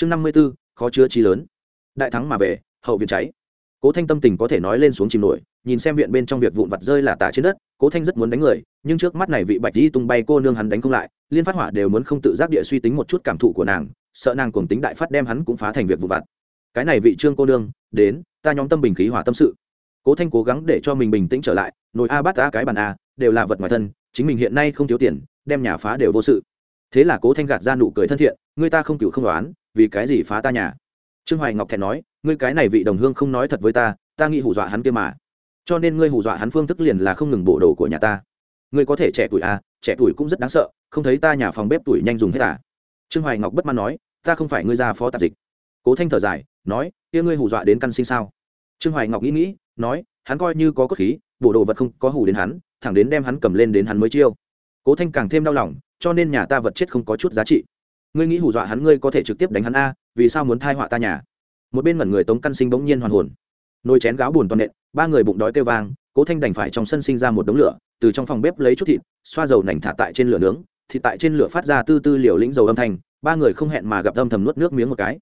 chương năm mươi b ố khó chứa trí lớn. Đại thắng mà về, hậu viện cháy. Cố thanh tâm tình có thể nói lên xuống chìm nổi, nhìn xem viện bên trong việc vụn vặt rơi là tả trên đất, cố thanh rất muốn đánh người, nhưng trước mắt này vị bạch di tung bay cô nương hắn đánh không lại, liên phát hỏa đều muốn không tự giác địa suy tính một chút cảm thụ của nàng, sợ nàng cùng tính đại phát đem hắn cũng phá thành việc vụn vặt. Cái này vị trương cô nương, đến, ta nhóm tâm bình khí hỏa tâm sự. Cố thanh cố gắng để cho mình bình tĩnh trở lại nồi a bát a cái bàn a, đều là vật ngoài thân, chính mình hiện nay không thiếu tiền, đem nhà phá đều vô sự thế là cố thanh gạt ra nụ cười thân thiện người ta không cựu không đoán, vì cái gì phá ta nhà? Trương hoài ngọc thẹn nói, ngươi cái này vị đồng hương không nói thật với ta ta nghĩ hù dọa hắn kia mà. Cho nên ngươi hù dọa hắn phương thức liền là không ngừng bộ đồ của nhà ta. Ngươi có thể trẻ tuổi à trẻ tuổi cũng rất đáng sợ, không thấy ta nhà phòng bếp tuổi nhanh dùng hết à. Trương hoài ngọc bất mãn nói, ta không phải ngươi ra phó tạp dịch. Cố thanh thở dài, nói, kia ngươi hù dọa đến căn sinh sao? Trương hoài ngọc nghĩ nghĩ, nói, hắn coi như có cốt khí bộ đồ vật không có hù đến hắn, thẳng đến đem hắn cầm lên đến hắn mới chiêu. Cố thanh càng thêm đau lòng cho nên nhà ta vật chết không có chút giá trị. Ngươi nghĩ hù dọa hắn ngươi có thể trực tiếp đánh hắn a, vì sao muốn thai họa ta nhà? Một bên mẩn người tống căn sinh bỗng nhiên hoàn hồn. Nồi chén gáo bùn toàn nện, ba người bụng đói kêu vang, cố thanh đành phải trong sân sinh ra một đống lửa, từ trong phòng bếp lấy chút thịt, xoa dầu nành thả tại trên lửa nướng, thịt tại trên lửa phát ra tư tư liều lĩnh dầu âm thanh, ba người không hẹn mà gặp âm thầm nuốt nước miếng một cái.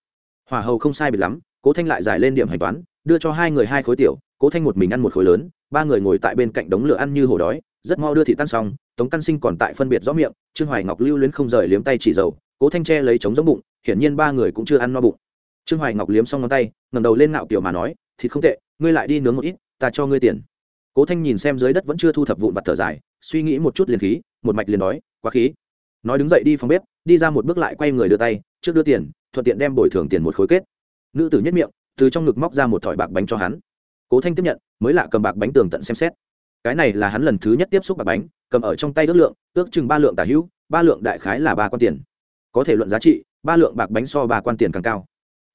Hòa hầu không sai biệt lắm, cố thanh lại giải lên điểm hành toán, đưa cho hai người hai khối tiểu, cố thanh một mình ăn một khối lớn, ba người ngồi tại bên cạnh đống lửa ăn như hổ đói, rất mau đưa thịt tan xong tống căn sinh còn tại phân biệt rõ miệng, trương hoài ngọc lưu luyến không rời liếm tay chỉ dầu, cố thanh tre lấy trống giống bụng, hiển nhiên ba người cũng chưa ăn no bụng. Trương hoài ngọc liếm xong ngón tay, ngẩng đầu lên ngạo kiểu mà nói, thịt không tệ, ngươi lại đi nướng một ít, ta cho ngươi tiền. Cố thanh nhìn xem dưới đất vẫn chưa thu thập vụn vặt thở dài, suy nghĩ một chút liền khí, một mạch liền đói quá khí. Nói đứng dậy đi phòng bếp, đi ra một bước lại quay người đưa tay, trước đưa tiền, thuận tiện đem bồi thường tiền một khối kết. Nữ tử nhất miệng, từ trong ngực móc ra một thỏi bạc bánh cho hắn. Cố thanh tiếp nhận, mới lạ cầm bạc bánh tường tận xem xét. Cái này là hắn lần thứ nhất tiếp xúc bạc bánh cầm ở trong tay ước lượng, ước chừng ba lượng tả hữu, ba lượng đại khái là ba quan tiền. Có thể luận giá trị, ba lượng bạc bánh so ba quan tiền càng cao.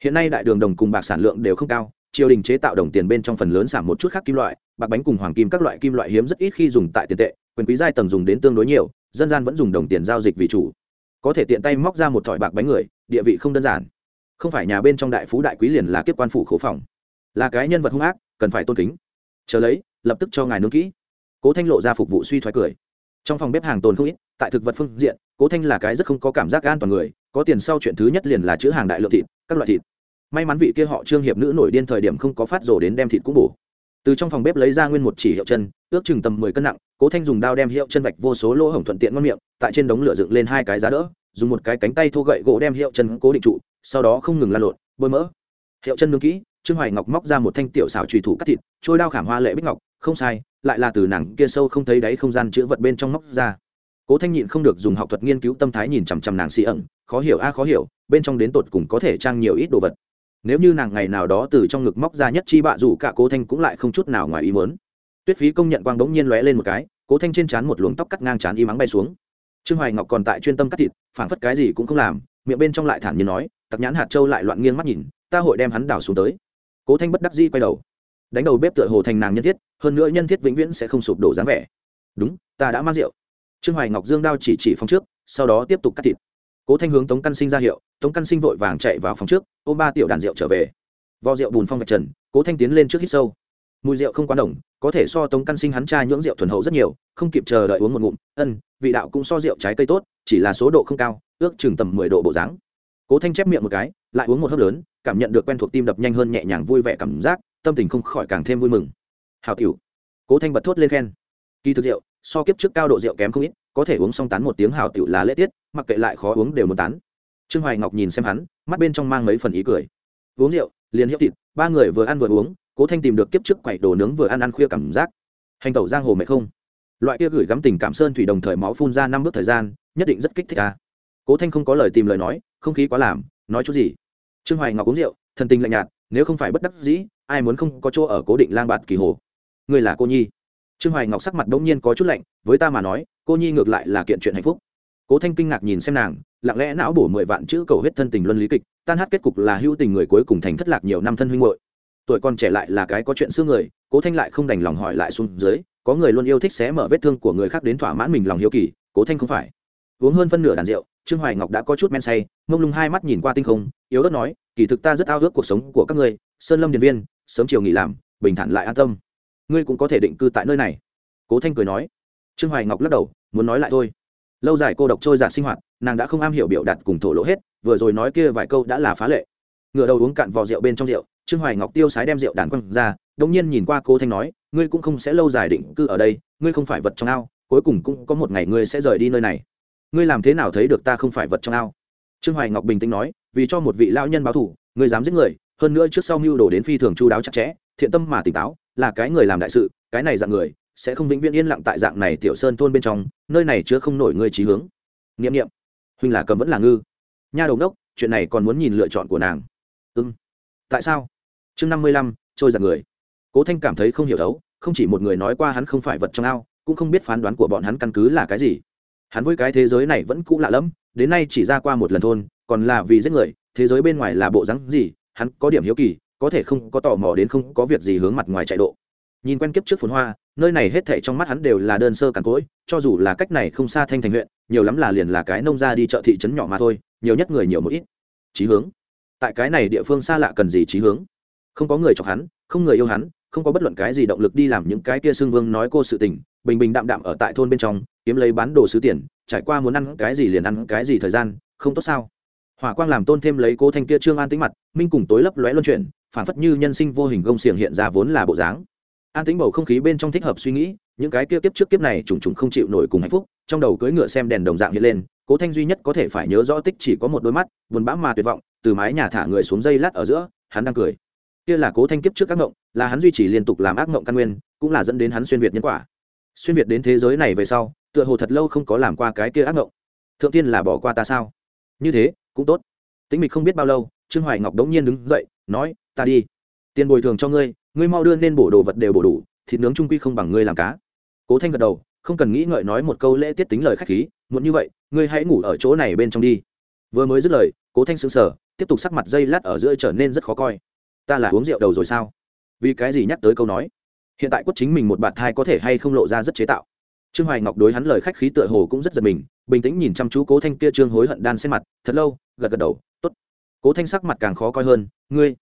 Hiện nay đại đường đồng cùng bạc sản lượng đều không cao, triều đình chế tạo đồng tiền bên trong phần lớn giảm một chút khác kim loại, bạc bánh cùng hoàng kim các loại kim loại hiếm rất ít khi dùng tại tiền tệ, quyền quý giai tầng dùng đến tương đối nhiều, dân gian vẫn dùng đồng tiền giao dịch vì chủ. Có thể tiện tay móc ra một thỏi bạc bánh người, địa vị không đơn giản. Không phải nhà bên trong đại phú đại quý liền là kiếp quan phủ khố phòng. Là cái nhân vật hung ác, cần phải tôn kính. Chờ lấy, lập tức cho ngài nướng kỹ. Cố thanh lộ ra phục vụ suy thoái cười trong phòng bếp hàng tồn không ít, tại thực vật phương diện, cố thanh là cái rất không có cảm giác an toàn người, có tiền sau chuyện thứ nhất liền là chữ hàng đại lượng thịt, các loại thịt. May mắn vị kia họ trương hiệp nữ nổi điên thời điểm không có phát rổ đến đem thịt cũng bổ. Từ trong phòng bếp lấy ra nguyên một chỉ hiệu chân, ước chừng tầm mười cân nặng, cố thanh dùng đao đem hiệu chân vạch vô số lỗ hổng thuận tiện ngon miệng, tại trên đống lửa dựng lên hai cái giá đỡ, dùng một cái cánh tay thô gậy gỗ đem hiệu chân cố định trụ, sau đó không ngừng lan lộn, bôi mỡ. Hiệu chân nướng kỹ, trương hoài ngọc móc ra một thanh tiểu xảo trùy thủ cắt thịt, trôi đao khảm hoa lệ bích ngọc không sai, lại là từ nàng kia sâu không thấy đáy không gian chữ vật bên trong móc ra. Cố thanh nhịn không được dùng học thuật nghiên cứu tâm thái nhìn chằm chằm nàng xì ẩn, khó hiểu a à, khó hiểu, bên trong đến tột cùng có thể trang nhiều ít đồ vật. Nếu như nàng ngày nào đó từ trong ngực móc ra nhất chi bạ rủ cả, cố thanh cũng lại không chút nào ngoài ý muốn. Tuyết phí công nhận quang bỗng nhiên lóe lên một cái, cố thanh trên trán một luồng tóc cắt ngang trán y mắng bay xuống. Trương hoài ngọc còn tại chuyên tâm cắt thịt, phảng phất cái gì cũng không làm, miệng bên trong lại thản nhiên nói, tặc nhãn hạt châu lại loạn nghiêng mắt nhìn, ta hội đem hắn đảo xuống tới. Cố thanh bất đắc dĩ quay đầu đánh đầu bếp tựa hồ thành nàng nhân thiết, hơn nữa nhân thiết vĩnh viễn sẽ không sụp đổ dáng vẻ. Đúng, ta đã mang rượu. Trương hoài ngọc dương đao chỉ chỉ phòng trước, sau đó tiếp tục cắt thịt. Cố thanh hướng tống căn sinh ra hiệu, tống căn sinh vội vàng chạy vào phòng trước, ôm ba tiểu đàn rượu trở về. Vò rượu bùn phong vạch trần, cố thanh tiến lên trước hít sâu. Mùi rượu không quá đồng có thể so tống căn sinh hắn cha nhưỡng rượu thuần hậu rất nhiều, không kịp chờ đợi uống một ngụm, ân, vị đạo cũng so rượu trái cây tốt, chỉ là số độ không cao, ước chừng tầm mười độ bộ dáng. Cố thanh chép miệng một cái, lại uống một hớp lớn, cảm nhận được quen thuộc tim đập nhanh hơn nhẹ nhàng vui vẻ cảm giác tâm tình không khỏi càng thêm vui mừng. Hào tiểu, cố thanh bật thốt lên khen. Kỳ thực rượu, so kiếp trước cao độ rượu kém không ít, có thể uống xong tán một tiếng hào tiểu là lễ tiết, mặc kệ lại khó uống đều muốn tán. Trương hoài ngọc nhìn xem hắn, mắt bên trong mang mấy phần ý cười. Uống rượu, liền hiếp thịt, ba người vừa ăn vừa uống, cố thanh tìm được kiếp trước quậy đồ nướng vừa ăn ăn khuya cảm giác. Hành tẩu giang hồ mẹ không? Loại kia gửi gắm tình cảm sơn thủy đồng thời máu phun ra năm bước thời gian, nhất định rất kích thích ta cố thanh không có lời tìm lời nói, không khí quá làm, nói chút gì. Trương hoài ngọc uống rượu, thần tình lạnh nhạt, nếu không phải bất đắc dĩ ai muốn không có chỗ ở cố định lang bạt kỳ hồ. Người là cô nhi. Trương hoài ngọc sắc mặt bỗng nhiên có chút lạnh, với ta mà nói, cô nhi ngược lại là kiện chuyện hạnh phúc. Cố thanh kinh ngạc nhìn xem nàng, lặng lẽ não bổ mười vạn chữ cầu huyết thân tình luân lý kịch, tan hát kết cục là hữu tình người cuối cùng thành thất lạc nhiều năm thân huynh hội tuổi còn trẻ lại là cái có chuyện xưa người, cố thanh lại không đành lòng hỏi lại xuống dưới, có người luôn yêu thích xé mở vết thương của người khác đến thỏa mãn mình lòng hiếu kỳ, cố thanh không phải. Uống hơn phân nửa đàn rượu, trương hoài ngọc đã có chút men say, mông lung hai mắt nhìn qua tinh không, yếu ớt nói, kỳ thực ta rất ao ước cuộc sống của các ngươi, sơn lâm điện viên sớm chiều nghỉ làm, bình thản lại an tâm. Ngươi cũng có thể định cư tại nơi này. Cố thanh cười nói. Trương hoài ngọc lắc đầu, muốn nói lại thôi. Lâu dài cô độc trôi giạt sinh hoạt, nàng đã không am hiểu biểu đạt cùng thổ lỗ hết, vừa rồi nói kia vài câu đã là phá lệ. Ngựa đầu uống cạn vò rượu bên trong rượu, trương hoài ngọc tiêu sái đem rượu đàn quăng ra đông nhiên nhìn qua cô thanh nói, ngươi cũng không sẽ lâu dài định cư ở đây, ngươi không phải vật trong ao, cuối cùng cũng có một ngày ngươi sẽ rời đi nơi này. Ngươi làm thế nào thấy được ta không phải vật trong ao? Trương hoài ngọc bình tĩnh nói, vì cho một vị lão nhân báo thủ ngươi dám giết người hơn nữa trước sau mưu đồ đến phi thường chu đáo chặt chẽ, thiện tâm mà tỉnh táo, là cái người làm đại sự, cái này dạng người, sẽ không vĩnh viễn yên lặng tại dạng này tiểu sơn thôn bên trong, nơi này chứa không nổi ngươi trí hướng. Nghiệm nghiệm huynh là cầm vẫn là ngư. Nha đầu đốc chuyện này còn muốn nhìn lựa chọn của nàng. Ư ừ. tại sao? Chương năm mươi lăm, trôi giặt người. Cố thanh cảm thấy không hiểu thấu, không chỉ một người nói qua hắn không phải vật trong ao, cũng không biết phán đoán của bọn hắn căn cứ là cái gì. Hắn với cái thế giới này vẫn cũ lạ lẫm, đến nay chỉ ra qua một lần thôn, còn là vì giết người, thế giới bên ngoài là bộ rắn gì hắn có điểm hiếu kỳ, có thể không có tò mò đến không có việc gì hướng mặt ngoài chạy độ. Nhìn quen kiếp trước phồn hoa, nơi này hết thảy trong mắt hắn đều là đơn sơ cằn cỗi, cho dù là cách này không xa thanh thành huyện, nhiều lắm là liền là cái nông ra đi chợ thị trấn nhỏ mà thôi, nhiều nhất người nhiều một ít. Chí hướng. Tại cái này địa phương xa lạ cần gì chí hướng? Không có người chọc hắn, không người yêu hắn, không có bất luận cái gì động lực đi làm những cái kia xương vương nói cô sự tình, bình bình đạm đạm ở tại thôn bên trong, kiếm lấy bán đồ sứ tiền, trải qua muốn ăn cái gì liền ăn cái gì thời gian, không tốt sao? Hỏa quang làm tôn thêm lấy Cố thanh kia trương an tính mặt, minh cùng tối lấp lóe luân chuyển phản phất như nhân sinh vô hình gông xiềng hiện ra vốn là bộ dáng. An tính bầu không khí bên trong thích hợp suy nghĩ, những cái kia kiếp trước kiếp này trùng trùng không chịu nổi cùng hạnh phúc, trong đầu cưỡi ngựa xem đèn đồng dạng hiện lên, cố thanh duy nhất có thể phải nhớ rõ tích chỉ có một đôi mắt, buồn bã mà tuyệt vọng, từ mái nhà thả người xuống dây lát ở giữa, hắn đang cười. Kia là cố thanh kiếp trước ác ngộng là hắn duy trì liên tục làm ác ngộng căn nguyên, cũng là dẫn đến hắn xuyên việt nhân quả. Xuyên việt đến thế giới này về sau, tựa hồ thật lâu không có làm qua cái kia ác ngộng thượng tiên là bỏ qua ta sao? Như thế, cũng tốt. Tĩnh mịch không biết bao lâu, trương hoài ngọc đống nhiên đứng dậy, nói, ta đi. Tiền bồi thường cho ngươi ngươi mau đưa nên bổ đồ vật đều bổ đủ, thịt nướng trung quy không bằng ngươi làm cá. Cố thanh gật đầu, không cần nghĩ ngợi nói một câu lễ tiết tính lời khách khí muốn như vậy, ngươi hãy ngủ ở chỗ này bên trong đi. Vừa mới dứt lời, cố thanh sững sờ, tiếp tục sắc mặt dây lát ở giữa trở nên rất khó coi. Ta là uống rượu đầu rồi sao? Vì cái gì nhắc tới câu nói? Hiện tại quất chính mình một bạt thai có thể hay không lộ ra rất chế tạo? Trương hoài ngọc đối hắn lời khách khí tựa hồ cũng rất giật mình bình tĩnh nhìn chăm chú cố thanh kia trương hối hận đan xen mặt, thật lâu, gật gật đầu t ố t cố thanh sắc mặt càng khó coi hơn, ngươi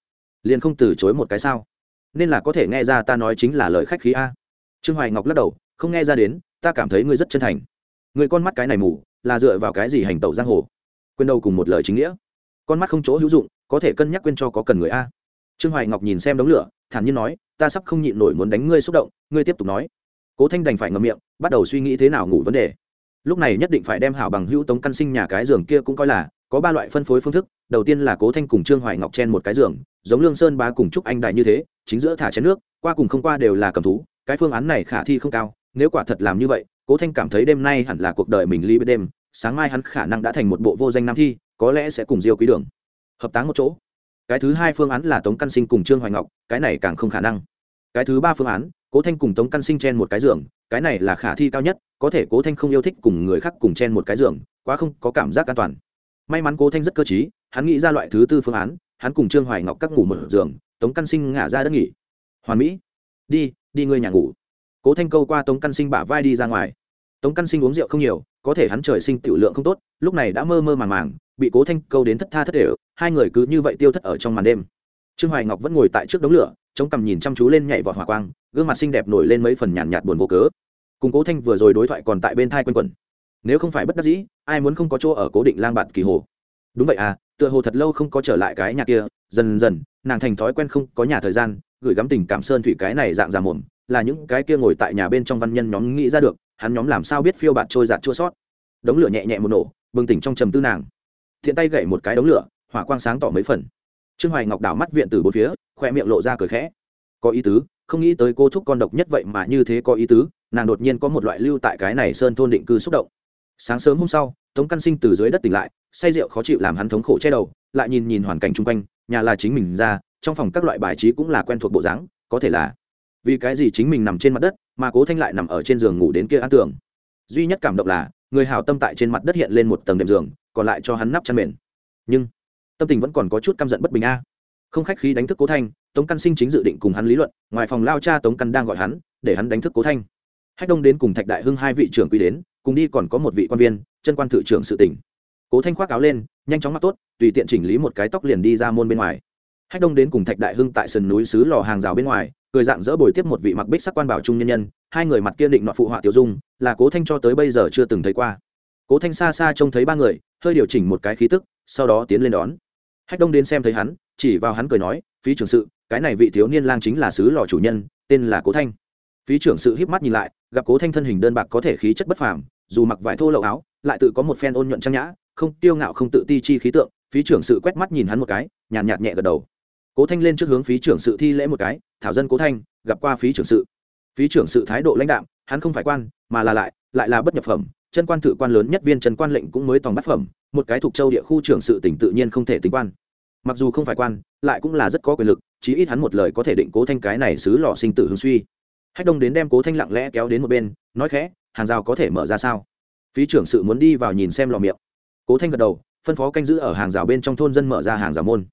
liền không từ chối một cái sao? Nên là có thể nghe ra ta nói chính là lời khách khí a. Trương hoài ngọc lắc đầu, không nghe ra đến, ta cảm thấy ngươi rất chân thành. Người con mắt cái này mù, là dựa vào cái gì hành tẩu giang hồ? Quên đâu cùng một lời chính nghĩa. Con mắt không chỗ hữu dụng, có thể cân nhắc quên cho có cần người a. Trương hoài ngọc nhìn xem đống lửa, thản nhiên nói, ta sắp không nhịn nổi muốn đánh ngươi xúc động, ngươi tiếp tục nói. Cố thanh đành phải ngậm miệng, bắt đầu suy nghĩ thế nào ngủ vấn đề lúc này nhất định phải đem hảo bằng hữu tống căn sinh nhà cái giường kia cũng coi là, có ba loại phân phối phương thức, đầu tiên là cố thanh cùng trương hoài ngọc chen một cái giường, giống lương sơn ba cùng trúc anh đại như thế, chính giữa thả chén nước, qua cùng không qua đều là cầm thú, cái phương án này khả thi không cao, nếu quả thật làm như vậy, cố thanh cảm thấy đêm nay hẳn là cuộc đời mình ly bên đêm, sáng mai hắn khả năng đã thành một bộ vô danh nam thi, có lẽ sẽ cùng diêu quý đường hợp tác một chỗ. Cái thứ hai phương án là tống căn sinh cùng trương hoài ngọc, cái này càng không khả năng. Cái thứ ba phương án cố thanh cùng tống căn sinh chen một cái giường cái này là khả thi cao nhất có thể cố thanh không yêu thích cùng người khác cùng chen một cái giường quá không có cảm giác an toàn. May mắn cố thanh rất cơ t hắn nghĩ ra loại thứ tư phương án hắn cùng trương hoài ngọc các ngủ một giường tống căn sinh ngả ra đất nghỉ. Hoàn mỹ đi đi ngươi nhà ngủ. Cố thanh câu qua tống căn sinh bả vai đi ra ngoài. Tống căn sinh uống rượu không nhiều có thể hắn trời sinh tiểu lượng không tốt lúc này đã mơ mơ màng màng bị cố thanh câu đến thất tha thất để, hai người cứ như vậy tiêu thất ở trong màn đêm. Trương hoài ngọc vẫn ngồi tại trước đống lửa chống cằm nhìn chăm chú lên nhảy vọt hỏa quang gương mặt xinh đẹp nổi lên mấy phần nhàn nhạt, buồn vô cớ. Cùng cố thanh vừa rồi đối thoại còn tại bên thai quanh quẩn. Nếu không phải bất đắc dĩ ai muốn không có chỗ ở cố định lang bạt kỳ hồ? Đúng vậy à tựa hồ thật lâu không có trở lại cái nhà kia dần dần nàng thành thói quen không có nhà thời gian gửi gắm tình cảm sơn thủy cái này dạng già mồm là những cái kia ngồi tại nhà bên trong văn nhân nhóm nghĩ ra được hắn nhóm làm sao biết phiêu bạt trôi giạt chua sót. Đống lửa nhẹ nhẹ một nổ bừng tỉnh trong trầm tư nàng. Thiện tay gậy một cái đống lửa hỏa quang sáng tỏ mấy phần. Trương hoài ngọc đảo mắt viện từ bốn phía khoe miệng lộ ra cười khẽ. Có ý tứ không nghĩ tới cô thúc con độc nhất vậy mà như thế có ý tứ, nàng đột nhiên có một loại lưu tại cái này sơn thôn định cư xúc động. Sáng sớm hôm sau, tống căn sinh từ dưới đất tỉnh lại, say rượu khó chịu làm hắn thống khổ che đầu, lại nhìn nhìn hoàn cảnh chung quanh, nhà là chính mình ra, trong phòng các loại bài trí cũng là quen thuộc bộ dáng, có thể là vì cái gì chính mình nằm trên mặt đất, mà cố thanh lại nằm ở trên giường ngủ đến kia an tưởng duy nhất cảm động là, người hào tâm tại trên mặt đất hiện lên một tầng đệm giường, còn lại cho hắn nắp chăn mền. Nhưng, tâm tình vẫn còn có chút căm giận bất bình a. Không khách khí đánh thức cố thanh tống căn sinh chính dự định cùng hắn lý luận, ngoài phòng lao cha tống căn đang gọi hắn, để hắn đánh thức cố thanh. Hách đông đến cùng thạch đại hưng hai vị trưởng quy đến, cùng đi còn có một vị quan viên, chân quan thự trưởng sự tỉnh. Cố thanh khoác áo lên, nhanh chóng mặc tốt, tùy tiện chỉnh lý một cái tóc liền đi ra môn bên ngoài. Hách đông đến cùng thạch đại hưng tại sườn núi xứ lò hàng rào bên ngoài, cười dạng dỡ bồi tiếp một vị mặc bích sắc quan bảo trung nhân nhân, hai người mặt kiên định nọ phụ họa tiểu dung, là cố thanh cho tới bây giờ chưa từng thấy qua. Cố thanh xa xa trông thấy ba người, hơi điều chỉnh một cái khí tức, sau đó tiến lên đón. Hách đông đến xem thấy hắn, chỉ vào hắn cười nói, phí trưởng sự cái này vị thiếu niên lang chính là sứ lò chủ nhân tên là cố thanh. Phí trưởng sự híp mắt nhìn lại gặp cố thanh thân hình đơn bạc có thể khí chất bất phàm dù mặc vải thô lậu áo lại tự có một phen ôn nhuận trang nhã không tiêu ngạo không tự ti chi khí tượng phí trưởng sự quét mắt nhìn hắn một cái nhàn nhạt, nhạt nhẹ gật đầu. Cố thanh lên trước hướng phí trưởng sự thi lễ một cái thảo dân cố thanh gặp qua phí trưởng sự. Phí trưởng sự thái độ lãnh đạm hắn không phải quan mà là lại lại là bất nhập phẩm chân quan thự quan lớn nhất viên trần quan lệnh cũng mới tòng bát phẩm một cái thuộc châu địa khu trưởng sự tỉnh tự nhiên không thể tính quan. Mặc dù không phải quan lại cũng là rất có quyền lực chí ít hắn một lời có thể định cố thanh cái này xứ lò sinh tử hương suy. Hách đông đến đem cố thanh lặng lẽ kéo đến một bên, nói khẽ, hàng rào có thể mở ra sao? Phí trưởng sự muốn đi vào nhìn xem lò miệng. Cố thanh gật đầu, phân phó canh giữ ở hàng rào bên trong thôn dân mở ra hàng rào môn.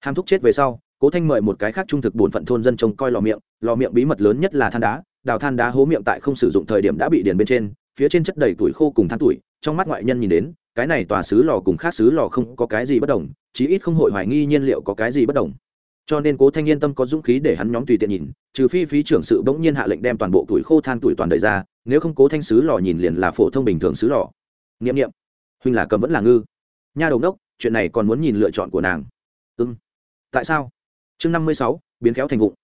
Hàm thúc chết về sau, cố thanh mời một cái khác trung thực bổn phận thôn dân trông coi lò miệng. Lò miệng bí mật lớn nhất là than đá, đào than đá hố miệng tại không sử dụng thời điểm đã bị điền bên trên, phía trên chất đầy tuổi khô cùng than tuổi, trong mắt ngoại nhân nhìn đến, cái này tòa xứ lò cùng khác xứ lò không có cái gì bất đồng, chí ít không hội hoài nghi nhiên liệu có cái gì bất đồng cho nên cố thanh yên tâm có dũng khí để hắn nhóm tùy tiện nhìn, trừ phi phí trưởng sự bỗng nhiên hạ lệnh đem toàn bộ tuổi khô than tuổi toàn đời ra, nếu không cố thanh sứ lò nhìn liền là phổ thông bình thường sứ lò. N i ệ m n i ệ m huynh là cầm vẫn là ngư. Nha đầu đốc, chuyện này còn muốn nhìn lựa chọn của nàng. Ưng tại sao? Chương năm mươi sáu, biến khéo thành vụng.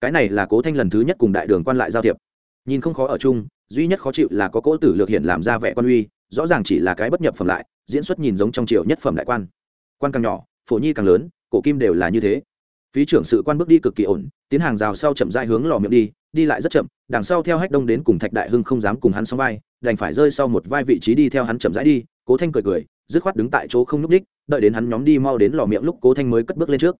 Cái này là cố thanh lần thứ nhất cùng đại đường quan lại giao thiệp. Nhìn không khó ở chung, duy nhất khó chịu là có cỗ tử lược hiện làm ra vẻ quan uy, rõ ràng chỉ là cái bất nhập phẩm lại, diễn xuất nhìn giống trong triều nhất phẩm đại quan. Quan càng nhỏ, phổ nhi càng lớn, cổ kim đều là như thế phí trưởng sự quan bước đi cực kỳ ổn, tiến hàng rào sau chậm dại hướng lò miệng đi đi lại rất chậm, đằng sau theo hách đông đến cùng thạch đại hưng không dám cùng hắn xong vai, đành phải rơi sau một vai vị trí đi theo hắn chậm rãi đi, cố thanh cười cười, dứt khoát đứng tại chỗ không núp ních đợi đến hắn nhóm đi mau đến lò miệng lúc cố thanh mới cất bước lên trước.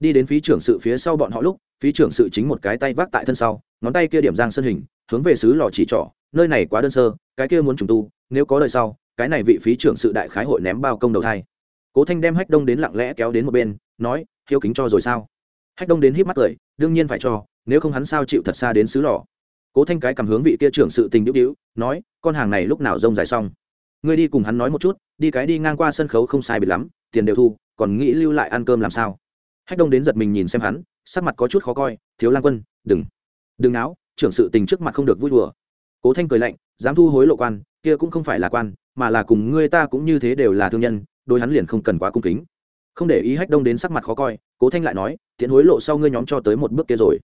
Đi đến phí trưởng sự phía sau bọn họ lúc, phí trưởng sự chính một cái tay vác tại thân sau, ngón tay kia điểm giang sân hình, hướng về xứ lò chỉ trỏ, nơi này quá đơn sơ, cái kia muốn trùng tu, nếu có đời sau, cái này vị phí trưởng sự đại khái hội ném bao công đầu thai. Cố thanh đem hách đông đến lặng lẽ kéo đến một bên, nói, hiếu kính cho rồi sao? Hách đông đến híp mắt cười, đương nhiên phải cho, nếu không hắn sao chịu thật xa đến xứ lò. Cố thanh cái cầm hướng vị kia trưởng sự tình đĩu đĩu nói, con hàng này lúc nào rông dài xong? Ngươi đi cùng hắn nói một chút, đi cái đi ngang qua sân khấu không sai biệt lắm, tiền đều thu, còn nghĩ lưu lại ăn cơm làm sao? Hách đông đến giật mình nhìn xem hắn, sắc mặt có chút khó coi, thiếu lang quân, đừng đừng áo trưởng sự tình trước mặt không được vui đùa. Cố thanh cười lạnh, dám thu hối lộ quan, kia cũng không phải là quan, mà là cùng ngươi ta cũng như thế đều là thương nhân đôi hắn liền không cần quá cung kính không để ý hách đông đến sắc mặt khó coi, cố thanh lại nói tiện hối lộ sau ngươi nhóm cho tới một bước kia rồi.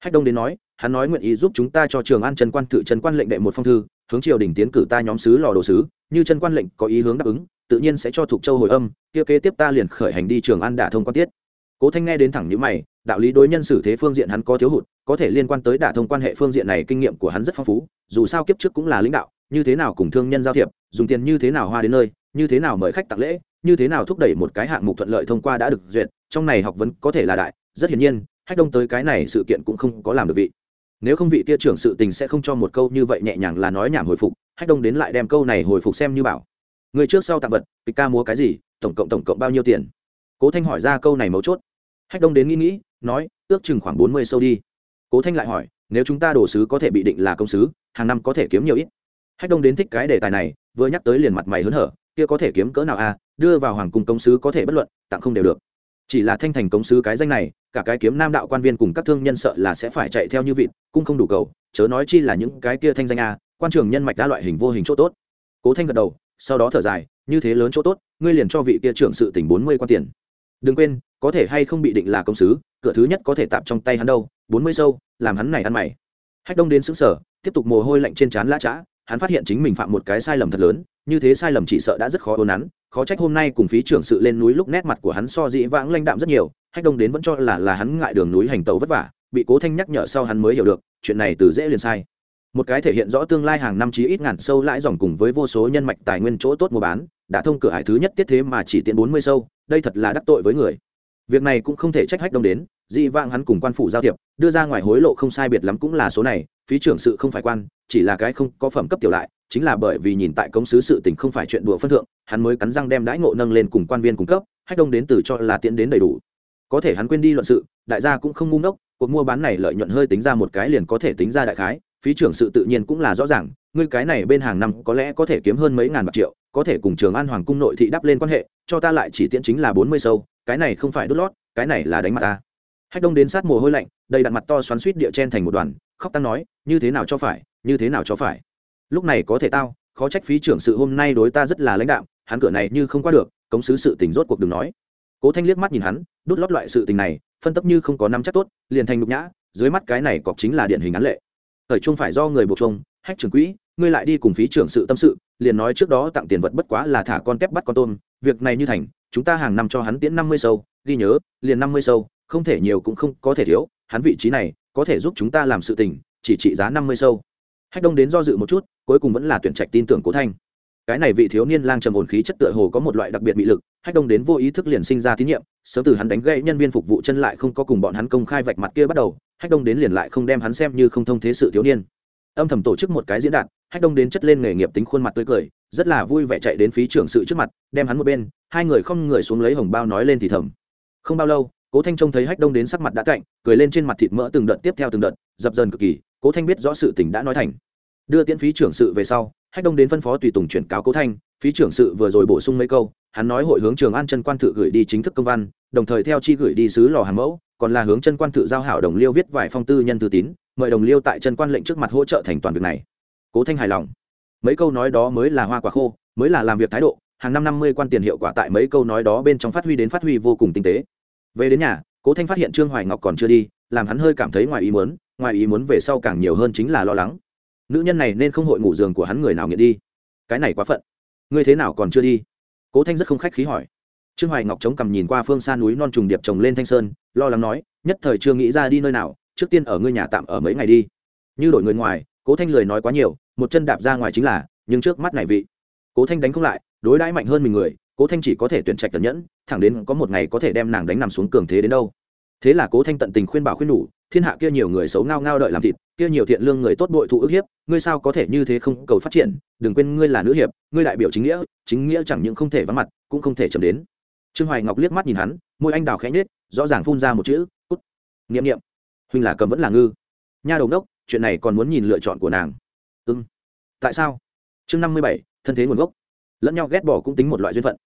Hách đông đến nói, hắn nói nguyện ý giúp chúng ta cho trường an trần quan tự trần quan lệnh đệ một phong thư, hướng triều đình tiến cử ta nhóm sứ lò đồ sứ, như Trần quan lệnh có ý hướng đáp ứng, tự nhiên sẽ cho thuộc châu hồi âm, kia kế tiếp ta liền khởi hành đi trường an đả thông quan tiết. Cố thanh nghe đến thẳng nhữ mày, đạo lý đối nhân xử thế phương diện hắn có thiếu hụt, có thể liên quan tới đả thông quan hệ phương diện này kinh nghiệm của hắn rất phong phú, dù sao kiếp trước cũng là lãnh đạo, như thế nào cùng thương nhân giao thiệp, dùng tiền như thế nào hoa đến nơi, như thế nào mời khách tặng lễ như thế nào thúc đẩy một cái hạng mục thuận lợi thông qua đã được duyệt, trong này học vấn có thể là đại, rất hiển nhiên, hách đông tới cái này sự kiện cũng không có làm được vị. Nếu không vị kia trưởng sự tình sẽ không cho một câu như vậy nhẹ nhàng là nói nhảm hồi phục, hách đông đến lại đem câu này hồi phục xem như bảo. Người trước sau tặng vật, kịch ca múa cái gì, tổng cộng tổng cộng bao nhiêu tiền? Cố thanh hỏi ra câu này mấu chốt. Hách đông đến nghĩ nghĩ, nói, ước chừng khoảng bốn mươi sâu đi. Cố thanh lại hỏi, nếu chúng ta đồ sứ có thể bị định là công sứ, hàng năm có thể kiếm nhiều ít? Hách đông đến thích cái đề tài này, vừa nhắc tới liền mặt mày hớn hở kia có thể kiếm cỡ nào a à, đưa vào hoàng cung công sứ có thể bất luận tặng không đều được. Chỉ là thanh thành công sứ cái danh này cả cái kiếm nam đạo quan viên cùng các thương nhân sợ là sẽ phải chạy theo như vịt cũng không đủ cầu chớ nói chi là những cái kia thanh danh a quan trường nhân mạch đa loại hình vô hình chỗ tốt. Cố thanh gật đầu sau đó thở dài như thế lớn chỗ tốt ngươi liền cho vị kia trưởng sự tỉnh bốn mươi quan tiền. Đừng quên có thể hay không bị định là công sứ cửa thứ nhất có thể tạm trong tay hắn đâu bốn mươi sâu làm hắn này ăn mày. Hách đông đến xứng sở tiếp tục mồ hôi lạnh trên trán lã trã hắn phát hiện chính mình phạm một cái sai lầm thật lớn, như thế sai lầm chỉ sợ đã rất khó ôn nắn, khó trách hôm nay cùng phí trưởng sự lên núi lúc nét mặt của hắn so dĩ vãng lãnh đạm rất nhiều, hách đông đến vẫn cho là là hắn ngại đường núi hành tàu vất vả, bị cố thanh nhắc nhở sau hắn mới hiểu được, chuyện này từ dễ liền sai. Một cái thể hiện rõ tương lai hàng năm chí ít ngàn sâu lãi dòng cùng với vô số nhân mạch tài nguyên chỗ tốt mua bán, đã thông cửa hải thứ nhất tiết thế mà chỉ tiện bốn mươi sâu, đây thật là đắc tội với người. Việc này cũng không thể trách hách đông đến dị vãng hắn cùng quan phủ giao thiệp, đưa ra ngoài hối lộ không sai biệt lắm cũng là số này phí trưởng sự không phải quan, chỉ là cái không có phẩm cấp tiểu lại, chính là bởi vì nhìn tại công sứ sự tình không phải chuyện đùa phân thượng, hắn mới cắn răng đem đãi ngộ nâng lên cùng quan viên cung cấp, hách đông đến từ cho là tiện đến đầy đủ. Có thể hắn quên đi luận sự, đại gia cũng không ngu ngốc, cuộc mua bán này lợi nhuận hơi tính ra một cái liền có thể tính ra đại khái, phí trưởng sự tự nhiên cũng là rõ ràng, ngươi cái này bên hàng năm có lẽ có thể kiếm hơn mấy ngàn bạc triệu, có thể cùng trường an hoàng cung nội thị đắp lên quan hệ, cho ta lại chỉ tiễn chính là bốn mươi sâu, cái này không phải đốt lót, cái này là đánh mặt ta. Hách đông đến sát mồ hôi lạnh, đầy đặn mặt to xoắn suýt địa chen thành một đoàn khóc tăng nói, như thế nào cho phải, như thế nào cho phải? Lúc này có thể tao, khó trách phí trưởng sự hôm nay đối ta rất là lãnh đạo hắn cửa này như không qua được, cống sứ sự tình rốt cuộc đừng nói. Cố thanh liếc mắt nhìn hắn, đút lót loại sự tình này, phân tấp như không có năm chắc tốt, liền thành nhục nhã, dưới mắt cái này cọc chính là điển hình án lệ. Thời trung phải do người buộc trông hách trưởng quỹ, ngươi lại đi cùng phí trưởng sự tâm sự, liền nói trước đó tặng tiền vật bất quá là thả con tép bắt con tôm, việc này như thành, chúng ta hàng năm cho hắn tiễn năm mươi sâu, ghi nhớ, liền năm mươi sâu, không thể nhiều cũng không có thể thiếu, hắn vị trí này có thể giúp chúng ta làm sự tình, chỉ trị giá năm mươi sâu. Hách đông đến do dự một chút, cuối cùng vẫn là tuyển trạch tin tưởng cố thanh. Cái này vị thiếu niên lang trầm ổn khí chất tựa hồ có một loại đặc biệt bị lực, hách đông đến vô ý thức liền sinh ra tín nhiệm, sớm từ hắn đánh gãy nhân viên phục vụ chân lại không có cùng bọn hắn công khai vạch mặt kia bắt đầu, hách đông đến liền lại không đem hắn xem như không thông thế sự thiếu niên. Âm thầm tổ chức một cái diễn đàn, hách đông đến chất lên nghề nghiệp tính khuôn mặt tươi cười, rất là vui vẻ chạy đến phí trưởng sự trước mặt, đem hắn một bên, hai người không người xuống lấy hồng bao nói lên thì thầm. Không bao lâu cố thanh trông thấy hách đông đến sắc mặt đã cạnh cười lên trên mặt thịt mỡ từng đợt tiếp theo từng đợt, dập dần cực kỳ, cố thanh biết rõ sự tình đã nói thành. Đưa tiễn phí trưởng sự về sau, hách đông đến phân phó tùy tùng chuyển cáo cố thanh, phí trưởng sự vừa rồi bổ sung mấy câu, hắn nói hội hướng trường an chân quan thự gửi đi chính thức công văn, đồng thời theo chi gửi đi sứ lò hàng mẫu, còn là hướng chân quan thự giao hảo đồng liêu viết vài phong tư nhân tư tín, mời đồng liêu tại chân quan lệnh trước mặt hỗ trợ thành toàn việc này. Cố thanh hài lòng. Mấy câu nói đó mới là hoa quả khô, mới là làm việc thái độ, hàng năm năm mươi quan tiền hiệu quả tại mấy câu nói đó bên trong phát huy đến phát huy vô cùng tinh tế về đến nhà, cố thanh phát hiện trương hoài ngọc còn chưa đi, làm hắn hơi cảm thấy ngoài ý muốn, ngoài ý muốn về sau càng nhiều hơn chính là lo lắng. Nữ nhân này nên không hội ngủ giường của hắn người nào nghiện đi. Cái này quá phận. Ngươi thế nào còn chưa đi? Cố thanh rất không khách khí hỏi. Trương hoài ngọc chống cằm nhìn qua phương xa núi non trùng điệp trồng lên thanh sơn, lo lắng nói, nhất thời chưa nghĩ ra đi nơi nào, trước tiên ở ngươi nhà tạm ở mấy ngày đi. Như đổi người ngoài, cố thanh lười nói quá nhiều, một chân đạp ra ngoài chính là, nhưng trước mắt này vị. Cố thanh đánh không lại, đối đãi mạnh hơn mình người cố thanh chỉ có thể tuyển trạch tần nhẫn, thẳng đến có một ngày có thể đem nàng đánh nằm xuống cường thế đến đâu. Thế là cố thanh tận tình khuyên bảo khuyên nhủ, thiên hạ kia nhiều người xấu ngao ngao đợi làm thịt, kia nhiều thiện lương người tốt bội thụ ức hiếp, ngươi sao có thể như thế không cầu phát triển, đừng quên ngươi là nữ hiệp, ngươi đại biểu chính nghĩa chính nghĩa chẳng những không thể vắng mặt, cũng không thể chậm đến. Trương hoài ngọc liếc mắt nhìn hắn, môi anh đào khẽ nhết rõ ràng phun ra một chữ, cút nghiệm nghiệm huynh là cầm vẫn là ngư. Nha đầu đốc chuyện này còn muốn nhìn lựa chọn của nàng. Ưng ừ. tại sao? Chương năm mươi bảy, thân thế nguồn gốc. Lẫn nhau ghét bỏ cũng tính một loại duyên phận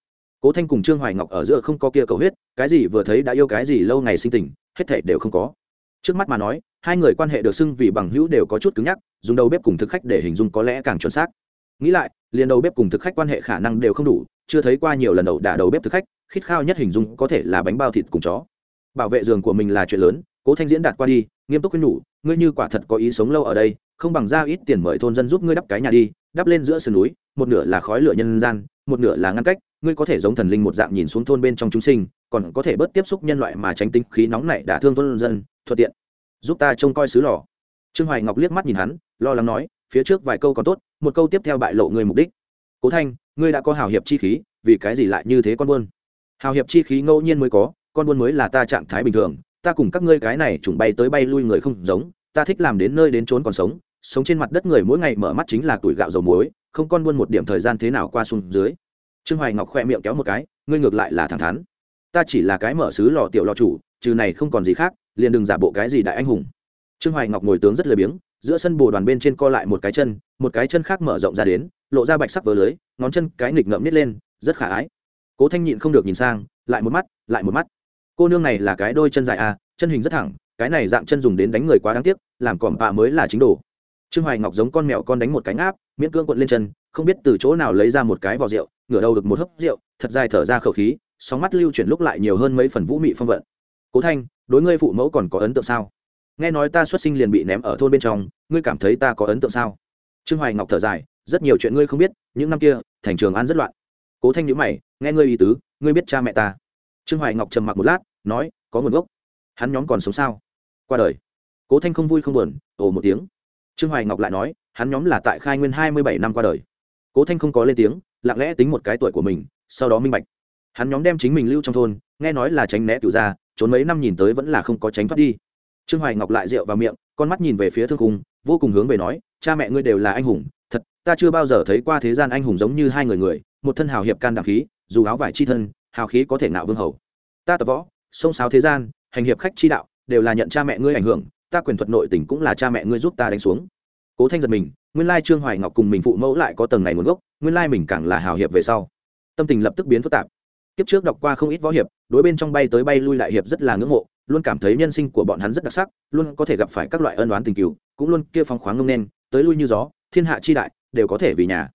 cố thanh cùng trương hoài ngọc ở giữa không có kia cầu huyết, cái gì vừa thấy đã yêu cái gì lâu ngày sinh tình, hết thể đều không có. Trước mắt mà nói, hai người quan hệ được xưng vì bằng hữu đều có chút cứng nhắc, dùng đầu bếp cùng thực khách để hình dung có lẽ càng chuẩn xác. Nghĩ lại, liền đầu bếp cùng thực khách quan hệ khả năng đều không đủ, chưa thấy qua nhiều lần đầu đả đầu bếp thực khách, khít khao nhất hình dung có thể là bánh bao thịt cùng chó. Bảo vệ giường của mình là chuyện lớn, cố thanh diễn đạt qua đi, nghiêm túc khuyên nhủ, ngươi như quả thật có ý sống lâu ở đây, không bằng ra ít tiền mời thôn dân giúp ngươi đắp cái nhà đi, đắp lên giữa sườn núi, một nửa là khói lửa nhân gian, một nửa là ngăn cách ngươi có thể giống thần linh một dạng nhìn xuống thôn bên trong chúng sinh, còn có thể bớt tiếp xúc nhân loại mà tránh tính khí nóng này đả thương thôn dân, thuận tiện. Giúp ta trông coi xứ lò. Trương hoài ngọc liếc mắt nhìn hắn, lo lắng nói, phía trước vài câu còn tốt, một câu tiếp theo bại lộ người mục đích. Cố thanh, ngươi đã có hào hiệp chi khí, vì cái gì lại như thế con buôn? Hào hiệp chi khí ngẫu nhiên mới có, con buôn mới là ta trạng thái bình thường, ta cùng các ngươi cái này trùng bay tới bay lui người không giống, ta thích làm đến nơi đến trốn còn sống sống trên mặt đất người mỗi ngày mở mắt chính là tuổi gạo dầu muối, không con buôn một điểm thời gian thế nào qua xuống dưới trương hoài ngọc khoe miệng kéo một cái, ngươi ngược lại là thẳng thắn. Ta chỉ là cái mở xứ lò tiểu lò chủ, trừ này không còn gì khác, liền đừng giả bộ cái gì đại anh hùng. Trương hoài ngọc ngồi tướng rất lười biếng, giữa sân bồ đoàn bên trên co lại một cái chân, một cái chân khác mở rộng ra đến, lộ ra bạch sắc vớ lưới, ngón chân cái nghịch ngậm nít lên, rất khả ái. Cố thanh nhịn không được nhìn sang, lại một mắt, lại một mắt. Cô nương này là cái đôi chân dài à chân hình rất thẳng, cái này dạng chân dùng đến đánh người quá đáng tiếc, làm còm bạ mới là chính đồ. Trương hoài ngọc giống con mèo con đánh một cánh áp miễn cưỡng quận lên chân, không biết từ chỗ nào lấy ra một cái vỏ rượu ngửa đầu được một hớp rượu, thật dài thở ra khẩu khí, sóng mắt lưu chuyển lúc lại nhiều hơn mấy phần vũ mị phong vận. Cố thanh, đối ngươi phụ mẫu còn có ấn tượng sao? Nghe nói ta xuất sinh liền bị ném ở thôn bên trong, ngươi cảm thấy ta có ấn tượng sao? Trương hoài ngọc thở dài, rất nhiều chuyện ngươi không biết, những năm kia, thành trường an rất loạn. Cố thanh nhữ mày, nghe ngươi ý tứ, ngươi biết cha mẹ ta. Trương hoài ngọc trầm mặc một lát, nói, có nguồn gốc. Hắn nhóm còn sống sao? Qua đời. Cố thanh không vui không buồn, ồ một tiếng. Trương hoài ngọc lại nói, hắn nhóm là tại khai nguyên hai mươi bảy năm qua đời. Cố thanh không có lên tiếng lặng lẽ tính một cái tuổi của mình, sau đó minh bạch. Hắn nhóm đem chính mình lưu trong thôn, nghe nói là tránh né cựu ra trốn mấy năm nhìn tới vẫn là không có tránh thoát đi. Trương hoài ngọc lại rượu vào miệng, con mắt nhìn về phía thương cung vô cùng hướng về nói, cha mẹ ngươi đều là anh hùng, thật, ta chưa bao giờ thấy qua thế gian anh hùng giống như hai người người, một thân hào hiệp can đảm khí, dù áo vải chi thân, hào khí có thể nạo vương hầu. Ta tập võ, sông sáo thế gian, hành hiệp khách chi đạo, đều là nhận cha mẹ ngươi ảnh hưởng, ta quyền thuật nội tình cũng là cha mẹ ngươi giúp ta đánh xuống. Cố thanh giật mình nguyên lai trương hoài ngọc cùng mình phụ mẫu lại có tầng này nguồn gốc, nguyên lai mình càng là hào hiệp về sau. Tâm tình lập tức biến phức tạp. Kiếp trước đọc qua không ít võ hiệp, đối bên trong bay tới bay lui lại hiệp rất là ngưỡng mộ, luôn cảm thấy nhân sinh của bọn hắn rất đặc sắc, luôn có thể gặp phải các loại ân đoán tình cứu cũng luôn kia phong khoáng ngông nên, tới lui như gió, thiên hạ chi đại, đều có thể vì nhà.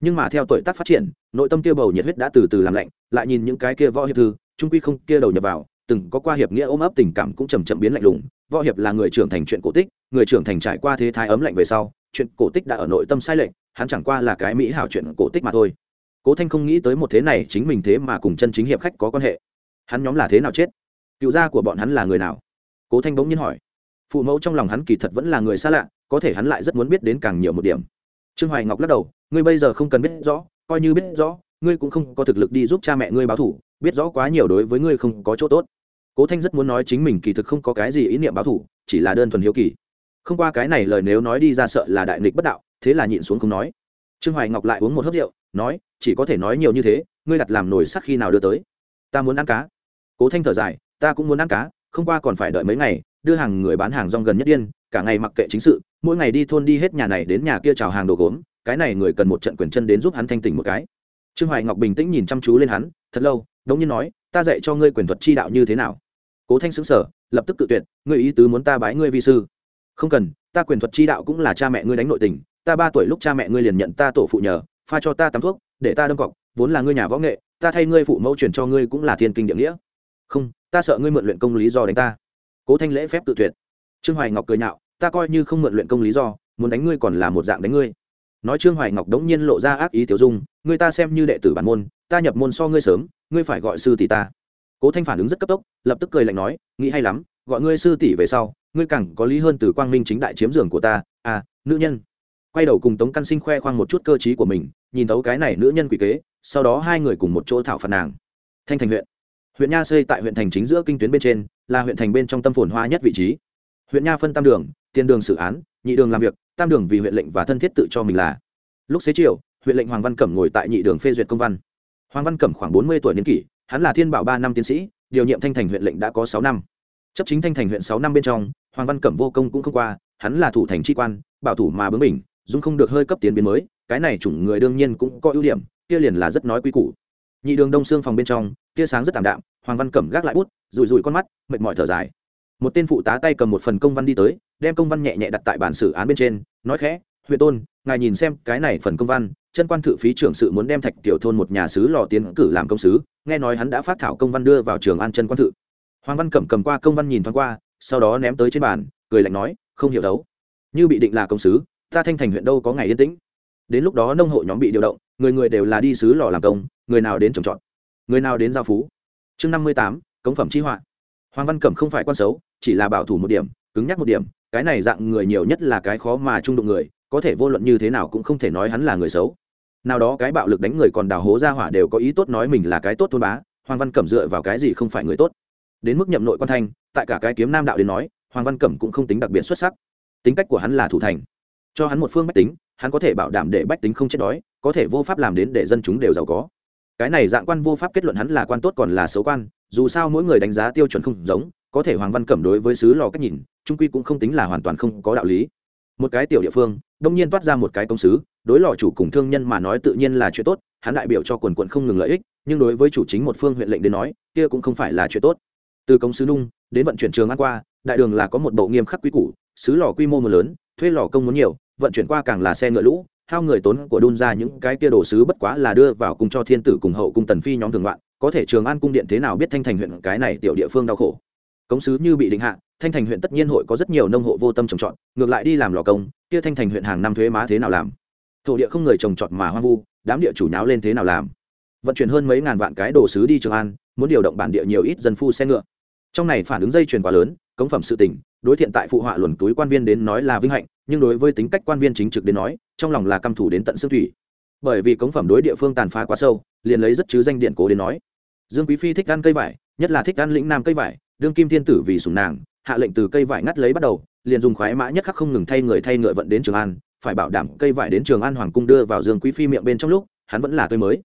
Nhưng mà theo tuổi tác phát triển, nội tâm kia bầu nhiệt huyết đã từ từ làm lạnh, lại nhìn những cái kia võ hiệp thư, trung quy không kia đầu nhập vào, từng có qua hiệp nghĩa ôm ấp tình cảm cũng chầm chậm biến lạnh lùng. Võ hiệp là người trưởng thành chuyện cổ tích, người trưởng thành trải qua thế thái ấm lạnh về sau chuyện cổ tích đã ở nội tâm sai lệch, hắn chẳng qua là cái mỹ hảo chuyện cổ tích mà thôi. Cố thanh không nghĩ tới một thế này chính mình thế mà cùng chân chính hiệp khách có quan hệ. Hắn nhóm là thế nào chết? Cựu gia của bọn hắn là người nào? Cố thanh bỗng nhiên hỏi. Phụ mẫu trong lòng hắn kỳ thật vẫn là người xa lạ, có thể hắn lại rất muốn biết đến càng nhiều một điểm. Trương hoài ngọc lắc đầu, ngươi bây giờ không cần biết rõ, coi như biết rõ, ngươi cũng không có thực lực đi giúp cha mẹ ngươi báo thủ biết rõ quá nhiều đối với ngươi không có chỗ tốt. Cố thanh rất muốn nói chính mình kỳ thực không có cái gì ý niệm báo thủ chỉ là đơn thuần hiếu kỳ không qua cái này lời nếu nói đi ra sợ là đại nghịch bất đạo, thế là nhịn xuống không nói. Trương hoài ngọc lại uống một hớp rượu, nói, chỉ có thể nói nhiều như thế, ngươi đặt làm nổi sắc khi nào đưa tới? Ta muốn ăn cá. Cố thanh thở dài, ta cũng muốn ăn cá, không qua còn phải đợi mấy ngày, đưa hàng người bán hàng rong gần nhất điên, cả ngày mặc kệ chính sự, mỗi ngày đi thôn đi hết nhà này đến nhà kia chào hàng đồ gốm, cái này người cần một trận quyền chân đến giúp hắn thanh tỉnh một cái. Trương hoài ngọc bình tĩnh nhìn chăm chú lên hắn, thật lâu, đống nhiên nói, ta dạy cho ngươi quyền thuật chi đạo như thế nào? Cố thanh xứng sở lập tức tự tuyệt, ngươi ý tứ muốn ta bái ngươi vi sư không cần, ta quyền thuật chi đạo cũng là cha mẹ ngươi đánh nội tình, ta ba tuổi lúc cha mẹ ngươi liền nhận ta tổ phụ nhờ, pha cho ta tắm thuốc, để ta đâm cọc, vốn là ngươi nhà võ nghệ, ta thay ngươi phụ mẫu truyền cho ngươi cũng là thiên kinh địa nghĩa. Không, ta sợ ngươi mượn luyện công lý do đánh ta. Cố thanh lễ phép tự tuyệt. Trương hoài ngọc cười nhạo, ta coi như không mượn luyện công lý do, muốn đánh ngươi còn là một dạng đánh ngươi. Nói trương hoài ngọc đống nhiên lộ ra ác ý tiểu dung, ngươi ta xem như đệ tử bản môn, ta nhập môn so ngươi sớm, ngươi phải gọi sư tỷ ta. Cố thanh phản ứng rất cấp tốc, lập tức cười lạnh nói, nghĩ hay lắm, gọi ngươi sư tỷ về sau ngươi càng có lý hơn từ quang minh chính đại chiếm giường của ta à nữ nhân. Quay đầu cùng tống căn sinh khoe khoang một chút cơ t của mình, nhìn thấu cái này nữ nhân quỷ kế, sau đó hai người cùng một chỗ thảo phạt nàng. Thanh thành huyện. Huyện nha xây tại huyện thành chính giữa kinh tuyến bên trên, là huyện thành bên trong tâm phồn hoa nhất vị trí. Huyện nha phân tam đường tiền đường xử án, nhị đường làm việc, tam đường vì huyện lệnh và thân thiết tự cho mình là. Lúc xế chiều, huyện lệnh hoàng văn cẩm ngồi tại nhị đường phê duyệt công văn. Hoàng văn cẩm khoảng bốn mươi tuổi niên kỷ, hắn là thiên bảo ba năm tiến sĩ, điều nhiệm thanh thành huyện lệnh đã có sáu năm. Chấp chính thanh thành huyện sáu năm bên trong hoàng văn cẩm vô công cũng không qua, hắn là thủ thành tri quan, bảo thủ mà bướng mình dung không được hơi cấp tiến biến mới, cái này chủng người đương nhiên cũng có ưu điểm, kia liền là rất nói quy củ. Nhị đường đông xương phòng bên trong, tia sáng rất tạm đạm, hoàng văn cẩm gác lại bút, rủi rủi con mắt, mệt mỏi thở dài. Một tên phụ tá tay cầm một phần công văn đi tới, đem công văn nhẹ nhẹ đặt tại bản xử án bên trên, nói khẽ, huyện tôn, ngài nhìn xem cái này phần công văn, chân quan thự phí trưởng sự muốn đem thạch tiểu thôn một nhà sứ lò tiến cử làm công sứ nghe nói hắn đã phát thảo công văn đưa vào trường an chân quan thự. Hoàng văn cẩm cầm qua công văn nhìn thoáng qua sau đó ném tới trên bàn, cười lạnh nói, không hiểu đấu. Như bị định là công sứ, ta thanh thành huyện đâu có ngày yên tĩnh. Đến lúc đó nông hộ nhóm bị điều động, người người đều là đi sứ lò làm công, người nào đến trồng trọt, người nào đến giao phú. Chương năm mươi tám, cống phẩm chi họa. Hoàng văn cẩm không phải quan xấu, chỉ là bảo thủ một điểm, cứng nhắc một điểm, cái này dạng người nhiều nhất là cái khó mà trung đụng người, có thể vô luận như thế nào cũng không thể nói hắn là người xấu. Nào đó cái bạo lực đánh người còn đào hố ra hỏa đều có ý tốt nói mình là cái tốt thôn bá, hoàng văn cẩm dựa vào cái gì không phải người tốt? Đến mức nhậm nội quan thanh, tại cả cái kiếm nam đạo đến nói, hoàng văn cẩm cũng không tính đặc biệt xuất sắc. Tính cách của hắn là thủ thành. Cho hắn một phương bách tính, hắn có thể bảo đảm để bách tính không chết đói, có thể vô pháp làm đến để dân chúng đều giàu có. Cái này dạng quan vô pháp kết luận hắn là quan tốt còn là xấu quan, dù sao mỗi người đánh giá tiêu chuẩn không giống, có thể hoàng văn cẩm đối với sứ lò cách nhìn, trung quy cũng không tính là hoàn toàn không có đạo lý. Một cái tiểu địa phương, đông nhiên toát ra một cái công sứ đối lò chủ cùng thương nhân mà nói tự nhiên là chuyện tốt, hắn đại biểu cho quần quận không ngừng lợi ích, nhưng đối với chủ chính một phương huyện lệnh đến nói, kia cũng không phải là chuyện tốt từ công sứ nung, đến vận chuyển trường ăn qua, đại đường là có một bộ nghiêm khắc quy củ, sứ lò quy mô một lớn, thuê lò công muốn nhiều, vận chuyển qua càng là xe ngựa lũ, hao người tốn của đun ra những cái kia đồ sứ bất quá là đưa vào cùng cho thiên tử cùng hậu cung tần phi nhóm thường loạn, có thể trường an cung điện thế nào biết thanh thành huyện cái này tiểu địa phương đau khổ. Cống sứ như bị định hạ, thanh thành huyện tất nhiên hội có rất nhiều nông hộ vô tâm trồng trọt, ngược lại đi làm lò công, kia thanh thành huyện hàng năm thuế má thế nào làm? Thổ địa không người trồng trọt mà hoang vu, đám địa chủ nháo lên thế nào làm? Vận chuyển hơn mấy ngàn vạn cái đồ sứ đi trường an, muốn điều động bản địa nhiều ít dân phu xe ngựa trong này phản ứng dây chuyền quá lớn, cống phẩm sự tình, đối thiện tại phụ họa luồn túi quan viên đến nói là vinh hạnh, nhưng đối với tính cách quan viên chính trực đến nói, trong lòng là căm thủ đến tận xương thủy. Bởi vì cống phẩm đối địa phương tàn phá quá sâu, liền lấy rất chứ danh điện cố đến nói. Dương quý phi thích ăn cây vải, nhất là thích ăn lĩnh nam cây vải, đương kim thiên tử vì sùng nàng, hạ lệnh từ cây vải ngắt lấy bắt đầu, liền dùng khoái mã nhất khắc không ngừng thay người thay ngựa vận đến trường an, phải bảo đảm cây vải đến trường an hoàng cung đưa vào dương quý phi miệng bên trong lúc, hắn vẫn là tươi mới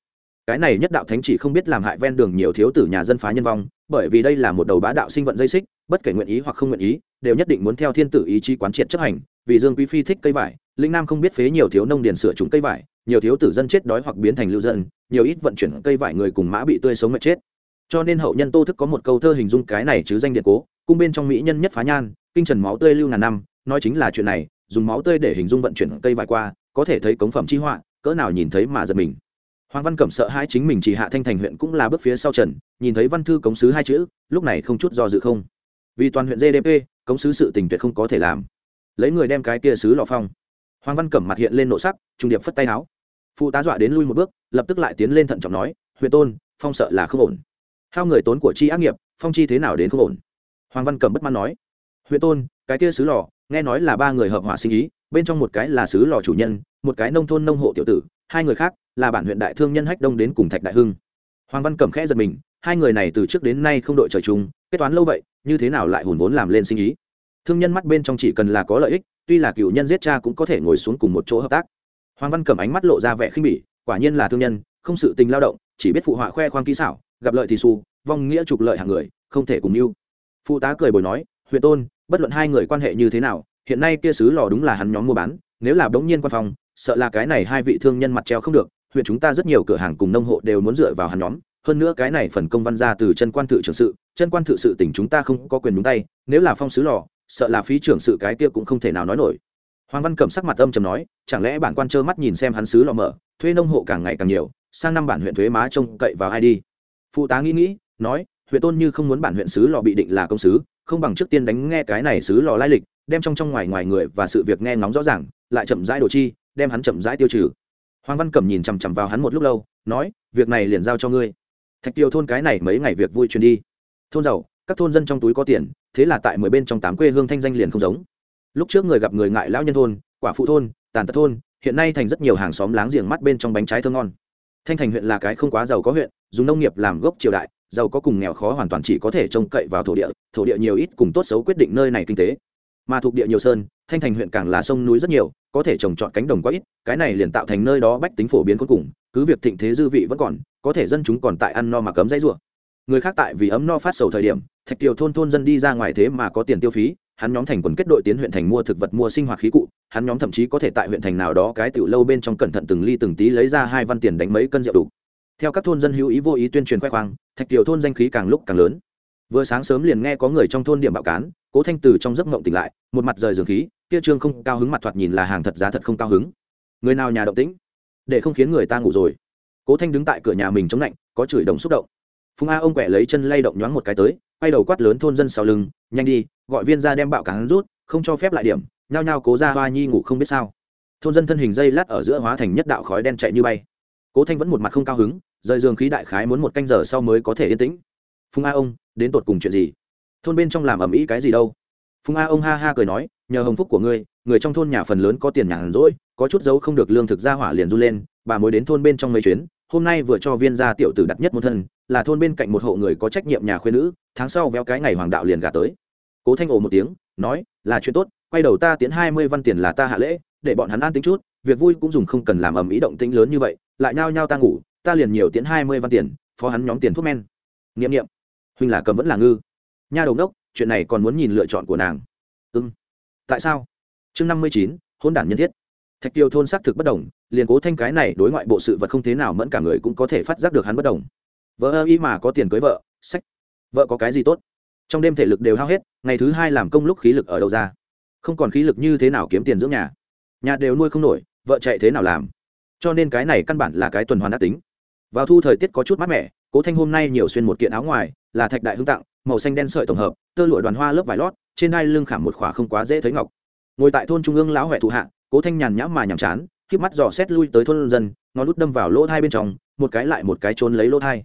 cái này nhất đạo thánh chỉ không biết làm hại ven đường nhiều thiếu tử nhà dân phá nhân vong, bởi vì đây là một đầu bá đạo sinh vận dây xích, bất kể nguyện ý hoặc không nguyện ý, đều nhất định muốn theo thiên tử ý chí quán triệt chấp hành, vì dương quý phi thích cây vải, linh nam không biết phế nhiều thiếu nông điền sửa chúng cây vải, nhiều thiếu tử dân chết đói hoặc biến thành lưu dân, nhiều ít vận chuyển cây vải người cùng mã bị tươi sống mệt chết. Cho nên hậu nhân tô thức có một câu thơ hình dung cái này chứ danh điện cố, cung bên trong mỹ nhân nhất phá nhan, kinh trần máu tươi lưu ngàn năm, nói chính là chuyện này, dùng máu tươi để hình dung vận chuyển cây vải qua, có thể thấy cống phẩm chi họa, cỡ nào nhìn thấy mà giật mình hoàng văn cẩm sợ hai chính mình chỉ hạ thanh thành huyện cũng là bước phía sau trần, nhìn thấy văn thư cống sứ hai chữ, lúc này không chút do dự không. Vì toàn huyện gdp cống sứ sự tình tuyệt không có thể làm. Lấy người đem cái kia sứ lò phong. Hoàng văn cẩm mặt hiện lên nộ sắc, trung điệp phất tay áo phụ tá dọa đến lui một bước, lập tức lại tiến lên thận trọng nói, huyện tôn, phong sợ là không ổn. Hao người tốn của chi ác nghiệp, phong chi thế nào đến không ổn. Hoàng văn cẩm bất mãn nói, huyện tôn, cái kia sứ lò, nghe nói là ba người hợp hỏa sinh ý, bên trong một cái là sứ lò chủ nhân, một cái nông thôn nông hộ tiểu tử, hai người khác là bản huyện đại thương nhân hách đông đến cùng thạch đại hưng. Hoàng văn cẩm khẽ giật mình, hai người này từ trước đến nay không đội trời chung, kết toán lâu vậy, như thế nào lại hùn vốn làm lên sinh ý? Thương nhân mắt bên trong chỉ cần là có lợi ích, tuy là cựu nhân giết cha cũng có thể ngồi xuống cùng một chỗ hợp tác. Hoàng văn cẩm ánh mắt lộ ra vẻ khinh bỉ, quả nhiên là thương nhân, không sự tình lao động, chỉ biết phụ họa khoe khoang kỹ xảo, gặp lợi thì xu vong nghĩa trục lợi hàng người, không thể cùng mưu. Phụ tá cười bồi nói, huyện tôn, bất luận hai người quan hệ như thế nào, hiện nay kia sứ lò đúng là hắn nhóm mua bán, nếu là bỗng nhiên quan phòng, sợ là cái này hai vị thương nhân mặt treo không được huyện chúng ta rất nhiều cửa hàng cùng nông hộ đều muốn dựa vào hắn nhóm. Hơn nữa cái này phần công văn ra từ chân quan thự trưởng sự, chân quan thự sự tỉnh chúng ta không có quyền đúng tay, nếu là phong sứ lò, sợ là phí trưởng sự cái kia cũng không thể nào nói nổi. Hoàng văn cẩm sắc mặt âm trầm nói, chẳng lẽ bản quan trơ mắt nhìn xem hắn sứ lò mở, thuê nông hộ càng ngày càng nhiều, sang năm bản huyện thuế má trông cậy vào ai đi? Phụ tá nghĩ nghĩ, nói, huyện tôn như không muốn bản huyện sứ lò bị định là công sứ, không bằng trước tiên đánh nghe cái này sứ lò lai lịch, đem trong trong ngoài ngoài người và sự việc nghe ngóng rõ ràng, lại chậm rãi đồ chi, đem hắn chậm rãi tiêu trừ hoàng văn cẩm nhìn chằm chằm vào hắn một lúc lâu, nói, việc này liền giao cho ngươi. Thạch tiêu thôn cái này mấy ngày việc vui truyền đi. Thôn giàu, các thôn dân trong túi có tiền, thế là tại mười bên trong tám quê hương thanh danh liền không giống. Lúc trước người gặp người ngại lão nhân thôn, quả phụ thôn, tàn tật thôn, hiện nay thành rất nhiều hàng xóm láng giềng mắt bên trong bánh trái thơ ngon. Thanh thành huyện là cái không quá giàu có huyện, dùng nông nghiệp làm gốc triều đại, giàu có cùng nghèo khó hoàn toàn chỉ có thể trông cậy vào thổ địa thổ địa nhiều ít cùng tốt xấu quyết định nơi này kinh tế mà thuộc địa nhiều sơn, thanh thành huyện càng là sông núi rất nhiều, có thể trồng trọt cánh đồng quá ít, cái này liền tạo thành nơi đó bách tính phổ biến cuối cùng, cứ việc thịnh thế dư vị vẫn còn, có thể dân chúng còn tại ăn no mà cấm dãy rủa. Người khác tại vì ấm no phát sầu thời điểm, thạch tiều thôn thôn dân đi ra ngoài thế mà có tiền tiêu phí, hắn nhóm thành quần kết đội tiến huyện thành mua thực vật mua sinh hoạt khí cụ, hắn nhóm thậm chí có thể tại huyện thành nào đó cái tiểu lâu bên trong cẩn thận từng ly từng tí lấy ra hai văn tiền đánh mấy cân rượu đủ. Theo các thôn dân hữu ý vô ý tuyên truyền khoe khoang, thạch tiều thôn danh khí càng lúc càng lớn. Vừa sáng sớm liền nghe có người trong thôn điểm bạo cán, cố thanh từ trong giấc mộng tỉnh lại một mặt rời giường khí, kia trương không cao hứng mặt thoạt nhìn là hàng thật giá thật không cao hứng. Người nào nhà động tĩnh? Để không khiến người ta ngủ rồi. Cố thanh đứng tại cửa nhà mình chống lạnh, có chửi đồng xúc động. Phùng a ông quẹ lấy chân lay động nhoáng một cái tới, quay đầu quát lớn thôn dân sau lưng, nhanh đi, gọi viên ra đem bạo cán rút, không cho phép lại điểm, nhao nhao cố ra hoa nhi ngủ không biết sao. Thôn dân thân hình dây lát ở giữa hóa thành nhất đạo khói đen chạy như bay. Cố thanh vẫn một mặt không cao hứng, rời giường khí đại khái muốn một canh giờ sau mới có thể yên tĩnh. Phùng a ông, đến tột cùng chuyện gì? Thôn bên trong làm ầm ĩ cái gì đâu? Phùng a ông ha ha cười nói, nhờ hồng phúc của ngươi, người trong thôn nhà phần lớn có tiền nhàn rỗi, có chút dấu không được lương thực ra hỏa liền run lên, bà mới đến thôn bên trong mấy chuyến, hôm nay vừa cho viên gia tiểu tử đặt nhất một thân, là thôn bên cạnh một hộ người có trách nhiệm nhà khuyên nữ, tháng sau véo cái ngày hoàng đạo liền gả tới. Cố thanh ồ một tiếng, nói, là chuyện tốt, quay đầu ta tiến hai mươi văn tiền là ta hạ lễ, để bọn hắn an tính chút, việc vui cũng dùng không cần làm ầm ý động tính lớn như vậy, lại nhao nhao ta ngủ, ta liền nhiều tiến hai mươi văn tiền, phó hắn nhóm tiền thuốc men. N i ệ m n i ệ m huynh là cầm vẫn là ngư. Nha đầu đốc chuyện này còn muốn nhìn lựa chọn của nàng. Ưng tại sao? Chương năm mươi chín, hôn đản nhân thiết. Thạch tiêu thôn xác thực bất đồng, liền cố thanh cái này đối ngoại bộ sự vật không thế nào mẫn cả người cũng có thể phát giác được hắn bất đồng. Vợ ơ y mà có tiền cưới vợ, sách. Vợ có cái gì tốt? Trong đêm thể lực đều hao hết, ngày thứ hai làm công lúc khí lực ở đâu ra? Không còn khí lực như thế nào kiếm tiền dưỡng nhà? Nhà đều nuôi không nổi, vợ chạy thế nào làm? Cho nên cái này căn bản là cái tuần hoàn đã tính. Vào thu thời tiết có chút mát mẻ, cố thanh hôm nay nhiều xuyên một kiện áo ngoài, là thạch đại hưng tặng màu xanh đen sợi tổng hợp, tơ lụa đoàn hoa lớp vải lót, trên hai lưng khảm một khỏa không quá dễ thấy ngọc. Ngồi tại thôn trung ương lão huệ thụ hạ, cố thanh nhàn nhã mà nhàm chán k mắt dò xét lui tới thôn dân, ngón lút đâm vào lỗ thai bên trong, một cái lại một cái trốn lấy lỗ thai.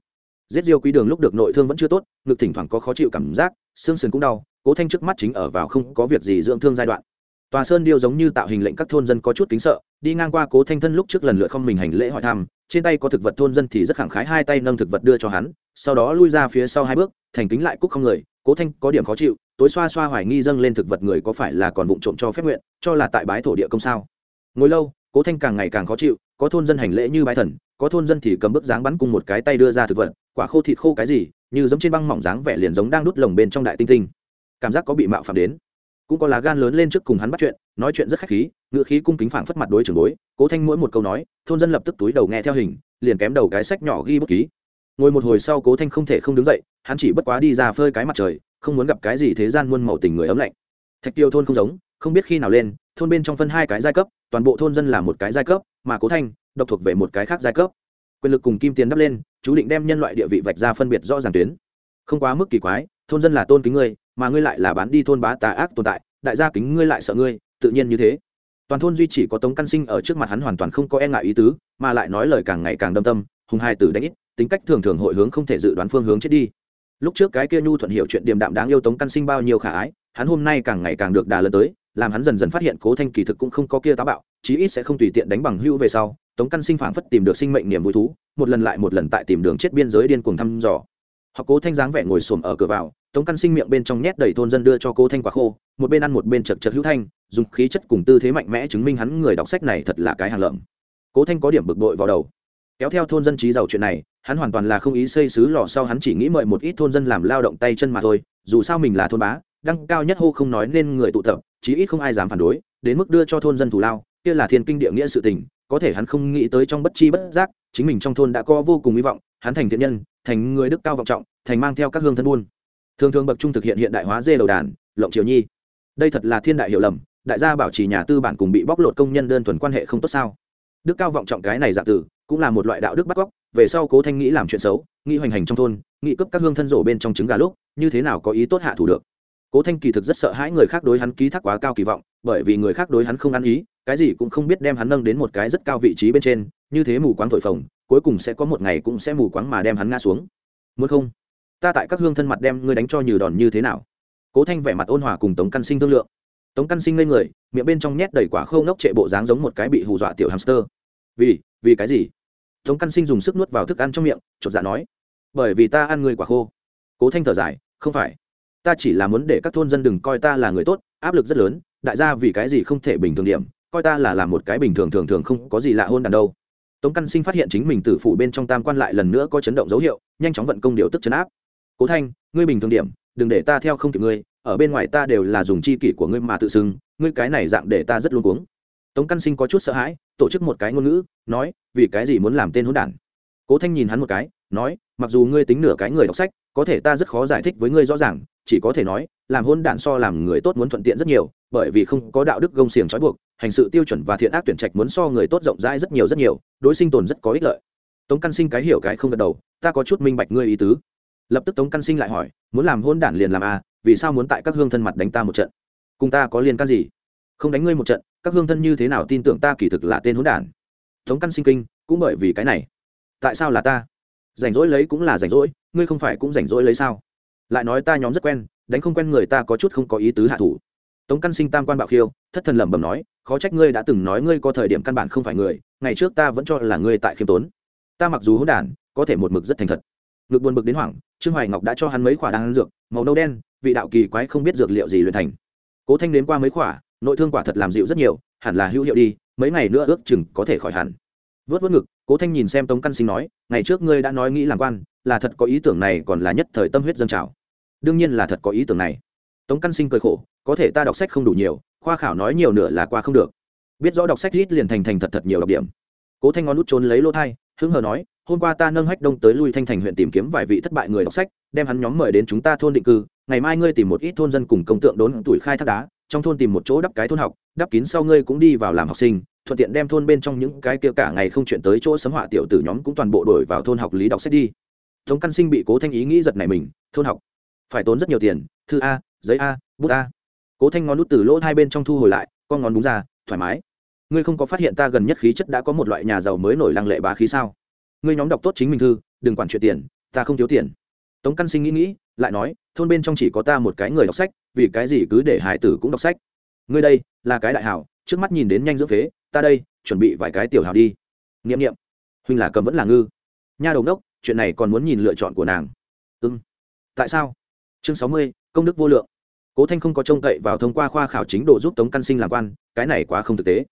Giết diêu quý đường lúc được nội thương vẫn chưa tốt, ngực thỉnh thoảng có khó chịu cảm giác, xương sườn cũng đau, cố thanh trước mắt chính ở vào không có việc gì dưỡng thương giai đoạn. Tòa sơn điêu giống như tạo hình lệnh các thôn dân có chút kính sợ, đi ngang qua cố thanh thân lúc trước lần lượt không mình hành lễ hỏi thăm, trên tay có thực vật thôn dân thì rất khẳng khái hai tay nâng thực vật đưa cho hắn sau đó lui ra phía sau hai bước, thành kính lại cúc không người, cố thanh có điểm khó chịu, tối xoa xoa hoài nghi dâng lên thực vật người có phải là còn vụng trộm cho phép nguyện, cho là tại bái thổ địa công sao. Ngồi lâu, cố thanh càng ngày càng khó chịu, có thôn dân hành lễ như bái thần, có thôn dân thì cầm bức dáng bắn cùng một cái tay đưa ra thực vật, quả khô thịt khô cái gì, như giống trên băng mỏng dáng vẻ liền giống đang đút lồng bên trong đại tinh tinh. Cảm giác có bị mạo phạm đến. Cũng có lá gan lớn lên trước cùng hắn bắt chuyện, nói chuyện rất khách khí ngựa khí cung kính phảng phất mặt đối trường bối. Cố thanh mỗi một câu nói, thôn dân lập tức túi đầu nghe theo hình, liền kém đầu cái sách nhỏ ghi bút ký ngồi một hồi sau cố thanh không thể không đứng dậy, hắn chỉ bất quá đi ra phơi cái mặt trời, không muốn gặp cái gì thế gian muôn màu tình người ấm lạnh. Thạch tiêu thôn không giống, không biết khi nào lên, thôn bên trong phân hai cái giai cấp, toàn bộ thôn dân là một cái giai cấp, mà cố thanh, độc thuộc về một cái khác giai cấp. Quyền lực cùng kim tiền đắp lên, chú định đem nhân loại địa vị vạch ra phân biệt rõ ràng tuyến. Không quá mức kỳ quái, thôn dân là tôn kính ngươi, mà ngươi lại là bán đi thôn bá tà ác tồn tại, đại gia kính ngươi lại sợ ngươi, tự nhiên như thế. Toàn thôn duy chỉ có tống căn sinh ở trước mặt hắn hoàn toàn không có e ngại ý tứ, mà lại nói lời càng ngày càng đâm tâm hùng hai tử đánh ít, tính cách thường thường hội hướng không thể dự đoán phương hướng chết đi. Lúc trước cái kia nhu thuận hiểu chuyện điềm đạm đáng yêu tống căn sinh bao nhiêu khả ái, hắn hôm nay càng ngày càng được đà lần tới, làm hắn dần dần phát hiện cố thanh kỳ thực cũng không có kia táo bạo, chí ít sẽ không tùy tiện đánh bằng hưu về sau, tống căn sinh phảng phất tìm được sinh mệnh niềm vui thú, một lần lại một lần tại tìm đường chết biên giới điên cuồng thăm dò. Họ cố thanh dáng vẻ ngồi xổm ở cửa vào, tống căn sinh miệng bên trong nhét đầy thôn dân đưa cho cố thanh quả khô, một bên ăn một bên chật chật hữu thanh, dùng khí chất cùng tư thế mạnh mẽ chứng minh hắn người đọc sách này thật là cái hàng lợm. Cố thanh có điểm bực bội vào đầu kéo theo thôn dân trí giàu chuyện này, hắn hoàn toàn là không ý xây xứ lò sau hắn chỉ nghĩ mời một ít thôn dân làm lao động tay chân mà thôi, dù sao mình là thôn bá, đăng cao nhất hô không nói nên người tụ tập, chí ít không ai dám phản đối, đến mức đưa cho thôn dân thủ lao, kia là thiên kinh địa nghĩa sự tình, có thể hắn không nghĩ tới trong bất chi bất giác, chính mình trong thôn đã có vô cùng hy vọng, hắn thành thiện nhân, thành người đức cao vọng trọng, thành mang theo các hương thân buôn. Thường thường bậc trung thực hiện hiện đại hóa dê đầu đàn, lộng triều nhi. Đây thật là thiên đại hiểu lầm, đại gia bảo trì nhà tư bản cùng bị bóc lột công nhân đơn thuần quan hệ không tốt sao? Đức cao vọng trọng cái này dạng tử cũng là một loại đạo đức bắt cóc, về sau cố thanh nghĩ làm chuyện xấu, nghĩ hoành hành trong thôn, nghĩ cướp các hương thân rổ bên trong trứng gà lúc, như thế nào có ý tốt hạ thủ được? Cố thanh kỳ thực rất sợ hãi người khác đối hắn ký thác quá cao kỳ vọng, bởi vì người khác đối hắn không ăn ý, cái gì cũng không biết đem hắn nâng đến một cái rất cao vị trí bên trên, như thế mù quáng thổi phồng, cuối cùng sẽ có một ngày cũng sẽ mù quáng mà đem hắn ngã xuống. Muốn không? Ta tại các hương thân mặt đem ngươi đánh cho như đòn như thế nào? Cố thanh vẻ mặt ôn hòa cùng tống căn sinh thương lượng. Tống căn sinh lên người, miệng bên trong nhét đầy quả khâu nốc trệ bộ dáng giống một cái bị hù dọa tiểu hamster. Vì vì cái gì? Tống căn sinh dùng sức nuốt vào thức ăn trong miệng, chột dạ nói, bởi vì ta ăn người quả khô. Cố thanh thở dài, không phải. Ta chỉ là muốn để các thôn dân đừng coi ta là người tốt, áp lực rất lớn, đại gia vì cái gì không thể bình thường điểm, coi ta là làm một cái bình thường thường thường không có gì lạ hôn đàn đâu. Tống căn sinh phát hiện chính mình tử phủ bên trong tam quan lại lần nữa có chấn động dấu hiệu, nhanh chóng vận công điều tức chấn áp. Cố thanh, ngươi bình thường điểm, đừng để ta theo không kịp ngươi, ở bên ngoài ta đều là dùng chi kỷ của ngươi mà tự xưng, ngươi cái này dạng để ta rất luôn cuống. Tống căn sinh có chút sợ hãi tổ chức một cái ngôn ngữ nói vì cái gì muốn làm tên hỗn đản? Cố thanh nhìn hắn một cái nói mặc dù ngươi tính nửa cái người đọc sách có thể ta rất khó giải thích với ngươi rõ ràng chỉ có thể nói làm hôn đản so làm người tốt muốn thuận tiện rất nhiều bởi vì không có đạo đức gông xiềng trói buộc hành sự tiêu chuẩn và thiện ác tuyển trạch muốn so người tốt rộng rãi rất nhiều rất nhiều đối sinh tồn rất có ích lợi. Tống căn sinh cái hiểu cái không gật đầu ta có chút minh bạch ngươi ý tứ. Lập tức tống căn sinh lại hỏi muốn làm hôn đản liền làm a à, vì sao muốn tại các hương thân mặt đánh ta một trận? Cùng ta có liên can gì? Không đánh ngươi một trận, các hương thân như thế nào tin tưởng ta kỳ thực là tên hỗn đản. Tống căn sinh kinh, cũng bởi vì cái này. Tại sao là ta? Rảnh rỗi lấy cũng là rảnh rỗi, ngươi không phải cũng rảnh rỗi lấy sao? Lại nói ta nhóm rất quen, đánh không quen người ta có chút không có ý tứ hạ thủ. Tống căn sinh tam quan bạo khiêu, thất thần lẩm bẩm nói, khó trách ngươi đã từng nói ngươi có thời điểm căn bản không phải người, ngày trước ta vẫn cho là ngươi tại khiêm tốn. Ta mặc dù hỗn đản, có thể một mực rất thành thật. Ngực buồn bực đến hoảng, trương hoài ngọc đã cho hắn mấy khoả đan dược, màu nâu đen, vị đạo kỳ quái không biết dược liệu gì luyện thành. Cố thanh đến qua mấy khoả nội thương quả thật làm dịu rất nhiều, hẳn là hữu hiệu đi, mấy ngày nữa ước chừng có thể khỏi hẳn. Vớt vớt ngực, cố thanh nhìn xem tống căn sinh nói, ngày trước ngươi đã nói nghĩ làm quan, là thật có ý tưởng này còn là nhất thời tâm huyết dân trào. Đương nhiên là thật có ý tưởng này. Tống căn sinh cười khổ, có thể ta đọc sách không đủ nhiều, khoa khảo nói nhiều nửa là qua không được. Biết rõ đọc sách ít liền thành thành thật thật nhiều đặc điểm. Cố thanh ngón nút trốn lấy lô thai, hứng hờ nói, hôm qua ta nâng hách đông tới lui thanh thành huyện tìm kiếm vài vị thất bại người đọc sách, đem hắn nhóm mời đến chúng ta thôn định cư, ngày mai ngươi tìm một ít thôn dân cùng công tượng đốn tuổi khai thác đá trong thôn tìm một chỗ đắp cái thôn học, đắp kín sau ngươi cũng đi vào làm học sinh, thuận tiện đem thôn bên trong những cái kia cả ngày không chuyện tới chỗ sấm họa tiểu tử nhóm cũng toàn bộ đổi vào thôn học lý đọc sách đi. Tống căn sinh bị cố thanh ý nghĩ giật này mình, thôn học, phải tốn rất nhiều tiền, thư a, giấy a, bút a. Cố thanh ngón nút từ lỗ hai bên trong thu hồi lại, con ngón đúng ra, thoải mái. Ngươi không có phát hiện ta gần nhất khí chất đã có một loại nhà giàu mới nổi lăng lệ bá khí sao? Ngươi nhóm đọc tốt chính mình thư, đừng quản chuyện tiền, ta không thiếu tiền. Tống căn sinh nghĩ nghĩ, lại nói, thôn bên trong chỉ có ta một cái người đọc sách vì cái gì cứ để hải tử cũng đọc sách. Ngươi đây là cái đại hảo trước mắt nhìn đến nhanh giữa phế ta đây chuẩn bị vài cái tiểu hảo đi. Nghiệm nghiệm huynh là cầm vẫn là ngư. Nha đầu đốc chuyện này còn muốn nhìn lựa chọn của nàng. Ưng, ừ. tại sao? Chương sáu mươi công đức vô lượng. Cố thanh không có trông cậy vào thông qua khoa khảo chính độ giúp tống căn sinh làm quan cái này quá không thực tế.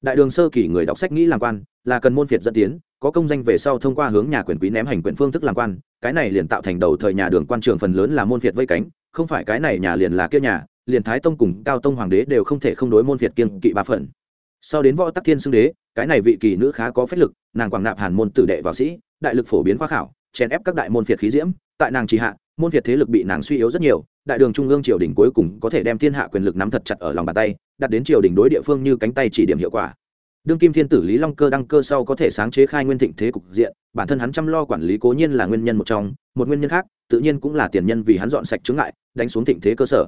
Đại đường sơ kỳ người đọc sách nghĩ làm quan là cần môn phiệt dẫn tiến có công danh về sau thông qua hướng nhà quyền quý ném hành quyền phương thức làm quan cái này liền tạo thành đầu thời nhà đường quan trường phần lớn là môn phiệt vây cánh không phải cái này nhà liền là kia nhà, liền thái tông cùng cao tông hoàng đế đều không thể không đối môn Việt kiên kỵ ba phần. Sau đến võ tắc thiên xưng đế, cái này vị kỳ nữ khá có phép lực, nàng quảng nạp hàn môn tử đệ vào sĩ, đại lực phổ biến khoa khảo, chèn ép các đại môn phiệt khí diễm, tại nàng trì hạ, môn phiệt thế lực bị nàng suy yếu rất nhiều, đại đường trung ương triều đình cuối cùng có thể đem thiên hạ quyền lực nắm thật chặt ở lòng bàn tay, đặt đến triều đình đối địa phương như cánh tay chỉ điểm hiệu quả đương kim thiên tử lý long cơ đăng cơ sau có thể sáng chế khai nguyên thịnh thế cục diện, bản thân hắn chăm lo quản lý cố nhiên là nguyên nhân một trong, một nguyên nhân khác, tự nhiên cũng là tiền nhân vì hắn dọn sạch chướng ngại, đánh xuống thịnh thế cơ sở.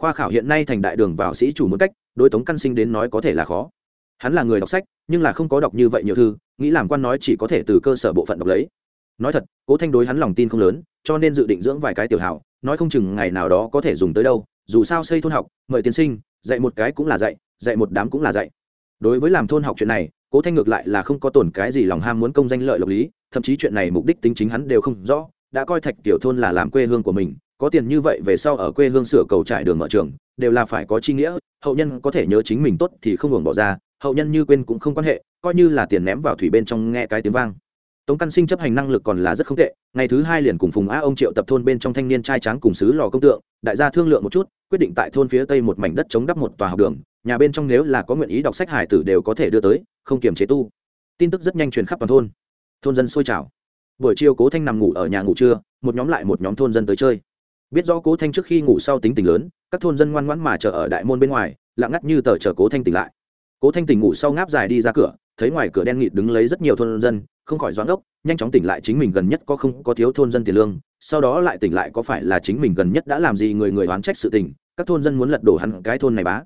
Khoa khảo hiện nay thành đại đường vào sĩ chủ muốn cách, đối tống căn sinh đến nói có thể là khó. Hắn là người đọc sách, nhưng là không có đọc như vậy nhiều thư, nghĩ làm quan nói chỉ có thể từ cơ sở bộ phận đọc lấy. Nói thật, cố thanh đối hắn lòng tin không lớn, cho nên dự định dưỡng vài cái tiểu hảo, nói không chừng ngày nào đó có thể dùng tới đâu, dù sao xây thôn học, mời tiến sinh, dạy một cái cũng là dạy dạy một đám cũng là dạy đối với làm thôn học chuyện này, cố thanh ngược lại là không có tổn cái gì lòng ham muốn công danh lợi lộc lý, thậm chí chuyện này mục đích tính chính hắn đều không rõ, đã coi thạch tiểu thôn là làm quê hương của mình, có tiền như vậy về sau ở quê hương sửa cầu trải đường mở trường, đều là phải có chi nghĩa, hậu nhân có thể nhớ chính mình tốt thì không hưởng bỏ ra, hậu nhân như quên cũng không quan hệ, coi như là tiền ném vào thủy bên trong nghe cái tiếng vang. Tống căn sinh chấp hành năng lực còn là rất không tệ, ngày thứ hai liền cùng phùng á ông triệu tập thôn bên trong thanh niên trai tráng cùng xứ lò công tượng, đại gia thương lượng một chút, quyết định tại thôn phía tây một mảnh đất chống đắp một tòa học đường nhà bên trong nếu là có nguyện ý đọc sách hải tử đều có thể đưa tới, không kiềm chế tu. Tin tức rất nhanh truyền khắp toàn thôn. Thôn dân sôi trào. Buổi chiều cố thanh nằm ngủ ở nhà ngủ trưa, một nhóm lại một nhóm thôn dân tới chơi. Biết rõ cố thanh trước khi ngủ sau tính tình lớn, các thôn dân ngoan ngoãn mà chờ ở đại môn bên ngoài, lặng ngắt như tờ chờ cố thanh tỉnh lại. Cố thanh tỉnh ngủ sau ngáp dài đi ra cửa, thấy ngoài cửa đen nghịt đứng lấy rất nhiều thôn dân, không khỏi doãn ốc, nhanh chóng tỉnh lại chính mình gần nhất có không có thiếu thôn dân tiền lương, sau đó lại tỉnh lại có phải là chính mình gần nhất đã làm gì người người oán trách sự tình, các thôn dân muốn lật đổ hắn cái thôn này bá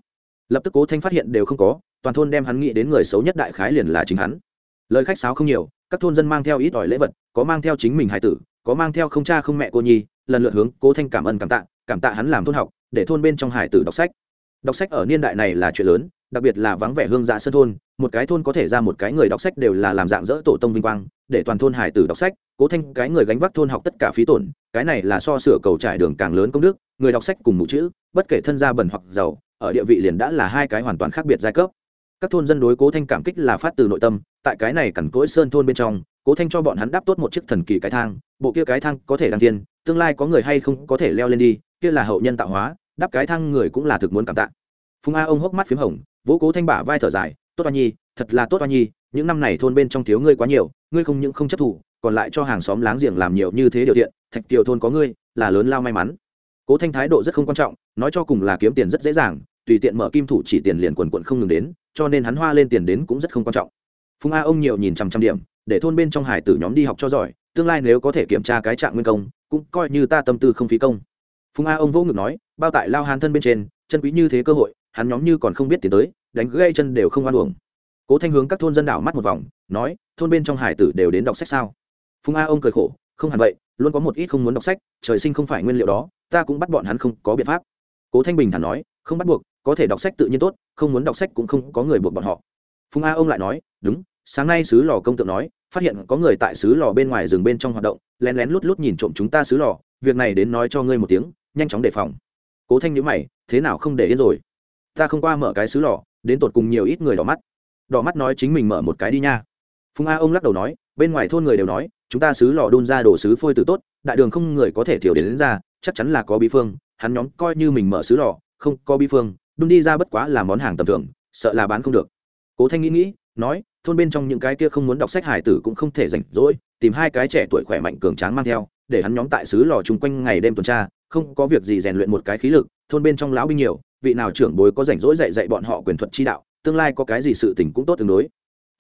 lập tức cố thanh phát hiện đều không có, toàn thôn đem hắn nghĩ đến người xấu nhất đại khái liền là chính hắn. Lời khách sáo không nhiều, các thôn dân mang theo ít ỏi lễ vật, có mang theo chính mình hải tử, có mang theo không cha không mẹ cô nhi, lần lượt hướng cố thanh cảm ơn cảm tạ cảm tạ hắn làm thôn học, để thôn bên trong hải tử đọc sách. Đọc sách ở niên đại này là chuyện lớn, đặc biệt là vắng vẻ hương dạ sân thôn, một cái thôn có thể ra một cái người đọc sách đều là làm dạng dỡ tổ tông vinh quang, để toàn thôn hải tử đọc sách, cố thanh cái người gánh vác thôn học tất cả phí tổn, cái này là so sửa cầu trải đường càng lớn công đức, người đọc sách cùng mũ chữ, bất kể thân gia bẩn hoặc giàu ở địa vị liền đã là hai cái hoàn toàn khác biệt giai cấp. Các thôn dân đối cố thanh cảm kích là phát từ nội tâm tại cái này cằn cỗi sơn thôn bên trong cố thanh cho bọn hắn đáp tốt một chiếc thần kỳ cái thang bộ kia cái thang có thể đăng tiên tương lai có người hay không có thể leo lên đi kia là hậu nhân tạo hóa đáp cái thang người cũng là thực muốn cảm tạ. Phùng a ông hốc mắt p h í m hồng vỗ cố thanh bả vai thở dài tốt oa nhi thật là tốt oa nhi những năm này thôn bên trong thiếu ngươi quá nhiều ngươi không những không chấp thủ còn lại cho hàng xóm láng giềng làm nhiều như thế điều kiện, thạch tiểu thôn có ngươi là lớn lao may mắn. Cố thanh thái độ rất không quan trọng nói cho cùng là kiếm tiền rất dễ dàng tùy tiện mở kim thủ chỉ tiền liền quần quận không ngừng đến, cho nên hắn hoa lên tiền đến cũng rất không quan trọng. Phùng a ông nhiều nhìn trăm trăm điểm, để thôn bên trong hải tử nhóm đi học cho giỏi, tương lai nếu có thể kiểm tra cái trạng nguyên công, cũng coi như ta tâm tư không phí công. Phùng a ông vô ngực nói, bao tại lao hàn thân bên trên, chân quý như thế cơ hội, hắn nhóm như còn không biết tiến tới, đánh gây chân đều không oan uổng. Cố thanh hướng các thôn dân đảo mắt một vòng, nói, thôn bên trong hải tử đều đến đọc sách sao? Phùng a ông cười khổ, không hẳn vậy, luôn có một ít không muốn đọc sách, trời sinh không phải nguyên liệu đó, ta cũng bắt bọn hắn không có biện pháp. Cố thanh bình thản nói, không bắt buộc có thể đọc sách tự nhiên tốt không muốn đọc sách cũng không có người buộc bọn họ. Phùng a ông lại nói đúng sáng nay sứ lò công tượng nói phát hiện có người tại sứ lò bên ngoài rừng bên trong hoạt động lén lén lút lút nhìn trộm chúng ta sứ lò việc này đến nói cho ngươi một tiếng nhanh chóng đề phòng. Cố thanh nhữ mày thế nào không để yên rồi? Ta không qua mở cái sứ lò đến tột cùng nhiều ít người đỏ mắt. Đỏ mắt nói chính mình mở một cái đi nha. Phùng a ông lắc đầu nói bên ngoài thôn người đều nói chúng ta sứ lò đun ra đổ sứ phôi từ tốt đại đường không người có thể thiểu đến, đến ra chắc chắn là có bí phương hắn nhóm coi như mình mở sứ lò không có bí phương đun đi ra bất quá là món hàng tầm thường, sợ là bán không được. Cố thanh nghĩ nghĩ, nói, thôn bên trong những cái kia không muốn đọc sách hải tử cũng không thể rảnh rỗi, tìm hai cái trẻ tuổi khỏe mạnh cường tráng mang theo, để hắn nhóm tại xứ lò chung quanh ngày đêm tuần tra, không có việc gì rèn luyện một cái khí lực, thôn bên trong lão binh nhiều, vị nào trưởng bối có rảnh rỗi dạy dạy bọn họ quyền thuật chi đạo, tương lai có cái gì sự tình cũng tốt tương đối.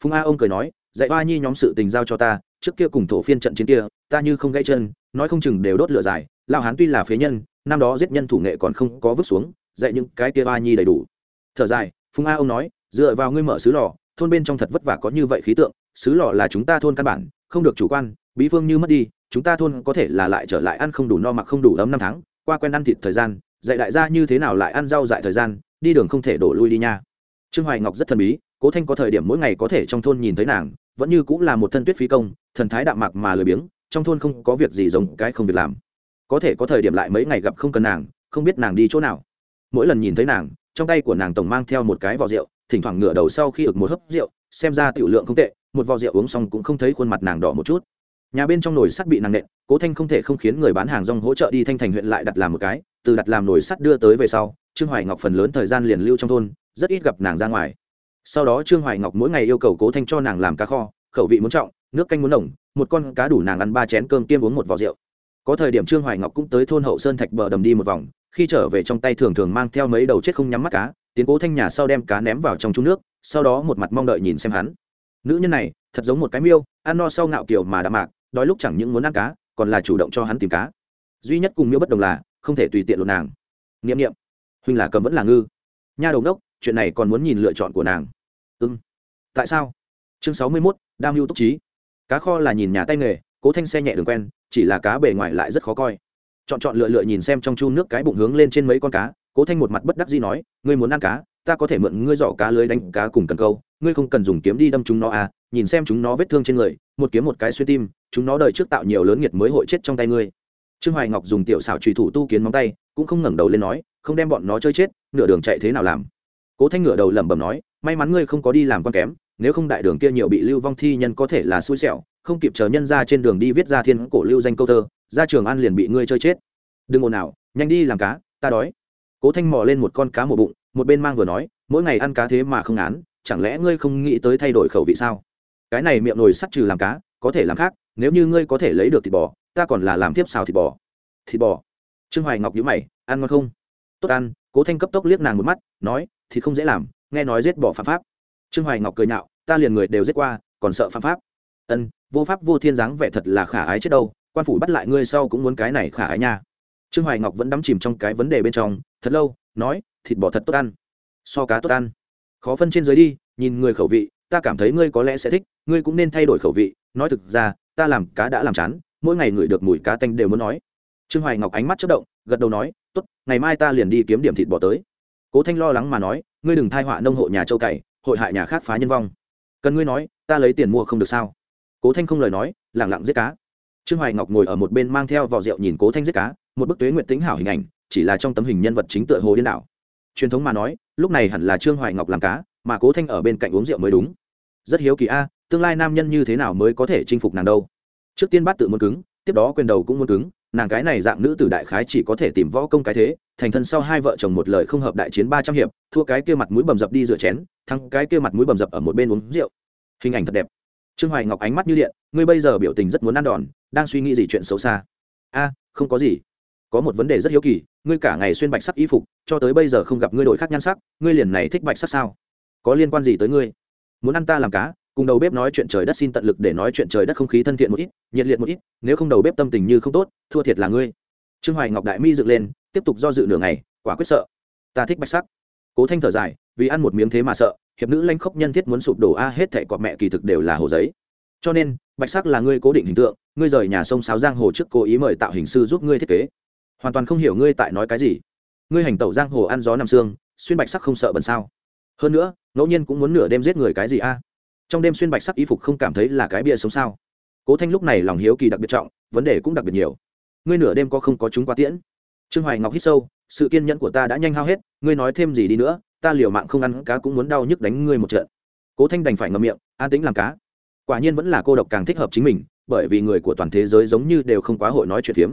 Phùng a ông cười nói, dạy ba nhi nhóm sự tình giao cho ta, trước kia cùng thổ phiên trận chiến kia, ta như không gãy chân, nói không chừng đều đốt lửa dài lao hán tuy là phế nhân, năm đó giết nhân thủ nghệ còn không có vứt xuống dạy những cái kia ba nhi đầy đủ. Thở dài, phùng a ông nói, dựa vào ngươi mở xứ lò, thôn bên trong thật vất vả có như vậy khí tượng, xứ lò là chúng ta thôn căn bản, không được chủ quan, bí phương như mất đi, chúng ta thôn có thể là lại trở lại ăn không đủ no mặc không đủ ấm năm tháng, qua quen ăn thịt thời gian, dạy đại gia như thế nào lại ăn rau dại thời gian, đi đường không thể đổ lui đi nha. Trương hoài ngọc rất thần bí, cố thanh có thời điểm mỗi ngày có thể trong thôn nhìn thấy nàng, vẫn như cũng là một thân tuyết phi công, thần thái đạm mạc mà lười biếng, trong thôn không có việc gì giống cái không việc làm. Có thể có thời điểm lại mấy ngày gặp không cần nàng, không biết nàng đi chỗ nào mỗi lần nhìn thấy nàng, trong tay của nàng tổng mang theo một cái vỏ rượu, thỉnh thoảng ngửa đầu sau khi ực một hớp rượu, xem ra tiểu lượng không tệ, một vò rượu uống xong cũng không thấy khuôn mặt nàng đỏ một chút. Nhà bên trong nồi sắt bị nàng nện, cố thanh không thể không khiến người bán hàng rong hỗ trợ đi thanh thành huyện lại đặt làm một cái, từ đặt làm nồi sắt đưa tới về sau, trương hoài ngọc phần lớn thời gian liền lưu trong thôn, rất ít gặp nàng ra ngoài. Sau đó trương hoài ngọc mỗi ngày yêu cầu cố thanh cho nàng làm cá kho, khẩu vị muốn trọng, nước canh muốn nồng, một con cá đủ nàng ăn ba chén cơm tiêm uống một vò rượu. Có thời điểm trương hoài ngọc cũng tới thôn hậu sơn thạch bờ đầm đi một vòng khi trở về trong tay thường thường mang theo mấy đầu chết không nhắm mắt cá, tiến cố thanh nhà sau đem cá ném vào trong chung nước, sau đó một mặt mong đợi nhìn xem hắn. Nữ nhân này, thật giống một cái miêu, ăn no sau ngạo kiểu mà đã mạc, đói lúc chẳng những muốn ăn cá, còn là chủ động cho hắn tìm cá. Duy nhất cùng miêu bất đồng là, không thể tùy tiện lột nàng. N i ệ m n i ệ m huynh là cầm vẫn là ngư. Nha đầu đốc chuyện này còn muốn nhìn lựa chọn của nàng. Ưng tại sao? Chương sáu mươi mốt đa mưu túc trí. Cá kho là nhìn nhà tay nghề, cố thanh xe nhẹ đường quen, chỉ là cá bề ngoài lại rất khó coi chọn chọn lựa lựa nhìn xem trong chu nước cái bụng hướng lên trên mấy con cá, cố thanh một mặt bất đắc dĩ nói, ngươi muốn ăn cá, ta có thể mượn ngươi giỏ cá lưới đánh cá cùng cần câu, ngươi không cần dùng kiếm đi đâm chúng nó à nhìn xem chúng nó vết thương trên người, một kiếm một cái xuyên tim, chúng nó đợi trước tạo nhiều lớn nghiệt mới hội chết trong tay ngươi. Trương hoài ngọc dùng tiểu xảo trùy thủ tu kiến móng tay, cũng không ngẩng đầu lên nói, không đem bọn nó chơi chết, nửa đường chạy thế nào làm? Cố thanh ngửa đầu lẩm bẩm nói, may mắn ngươi không có đi làm con kém, nếu không đại đường kia nhiều bị lưu vong thi nhân có thể là xui xẻo không kịp chờ nhân ra trên đường đi viết ra thiên cổ lưu danh câu thơ, ra trường ăn liền bị ngươi chơi chết. Đừng ồn nào nhanh đi làm cá, ta đói. Cố thanh mò lên một con cá mổ bụng, một bên mang vừa nói, mỗi ngày ăn cá thế mà không án chẳng lẽ ngươi không nghĩ tới thay đổi khẩu vị sao? Cái này miệng nồi sắt trừ làm cá, có thể làm khác, nếu như ngươi có thể lấy được thịt bò, ta còn là làm tiếp xào thịt bò. Thịt bò. Trương hoài ngọc nhữ mày, ăn ngon không? Tốt ăn, cố thanh cấp tốc liếc nàng một mắt, nói thì không dễ làm, nghe nói giết bỏ phạm pháp. Trương hoài ngọc cười nhạo, ta liền người đều giết qua, còn sợ phạm pháp ân, vô pháp vô thiên dáng vẻ thật là khả ái chết đâu, quan phủ bắt lại ngươi sau cũng muốn cái này khả ái nha. Trương hoài ngọc vẫn đắm chìm trong cái vấn đề bên trong, thật lâu, nói, thịt bò thật tốt ăn. So cá tốt ăn. Khó phân trên dưới đi, nhìn người khẩu vị, ta cảm thấy ngươi có lẽ sẽ thích, ngươi cũng nên thay đổi khẩu vị. Nói thực ra, ta làm cá đã làm chán, mỗi ngày ngửi được mùi cá tanh đều muốn nói. Trương hoài ngọc ánh mắt chất động, gật đầu nói, tốt, ngày mai ta liền đi kiếm điểm thịt bò tới. Cố thanh lo lắng mà nói, ngươi đừng thai họa nông hộ nhà châu cày, hội hại nhà khác phá nhân vong. Cần ngươi nói, ta lấy tiền mua không được sao? Cố thanh không lời nói, lẳng lặng giết cá. Trương hoài ngọc ngồi ở một bên mang theo vỏ rượu nhìn cố thanh giết cá, một bức tuế nguyện tính hảo hình ảnh, chỉ là trong tấm hình nhân vật chính tựa hồ điên đảo. Truyền thống mà nói, lúc này hẳn là trương hoài ngọc làm cá, mà cố thanh ở bên cạnh uống rượu mới đúng. Rất hiếu kỳ a, tương lai nam nhân như thế nào mới có thể chinh phục nàng đâu? Trước tiên bắt tự muốn cứng, tiếp đó quyền đầu cũng muốn cứng, nàng cái này dạng nữ tử đại khái chỉ có thể tìm võ công cái thế, thành thân sau hai vợ chồng một lời không hợp đại chiến ba trăm hiệp, thua cái kia mặt mũi bầm dập đi rửa chén, thắng cái kia mặt mũi bầm dập ở một bên uống rượu. Hình ảnh thật đẹp trương hoài ngọc ánh mắt như điện, ngươi bây giờ biểu tình rất muốn ăn đòn, đang suy nghĩ gì chuyện xấu xa? A, không có gì. Có một vấn đề rất hiếu kỳ, ngươi cả ngày xuyên bạch sắc y phục, cho tới bây giờ không gặp ngươi đổi khác nhan sắc, ngươi liền này thích bạch sắc sao? Có liên quan gì tới ngươi? Muốn ăn ta làm cá, cùng đầu bếp nói chuyện trời đất xin tận lực để nói chuyện trời đất không khí thân thiện một ít, nhiệt liệt một ít, nếu không đầu bếp tâm tình như không tốt, thua thiệt là ngươi. Trương hoài ngọc đại mi dựng lên, tiếp tục do dự nửa ngày, quả quyết sợ. Ta thích bạch sắc. Cố thanh thở dài, vì ăn một miếng thế mà sợ hiệp nữ lanh khốc nhân thiết muốn sụp đổ a, hết thệ cọp mẹ kỳ thực đều là hồ giấy. Cho nên, bạch sắc là ngươi cố định hình tượng, ngươi rời nhà sông sáo giang hồ trước cố ý mời tạo hình sư giúp ngươi thiết kế. Hoàn toàn không hiểu ngươi tại nói cái gì. Ngươi hành tẩu giang hồ ăn gió nằm xương, xuyên bạch sắc không sợ bẩn sao? Hơn nữa, ngẫu nhiên cũng muốn nửa đêm giết người cái gì a? Trong đêm xuyên bạch sắc y phục không cảm thấy là cái bia sống sao? Cố thanh lúc này lòng hiếu kỳ đặc biệt trọng, vấn đề cũng đặc biệt nhiều. Ngươi nửa đêm có không có chúng qua tiễn? Trương hoài ngọc hít sâu, sự kiên nhẫn của ta đã nhanh hao hết, ngươi nói thêm gì đi nữa ta liều mạng không ăn cá cũng muốn đau nhức đánh ngươi một trận. Cố thanh đành phải ngậm miệng, an tĩnh làm cá. Quả nhiên vẫn là cô độc càng thích hợp chính mình, bởi vì người của toàn thế giới giống như đều không quá hội nói chuyện phiếm.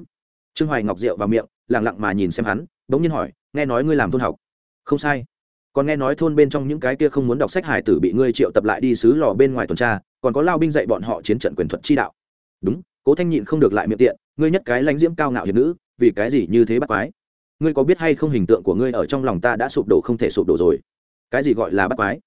Trương hoài ngọc rượu vào miệng lẳng lặng mà nhìn xem hắn, bỗng nhiên hỏi, nghe nói ngươi làm thôn học? Không sai. Còn nghe nói thôn bên trong những cái kia không muốn đọc sách hải tử bị ngươi triệu tập lại đi xứ lò bên ngoài tuần tra, còn có lao binh dạy bọn họ chiến trận quyền thuật chi đạo. Đúng. Cố thanh nhịn không được lại miệng tiện, ngươi nhất cái lãnh diễm cao ngạo hiệp nữ, vì cái gì như thế bắt quái? Ngươi có biết hay không hình tượng của ngươi ở trong lòng ta đã sụp đổ không thể sụp đổ rồi? Cái gì gọi là bắt quái?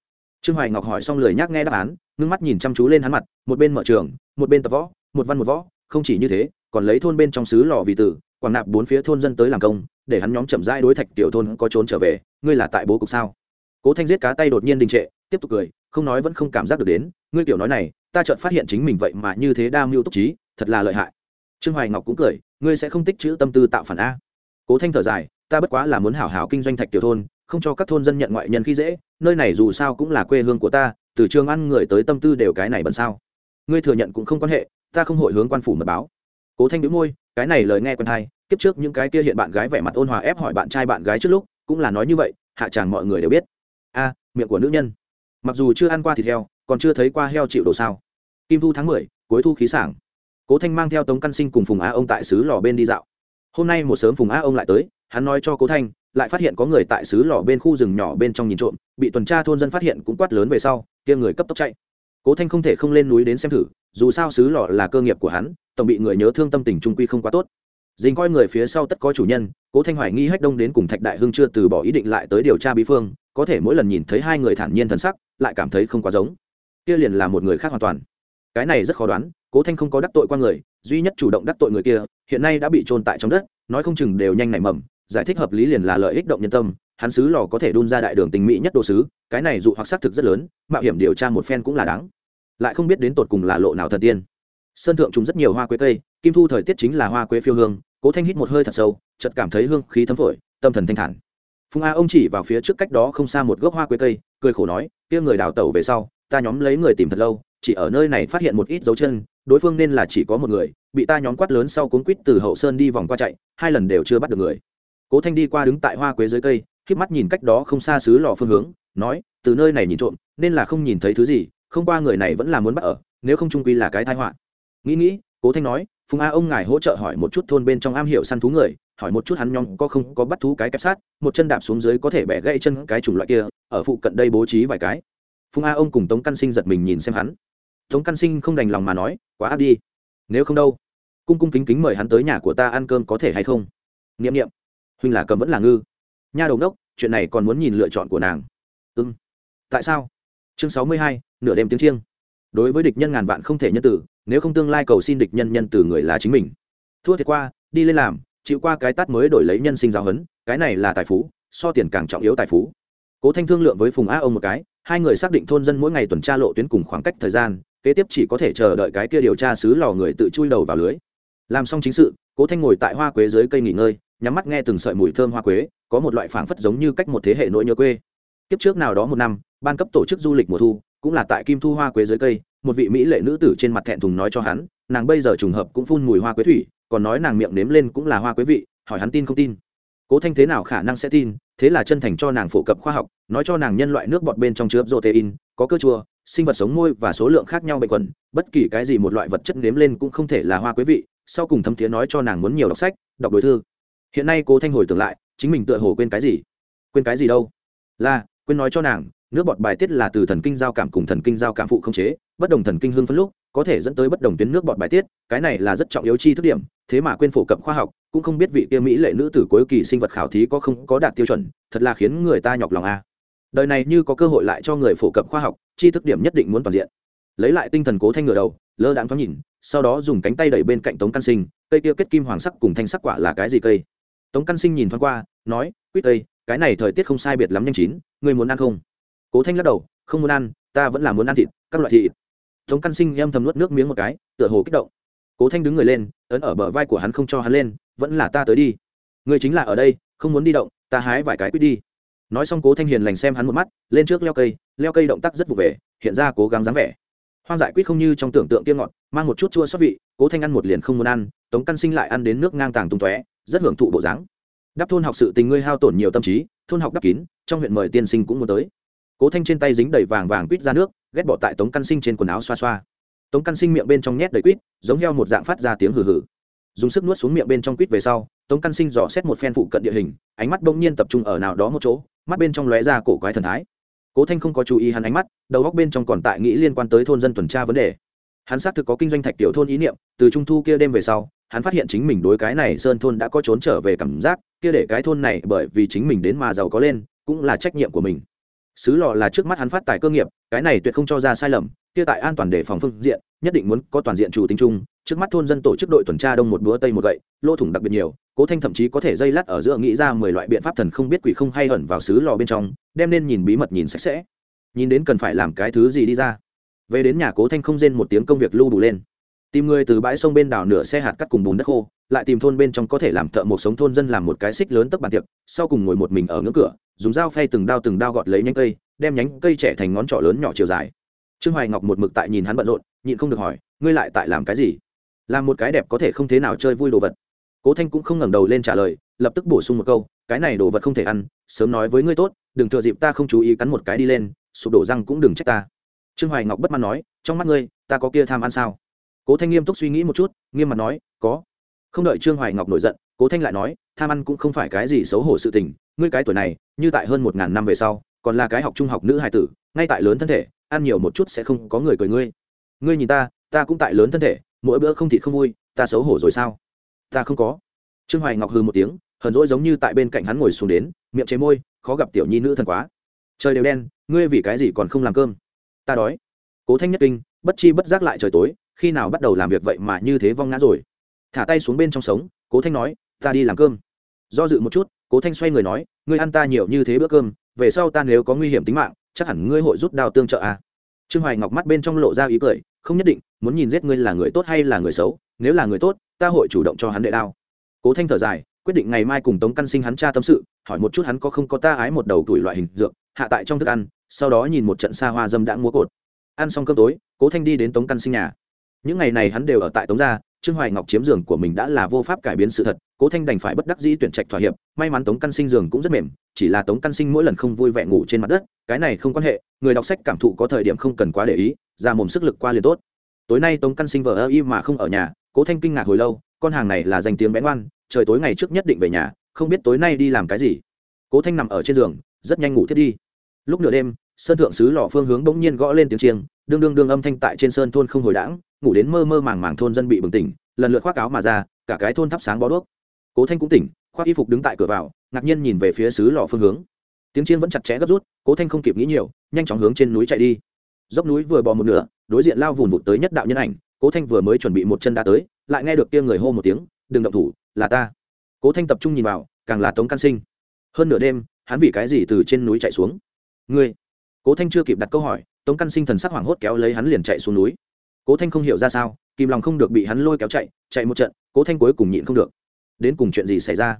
Trương hoài ngọc hỏi xong lời nhắc nghe đáp án, ngưng mắt nhìn chăm chú lên hắn mặt, một bên mở trường, một bên tập võ, một văn một võ, không chỉ như thế, còn lấy thôn bên trong xứ lò vì tử, quảng nạp bốn phía thôn dân tới làm công, để hắn nhóm chậm rãi đối thạch tiểu thôn có trốn trở về, ngươi là tại bố cục sao? Cố thanh giết cá tay đột nhiên đình trệ, tiếp tục cười, không nói vẫn không cảm giác được đến, ngươi tiểu nói này, ta chợt phát hiện chính mình vậy mà như thế đa mưu túc trí, thật là lợi hại. Trương hoài ngọc cũng cười, ngươi sẽ không tích chữ tâm tư tạo phản a cố thanh thở dài, ta bất quá là muốn hảo hảo kinh doanh thạch tiểu thôn, không cho các thôn dân nhận ngoại nhân khi dễ, nơi này dù sao cũng là quê hương của ta, từ trường ăn người tới tâm tư đều cái này bận sao. Ngươi thừa nhận cũng không quan hệ, ta không hội hướng quan phủ mật báo. Cố thanh đĩu môi, cái này lời nghe quen thai kiếp trước những cái kia hiện bạn gái vẻ mặt ôn hòa ép hỏi bạn trai bạn gái trước lúc, cũng là nói như vậy, hạ chàng mọi người đều biết. A, miệng của nữ nhân. Mặc dù chưa ăn qua thịt heo, còn chưa thấy qua heo chịu đồ sao. Kim thu tháng mười, cuối thu khí sảng. Cố thanh mang theo tống căn sinh cùng phùng á ông tại xứ lò bên đi dạo hôm nay một sớm phùng a ông lại tới, hắn nói cho cố thanh, lại phát hiện có người tại xứ lò bên khu rừng nhỏ bên trong nhìn trộm, bị tuần tra thôn dân phát hiện cũng quát lớn về sau, kia người cấp tốc chạy. Cố thanh không thể không lên núi đến xem thử, dù sao xứ lò là cơ nghiệp của hắn, tổng bị người nhớ thương tâm tình trung quy không quá tốt. Dình coi người phía sau tất có chủ nhân, cố thanh hoài nghi hách đông đến cùng thạch đại hưng chưa từ bỏ ý định lại tới điều tra bí phương, có thể mỗi lần nhìn thấy hai người thản nhiên thần sắc, lại cảm thấy không quá giống. Kia liền là một người khác hoàn toàn. Cái này rất khó đoán cố thanh không có đắc tội qua người, duy nhất chủ động đắc tội người kia, hiện nay đã bị trôn tại trong đất, nói không chừng đều nhanh nảy mầm, giải thích hợp lý liền là lợi ích động nhân tâm, hắn sứ lò có thể đun ra đại đường tình mỹ nhất đồ sứ, cái này dụ hoặc xác thực rất lớn, mạo hiểm điều tra một phen cũng là đáng. Lại không biết đến tột cùng là lộ nào thần tiên. Sơn thượng trùng rất nhiều hoa quế cây, kim thu thời tiết chính là hoa quế phiêu hương, cố thanh hít một hơi thật sâu, chợt cảm thấy hương khí thấm phổi, tâm thần thanh thản. Phùng a ông chỉ vào phía trước cách đó không xa một gốc hoa quế cây, cười khổ nói, kia người đào tẩu về sau, ta nhóm lấy người tìm thật lâu chỉ ở nơi này phát hiện một ít dấu chân, đối phương nên là chỉ có một người, bị ta nhóm quát lớn sau cuốn quýt từ hậu sơn đi vòng qua chạy, hai lần đều chưa bắt được người. Cố thanh đi qua đứng tại hoa quế dưới cây k mắt nhìn cách đó không xa xứ lò phương hướng, nói, từ nơi này nhìn trộm, nên là không nhìn thấy thứ gì, không qua người này vẫn là muốn bắt ở, nếu không trung quy là cái tai họa. Nghĩ nghĩ, cố thanh nói, phùng a ông ngài hỗ trợ hỏi một chút thôn bên trong am hiểu săn thú người, hỏi một chút hắn nhóm có không có bắt thú cái kẹp sát, một chân đạp xuống dưới có thể bẻ gãy chân cái chủng loại kia, ở phụ cận đây bố trí vài cái. Phùng a ông cùng tống căn sinh giật mình nhìn xem hắn tống căn sinh không đành lòng mà nói, quá áp đi. Nếu không đâu, cung cung kính kính mời hắn tới nhà của ta ăn cơm có thể hay không? N i ệ m n i ệ m huynh là cầm vẫn là ngư. Nha đầu đốc, chuyện này còn muốn nhìn lựa chọn của nàng. Ư ừ. tại sao? Chương sáu mươi hai, nửa đêm tiếng chiêng. Đối với địch nhân ngàn vạn không thể nhân tử nếu không tương lai cầu xin địch nhân nhân từ người là chính mình. Thua thiệt qua, đi lên làm, chịu qua cái tát mới đổi lấy nhân sinh giáo huấn, cái này là tài phú, so tiền càng trọng yếu tài phú. Cố thanh thương lượng với phùng a ông một cái, hai người xác định thôn dân mỗi ngày tuần tra lộ tuyến cùng khoảng cách thời gian kế tiếp chỉ có thể chờ đợi cái kia điều tra xứ lò người tự chui đầu vào lưới. Làm xong chính sự, cố thanh ngồi tại hoa quế dưới cây nghỉ ngơi, nhắm mắt nghe từng sợi mùi thơm hoa quế, có một loại phảng phất giống như cách một thế hệ nỗi nhớ quê. Kiếp trước nào đó một năm, ban cấp tổ chức du lịch mùa thu, cũng là tại kim thu hoa quế dưới cây, một vị mỹ lệ nữ tử trên mặt thẹn thùng nói cho hắn, nàng bây giờ trùng hợp cũng phun mùi hoa quế thủy, còn nói nàng miệng nếm lên cũng là hoa quế vị, hỏi hắn tin không tin. Cố thanh thế nào khả năng sẽ tin, thế là chân thành cho nàng phổ cập khoa học, nói cho nàng nhân loại nước bọt bên trong chứa protein, có cơ chua sinh vật sống môi và số lượng khác nhau bệnh quẩn, bất kỳ cái gì một loại vật chất nếm lên cũng không thể là hoa quý vị. Sau cùng thấm thiế nói cho nàng muốn nhiều đọc sách, đọc đối thư. Hiện nay cố thanh hồi tưởng lại, chính mình tựa hồ quên cái gì? Quên cái gì đâu? Là, quên nói cho nàng, nước bọt bài tiết là từ thần kinh giao cảm cùng thần kinh giao cảm phụ không chế, bất đồng thần kinh hương phân lúc, có thể dẫn tới bất đồng tuyến nước bọt bài tiết, cái này là rất trọng yếu chi thức điểm, thế mà quên phổ cập khoa học, cũng không biết vị kia mỹ lệ nữ tử cuối kỳ sinh vật khảo thí có không có đạt tiêu chuẩn, thật là khiến người ta nhọc lòng a. Đời này như có cơ hội lại cho người phổ cập khoa học chi thức điểm nhất định muốn toàn diện. Lấy lại tinh thần cố thanh ngửa đầu, lơ đãng thoáng nhìn, sau đó dùng cánh tay đẩy bên cạnh tống căn sinh, cây kia kết kim hoàng sắc cùng thanh sắc quả là cái gì cây? Tống căn sinh nhìn thoáng qua, nói, quýt tây, cái này thời tiết không sai biệt lắm nhanh chín, ngươi muốn ăn không? Cố thanh lắc đầu, không muốn ăn, ta vẫn là muốn ăn thịt, các loại thịt. Tống căn sinh em thầm nuốt nước miếng một cái, tựa hồ kích động. Cố thanh đứng người lên, ấn ở bờ vai của hắn không cho hắn lên, vẫn là ta tới đi. Người chính là ở đây, không muốn đi động, ta hái vài cái quýt đi nói xong cố thanh hiền lành xem hắn một mắt, lên trước leo cây leo cây động tác rất vụ về, hiện ra cố gắng dáng vẻ. Hoang dại quýt không như trong tưởng tượng tiêm ngọt, mang một chút chua xót vị, cố thanh ăn một liền không muốn ăn, tống căn sinh lại ăn đến nước ngang tàng tung tóe, rất hưởng thụ bộ dáng. Đắp thôn học sự tình ngươi hao tổn nhiều tâm trí, thôn học đắp kín, trong huyện mời tiên sinh cũng muốn tới. Cố thanh trên tay dính đầy vàng vàng quýt ra nước, ghét bỏ tại tống căn sinh trên quần áo xoa xoa. Tống căn sinh miệng bên trong nhét đầy quýt, giống heo một dạng phát ra tiếng hừ hừ dùng sức nuốt xuống miệng bên trong quýt về sau, tống căn sinh dò xét một phen phụ cận địa hình, ánh mắt bỗng nhiên tập trung ở nào đó một chỗ, mắt bên trong lóe ra cổ quái thần thái. Cố thanh không có chú ý hắn ánh mắt, đầu góc bên trong còn tại nghĩ liên quan tới thôn dân tuần tra vấn đề. Hắn xác thực có kinh doanh thạch tiểu thôn ý niệm, từ trung thu kia đêm về sau, hắn phát hiện chính mình đối cái này sơn thôn đã có trốn trở về cảm giác, kia để cái thôn này bởi vì chính mình đến mà giàu có lên, cũng là trách nhiệm của mình. Xứ lò là trước mắt hắn phát tài cơ nghiệp, cái này tuyệt không cho ra sai lầm, kia tại an toàn để phòng phương diện, nhất định muốn có toàn diện chủ tính chung trước mắt thôn dân tổ chức đội tuần tra đông một búa tây một gậy, lỗ thủng đặc biệt nhiều, cố thanh thậm chí có thể dây lát ở giữa nghĩ ra mười loại biện pháp thần không biết quỷ không hay ẩn vào xứ lò bên trong, đem nên nhìn bí mật nhìn sạch sẽ. Nhìn đến cần phải làm cái thứ gì đi ra. Về đến nhà cố thanh không rên một tiếng công việc lưu đủ lên. Tìm người từ bãi sông bên đảo nửa xe hạt cắt cùng bùn đất khô, lại tìm thôn bên trong có thể làm thợ một sống thôn dân làm một cái xích lớn tấc bàn tiệc, sau cùng ngồi một mình ở ngưỡng cửa, dùng dao phay từng đao từng đao gọt lấy nhánh cây, đem nhánh cây trẻ thành ngón trỏ lớn nhỏ chiều dài. Trương hoài ngọc một mực tại nhìn hắn bận rộn, nhịn không được hỏi, ngươi lại tại làm cái gì? Làm một cái đẹp có thể không thế nào chơi vui đồ vật. Cố thanh cũng không ngẩng đầu lên trả lời, lập tức bổ sung một câu, cái này đồ vật không thể ăn, sớm nói với ngươi tốt, đừng thừa dịp ta không chú ý cắn một cái đi lên, sụp đổ răng cũng đừng trách ta. Trương hoài ngọc bất mãn nói, trong mắt ngươi, ta có kia tham ăn sao? Cố thanh nghiêm túc suy nghĩ một chút, nghiêm mặt nói, có. Không đợi trương hoài ngọc nổi giận, cố thanh lại nói, tham ăn cũng không phải cái gì xấu hổ sự tình, ngươi cái tuổi này, như tại hơn một ngàn năm về sau, còn là cái học trung học nữ hài tử, ngay tại lớn thân thể, ăn nhiều một chút sẽ không có người cười ngươi. Ngươi nhìn ta ta cũng tại lớn thân thể mỗi bữa không thịt không vui, ta xấu hổ rồi sao? Ta không có. Trương hoài ngọc hư một tiếng, hờn dỗi giống như tại bên cạnh hắn ngồi xuống đến, miệng chế môi, khó gặp tiểu nhi nữ thần quá. Trời đều đen, ngươi vì cái gì còn không làm cơm? Ta đói. Cố thanh nhất kinh, bất chi bất giác lại trời tối, khi nào bắt đầu làm việc vậy mà như thế vong ngã rồi? Thả tay xuống bên trong sống, cố thanh nói, ta đi làm cơm. Do dự một chút, cố thanh xoay người nói, ngươi ăn ta nhiều như thế bữa cơm, về sau ta nếu có nguy hiểm tính mạng, chắc hẳn ngươi hội rút đao tương trợ à. trương hoài ngọc mắt bên trong lộ ra ý cười không nhất định, muốn nhìn giết ngươi là người tốt hay là người xấu, nếu là người tốt, ta hội chủ động cho hắn đệ đao. Cố thanh thở dài, quyết định ngày mai cùng tống căn sinh hắn cha tâm sự, hỏi một chút hắn có không có ta ái một đầu tuổi loại hình dược, hạ tại trong thức ăn, sau đó nhìn một trận xa hoa dâm đã múa cột. Ăn xong cơm tối, cố thanh đi đến tống căn sinh nhà. Những ngày này hắn đều ở tại tống gia, trương hoài ngọc chiếm giường của mình đã là vô pháp cải biến sự thật, cố thanh đành phải bất đắc dĩ tuyển trạch thỏa hiệp, may mắn tống căn sinh giường cũng rất mềm, chỉ là tống căn sinh mỗi lần không vui vẻ ngủ trên mặt đất, cái này không quan hệ, người đọc sách cảm thụ có thời điểm không cần quá để ý ra mồm sức lực qua liền tốt. Tối nay tống căn sinh vợ ơ y mà không ở nhà, cố thanh kinh ngạc hồi lâu, con hàng này là danh tiếng bén ngoan, trời tối ngày trước nhất định về nhà, không biết tối nay đi làm cái gì. Cố thanh nằm ở trên giường, rất nhanh ngủ thiết đi. Lúc nửa đêm, sơn thượng sứ lò phương hướng bỗng nhiên gõ lên tiếng chiêng, đương đương đương âm thanh tại trên sơn thôn không hồi đãng, ngủ đến mơ mơ màng màng thôn dân bị bừng tỉnh, lần lượt khoác áo mà ra, cả cái thôn thắp sáng bó đuốc. Cố thanh cũng tỉnh, khoác y phục đứng tại cửa vào, ngạc nhiên nhìn về phía sứ lò phương hướng. Tiếng chiên vẫn chặt chẽ gấp rút, cố thanh không kịp nghĩ nhiều, nhanh chóng hướng trên núi chạy đi dốc núi vừa bò một nửa, đối diện lao vùn vụt tới nhất đạo nhân ảnh, cố thanh vừa mới chuẩn bị một chân đá tới, lại nghe được kia người hô một tiếng, đừng động thủ, là ta. Cố thanh tập trung nhìn vào, càng là tống can sinh. Hơn nửa đêm, hắn vì cái gì từ trên núi chạy xuống? Ngươi. Cố thanh chưa kịp đặt câu hỏi, tống căn sinh thần sắc hoảng hốt kéo lấy hắn liền chạy xuống núi. Cố thanh không hiểu ra sao, kìm lòng không được bị hắn lôi kéo chạy chạy một trận, cố thanh cuối cùng nhịn không được. Đến cùng chuyện gì xảy ra?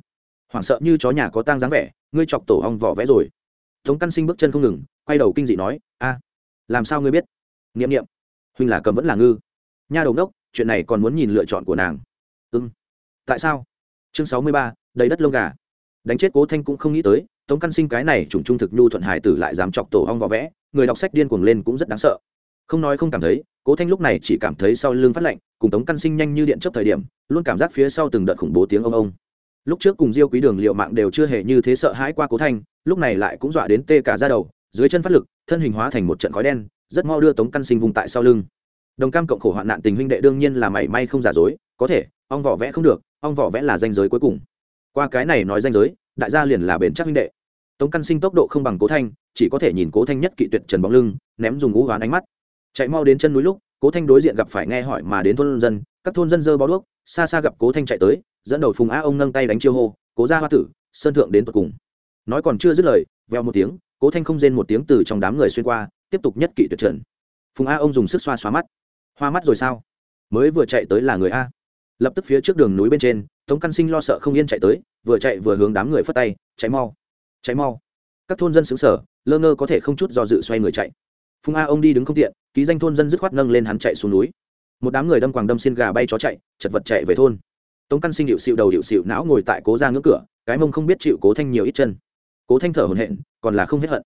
Hoảng sợ như chó nhà có tang dáng vẻ, ngươi chọc tổ hong vỏ vẽ rồi. Tống căn sinh bước chân không ngừng, quay đầu kinh dị nói, a làm sao ngươi biết? Nghiệm nghiệm huynh là cầm vẫn là ngư. Nha đầu đốc chuyện này còn muốn nhìn lựa chọn của nàng. Ưng tại sao? Chương sáu mươi ba, đầy đất lông gà. Đánh chết cố thanh cũng không nghĩ tới, tống căn sinh cái này chủng trung thực nhu thuận hải tử lại dám chọc tổ hong vỏ vẽ, người đọc sách điên cuồng lên cũng rất đáng sợ. Không nói không cảm thấy, cố thanh lúc này chỉ cảm thấy sau lưng phát lạnh, cùng tống căn sinh nhanh như điện chấp thời điểm, luôn cảm giác phía sau từng đợt khủng bố tiếng ông ông. Lúc trước cùng diêu quý đường liệu mạng đều chưa hề như thế sợ hãi qua cố thanh, lúc này lại cũng dọa đến tê cả ra đầu dưới chân phát lực, thân hình hóa thành một trận khói đen, rất mau đưa tống căn sinh vùng tại sau lưng. Đồng cam cộng khổ hoạn nạn tình huynh đệ đương nhiên là mảy may không giả dối, có thể, ong vỏ vẽ không được, ong vỏ vẽ là danh giới cuối cùng. Qua cái này nói danh giới, đại gia liền là bền chắc huynh đệ. Tống căn sinh tốc độ không bằng cố thanh, chỉ có thể nhìn cố thanh nhất kỵ tuyệt trần bóng lưng, ném dùng ngũ hoán ánh mắt. Chạy mau đến chân núi lúc, cố thanh đối diện gặp phải nghe hỏi mà đến thôn dân, các thôn dân dơ bao đuốc, xa xa gặp cố thanh chạy tới, dẫn đầu phùng á ông nâng tay đánh chiêu hô, cố ra hoa tử, sơn thượng đến tột cùng. Nói còn chưa dứt lời, veo một tiếng cố thanh không rên một tiếng từ trong đám người xuyên qua, tiếp tục nhất kỵ tuyệt trần. Phùng a ông dùng sức xoa xóa mắt. Hoa mắt rồi sao? Mới vừa chạy tới là người a. Lập tức phía trước đường núi bên trên, tống căn sinh lo sợ không yên chạy tới, vừa chạy vừa hướng đám người phất tay cháy mau cháy mau. Các thôn dân xứng sở lơ ngơ có thể không chút do dự xoay người chạy. Phùng a ông đi đứng không tiện, ký danh thôn dân dứt khoát nâng lên hắn chạy xuống núi. Một đám người đâm quàng đâm xin gà bay chó chạy, chật vật chạy về thôn. Tống căn sinh hiệu xịu đầu hiệu xịu não ngồi tại cố ra ngưỡng cửa, cái mông không biết chịu cố thanh nhiều ít chân cố thanh thở hồn hện còn là không hết hận.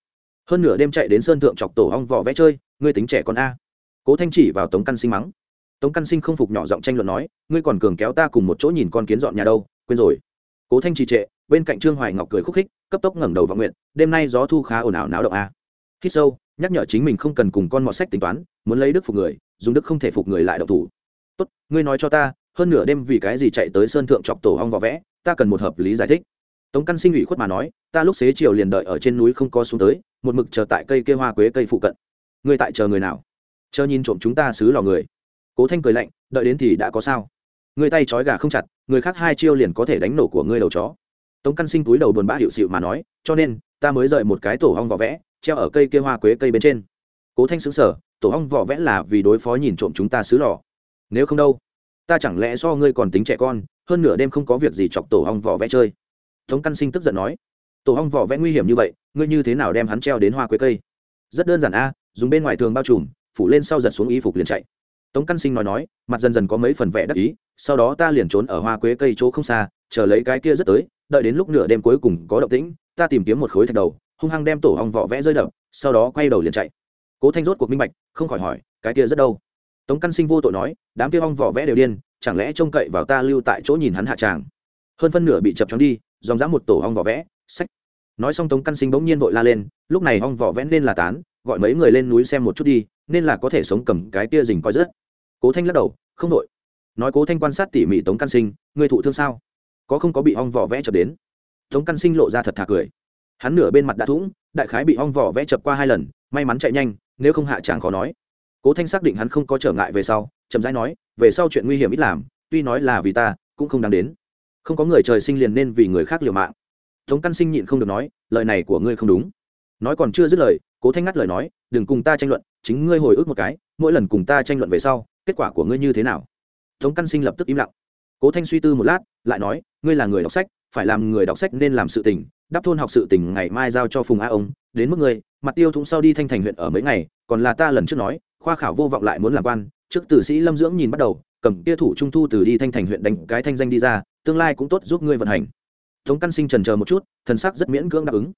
Hơn nửa đêm chạy đến sơn thượng chọc tổ ong vỏ vẽ chơi, ngươi tính trẻ con a. Cố thanh chỉ vào tống căn sinh mắng. Tống căn sinh không phục nhỏ giọng tranh luận nói, ngươi còn cường kéo ta cùng một chỗ nhìn con kiến dọn nhà đâu, quên rồi. Cố thanh trì trệ, bên cạnh trương hoài ngọc cười khúc khích, cấp tốc ngẩng đầu vào nguyện, đêm nay gió thu khá ồn ào náo động a. Hít sâu, nhắc nhở chính mình không cần cùng con mọt sách tính toán, muốn lấy đức phục người, dùng đức không thể phục người lại độc thủ. Tốt, ngươi nói cho ta, hơn nửa đêm vì cái gì chạy tới sơn thượng chọc tổ hong vỏ vẽ, ta cần một hợp lý giải thích tống căn sinh ủy khuất mà nói, ta lúc xế chiều liền đợi ở trên núi không có xuống tới, một mực chờ tại cây kê hoa quế cây phụ cận. Ngươi tại chờ người nào? Chờ nhìn trộm chúng ta xứ lò người. Cố thanh cười lạnh, đợi đến thì đã có sao? Người tay trói gà không chặt, người khác hai chiêu liền có thể đánh nổ của ngươi đầu chó. Tống căn sinh túi đầu buồn bã hiệu xịu mà nói, cho nên, ta mới rời một cái tổ hong vỏ vẽ, treo ở cây kia hoa quế cây bên trên. Cố thanh xứng sở tổ hong vỏ vẽ là vì đối phó nhìn trộm chúng ta xứ lò. Nếu không đâu, ta chẳng lẽ do ngươi còn tính trẻ con, hơn nửa đêm không có việc gì chọc tổ hong vỏ vẽ chơi tống căn sinh tức giận nói, tổ hong vỏ vẽ nguy hiểm như vậy, ngươi như thế nào đem hắn treo đến hoa quế cây? Rất đơn giản a, dùng bên ngoài thường bao trùm, phủ lên sau giật xuống y phục liền chạy. Tống căn sinh nói nói, mặt dần dần có mấy phần vẽ đắc ý, sau đó ta liền trốn ở hoa quế cây chỗ không xa, chờ lấy cái kia rất tới, đợi đến lúc nửa đêm cuối cùng có động tĩnh, ta tìm kiếm một khối thạch đầu, hung hăng đem tổ hong vỏ vẽ rơi đập, sau đó quay đầu liền chạy. Cố thanh rốt cuộc minh bạch, không khỏi hỏi, cái kia rất đâu? Tống căn sinh vô tội nói, đám kia hong vỏ vẽ đều điên, chẳng lẽ trông cậy vào ta lưu tại chỗ nhìn hắn hạ tràng? Hơn phân nửa bị chập chóng đi, dòng dã một tổ hong vỏ vẽ, sách. Nói xong tống căn sinh bỗng nhiên vội la lên, lúc này hong vỏ vẽ nên là tán, gọi mấy người lên núi xem một chút đi, nên là có thể sống cầm cái kia rình coi rớt. Cố thanh lắc đầu, không đội nói cố thanh quan sát tỉ mỉ tống căn sinh, người thụ thương sao? Có không có bị hong vỏ vẽ chập đến? Tống căn sinh lộ ra thật thà cười. Hắn nửa bên mặt đã thủng, đại khái bị hong vỏ vẽ chập qua hai lần, may mắn chạy nhanh, nếu không hạ chàng khó nói. Cố thanh xác định hắn không có trở ngại về sau, chậm rãi nói, về sau chuyện nguy hiểm ít làm, tuy nói là vì ta, cũng không đáng đến không có người trời sinh liền nên vì người khác liều mạng. Tống căn sinh nhịn không được nói, lời này của ngươi không đúng. Nói còn chưa dứt lời, cố thanh ngắt lời nói, đừng cùng ta tranh luận, chính ngươi hồi ức một cái, mỗi lần cùng ta tranh luận về sau, kết quả của ngươi như thế nào? Tống căn sinh lập tức im lặng. Cố thanh suy tư một lát, lại nói, ngươi là người đọc sách, phải làm người đọc sách nên làm sự tình đáp thôn học sự tình ngày mai giao cho phùng a ông, đến mức ngươi, mặt tiêu thúng sau đi thanh thành huyện ở mấy ngày, còn là ta lần trước nói, khoa khảo vô vọng lại muốn làm quan, trước tử sĩ lâm dưỡng nhìn bắt đầu, cầm kia thủ trung thu từ đi thanh thành huyện đánh cái thanh danh đi ra tương lai cũng tốt giúp ngươi vận hành. Tống căn sinh trần chờ một chút, thần sắc rất miễn cưỡng đáp ứng.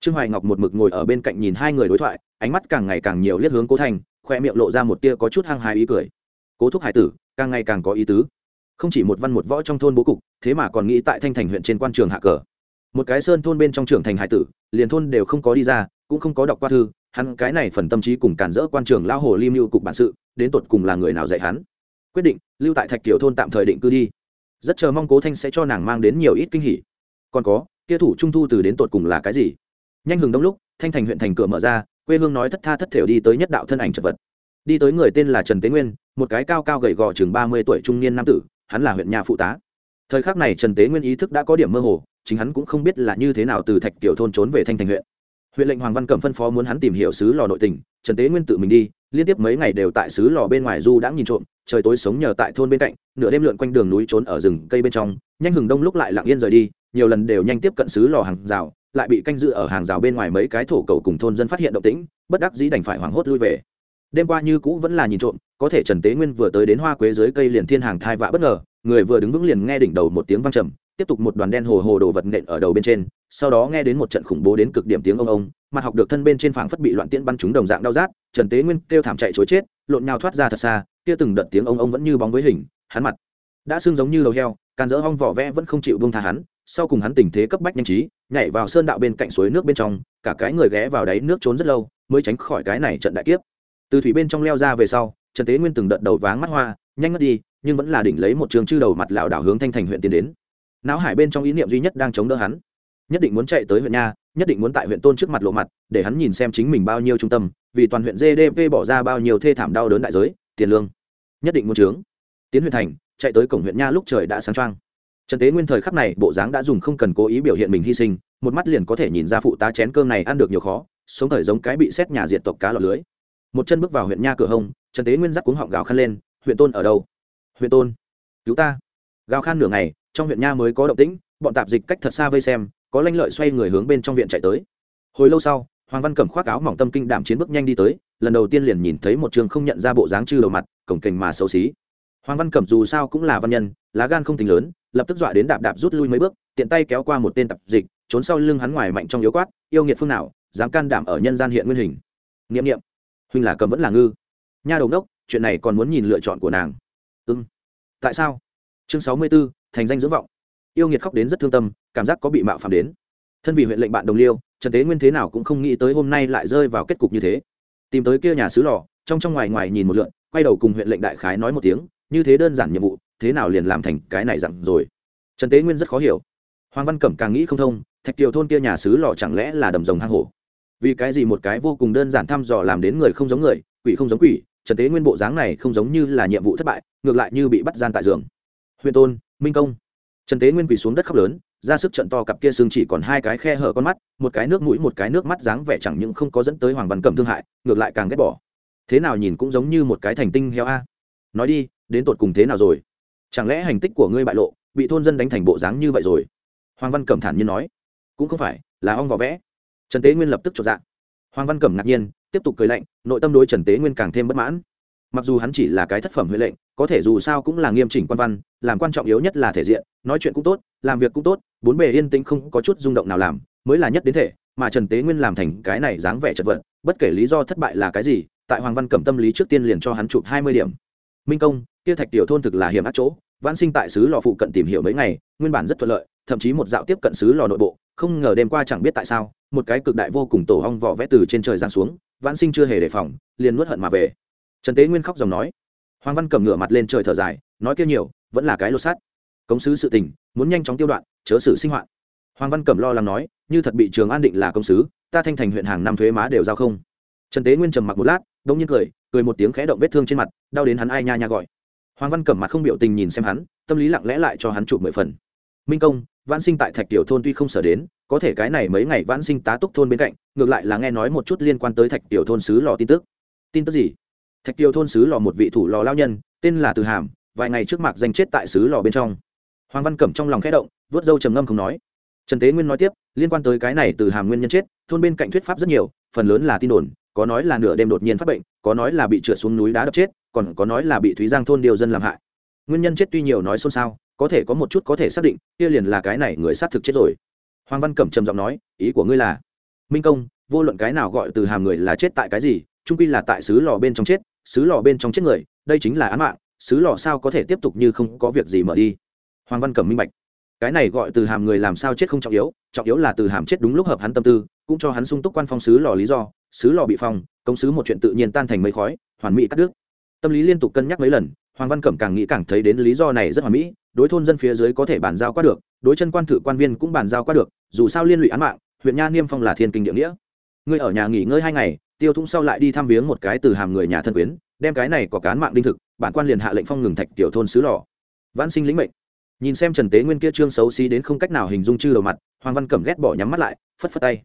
Trương hoài ngọc một mực ngồi ở bên cạnh nhìn hai người đối thoại, ánh mắt càng ngày càng nhiều liếc hướng cố thành, khoe miệng lộ ra một tia có chút hăng hái ý cười. Cố thúc hải tử, càng ngày càng có ý tứ. Không chỉ một văn một võ trong thôn bố cục, thế mà còn nghĩ tại thanh thành huyện trên quan trường hạ cờ. Một cái sơn thôn bên trong trường thành hải tử, liền thôn đều không có đi ra, cũng không có đọc qua thư, hắn cái này phần tâm trí cùng cản rỡ quan trường lao hồ lim lưu cục bản sự, đến tột cùng là người nào dạy hắn? Quyết định, lưu tại thạch kiều thôn tạm thời định cư đi rất chờ mong cố thanh sẽ cho nàng mang đến nhiều ít kinh hỉ. Còn có, kia thủ trung thu từ đến tột cùng là cái gì? Nhanh hừng đông lúc, thanh thành huyện thành cửa mở ra, quê hương nói thất tha thất thểu đi tới nhất đạo thân ảnh chật vật. Đi tới người tên là trần tế nguyên, một cái cao cao gầy gò chừng ba mươi tuổi trung niên nam tử, hắn là huyện nhà phụ tá. Thời khắc này trần tế nguyên ý thức đã có điểm mơ hồ, chính hắn cũng không biết là như thế nào từ thạch tiểu thôn trốn về thanh thành huyện. Huyện lệnh hoàng văn cẩm phân phó muốn hắn tìm hiểu xứ lò nội tình, trần tế nguyên tự mình đi, liên tiếp mấy ngày đều tại xứ lò bên ngoài du đã nhìn trộm trời tối sống nhờ tại thôn bên cạnh, nửa đêm lượn quanh đường núi trốn ở rừng cây bên trong, nhanh hừng đông lúc lại lặng yên rời đi, nhiều lần đều nhanh tiếp cận xứ lò hàng rào, lại bị canh giữ ở hàng rào bên ngoài mấy cái thổ cầu cùng thôn dân phát hiện động tĩnh, bất đắc dĩ đành phải hoảng hốt lui về. Đêm qua như cũ vẫn là nhìn trộm, có thể trần tế nguyên vừa tới đến hoa quế dưới cây liền thiên hàng thai vạ bất ngờ, người vừa đứng vững liền nghe đỉnh đầu một tiếng vang trầm, tiếp tục một đoàn đen hồ hồ đồ vật nện ở đầu bên trên, sau đó nghe đến một trận khủng bố đến cực điểm tiếng ông ông, mặt học được thân bên trên phảng phất bị loạn tiễn bắn trúng đồng dạng đau rát, trần tế nguyên kêu thảm chạy chối chết, lộn nhào thoát ra thật xa kia từng đợt tiếng ông ông vẫn như bóng với hình, hắn mặt đã sưng giống như đầu heo can dỡ hong vỏ vẽ vẫn không chịu bông tha hắn. Sau cùng hắn tình thế cấp bách nhanh trí, nhảy vào sơn đạo bên cạnh suối nước bên trong, cả cái người ghé vào đáy nước trốn rất lâu, mới tránh khỏi cái này trận đại kiếp. Từ thủy bên trong leo ra về sau, trần tế nguyên từng đợt đầu váng mắt hoa, nhanh ngất đi, nhưng vẫn là đỉnh lấy một trường chư đầu mặt lảo đảo hướng thanh thành huyện tiến đến. Não hải bên trong ý niệm duy nhất đang chống đỡ hắn. Nhất định muốn chạy tới huyện nha, nhất định muốn tại huyện tôn trước mặt lộ mặt, để hắn nhìn xem chính mình bao nhiêu trung tâm, vì toàn huyện gdp bỏ ra bao nhiêu thê thảm đau đớn đại giới tiền lương. Nhất định muốn trướng. Tiến huyện thành, chạy tới cổng huyện nha lúc trời đã sáng trăng trần tế nguyên thời khắc này, bộ dáng đã dùng không cần cố ý biểu hiện mình hy sinh, một mắt liền có thể nhìn ra phụ tá chén cơm này ăn được nhiều khó, sống thời giống cái bị xét nhà diện tộc cá lọt lưới. Một chân bước vào huyện nha cửa hông, trần tế nguyên dắt cuống họng gào khăn lên, huyện tôn ở đâu? Huyện tôn. Cứu ta. Gào khan nửa ngày, trong huyện nha mới có động tĩnh, bọn tạp dịch cách thật xa vây xem, có lanh lợi xoay người hướng bên trong viện chạy tới. Hồi lâu sau, hoàng văn cẩm khoác áo mỏng tâm kinh đảm chiến bước nhanh đi tới lần đầu tiên liền nhìn thấy một trường không nhận ra bộ dáng chư đầu mặt, cổng kềnh mà xấu xí. Hoàng văn cẩm dù sao cũng là văn nhân, lá gan không tính lớn, lập tức dọa đến đạp đạp rút lui mấy bước, tiện tay kéo qua một tên tập dịch, trốn sau lưng hắn ngoài mạnh trong yếu quát, yêu nghiệt phương nào, dám can đảm ở nhân gian hiện nguyên hình? Nghiệm nghiệm huynh là cầm vẫn là ngư. Nha đầu đốc, chuyện này còn muốn nhìn lựa chọn của nàng. Ưng tại sao? Chương sáu mươi b ố thành danh dưỡng vọng. Yêu nghiệt khóc đến rất thương tâm, cảm giác có bị mạo phạm đến. Thân vì huyện lệnh bạn đồng liêu, trần tế nguyên thế nào cũng không nghĩ tới hôm nay lại rơi vào kết cục như thế tìm tới kia nhà xứ lò, trong trong ngoài ngoài nhìn một lượn, quay đầu cùng huyện lệnh đại khái nói một tiếng, như thế đơn giản nhiệm vụ, thế nào liền làm thành cái này dặn rồi? Trần tế nguyên rất khó hiểu. Hoàng văn cẩm càng nghĩ không thông, thạch kiều thôn kia nhà xứ lò chẳng lẽ là đầm rồng hang hổ? Vì cái gì một cái vô cùng đơn giản thăm dò làm đến người không giống người, quỷ không giống quỷ, trần tế nguyên bộ dáng này không giống như là nhiệm vụ thất bại, ngược lại như bị bắt gian tại giường. Huyện tôn minh công. Trần tế nguyên quỳ xuống đất khóc lớn ra sức trận to cặp kia xương chỉ còn hai cái khe hở con mắt, một cái nước mũi, một cái nước mắt dáng vẻ chẳng những không có dẫn tới hoàng văn cẩm thương hại, ngược lại càng ghét bỏ. Thế nào nhìn cũng giống như một cái thành tinh heo a. Nói đi, đến tột cùng thế nào rồi? Chẳng lẽ hành tích của ngươi bại lộ, bị thôn dân đánh thành bộ dáng như vậy rồi? Hoàng văn cẩm thản nhiên nói. Cũng không phải, là ong vỏ vẽ. Trần tế nguyên lập tức chột dạng hoàng văn cẩm ngạc nhiên, tiếp tục cười lạnh, nội tâm đối trần tế nguyên càng thêm bất mãn. Mặc dù hắn chỉ là cái thất phẩm huệ lệnh, có thể dù sao cũng là nghiêm chỉnh quan văn làm quan trọng yếu nhất là thể diện, nói chuyện cũng tốt, làm việc cũng tốt, bốn bề yên tĩnh không có chút rung động nào làm, mới là nhất đến thể, mà trần tế nguyên làm thành cái này dáng vẻ chật vật, bất kể lý do thất bại là cái gì, tại hoàng văn cẩm tâm lý trước tiên liền cho hắn chụp hai mươi điểm. Minh công kia thạch tiểu thôn thực là hiểm ác chỗ văn sinh tại xứ lò phụ cận tìm hiểu mấy ngày, nguyên bản rất thuận lợi, thậm chí một dạo tiếp cận xứ lò nội bộ, không ngờ đêm qua chẳng biết tại sao, một cái cực đại vô cùng tổ hong vỏ vẽ từ trên trời giáng xuống, vãn sinh chưa hề đề phòng, liền nuốt hận mà về. Trần tế nguyên khóc dòng nói. Hoàng văn cầm ngửa mặt lên trời thở dài, nói kia nhiều vẫn là cái lột sắt cống sứ sự tình, muốn nhanh chóng tiêu đoạn, chớ sự sinh hoạt hoàng văn cẩm lo lắng nói, như thật bị trường an định là công sứ ta thanh thành huyện hàng năm thuế má đều giao không. Trần tế nguyên trầm mặc một lát đông nhiên cười cười một tiếng khẽ động vết thương trên mặt, đau đến hắn ai nha nha gọi. Hoàng văn cẩm mặt không biểu tình nhìn xem hắn, tâm lý lặng lẽ lại cho hắn chụp mười phần. Minh công, vãn sinh tại thạch tiểu thôn tuy không sở đến, có thể cái này mấy ngày vãn sinh tá túc thôn bên cạnh, ngược lại là nghe nói một chút liên quan tới thạch tiểu thôn sứ lò tin tức. Tin tức gì? Thạch tiểu thôn sứ lò một vị thủ lò lao nhân, tên là từ hàm vài ngày trước mặt danh chết tại xứ lò bên trong. Hoàng văn cẩm trong lòng khẽ động, vớt dâu trầm ngâm không nói. Trần tế nguyên nói tiếp, liên quan tới cái này từ hàm nguyên nhân chết, thôn bên cạnh thuyết pháp rất nhiều, phần lớn là tin đồn, có nói là nửa đêm đột nhiên phát bệnh, có nói là bị trượt xuống núi đá đập chết, còn có nói là bị thúy giang thôn điều dân làm hại. Nguyên nhân chết tuy nhiều nói xôn xao, có thể có một chút có thể xác định, kia liền là cái này người xác thực chết rồi. Hoàng văn cẩm trầm giọng nói, ý của ngươi là, minh công, vô luận cái nào gọi từ hàm người là chết tại cái gì trung quy là tại xứ lò bên trong chết, xứ lò bên trong chết người, đây chính là án mạng xứ lò sao có thể tiếp tục như không có việc gì mở đi? Hoàng văn cẩm minh bạch. Cái này gọi từ hàm người làm sao chết không trọng yếu trọng yếu là từ hàm chết đúng lúc hợp hắn tâm tư, cũng cho hắn sung túc quan phong sứ lò lý do sứ lò bị phong, công sứ một chuyện tự nhiên tan thành mây khói, hoàn mỹ cắt đứt. Tâm lý liên tục cân nhắc mấy lần, hoàng văn cẩm càng nghĩ càng thấy đến lý do này rất hoàn mỹ, đối thôn dân phía dưới có thể bàn giao qua được, đối chân quan thử quan viên cũng bàn giao qua được, dù sao liên lụy án mạng, huyện nha niêm phong là thiên kinh địa nghĩa. Ngươi ở nhà nghỉ ngơi hai ngày, tiêu thung sau lại đi thăm viếng một cái từ hàm người nhà thân quyến, đem cái này có cán mạng đinh thực bản quan liền hạ lệnh phong ngừng thạch tiểu thôn xứ lò. Vãn sinh lĩnh mệnh. Nhìn xem trần tế nguyên kia trương xấu xí đến không cách nào hình dung chư đầu mặt, hoàng văn cẩm ghét bỏ nhắm mắt lại, phất phất tay.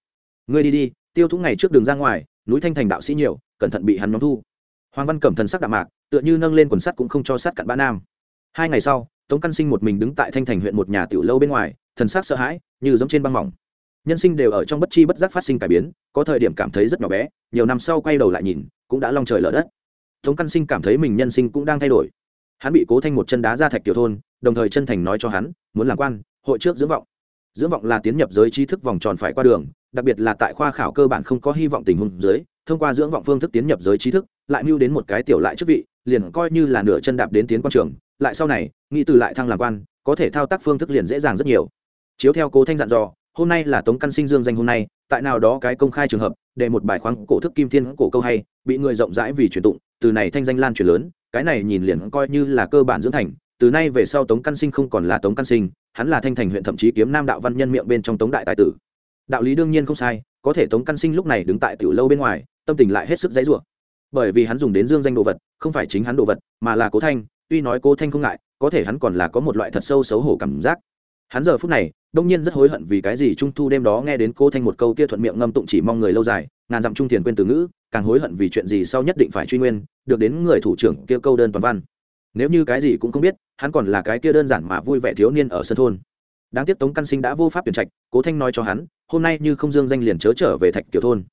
Ngươi đi đi, tiêu thú ngày trước đường ra ngoài, núi thanh thành đạo sĩ nhiều, cẩn thận bị hắn nhóm thu. Hoàng văn cẩm thần sắc đạm mạc, tựa như nâng lên quần sắt cũng không cho sát cặn bã nam. Hai ngày sau, tống căn sinh một mình đứng tại thanh thành huyện một nhà tiểu lâu bên ngoài, thần sắc sợ hãi, như giống trên băng mỏng. Nhân sinh đều ở trong bất chi bất giác phát sinh cải biến, có thời điểm cảm thấy rất nhỏ bé, nhiều năm sau quay đầu lại nhìn, cũng đã long trời lở đất tống căn sinh cảm thấy mình nhân sinh cũng đang thay đổi. Hắn bị cố thanh một chân đá ra thạch tiểu thôn, đồng thời chân thành nói cho hắn, muốn làm quan, hội trước dưỡng vọng. Dưỡng vọng là tiến nhập giới trí thức vòng tròn phải qua đường, đặc biệt là tại khoa khảo cơ bản không có hy vọng tình huống dưới, thông qua dưỡng vọng phương thức tiến nhập giới trí thức, lại mưu đến một cái tiểu lại chức vị, liền coi như là nửa chân đạp đến tiến quan trường, lại sau này, nghĩ từ lại thăng làm quan, có thể thao tác phương thức liền dễ dàng rất nhiều. Chiếu theo cố thanh dặn dò, hôm nay là tống căn sinh dương danh hôm nay, tại nào đó cái công khai trường hợp, để một bài khoáng cổ thức kim thiên cổ câu hay, bị người rộng rãi vì truyền tụng từ này thanh danh lan truyền lớn, cái này nhìn liền coi như là cơ bản dưỡng thành, từ nay về sau tống căn sinh không còn là tống căn sinh, hắn là thanh thành huyện thậm chí kiếm nam đạo văn nhân miệng bên trong tống đại tài tử. Đạo lý đương nhiên không sai, có thể tống căn sinh lúc này đứng tại tiểu lâu bên ngoài, tâm tình lại hết sức dãy rủa. Bởi vì hắn dùng đến dương danh đồ vật, không phải chính hắn đồ vật, mà là cố thanh, tuy nói cố thanh không ngại, có thể hắn còn là có một loại thật sâu xấu hổ cảm giác. Hắn giờ phút này, đông nhiên rất hối hận vì cái gì trung thu đêm đó nghe đến cố thanh một câu kia thuận miệng ngâm tụng chỉ mong người lâu dài, ngàn dặm trung thiền quên từ ngữ càng hối hận vì chuyện gì sau nhất định phải truy nguyên, được đến người thủ trưởng kia câu đơn toàn văn. Nếu như cái gì cũng không biết, hắn còn là cái kia đơn giản mà vui vẻ thiếu niên ở sân thôn. Đáng tiếc tống căn sinh đã vô pháp tuyển trạch, cố thanh nói cho hắn, hôm nay như không dương danh liền chớ trở về thạch kiểu thôn.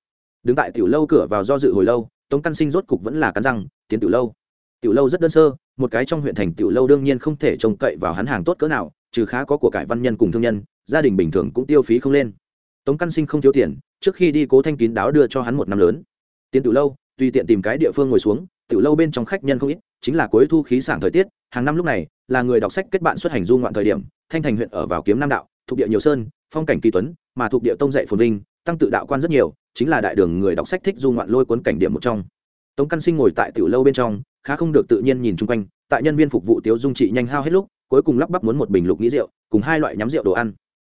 Đứng tại tiểu lâu cửa vào do dự hồi lâu, tống căn sinh rốt cục vẫn là cắn răng, tiến tiểu lâu. Tiểu lâu rất đơn sơ, một cái trong huyện thành tiểu lâu đương nhiên không thể trông cậy vào hắn hàng tốt cỡ nào, trừ khá có của cải văn nhân cùng thương nhân, gia đình bình thường cũng tiêu phí không lên. Tống căn sinh không thiếu tiền, trước khi đi cố thanh kín đáo đưa cho hắn một năm lớn tiến tiểu lâu, tùy tiện tìm cái địa phương ngồi xuống, tiểu lâu bên trong khách nhân không ít, chính là cuối thu khí sảng thời tiết, hàng năm lúc này, là người đọc sách kết bạn xuất hành du ngoạn thời điểm, thanh thành huyện ở vào kiếm nam đạo, thuộc địa nhiều sơn, phong cảnh kỳ tuấn, mà thuộc địa tông dạy phồn vinh, tăng tự đạo quan rất nhiều, chính là đại đường người đọc sách thích du ngoạn lôi cuốn cảnh điểm một trong. Tống căn sinh ngồi tại tiểu lâu bên trong, khá không được tự nhiên nhìn chung quanh, tại nhân viên phục vụ tiếu dung trị nhanh hao hết lúc, cuối cùng lắp bắp muốn một bình lục nghĩ rượu, cùng hai loại nhắm rượu đồ ăn.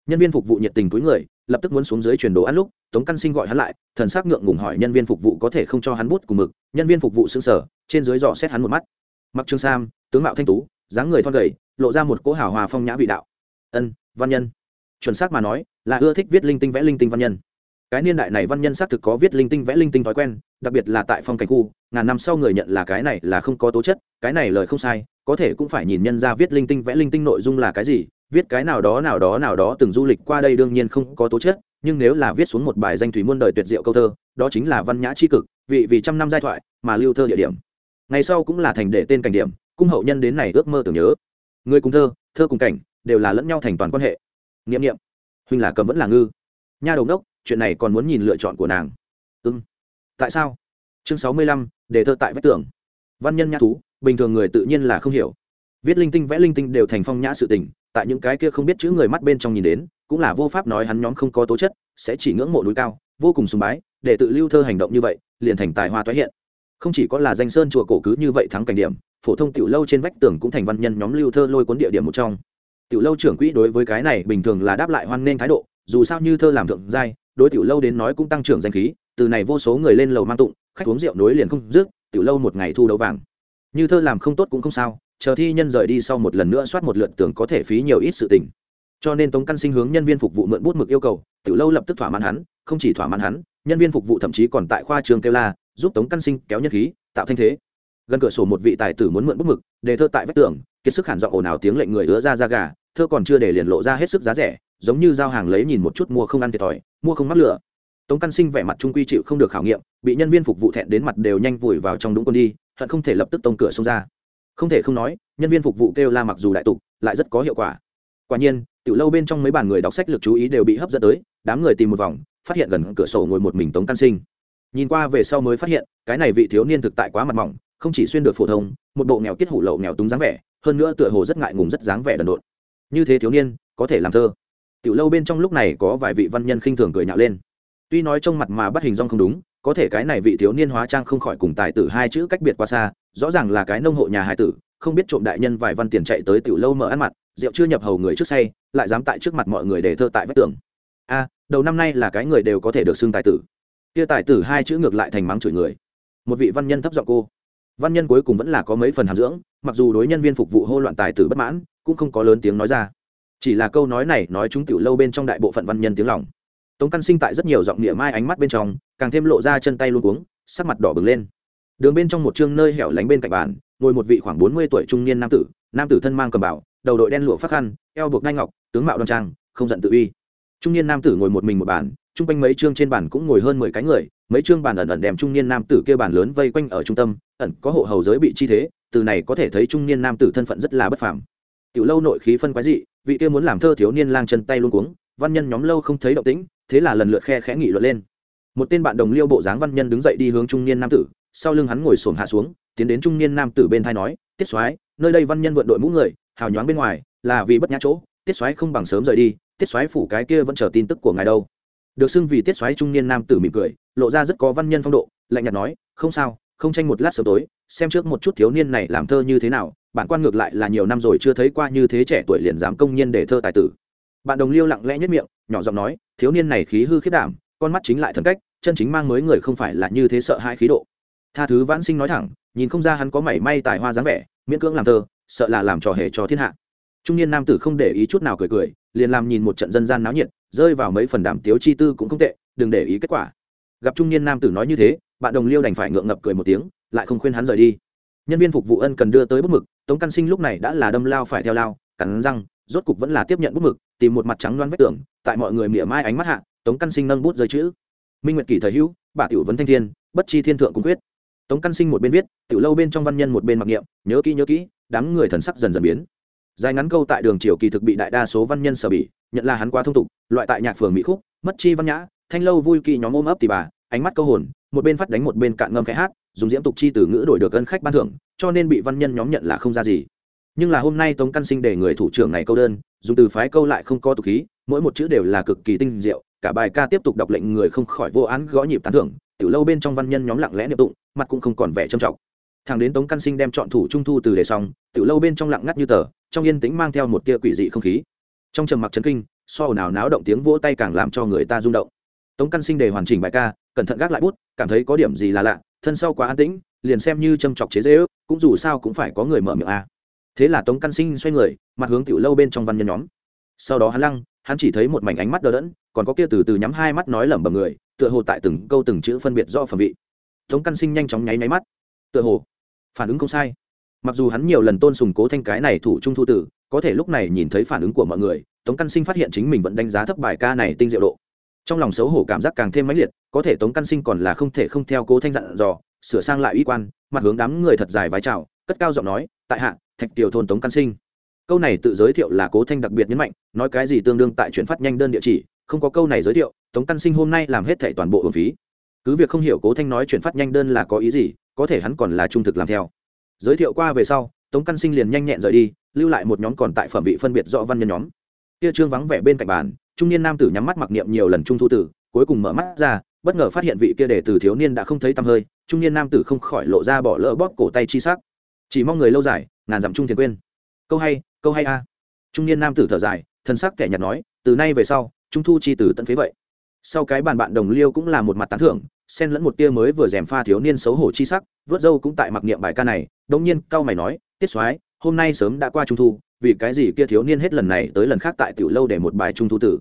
Nhân viên phục vụ nhiệt tình túi người lập tức muốn xuống dưới chuyển đồ ăn lúc, tống căn sinh gọi hắn lại, thần s ắ c ngượng ngùng hỏi nhân viên phục vụ có thể không cho hắn bút cùng mực. Nhân viên phục vụ xứng sở trên dưới dò xét hắn một mắt. Mặc trương sam, tướng mạo thanh tú, dáng người thon gầy, lộ ra một cỗ hào hòa phong nhã vị đạo. Ân, văn nhân. Chuẩn xác mà nói, là ưa thích viết linh tinh vẽ linh tinh văn nhân. Cái niên đại này văn nhân xác thực có viết linh tinh vẽ linh tinh thói quen, đặc biệt là tại phong cảnh khu, ngàn năm sau người nhận là cái này là không có tố chất, cái này lời không sai, có thể cũng phải nhìn nhân ra viết linh tinh vẽ linh tinh nội dung là cái gì viết cái nào đó nào đó nào đó từng du lịch qua đây đương nhiên không có tố chất, nhưng nếu là viết xuống một bài danh thủy muôn đời tuyệt diệu câu thơ, đó chính là văn nhã c h i cực, vị vì trăm năm giai thoại, mà lưu thơ địa điểm. Ngày sau cũng là thành để tên cảnh điểm, cung hậu nhân đến này ước mơ tưởng nhớ. Người cùng thơ thơ cùng cảnh, đều là lẫn nhau thành toàn quan hệ. N i ệ m n i ệ m huynh là cầm vẫn là ngư. Nha đầu đốc chuyện này còn muốn nhìn lựa chọn của nàng. Ưng ừ. tại sao? Chương sáu mươi lăm, để thơ tại vách tường. Văn nhân nhã thú, bình thường người tự nhiên là không hiểu viết linh tinh vẽ linh tinh đều thành phong nhã sự tình, tại những cái kia không biết chữ người mắt bên trong nhìn đến, cũng là vô pháp nói hắn nhóm không có tố chất, sẽ chỉ ngưỡng mộ núi cao, vô cùng sùng bái, để tự lưu thơ hành động như vậy, liền thành tài hoa toái hiện. Không chỉ có là danh sơn chùa cổ cứ như vậy thắng cảnh điểm, phổ thông tiểu lâu trên vách tường cũng thành văn nhân nhóm lưu thơ lôi cuốn địa điểm một trong. Tiểu lâu trưởng quỹ đối với cái này bình thường là đáp lại hoan nghênh thái độ, dù sao như thơ làm thượng giai, đối tiểu lâu đến nói cũng tăng trưởng danh khí, từ này vô số người lên lầu mang tụng, khách uống rượu nối liền không dứt, tiểu lâu một ngày thu đấu vàng. Như thơ làm không tốt cũng không sao chờ thi nhân rời đi sau một lần nữa soát một lượt tưởng có thể phí nhiều ít sự tình. Cho nên tống căn sinh hướng nhân viên phục vụ mượn bút mực yêu cầu, tiểu lâu lập tức thỏa mãn hắn, không chỉ thỏa mãn hắn, nhân viên phục vụ thậm chí còn tại khoa trường kêu la, giúp tống căn sinh kéo nhân khí, tạo thanh thế. Gần cửa sổ một vị tài tử muốn mượn bút mực đề thơ tại vách tường, kiệt sức hẳn giọng ồn ào tiếng lệnh người ứa ra ra gà, thơ còn chưa để liền lộ ra hết sức giá rẻ, giống như giao hàng lấy nhìn một chút mua không ăn thiệt thòi, mua không mắc lửa. Tống căn sinh vẻ mặt trung quy chịu không được khảo nghiệm, bị nhân viên phục vụ thẹn đến mặt đều nhanh vùi vào trong đúng con đi, hận không thể lập tức tông cửa xông ra không thể không nói, nhân viên phục vụ kêu la mặc dù đại tục, lại rất có hiệu quả. Quả nhiên, tiểu lâu bên trong mấy bàn người đọc sách lực chú ý đều bị hấp dẫn tới, đám người tìm một vòng, phát hiện gần cửa sổ ngồi một mình tống căn sinh. Nhìn qua về sau mới phát hiện, cái này vị thiếu niên thực tại quá mặt mỏng, không chỉ xuyên được phổ thông, một bộ nghèo kết hủ lậu nghèo túng dáng vẻ, hơn nữa tựa hồ rất ngại ngùng rất dáng vẻ đần độn. Như thế thiếu niên, có thể làm thơ. Tiểu lâu bên trong lúc này có vài vị văn nhân khinh thường cười nhạo lên. Tuy nói trong mặt mà bắt hình dong không đúng, có thể cái này vị thiếu niên hóa trang không khỏi cùng tài tử hai chữ cách biệt quá xa rõ ràng là cái nông hộ nhà hải tử, không biết trộm đại nhân vài văn tiền chạy tới tiểu lâu mở ăn mặt, rượu chưa nhập hầu người trước say, lại dám tại trước mặt mọi người để thơ tại vách tường. A, đầu năm nay là cái người đều có thể được xưng tài tử. Kia tài tử hai chữ ngược lại thành mắng chửi người. Một vị văn nhân thấp giọng cô. Văn nhân cuối cùng vẫn là có mấy phần hàm dưỡng, mặc dù đối nhân viên phục vụ hô loạn tài tử bất mãn, cũng không có lớn tiếng nói ra. Chỉ là câu nói này nói chúng tiểu lâu bên trong đại bộ phận văn nhân tiếng lòng. Tống căn sinh tại rất nhiều giọng địa mai ánh mắt bên trong, càng thêm lộ ra chân tay luôn cuống, sắc mặt đỏ bừng lên đường bên trong một chương nơi hẻo lánh bên cạnh bàn, ngồi một vị khoảng bốn mươi tuổi trung niên nam tử nam tử thân mang cầm bảo đầu đội đen lụa phát khăn, eo buộc đai ngọc, tướng mạo đoan trang, không giận tự uy. Trung niên nam tử ngồi một mình một bàn, chung quanh mấy chương trên bàn cũng ngồi hơn mười cái người, mấy chương bàn ẩn ẩn đem trung niên nam tử kia bàn lớn vây quanh ở trung tâm, ẩn có hộ hầu giới bị chi thế, từ này có thể thấy trung niên nam tử thân phận rất là bất phàm. Tiểu lâu nội khí phân quái dị, vị kia muốn làm thơ thiếu niên lang chân tay luôn cuống, văn nhân nhóm lâu không thấy động tĩnh, thế là lần lượt khe khẽ nghị luận lên. Một tên bạn đồng liêu bộ dáng văn nhân đứng dậy đi hướng trung niên nam tử sau lưng hắn ngồi xổm hạ xuống, tiến đến trung niên nam tử bên thai nói, tiết soái, nơi đây văn nhân vượn đội mũ người, hào nhoáng bên ngoài, là vì bất nhã chỗ. Tiết soái không bằng sớm rời đi, tiết soái phủ cái kia vẫn chờ tin tức của ngài đâu. Được xưng vì tiết soái trung niên nam tử mỉm cười, lộ ra rất có văn nhân phong độ, lạnh nhạt nói, không sao, không tranh một lát sớm tối, xem trước một chút thiếu niên này làm thơ như thế nào, bản quan ngược lại là nhiều năm rồi chưa thấy qua như thế trẻ tuổi liền dám công nhiên để thơ tài tử. Bạn đồng liêu lặng lẽ nhất miệng, nhỏ giọng nói, thiếu niên này khí hư khiết đảm, con mắt chính lại thần cách, chân chính mang mới người không phải là như thế sợ hai khí độ tha thứ vãn sinh nói thẳng, nhìn không ra hắn có mảy may tài hoa dáng vẻ, miễn cưỡng làm thơ, sợ là làm trò hề cho thiên hạ. Trung niên nam tử không để ý chút nào cười cười, liền làm nhìn một trận dân gian náo nhiệt, rơi vào mấy phần đảm tiếu chi tư cũng không tệ, đừng để ý kết quả. Gặp trung niên nam tử nói như thế, bạn đồng liêu đành phải ngượng ngập cười một tiếng, lại không khuyên hắn rời đi. Nhân viên phục vụ ân cần đưa tới bút mực, tống căn sinh lúc này đã là đâm lao phải theo lao, cắn răng, rốt cục vẫn là tiếp nhận bút mực, tìm một mặt trắng loan vách tường, tại mọi người mỉa mai ánh mắt hạ, tống căn sinh nâng bút rơi chữ. Minh nguyệt kỷ thời hữu, bà tiểu vấn thanh thiên, bất chi thiên thượng cung quyết tống căn sinh một bên viết, tiểu lâu bên trong văn nhân một bên mặc niệm, nhớ kỹ nhớ kỹ, đám người thần sắc dần dần biến. Dài ngắn câu tại đường triều kỳ thực bị đại đa số văn nhân sở bỉ nhận là hắn quá thông tục, loại tại nhạc phường mỹ khúc, mất chi văn nhã, thanh lâu vui kỳ nhóm ôm ấp thì bà, ánh mắt câu hồn, một bên phát đánh một bên cạn ngâm cái hát, dùng diễm tục chi từ ngữ đổi được ân khách ban thưởng, cho nên bị văn nhân nhóm nhận là không ra gì. Nhưng là hôm nay tống căn sinh để người thủ trưởng này câu đơn, dùng từ phái câu lại không có tục khí, mỗi một chữ đều là cực kỳ tinh diệu, cả bài ca tiếp tục đọc lệnh người không khỏi vô án gõ nhịp tán thưởng tiểu lâu bên trong văn nhân nhóm lặng lẽ niệm tụng, mặt cũng không còn vẻ trầm trọng. Thằng đến tống căn sinh đem chọn thủ trung thu từ đề xong, tiểu lâu bên trong lặng ngắt như tờ, trong yên tĩnh mang theo một tia quỷ dị không khí. Trong trầm mặc chấn kinh, so nào náo động tiếng vỗ tay càng làm cho người ta rung động. Tống căn sinh đề hoàn chỉnh bài ca, cẩn thận gác lại bút, cảm thấy có điểm gì là lạ, thân sau quá an tĩnh, liền xem như châm chọc chế dễ ước, cũng dù sao cũng phải có người mở miệng a. Thế là tống căn sinh xoay người, mặt hướng tiểu lâu bên trong văn nhân nhóm. Sau đó hắn lăng, hắn chỉ thấy một mảnh ánh mắt đờ đẫn, còn có kia từ từ nhắm hai mắt nói lẩm bẩm người tựa hồ tại từng câu từng chữ phân biệt do phẩm vị. Tống căn sinh nhanh chóng nháy máy mắt. Tựa hồ, phản ứng không sai. Mặc dù hắn nhiều lần tôn sùng cố thanh cái này thủ trung thu tử, có thể lúc này nhìn thấy phản ứng của mọi người, tống căn sinh phát hiện chính mình vẫn đánh giá thấp bài ca này tinh diệu độ. Trong lòng xấu hổ cảm giác càng thêm mãnh liệt, có thể tống căn sinh còn là không thể không theo cố thanh dặn dò, sửa sang lại uy quan, mặt hướng đám người thật dài vái chào, cất cao giọng nói, tại hạ, thạch tiểu thôn tống căn sinh. Câu này tự giới thiệu là cố thanh đặc biệt nhấn mạnh, nói cái gì tương đương tại chuyển phát nhanh đơn địa chỉ không có câu này giới thiệu, tống căn sinh hôm nay làm hết thẻ toàn bộ hưởng phí. Cứ việc không hiểu cố thanh nói chuyển phát nhanh đơn là có ý gì, có thể hắn còn là trung thực làm theo. Giới thiệu qua về sau, tống căn sinh liền nhanh nhẹn rời đi, lưu lại một nhóm còn tại phẩm vị phân biệt rõ văn nhân nhóm. Kia trương vắng vẻ bên cạnh bàn, trung niên nam tử nhắm mắt mặc niệm nhiều lần trung thu tử, cuối cùng mở mắt ra, bất ngờ phát hiện vị kia để từ thiếu niên đã không thấy tăm hơi, trung niên nam tử không khỏi lộ ra bỏ lỡ bóp cổ tay chi sắc. Chỉ mong người lâu dài, ngàn dặm trung thiền quên. Câu hay câu hay a. Trung niên nam tử thở dài thân sắc kẻ nhạt nói, từ nay về sau trung thu chi tử tận phế vậy. Sau cái bàn bạn đồng liêu cũng là một mặt tán thưởng, xen lẫn một tia mới vừa rèm pha thiếu niên xấu hổ chi sắc, vớt dâu cũng tại mặc niệm bài ca này đông nhiên cao mày nói, tiết soái, hôm nay sớm đã qua trung thu, vì cái gì kia thiếu niên hết lần này tới lần khác tại tiểu lâu để một bài trung thu tử?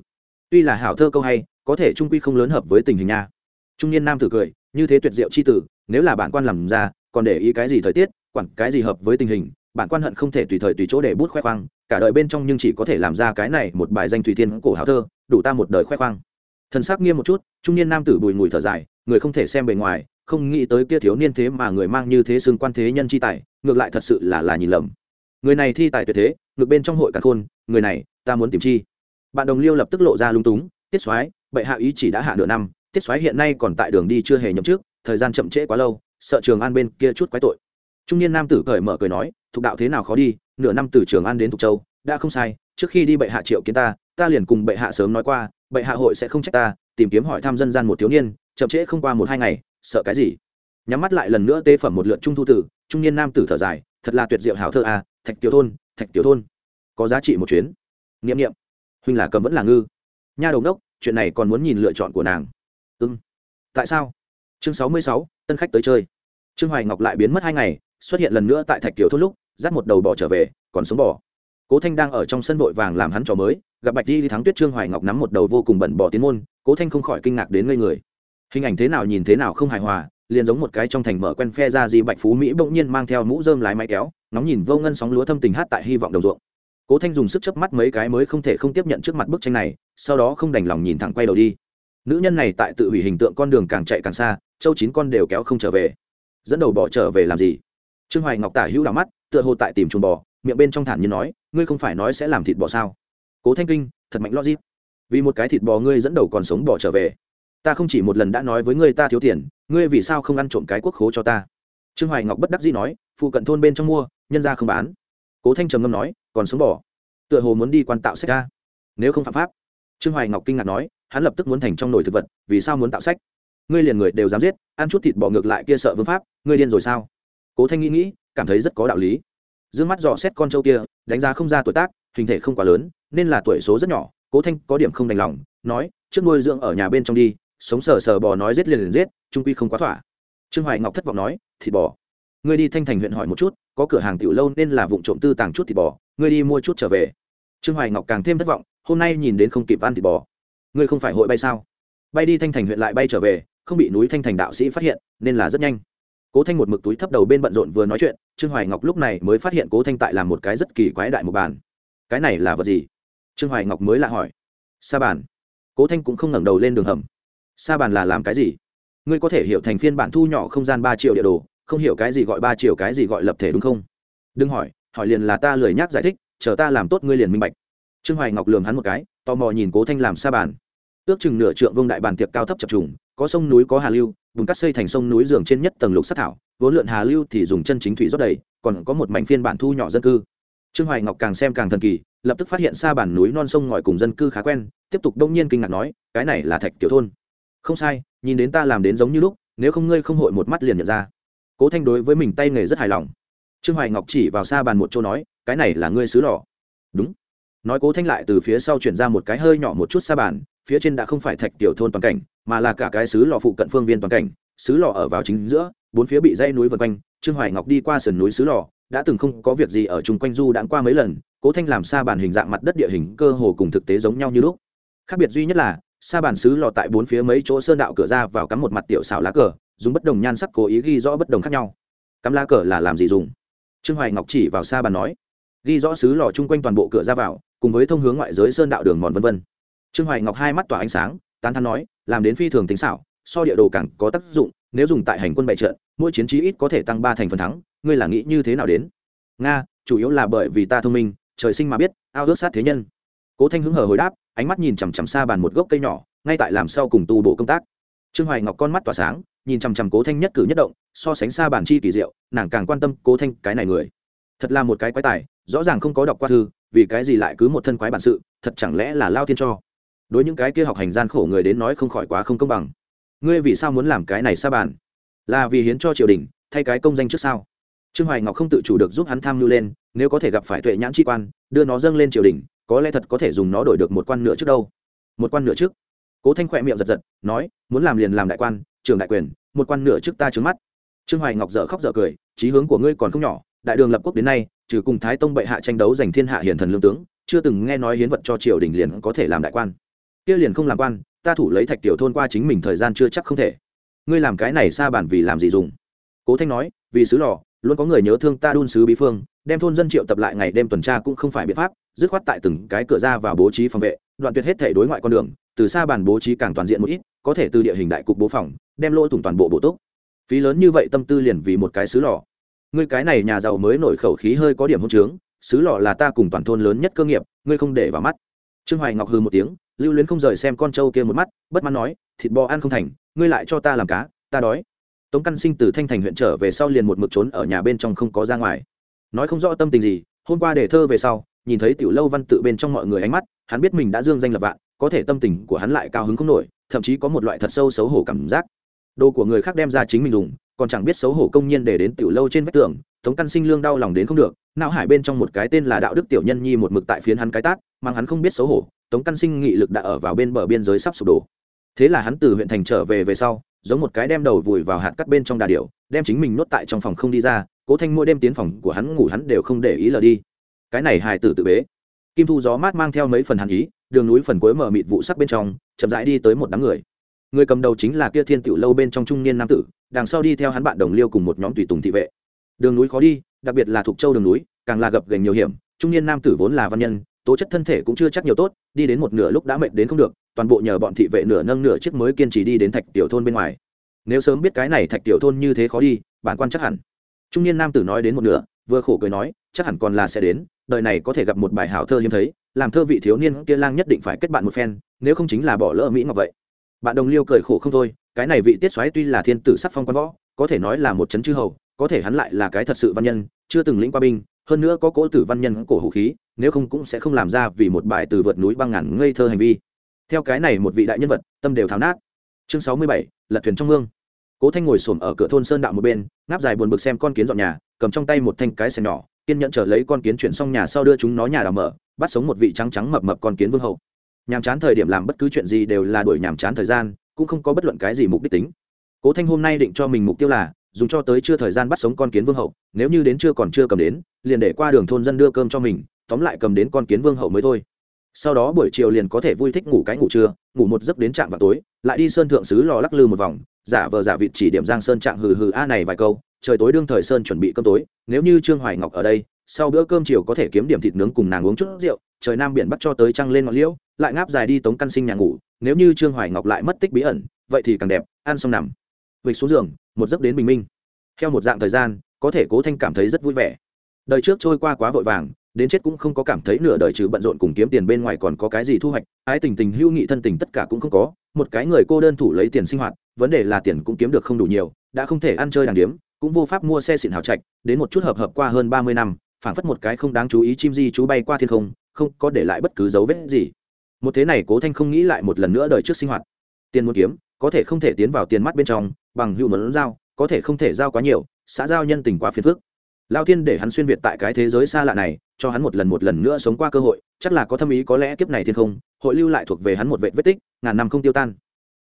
Tuy là hảo thơ câu hay, có thể trung quy không lớn hợp với tình hình nha. Trung niên nam tử cười, như thế tuyệt diệu chi tử, nếu là bản quan làm ra, còn để ý cái gì thời tiết, quản cái gì hợp với tình hình bản quan hận không thể tùy thời tùy chỗ để bút khoe khoang cả đời bên trong nhưng chỉ có thể làm ra cái này một bài danh thủy thiên cổ hào thơ, đủ ta một đời khoe khoang. Thần sắc nghiêm một chút, trung niên nam tử bùi ngùi thở dài, người không thể xem bề ngoài, không nghĩ tới kia thiếu niên thế mà người mang như thế xương quan thế nhân chi tài, ngược lại thật sự là là nhìn lầm. Người này thi tài tuyệt thế, ngược bên trong hội cả khôn, người này, ta muốn tìm chi? Bạn đồng liêu lập tức lộ ra lung túng, tiết soái, bệ hạ ý chỉ đã hạ nửa năm, tiết soái hiện nay còn tại đường đi chưa hề nhậm trước thời gian chậm trễ quá lâu, sợ trường an bên kia chút quái tội. Trung niên nam tử cởi mở cười nói thuộc đạo thế nào khó đi, nửa năm từ trường an đến thục châu, đã không sai, trước khi đi bệ hạ triệu kiến ta ta liền cùng bệ hạ sớm nói qua, bệ hạ hội sẽ không trách ta, tìm kiếm hỏi thăm dân gian một thiếu niên, chậm trễ không qua một hai ngày, sợ cái gì? Nhắm mắt lại lần nữa tế phẩm một lượt trung thu tử, trung niên nam tử thở dài, thật là tuyệt diệu hảo thơ à thạch tiểu thôn, thạch tiểu thôn. Có giá trị một chuyến. Nghiệm nghiệm huynh là cầm vẫn là ngư. Nha đầu đốc, chuyện này còn muốn nhìn lựa chọn của nàng. Ưng tại sao? Chương sáu mươi sáu, tân khách tới chơi. Trương hoài ngọc lại biến mất hai ngày, xuất hiện lần nữa tại thạch tiểu thôn lúc dắt một đầu bò trở về, còn sống bò. Cố thanh đang ở trong sân vội vàng làm hắn trò mới, gặp bạch di thắng tuyết trương hoài ngọc nắm một đầu vô cùng bẩn bỏ tiến môn, cố thanh không khỏi kinh ngạc đến ngây người. Hình ảnh thế nào nhìn thế nào không hài hòa, liền giống một cái trong thành mở quen phe ra gì bạch phú mỹ bỗng nhiên mang theo mũ rơm lái máy kéo nóng nhìn vô ngân sóng lúa thâm tình hát tại hy vọng đồng ruộng. Cố thanh dùng sức chớp mắt mấy cái mới không thể không tiếp nhận trước mặt bức tranh này, sau đó không đành lòng nhìn thẳng quay đầu đi. Nữ nhân này tại tự hủy hình tượng con đường càng chạy càng xa, châu chín con đều kéo không trở về. Dẫn đầu bỏ trở về làm gì? Trương hoài ngọc tả hữu đảo mắt tựa hồ tại tìm chuồng bò, miệng bên trong thản như nói, ngươi không phải nói sẽ làm thịt bò sao? Cố thanh kinh, thật mạnh logic. Vì một cái thịt bò ngươi dẫn đầu còn sống bò trở về. Ta không chỉ một lần đã nói với ngươi ta thiếu tiền, ngươi vì sao không ăn trộm cái quốc khố cho ta? Trương hoài ngọc bất đắc dĩ nói, phụ cận thôn bên trong mua, nhân ra không bán. Cố thanh trầm ngâm nói, còn sống bỏ tựa hồ muốn đi quan tạo sách ra. Nếu không phạm pháp. Trương hoài ngọc kinh ngạc nói, hắn lập tức muốn thành trong nồi thực vật, vì sao muốn tạo sách? Ngươi liền người đều dám giết, ăn chút thịt bỏ ngược lại kia sợ vương pháp, ngươi điên rồi sao? Cố thanh nghĩ nghĩ cảm thấy rất có đạo lý. D mắt dò xét con trâu kia, đánh giá không ra tuổi tác, hình thể không quá lớn, nên là tuổi số rất nhỏ, cố thanh có điểm không đành lòng, nói, trước nuôi dưỡng ở nhà bên trong đi, sống sờ sờ bò nói giết liền liền giết, trung quy không quá thỏa. Trương hoài ngọc thất vọng nói, thịt bò, ngươi đi thanh thành huyện hỏi một chút, có cửa hàng tiểu lâu nên là vụ trộm tư tàng chút thịt bò, ngươi đi mua chút trở về. Trương hoài ngọc càng thêm thất vọng, hôm nay nhìn đến không kịp ăn thịt bò, ngươi không phải hội bay sao? Bay đi thanh thành huyện lại bay trở về, không bị núi thanh thành đạo sĩ phát hiện, nên là rất nhanh cố thanh một mực túi thấp đầu bên bận rộn vừa nói chuyện, trương hoài ngọc lúc này mới phát hiện cố thanh tại làm một cái rất kỳ quái đại một bàn. Cái này là vật gì? Trương hoài ngọc mới lạ hỏi. Sa bàn. Cố thanh cũng không ngẩng đầu lên đường hầm. Sa bàn là làm cái gì? Ngươi có thể hiểu thành phiên bản thu nhỏ không gian ba triệu địa đồ, không hiểu cái gì gọi ba triệu cái gì gọi lập thể đúng không? Đừng hỏi hỏi liền là ta lười nhắc giải thích, chờ ta làm tốt ngươi liền minh bạch. Trương hoài ngọc lường hắn một cái, tò mò nhìn cố thanh làm sa bàn. Ước chừng nửa trượng vương đại bàn tiệc cao thấp chập trùng, có sông núi có hà lưu bùn cắt xây thành sông núi giường trên nhất tầng lục sát thảo, vốn lượn hà lưu thì dùng chân chính thủy rót đầy, còn có một mảnh phiên bản thu nhỏ dân cư. Trương hoài ngọc càng xem càng thần kỳ, lập tức phát hiện xa bản núi non sông ngòi cùng dân cư khá quen, tiếp tục đông nhiên kinh ngạc nói, cái này là thạch tiểu thôn. Không sai, nhìn đến ta làm đến giống như lúc, nếu không ngươi không hội một mắt liền nhận ra. Cố thanh đối với mình tay nghề rất hài lòng. Trương hoài ngọc chỉ vào xa bàn một chỗ nói, cái này là ngươi xứ lò. Đúng. Nói cố thanh lại từ phía sau chuyển ra một cái hơi nhỏ một chút xa bàn phía trên đã không phải thạch tiểu thôn toàn cảnh mà là cả cái xứ lò phụ cận phương viên toàn cảnh, xứ lò ở vào chính giữa, bốn phía bị dãy núi vân quanh, trương hoài ngọc đi qua sườn núi xứ lò, đã từng không có việc gì ở chung quanh du đãng qua mấy lần, cố thanh làm xa bàn hình dạng mặt đất địa hình cơ hồ cùng thực tế giống nhau như lúc. Khác biệt duy nhất là, xa bàn xứ lò tại bốn phía mấy chỗ sơn đạo cửa ra vào cắm một mặt tiểu xảo lá cờ, dùng bất đồng nhan sắc cố ý ghi rõ bất đồng khác nhau. Cắm lá cờ là làm gì dùng? Trương hoài ngọc chỉ vào xa bàn nói. Ghi rõ xứ lò chung quanh toàn bộ cửa ra vào, cùng với thông hướng ngoại giới sơn đạo đường mòn vân vân. Trương hoài ngọc hai mắt tỏa ánh sáng, tán thắn nói làm đến phi thường tính xảo, so địa đồ càng có tác dụng, nếu dùng tại hành quân bại trận, mỗi chiến trí ít có thể tăng ba thành phần thắng, ngươi là nghĩ như thế nào đến? Nga, chủ yếu là bởi vì ta thông minh, trời sinh mà biết, ao ước sát thế nhân. Cố thanh hứng hờ hồi đáp, ánh mắt nhìn chằm chằm xa bàn một gốc cây nhỏ, ngay tại làm sau cùng tu bộ công tác. Trương hoài ngọc con mắt tỏa sáng, nhìn chằm chằm cố thanh nhất cử nhất động, so sánh xa bàn chi kỳ diệu, nàng càng quan tâm cố thanh cái này người. Thật là một cái quái tài, rõ ràng không có đọc qua thư, vì cái gì lại cứ một thân quái bản sự, thật chẳng lẽ là lao thiên cho? Đối những cái kia học hành gian khổ người đến nói không khỏi quá không công bằng. Ngươi vì sao muốn làm cái này xa bàn? Là vì hiến cho triều đình, thay cái công danh trước sao? Trương hoài ngọc không tự chủ được giúp hắn tham mưu lên, nếu có thể gặp phải tuệ nhãn chi quan, đưa nó dâng lên triều đình, có lẽ thật có thể dùng nó đổi được một quan nửa trước đâu. Một quan nửa trước. Cố thanh khỏe miệng giật giật, nói, muốn làm liền làm đại quan trường đại quyền, một quan nửa trước ta trứng mắt. Trương hoài ngọc dở khóc dở cười trí hướng của ngươi còn không nhỏ, đại đường lập quốc đến nay, trừ cùng thái tông bệ hạ tranh đấu giành thiên hạ hiền thần lương tướng, chưa từng nghe nói hiến vật cho triều đình liền có thể làm đại quan kia liền không làm quan, ta thủ lấy thạch tiểu thôn qua chính mình thời gian chưa chắc không thể. Ngươi làm cái này xa bản vì làm gì dùng? Cố thanh nói, vì sứ lò, luôn có người nhớ thương ta đun sứ bí phương, đem thôn dân triệu tập lại ngày đêm tuần tra cũng không phải biện pháp, dứt khoát tại từng cái cửa ra vào bố trí phòng vệ, đoạn tuyệt hết thể đối ngoại con đường, từ xa bàn bố trí càng toàn diện một ít, có thể từ địa hình đại cục bố phòng, đem lỗ thủng toàn bộ bộ túc. Phí lớn như vậy tâm tư liền vì một cái sứ lò. Ngươi cái này nhà giàu mới nổi khẩu khí hơi có điểm hôn trướng sứ lò là ta cùng toàn thôn lớn nhất cơ nghiệp, ngươi không để vào mắt. Trương hoài ngọc hư một tiếng lưu luyến không rời xem con trâu kia một mắt, bất mãn nói, thịt bò ăn không thành, ngươi lại cho ta làm cá, ta đói. Tống căn sinh từ thanh thành huyện trở về sau liền một mực trốn ở nhà bên trong không có ra ngoài. Nói không rõ tâm tình gì, hôm qua để thơ về sau, nhìn thấy tiểu lâu văn tự bên trong mọi người ánh mắt, hắn biết mình đã dương danh lập vạn, có thể tâm tình của hắn lại cao hứng không nổi, thậm chí có một loại thật sâu xấu hổ cảm giác. Đồ của người khác đem ra chính mình dùng, còn chẳng biết xấu hổ công nhiên để đến tiểu lâu trên vách tường, tống căn sinh lương đau lòng đến không được, não hải bên trong một cái tên là đạo đức tiểu nhân nhi một mực tại phiến hắn cái tát, mang hắn không biết xấu hổ tống căn sinh nghị lực đã ở vào bên bờ biên giới sắp sụp đổ. Thế là hắn từ huyện thành trở về về sau giống một cái đem đầu vùi vào hạt cắt bên trong đà điểu, đem chính mình nuốt tại trong phòng không đi ra cố thanh mỗi đêm tiến phòng của hắn ngủ hắn đều không để ý lờ đi. Cái này hài tử tự bế. Kim thu gió mát mang theo mấy phần hàn ý đường núi phần cuối mở mịt vụ sắc bên trong chậm rãi đi tới một đám người. Người cầm đầu chính là kia thiên tiểu lâu bên trong trung niên nam tử đằng sau đi theo hắn bạn đồng liêu cùng một nhóm tùy tùng thị vệ. Đường núi khó đi đặc biệt là thuộc châu đường núi càng là gập gành nhiều hiểm trung niên nam tử vốn là văn nhân tố chất thân thể cũng chưa chắc nhiều tốt, đi đến một nửa lúc đã mệt đến không được, toàn bộ nhờ bọn thị vệ nửa nâng nửa chiếc mới kiên trì đi đến thạch tiểu thôn bên ngoài. Nếu sớm biết cái này thạch tiểu thôn như thế khó đi, bản quan chắc hẳn. Trung niên nam tử nói đến một nửa, vừa khổ cười nói, chắc hẳn còn là sẽ đến, đời này có thể gặp một bài hảo thơ hiếm thấy, làm thơ vị thiếu niên kia lang nhất định phải kết bạn một phen, nếu không chính là bỏ lỡ mỹ ngọc vậy. Bạn đồng liêu cười khổ không thôi, cái này vị tiết xoáy tuy là thiên tử sắc phong quan võ, có thể nói là một chấn chư hầu, có thể hắn lại là cái thật sự văn nhân, chưa từng lĩnh qua binh, hơn nữa có cỗ tử văn nhân cổ hủ khí nếu không cũng sẽ không làm ra vì một bài từ vượt núi băng ngàn ngây thơ hành vi. Theo cái này một vị đại nhân vật, tâm đều tháo nát. Chương sáu mươi bảy, lật thuyền trong mương. Cố thanh ngồi xổm ở cửa thôn sơn đạo một bên, ngáp dài buồn bực xem con kiến dọn nhà, cầm trong tay một thanh cái xẻ nhỏ, kiên nhẫn chờ lấy con kiến chuyển xong nhà sau đưa chúng nó nhà đào mở, bắt sống một vị trắng trắng mập mập con kiến vương hậu. Nhàm chán thời điểm làm bất cứ chuyện gì đều là đuổi nhàm chán thời gian, cũng không có bất luận cái gì mục đích tính. Cố thanh hôm nay định cho mình mục tiêu là, dùng cho tới chưa thời gian bắt sống con kiến vương hậu, nếu như đến chưa còn chưa cầm đến, liền để qua đường thôn dân đưa cơm cho mình tóm lại cầm đến con kiến vương hậu mới thôi. Sau đó buổi chiều liền có thể vui thích ngủ cái ngủ trưa, ngủ một giấc đến trạm vào tối, lại đi sơn thượng sứ lò lắc lư một vòng, giả vờ giả vịt chỉ điểm giang sơn trạng hừ hừ a này vài câu, trời tối đương thời sơn chuẩn bị cơm tối, nếu như trương hoài ngọc ở đây, sau bữa cơm chiều có thể kiếm điểm thịt nướng cùng nàng uống chút rượu, trời nam biển bắt cho tới trăng lên ngọn liễu, lại ngáp dài đi tống căn sinh nhà ngủ, nếu như trương hoài ngọc lại mất tích bí ẩn, vậy thì càng đẹp, ăn xong nằm vịch xuống giường, một giấc đến bình minh. Theo một dạng thời gian, có thể cố thanh cảm thấy rất vui vẻ. Đời trước trôi qua quá vội vàng đến chết cũng không có cảm thấy nửa đời trừ bận rộn cùng kiếm tiền bên ngoài còn có cái gì thu hoạch, ái tình tình hưu nghị thân tình tất cả cũng không có, một cái người cô đơn thủ lấy tiền sinh hoạt, vấn đề là tiền cũng kiếm được không đủ nhiều, đã không thể ăn chơi đàng điếm, cũng vô pháp mua xe xịn hào trạch, đến một chút hợp hợp qua hơn ba mươi năm, phảng phất một cái không đáng chú ý chim di chú bay qua thiên không không có để lại bất cứ dấu vết gì. Một thế này cố thanh không nghĩ lại một lần nữa đời trước sinh hoạt. Tiền muốn kiếm, có thể không thể tiến vào tiền mắt bên trong, bằng hữu mẫn giao, có thể không thể giao quá nhiều, xã giao nhân tình quá phiền phức. Lao thiên để hắn xuyên việt tại cái thế giới xa lạ này cho hắn một lần một lần nữa sống qua cơ hội, chắc là có thâm ý có lẽ kiếp này thiên không, hội lưu lại thuộc về hắn một vệ vết tích, ngàn năm không tiêu tan.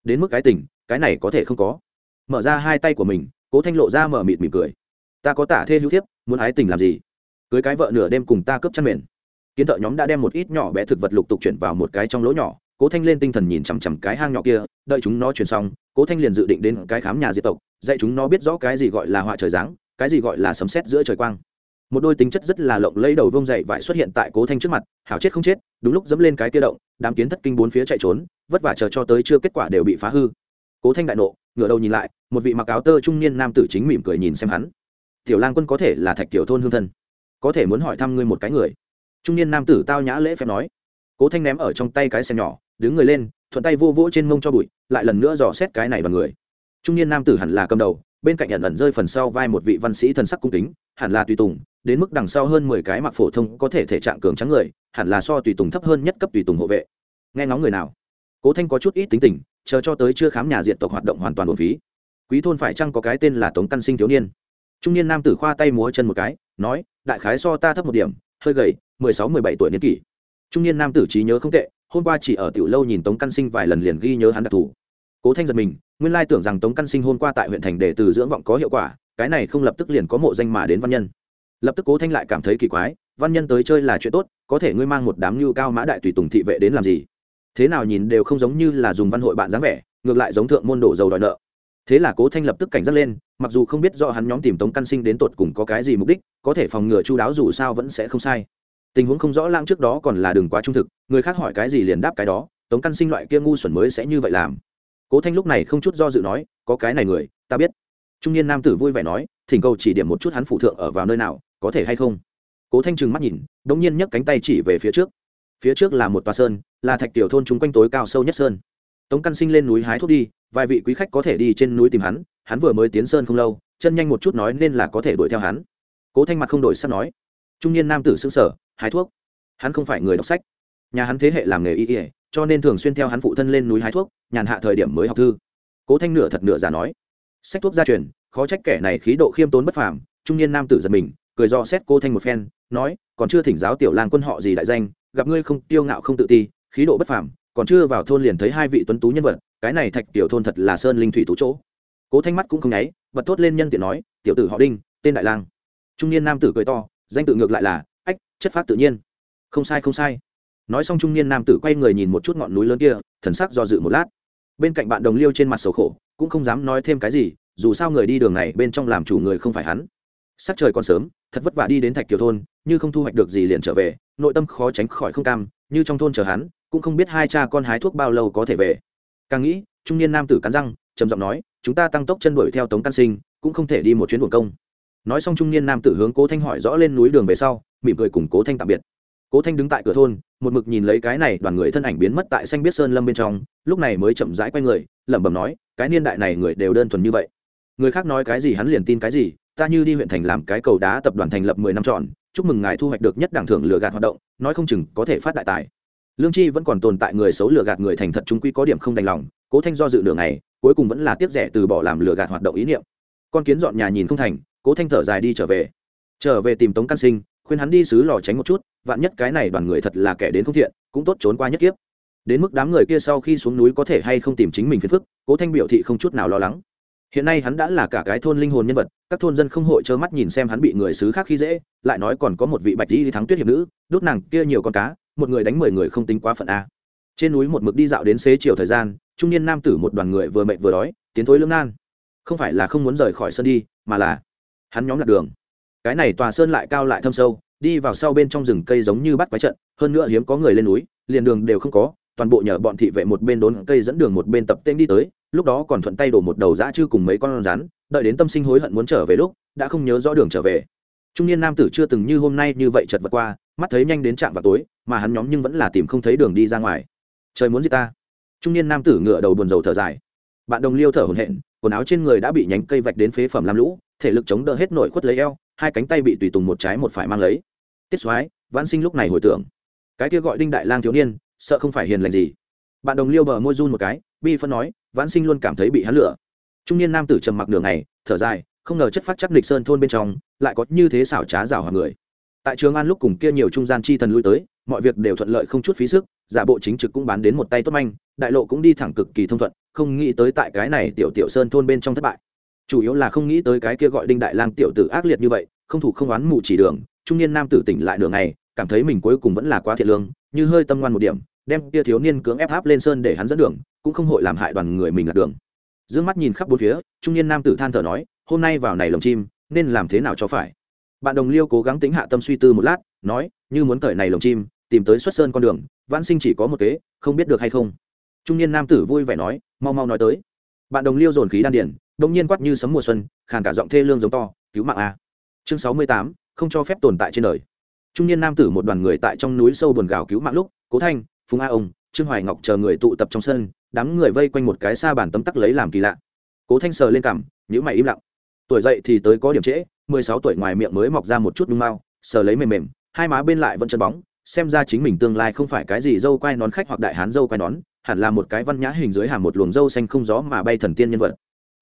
Đến mức cái tình, cái này có thể không có. Mở ra hai tay của mình, cố thanh lộ ra mở mịt mỉm cười. Ta có tả thê hữu thiếp, muốn ái tình làm gì? Cưới cái vợ nửa đêm cùng ta cướp chăn mền. Kiến thợ nhóm đã đem một ít nhỏ bé thực vật lục tục chuyển vào một cái trong lỗ nhỏ, cố thanh lên tinh thần nhìn chằm chằm cái hang nhỏ kia, đợi chúng nó chuyển xong, cố thanh liền dự định đến cái khám nhà diệt tộc, dạy chúng nó biết rõ cái gì gọi là họa trời giáng, cái gì gọi là sấm sét giữa trời quang một đôi tính chất rất là lộng lấy đầu vông dậy vải xuất hiện tại cố thanh trước mặt, hảo chết không chết, đúng lúc dẫm lên cái kia động, đám kiến thất kinh bốn phía chạy trốn, vất vả chờ cho tới chưa kết quả đều bị phá hư. Cố thanh đại nộ, ngửa đầu nhìn lại, một vị mặc áo tơ trung niên nam tử chính mỉm cười nhìn xem hắn. Tiểu lang quân có thể là thạch tiểu thôn hương thân, có thể muốn hỏi thăm ngươi một cái người. Trung niên nam tử tao nhã lễ phép nói. Cố thanh ném ở trong tay cái xe nhỏ, đứng người lên, thuận tay vô vỗ trên mông cho bụi, lại lần nữa dò xét cái này vào người. Trung niên nam tử hẳn là cầm đầu bên cạnh ẩn ẩn rơi phần sau vai một vị văn sĩ thần sắc cung kính, hẳn là tùy tùng, đến mức đằng sau hơn mười cái mặc phổ thông có thể thể trạng cường trắng người, hẳn là so tùy tùng thấp hơn nhất cấp tùy tùng hộ vệ. Nghe ngóng người nào? Cố thanh có chút ít tính tình, chờ cho tới chưa khám nhà diện tộc hoạt động hoàn toàn bổn phí. Quý thôn phải chăng có cái tên là tống căn sinh thiếu niên? Trung niên nam tử khoa tay múa chân một cái, nói, đại khái so ta thấp một điểm, hơi gầy, mười sáu, mười bảy tuổi niên kỷ. Trung niên nam tử trí nhớ không tệ, hôm qua chỉ ở tiểu lâu nhìn tống căn sinh vài lần liền ghi nhớ hắn đặc thù. Cố thanh giật mình nguyên lai tưởng rằng tống căn sinh hôm qua tại huyện thành để từ dưỡng vọng có hiệu quả, cái này không lập tức liền có mộ danh mà đến văn nhân. Lập tức cố thanh lại cảm thấy kỳ quái, văn nhân tới chơi là chuyện tốt, có thể ngươi mang một đám lưu cao mã đại tùy tùng thị vệ đến làm gì? Thế nào nhìn đều không giống như là dùng văn hội bạn dáng vẻ, ngược lại giống thượng môn đổ dầu đòi nợ. Thế là cố thanh lập tức cảnh giác lên, mặc dù không biết do hắn nhóm tìm tống căn sinh đến tột cùng có cái gì mục đích, có thể phòng ngừa chu đáo dù sao vẫn sẽ không sai. Tình huống không rõ lãng trước đó còn là đừng quá trung thực, người khác hỏi cái gì liền đáp cái đó, tống căn sinh loại kia ngu xuẩn mới sẽ như vậy làm cố thanh lúc này không chút do dự nói, có cái này người, ta biết. Trung niên nam tử vui vẻ nói, thỉnh cầu chỉ điểm một chút hắn phụ thượng ở vào nơi nào, có thể hay không? Cố thanh trừng mắt nhìn đ ỗ n g nhiên nhấc cánh tay chỉ về phía trước. Phía trước là một tòa sơn, là thạch tiểu thôn chung quanh tối cao sâu nhất sơn. Tống căn sinh lên núi hái thuốc đi, vài vị quý khách có thể đi trên núi tìm hắn hắn vừa mới tiến sơn không lâu, chân nhanh một chút nói nên là có thể đuổi theo hắn. Cố thanh mặt không đổi sắp nói, trung niên nam tử xứng sở hái thuốc. Hắn không phải người đọc sách. Nhà hắn thế hệ làm nghề y ỉa cho nên thường xuyên theo hắn phụ thân lên núi hái thuốc, nhàn hạ thời điểm mới học thư. Cố thanh nửa thật nửa giả nói, sách thuốc gia truyền, khó trách kẻ này khí độ khiêm tốn bất phàm. Trung niên nam tử giật mình, cười do xét cô thanh một phen, nói, còn chưa thỉnh giáo tiểu lang quân họ gì đại danh, gặp ngươi không, tiêu ngạo không tự ti, khí độ bất phàm, còn chưa vào thôn liền thấy hai vị tuấn tú nhân vật, cái này thạch tiểu thôn thật là sơn linh thủy tú chỗ. Cố thanh mắt cũng không nháy, bật thốt lên nhân tiện nói, tiểu tử họ đinh, tên đại lang. Trung niên nam tử cười to, danh tự ngược lại là, ách, chất phát tự nhiên. Không sai không sai nói xong trung niên nam tử quay người nhìn một chút ngọn núi lớn kia, thần sắc do dự một lát. Bên cạnh bạn đồng liêu trên mặt sầu khổ, cũng không dám nói thêm cái gì, dù sao người đi đường này bên trong làm chủ người không phải hắn. Sắc trời còn sớm, thật vất vả đi đến thạch kiều thôn, như không thu hoạch được gì liền trở về, nội tâm khó tránh khỏi không cam, như trong thôn chờ hắn, cũng không biết hai cha con hái thuốc bao lâu có thể về. Càng nghĩ, trung niên nam tử cắn răng, trầm giọng nói, chúng ta tăng tốc chân đuổi theo tống căn sinh, cũng không thể đi một chuyến buồn công. Nói xong trung niên nam tử hướng cố thanh hỏi rõ lên núi đường về sau, mỉm cười cùng cố thanh tạm biệt cố thanh đứng tại cửa thôn, một mực nhìn lấy cái này đoàn người thân ảnh biến mất tại xanh biết sơn lâm bên trong, lúc này mới chậm rãi quay người, lẩm bẩm nói, cái niên đại này người đều đơn thuần như vậy. Người khác nói cái gì hắn liền tin cái gì, ta như đi huyện thành làm cái cầu đá tập đoàn thành lập mười năm trọn, chúc mừng ngài thu hoạch được nhất đảng thưởng lừa gạt hoạt động, nói không chừng có thể phát đại tài. Lương chi vẫn còn tồn tại người xấu lừa gạt người thành thật chúng quy có điểm không đành lòng, cố thanh do dự lửa này cuối cùng vẫn là tiếp rẻ từ bỏ làm lừa gạt hoạt động ý niệm. Con kiến dọn nhà nhìn không thành, cố thanh thở dài đi trở về. Trở về tìm tống căn sinh khuyên hắn đi xứ lò tránh một chút, vạn nhất cái này đoàn người thật là kẻ đến không thiện, cũng tốt trốn qua nhất kiếp. Đến mức đám người kia sau khi xuống núi có thể hay không tìm chính mình phiền phức, cố thanh biểu thị không chút nào lo lắng. Hiện nay hắn đã là cả cái thôn linh hồn nhân vật, các thôn dân không hội trơ mắt nhìn xem hắn bị người xứ khác khi dễ, lại nói còn có một vị bạch di thắng tuyết hiệp nữ, đốt nàng kia nhiều con cá, một người đánh mười người không tính quá phận a. Trên núi một mực đi dạo đến xế chiều thời gian, trung niên nam tử một đoàn người vừa mệt vừa đói, tiến thối lưỡng nan. Không phải là không muốn rời khỏi sân đi, mà là hắn nhóm lạc đường cái này tòa sơn lại cao lại thâm sâu, đi vào sau bên trong rừng cây giống như bắt quái trận, hơn nữa hiếm có người lên núi, liền đường đều không có, toàn bộ nhờ bọn thị vệ một bên đốn cây dẫn đường một bên tập tên đi tới, lúc đó còn thuận tay đổ một đầu dã chư cùng mấy con rắn, đợi đến tâm sinh hối hận muốn trở về lúc, đã không nhớ rõ đường trở về. Trung niên nam tử chưa từng như hôm nay như vậy chật vật qua, mắt thấy nhanh đến trạm vào tối, mà hắn nhóm nhưng vẫn là tìm không thấy đường đi ra ngoài. Trời muốn gì ta. Trung niên nam tử ngựa đầu buồn rầu thở dài. Bạn đồng liêu thở hổn hển, quần áo trên người đã bị nhánh cây vạch đến phế phẩm làm lũ, thể lực chống đỡ hết nổi khuất lấy eo hai cánh tay bị tùy tùng một trái một phải mang lấy. Tiết soái, vãn sinh lúc này hồi tưởng. Cái kia gọi đinh đại lang thiếu niên, sợ không phải hiền lành gì. Bạn đồng liêu bờ môi run một cái, bi phân nói, vãn sinh luôn cảm thấy bị hắn lửa trung niên nam tử trầm mặc đường này thở dài, không ngờ chất phát chắc lịch sơn thôn bên trong, lại có như thế xảo trá rào hòa người. Tại trường an lúc cùng kia nhiều trung gian chi thần lui tới, mọi việc đều thuận lợi không chút phí sức, giả bộ chính trực cũng bán đến một tay tốt manh, đại lộ cũng đi thẳng cực kỳ thông thuận, không nghĩ tới tại cái này tiểu tiểu sơn thôn bên trong thất bại chủ yếu là không nghĩ tới cái kia gọi đinh đại lang tiểu tử ác liệt như vậy, không thủ không oán mù chỉ đường, trung niên nam tử tỉnh lại đường này cảm thấy mình cuối cùng vẫn là quá thiệt lương, như hơi tâm ngoan một điểm, đem kia thiếu niên cưỡng ép áp lên sơn để hắn dẫn đường, cũng không hội làm hại đoàn người mình lạc đường. D mắt nhìn khắp bốn phía, trung niên nam tử than thở nói, hôm nay vào này lồng chim, nên làm thế nào cho phải? Bạn đồng liêu cố gắng tính hạ tâm suy tư một lát, nói, như muốn cởi này lồng chim, tìm tới xuất sơn con đường, vãn sinh chỉ có một kế, không biết được hay không? Trung niên nam tử vui vẻ nói, mau mau nói tới. Bạn đồng liêu dồn khí đan điển đông nhiên quát như sấm mùa xuân, khàn cả giọng thê lương giống to, cứu mạng a. Chương sáu mươi tám, không cho phép tồn tại trên đời. Trung niên nam tử một đoàn người tại trong núi sâu buồn gào cứu mạng lúc, cố thanh, phùng a ông, trương hoài ngọc chờ người tụ tập trong sân, đám người vây quanh một cái xa bản tấm tắc lấy làm kỳ lạ. Cố thanh sờ lên cằm nhữ mày im lặng. Tuổi dậy thì tới có điểm trễ, mười sáu tuổi ngoài miệng mới mọc ra một chút nhung mao sờ lấy mềm mềm, hai má bên lại vẫn chân bóng, xem ra chính mình tương lai không phải cái gì dâu quai nón khách hoặc đại hán dâu quai nón, hẳn là một cái văn nhã hình dưới hàm một luồng dâu xanh không gió mà bay thần tiên nhân vật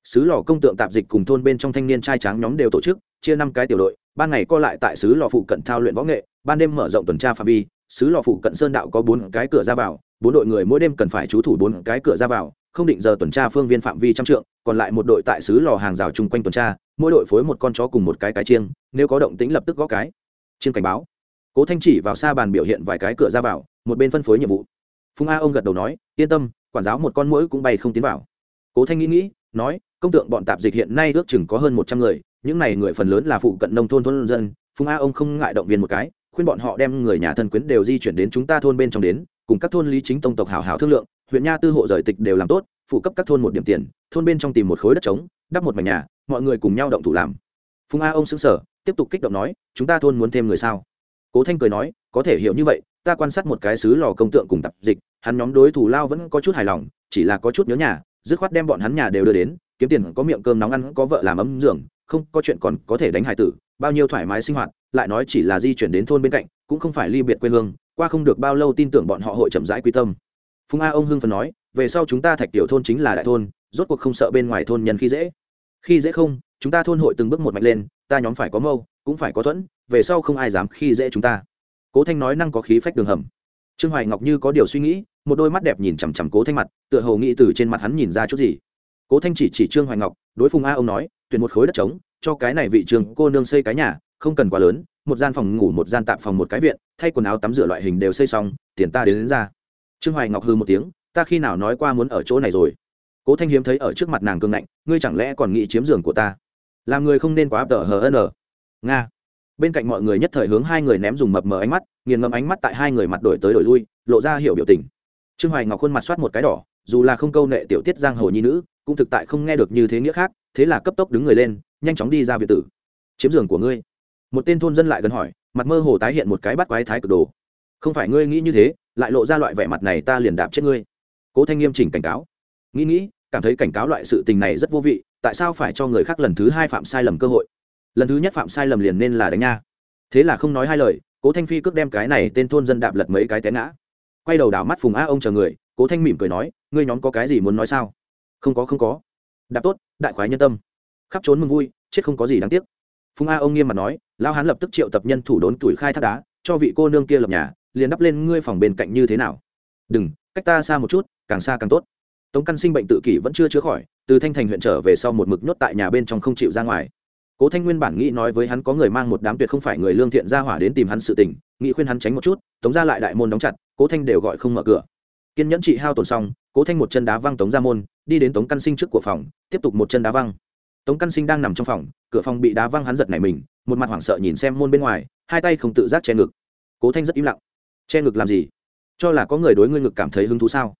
sứ lò công tượng tạp dịch cùng thôn bên trong thanh niên trai tráng nhóm đều tổ chức, chia năm cái tiểu đội, ban ngày co lại tại sứ lò phụ cận thao luyện võ nghệ, ban đêm mở rộng tuần tra phạm vi, sứ lò phụ cận sơn đạo có bốn cái cửa ra vào, bốn đội người mỗi đêm cần phải trú thủ bốn cái cửa ra vào, không định giờ tuần tra phương viên phạm vi trăm trượng, còn lại một đội tại sứ lò hàng rào chung quanh tuần tra, mỗi đội phối một con chó cùng một cái cái chiêng, nếu có động tĩnh lập tức gõ cái. Chiêng cảnh báo. Cố thanh chỉ vào xa bàn biểu hiện vài cái cửa ra vào, một bên phân phối nhiệm vụ. Phùng a ông gật đầu nói, yên tâm, quản giáo một con mũi cũng bay không tiến vào. Cố thanh nghĩ nghĩ, nói công tượng bọn tạp dịch hiện nay ước chừng có hơn một trăm người, những này người phần lớn là phụ cận nông thôn thôn dân, phùng a ông không ngại động viên một cái, khuyên bọn họ đem người nhà thân quyến đều di chuyển đến chúng ta thôn bên trong đến, cùng các thôn lý chính tông tộc hào hào thương lượng, huyện nha tư hộ rời tịch đều làm tốt, phụ cấp các thôn một điểm tiền, thôn bên trong tìm một khối đất trống, đắp một mảnh nhà, mọi người cùng nhau động thủ làm. Phùng a ông xứng sở tiếp tục kích động nói, chúng ta thôn muốn thêm người sao? Cố thanh cười nói, có thể hiểu như vậy, ta quan sát một cái xứ lò công tượng cùng tập dịch, hắn nhóm đối thủ lao vẫn có chút hài lòng, chỉ là có chút nhớ nhà, dứt khoát đem bọn hắn nhà đều đưa đến kiếm tiền có miệng cơm nóng ăn, có vợ làm ấm giường, không có chuyện còn có thể đánh hải tử, bao nhiêu thoải mái sinh hoạt, lại nói chỉ là di chuyển đến thôn bên cạnh, cũng không phải ly biệt quê hương, qua không được bao lâu tin tưởng bọn họ hội chậm rãi quy tâm. Phùng a ông hưng phần nói, về sau chúng ta thạch tiểu thôn chính là đại thôn, rốt cuộc không sợ bên ngoài thôn nhân khi dễ. Khi dễ không, chúng ta thôn hội từng bước một mạnh lên, ta nhóm phải có mâu, cũng phải có thuẫn, về sau không ai dám khi dễ chúng ta. Cố thanh nói năng có khí phách đường hầm. Trương hoài ngọc như có điều suy nghĩ, một đôi mắt đẹp nhìn chằm chằm cố thanh mặt, tựa hồ nghĩ từ trên mặt hắn nhìn ra chút gì cố thanh chỉ chỉ trương hoài ngọc đối phùng a ông nói tuyển một khối đất trống cho cái này vị trường cô nương xây cái nhà không cần quá lớn một gian phòng ngủ một gian tạm phòng một cái viện thay quần áo tắm rửa loại hình đều xây xong tiền ta đến, đến ra. Trương hoài ngọc hư một tiếng ta khi nào nói qua muốn ở chỗ này rồi? Cố thanh hiếm thấy ở trước mặt nàng cương ngạnh ngươi chẳng lẽ còn nghĩ chiếm giường của ta? Làm người không nên quá tờ hờ n nga. Bên cạnh mọi người nhất thời hướng hai người ném dùng mập mờ ánh mắt nghiền ngâm ánh mắt tại hai người mặt đổi tới đổi lui lộ ra hiểu biểu tình. Trương hoài ngọc khuôn mặt soát một cái đỏ dù là không câu nệ tiểu tiết giang hồ nhi nữ cũng thực tại không nghe được như thế nghĩa khác, thế là cấp tốc đứng người lên, nhanh chóng đi ra việt tử. Chiếm giường của ngươi. Một tên thôn dân lại gần hỏi, mặt mơ hồ tái hiện một cái bắt quái thái cực đồ. Không phải ngươi nghĩ như thế, lại lộ ra loại vẻ mặt này ta liền đạp chết ngươi. Cố thanh nghiêm chỉnh cảnh cáo. Nghĩ nghĩ, cảm thấy cảnh cáo loại sự tình này rất vô vị, tại sao phải cho người khác lần thứ hai phạm sai lầm cơ hội? Lần thứ nhất phạm sai lầm liền nên là đánh nha. Thế là không nói hai lời, cố thanh phi cước đem cái này tên thôn dân đạp lật mấy cái té ngã. Quay đầu đảo mắt phùng a ông chờ người, cố thanh mỉm cười nói, ngươi nhóm có cái gì muốn nói sao? Không có không có. Đạp tốt, đại khoái nhân tâm. Khắp trốn mừng vui, chết không có gì đáng tiếc. Phùng a ông nghiêm mặt nói lao hán lập tức triệu tập nhân thủ đốn tuổi khai thác đá, cho vị cô nương kia lập nhà, liền đắp lên ngươi phòng bên cạnh như thế nào? Đừng, cách ta xa một chút, càng xa càng tốt. Tống căn sinh bệnh tự kỷ vẫn chưa chữa khỏi, từ thanh thành huyện trở về sau một mực nhốt tại nhà bên trong không chịu ra ngoài. Cố thanh nguyên bản nghĩ nói với hắn có người mang một đám tuyệt không phải người lương thiện ra hỏa đến tìm hắn sự tình, nghĩ khuyên hắn tránh một chút, tống ra lại đại môn đóng chặt, cố thanh đều gọi không mở cửa. Kiên nhẫn trị hao tổn xong cố thanh một chân đá văng tống ra môn, đi đến tống căn sinh trước của phòng, tiếp tục một chân đá văng. Tống căn sinh đang nằm trong phòng, cửa phòng bị đá văng hắn giật này mình, một mặt hoảng sợ nhìn xem môn bên ngoài, hai tay không tự giác che ngực. Cố thanh rất im lặng. Che ngực làm gì? Cho là có người đối ngươi ngực cảm thấy hứng thú sao?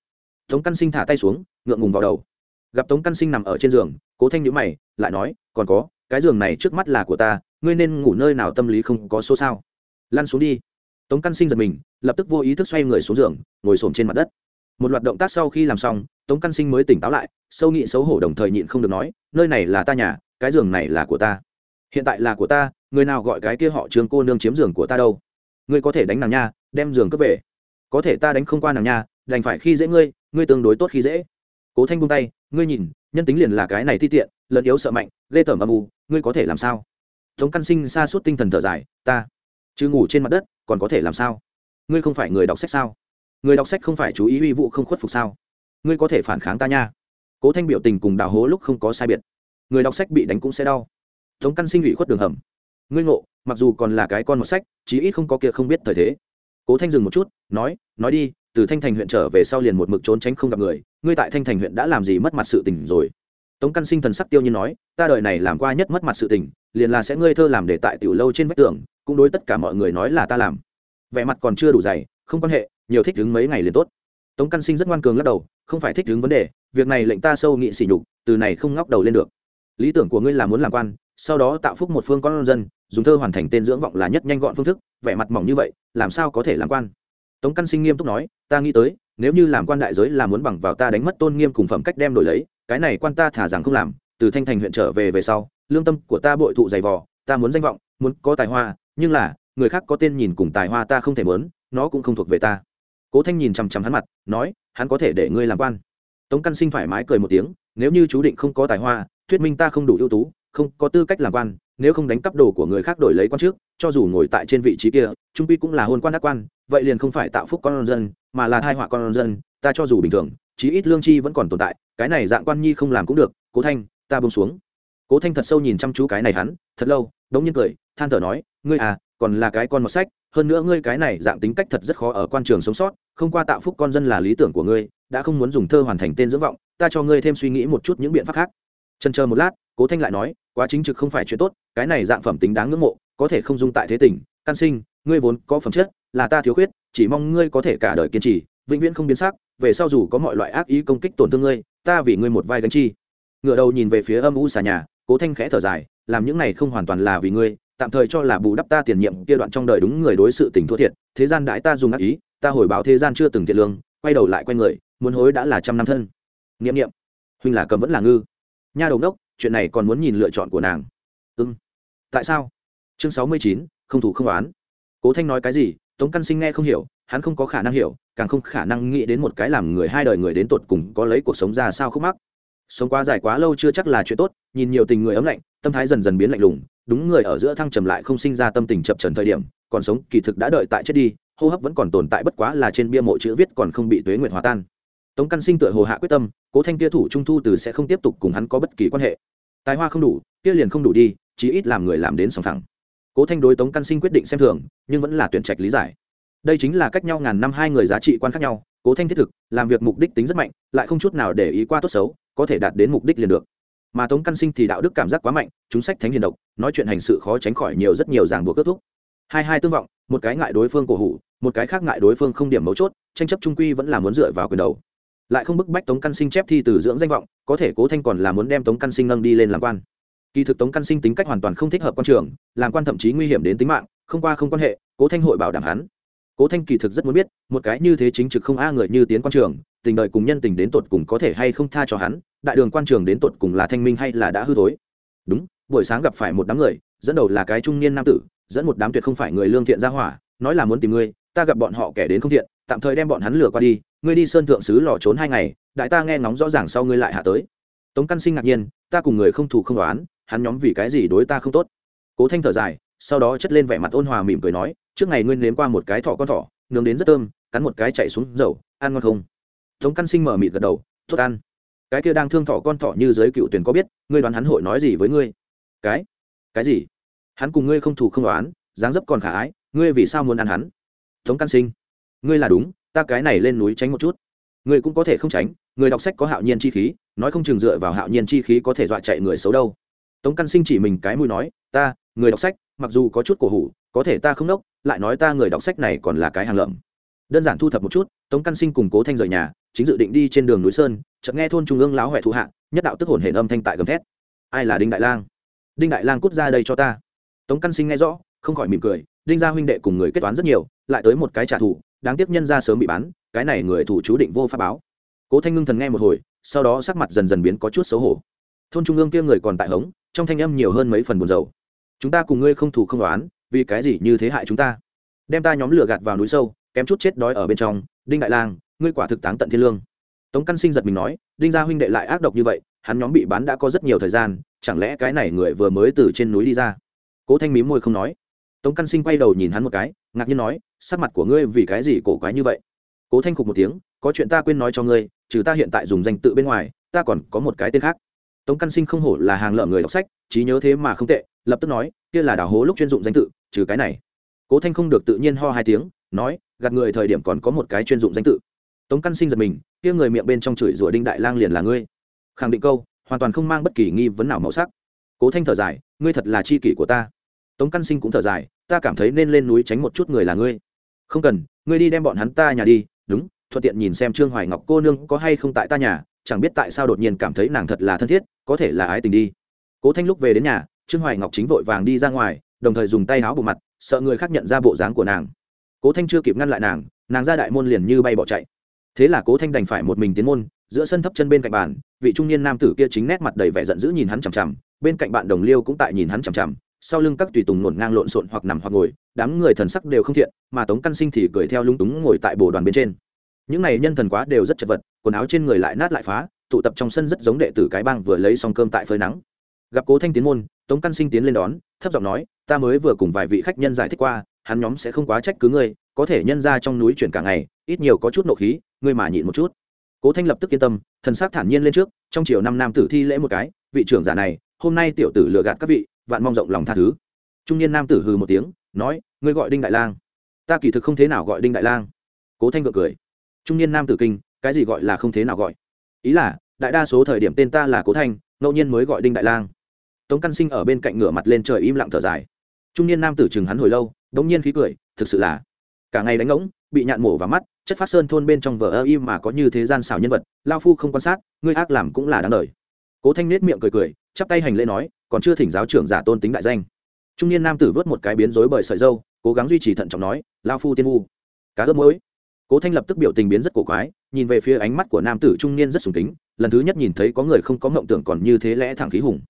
Tống căn sinh thả tay xuống, ngượng ngùng vào đầu. Gặp tống căn sinh nằm ở trên giường, cố thanh nhữ mày, lại nói, còn có, cái giường này trước mắt là của ta, ngươi nên ngủ nơi nào tâm lý không có số sao? Lăn xuống đi. Tống căn sinh giật mình, lập tức vô ý thức xoay người xuống giường, ngồi s trên mặt đất một loạt động tác sau khi làm xong, tống căn sinh mới tỉnh táo lại, sâu nghị xấu hổ đồng thời nhịn không được nói, nơi này là ta nhà, cái giường này là của ta. Hiện tại là của ta, người nào gọi cái kia họ trường cô nương chiếm giường của ta đâu? Ngươi có thể đánh nàng nha, đem giường cướp về. Có thể ta đánh không qua nàng nha, đành phải khi dễ ngươi ngươi tương đối tốt khi dễ. Cố thanh buông tay, ngươi nhìn, nhân tính liền là cái này ti tiện, lẫn yếu sợ mạnh Lê tởm âm u, ngươi có thể làm sao? Tống căn sinh xa suốt tinh thần thở dài, ta, chứ ngủ trên mặt đất, còn có thể làm sao? Ngươi không phải người đọc sách sao? Người đọc sách không phải chú ý uy vụ không khuất phục sao? Ngươi có thể phản kháng ta nha. Cố thanh biểu tình cùng đào hố lúc không có sai biệt. Người đọc sách bị đánh cũng sẽ đau. Tống căn sinh ủy khuất đường hầm. Ngươi ngộ, mặc dù còn là cái con một sách, chí ít không có kia không biết thời thế. Cố thanh dừng một chút, nói nói đi, từ thanh thành huyện trở về sau liền một mực trốn tránh không gặp người, ngươi tại thanh thành huyện đã làm gì mất mặt sự tình rồi? Tống căn sinh thần sắc tiêu nhiên nói, ta đời này làm qua nhất mất mặt sự tình, liền là sẽ ngươi thơ làm để tại tiểu lâu trên vách tường, cũng đối tất cả mọi người nói là ta làm. Vẻ mặt còn chưa đủ dày, không quan hệ nhiều thích đứng mấy ngày liền tốt. Tống căn sinh rất ngoan cường lắc đầu, không phải thích đứng vấn đề, việc này lệnh ta sâu nghị sỉ nhục, từ này không ngóc đầu lên được. Lý tưởng của ngươi là muốn làm quan, sau đó tạo phúc một phương con dân, dùng thơ hoàn thành tên dưỡng vọng là nhất nhanh gọn phương thức, vẻ mặt mỏng như vậy, làm sao có thể làm quan? Tống căn sinh nghiêm túc nói, ta nghĩ tới, nếu như làm quan đại giới là muốn bằng vào ta đánh mất tôn nghiêm cùng phẩm cách đem đổi lấy, cái này quan ta thả rằng không làm, từ thanh thành huyện trở về về sau, lương tâm của ta bội thụ dày vò, ta muốn danh vọng, muốn có tài hoa, nhưng là, người khác có tên nhìn cùng tài hoa ta không thể muốn, nó cũng không thuộc về ta cố thanh nhìn chằm chằm hắn mặt, nói, hắn có thể để ngươi làm quan. Tống căn sinh thoải mái cười một tiếng, nếu như chú định không có tài hoa, thuyết minh ta không đủ ưu tú, không có tư cách làm quan, nếu không đánh cắp đồ của người khác đổi lấy quan trước, cho dù ngồi tại trên vị trí kia, trung quy cũng là hôn quan đắc quan, vậy liền không phải tạo phúc con dân, mà là thai họa con dân, ta cho dù bình thường, chí ít lương chi vẫn còn tồn tại, cái này dạng quan nhi không làm cũng được, cố thanh, ta bông xuống. Cố thanh thật sâu nhìn chăm chú cái này hắn, thật lâu, đống nhiên cười, than thở nói, ngươi à còn là cái con một sách hơn nữa ngươi cái này dạng tính cách thật rất khó ở quan trường sống sót, không qua tạo phúc con dân là lý tưởng của ngươi, đã không muốn dùng thơ hoàn thành tên dưỡng vọng, ta cho ngươi thêm suy nghĩ một chút những biện pháp khác. Trần chờ một lát, cố thanh lại nói, quá chính trực không phải chuyện tốt, cái này dạng phẩm tính đáng ngưỡng mộ, có thể không dung tại thế tình, căn sinh, ngươi vốn có phẩm chất, là ta thiếu khuyết, chỉ mong ngươi có thể cả đời kiên trì, vĩnh viễn không biến sắc, về sau dù có mọi loại ác ý công kích tổn thương ngươi, ta vì ngươi một vai gánh chi. Ngựa đầu nhìn về phía âm u xà nhà, cố thanh khẽ thở dài, làm những này không hoàn toàn là vì ngươi tạm thời cho là bù đắp ta tiền nhiệm kia đoạn trong đời đúng người đối sự tình thua thiệt, thế gian đãi ta dùng ác ý, ta hồi báo thế gian chưa từng thiệt lương, quay đầu lại quay người, muốn hối đã là trăm năm thân. Nghiệm nghiệm huynh là cầm vẫn là ngư. Nha đầu đốc chuyện này còn muốn nhìn lựa chọn của nàng. Ưng ừ. tại sao? Chương sáu mươi chín, không thủ không oán. Cố thanh nói cái gì, tống căn sinh nghe không hiểu, hắn không có khả năng hiểu, càng không khả năng nghĩ đến một cái làm người hai đời người đến tột cùng có lấy cuộc sống ra sao khúc mắc. Sống quá dài quá lâu chưa chắc là chuyện tốt, nhìn nhiều tình người ấm lạnh, tâm thái dần dần biến lạnh lùng đúng người ở giữa thăng trầm lại không sinh ra tâm tình chập trần thời điểm, còn sống, kỳ thực đã đợi tại chết đi, hô hấp vẫn còn tồn tại bất quá là trên bia mộ chữ viết còn không bị tuế nguyệt hòa tan. Tống căn sinh tựa hồ hạ quyết tâm, cố thanh kia thủ trung thu từ sẽ không tiếp tục cùng hắn có bất kỳ quan hệ. Tài hoa không đủ, kia liền không đủ đi, chí ít làm người làm đến sòng phẳng. Cố thanh đối tống căn sinh quyết định xem thường, nhưng vẫn là tuyển trạch lý giải. Đây chính là cách nhau ngàn năm hai người giá trị quan khác nhau, cố thanh thiết thực, làm việc mục đích tính rất mạnh, lại không chút nào để ý qua tốt xấu, có thể đạt đến mục đích liền được mà tống căn sinh thì đạo đức cảm giác quá mạnh, chúng sách thánh hiền độc, nói chuyện hành sự khó tránh khỏi nhiều rất nhiều ràng buộc kết thúc. Hai hai tương vọng, một cái ngại đối phương cổ hủ, một cái khác ngại đối phương không điểm mấu chốt, tranh chấp trung quy vẫn là muốn dựa vào quyền đầu. Lại không bức bách tống căn sinh chép thi từ dưỡng danh vọng, có thể cố thanh còn là muốn đem tống căn sinh nâng đi lên làm quan. Kỳ thực tống căn sinh tính cách hoàn toàn không thích hợp quan trường, làm quan thậm chí nguy hiểm đến tính mạng, không qua không quan hệ, cố thanh hội bảo đảm hắn. Cố thanh kỳ thực rất muốn biết, một cái như thế chính trực không a người như tiến quan trường, tình đời cùng nhân tình đến tột cùng có thể hay không tha cho hắn đại đường quan trường đến tột cùng là thanh minh hay là đã hư thối? Đúng, buổi sáng gặp phải một đám người, dẫn đầu là cái trung niên nam tử, dẫn một đám tuyệt không phải người lương thiện ra hỏa, nói là muốn tìm ngươi, ta gặp bọn họ kẻ đến không thiện, tạm thời đem bọn hắn lừa qua đi, ngươi đi sơn thượng sứ lò trốn hai ngày, đại ta nghe ngóng rõ ràng sau ngươi lại hạ tới. Tống căn sinh ngạc nhiên, ta cùng người không thù không đoán hắn nhóm vì cái gì đối ta không tốt? Cố thanh thở dài, sau đó chất lên vẻ mặt ôn hòa mỉm cười nói, trước ngày ngươi nếm qua một cái thỏ con thỏ, nướng đến rất thơm, cắn một cái chạy xuống dầu, ăn ngon không? Tống căn sinh mở mịt gật đầu, tốt ăn cái kia đang thương thọ con thọ như giới cựu tuyển có biết, ngươi đoán hắn hội nói gì với ngươi? Cái? Cái gì? Hắn cùng ngươi không thù không đoán dáng dấp còn khả ái, ngươi vì sao muốn ăn hắn? Tống căn sinh, ngươi là đúng, ta cái này lên núi tránh một chút. Ngươi cũng có thể không tránh, người đọc sách có hạo nhiên chi khí, nói không chừng dựa vào hạo nhiên chi khí có thể dọa chạy người xấu đâu. Tống căn sinh chỉ mình cái mũi nói, ta, người đọc sách, mặc dù có chút cổ hủ, có thể ta không đốc lại nói ta người đọc sách này còn là cái hàng lợm. Đơn giản thu thập một chút, tống căn sinh cùng cố thanh rời nhà chính dự định đi trên đường núi sơn, chợt nghe thôn trung ương láo huệ thụ hạ, nhất đạo tức hồn hển âm thanh tại gầm thét. Ai là đinh đại lang? Đinh đại lang cút ra đây cho ta. Tống căn sinh nghe rõ, không khỏi mỉm cười, đinh gia huynh đệ cùng người kết toán rất nhiều, lại tới một cái trả thù, đáng tiếc nhân ra sớm bị bán cái này người thủ chú định vô pháp báo. Cố thanh ngưng thần nghe một hồi, sau đó sắc mặt dần dần biến có chút xấu hổ. Thôn trung ương kia người còn tại hống, trong thanh âm nhiều hơn mấy phần buồn dầu chúng ta cùng ngươi không thủ không đoán vì cái gì như thế hại chúng ta? Đem ta nhóm lửa gạt vào núi sâu, kém chút chết đói ở bên trong, đinh đại lang ngươi quả thực táng tận thiên lương. Tống căn sinh giật mình nói, đinh gia huynh đệ lại ác độc như vậy, hắn nhóm bị bán đã có rất nhiều thời gian, chẳng lẽ cái này người vừa mới từ trên núi đi ra? Cố thanh mím môi không nói. Tống căn sinh quay đầu nhìn hắn một cái, ngạc nhiên nói, sắc mặt của ngươi vì cái gì cổ quái như vậy? Cố thanh khục một tiếng, có chuyện ta quên nói cho ngươi, trừ ta hiện tại dùng danh tự bên ngoài, ta còn có một cái tên khác. Tống căn sinh không hổ là hàng lợ người đọc sách, trí nhớ thế mà không tệ, lập tức nói, kia là đào hố lúc chuyên dụng danh tự, trừ cái này. Cố thanh không được tự nhiên ho hai tiếng, nói, gạt người thời điểm còn có một cái chuyên dụng danh tự tống căn sinh giật mình, kia người miệng bên trong chửi rủa đinh đại lang liền là ngươi. Khẳng định câu, hoàn toàn không mang bất kỳ nghi vấn nào màu sắc. Cố thanh thở dài, ngươi thật là c h i kỷ của ta. Tống căn sinh cũng thở dài, ta cảm thấy nên lên núi tránh một chút người là ngươi. Không cần, ngươi đi đem bọn hắn ta nhà đi, đúng, thuận tiện nhìn xem trương hoài ngọc cô nương có hay không tại ta nhà, chẳng biết tại sao đột nhiên cảm thấy nàng thật là thân thiết, có thể là ái tình đi. Cố thanh lúc về đến nhà, trương hoài ngọc chính vội vàng đi ra ngoài, đồng thời dùng tay áo bộ mặt, sợ người khác nhận ra bộ dáng của nàng. Cố thanh chưa kịp ngăn lại nàng nàng ra đại môn liền như bay bỏ chạy thế là cố thanh đành phải một mình tiến môn, giữa sân thấp chân bên cạnh bàn, vị trung niên nam tử kia chính nét mặt đầy vẻ giận dữ nhìn hắn chằm chằm, bên cạnh bạn đồng liêu cũng tại nhìn hắn chằm chằm, sau lưng các tùy tùng nổn ngang lộn xộn hoặc nằm hoặc ngồi, đám người thần sắc đều không thiện, mà tống căn sinh thì cười theo lung túng ngồi tại bồ đoàn bên trên. Những này nhân thần quá đều rất chật vật, quần áo trên người lại nát lại phá, tụ tập trong sân rất giống đệ tử cái bang vừa lấy xong cơm tại phơi nắng. Gặp cố thanh tiến môn, tống căn sinh tiến lên đón, thấp giọng nói, ta mới vừa cùng vài vị khách nhân giải thích qua, hắn nhóm sẽ không quá trách cứ ngươi, có thể nhân ra trong núi chuyển cả ngày, ít nhiều có chút nộ khí ngươi mà nhịn một chút. Cố thanh lập tức yên tâm, thần s thản nhiên lên trước, trong chiều năm nam tử thi lễ một cái, vị trưởng giả này, hôm nay tiểu tử lừa gạt các vị, vạn mong rộng lòng tha thứ. Trung niên nam tử hừ một tiếng, nói, ngươi gọi đinh đại lang. Ta kỳ thực không thế nào gọi đinh đại lang. Cố thanh gượng cười. Trung niên nam tử kinh, cái gì gọi là không thế nào gọi? Ý là, đại đa số thời điểm tên ta là cố thanh, ngẫu nhiên mới gọi đinh đại lang. Tống căn sinh ở bên cạnh ngửa mặt lên trời im lặng thở dài. Trung niên nam tử chừng hắn hồi lâu, đống nhiên khí cười, thực sự là cả ngày đánh ngỗng, bị nhạn mổ vào mắt chất phát sơn thôn bên trong vở ơ im mà có như thế gian xảo nhân vật, lao phu không quan sát, ngươi ác làm cũng là đáng đời. Cố thanh nết miệng cười cười, chắp tay hành lễ nói, còn chưa thỉnh giáo trưởng giả tôn tính đại danh. Trung niên nam tử vớt một cái biến rối bởi sợi dâu, cố gắng duy trì thận trọng nói, lao phu tiên vu. Cá ớt mới cố thanh lập tức biểu tình biến rất cổ quái, nhìn về phía ánh mắt của nam tử trung niên rất sùng kính, lần thứ nhất nhìn thấy có người không có mộng tưởng còn như thế lẽ thẳng khí hùng.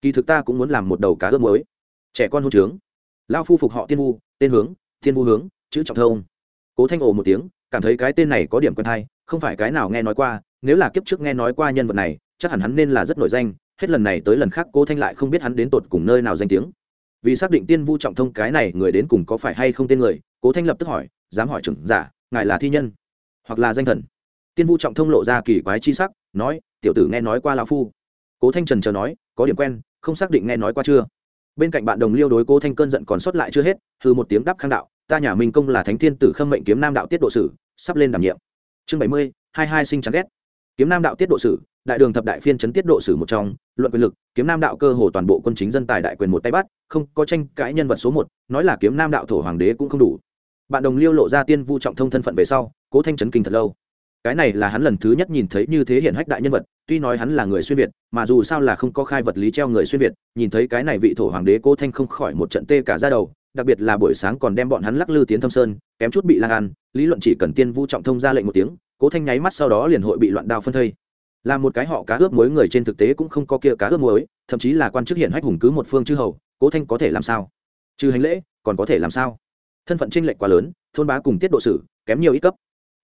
Kỳ thực ta cũng muốn làm một đầu cá ớt mới trẻ con hôn trướng. Lao phu phục họ tiên vu, tên hướng tiên vu hướng, chữ trọng thông. Cố thanh ồ một tiếng cảm thấy cái tên này có điểm quen hay không phải cái nào nghe nói qua, nếu là kiếp trước nghe nói qua nhân vật này, chắc hẳn hắn nên là rất nổi danh, hết lần này tới lần khác cố thanh lại không biết hắn đến tột cùng nơi nào danh tiếng. Vì xác định tiên vu trọng thông cái này người đến cùng có phải hay không tên người, cố thanh lập tức hỏi, dám hỏi trưởng giả, ngài là thi nhân, hoặc là danh thần? Tiên vu trọng thông lộ ra kỳ quái chi sắc, nói, tiểu tử nghe nói qua lão phu. Cố thanh trần chờ nói, có điểm quen, không xác định nghe nói qua chưa? Bên cạnh bạn đồng liêu đối cố thanh cơn giận còn sót lại chưa hết hư một tiếng đáp khang đạo ta nhà minh công là thánh thiên tử khâm mệnh kiếm nam đạo tiết độ sử, sắp lên đảm nhiệm. Chương bảy mươi, hai hai sinh chán ghét. Kiếm nam đạo tiết độ sử, đại đường thập đại phiên chấn tiết độ sử một trong, luận quyền lực, kiếm nam đạo cơ hồ toàn bộ quân chính dân tài đại quyền một tay bắt, không có tranh cãi nhân vật số một, nói là kiếm nam đạo thổ hoàng đế cũng không đủ. Bạn đồng liêu lộ ra tiên vu trọng thông thân phận về sau, cố thanh chấn kinh thật lâu. Cái này là hắn lần thứ nhất nhìn thấy như thế hiện hách đại nhân vật, tuy nói hắn là người xuyên việt, mà dù sao là không có khai vật lý treo người xuyên việt, nhìn thấy cái này vị thổ hoàng đế cố thanh không khỏi một trận tê cả ra đầu đặc biệt là buổi sáng còn đem bọn hắn lắc lư tiến thâm sơn, kém chút bị lan ăn lý luận chỉ cần tiên vu trọng thông ra lệnh một tiếng, cố thanh nháy mắt sau đó liền hội bị loạn đao phân thây. Là một cái họ cá ướp mối người trên thực tế cũng không có kia cá ướp mối thậm chí là quan chức hiện hách hùng cứ một phương chư hầu, cố thanh có thể làm sao? Trừ hành lễ, còn có thể làm sao? Thân phận tranh lệch quá lớn, thôn bá cùng tiết độ sử, kém nhiều ít cấp.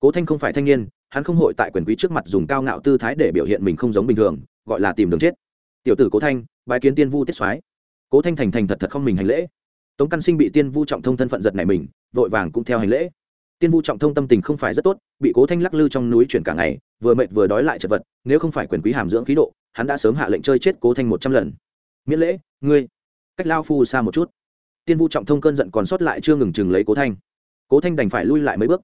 Cố thanh không phải thanh niên, hắn không hội tại quyền quý trước mặt dùng cao ngạo tư thái để biểu hiện mình không giống bình thường, gọi là tìm đường chết. Tiểu tử cố thanh bài kiến tiên vu tiết soái. Cố thanh thành thành thật thật không mình hành lễ tống căn sinh bị tiên vu trọng thông thân phận giật này mình, vội vàng cũng theo hành lễ. Tiên vu trọng thông tâm tình không phải rất tốt, bị cố thanh lắc lư trong núi chuyển cả ngày, vừa mệt vừa đói lại chật vật, nếu không phải quyền quý hàm dưỡng khí độ, hắn đã sớm hạ lệnh chơi chết cố thanh một trăm lần. Miễn lễ, ngươi. Cách lao phu xa một chút. Tiên vu trọng thông cơn giận còn sót lại chưa ngừng chừng lấy cố thanh. Cố thanh đành phải lui lại mấy bước.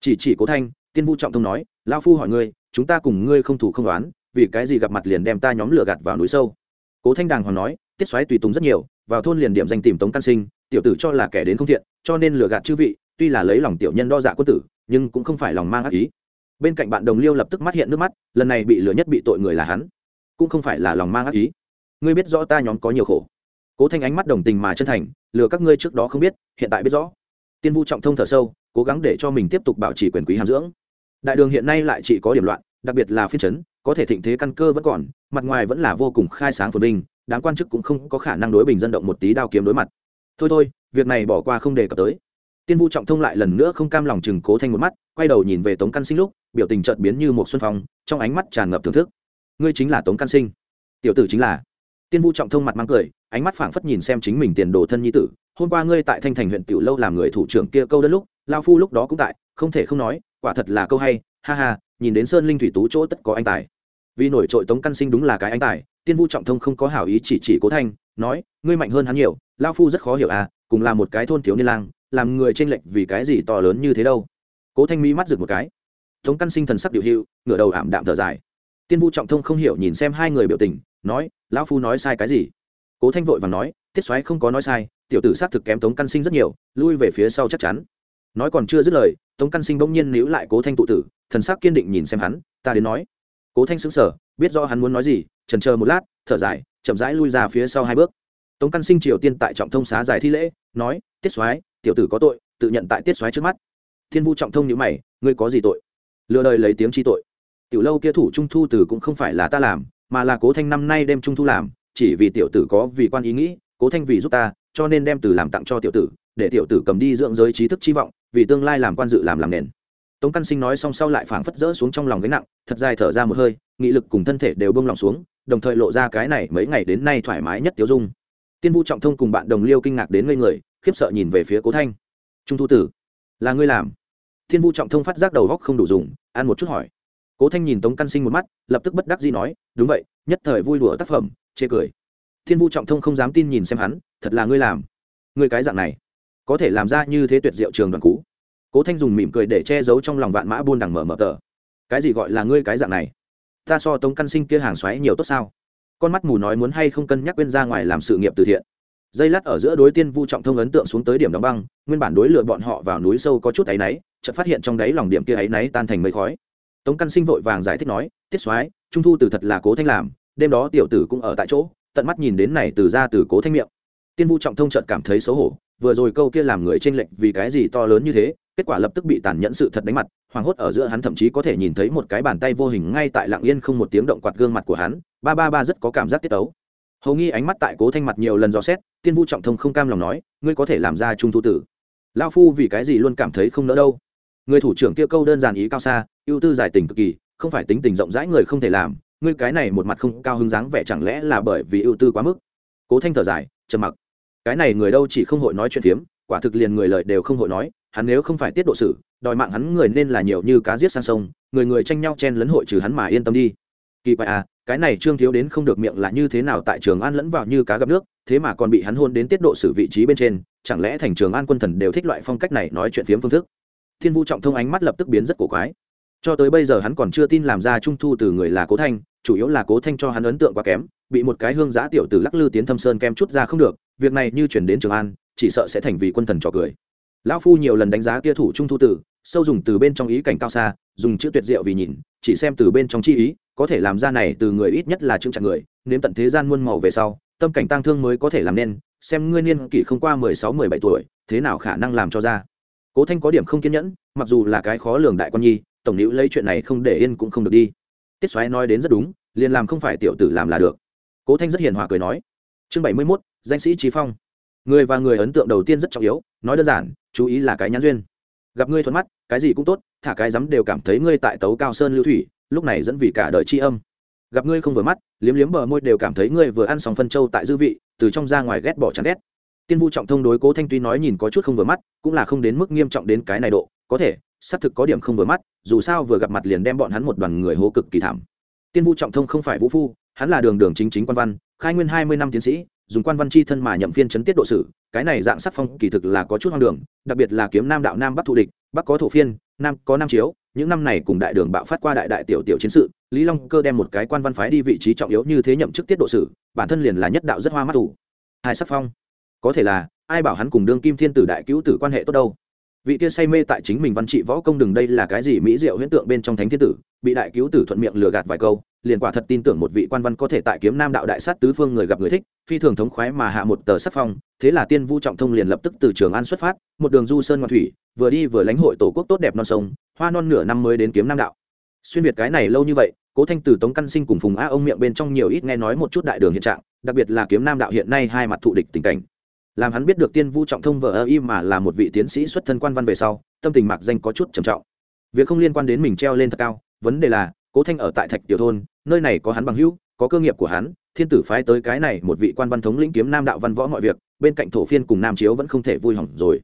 Chỉ chỉ cố thanh, tiên vu trọng thông nói, lao phu hỏi ngươi, chúng ta cùng ngươi không thủ không đoán vì cái gì gặp mặt liền đem ta nhóm lửa gạt vào núi sâu? Cố thanh đàng hoàng nói, tiết xoáy tùy tùng rất nhiều, vào thôn liền điểm danh tìm tống căn sinh tiểu tử cho là kẻ đến không thiện, cho nên lừa gạt chư vị, tuy là lấy lòng tiểu nhân đo dạ quân tử, nhưng cũng không phải lòng mang ác ý. Bên cạnh bạn đồng liêu lập tức mắt hiện nước mắt, lần này bị lừa nhất bị tội người là hắn, cũng không phải là lòng mang ác ý. Ngươi biết rõ ta nhóm có nhiều khổ. Cố thanh ánh mắt đồng tình mà chân thành, lừa các ngươi trước đó không biết, hiện tại biết rõ. Tiên vu trọng thông thở sâu, cố gắng để cho mình tiếp tục bảo trì quyền quý hàm dưỡng. Đại đường hiện nay lại chỉ có điểm loạn, đặc biệt là phiên chấn, có thể thịnh thế căn cơ vẫn còn, mặt ngoài vẫn là vô cùng khai sáng phồn vinh, đám quan chức cũng không có khả năng đối bình dân động một tí đao kiếm đối mặt thôi thôi, việc này bỏ qua không đề cập tới. Tiên vu trọng thông lại lần nữa không cam lòng chừng cố thanh một mắt, quay đầu nhìn về tống căn sinh lúc, biểu tình chợt biến như một xuân phong, trong ánh mắt tràn ngập thưởng thức. Ngươi chính là tống căn sinh. Tiểu tử chính là. Tiên vu trọng thông mặt mang cười, ánh mắt phảng phất nhìn xem chính mình tiền đồ thân nhi tử. Hôm qua ngươi tại thanh thành huyện tiểu lâu làm người thủ trưởng kia câu đất lúc, lao phu lúc đó cũng tại, không thể không nói, quả thật là câu hay, ha ha, nhìn đến sơn linh thủy tú chỗ tất có anh tài. Vì nổi trội tống căn sinh đúng là cái anh tài, tiên vu trọng thông không có hảo ý chỉ chỉ cố thanh nói, ngươi mạnh hơn hắn nhiều lao phu rất khó hiểu à cùng là một cái thôn thiếu niên lang, làm người tranh lệch vì cái gì to lớn như thế đâu? Cố thanh mỹ mắt rực một cái. Tống căn sinh thần sắc điệu hữu, ngửa đầu ảm đạm thở dài. Tiên vu trọng thông không hiểu nhìn xem hai người biểu tình, nói, lão phu nói sai cái gì? Cố thanh vội và nói, tiết xoáy không có nói sai, tiểu tử xác thực kém tống căn sinh rất nhiều, lui về phía sau chắc chắn. Nói còn chưa dứt lời, tống căn sinh bỗng nhiên níu lại cố thanh tụ tử, thần sắc kiên định nhìn xem hắn, ta đến nói. Cố thanh xứng sở biết do hắn muốn nói gì trần chờ một lát, thở dài chậm rãi lui ra phía sau hai bước. Tống căn sinh triều tiên tại trọng thông xá giải thi lễ, nói, tiết soái, tiểu tử có tội, tự nhận tại tiết soái trước mắt. Thiên vu trọng thông nhữ mày, ngươi có gì tội? Lừa đời lấy tiếng chi tội. Tiểu lâu kia thủ trung thu từ cũng không phải là ta làm, mà là cố thanh năm nay đem trung thu làm, chỉ vì tiểu tử có vì quan ý nghĩ, cố thanh vì giúp ta, cho nên đem từ làm tặng cho tiểu tử, để tiểu tử cầm đi dưỡng giới trí thức chi vọng, vì tương lai làm quan dự làm làm nền. Tống căn sinh nói xong sau lại phảng phất rỡ xuống trong lòng gánh nặng, thật dài thở ra một hơi, nghị lực cùng thân thể đều bông lòng xuống đồng thời lộ ra cái này mấy ngày đến nay thoải mái nhất tiêu dung. Tiên vu trọng thông cùng bạn đồng liêu kinh ngạc đến ngây người, khiếp sợ nhìn về phía cố thanh. Trung thu tử, là ngươi làm? Thiên vu trọng thông phát giác đầu góc không đủ dùng, ăn một chút hỏi. Cố thanh nhìn tống căn sinh một mắt, lập tức bất đắc dĩ nói, đúng vậy, nhất thời vui đùa tác phẩm, chê cười. Thiên vu trọng thông không dám tin nhìn xem hắn, thật là ngươi làm? Ngươi cái dạng này, có thể làm ra như thế tuyệt diệu trường đoàn cú cố thanh dùng mỉm cười để che giấu trong lòng vạn mã buôn đằng mở mở tờ. Cái gì gọi là ngươi cái dạng này? Ta so tống căn sinh kia hàng xoáy nhiều tốt sao? Con mắt mù nói muốn hay không cân nhắc quên ra ngoài làm sự nghiệp từ thiện. Dây lát ở giữa đối tiên vu trọng thông ấn tượng xuống tới điểm đóng băng, nguyên bản đối lựa bọn họ vào núi sâu có chút áy náy, chợt phát hiện trong đáy lòng điểm kia áy náy tan thành mây khói. Tống căn sinh vội vàng giải thích nói, tiết soái, trung thu từ thật là cố thanh làm, đêm đó tiểu tử cũng ở tại chỗ, tận mắt nhìn đến này từ ra từ cố thanh miệng. Tiên vu trọng thông chợt cảm thấy xấu hổ, vừa rồi câu kia làm người tranh lệch vì cái gì to lớn như thế, kết quả lập tức bị tàn nhẫn sự thật đánh mặt hoảng hốt ở giữa hắn thậm chí có thể nhìn thấy một cái bàn tay vô hình ngay tại lạng yên không một tiếng động quạt gương mặt của hắn, ba ba ba rất có cảm giác tiết tấu. Hầu nghi ánh mắt tại cố thanh mặt nhiều lần dò xét, tiên vu trọng thông không cam lòng nói, ngươi có thể làm ra trung thu tử. Lao phu vì cái gì luôn cảm thấy không nỡ đâu? Người thủ trưởng kia câu đơn giản ý cao xa, ưu tư giải tình cực kỳ, không phải tính tình rộng rãi người không thể làm, ngươi cái này một mặt không cao hứng dáng vẻ chẳng lẽ là bởi vì ưu tư quá mức? Cố thanh thở dài, trầm mặc. Cái này người đâu chỉ không hội nói chuyện phiếm, quả thực liền người lời đều không hội nói, hắn nếu không phải tiết độ sử đòi mạng hắn người nên là nhiều như cá giết sang sông, người người tranh nhau chen lấn hội trừ hắn mà yên tâm đi. Kỳ quái à cái này trương thiếu đến không được miệng là như thế nào tại trường an lẫn vào như cá gặp nước, thế mà còn bị hắn hôn đến tiết độ xử vị trí bên trên, chẳng lẽ thành trường an quân thần đều thích loại phong cách này nói chuyện phiếm phương thức? Thiên vu trọng thông ánh mắt lập tức biến rất cổ quái. Cho tới bây giờ hắn còn chưa tin làm ra trung thu từ người là cố thanh, chủ yếu là cố thanh cho hắn ấn tượng quá kém, bị một cái hương giã tiểu từ lắc lư tiến thâm sơn kem chút ra không được, việc này như chuyển đến trường an, chỉ sợ sẽ thành vì quân thần trò cười. Lão phu nhiều lần đánh giá kia thủ trung thu tử sâu dùng từ bên trong ý cảnh cao xa, dùng chữ tuyệt diệu vì nhìn, chỉ xem từ bên trong chi ý, có thể làm ra này từ người ít nhất là chững chặt người, nếm tận thế gian muôn màu về sau, tâm cảnh tăng thương mới có thể làm nên, xem ngươi niên kỷ không qua mười sáu, mười bảy tuổi, thế nào khả năng làm cho ra. Cố thanh có điểm không kiên nhẫn, mặc dù là cái khó lường đại quan nhi, tổng hữu lấy chuyện này không để yên cũng không được đi. Tiết xoáy nói đến rất đúng, liền làm không phải tiểu tử làm là được. Cố thanh rất hiền hòa cười nói. Chương bảy mươi mốt, danh sĩ trí phong. Người và người ấn tượng đầu tiên rất trọng yếu, nói đơn giản, chú ý là cái nhãn duyên gặp ngươi thuận mắt, cái gì cũng tốt, thả cái rắm đều cảm thấy ngươi tại tấu cao sơn lưu thủy, lúc này dẫn vì cả đời tri âm. Gặp ngươi không vừa mắt, liếm liếm bờ môi đều cảm thấy ngươi vừa ăn xong phân châu tại dư vị, từ trong ra ngoài ghét bỏ chán ghét. Tiên vu trọng thông đối cố thanh tuy nói nhìn có chút không vừa mắt, cũng là không đến mức nghiêm trọng đến cái này độ, có thể, xác thực có điểm không vừa mắt, dù sao vừa gặp mặt liền đem bọn hắn một đoàn người hố cực kỳ thảm. Tiên vu trọng thông không phải vũ phu, hắn là đường đường chính chính quan văn, khai nguyên hai mươi năm tiến sĩ dùng quan văn chi thân mà nhậm phiên chấn tiết độ sử, cái này dạng sắc phong kỳ thực là có chút hoang đường, đặc biệt là kiếm nam đạo nam bắc thù địch, bắc có thổ phiên, nam có nam chiếu, những năm này cùng đại đường bạo phát qua đại đại tiểu tiểu chiến sự, lý long cơ đem một cái quan văn phái đi vị trí trọng yếu như thế nhậm chức tiết độ sử, bản thân liền là nhất đạo rất hoa mắt thủ hai sắc phong, có thể là, ai bảo hắn cùng đương kim thiên tử đại cứu tử quan hệ tốt đâu? Vị kia say mê tại chính mình văn trị võ công đừng đây là cái gì mỹ diệu hiện tượng bên trong thánh thiên tử bị đại cứu tử thuận miệng lừa gạt vài câu, liền quả thật tin tưởng một vị quan văn có thể tại kiếm nam đạo đại sát tứ phương người gặp người thích, phi thường thống khoái mà hạ một tờ sắc phong, thế là tiên vu trọng thông liền lập tức từ trường an xuất phát, một đường du sơn ngoan thủy, vừa đi vừa lãnh hội tổ quốc tốt đẹp non sông, hoa non nửa năm mới đến kiếm nam đạo. Xuyên việt cái này lâu như vậy, cố thanh từ tống căn sinh cùng phùng a ông miệng bên trong nhiều ít nghe nói một chút đại đường hiện trạng, đặc biệt là kiếm nam đạo hiện nay hai mặt thụ địch tình cảnh. Làm hắn biết được tiên vu trọng thông vợ ơ y mà là một vị tiến sĩ xuất thân quan văn về sau, tâm tình mạc danh có chút trầm trọng. Việc không liên quan đến mình treo lên thật cao vấn đề là, cố thanh ở tại thạch tiểu thôn, nơi này có hắn bằng hữu, có cơ nghiệp của hắn, thiên tử phái tới cái này một vị quan văn thống lĩnh kiếm nam đạo văn võ mọi việc, bên cạnh thổ phiên cùng nam chiếu vẫn không thể vui hỏng rồi.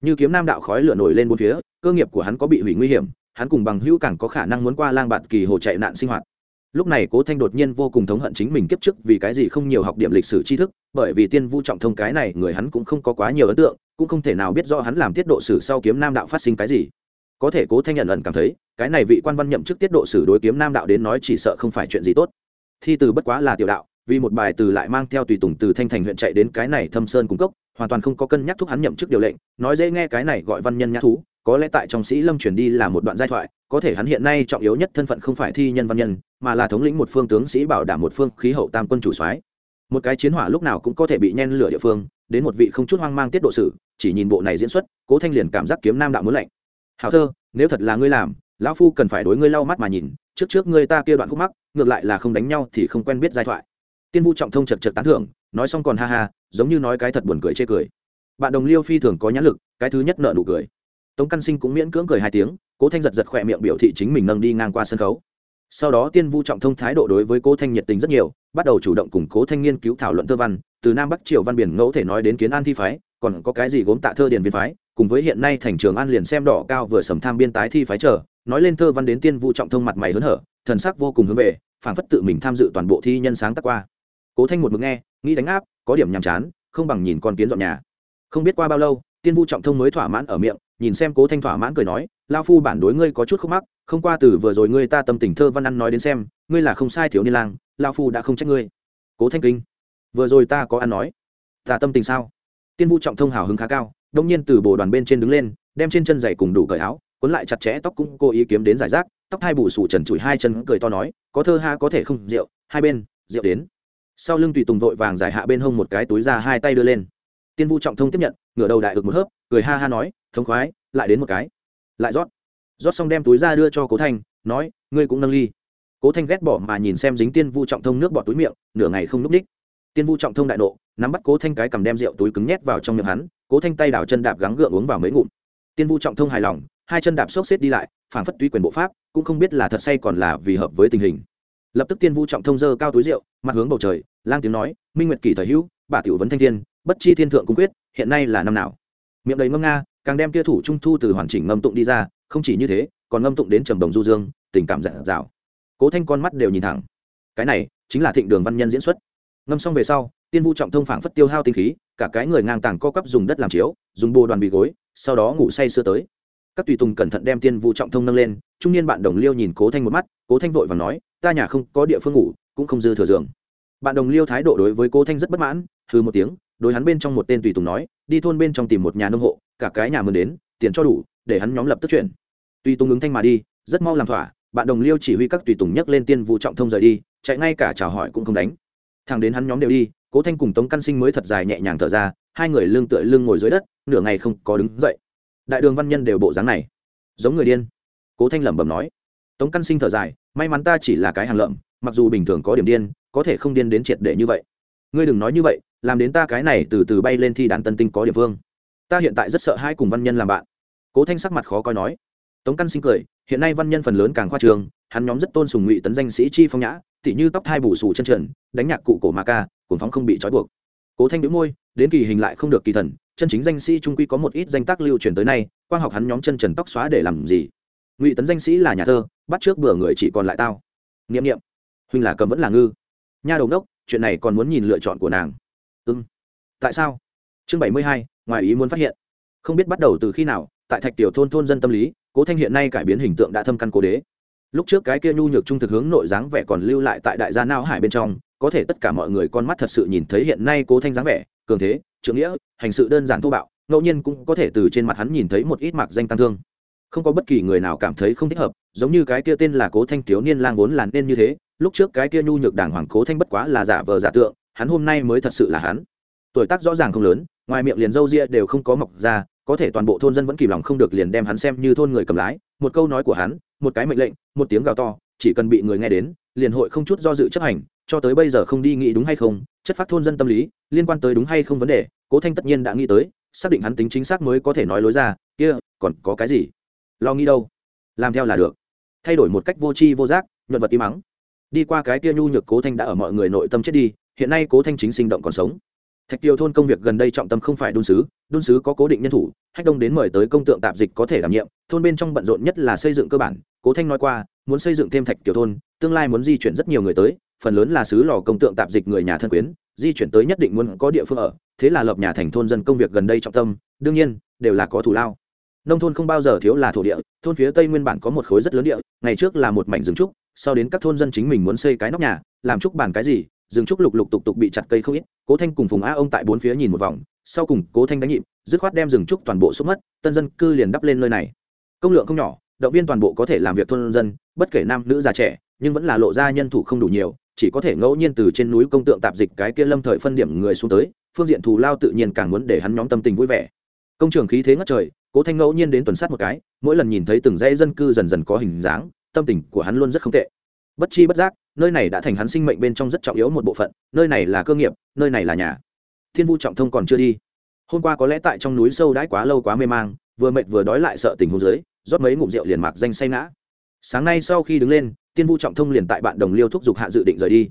Như kiếm nam đạo khói lửa nổi lên bốn phía, cơ nghiệp của hắn có bị hủy nguy hiểm, hắn cùng bằng hữu càng có khả năng muốn qua lang bạt kỳ hồ chạy nạn sinh hoạt. Lúc này cố thanh đột nhiên vô cùng thống hận chính mình kiếp trước vì cái gì không nhiều học điểm lịch sử tri thức, bởi vì tiên vu trọng thông cái này người hắn cũng không có quá nhiều ấn tượng, cũng không thể nào biết rõ hắn làm tiết độ sử sau kiếm nam đạo phát sinh cái gì có thể cố thanh nhận ẩn cảm thấy, cái này vị quan văn nhậm chức tiết độ sử đối kiếm nam đạo đến nói chỉ sợ không phải chuyện gì tốt. Thi từ bất quá là tiểu đạo, vì một bài từ lại mang theo tùy tùng từ thanh thành huyện chạy đến cái này thâm sơn cung cấp hoàn toàn không có cân nhắc thúc hắn nhậm chức điều lệnh, nói dễ nghe cái này gọi văn nhân nhã thú, có lẽ tại trong sĩ lâm chuyển đi là một đoạn giai thoại, có thể hắn hiện nay trọng yếu nhất thân phận không phải thi nhân văn nhân, mà là thống lĩnh một phương tướng sĩ bảo đảm một phương khí hậu tam quân chủ soái. Một cái chiến hỏa lúc nào cũng có thể bị nhen lửa địa phương, đến một vị không chút hoang mang tiết độ sử, chỉ nhìn bộ này diễn xuất, cố thanh liền cảm giác kiếm nam đạo muốn lạnh hào thơ, nếu thật là ngươi làm, lão phu cần phải đối ngươi lau mắt mà nhìn, trước trước ngươi ta kia đoạn khúc mắc, ngược lại là không đánh nhau thì không quen biết giai thoại. Tiên vu trọng thông chật chật tán thưởng, nói xong còn ha ha, giống như nói cái thật buồn cười chê cười. Bạn đồng liêu phi thường có nhãn lực, cái thứ nhất nợ nụ cười. Tống căn sinh cũng miễn cưỡng cười hai tiếng, cố thanh giật giật khỏe miệng biểu thị chính mình nâng đi ngang qua sân khấu. Sau đó tiên vu trọng thông thái độ đối với cố thanh nhiệt tình rất nhiều, bắt đầu chủ động cùng cố thanh nghiên cứu thảo luận thơ văn, từ nam bắc triều văn biển ngẫu thể nói đến kiến an thi phái, còn có cái gì gốm tạ thơ điền viên phái cùng với hiện nay thành trường an liền xem đỏ cao vừa sầm tham biên tái thi phái chờ, nói lên thơ văn đến tiên vu trọng thông mặt mày hớn hở, thần sắc vô cùng hướng về, phảng phất tự mình tham dự toàn bộ thi nhân sáng tác qua. Cố thanh một mực nghe, nghĩ đánh áp, có điểm nhàm chán, không bằng nhìn con kiến dọn nhà. Không biết qua bao lâu, tiên vu trọng thông mới thỏa mãn ở miệng, nhìn xem cố thanh thỏa mãn cười nói, lao phu bản đối ngươi có chút khúc mắc, không qua từ vừa rồi ngươi ta tâm tình thơ văn ăn nói đến xem, ngươi là không sai thiếu niên lang, lao phu đã không trách ngươi. Cố thanh kinh. Vừa rồi ta có ăn nói, ta tâm tình sao? Tiên vu trọng thông hào hứng khá cao đông nhiên từ bồ đoàn bên trên đứng lên, đem trên chân giày cùng đủ cởi áo, cuốn lại chặt chẽ, tóc cũng cố ý kiếm đến giải rác. Tóc hai bù sủ trần trụi hai chân cười to nói, có thơ ha, có thể không, rượu, hai bên, rượu đến. Sau lưng tùy tùng vội vàng giải hạ bên hông một cái túi ra hai tay đưa lên. Tiên vu trọng thông tiếp nhận, ngửa đầu đại ực một hớp, cười ha ha nói, thống khoái, lại đến một cái. Lại rót. Rót xong đem túi ra đưa cho cố thanh, nói, ngươi cũng nâng ly. Cố thanh ghét bỏ mà nhìn xem dính tiên vu trọng thông nước bọt túi miệng, nửa ngày không núp ú ních tiên vu trọng thông đại nộ, nắm bắt cố thanh cái cầm đem rượu túi cứng nhét vào trong miệng hắn cố thanh tay đảo chân đạp gắng gượng uống vào mấy ngụm. Tiên vu trọng thông hài lòng, hai chân đạp xốc xếp đi lại phản phất tuy quyền bộ pháp, cũng không biết là thật say còn là vì hợp với tình hình. Lập tức tiên vu trọng thông dơ cao túi rượu, mặt hướng bầu trời, lang tiếng nói, minh nguyệt kỷ thời hữu, bà tiểu vấn thanh thiên, bất chi thiên thượng cung quyết, hiện nay là năm nào? Miệng đầy ngâm nga, càng đem kia thủ trung thu từ hoàn chỉnh ngâm tụng đi ra, không chỉ như thế, còn ngâm tụng đến trầm đồng du dương, tình cảm dặn dào. Cố thanh con mắt đều nhìn thẳng. Cái này chính là thịnh đường văn nhân diễn xuất. Ngâm xong về sau, tiên vu trọng thông phảng phất tiêu hao tinh khí cả cái người ngang tàng co cắp dùng đất làm chiếu, dùng bồ đoàn bị gối, sau đó ngủ say sưa tới. Các tùy tùng cẩn thận đem tiên vũ trọng thông nâng lên, trung niên bạn đồng liêu nhìn cố thanh một mắt, cố thanh vội và nói, ta nhà không có địa phương ngủ, cũng không dư thừa giường. Bạn đồng liêu thái độ đối với cố thanh rất bất mãn hư một tiếng, đối hắn bên trong một tên tùy tùng nói, đi thôn bên trong tìm một nhà nông hộ, cả cái nhà mừng đến, tiền cho đủ, để hắn nhóm lập tức chuyển. Tùy tùng ứng thanh mà đi, rất mau làm thỏa, bạn đồng liêu chỉ huy các tùy tùng nhấc lên tiên vụ trọng thông rời đi, chạy ngay cả chào hỏi cũng không đánh. Thằng đến hắn nhóm đều đi cố thanh cùng tống căn sinh mới thật dài nhẹ nhàng thở ra, hai người lưng tựa lưng ngồi dưới đất, nửa ngày không có đứng dậy. Đại đường văn nhân đều bộ dáng này, giống người điên. Cố thanh lẩm bẩm nói. Tống căn sinh thở dài, may mắn ta chỉ là cái hàng lợm, mặc dù bình thường có điểm điên, có thể không điên đến triệt để như vậy. Ngươi đừng nói như vậy, làm đến ta cái này từ từ bay lên thi đàn tân tinh có địa phương. Ta hiện tại rất sợ hai cùng văn nhân làm bạn. Cố thanh sắc mặt khó coi nói. Tống căn sinh cười, hiện nay văn nhân phần lớn càng khoa trường hắn nhóm rất tôn sùng ngụy tấn danh sĩ chi phong nhã tỉ như tóc thai bù xù chân trần, đánh nhạc cụ cổ ma ca, cuồng phóng không bị trói buộc. Cố thanh đĩu môi, đến kỳ hình lại không được kỳ thần, chân chính danh sĩ trung quy có một ít danh tác lưu truyền tới nay, quang học hắn nhóm chân trần tóc xóa để làm gì? Ngụy tấn danh sĩ là nhà thơ, bắt trước bừa người chỉ còn lại tao. Niệm niệm. Huynh là cầm vẫn là ngư. Nha đầu đốc, chuyện này còn muốn nhìn lựa chọn của nàng. Ưng ừ. tại sao? Chương bảy mươi hai, ngoài ý muốn phát hiện. Không biết bắt đầu từ khi nào, tại thạch tiểu thôn thôn dân tâm lý, cố thanh hiện nay cải biến hình tượng đã thâm căn cố đế lúc trước cái kia nhu nhược trung thực hướng nội dáng vẻ còn lưu lại tại đại gia nao hải bên trong, có thể tất cả mọi người con mắt thật sự nhìn thấy hiện nay cố thanh dáng vẻ, cường thế, trưởng nghĩa, hành sự đơn giản thô bạo, ngẫu nhiên cũng có thể từ trên mặt hắn nhìn thấy một ít mặc danh tăng thương. Không có bất kỳ người nào cảm thấy không thích hợp, giống như cái kia tên là cố thanh thiếu niên lang vốn là nên như thế, lúc trước cái kia nhu nhược đảng hoàng cố thanh bất quá là giả vờ giả tượng, hắn hôm nay mới thật sự là hắn. Tuổi tác rõ ràng không lớn, ngoài miệng liền râu ria đều không có mọc ra có thể toàn bộ thôn dân vẫn kìm lòng không được liền đem hắn xem như thôn người cầm lái, một câu nói của hắn, một cái mệnh lệnh, một tiếng gào to, chỉ cần bị người nghe đến, liền hội không chút do dự chấp hành, cho tới bây giờ không đi nghĩ đúng hay không, chất phát thôn dân tâm lý, liên quan tới đúng hay không vấn đề, cố thanh tất nhiên đã nghĩ tới, xác định hắn tính chính xác mới có thể nói lối ra, kia, còn có cái gì? Lo nghĩ đâu? Làm theo là được. Thay đổi một cách vô tri vô giác, nhuận vật im mắng đi qua cái kia nhu nhược cố thanh đã ở mọi người nội tâm chết đi, hiện nay cố thanh chính sinh động còn sống thạch tiêu thôn công việc gần đây trọng tâm không phải đôn sứ đôn sứ có cố định nhân thủ, hách đông đến mời tới công tượng tạp dịch có thể đảm nhiệm, thôn bên trong bận rộn nhất là xây dựng cơ bản. Cố thanh nói qua, muốn xây dựng thêm thạch kiều thôn, tương lai muốn di chuyển rất nhiều người tới, phần lớn là sứ lò công tượng tạp dịch người nhà thân quyến, di chuyển tới nhất định muốn có địa phương ở, thế là lập nhà thành thôn dân công việc gần đây trọng tâm, đương nhiên, đều là có thủ lao. Nông thôn không bao giờ thiếu là thổ địa, thôn phía tây nguyên bản có một khối rất lớn địa, ngày trước là một mảnh rừng trúc, sau đến các thôn dân chính mình muốn xây cái nóc nhà, làm trúc bản cái gì rừng trúc lục lục tục tục bị chặt cây không ít, cố thanh cùng phùng a ông tại bốn phía nhìn một vòng, sau cùng cố thanh đánh nhịp, dứt khoát đem rừng trúc toàn bộ xúc mất, tân dân cư liền đắp lên nơi này. Công lượng không nhỏ, động viên toàn bộ có thể làm việc thôn dân, bất kể nam nữ già trẻ, nhưng vẫn là lộ ra nhân thủ không đủ nhiều, chỉ có thể ngẫu nhiên từ trên núi công tượng tạp dịch cái kia lâm thời phân điểm người xuống tới, phương diện thù lao tự nhiên càng muốn để hắn nhóm tâm tình vui vẻ. Công trường khí thế ngất trời, cố thanh ngẫu nhiên đến tuần sát một cái, mỗi lần nhìn thấy từng dãy dân cư dần dần có hình dáng, tâm tình của hắn luôn rất không tệ. Bất chi bất giác nơi này đã thành hắn sinh mệnh bên trong rất trọng yếu một bộ phận, nơi này là cơ nghiệp, nơi này là nhà. Thiên vu trọng thông còn chưa đi. Hôm qua có lẽ tại trong núi sâu đãi quá lâu quá mê mang, vừa mệt vừa đói lại sợ tình huống dưới, rót mấy ngụm rượu liền mạc danh say ngã. Sáng nay sau khi đứng lên tiên vu trọng thông liền tại bạn đồng liêu thúc giục hạ dự định rời đi.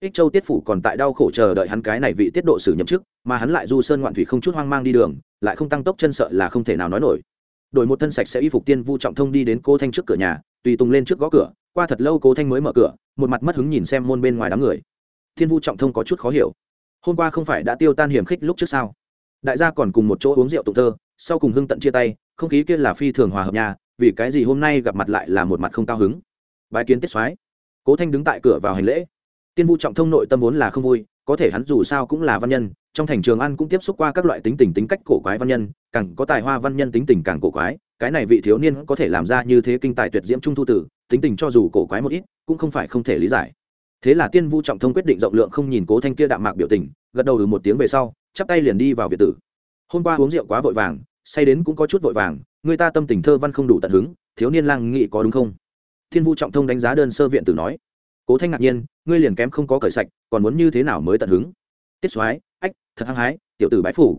Ích châu tiết phủ còn tại đau khổ chờ đợi hắn cái này vị tiết độ sử nhậm chức, mà hắn lại du sơn ngoạn thủy không chút hoang mang đi đường, lại không tăng tốc chân sợ là không thể nào nói nổi đổi một thân sạch sẽ y phục tiên vu trọng thông đi đến cô thanh trước cửa nhà, tùy tùng lên trước gõ cửa, qua thật lâu cô thanh mới mở cửa, một mặt mất hứng nhìn xem môn bên ngoài đám người. Thiên vu trọng thông có chút khó hiểu. Hôm qua không phải đã tiêu tan hiểm khích lúc trước sao? Đại gia còn cùng một chỗ uống rượu tụng thơ, sau cùng hưng tận chia tay, không khí kia là phi thường hòa hợp nhà vì cái gì hôm nay gặp mặt lại là một mặt không cao hứng? Bài kiến tiết soái. Cố thanh đứng tại cửa vào hành lễ. Tiên vu trọng thông nội tâm vốn là không vui, có thể hắn dù sao cũng là văn nhân trong thành trường an cũng tiếp xúc qua các loại tính tình tính cách cổ quái văn nhân, càng có tài hoa văn nhân tính tình càng cổ quái, cái này vị thiếu niên có thể làm ra như thế kinh tài tuyệt diễm trung thu tử, tính tình cho dù cổ quái một ít, cũng không phải không thể lý giải. Thế là tiên vu trọng thông quyết định rộng lượng không nhìn cố thanh kia đạm mạc biểu tình, gật đầu từ một tiếng về sau, chắp tay liền đi vào việt tử. Hôm qua uống rượu quá vội vàng, say đến cũng có chút vội vàng, người ta tâm tình thơ văn không đủ tận hứng, thiếu niên lang nghị có đúng không? Thiên vu trọng thông đánh giá đơn sơ viện tử nói, cố thanh ngạc nhiên, ngươi liền kém không có cởi sạch, còn muốn như thế nào mới tận hứng? Tiết soái thật hăng hái, tiểu tử bái phủ.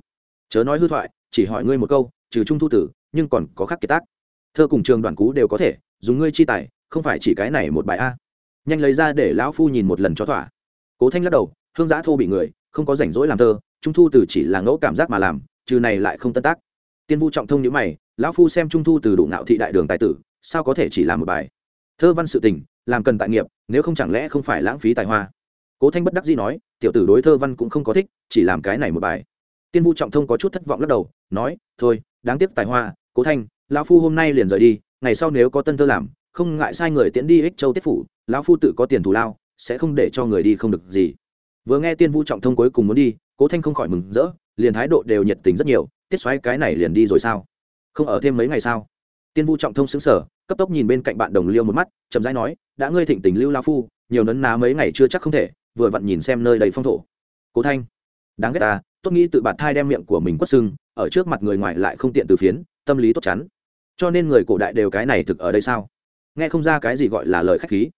Chớ nói hư thoại, chỉ hỏi ngươi một câu, trừ trung thu tử, nhưng còn có khác kiệt tác. Thơ cùng trường đoàn cú đều có thể, dùng ngươi chi tài, không phải chỉ cái này một bài a. Nhanh lấy ra để lão phu nhìn một lần cho thỏa. Cố thanh lắc đầu, hương giã thô bị người, không có rảnh rỗi làm thơ, trung thu từ chỉ là ngẫu cảm giác mà làm, trừ này lại không tân tác. Tiên vu trọng thông nhữ mày, lão phu xem trung thu từ đủ ngạo thị đại đường tài tử, sao có thể chỉ làm một bài? Thơ văn sự tình, làm cần tại nghiệp, nếu không chẳng lẽ không phải lãng phí tài hoa? Cố thanh bất đắc dĩ nói, tiểu tử đối thơ văn cũng không có thích, chỉ làm cái này một bài. Tiên vu trọng thông có chút thất vọng lắc đầu, nói, thôi, đáng tiếc tài hoa, cố thanh, lão phu hôm nay liền rời đi, ngày sau nếu có tân thơ làm, không ngại sai người tiễn đi ích châu tiết phủ, lão phu tự có tiền thù lao, sẽ không để cho người đi không được gì. Vừa nghe tiên vu trọng thông cuối cùng muốn đi, cố thanh không khỏi mừng rỡ, liền thái độ đều nhiệt tình rất nhiều, tiết xoáy cái này liền đi rồi sao? Không ở thêm mấy ngày sao? Tiên vu trọng thông xứng sở cấp tốc nhìn bên cạnh bạn đồng liêu một mắt, chậm rãi nói, đã ngươi thịnh tình lưu lao phu, nhiều nấn ná mấy ngày chưa chắc không thể vừa vặn nhìn xem nơi đầy phong thổ. Cố thanh, đáng ghét ta, tốt nghĩ tự bạt thai đem miệng của mình quất sưng, ở trước mặt người ngoài lại không tiện từ phiến, tâm lý tốt chắn. Cho nên người cổ đại đều cái này thực ở đây sao? Nghe không ra cái gì gọi là lời khách khí.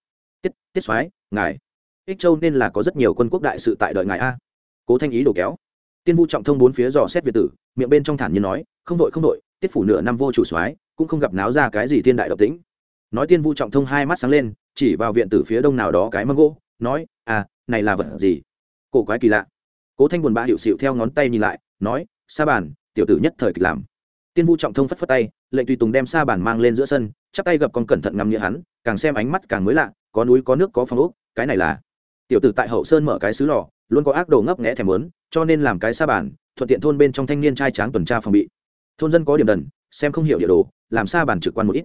Tiết tiết soái, ngài. Ích châu nên là có rất nhiều quân quốc đại sự tại đợi ngài a. Cố thanh ý đồ kéo. Tiên vu trọng thông bốn phía dò xét việt tử, miệng bên trong thản như nói, không đội không đội, tiết phủ nửa năm vô chủ soái, cũng không gặp náo ra cái gì thiên đại độc tĩnh. Nói tiên vu trọng thông hai mắt sáng lên, chỉ vào viện tử phía đông nào đó cái mâm gỗ, nói à này là vật gì? Cổ quái kỳ lạ. Cố thanh buồn bã hiệu xịu theo ngón tay nhìn lại, nói, sa bàn, tiểu tử nhất thời kịch làm. Tiên vu trọng thông phất phất tay, lệnh tùy tùng đem sa bàn mang lên giữa sân, chắp tay gập con cẩn thận ngắm nghĩa hắn, càng xem ánh mắt càng mới lạ, có núi có nước có phong ốc, cái này là. Tiểu tử tại hậu sơn mở cái xứ lò, luôn có ác đồ ngấp nghẽ thèm lớn cho nên làm cái sa bàn, thuận tiện thôn bên trong thanh niên trai tráng tuần tra phòng bị. Thôn dân có điểm đần, xem không hiểu địa đồ, làm sa bàn trực quan một ít.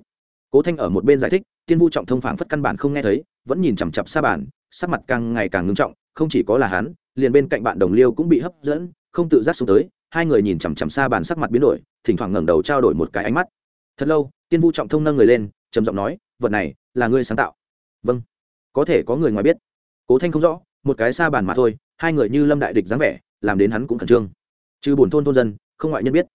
Cố thanh ở một bên giải thích, tiên vu trọng thông phảng phất căn bản không nghe thấy, vẫn nhìn chằm chặp sa bàn sắc mặt càng ngày càng ngưng trọng, không chỉ có là hắn, liền bên cạnh bạn đồng liêu cũng bị hấp dẫn, không tự giác xuống tới, hai người nhìn chằm chằm xa bàn sắc mặt biến đổi, thỉnh thoảng ngẩng đầu trao đổi một cái ánh mắt. Thật lâu, tiên vu trọng thông nâng người lên, trầm giọng nói, vật này, là ngươi sáng tạo. Vâng có thể có người ngoài biết. Cố thanh không rõ, một cái xa bàn mà thôi, hai người như lâm đại địch dáng vẻ, làm đến hắn cũng khẩn trương. Trừ bổn thôn thôn dân, không ngoại nhân biết.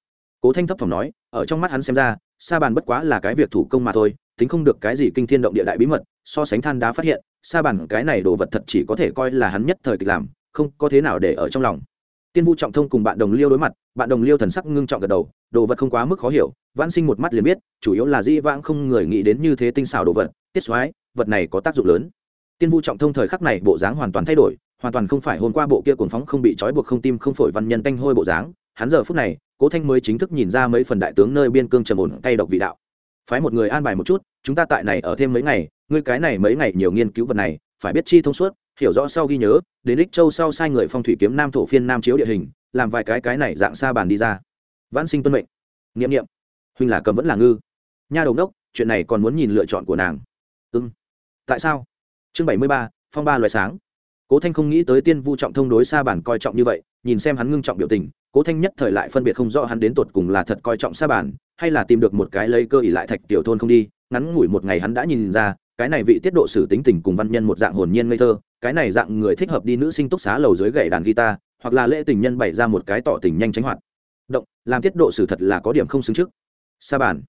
Cố thanh thấp thỏm nói, ở trong mắt hắn xem ra sa bàn bất quá là cái việc thủ công mà thôi tính không được cái gì kinh thiên động địa đại bí mật, so sánh than đá phát hiện, sa bàn cái này đồ vật thật chỉ có thể coi là hắn nhất thời kịch làm, không có thế nào để ở trong lòng. Tiên vu trọng thông cùng bạn đồng liêu đối mặt, bạn đồng liêu thần sắc ngưng trọng gật đầu, đồ vật không quá mức khó hiểu, vãn sinh một mắt liền biết, chủ yếu là di vãng không người nghĩ đến như thế tinh xảo đồ vật, tiết xoái, vật này có tác dụng lớn. Tiên vu trọng thông thời khắc này bộ dáng hoàn toàn thay đổi, hoàn toàn không phải hôm qua bộ kia cuồng phóng không bị trói buộc không tim không phổi văn nhân tanh hôi bộ dáng, hắn giờ phút này, cố thanh mới chính thức nhìn ra mấy phần đại tướng nơi biên cương trầm ổn cay độc vị đạo phái một người an bài một chút, chúng ta tại này ở thêm mấy ngày, ngươi cái này mấy ngày nhiều nghiên cứu vật này, phải biết chi thông suốt, hiểu rõ sau ghi nhớ, đến ích châu sau sai người phong thủy kiếm nam thổ phiên nam chiếu địa hình, làm vài cái cái này dạng xa bàn đi ra. Vãn sinh tuân mệnh. Nghiệm nghiệm huynh là cầm vẫn là ngư. Nha đầu đốc, chuyện này còn muốn nhìn lựa chọn của nàng. Ưng tại sao? Chương bảy mươi ba, phong ba loại sáng. Cố thanh không nghĩ tới tiên vu trọng thông đối xa bản coi trọng như vậy, nhìn xem hắn ngưng trọng biểu tình, cố thanh nhất thời lại phân biệt không rõ hắn đến tột cùng là thật coi trọng xa bản hay là tìm được một cái lấy cơ ỉ lại thạch tiểu thôn không đi, ngắn ngủi một ngày hắn đã nhìn ra, cái này vị tiết độ sử tính tình cùng văn nhân một dạng hồn nhiên ngây thơ, cái này dạng người thích hợp đi nữ sinh túc xá lầu dưới gậy đàn guitar, hoặc là lễ tình nhân bày ra một cái tỏ tình nhanh tránh hoạt. Động, làm tiết độ sử thật là có điểm không xứng trước. Sa bản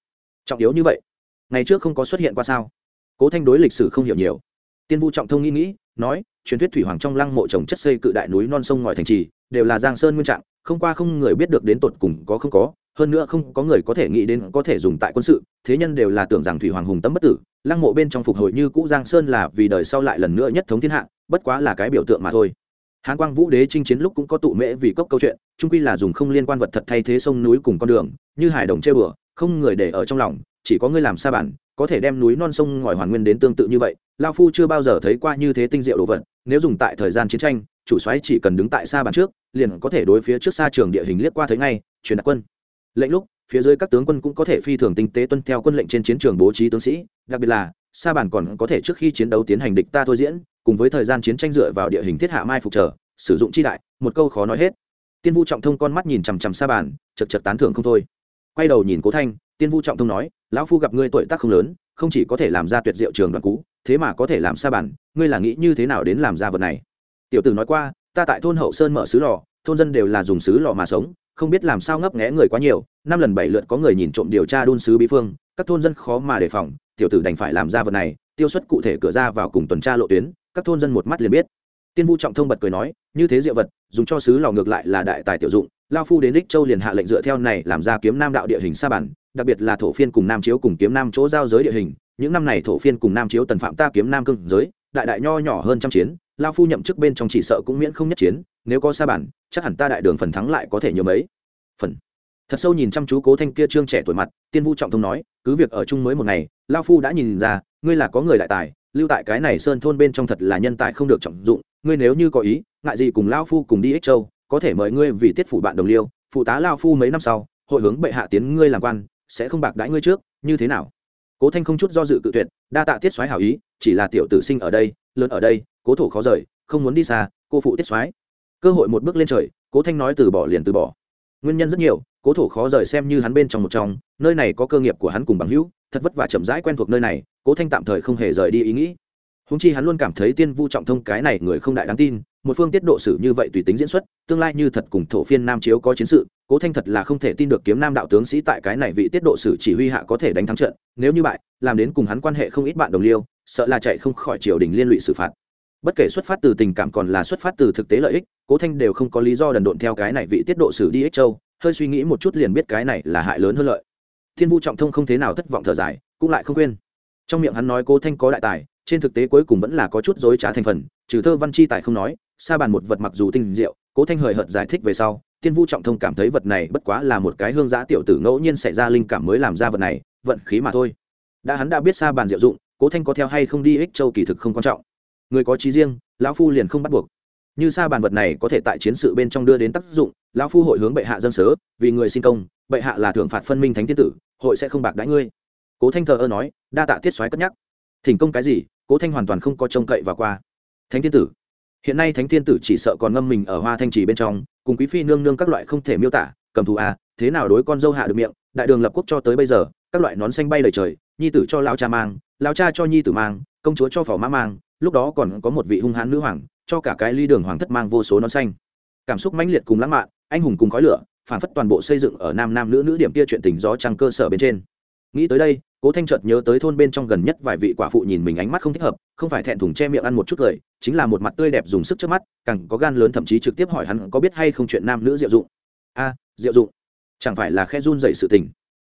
trọng yếu như vậy. Ngày trước không có xuất hiện qua sao? Cố thanh đối lịch sử không hiểu nhiều. Tiên vu trọng thông nghĩ nghĩ, nói, truyền thuyết thủy hoàng trong lăng mộ trồng chất xây cự đại núi non sông ngòi thành trì, đều là giang sơn nguyên trạng, không qua không người biết được đến tột cùng có không có hơn nữa không có người có thể nghĩ đến có thể dùng tại quân sự, thế nhân đều là tưởng rằng thủy hoàng hùng Tâm bất tử, lăng mộ bên trong phục hồi như cũ giang sơn là vì đời sau lại lần nữa nhất thống thiên hạ, bất quá là cái biểu tượng mà thôi. Hán quang vũ đế chinh chiến lúc cũng có tụ mễ vì cốc câu chuyện trung quy là dùng không liên quan vật thật thay thế sông núi cùng con đường, như hải đồng chơi bừa, không người để ở trong lòng, chỉ có người làm sa bản, có thể đem núi non sông ngòi hoàn nguyên đến tương tự như vậy. Lao phu chưa bao giờ thấy qua như thế tinh diệu đồ vật, nếu dùng tại thời gian chiến tranh, chủ soái chỉ cần đứng tại xa bàn trước, liền có thể đối phía trước xa trường địa hình liếc qua thấy ngay, truyền đạt quân lệnh lúc, phía dưới các tướng quân cũng có thể phi thường tinh tế tuân theo quân lệnh trên chiến trường bố trí tướng sĩ, đặc biệt là, sa Bản còn có thể trước khi chiến đấu tiến hành địch ta thôi diễn, cùng với thời gian chiến tranh dựa vào địa hình thiết hạ mai phục trở sử dụng chi đại, một câu khó nói hết. Tiên vu trọng thông con mắt nhìn chằm chằm sa Bản chật chật tán thưởng không thôi. Quay đầu nhìn cố thanh, tiên vu trọng thông nói, lão phu gặp ngươi tuổi tác không lớn, không chỉ có thể làm ra tuyệt diệu trường đoạn cũ, thế mà có thể làm sa Bản ngươi là nghĩ như thế nào đến làm ra vật này? Tiểu tử nói qua, ta tại thôn hậu sơn mở xứ lò, thôn dân đều là dùng xứ lò mà sống không biết làm sao ngấp nghé người quá nhiều, năm lần bảy lượt có người nhìn trộm điều tra đôn sứ bí phương, các thôn dân khó mà đề phòng, tiểu tử đành phải làm ra vật này, tiêu xuất cụ thể cửa ra vào cùng tuần tra lộ tuyến, các thôn dân một mắt liền biết. Tiên vu trọng thông bật cười nói, như thế diệu vật, dùng cho sứ lò ngược lại là đại tài tiểu dụng, lao phu đến đích châu liền hạ lệnh dựa theo này làm ra kiếm nam đạo địa hình sa bản, đặc biệt là thổ phiên cùng nam chiếu cùng kiếm nam chỗ giao giới địa hình, những năm này thổ phiên cùng nam chiếu tần phạm ta kiếm nam cưng giới, đại đại nho nhỏ hơn trăm chiến, lao phu nhậm chức bên trong chỉ sợ cũng miễn không nhất chiến, nếu có sa bản chắc hẳn ta đại đường phần thắng lại có thể nhiều mấy? Phần. Thật sâu nhìn chăm chú cố thanh kia trương trẻ tuổi mặt, tiên vu trọng thông nói, cứ việc ở chung mới một ngày, lao phu đã nhìn ra, ngươi là có người đại tài, lưu tại cái này sơn thôn bên trong thật là nhân tài không được trọng dụng, ngươi nếu như có ý, ngại gì cùng lao phu cùng đi ích châu, có thể mời ngươi vì tiết phủ bạn đồng liêu, phụ tá lao phu mấy năm sau, hội hướng bệ hạ tiến ngươi làm quan, sẽ không bạc đãi ngươi trước, như thế nào? Cố thanh không chút do dự cự tuyệt, đa tạ tiết soái hảo ý, chỉ là tiểu tử sinh ở đây, lớn ở đây, cố thủ khó rời, không muốn đi xa, cô phụ tiết soái cơ hội một bước lên trời, cố thanh nói từ bỏ liền từ bỏ. Nguyên nhân rất nhiều, cố thổ khó rời xem như hắn bên trong một trong, nơi này có cơ nghiệp của hắn cùng bằng hữu, thật vất vả chậm rãi quen thuộc nơi này, cố thanh tạm thời không hề rời đi ý nghĩ. Húng chi hắn luôn cảm thấy tiên vu trọng thông cái này người không đại đáng tin, một phương tiết độ sử như vậy tùy tính diễn xuất, tương lai như thật cùng thổ phiên nam chiếu có chiến sự, cố thanh thật là không thể tin được kiếm nam đạo tướng sĩ tại cái này vị tiết độ sử chỉ huy hạ có thể đánh thắng trận, nếu như bại, làm đến cùng hắn quan hệ không ít bạn đồng liêu, sợ là chạy không khỏi triều đình liên lụy xử phạt bất kể xuất phát từ tình cảm còn là xuất phát từ thực tế lợi ích, cố thanh đều không có lý do đần độn theo cái này vị tiết độ xử đi ích châu, hơi suy nghĩ một chút liền biết cái này là hại lớn hơn lợi. Thiên vu trọng thông không thế nào thất vọng thở dài, cũng lại không quên. Trong miệng hắn nói cố thanh có đại tài, trên thực tế cuối cùng vẫn là có chút dối trá thành phần, trừ thơ văn chi tài không nói xa bàn một vật mặc dù tinh diệu, cố thanh hời hợt giải thích về sau tiên vu trọng thông cảm thấy vật này bất quá là một cái hương giã tiểu tử ngẫu nhiên xảy ra linh cảm mới làm ra vật này, vận khí mà thôi. Đã hắn đã biết xa bàn diệu dụng, cố thanh có theo hay không đi ích châu kỳ thực không quan trọng người có trí riêng, lão phu liền không bắt buộc. Như sa bàn vật này có thể tại chiến sự bên trong đưa đến tác dụng, lão phu hội hướng bệ hạ dân sớ, vì người sinh công, bệ hạ là thưởng phạt phân minh thánh thiên tử, hội sẽ không bạc đãi ngươi. Cố thanh thờ ơ nói, đa tạ tiết xoáy cất nhắc. Thỉnh công cái gì, cố thanh hoàn toàn không có trông cậy và qua. Thánh thiên tử. Hiện nay thánh thiên tử chỉ sợ còn ngâm mình ở hoa thanh trì bên trong, cùng quý phi nương nương các loại không thể miêu tả, cầm thù à thế nào đối con dâu hạ được miệng, đại đường lập quốc cho tới bây giờ, các loại nón xanh bay lời trời, nhi tử cho lao cha mang lao cha cho nhi tử mang, công chúa cho phỏ mã mang lúc đó còn có một vị hung hãn nữ hoàng, cho cả cái ly đường hoàng thất mang vô số non xanh. Cảm xúc mãnh liệt cùng lãng mạn, anh hùng cùng khói lửa, phản phất toàn bộ xây dựng ở nam nam nữ nữ điểm kia chuyện tình gió trăng cơ sở bên trên. Nghĩ tới đây, cố thanh chợt nhớ tới thôn bên trong gần nhất vài vị quả phụ nhìn mình ánh mắt không thích hợp, không phải thẹn thùng che miệng ăn một chút cười, chính là một mặt tươi đẹp dùng sức trước mắt, càng có gan lớn thậm chí trực tiếp hỏi hắn có biết hay không chuyện nam nữ diệu dụng. A, diệu dụng? Chẳng phải là khe run dậy sự tình.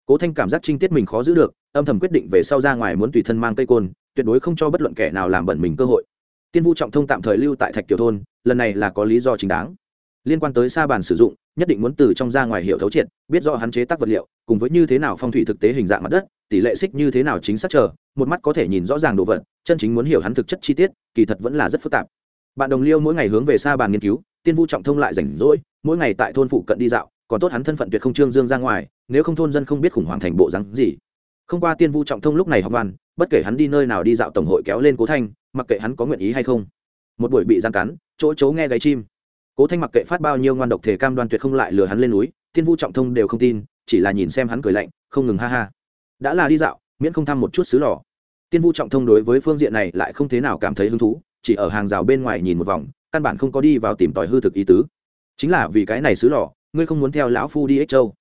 Cố thanh cảm giác trinh tiết mình khó giữ được, âm thầm quyết định về sau ra ngoài muốn tùy thân mang cây côn tuyệt đối không cho bất luận kẻ nào làm bẩn mình cơ hội. Tiên vu trọng thông tạm thời lưu tại thạch kiều thôn, lần này là có lý do chính đáng. Liên quan tới sa bàn sử dụng, nhất định muốn từ trong ra ngoài hiểu thấu triệt, biết rõ hắn chế tác vật liệu, cùng với như thế nào phong thủy thực tế hình dạng mặt đất, tỷ lệ xích như thế nào chính xác chờ, một mắt có thể nhìn rõ ràng đồ vật, chân chính muốn hiểu hắn thực chất chi tiết, kỳ thật vẫn là rất phức tạp. Bạn đồng liêu mỗi ngày hướng về xa bàn nghiên cứu, tiên vu trọng thông lại rảnh rỗi, mỗi ngày tại thôn phụ cận đi dạo, còn tốt hắn thân phận tuyệt không trương dương ra ngoài, nếu không thôn dân không biết khủng hoảng thành bộ rắn gì. Không qua tiên vu trọng thông lúc này học văn bất kể hắn đi nơi nào đi dạo tổng hội kéo lên cố thanh mặc kệ hắn có nguyện ý hay không một buổi bị gian cắn chỗ chấu nghe gáy chim cố thanh mặc kệ phát bao nhiêu ngoan độc thể cam đoan tuyệt không lại lừa hắn lên núi Thiên vu trọng thông đều không tin chỉ là nhìn xem hắn cười lạnh không ngừng ha ha đã là đi dạo miễn không thăm một chút xứ lò tiên vu trọng thông đối với phương diện này lại không thế nào cảm thấy hứng thú chỉ ở hàng rào bên ngoài nhìn một vòng căn bản không có đi vào tìm tòi hư thực ý tứ chính là vì cái này xứ lò ngươi không muốn theo lão phu đi ích châu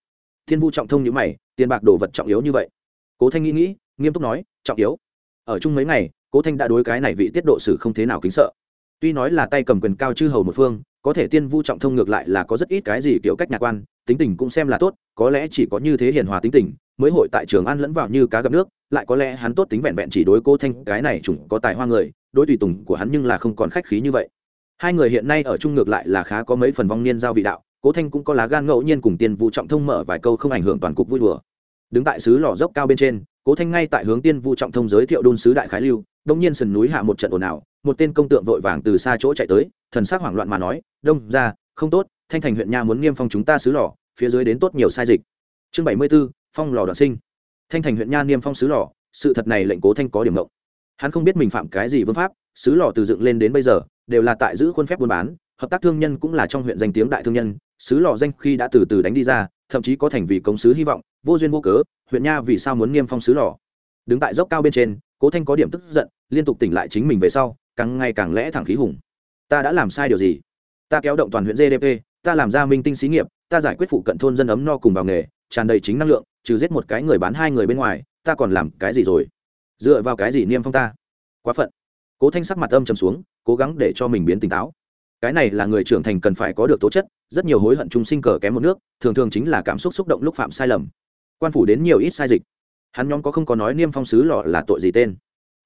thiên vu trọng thông như mày tiền bạc đồ vật trọng yếu như vậy cố thanh nghĩ nghĩ nghiêm túc nói, trọng yếu, ở chung mấy ngày, cố thanh đã đối cái này vị tiết độ sử không thế nào kính sợ. Tuy nói là tay cầm quyền cao chư hầu một phương, có thể tiên vu trọng thông ngược lại là có rất ít cái gì kiểu cách nhạc quan, tính tình cũng xem là tốt, có lẽ chỉ có như thế hiền hòa tính tình, mới hội tại trường an lẫn vào như cá gặp nước, lại có lẽ hắn tốt tính vẹn vẹn chỉ đối cô thanh cái này chủng có tài hoa người, đối tùy tùng của hắn nhưng là không còn khách khí như vậy. Hai người hiện nay ở chung ngược lại là khá có mấy phần vong niên giao vị đạo, cố thanh cũng có lá gan ngẫu nhiên cùng tiên vu trọng thông mở vài câu không ảnh hưởng toàn cục vui đùa. Đứng tại xứ lò dốc cao bên trên cố thanh ngay tại hướng tiên Vu trọng thông giới thiệu đôn sứ đại khái lưu, đông nhiên sườn núi hạ một trận ồn ào, một tên công tượng vội vàng từ xa chỗ chạy tới, thần sắc hoảng loạn mà nói, đông ra không tốt, thanh thành huyện nha muốn nghiêm phong chúng ta xứ lò, phía dưới đến tốt nhiều sai dịch. Chương bảy mươi b ố phong lò đoạn sinh. Thanh thành huyện nha niêm phong xứ lò, sự thật này lệnh cố thanh có điểm ngộng. Hắn không biết mình phạm cái gì vương pháp xứ lò từ dựng lên đến bây giờ, đều là tại giữ khuôn phép buôn bán, hợp tác thương nhân cũng là trong huyện danh tiếng đại thương nhân xứ lò danh khi đã từ từ đánh đi ra, thậm chí có thành vì công sứ hy vọng, vô duyên vô cớ huyện nha vì sao muốn niêm phong sứ lò? Đứng tại dốc cao bên trên, cố thanh có điểm tức giận, liên tục tỉnh lại chính mình về sau, càng ngày càng lẽ thẳng khí hùng. Ta đã làm sai điều gì? Ta kéo động toàn huyện gdp ta làm ra minh tinh xí nghiệp, ta giải quyết phụ cận thôn dân ấm no cùng vào nghề, tràn đầy chính năng lượng, trừ giết một cái người bán hai người bên ngoài, ta còn làm cái gì rồi? Dựa vào cái gì niêm phong ta? Quá phận. Cố thanh sắc mặt âm trầm xuống, cố gắng để cho mình biến tỉnh táo. Cái này là người trưởng thành cần phải có được tố chất, rất nhiều hối hận chúng sinh cờ kém một nước, thường thường chính là cảm xúc xúc động lúc phạm sai lầm quan phủ đến nhiều ít sai dịch. Hắn nhóm có không có nói niêm phong sứ lọ là tội gì tên?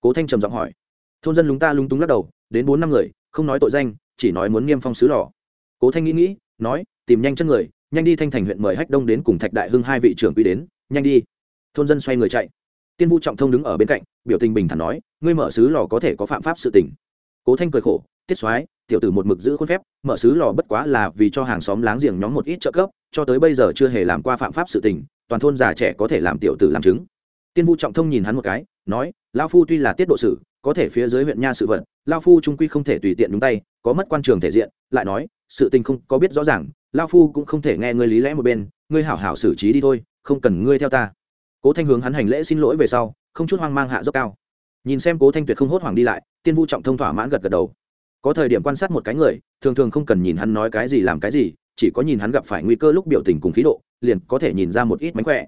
Cố thanh trầm giọng hỏi. Thôn dân lúng ta lúng túng lắc đầu, đến bốn năm người, không nói tội danh, chỉ nói muốn niêm phong sứ lò. Cố thanh nghĩ nghĩ, nói, tìm nhanh chân người, nhanh đi thanh thành huyện mời hách đông đến cùng thạch đại hưng hai vị trưởng quy đến, nhanh đi. Thôn dân xoay người chạy. Tiên vu trọng thông đứng ở bên cạnh, biểu tình bình thản nói, ngươi mở sứ lò có thể có phạm pháp sự tình. Cố thanh cười khổ, tiết soái, tiểu tử một mực giữ khuôn phép, mở sứ lò bất quá là vì cho hàng xóm láng giềng nhóm một ít trợ cấp, cho tới bây giờ chưa hề làm qua phạm pháp sự tình toàn thôn già trẻ có thể làm tiểu tử làm chứng tiên vu trọng thông nhìn hắn một cái, nói lao phu tuy là tiết độ sử, có thể phía dưới huyện nha sự vật lao phu trung quy không thể tùy tiện đúng tay, có mất quan trường thể diện, lại nói, sự tình không có biết rõ ràng lao phu cũng không thể nghe ngươi lý lẽ một bên, ngươi hảo hảo xử trí đi thôi, không cần ngươi theo ta. Cố thanh hướng hắn hành lễ xin lỗi về sau, không chút hoang mang hạ dốc cao. Nhìn xem cố thanh tuyệt không hốt hoảng đi lại, tiên vu trọng thông thỏa mãn gật gật đầu. Có thời điểm quan sát một cái người, thường thường không cần nhìn hắn nói cái gì làm cái gì chỉ có nhìn hắn gặp phải nguy cơ lúc biểu tình cùng khí độ, liền có thể nhìn ra một ít mánh khỏe.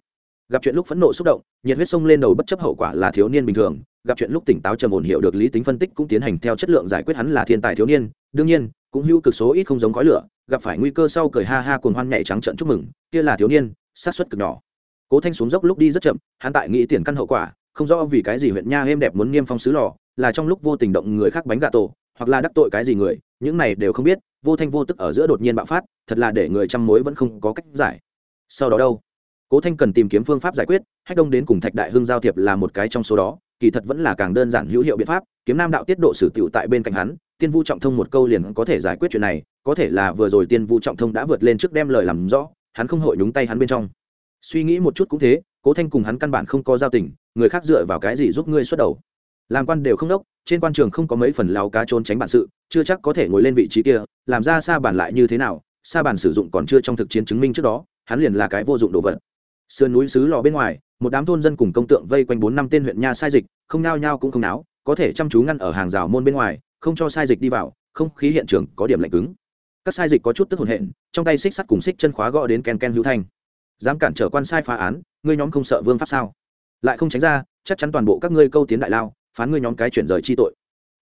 Gặp chuyện lúc phẫn nộ xúc động, nhiệt huyết sông lên đầu bất chấp hậu quả là thiếu niên bình thường, gặp chuyện lúc tỉnh táo trầm ổn hiệu được lý tính phân tích cũng tiến hành theo chất lượng giải quyết hắn là thiên tài thiếu niên, đương nhiên, cũng hữu cực số ít không giống khói lửa, gặp phải nguy cơ sau cười ha ha cuồng hoan nhảy trắng trận chúc mừng, kia là thiếu niên sát xuất cực nhỏ. Cố thanh xuống dốc lúc đi rất chậm, hắn tại nghĩ tiền căn hậu quả, không rõ vì cái gì huyện nha êm đẹp muốn nghiêm phong sứ lò, là trong lúc vô tình động người khác bánh gà tổ, hoặc là đắc tội cái gì người, những này đều không biết vô thanh vô tức ở giữa đột nhiên bạo phát, thật là để người chăm mối vẫn không có cách giải. Sau đó đâu? Cố thanh cần tìm kiếm phương pháp giải quyết, hách đông đến cùng thạch đại hưng giao thiệp là một cái trong số đó, kỳ thật vẫn là càng đơn giản hữu hiệu biện pháp, kiếm nam đạo tiết độ sử tiệu tại bên cạnh hắn, tiên vu trọng thông một câu liền có thể giải quyết chuyện này, có thể là vừa rồi tiên vu trọng thông đã vượt lên trước đem lời làm rõ, hắn không hội nhúng tay hắn bên trong. Suy nghĩ một chút cũng thế, cố thanh cùng hắn căn bản không có giao tình, người khác dựa vào cái gì giúp ngươi xuất đầu? Làm quan đều không đốc, trên quan trường không có mấy phần lao cá trốn tránh bản sự, chưa chắc có thể ngồi lên vị trí kia, làm ra xa bản lại như thế nào xa bản sử dụng còn chưa trong thực chiến chứng minh trước đó, hắn liền là cái vô dụng đồ vật. Sườn núi xứ lò bên ngoài, một đám thôn dân cùng công tượng vây quanh bốn năm tên huyện nha sai dịch, không nao nhao cũng không náo, có thể chăm chú ngăn ở hàng rào môn bên ngoài, không cho sai dịch đi vào, không khí hiện trường có điểm lạnh cứng. Các sai dịch có chút tức hồn hện trong tay xích sắt cùng xích chân khóa gõ đến ken ken hữu thanh. Dám cản trở quan sai phá án, ngươi nhóm không sợ vương pháp sao? Lại không tránh ra, chắc chắn toàn bộ các ngươi câu tiến đại lao phán ngươi nhóm cái chuyển rời chi tội.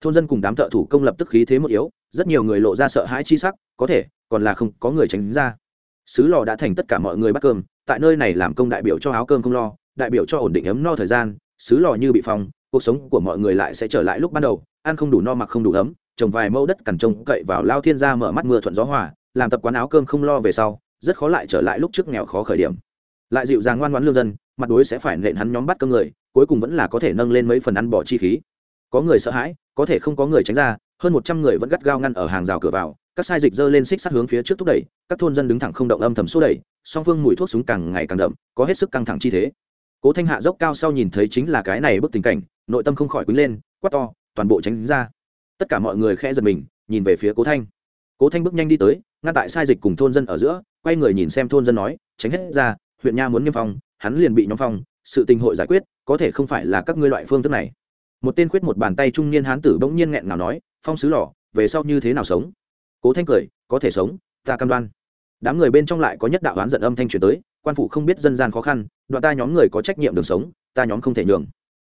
Thôn dân cùng đám thợ thủ công lập tức khí thế một yếu, rất nhiều người lộ ra sợ hãi chi sắc, có thể, còn là không có người tránh ra. Sứ lò đã thành tất cả mọi người bắt cơm, tại nơi này làm công đại biểu cho áo cơm không lo, đại biểu cho ổn định ấm no thời gian xứ lò như bị phong, cuộc sống của mọi người lại sẽ trở lại lúc ban đầu, ăn không đủ no mặc không đủ ấm, trồng vài mẫu đất cằn trông cậy vào lao thiên gia mở mắt mưa thuận gió hòa, làm tập quán áo cơm không lo về sau, rất khó lại trở lại lúc trước nghèo khó khởi điểm. Lại dịu dàng ngoan ngoãn lương dân mặt đối sẽ phải nện hắn nhóm bắt cơm người, cuối cùng vẫn là có thể nâng lên mấy phần ăn bỏ chi khí. Có người sợ hãi, có thể không có người tránh ra, hơn một trăm người vẫn gắt gao ngăn ở hàng rào cửa vào, các sai dịch dơ lên xích sắt hướng phía trước thúc đẩy, các thôn dân đứng thẳng không động âm thầm xô đẩy, song phương mùi thuốc súng càng ngày càng đậm, có hết sức căng thẳng chi thế. Cố thanh hạ dốc cao sau nhìn thấy chính là cái này bức tình cảnh, nội tâm không khỏi quý lên, quát to, toàn bộ tránh ra. Tất cả mọi người khẽ giật mình, nhìn về phía cố thanh. Cố thanh bước nhanh đi tới, ngăn tại sai dịch cùng thôn dân ở giữa, quay người nhìn xem thôn dân nói, tránh hết ra, huyện nha muốn niêm phong hắn liền bị nhóm phong, sự tình hội giải quyết, có thể không phải là các ngươi loại phương thức này. Một tên khuyết một bàn tay trung niên hán tử bỗng nhiên nghẹn nào nói, phong sứ lò, về sau như thế nào sống? Cố thanh cười, có thể sống, ta cam đoan. Đám người bên trong lại có nhất đạo oán giận âm thanh truyền tới, quan phủ không biết dân gian khó khăn, đoạn ta nhóm người có trách nhiệm đường sống, ta nhóm không thể nhường.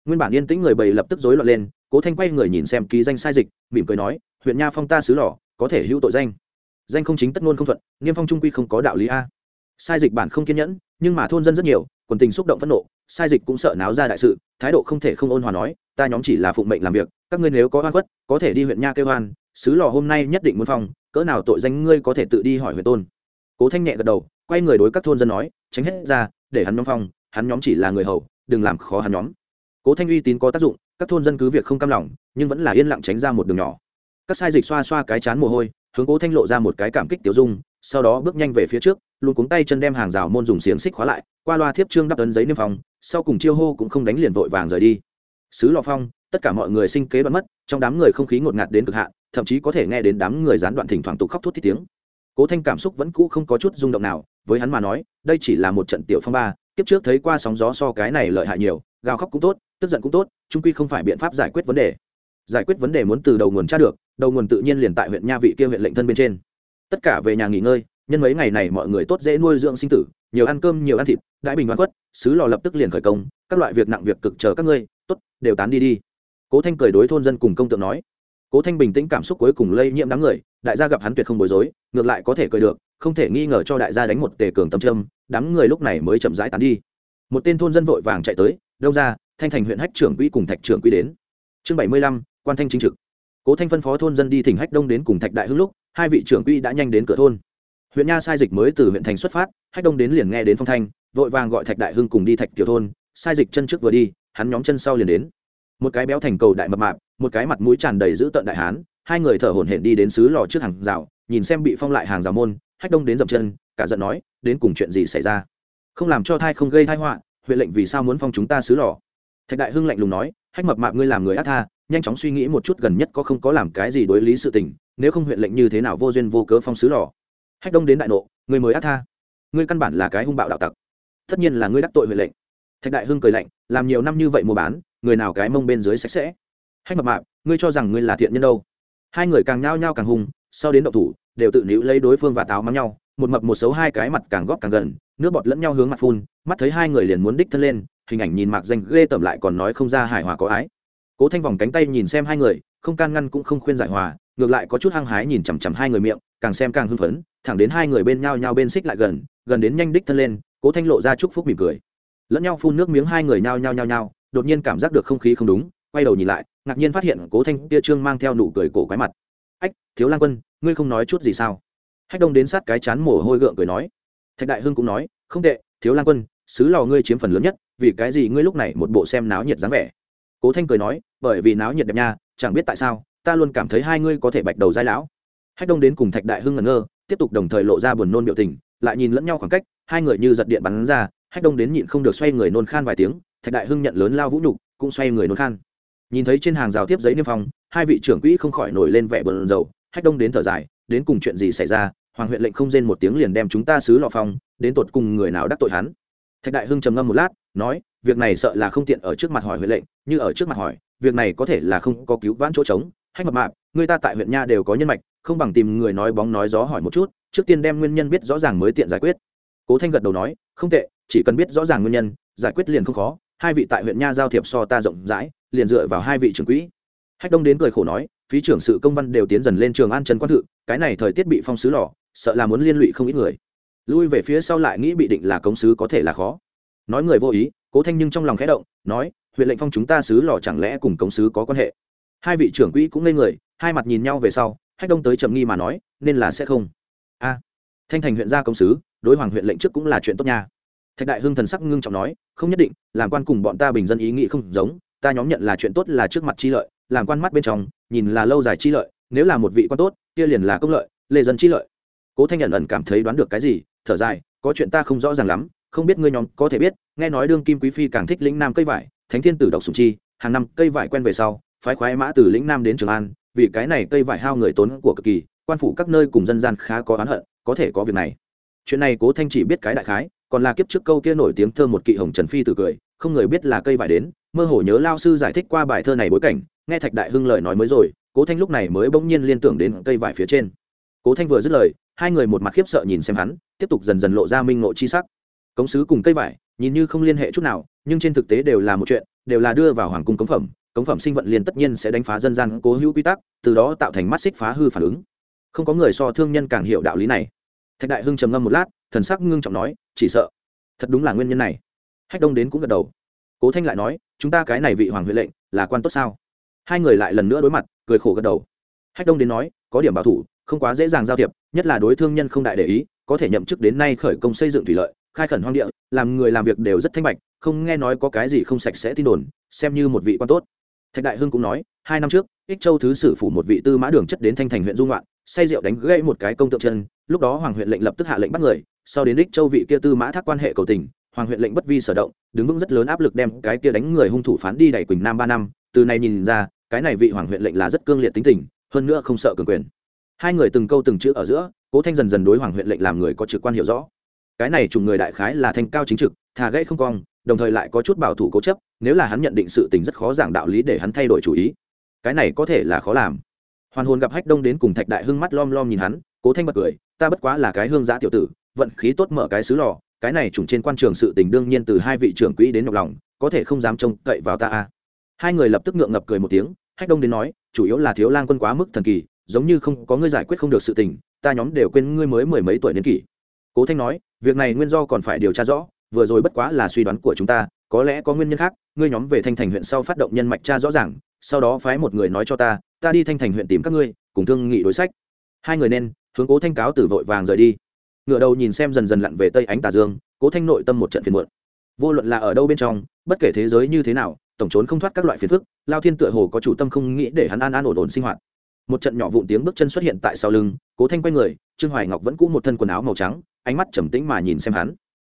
Nguyên bản yên tĩnh người bầy lập tức rối loạn lên, cố thanh quay người nhìn xem ký danh sai dịch, mỉm cười nói, huyện nha phong ta sứ lò, có thể hữu tội danh. Danh không chính tất ngôn không thuận, niêm phong trung quy không có đạo lý a. Sai dịch bản không kiên nhẫn, nhưng mà thôn dân rất nhiều quần tình xúc động phẫn nộ, sai dịch cũng sợ náo ra đại sự, thái độ không thể không ôn hòa nói, ta nhóm chỉ là phụng mệnh làm việc, các ngươi nếu có oan khuất, có thể đi huyện nha kêu hoan. sứ lò hôm nay nhất định muốn phong, cỡ nào tội danh ngươi có thể tự đi hỏi huyện tôn cố thanh nhẹ gật đầu, quay người đối các thôn dân nói, tránh hết ra, để hắn nhóm phong, hắn nhóm chỉ là người hầu, đừng làm khó hắn nhóm cố thanh uy tín có tác dụng, các thôn dân cứ việc không cam lòng, nhưng vẫn là yên lặng tránh ra một đường nhỏ các sai dịch xoa xoa cái chán mồ hôi, hướng cố thanh lộ ra một cái cảm kích tiểu dung, sau đó bước nhanh về phía trước, luôn cuống tay chân đem hàng rào môn dùng xiềng xích khóa lại qua loa thiếp trương đắp ấn giấy niêm phòng sau cùng chiêu hô cũng không đánh liền vội vàng rời đi. Sứ lò phong, tất cả mọi người sinh kế đoạn mất, trong đám người không khí ngột ngạt đến cực hạn, thậm chí có thể nghe đến đám người gián đoạn thỉnh thoảng tục khóc thút thít tiếng. Cố thanh cảm xúc vẫn cũ không có chút rung động nào, với hắn mà nói, đây chỉ là một trận tiểu phong ba, kiếp trước thấy qua sóng gió so cái này lợi hại nhiều, gào khóc cũng tốt, tức giận cũng tốt trung quy không phải biện pháp giải quyết vấn đề. Giải quyết vấn đề muốn từ đầu nguồn tra được, đầu nguồn tự nhiên liền tại huyện nha vị kia huyện lệnh thân bên trên. Tất cả về nhà nghỉ ngơi, nhân mấy ngày này mọi người tốt dễ nuôi dưỡng sinh tử nhiều ăn cơm, nhiều ăn thịt, đãi bình đoán quất sứ lò lập tức liền khởi công, các loại việc nặng việc cực chờ các ngươi, tốt, đều tán đi đi. Cố thanh cười đối thôn dân cùng công tượng nói. Cố thanh bình tĩnh cảm xúc cuối cùng lây nhiễm đám người, đại gia gặp hắn tuyệt không bối rối, ngược lại có thể cười được, không thể nghi ngờ cho đại gia đánh một tề cường tâm trâm đám người lúc này mới chậm rãi tán đi. Một tên thôn dân vội vàng chạy tới đâu ra thanh thành huyện hách trưởng quỹ cùng thạch trưởng quỹ đến. Chương bảy mươi lăm, quan thanh chính trực. Cố thanh phân phó thôn dân đi thỉnh hách đông đến cùng thạch đại hưng lúc, hai vị trưởng quỹ đã nhanh đến cửa thôn huyện nha sai dịch mới từ huyện thành xuất phát, hách đông đến liền nghe đến phong thanh, vội vàng gọi thạch đại hưng cùng đi thạch tiểu thôn, sai dịch chân trước vừa đi, hắn nhóm chân sau liền đến. Một cái béo thành cầu đại mập mạp, một cái mặt mũi tràn đầy dữ tợn đại hán, hai người thở hổn hển đi đến xứ lò trước hàng rào, nhìn xem bị phong lại hàng rào môn, hách đông đến dậm chân, cả giận nói, đến cùng chuyện gì xảy ra? Không làm cho thai không gây thai họa, huyện lệnh vì sao muốn phong chúng ta xứ lò? Thạch đại hưng lạnh lùng nói, hách mập mạp ngươi làm người ác tha, nhanh chóng suy nghĩ một chút gần nhất có không có làm cái gì đối lý sự tình, nếu không huyện lệnh như thế nào vô duyên vô cớ phong xứ lò? Hách đông đến đại nộ, người mới ác tha. Ngươi căn bản là cái hung bạo đạo tặc. Tất nhiên là ngươi đắc tội huệ lệnh. Thạch đại hưng cười lạnh, làm nhiều năm như vậy mua bán, người nào cái mông bên dưới sạch sẽ. Hách mập mạp, ngươi cho rằng ngươi là thiện nhân đâu? Hai người càng nhao nhao càng hung, sau đến đậu thủ, đều tự níu lấy đối phương và táo mắng nhau, một mập một xấu hai cái mặt càng góp càng gần, nước bọt lẫn nhau hướng mặt phun, mắt thấy hai người liền muốn đích thân lên, hình ảnh nhìn mạc danh ghê tởm lại còn nói không ra hài hòa có ái. Cố thanh vòng cánh tay nhìn xem hai người, không can ngăn cũng không khuyên giải hòa, ngược lại có chút hăng hái nhìn chằm chằm hai người miệng càng xem càng hưng phấn thẳng đến hai người bên nhau nhau bên xích lại gần gần đến nhanh đích thân lên cố thanh lộ ra chúc phúc mỉm cười. Lẫn nhau phun nước miếng hai người nhau nhau nhau nhau, đột nhiên cảm giác được không khí không đúng quay đầu nhìn lại ngạc nhiên phát hiện cố thanh tia trương mang theo nụ cười cổ quái mặt. Ách thiếu lang quân ngươi không nói chút gì sao? Hách đông đến sát cái chán mồ hôi gượng cười nói. Thạch đại hưng cũng nói không tệ thiếu lang quân xứ lò ngươi chiếm phần lớn nhất vì cái gì ngươi lúc này một bộ xem náo nhiệt dáng vẻ? Cố thanh cười nói bởi vì náo nhiệt đẹp nha chẳng biết tại sao ta luôn cảm thấy hai ngươi có thể bạch đầu giai lão hách đông đến cùng thạch đại hưng ngẩn ngơ, tiếp tục đồng thời lộ ra buồn nôn biểu tình, lại nhìn lẫn nhau khoảng cách, hai người như giật điện bắn ra, hách đông đến nhịn không được xoay người nôn khan vài tiếng, thạch đại hưng nhận lớn lao vũ nhục, cũng xoay người nôn khan. Nhìn thấy trên hàng rào tiếp giấy niêm phong, hai vị trưởng quỹ không khỏi nổi lên vẻ bờn dầu hách đông đến thở dài, đến cùng chuyện gì xảy ra, hoàng huyện lệnh không rên một tiếng liền đem chúng ta xứ lọ phong, đến tột cùng người nào đắc tội hắn? Thạch đại hưng trầm ngâm một lát, nói, việc này sợ là không tiện ở trước mặt hỏi huyện lệnh, như ở trước mặt hỏi, việc này có thể là không có cứu vãn chỗ trống hay mập mạp người ta tại huyện nha đều có nhân mạch, không bằng tìm người nói bóng nói gió hỏi một chút, trước tiên đem nguyên nhân biết rõ ràng mới tiện giải quyết. Cố thanh gật đầu nói, không tệ, chỉ cần biết rõ ràng nguyên nhân, giải quyết liền không khó, hai vị tại huyện nha giao thiệp so ta rộng rãi, liền dựa vào hai vị trưởng quỹ. Hách đông đến cười khổ nói, phí trưởng sự công văn đều tiến dần lên trường an trần quan thự, cái này thời tiết bị phong sứ lò, sợ là muốn liên lụy không ít người. Lui về phía sau lại nghĩ bị định là cống sứ có thể là khó. Nói người vô ý, cố thanh nhưng trong lòng khẽ động, nói, huyện lệnh phong chúng ta sứ lò chẳng lẽ cùng cống sứ có quan hệ? Hai vị trưởng quỹ cũng lên người hai mặt nhìn nhau về sau, hách đông tới trầm nghi mà nói, nên là sẽ không. A, thanh thành huyện gia công sứ, đối hoàng huyện lệnh trước cũng là chuyện tốt nha. Thạch đại hưng thần sắc ngưng trọng nói, không nhất định, làm quan cùng bọn ta bình dân ý nghĩ không giống, ta nhóm nhận là chuyện tốt là trước mặt chi lợi, làm quan mắt bên trong, nhìn là lâu dài chi lợi, nếu là một vị quan tốt, kia liền là công lợi, lê dân chi lợi. Cố thanh nhận ẩn cảm thấy đoán được cái gì, thở dài, có chuyện ta không rõ ràng lắm, không biết ngươi nhóm có thể biết, nghe nói đương kim quý phi càng thích lĩnh nam cây vải, thánh thiên tử độc sùng chi, hàng năm cây vải quen về sau, phái khoái mã từ lĩnh nam đến trường an vì cái này cây vải hao người tốn của cực kỳ, quan phủ các nơi cùng dân gian khá có oán hận, có thể có việc này. Chuyện này cố thanh chỉ biết cái đại khái, còn là kiếp trước câu kia nổi tiếng thơ một kỵ hồng trần phi từ cười, không người biết là cây vải đến, mơ hồ nhớ lao sư giải thích qua bài thơ này bối cảnh, nghe thạch đại hưng lời nói mới rồi, cố thanh lúc này mới bỗng nhiên liên tưởng đến cây vải phía trên. Cố thanh vừa dứt lời, hai người một mặt khiếp sợ nhìn xem hắn, tiếp tục dần dần lộ ra minh ngộ chi sắc. Cống sứ cùng cây vải, nhìn như không liên hệ chút nào, nhưng trên thực tế đều là một chuyện, đều là đưa vào hoàng cung cống phẩm cống phẩm sinh vận liền tất nhiên sẽ đánh phá dân gian cố hữu quy tắc, từ đó tạo thành mắt xích phá hư phản ứng. Không có người so thương nhân càng hiểu đạo lý này. Thạch đại hưng trầm ngâm một lát, thần sắc ngưng trọng nói, chỉ sợ, thật đúng là nguyên nhân này. Hách đông đến cũng gật đầu. Cố thanh lại nói, chúng ta cái này vị hoàng huệ lệnh, là quan tốt sao? Hai người lại lần nữa đối mặt, cười khổ gật đầu. Hách đông đến nói, có điểm bảo thủ, không quá dễ dàng giao thiệp, nhất là đối thương nhân không đại để ý, có thể nhậm chức đến nay khởi công xây dựng thủy lợi, khai khẩn hoang địa, làm người làm việc đều rất thanh bạch, không nghe nói có cái gì không sạch sẽ tin đồn, xem như một vị quan tốt thạch đại hưng cũng nói, hai năm trước, ích châu thứ sử phủ một vị tư mã đường chất đến thanh thành huyện dung loạn, say rượu đánh gãy một cái công tượng chân, lúc đó hoàng huyện lệnh lập tức hạ lệnh bắt người, sau đến ích châu vị kia tư mã thác quan hệ cầu tình, hoàng huyện lệnh bất vi sở động, đứng vững rất lớn áp lực đem cái kia đánh người hung thủ phán đi đẩy quỳnh nam ba năm, từ này nhìn ra, cái này vị hoàng huyện lệnh là rất cương liệt tính tình, hơn nữa không sợ cường quyền. Hai người từng câu từng chữ ở giữa, cố thanh dần dần đối hoàng huyện lệnh làm người có trực quan hiểu rõ cái này trùng người đại khái là thanh cao chính trực, thà gãy không cong, đồng thời lại có chút bảo thủ cố chấp, nếu là hắn nhận định sự tình rất khó giảng đạo lý để hắn thay đổi chủ ý, cái này có thể là khó làm. Hoàn hồn gặp hách đông đến cùng thạch đại hưng mắt lom lom nhìn hắn, cố thanh bật cười, ta bất quá là cái hương giã tiểu tử, vận khí tốt mở cái xứ lò, cái này trùng trên quan trường sự tình đương nhiên từ hai vị trưởng quỹ đến nhọc lòng, có thể không dám trông cậy vào ta a hai người lập tức ngượng ngập cười một tiếng, hách đông đến nói, chủ yếu là thiếu lang quân quá mức thần kỳ, giống như không có ngươi giải quyết không được sự tình, ta nhóm đều quên ngươi mới mười mấy tuổi niên kỷ. Cố thanh nói việc này nguyên do còn phải điều tra rõ, vừa rồi bất quá là suy đoán của chúng ta, có lẽ có nguyên nhân khác, ngươi nhóm về thanh thành huyện sau phát động nhân mạch cha rõ ràng, sau đó phái một người nói cho ta ta đi thanh thành huyện tìm các ngươi, cùng thương nghị đối sách. Hai người nên, hướng cố thanh cáo từ vội vàng rời đi. Ngựa đầu nhìn xem dần dần lặn về tây ánh tà dương, cố thanh nội tâm một trận phiền muộn. Vô luận là ở đâu bên trong, bất kể thế giới như thế nào, tổng trốn không thoát các loại phiền phức, lao thiên tựa hồ có chủ tâm không nghĩ để hắn an an ổn ổn sinh hoạt một trận nhỏ vụn tiếng bước chân xuất hiện tại sau lưng, cố thanh quay người, trương hoài ngọc vẫn cũ một thân quần áo màu trắng, ánh mắt trầm tĩnh mà nhìn xem hắn.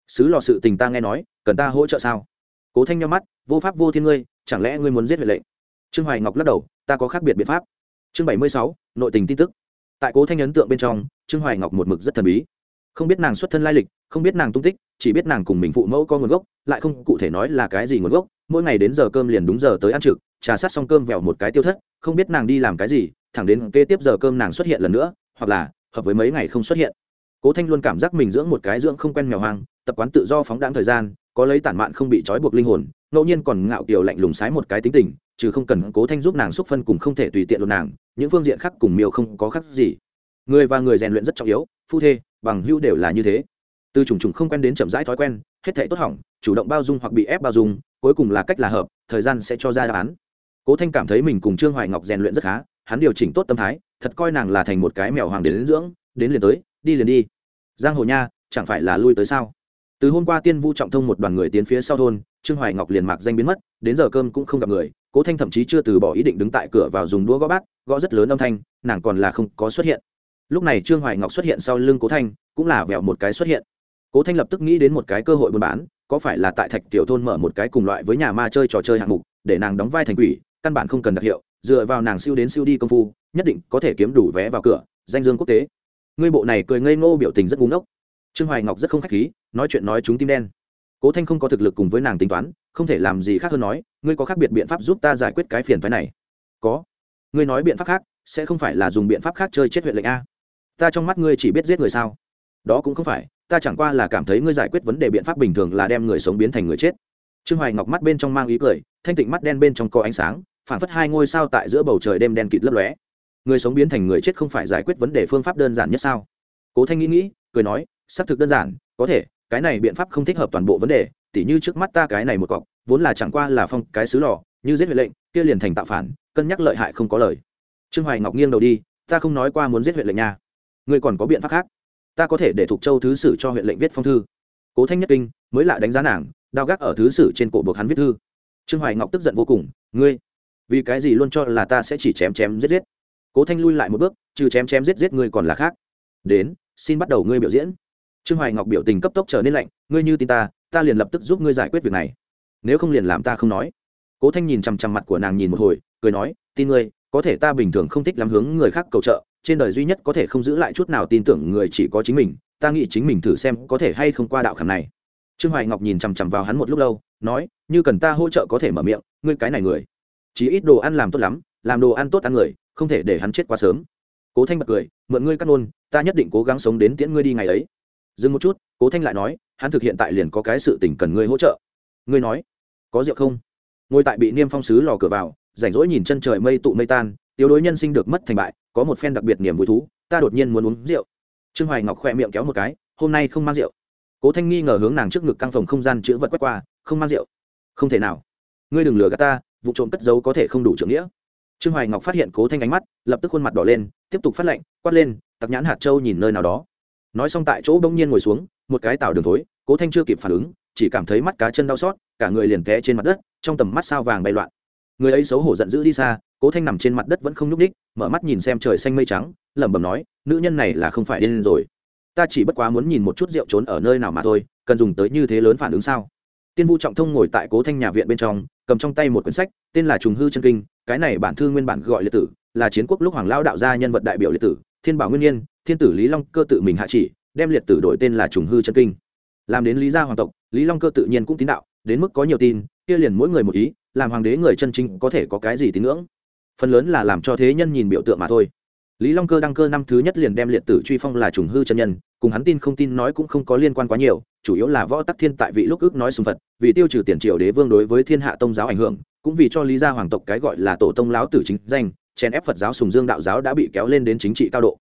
Sứ lò sự tình ta nghe nói, cần ta hỗ trợ sao? Cố thanh nhau mắt, vô pháp vô thiên ngươi, chẳng lẽ ngươi muốn giết huệ lệnh? Trương hoài ngọc lắc đầu, ta có khác biệt biện pháp. Chương bảy mươi sáu, nội tình tin tức. Tại cố thanh ấn tượng bên trong, trương hoài ngọc một mực rất thần bí. Không biết nàng xuất thân lai lịch, không biết nàng tung tích, chỉ biết nàng cùng mình phụ mẫu có nguồn gốc, lại không cụ thể nói là cái gì nguồn gốc, mỗi ngày đến giờ cơm liền đúng giờ tới ăn trực, trà sát xong cơm vẹo một cái tiêu thất, không biết nàng đi làm cái gì thẳng đến kế tiếp giờ cơm nàng xuất hiện lần nữa, hoặc là, hợp với mấy ngày không xuất hiện. Cố thanh luôn cảm giác mình dưỡng một cái dưỡng không quen mèo hoang, tập quán tự do phóng đáng thời gian, có lấy tản mạn không bị trói buộc linh hồn, ngẫu nhiên còn ngạo kiều lạnh lùng sái một cái tính tình, chứ không cần cố thanh giúp nàng xúc phân cùng không thể tùy tiện lột nàng, những phương diện khác cùng miêu không có khác gì. Người và người rèn luyện rất trọng yếu, phu thê, bằng hữu đều là như thế. Từ trùng trùng không quen đến chậm rãi thói quen, hết thể tốt hỏng, chủ động bao dung hoặc bị ép bao dung, cuối cùng là cách là hợp, thời gian sẽ cho ra đáp án. Cố thanh cảm thấy mình cùng trương hoài ngọc rèn luyện rất khá hắn điều chỉnh tốt tâm thái thật coi nàng là thành một cái mèo hoàng đến, đến dưỡng đến liền tới đi liền đi. Giang hồ nha chẳng phải là lui tới sao? Từ hôm qua tiên vu trọng thông một đoàn người tiến phía sau thôn trương hoài ngọc liền mạc danh biến mất đến giờ cơm cũng không gặp người cố thanh thậm chí chưa từ bỏ ý định đứng tại cửa vào dùng đũa gõ bát gõ rất lớn âm thanh nàng còn là không có xuất hiện. Lúc này trương hoài ngọc xuất hiện sau lưng cố thanh cũng là vẹo một cái xuất hiện. Cố thanh lập tức nghĩ đến một cái cơ hội buôn bán có phải là tại thạch tiểu thôn mở một cái cùng loại với nhà ma chơi trò chơi hạng mục để nàng đóng vai thành quỷ căn bản không cần đặc hiệu dựa vào nàng siêu đến siêu đi công phu, nhất định có thể kiếm đủ vé vào cửa, danh dương quốc tế. Ngươi bộ này cười ngây ngô biểu tình rất ngu ốc trương hoài ngọc rất không khách khí, nói chuyện nói chúng tim đen. Cố thanh không có thực lực cùng với nàng tính toán, không thể làm gì khác hơn nói, ngươi có khác biệt biện pháp giúp ta giải quyết cái phiền phái này? Có. Ngươi nói biện pháp khác, sẽ không phải là dùng biện pháp khác chơi chết huyện lệnh a. Ta trong mắt ngươi chỉ biết giết người sao. Đó cũng không phải, ta chẳng qua là cảm thấy ngươi giải quyết vấn đề biện pháp bình thường là đem người sống biến thành người chết. Trương hoài ngọc mắt bên trong mang ý cười, thanh tịnh mắt đen bên trong có ánh sáng phản phất hai ngôi sao tại giữa bầu trời đêm đen kịt lấp lóe. Người sống biến thành người chết không phải giải quyết vấn đề phương pháp đơn giản nhất sao? Cố thanh nghĩ nghĩ, cười nói, xác thực đơn giản, có thể, cái này biện pháp không thích hợp toàn bộ vấn đề, tỉ như trước mắt ta cái này một cọc, vốn là chẳng qua là phong cái xứ lò, như giết huệ lệnh, kia liền thành tạo phản, cân nhắc lợi hại không có lời. Trương hoài ngọc nghiêng đầu đi, ta không nói qua muốn giết huyện lệnh nha. Ngươi còn có biện pháp khác. Ta có thể để thuộc châu thứ sử cho huyện lệnh viết phong thư. Cố thanh nhất kinh, mới lạ đánh giá nàng, đao gác ở thứ sử trên cổ buộc hắn viết thư. Trương hoài ngọc tức giận vô cùng, ngươi vì cái gì luôn cho là ta sẽ chỉ chém chém giết giết? Cố thanh lui lại một bước, trừ chém chém giết giết ngươi còn là khác. Đến, xin bắt đầu ngươi biểu diễn. Trương hoài ngọc biểu tình cấp tốc trở nên lạnh, ngươi như tin ta ta liền lập tức giúp ngươi giải quyết việc này. Nếu không liền làm ta không nói. Cố thanh nhìn chằm chằm mặt của nàng nhìn một hồi, cười nói, tin ngươi, có thể ta bình thường không thích lắm hướng người khác cầu trợ, trên đời duy nhất có thể không giữ lại chút nào tin tưởng người chỉ có chính mình, ta nghĩ chính mình thử xem có thể hay không qua đạo khảm này. Trương hoài ngọc nhìn chằm chằm vào hắn một lúc lâu, nói, như cần ta hỗ trợ có thể mở miệng, ngươi cái này người chỉ ít đồ ăn làm tốt lắm, làm đồ ăn tốt ăn người, không thể để hắn chết quá sớm. Cố thanh bật cười, mượn ngươi cắt nôn ta nhất định cố gắng sống đến tiễn ngươi đi ngày ấy. Dừng một chút, cố thanh lại nói, hắn thực hiện tại liền có cái sự tình cần ngươi hỗ trợ. Ngươi nói, có rượu không? Ngồi tại bị niêm phong sứ lò cửa vào, rảnh rỗi nhìn chân trời mây tụ mây tan tiêu đối nhân sinh được mất thành bại, có một phen đặc biệt niềm vui thú, ta đột nhiên muốn uống rượu. Trương hoài ngọc khoe miệng kéo một cái, hôm nay không mang rượu. Cố thanh nghi ngờ hướng nàng trước ngực căng phòng không gian chữ vật quét qua, không mang rượu. Không thể nào. Ngươi đừng lừa gạt ta vụ trộm cất giấu có thể không đủ trưởng nghĩa. Trương hoài ngọc phát hiện cố thanh ánh mắt, lập tức khuôn mặt đỏ lên, tiếp tục phát lệnh, quát lên, tặc nhãn hạt châu nhìn nơi nào đó. Nói xong tại chỗ bỗng nhiên ngồi xuống, một cái tảo đường thối, cố thanh chưa kịp phản ứng, chỉ cảm thấy mắt cá chân đau xót, cả người liền té trên mặt đất, trong tầm mắt sao vàng bay loạn. Người ấy xấu hổ giận dữ đi xa, cố thanh nằm trên mặt đất vẫn không nhúc ních mở mắt nhìn xem trời xanh mây trắng, lẩm bẩm nói, nữ nhân này là không phải điên rồi. Ta chỉ bất quá muốn nhìn một chút rượu trốn ở nơi nào mà thôi, cần dùng tới như thế lớn phản ứng sao? Tiên vu trọng thông ngồi tại cố thanh nhà viện bên trong cầm trong tay một quyển sách, tên là trùng hư chân kinh, cái này bản thư nguyên bản gọi liệt tử, là chiến quốc lúc hoàng lao đạo gia nhân vật đại biểu liệt tử, thiên bảo nguyên nhiên, thiên tử lý long cơ tự mình hạ chỉ, đem liệt tử đổi tên là trùng hư chân kinh. Làm đến lý gia hoàng tộc, lý long cơ tự nhiên cũng tín đạo, đến mức có nhiều tin, kia liền mỗi người một ý, làm hoàng đế người chân chính có thể có cái gì tín ngưỡng. Phần lớn là làm cho thế nhân nhìn biểu tượng mà thôi. Lý long cơ đăng cơ năm thứ nhất liền đem liệt tử truy phong là trùng hư chân nhân cùng hắn tin không tin nói cũng không có liên quan quá nhiều, chủ yếu là võ tắc thiên tại vị lúc ước nói sùng phật, vì tiêu trừ tiền triều đế vương đối với thiên hạ tông giáo ảnh hưởng, cũng vì cho lý gia hoàng tộc cái gọi là tổ tông lão tử chính danh, chèn ép phật giáo sùng dương đạo giáo đã bị kéo lên đến chính trị cao độ.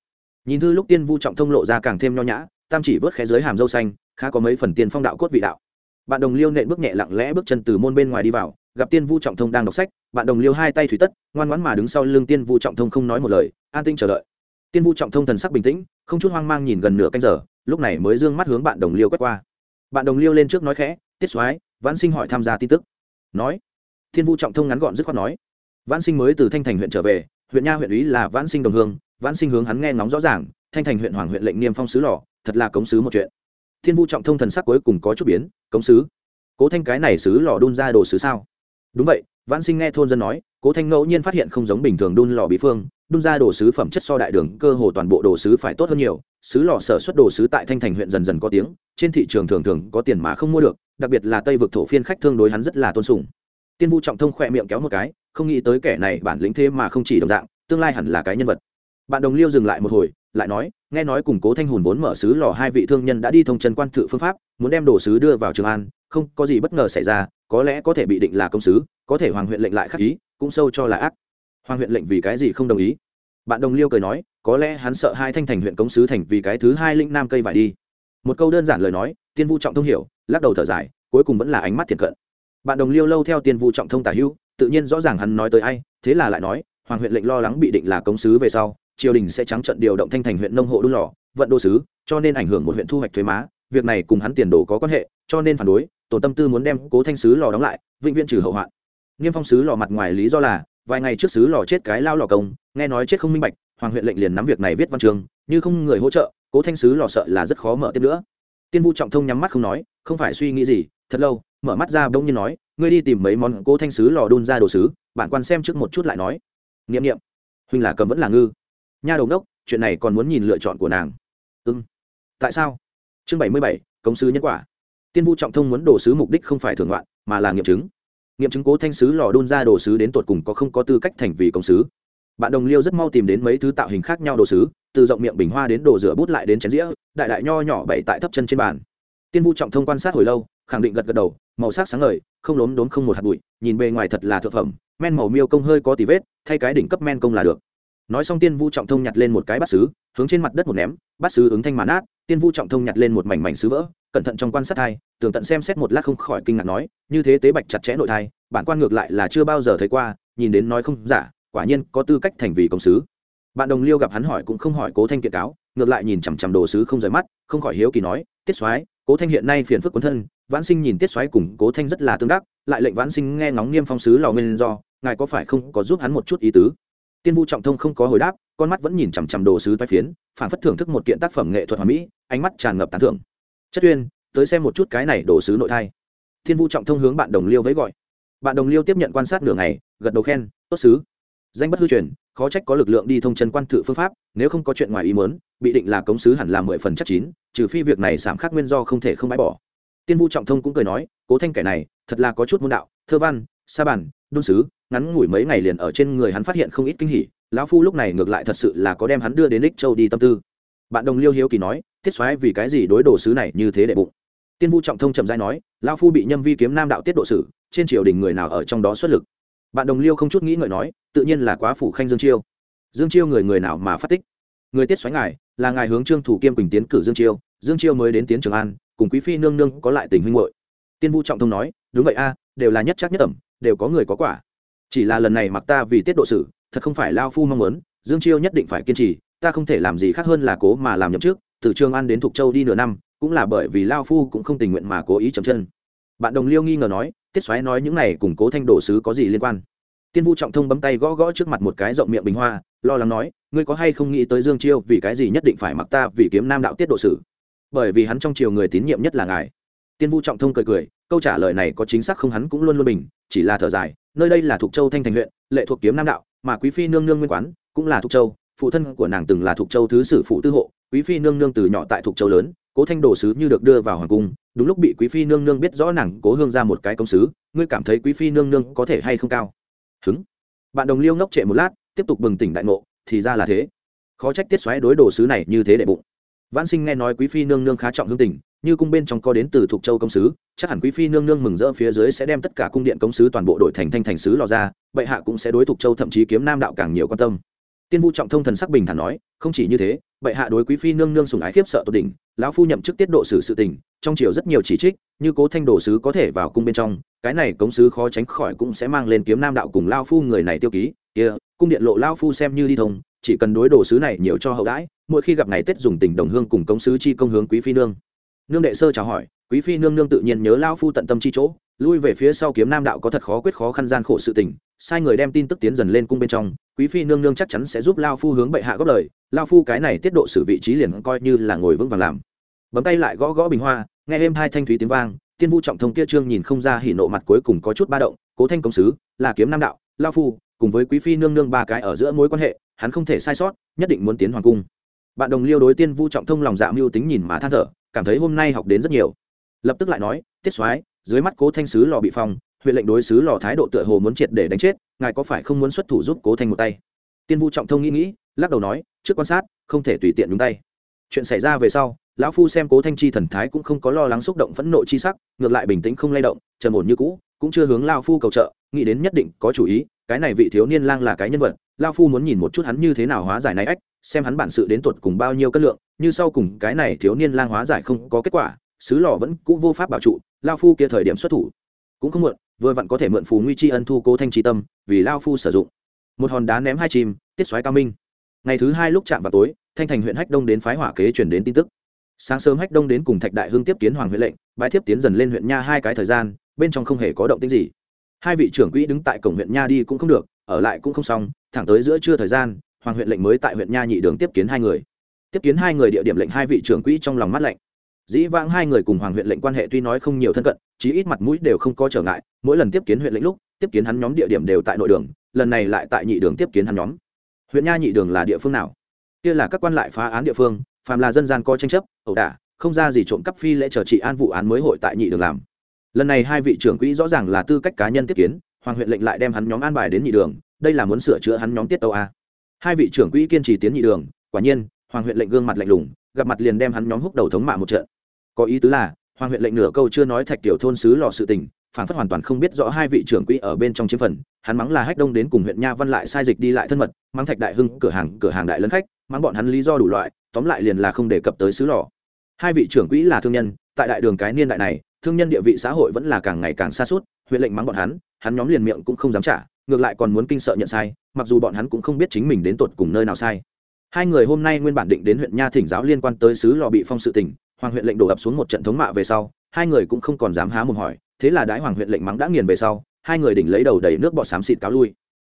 Nhìn thư lúc tiên vu trọng thông lộ ra càng thêm nho nhã, tam chỉ vớt khé dưới hàm dâu xanh, khá có mấy phần tiền phong đạo cốt vị đạo. Bạn đồng liêu nện bước nhẹ lặng lẽ bước chân từ môn bên ngoài đi vào, gặp tiên vu trọng thông đang đọc sách, bạn đồng liêu hai tay thủy tất, ngoan ngoãn mà đứng sau lưng tiên vu trọng thông không nói một lời, an tinh chờ đợi tiên vu trọng thông thần sắc bình tĩnh, không chút hoang mang nhìn gần nửa canh giờ, lúc này mới d ư ơ n g mắt hướng bạn đồng liêu quét qua. Bạn đồng liêu lên trước nói khẽ, tiết soái, vãn sinh hỏi tham gia tin tức. Nói thiên vu trọng thông ngắn gọn dứt khoát nói, vãn sinh mới từ thanh thành huyện trở về, huyện nha huyện ý là vãn sinh đồng hương, vãn sinh hướng hắn nghe ngóng rõ ràng, thanh thành huyện hoàng huyện lệnh niêm phong sứ lò, thật là cống sứ một chuyện. Thiên vu trọng thông thần sắc cuối cùng có chút biến, cống sứ? Cố thanh cái này sứ lò đun ra đồ sứ sao? Đúng vậy, vãn sinh nghe thôn dân nói, cố thanh ngẫu nhiên phát hiện không giống bình thường đun lò bí phương đun ra đồ sứ phẩm chất so đại đường, cơ hồ toàn bộ đồ sứ phải tốt hơn nhiều. Sứ lò sở xuất đồ sứ tại thanh thành huyện dần dần có tiếng, trên thị trường thường thường có tiền mà không mua được, đặc biệt là tây vực thổ phiên khách thương đối hắn rất là tôn sùng. Tiên vu trọng thông khỏe miệng kéo một cái, không nghĩ tới kẻ này bản lĩnh thế mà không chỉ đồng dạng, tương lai hẳn là cái nhân vật. Bạn đồng liêu dừng lại một hồi, lại nói, nghe nói củng cố thanh hùn vốn mở sứ lò hai vị thương nhân đã đi thông trần quan thự phương pháp, muốn đem đồ sứ đưa vào trường an, không có gì bất ngờ xảy ra, có lẽ có thể bị định là công sứ, có thể hoàng huyện lệnh lại khắc ý, cũng sâu cho là ác hoàng huyện lệnh vì cái gì không đồng ý? Bạn đồng liêu cười nói, có lẽ hắn sợ hai thanh thành huyện cống sứ thành vì cái thứ hai linh nam cây vải đi. Một câu đơn giản lời nói, tiên vu trọng thông hiểu, lắc đầu thở dài, cuối cùng vẫn là ánh mắt thiệt cận. Bạn đồng liêu lâu theo tiên vu trọng thông tả hữu, tự nhiên rõ ràng hắn nói tới ai, thế là lại nói, hoàng huyện lệnh lo lắng bị định là cống sứ về sau, triều đình sẽ trắng trận điều động thanh thành huyện nông hộ đun lò, vận đô sứ, cho nên ảnh hưởng một huyện thu hoạch thuế má, việc này cùng hắn tiền đồ có quan hệ, cho nên phản đối tổ tâm tư muốn đem cố thanh sứ lò đóng lại, vĩnh viễn trừ hậu hoạn. Niêm phong sứ lò mặt ngoài lý do là vài ngày trước sứ lò chết cái lao lò công, nghe nói chết không minh bạch, hoàng huyện lệnh liền nắm việc này viết văn trường như không người hỗ trợ, cố thanh sứ lò sợ là rất khó mở tiếp nữa. Tiên vu trọng thông nhắm mắt không nói, không phải suy nghĩ gì, thật lâu, mở mắt ra bỗng nhiên nói, ngươi đi tìm mấy món cố thanh sứ lò đun ra đồ sứ bản quan xem trước một chút lại nói. Nghiệm nghiệm huynh là cầm vẫn là ngư. Nha đầu đốc chuyện này còn muốn nhìn lựa chọn của nàng. Ưng tại sao? Chương bảy mươi bảy công sứ nhân quả. Tiên vu trọng thông muốn đồ sứ mục đích không phải thưởng loạn mà là nghiệm chứng nghiệm chứng cố thanh sứ lò đun ra đồ sứ đến tột cùng có không có tư cách thành vì công sứ. Bạn đồng liêu rất mau tìm đến mấy thứ tạo hình khác nhau đồ sứ, từ rộng miệng bình hoa đến đồ rửa bút lại đến chén dĩa, đại đại nho nhỏ bậy tại thấp chân trên bàn. Tiên vu trọng thông quan sát hồi lâu, khẳng định gật gật đầu, màu sắc sáng ngời, không lốm đốm không một hạt bụi, nhìn bề ngoài thật là thực phẩm, men màu miêu công hơi có tí vết, thay cái đỉnh cấp men công là được. Nói xong tiên vu trọng thông nhặt lên một cái bát sứ, hướng trên mặt đất một ném, bát sứ ứng thanh màn át tiên vu trọng thông nhặt lên một mảnh mảnh sứ vỡ cẩn thận trong quan sát thai, tường tận xem xét một lát không khỏi kinh ngạc nói, như thế tế bạch chặt chẽ nội thai, bản quan ngược lại là chưa bao giờ thấy qua, nhìn đến nói không giả, quả nhiên có tư cách thành vì công sứ. Bạn đồng liêu gặp hắn hỏi cũng không hỏi cố thanh kiện cáo, ngược lại nhìn chằm chằm đồ sứ không rời mắt, không khỏi hiếu kỳ nói, tiết soái, cố thanh hiện nay phiền phức quân thân, vãn sinh nhìn tiết xoáy cùng cố thanh rất là tương đắc, lại lệnh vãn sinh nghe ngóng niêm phong sứ lò nguyên do, ngài có phải không có giúp hắn một chút ý tứ? Tiên vu trọng thông không có hồi đáp, con mắt vẫn nhìn chằm chằm đồ sứ toái phiến, phản phất thưởng thức một kiện tác phẩm nghệ thuật hoàn mỹ, ánh mắt tràn ngập tán thưởng chất tuyên tới xem một chút cái này đồ sứ nội thai. Thiên vu trọng thông hướng bạn đồng liêu với gọi. Bạn đồng liêu tiếp nhận quan sát nửa ngày, gật đầu khen, tốt sứ. Danh bất hư truyền, khó trách có lực lượng đi thông chân quan thử phương pháp, nếu không có chuyện ngoài ý muốn, bị định là cống sứ hẳn là mười phần chắc chín, trừ phi việc này giảm khác nguyên do không thể không bãi bỏ. Tiên vu trọng thông cũng cười nói, cố thanh kẻ này, thật là có chút môn đạo, thơ văn, sa bản đôn sứ, ngắn ngủi mấy ngày liền ở trên người hắn phát hiện không ít kinh hỉ, lão phu lúc này ngược lại thật sự là có đem hắn đưa đến ích châu đi tâm tư bạn đồng liêu hiếu kỳ nói tiết xoáy vì cái gì đối đồ sứ này như thế đệ bụng? Tiên vu trọng thông trầm dai nói lao phu bị nhâm vi kiếm nam đạo tiết độ sử trên triều đình người nào ở trong đó xuất lực? Bạn đồng liêu không chút nghĩ ngợi nói tự nhiên là quá phủ khanh dương chiêu. Dương chiêu người người nào mà phát tích? Người tiết xoáy ngài là ngài hướng trương thủ kiêm quỳnh tiến cử dương chiêu dương chiêu mới đến tiến trường an cùng quý phi nương nương có lại tình huynh hội tiên vu trọng thông nói đúng vậy a đều là nhất chắc nhất ẩm, đều có người có quả. Chỉ là lần này mặc ta vì tiết độ sử thật không phải lao phu mong muốn dương chiêu nhất định phải kiên trì ta không thể làm gì khác hơn là cố mà làm nhậm trước từ trường an đến thục châu đi nửa năm, cũng là bởi vì lao phu cũng không tình nguyện mà cố ý chậm chân. Bạn đồng liêu nghi ngờ nói, tiết xoáy nói những này cùng cố thanh đồ sứ có gì liên quan? Tiên vu trọng thông bấm tay gõ gõ trước mặt một cái rộng miệng bình hoa, lo lắng nói, ngươi có hay không nghĩ tới dương chiêu, vì cái gì nhất định phải mặc ta vì kiếm nam đạo tiết độ sử? Bởi vì hắn trong triều người tín nhiệm nhất là ngài. Tiên vu trọng thông cười cười, câu trả lời này có chính xác không hắn cũng luôn luôn bình, chỉ là thở dài, nơi đây là thuộc châu thanh thành huyện, lệ thuộc kiếm nam đạo, mà quý phi nương nương nguyên quán, cũng là thuộc châu phụ thân của nàng từng là thuộc châu thứ sử phụ tư hộ, quý phi nương nương từ nhỏ tại thuộc châu lớn, cố thanh đồ sứ như được đưa vào hoàng cung, đúng lúc bị quý phi nương nương biết rõ nàng cố hương ra một cái công sứ, ngươi cảm thấy quý phi nương nương có thể hay không cao? Hứng. Bạn đồng liêu ngốc trệ một lát, tiếp tục bừng tỉnh đại ngộ, thì ra là thế. Khó trách tiết xoáy đối đồ sứ này như thế đệ bụng. Văn sinh nghe nói quý phi nương nương khá trọng hương tình, như cung bên trong có đến từ thuộc châu công sứ, chắc hẳn quý phi nương nương mừng rỡ phía dưới sẽ đem tất cả cung điện công sứ toàn bộ đội thành thanh thành sứ lò ra, bệ hạ cũng sẽ đối thuộc châu thậm chí kiếm nam đạo càng nhiều quan tâm tiên vu trọng thông thần sắc bình thản nói, không chỉ như thế, bệ hạ đối quý phi nương nương sùng ái khiếp sợ tột đỉnh, lão phu nhậm chức tiết độ xử sự tình, trong triều rất nhiều chỉ trích, như cố thanh đồ sứ có thể vào cung bên trong, cái này cống sứ khó tránh khỏi cũng sẽ mang lên kiếm nam đạo cùng lao phu người này tiêu ký, kia, cung điện lộ lao phu xem như đi thông, chỉ cần đối đồ sứ này nhiều cho hậu đãi, mỗi khi gặp ngày tết dùng tình đồng hương cùng cống sứ chi công hướng quý phi nương. Nương đệ sơ chào hỏi, quý phi nương nương tự nhiên nhớ lao phu tận tâm chi chỗ, lui về phía sau kiếm nam đạo có thật khó quyết khó khăn gian khổ sự tình, sai người đem tin tức tiến dần lên cung bên trong quý phi nương nương chắc chắn sẽ giúp lao phu hướng bệ hạ góp lời. Lao phu cái này tiết độ xử vị trí liền coi như là ngồi vững vàng làm. Bấm tay lại gõ gõ bình hoa, nghe êm hai thanh thúy tiếng vang, tiên vu trọng thông kia trương nhìn không ra hỉ nộ mặt cuối cùng có chút ba động, cố thanh công sứ, là kiếm nam đạo, lao phu, cùng với quý phi nương nương ba cái ở giữa mối quan hệ, hắn không thể sai sót, nhất định muốn tiến hoàng cung. Bạn đồng liêu đối tiên vu trọng thông lòng dạ mưu tính nhìn mà than thở, cảm thấy hôm nay học đến rất nhiều. Lập tức lại nói, tiết soái, dưới mắt cố thanh sứ lò bị phong, huyện lệnh đối sứ lò thái độ tựa hồ muốn triệt để đánh chết ngài có phải không muốn xuất thủ giúp cố thanh một tay? Tiên vu trọng thông nghĩ nghĩ, lắc đầu nói, trước quan sát, không thể tùy tiện đúng tay. Chuyện xảy ra về sau, lão phu xem cố thanh chi thần thái cũng không có lo lắng xúc động phẫn nộ chi sắc, ngược lại bình tĩnh không lay động, trầm ổn như cũ, cũng chưa hướng lao phu cầu trợ, nghĩ đến nhất định có chủ ý, cái này vị thiếu niên lang là cái nhân vật lao phu muốn nhìn một chút hắn như thế nào hóa giải này ách, xem hắn bản sự đến tuột cùng bao nhiêu cân lượng, như sau cùng cái này thiếu niên lang hóa giải không có kết quả sứ lò vẫn cũ vô pháp bảo trụ lao phu kia thời điểm xuất thủ, cũng không muộn vừa vặn có thể mượn phù nguy chi ân thu cố thanh tri tâm, vì lao phu sử dụng. Một hòn đá ném hai chim, tiết xoáy cao minh. Ngày thứ hai lúc chạm vào tối, thanh thành huyện hách đông đến phái hỏa kế chuyển đến tin tức. Sáng sớm hách đông đến cùng thạch đại hưng tiếp kiến hoàng huyện lệnh bãi thiếp tiến dần lên huyện nha hai cái thời gian, bên trong không hề có động tĩnh gì. Hai vị trưởng quỹ đứng tại cổng huyện nha đi cũng không được, ở lại cũng không xong, thẳng tới giữa trưa thời gian, hoàng huyện lệnh mới tại huyện nha nhị đường tiếp kiến hai người. Tiếp kiến hai người địa điểm lệnh hai vị trưởng quỹ trong lòng mắt lạnh dĩ vãng hai người cùng hoàng huyện lệnh quan hệ tuy nói không nhiều thân cận, chí ít mặt mũi đều không có trở ngại, mỗi lần tiếp kiến huyện lệnh lúc, tiếp kiến hắn nhóm địa điểm đều tại nội đường, lần này lại tại nhị đường tiếp kiến hắn nhóm. Huyện nha nhị đường là địa phương nào? Kia là các quan lại phá án địa phương, phàm là dân gian có tranh chấp, ẩu đả, không ra gì trộm cắp phi lễ chờ trị an vụ án mới hội tại nhị đường làm. Lần này hai vị trưởng quỹ rõ ràng là tư cách cá nhân tiếp kiến, hoàng huyện lệnh lại đem hắn nhóm an bài đến nhị đường, đây là muốn sửa chữa hắn nhóm tiết tàu a. Hai vị trưởng quỹ kiên trì tiến nhị đường, quả nhiên, hoàng huyện lệnh gương mặt lạnh lùng, gặp mặt liền đem hắn nhóm húc đầu thống mạ một trận có ý tứ là, hoàng huyện lệnh nửa câu chưa nói thạch tiểu thôn xứ lò sự tình, phản phất hoàn toàn không biết rõ hai vị trưởng quỹ ở bên trong chiếm phần, hắn mắng là hách đông đến cùng huyện nha văn lại sai dịch đi lại thân mật, mắng thạch đại hưng cửa hàng cửa hàng đại lân khách, mắng bọn hắn lý do đủ loại, tóm lại liền là không đề cập tới xứ lò. Hai vị trưởng quỹ là thương nhân, tại đại đường cái niên đại này, thương nhân địa vị xã hội vẫn là càng ngày càng xa suốt huyện lệnh mắng bọn hắn hắn nhóm liền miệng cũng không dám trả, ngược lại còn muốn kinh sợ nhận sai, mặc dù bọn hắn cũng không biết chính mình đến tột cùng nơi nào sai. Hai người hôm nay nguyên bản định đến huyện nha thỉnh giáo liên quan tới sứ lò bị phong sự tình hoàng huyện lệnh đổ ập xuống một trận thống mạ về sau, hai người cũng không còn dám há mồm hỏi, thế là đái hoàng huyện lệnh mắng đã nghiền về sau, hai người đỉnh lấy đầu đầy nước bọt xám xịt cáo lui.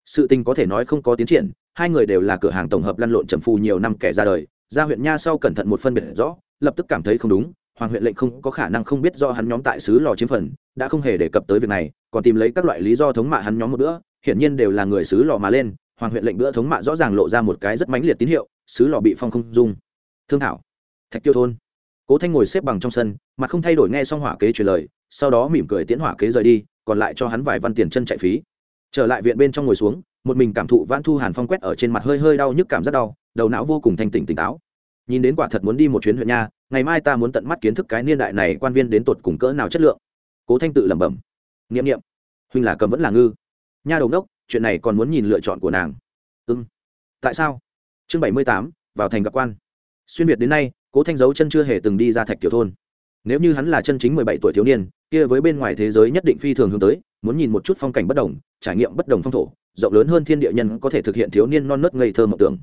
Sự tình có thể nói không có tiến triển, hai người đều là cửa hàng tổng hợp lăn lộn trầm phù nhiều năm kẻ ra đời, ra huyện nha sau cẩn thận một phân biệt rõ, lập tức cảm thấy không đúng, hoàng huyện lệnh không có khả năng không biết do hắn nhóm tại xứ lò chiếm phần, đã không hề đề cập tới việc này, còn tìm lấy các loại lý do thống mạ hắn nhóm một bữa, hiển nhiên đều là người xứ lò mà lên, hoàng huyện lệnh bữa thống mạ rõ ràng lộ ra một cái rất mãnh liệt tín hiệu, xứ lò bị phong không dung. Thương thảo, thạch tiêu thôn cố thanh ngồi xếp bằng trong sân, mà không thay đổi nghe xong hỏa kế truyền lời, sau đó mỉm cười tiễn hỏa kế rời đi, còn lại cho hắn vài văn tiền chân chạy phí. Trở lại viện bên trong ngồi xuống, một mình cảm thụ vãn thu hàn phong quét ở trên mặt hơi hơi đau nhức cảm rất đau, đầu não vô cùng thanh tỉnh tỉnh táo. Nhìn đến quả thật muốn đi một chuyến huyện nha, ngày mai ta muốn tận mắt kiến thức cái niên đại này quan viên đến tột cùng cỡ nào chất lượng. Cố thanh tự lẩm bẩm. N i ệ m n i ệ m huynh là cầm vẫn là ngư. Nha đầu đốc, chuyện này còn muốn nhìn lựa chọn của nàng. Ưng tại sao? Chương bảy mươi tám, vào thành gặp quan. Xuyên việt đến nay cố thanh dấu chân chưa hề từng đi ra thạch kiểu thôn. Nếu như hắn là chân chính mười bảy tuổi thiếu niên, kia với bên ngoài thế giới nhất định phi thường hướng tới, muốn nhìn một chút phong cảnh bất đồng, trải nghiệm bất đồng phong thổ, rộng lớn hơn thiên địa nhân có thể thực hiện thiếu niên non nớt ngây thơ mộng tưởng.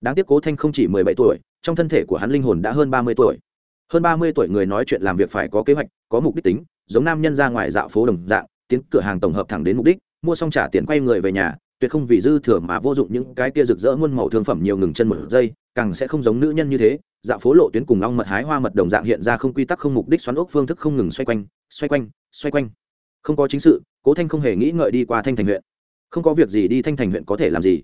Đáng tiếc cố thanh không chỉ mười bảy tuổi, trong thân thể của hắn linh hồn đã hơn ba mươi tuổi. Hơn ba mươi tuổi người nói chuyện làm việc phải có kế hoạch, có mục đích tính, giống nam nhân ra ngoài dạo phố đồng dạng, tiến cửa hàng tổng hợp thẳng đến mục đích, mua xong trả tiền quay người về nhà tuyệt không vì dư thừa mà vô dụng những cái kia rực rỡ muôn màu thương phẩm nhiều ngừng chân một giây, càng sẽ không giống nữ nhân như thế dạo phố lộ tuyến cùng long mật hái hoa mật đồng dạng hiện ra không quy tắc không mục đích xoắn ốc phương thức không ngừng xoay quanh xoay quanh xoay quanh. Không có chính sự, cố thanh không hề nghĩ ngợi đi qua thanh thành huyện. Không có việc gì đi thanh thành huyện có thể làm gì?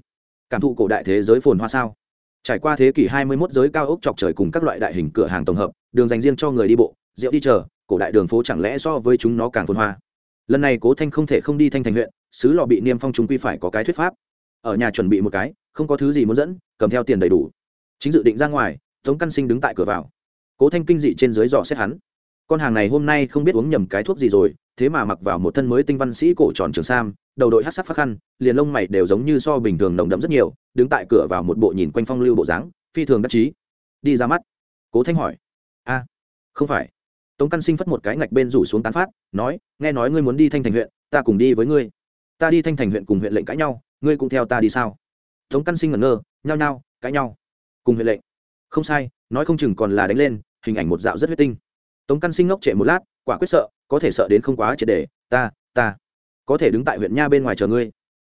Cảm thụ cổ đại thế giới phồn hoa sao? Trải qua thế kỷ 21 giới cao ốc chọc trời cùng các loại đại hình cửa hàng tổng hợp, đường dành riêng cho người đi bộ, rượu đi chờ, cổ đại đường phố chẳng lẽ so với chúng nó càng phồn hoa? Lần này cố thanh không thể không đi thanh thành huyện sứ lọ bị niêm phong chúng quy phải có cái thuyết pháp. Ở nhà chuẩn bị một cái, không có thứ gì muốn dẫn, cầm theo tiền đầy đủ. Chính dự định ra ngoài, tống căn sinh đứng tại cửa vào. Cố thanh kinh dị trên dưới dò xét hắn. Con hàng này hôm nay không biết uống nhầm cái thuốc gì rồi, thế mà mặc vào một thân mới tinh văn sĩ cổ tròn trường sam, đầu đội hát sắc phát khăn, liền lông mày đều giống như so bình thường nồng đậm rất nhiều, đứng tại cửa vào một bộ nhìn quanh phong lưu bộ dáng, phi thường đắc chí. Đi ra mắt. Cố thanh hỏi. A, không phải. Tống căn sinh phất một cái ngạch bên rủ xuống tán phát, nói, nghe nói ngươi muốn đi thanh thành huyện, ta cùng đi với ngươi ta đi thanh thành huyện cùng huyện lệnh cãi nhau, ngươi cũng theo ta đi sao? Tống căn sinh ngẩn ngơ, nhao nhao, cãi nhau. Cùng huyện lệnh. Không sai, nói không chừng còn là đánh lên, hình ảnh một dạo rất huyết tinh. Tống căn sinh ngốc trệ một lát, quả quyết sợ, có thể sợ đến không quá triệt để, ta ta, có thể đứng tại huyện nha bên ngoài chờ ngươi.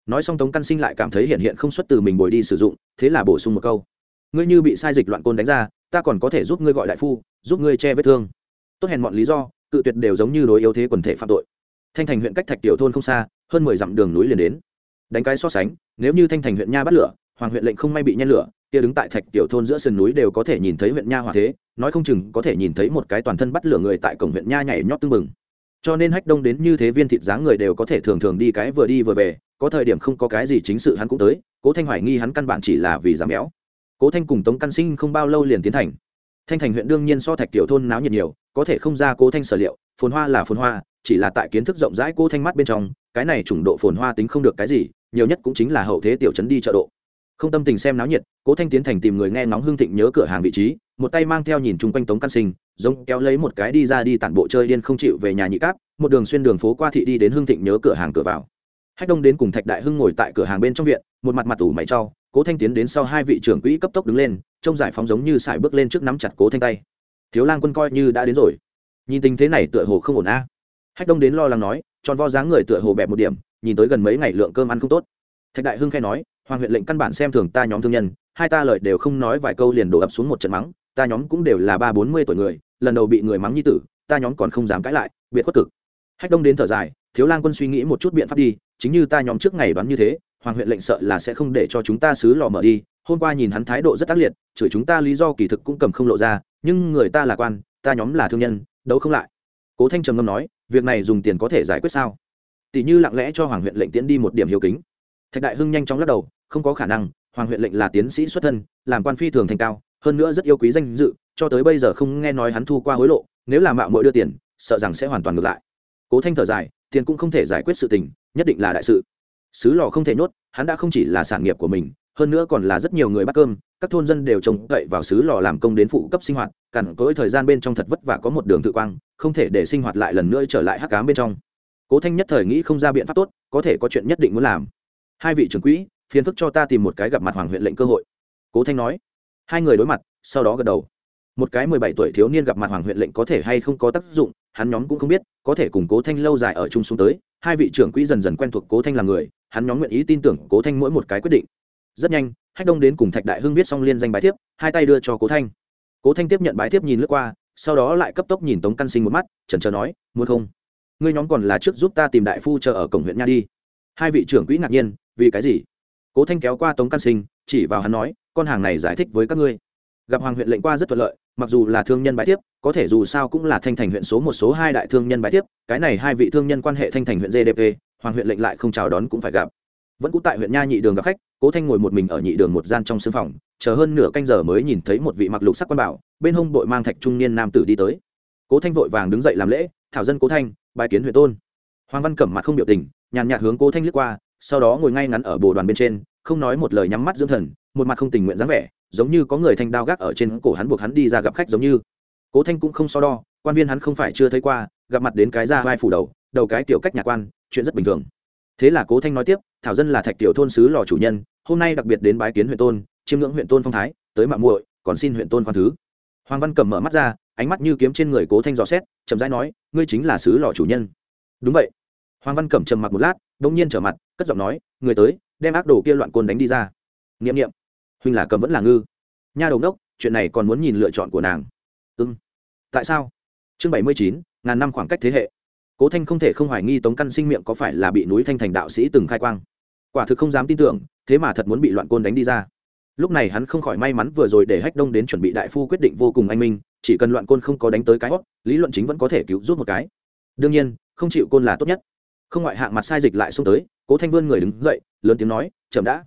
Nói xong tống căn sinh lại cảm thấy hiện hiện không xuất từ mình bồi đi sử dụng, thế là bổ sung một câu. Ngươi như bị sai dịch loạn côn đánh ra, ta còn có thể giúp ngươi gọi đại phu, giúp ngươi che vết thương. Tốt hèn mọi lý do, cự tuyệt đều giống như đối yếu thế quần thể phạm tội. Thanh thành huyện cách thạch tiểu thôn không xa hơn mười dặm đường núi liền đến. Đánh cái so sánh, nếu như thanh thành huyện nha bắt lửa, hoàng huyện lệnh không may bị nhen lửa, kia đứng tại thạch tiểu thôn giữa sườn núi đều có thể nhìn thấy huyện nha hòa thế, nói không chừng có thể nhìn thấy một cái toàn thân bắt lửa người tại cổng huyện nha nhảy nhót tưng bừng. Cho nên hách đông đến như thế viên thịt dáng người đều có thể thường thường đi cái vừa đi vừa về, có thời điểm không có cái gì chính sự hắn cũng tới, cố thanh hoài nghi hắn căn bản chỉ là vì giảm béo. Cố thanh cùng tống căn sinh không bao lâu liền tiến thành. Thanh thành huyện đương nhiên so thạch tiểu thôn náo nhiệt nhiều, có thể không ra cố thanh sở liệu, phồn hoa là phồn hoa chỉ là tại kiến thức rộng rãi cô thanh mắt bên trong, cái này chủng độ phồn hoa tính không được cái gì, nhiều nhất cũng chính là hậu thế tiểu trấn đi chợ độ. Không tâm tình xem náo nhiệt, cố thanh tiến thành tìm người nghe ngóng hương thịnh nhớ cửa hàng vị trí, một tay mang theo nhìn chung quanh tống căn sinh, giống kéo lấy một cái đi ra đi tản bộ chơi điên không chịu về nhà nhị cáp, một đường xuyên đường phố qua thị đi đến hương thịnh nhớ cửa hàng cửa vào. Hách đông đến cùng thạch đại hưng ngồi tại cửa hàng bên trong viện, một mặt mặt ủ mày trau cố thanh tiến đến sau hai vị trưởng quỹ cấp tốc đứng lên, trông giải phóng giống như sải bước lên trước nắm chặt cố thanh tay. Thiếu lang quân coi như đã đến rồi. Nhìn tình thế này tựa hồ không ổn a hách đông đến lo lắng nói, tròn vo dáng người tựa hồ bẹp một điểm, nhìn tới gần mấy ngày lượng cơm ăn không tốt. Thạch đại hưng khai nói, hoàng huyện lệnh căn bản xem thường ta nhóm thương nhân, hai ta lời đều không nói vài câu liền đổ ập xuống một trận mắng, ta nhóm cũng đều là ba bốn mươi tuổi người, lần đầu bị người mắng như tử, ta nhóm còn không dám cãi lại, biệt khuất cực. Hách đông đến thở dài, thiếu lang quân suy nghĩ một chút biện pháp đi, chính như ta nhóm trước ngày đoán như thế, hoàng huyện lệnh sợ là sẽ không để cho chúng ta xứ lò mở đi, hôm qua nhìn hắn thái độ rất ác liệt, chửi chúng ta lý do kỳ thực cũng cầm không lộ ra, nhưng người ta là quan, ta nhóm là thương nhân, đấu không lại. Cố thanh trầm ngâm nói việc này dùng tiền có thể giải quyết sao? Tỷ như lặng lẽ cho hoàng huyện lệnh tiến đi một điểm hiếu kính. Thạch đại hưng nhanh chóng lắc đầu, không có khả năng, hoàng huyện lệnh là tiến sĩ xuất thân, làm quan phi thường thành cao, hơn nữa rất yêu quý danh dự, cho tới bây giờ không nghe nói hắn thu qua hối lộ, nếu là mạo muội đưa tiền, sợ rằng sẽ hoàn toàn ngược lại. Cố thanh thở dài, tiền cũng không thể giải quyết sự tình, nhất định là đại sự. Sứ lò không thể nhốt, hắn đã không chỉ là sản nghiệp của mình hơn nữa còn là rất nhiều người bắt cơm, các thôn dân đều trông cậy vào xứ lò làm công đến phụ cấp sinh hoạt, cằn cỗi thời gian bên trong thật vất vả có một đường tự quang, không thể để sinh hoạt lại lần nữa trở lại hắc cám bên trong. Cố thanh nhất thời nghĩ không ra biện pháp tốt, có thể có chuyện nhất định muốn làm. Hai vị trưởng quỹ, phiền phức cho ta tìm một cái gặp mặt hoàng huyện lệnh cơ hội. Cố thanh nói. Hai người đối mặt, sau đó gật đầu. Một cái mười bảy tuổi thiếu niên gặp mặt hoàng huyện lệnh có thể hay không có tác dụng, hắn nhóm cũng không biết, có thể cùng cố thanh lâu dài ở chung xuống tới. Hai vị trưởng quỹ dần dần quen thuộc cố thanh là người, hắn nhóm nguyện ý tin tưởng cố thanh mỗi một cái quyết định rất nhanh, hách đông đến cùng thạch đại hưng viết xong liên danh bái thiếp, hai tay đưa cho cố thanh. Cố thanh tiếp nhận bái thiếp nhìn lướt qua, sau đó lại cấp tốc nhìn tống căn sinh một mắt, chần chờ nói, muốn không? Ngươi nhóm còn là trước giúp ta tìm đại phu chờ ở cổng huyện nha đi. Hai vị trưởng quỹ ngạc nhiên, vì cái gì? Cố thanh kéo qua tống căn sinh, chỉ vào hắn nói, con hàng này giải thích với các ngươi. Gặp hoàng huyện lệnh qua rất thuận lợi, mặc dù là thương nhân bái tiếp có thể dù sao cũng là thanh thành huyện số một số hai đại thương nhân bái tiếp cái này hai vị thương nhân quan hệ thanh thành huyện gdp hoàng huyện lệnh lại không chào đón cũng phải gặp vẫn cũ tại huyện nha nhị đường gặp khách, cố thanh ngồi một mình ở nhị đường một gian trong sưng phòng, chờ hơn nửa canh giờ mới nhìn thấy một vị mặc lục sắc quan bảo, bên hông đội mang thạch trung niên nam tử đi tới. Cố thanh vội vàng đứng dậy làm lễ, thảo dân cố thanh bài kiến huyện tôn. Hoàng văn cẩm mặt không biểu tình, nhàn nhạt hướng cố thanh liếc qua, sau đó ngồi ngay ngắn ở bồ đoàn bên trên, không nói một lời nhắm mắt dưỡng thần, một mặt không tình nguyện dáng vẻ, giống như có người thanh đao gác ở trên cổ hắn buộc hắn đi ra gặp khách giống như. Cố thanh cũng không so đo, quan viên hắn không phải chưa thấy qua, gặp mặt đến cái ra vai phủ đầu đầu cái tiểu cách nhà quan, chuyện rất bình thường. Thế là cố thanh nói tiếp thảo dân là thạch tiểu thôn sứ lò chủ nhân, hôm nay đặc biệt đến bái kiến huyện tôn, chiêm ngưỡng huyện tôn phong thái, tới mạng muội, còn xin huyện tôn khoan thứ. Hoàng văn cẩm mở mắt ra, ánh mắt như kiếm trên người cố thanh dò xét, chậm rãi nói, ngươi chính là sứ lò chủ nhân. Đúng vậy. Hoàng văn cẩm trầm mặc một lát đ nhiên trở mặt, cất giọng nói, người tới, đem ác đồ kia loạn côn đánh đi ra. N i ệ m n i ệ m huynh là cầm vẫn là ngư. Nha đầu đốc, chuyện này còn muốn nhìn lựa chọn của nàng. Ưng tại sao? Chương bảy mươi chín, ngàn năm khoảng cách thế hệ. Cố thanh không thể không hoài nghi tống căn sinh miệng có phải là bị núi thanh thành đạo sĩ từng khai quang quả thực không dám tin tưởng, thế mà thật muốn bị loạn côn đánh đi ra. Lúc này hắn không khỏi may mắn vừa rồi để hách đông đến chuẩn bị đại phu quyết định vô cùng anh minh, chỉ cần loạn côn không có đánh tới cái hót lý luận chính vẫn có thể cứu giúp một cái. Đương nhiên, không chịu côn là tốt nhất. Không ngoại hạng mặt sai dịch lại xông tới, cố thanh vươn người đứng dậy, lớn tiếng nói, chậm đã.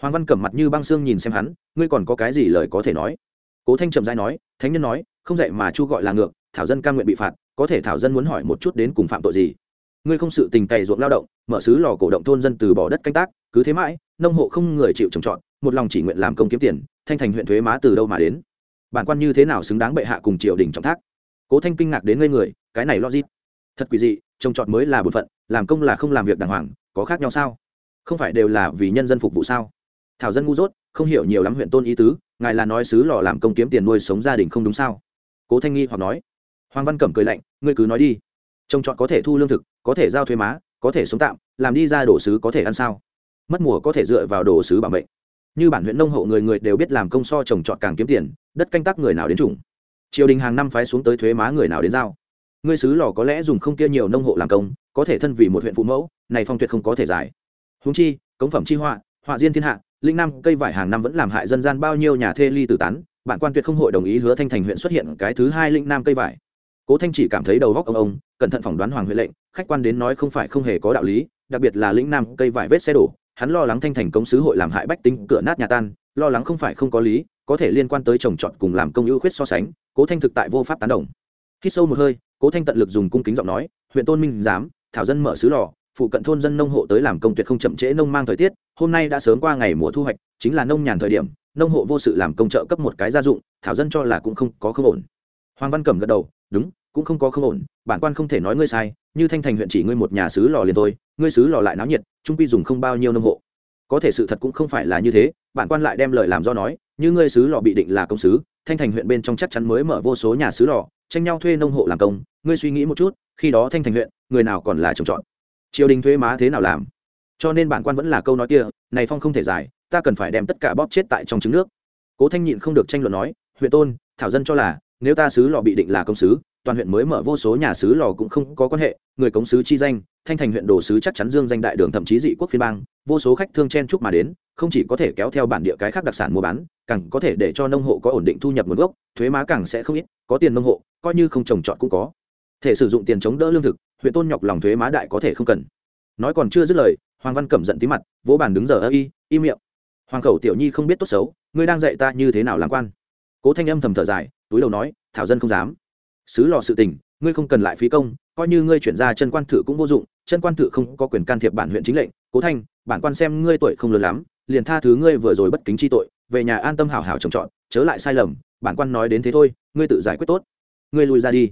Hoàng văn cẩm mặt như băng xương nhìn xem hắn, ngươi còn có cái gì lời có thể nói? Cố thanh chậm dai nói, thánh nhân nói, không dạy mà chu gọi là ngược, thảo dân ca nguyện bị phạt, có thể thảo dân muốn hỏi một chút đến cùng phạm tội gì? Ngươi không sự tình cày ruộng lao động, mở xứ lò cổ động thôn dân từ bỏ đất canh tác, cứ thế mãi, nông hộ không người chịu trồng trọt, một lòng chỉ nguyện làm công kiếm tiền, thanh thành huyện thuế má từ đâu mà đến. Bản quan như thế nào xứng đáng bệ hạ cùng triều đình trọng thác? Cố thanh kinh ngạc đến ngây người, cái này logic. Thật quỷ dị, trồng trọt mới là bổn phận, làm công là không làm việc đàng hoàng, có khác nhau sao? Không phải đều là vì nhân dân phục vụ sao? Thảo dân ngu dốt, không hiểu nhiều lắm huyện tôn ý tứ, ngài là nói xứ lò làm công kiếm tiền nuôi sống gia đình không đúng sao? Cố thanh nghi hoặc nói. Hoàng văn cẩm cười lạnh, ngươi cứ nói đi trồng trọt có thể thu lương thực, có thể giao thuế má, có thể sống tạm, làm đi ra đồ sứ có thể ăn sao? Mất mùa có thể dựa vào đồ sứ bảo mệnh. Như bản huyện nông hộ người người đều biết làm công so trồng trọt càng kiếm tiền, đất canh tác người nào đến chủng triều đình hàng năm phái xuống tới thuế má người nào đến giao? Ngươi sứ lò có lẽ dùng không kia nhiều nông hộ làm công, có thể thân vì một huyện phụ mẫu, này phong tuyệt không có thể giải. Húng chi, cống phẩm chi họa họa diên thiên hạ linh nam, cây vải hàng năm vẫn làm hại dân gian bao nhiêu nhà thê ly tử tán, bản quan tuyệt không hội đồng ý hứa thanh thành huyện xuất hiện cái thứ hai linh nam cây vải cố thanh chỉ cảm thấy đầu góc ông ông, cẩn thận phỏng đoán hoàng huệ lệnh, khách quan đến nói không phải không hề có đạo lý, đặc biệt là lĩnh nam cây vải vết xe đổ, hắn lo lắng thanh thành công sứ hội làm hại bách tính cửa nát nhà tan, lo lắng không phải không có lý, có thể liên quan tới trồng trọt cùng làm công ưu khuyết so sánh, cố thanh thực tại vô pháp tán đồng. Khi sâu một hơi, cố thanh tận lực dùng cung kính giọng nói, huyện tôn minh giám thảo dân mở xứ lò, phụ cận thôn dân nông hộ tới làm công tuyệt không chậm trễ nông mang thời tiết, hôm nay đã sớm qua ngày mùa thu hoạch, chính là nông nhàn thời điểm, nông hộ vô sự làm công trợ cấp một cái gia dụng, thảo dân cho là cũng không có không ổn. Hoàng văn cẩm gật đầu, đúng cũng không có không ổn, bản quan không thể nói ngươi sai, như thanh thành huyện chỉ ngươi một nhà xứ lò liền thôi, ngươi xứ lò lại náo nhiệt, trung pi dùng không bao nhiêu nông hộ. Có thể sự thật cũng không phải là như thế, bản quan lại đem lời làm do nói, như ngươi xứ lò bị định là công sứ thanh thành huyện bên trong chắc chắn mới mở vô số nhà xứ lò, tranh nhau thuê nông hộ làm công, ngươi suy nghĩ một chút, khi đó thanh thành huyện, người nào còn là trồng trọt? Triều đình thuế má thế nào làm? Cho nên bản quan vẫn là câu nói kia, này phong không thể giải, ta cần phải đem tất cả bóp chết tại trong trứng nước. Cố thanh nhịn không được tranh luận nói, huyện tôn, thảo dân cho là, nếu ta xứ lò bị định là công sứ toàn huyện mới mở vô số nhà xứ lò cũng không có quan hệ, người cống sứ chi danh, thanh thành huyện đồ sứ chắc chắn dương danh đại đường thậm chí dị quốc phiên bang, vô số khách thương chen chúc mà đến, không chỉ có thể kéo theo bản địa cái khác đặc sản mua bán, càng có thể để cho nông hộ có ổn định thu nhập nguồn gốc, thuế má càng sẽ không ít, có tiền nông hộ, coi như không trồng trọt cũng có. Thể sử dụng tiền chống đỡ lương thực, huyện tôn nhọc lòng thuế má đại có thể không cần. Nói còn chưa dứt lời, hoàng văn cẩm giận tí mặt, vỗ bàn đứng giờ ơ y im miệng. Hoàng khẩu tiểu nhi không biết tốt xấu, ngươi đang dạy ta như thế nào làm quan. Cố thanh âm thầm thở dài, túi đầu nói, thảo dân không dám xứ lò sự tình, ngươi không cần lại phí công, coi như ngươi chuyển ra chân quan thử cũng vô dụng, chân quan thử không có quyền can thiệp bản huyện chính lệnh. Cố thanh, bản quan xem ngươi tuổi không lớn lắm, liền tha thứ ngươi vừa rồi bất kính chi tội, về nhà an tâm hảo hảo trồng trọt, chớ lại sai lầm, bản quan nói đến thế thôi, ngươi tự giải quyết tốt. Ngươi lùi ra đi.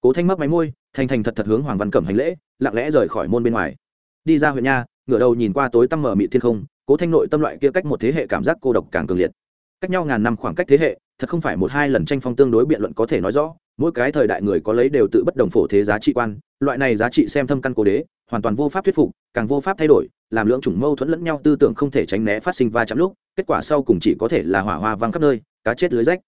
Cố thanh mấp máy môi, thành thành thật thật hướng hoàng văn cẩm hành lễ, lặng lẽ rời khỏi môn bên ngoài. Đi ra huyện nha, ngửa đầu nhìn qua tối tăm mở mị thiên không, cố thanh nội tâm loại kia cách một thế hệ cảm giác cô độc càng cường liệt. Cách nhau ngàn năm khoảng cách thế hệ, thật không phải một hai lần tranh phong tương đối biện luận có thể nói rõ mỗi cái thời đại người có lấy đều tự bất đồng phổ thế giá trị quan, loại này giá trị xem thâm căn cố đế, hoàn toàn vô pháp thuyết phục, càng vô pháp thay đổi, làm lưỡng chủng mâu thuẫn lẫn nhau tư tưởng không thể tránh né phát sinh va chạm lúc, kết quả sau cùng chỉ có thể là hỏa hoa văng khắp nơi, cá chết lưới rách.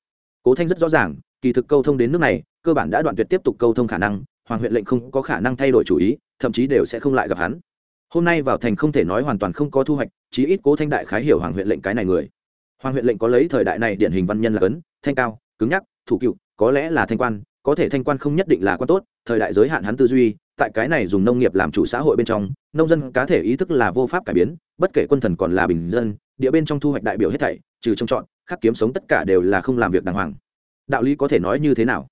Cố thanh rất rõ ràng, kỳ thực câu thông đến nước này, cơ bản đã đoạn tuyệt tiếp tục câu thông khả năng, hoàng huyện lệnh không có khả năng thay đổi chủ ý, thậm chí đều sẽ không lại gặp hắn. Hôm nay vào thành không thể nói hoàn toàn không có thu hoạch, chí ít cố thanh đại khái hiểu hoàng huyện lệnh cái này người. Hoàng huyện lệnh có lấy thời đại này điển hình văn nhân là cấn thanh cao, cứng nhắc, thủ cựu có lẽ là thanh quan, có thể thanh quan không nhất định là quan tốt, thời đại giới hạn hắn tư duy, tại cái này dùng nông nghiệp làm chủ xã hội bên trong, nông dân cá thể ý thức là vô pháp cải biến, bất kể quân thần còn là bình dân, địa bên trong thu hoạch đại biểu hết thảy, trừ trông chọn, khắc kiếm sống tất cả đều là không làm việc đàng hoàng. Đạo lý có thể nói như thế nào?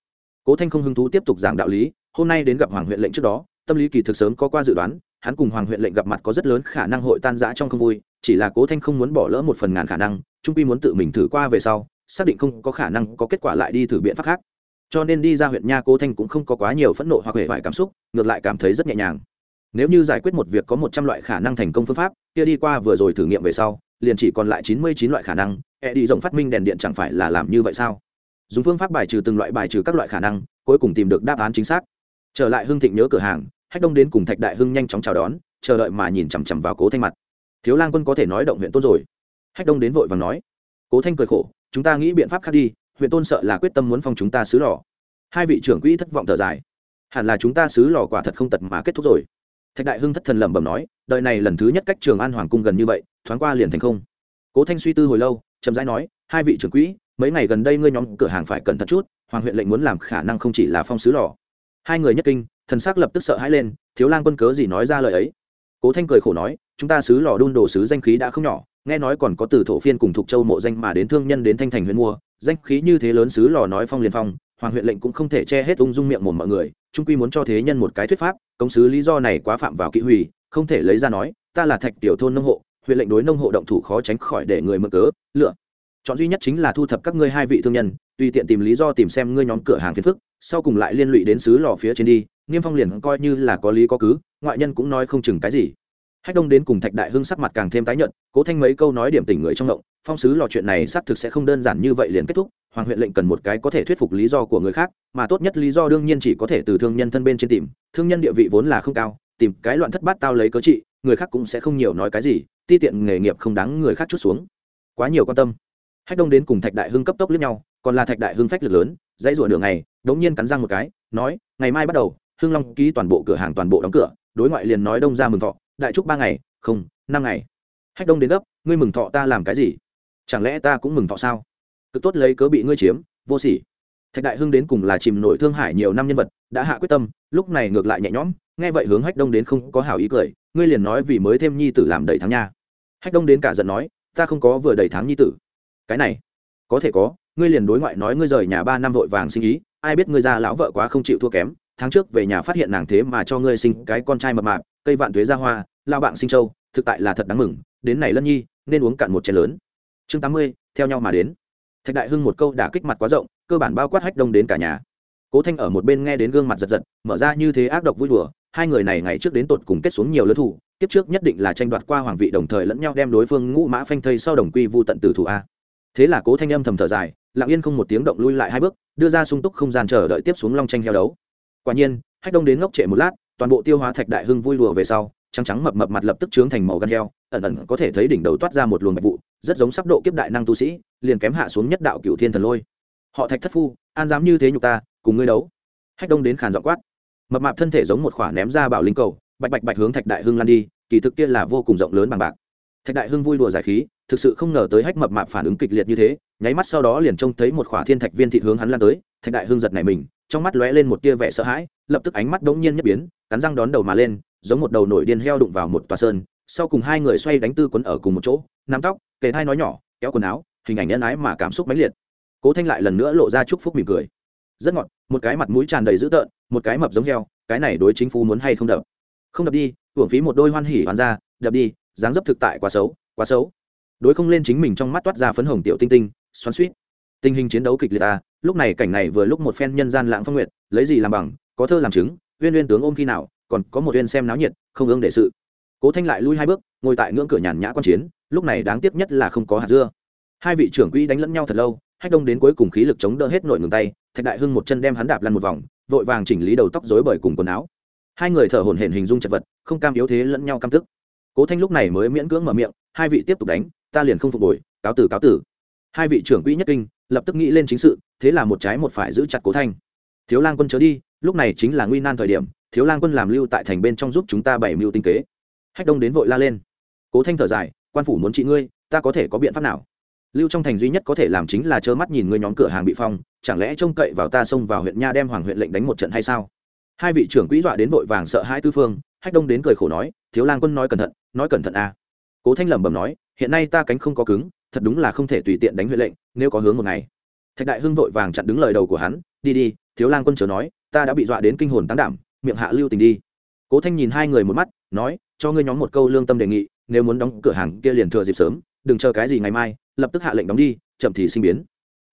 Cố thanh không hứng thú tiếp tục giảng đạo lý, hôm nay đến gặp hoàng huyện lệnh trước đó, tâm lý kỳ thực sớm có qua dự đoán, hắn cùng hoàng huyện lệnh gặp mặt có rất lớn khả năng hội tan rã trong không vui, chỉ là cố thanh không muốn bỏ lỡ một phần ngàn khả năng, trung quy muốn tự mình thử qua về sau xác định không có khả năng có kết quả lại đi thử biện pháp khác. Cho nên đi ra huyện nha cố thanh cũng không có quá nhiều phẫn nộ hoặc hệ vải cảm xúc, ngược lại cảm thấy rất nhẹ nhàng. Nếu như giải quyết một việc có một trăm loại khả năng thành công phương pháp, kia đi qua vừa rồi thử nghiệm về sau, liền chỉ còn lại chín mươi chín loại khả năng e đi rộng phát minh đèn điện chẳng phải là làm như vậy sao? Dùng phương pháp bài trừ từng loại bài trừ các loại khả năng, cuối cùng tìm được đáp án chính xác. Trở lại hưng thịnh nhớ cửa hàng, hách đông đến cùng thạch đại hưng nhanh chóng chào đón, chờ đợi mà nhìn chằm chằm vào cố thanh mặt. Thiếu lang quân có thể nói động huyện tốt rồi. Hách đông đến vội và nói. Cố thanh cười khổ chúng ta nghĩ biện pháp khác đi, huyện tôn sợ là quyết tâm muốn phong chúng ta xứ lò. Hai vị trưởng quỹ thất vọng thở dài. Hẳn là chúng ta xứ lò quả thật không tật mà kết thúc rồi. Thạch đại hưng thất thần lẩm bẩm nói đợi này lần thứ nhất cách trường an hoàng cung gần như vậy, thoáng qua liền thành không. Cố thanh suy tư hồi lâu, chậm rãi nói, hai vị trưởng quỹ, mấy ngày gần đây ngươi nhóm cửa hàng phải cẩn thận chút, hoàng huyện lệnh muốn làm khả năng không chỉ là phong sứ lò. Hai người nhất kinh, thần sắc lập tức sợ hãi lên, thiếu lang quân cớ gì nói ra lời ấy? Cố thanh cười khổ nói, chúng ta sứ lò đun đồ sứ danh khí đã không nhỏ nghe nói còn có từ thổ phiên cùng thuộc châu mộ danh mà đến thương nhân đến thanh thành huyện mua, danh khí như thế lớn sứ lò nói phong liền phong, hoàng huyện lệnh cũng không thể che hết ung dung miệng mồm mọi người trung quy muốn cho thế nhân một cái thuyết pháp công sứ lý do này quá phạm vào kỹ hủy, không thể lấy ra nói, ta là thạch tiểu thôn nông hộ, huyện lệnh đối nông hộ động thủ khó tránh khỏi để người mượn cớ, lựa. Chọn duy nhất chính là thu thập các ngươi hai vị thương nhân, tùy tiện tìm lý do tìm xem ngươi nhóm cửa hàng phiền phức, sau cùng lại liên lụy đến xứ lò phía trên đi, niêm phong liền coi như là có lý có cứ, ngoại nhân cũng nói không chừng cái gì hách đông đến cùng thạch đại hưng sắc mặt càng thêm tái nhợt, cố thanh mấy câu nói điểm tỉnh người trong động phong sứ lò chuyện này xác thực sẽ không đơn giản như vậy liền kết thúc, hoàng huyện lệnh cần một cái có thể thuyết phục lý do của người khác, mà tốt nhất lý do đương nhiên chỉ có thể từ thương nhân thân bên trên tìm, thương nhân địa vị vốn là không cao, tìm cái loạn thất bát tao lấy cớ trị, người khác cũng sẽ không nhiều nói cái gì, ti tiện nghề nghiệp không đáng người khác chút xuống. Quá nhiều quan tâm. Hách đông đến cùng thạch đại hưng cấp tốc lướt nhau, còn là thạch đại hưng phách lực lớn, dãy rủa đường này đống nhiên cắn răng một cái, nói, ngày mai bắt đầu, hưng long ký toàn bộ cửa hàng toàn bộ đóng cửa, đối ngoại liền nói đông ra mừng thọ đại trúc ba ngày, không, năm ngày. Hách đông đến gấp, ngươi mừng thọ ta làm cái gì? Chẳng lẽ ta cũng mừng thọ sao? Cực tốt lấy cớ bị ngươi chiếm, vô sỉ. Thạch đại hưng đến cùng là chìm nổi thương hải nhiều năm nhân vật, đã hạ quyết tâm, lúc này ngược lại nhẹ nhõm, nghe vậy hướng hách đông đến không có hảo ý cười, ngươi liền nói vì mới thêm nhi tử làm đầy tháng nha. Hách đông đến cả giận nói, ta không có vừa đầy tháng nhi tử. Cái này, có thể có, ngươi liền đối ngoại nói ngươi rời nhà ba năm vội vàng sinh ý, ai biết ngươi ra lão vợ quá không chịu thua kém, tháng trước về nhà phát hiện nàng thế mà cho ngươi sinh cái con trai mập mạp, cây vạn tuế ra hoa lao bạn sinh châu, thực tại là thật đáng mừng, đến này lân nhi, nên uống cạn một chén lớn. Chương tám mươi, theo nhau mà đến. Thạch đại hưng một câu đả kích mặt quá rộng, cơ bản bao quát hách đông đến cả nhà. Cố thanh ở một bên nghe đến gương mặt giật giật, mở ra như thế ác độc vui đùa, hai người này ngày trước đến tột cùng kết xuống nhiều lớn thủ tiếp trước nhất định là tranh đoạt qua hoàng vị đồng thời lẫn nhau đem đối phương ngũ mã phanh thây sau đồng quy vu tận tử thủ a. Thế là cố thanh âm thầm thở dài, lặng yên không một tiếng động lui lại hai bước, đưa ra sung túc không gian chờ đợi tiếp xuống long tranh heo đấu. Quả nhiên, hách đông đến ngốc trệ một lát, toàn bộ tiêu hóa thạch đại hưng vui đùa về sau trắng trắng mập mập mặt lập tức trướng thành màu gan heo, ẩn ẩn có thể thấy đỉnh đầu toát ra một luồng bạch vụ, rất giống sắp độ kiếp đại năng tu sĩ, liền kém hạ xuống nhất đạo cựu thiên thần lôi. Họ thạch thất phu, an dám như thế nhục ta, cùng ngươi đấu. Hách đông đến khàn dọ quát. Mập mạp thân thể giống một khỏa ném ra bảo linh cầu, bạch bạch bạch hướng thạch đại hưng lan đi, kỳ thực kia là vô cùng rộng lớn bằng bạc. Thạch đại hưng vui đùa giải khí, thực sự không ngờ tới hách mập mạp phản ứng kịch liệt như thế, nháy mắt sau đó liền trông thấy một khỏa thiên thạch viên thị hướng hắn lan tới, thạch đại hưng giật này mình, trong mắt lóe lên một tia vẻ sợ hãi, lập tức ánh mắt đống nhiên nhất biến, cắn răng đón đầu mà lên giống một đầu nổi điên heo đụng vào một tòa sơn, sau cùng hai người xoay đánh tư quấn ở cùng một chỗ, nắm tóc, kề hai nói nhỏ, kéo quần áo, hình ảnh nhân ái mà cảm xúc mãnh liệt. Cố thanh lại lần nữa lộ ra chúc phúc mỉm cười. Rất ngọt, một cái mặt mũi tràn đầy dữ tợn, một cái mập giống heo, cái này đối chính phủ muốn hay không đập? Không đập đi, hưởng phí một đôi hoan hỉ hoàn ra, đập đi, dáng dấp thực tại quá xấu quá xấu. Đối không lên chính mình trong mắt toát ra phấn hồng tiểu tinh tinh, xoắn suýt tình hình chiến đấu kịch liệt à lúc này cảnh này vừa lúc một phen nhân gian lãng phong nguyệt, lấy gì làm bằng, có thơ làm chứng, uyên uyên tướng ôm khi nào còn có một viên xem náo nhiệt, không ương để sự. Cố thanh lại lui hai bước, ngồi tại ngưỡng cửa nhàn nhã quan chiến, lúc này đáng tiếc nhất là không có hạt dưa. Hai vị trưởng quỹ đánh lẫn nhau thật lâu, hách đông đến cuối cùng khí lực chống đỡ hết nội ngừng tay, thạch đại hưng một chân đem hắn đạp lăn một vòng, vội vàng chỉnh lý đầu tóc rối bời cùng quần áo. Hai người thở hổn hển hình dung chật vật, không cam yếu thế lẫn nhau cam tức. Cố thanh lúc này mới miễn cưỡng mở miệng, hai vị tiếp tục đánh, ta liền không phục hồi, cáo tử cáo tử hai vị trưởng quỹ nhất kinh, lập tức nghĩ lên chính sự, thế là một trái một phải giữ chặt cố thanh. Thiếu lang quân chớ đi, lúc này chính là nguy nan thời điểm thiếu lang quân làm lưu tại thành bên trong giúp chúng ta bảy mưu tinh kế. Hách đông đến vội la lên. Cố thanh thở dài, quan phủ muốn trị ngươi, ta có thể có biện pháp nào? Lưu trong thành duy nhất có thể làm chính là trơ mắt nhìn ngươi nhóm cửa hàng bị phong, chẳng lẽ trông cậy vào ta xông vào huyện nha đem hoàng huyện lệnh đánh một trận hay sao? Hai vị trưởng quỹ dọa đến vội vàng sợ hai tư phương, hách đông đến cười khổ nói, thiếu lang quân nói cẩn thận, nói cẩn thận à. cố thanh lẩm bẩm nói, hiện nay ta cánh không có cứng, thật đúng là không thể tùy tiện đánh huyện lệnh, nếu có hướng một ngày. Thạch đại hưng vội vàng chặn đứng lời đầu của hắn, đi đi, thiếu lang quân chớ nói, ta đã bị dọa đến kinh hồn tán đảm miệng hạ lưu tình đi. Cố thanh nhìn hai người một mắt, nói, cho ngươi nhóm một câu lương tâm đề nghị, nếu muốn đóng cửa hàng kia liền thừa dịp sớm, đừng chờ cái gì ngày mai, lập tức hạ lệnh đóng đi, chậm thì sinh biến.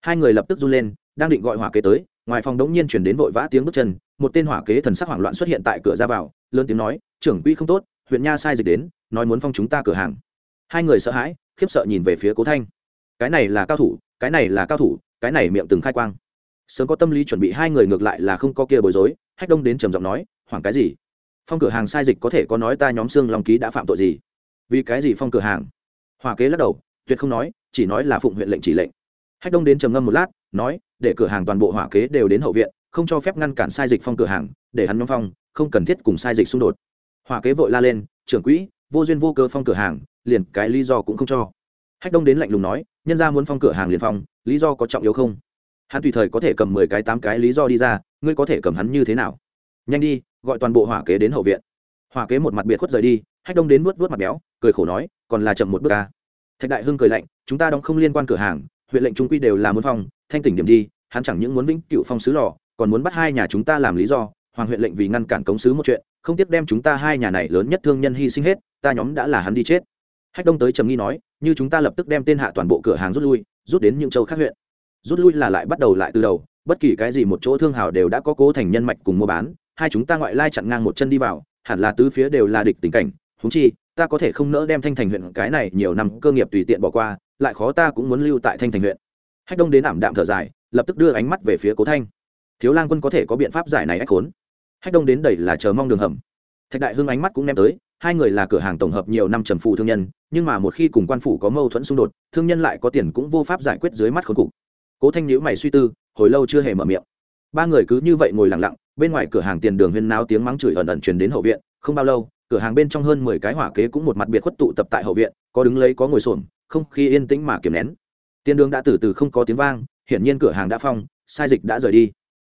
Hai người lập tức run lên, đang định gọi hỏa kế tới, ngoài phòng đống nhiên chuyển đến vội vã tiếng bước chân, một tên hỏa kế thần sắc hoảng loạn xuất hiện tại cửa ra vào, lớn tiếng nói, trưởng quỹ không tốt, huyện nha sai dịch đến, nói muốn phong chúng ta cửa hàng. Hai người sợ hãi, khiếp sợ nhìn về phía cố thanh. Cái này là cao thủ, cái này là cao thủ, cái này miệng từng khai quang. Sớm có tâm lý chuẩn bị hai người ngược lại là không có kia bối rối hách đông đến trầm giọng nói, hoảng cái gì? Phong cửa hàng sai dịch có thể có nói ta nhóm xương long ký đã phạm tội gì? Vì cái gì phong cửa hàng? Hòa kế lắc đầu, tuyệt không nói, chỉ nói là phụng huyện lệnh chỉ lệnh. Hách đông đến trầm ngâm một lát, nói, để cửa hàng toàn bộ hỏa kế đều đến hậu viện, không cho phép ngăn cản sai dịch phong cửa hàng, để hắn nhóm phong, không cần thiết cùng sai dịch xung đột. Hỏa kế vội la lên, trưởng quỹ, vô duyên vô cơ phong cửa hàng, liền cái lý do cũng không cho. Hách đông đến lạnh lùng nói, nhân ra muốn phong cửa hàng liền phong, lý do có trọng yếu không? Hắn tùy thời có thể cầm mười cái, tám cái lý do đi ra, ngươi có thể cầm hắn như thế nào? Nhanh đi, gọi toàn bộ hỏa kế đến hậu viện. Hỏa kế một mặt biệt khuất rời đi, hách đông đến vớt vớt mặt béo, cười khổ nói, còn là chậm một bước ca thạch đại hưng cười lạnh, chúng ta đóng không liên quan cửa hàng, huyện lệnh trung quy đều là muốn phong, thanh tỉnh điểm đi, hắn chẳng những muốn vĩnh cựu phong sứ lò, còn muốn bắt hai nhà chúng ta làm lý do. Hoàng huyện lệnh vì ngăn cản cống sứ một chuyện, không tiếc đem chúng ta hai nhà này lớn nhất thương nhân hy sinh hết, ta nhóm đã là hắn đi chết. Hách đông tới trầm nghi nói, như chúng ta lập tức đem tên hạ toàn bộ cửa hàng rút lui, rút đến những châu khác huyện rút lui là lại bắt đầu lại từ đầu, bất kỳ cái gì một chỗ thương hào đều đã có cố thành nhân mạch cùng mua bán, hai chúng ta ngoại lai chặn ngang một chân đi vào, hẳn là tứ phía đều là địch tình cảnh húng chi, ta có thể không nỡ đem thanh thành huyện cái này nhiều năm cơ nghiệp tùy tiện bỏ qua, lại khó ta cũng muốn lưu tại thanh thành huyện. Hách đông đến ảm đạm thở dài, lập tức đưa ánh mắt về phía cố thanh. Thiếu lang quân có thể có biện pháp giải này ách khốn. Hách đông đến đầy là chờ mong đường hầm. Thạch đại hưng ánh mắt cũng ném tới, hai người là cửa hàng tổng hợp nhiều năm trầm phụ thương nhân, nhưng mà một khi cùng quan phủ có mâu thuẫn xung đột, thương nhân lại có tiền cũng vô pháp giải quyết dưới mắt khốn cục cố thanh nhữ mày suy tư, hồi lâu chưa hề mở miệng. Ba người cứ như vậy ngồi lặng lặng, bên ngoài cửa hàng tiền đường huyên náo tiếng mắng chửi ẩn ẩn truyền đến hậu viện, không bao lâu, cửa hàng bên trong hơn mười cái hỏa kế cũng một mặt biệt khuất tụ tập tại hậu viện, có đứng lấy có ngồi xổm, không khí yên tĩnh mà kiềm nén. Tiền đường đã từ từ không có tiếng vang, hiển nhiên cửa hàng đã phong, sai dịch đã rời đi.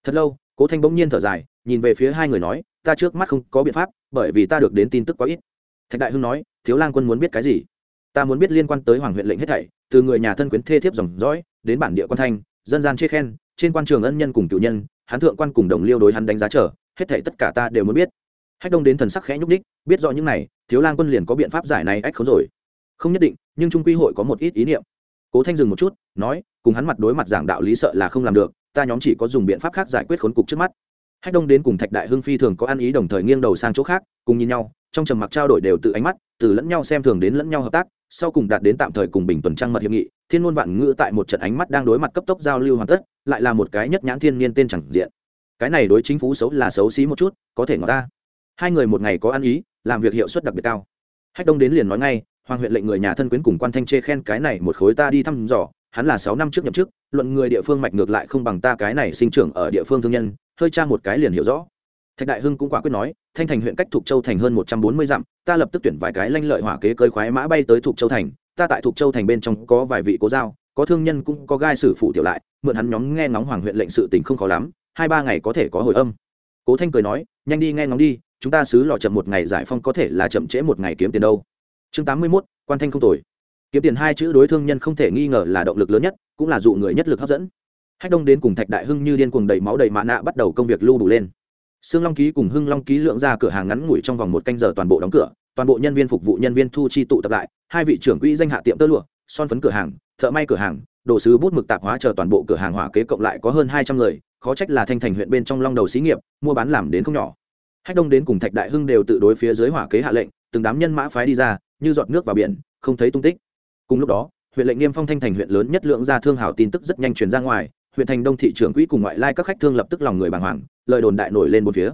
Thật lâu, cố thanh bỗng nhiên thở dài, nhìn về phía hai người nói, ta trước mắt không có biện pháp, bởi vì ta được đến tin tức quá ít. Thạch đại hưng nói, thiếu lang quân muốn biết cái gì? Ta muốn biết liên quan tới hoàng huyện lệnh hết thảy, từ người nhà thân quyến thê thiếp dòng dõi đến bản địa quan thanh, dân gian chê khen, trên quan trường ân nhân cùng cựu nhân hắn thượng quan cùng đồng liêu đối hắn đánh giá trở, hết thảy tất cả ta đều muốn biết. Hách đông đến thần sắc khẽ nhúc ních biết rõ những này, thiếu lang quân liền có biện pháp giải này ách không rồi. Không nhất định, nhưng trung quy hội có một ít ý niệm. Cố thanh dừng một chút, nói, cùng hắn mặt đối mặt giảng đạo lý sợ là không làm được, ta nhóm chỉ có dùng biện pháp khác giải quyết khốn cục trước mắt. Hách đông đến cùng thạch đại hưng phi thường có ăn ý đồng thời nghiêng đầu sang chỗ khác, cùng nhìn nhau, trong trầm mặc trao đổi đều tự ánh mắt, từ lẫn nhau xem thường đến lẫn nhau hợp tác sau cùng đạt đến tạm thời cùng bình tuần trăng mật hiệp nghị, thiên ngôn vạn ngữ tại một trận ánh mắt đang đối mặt cấp tốc giao lưu hoàn tất, lại là một cái nhất nhãn thiên niên tên chẳng diện. Cái này đối chính phủ xấu là xấu xí một chút, có thể ngỏ ta hai người một ngày có ăn ý, làm việc hiệu suất đặc biệt cao. Hách đông đến liền nói ngay, hoàng huyện lệnh người nhà thân quyến cùng quan thanh chê khen cái này một khối ta đi thăm dò, hắn là sáu năm trước nhậm chức, luận người địa phương mạch ngược lại không bằng ta cái này sinh trưởng ở địa phương thương nhân, hơi tra một cái liền hiểu rõ thạch đại hưng cũng quả quyết nói, thanh thành huyện cách thục châu thành hơn một trăm bốn mươi dặm, ta lập tức tuyển vài cái lanh lợi hỏa kế cơi khoái mã bay tới thục châu thành. Ta tại thục châu thành bên trong có vài vị cố giao, có thương nhân cũng có gai sử phụ tiểu lại, mượn hắn nhóm nghe ngóng hoàng huyện lệnh sự tình không khó lắm, hai ba ngày có thể có hồi âm. Cố thanh cười nói, nhanh đi nghe ngóng đi, chúng ta xứ lò chậm một ngày giải phong có thể là chậm trễ một ngày kiếm tiền đâu. Chương tám mươi mốt, quan thanh không tồi. Kiếm tiền hai chữ đối thương nhân không thể nghi ngờ là động lực lớn nhất, cũng là dụ người nhất lực hấp dẫn. Hách đông đến cùng thạch đại hưng như điên cuồng đầy máu đầy mạ nạ bắt đầu công việc lưu đủ lên sương long ký cùng hưng long ký lượng ra cửa hàng ngắn ngủi trong vòng một canh giờ toàn bộ đóng cửa, toàn bộ nhân viên phục vụ nhân viên thu chi tụ tập lại, hai vị trưởng quỹ danh hạ tiệm tơ lụa, son phấn cửa hàng, thợ may cửa hàng, đồ sứ bút mực tạp hóa chờ toàn bộ cửa hàng hỏa kế cộng lại có hơn hai trăm người, khó trách là thanh thành huyện bên trong long đầu xí nghiệp, mua bán làm đến không nhỏ. Hách đông đến cùng thạch đại hưng đều tự đối phía dưới hỏa kế hạ lệnh, từng đám nhân mã phái đi ra, như giọt nước vào biển, không thấy tung tích. Cùng lúc đó, huyện lệnh nghiêm phong thanh thành huyện lớn nhất lượng ra thương hảo tin tức rất nhanh truyền ra ngoài huyện thành đông thị trưởng quỹ cùng ngoại lai các khách thương lập tức lòng người bàng hoàng, lời đồn đại nổi lên một phía.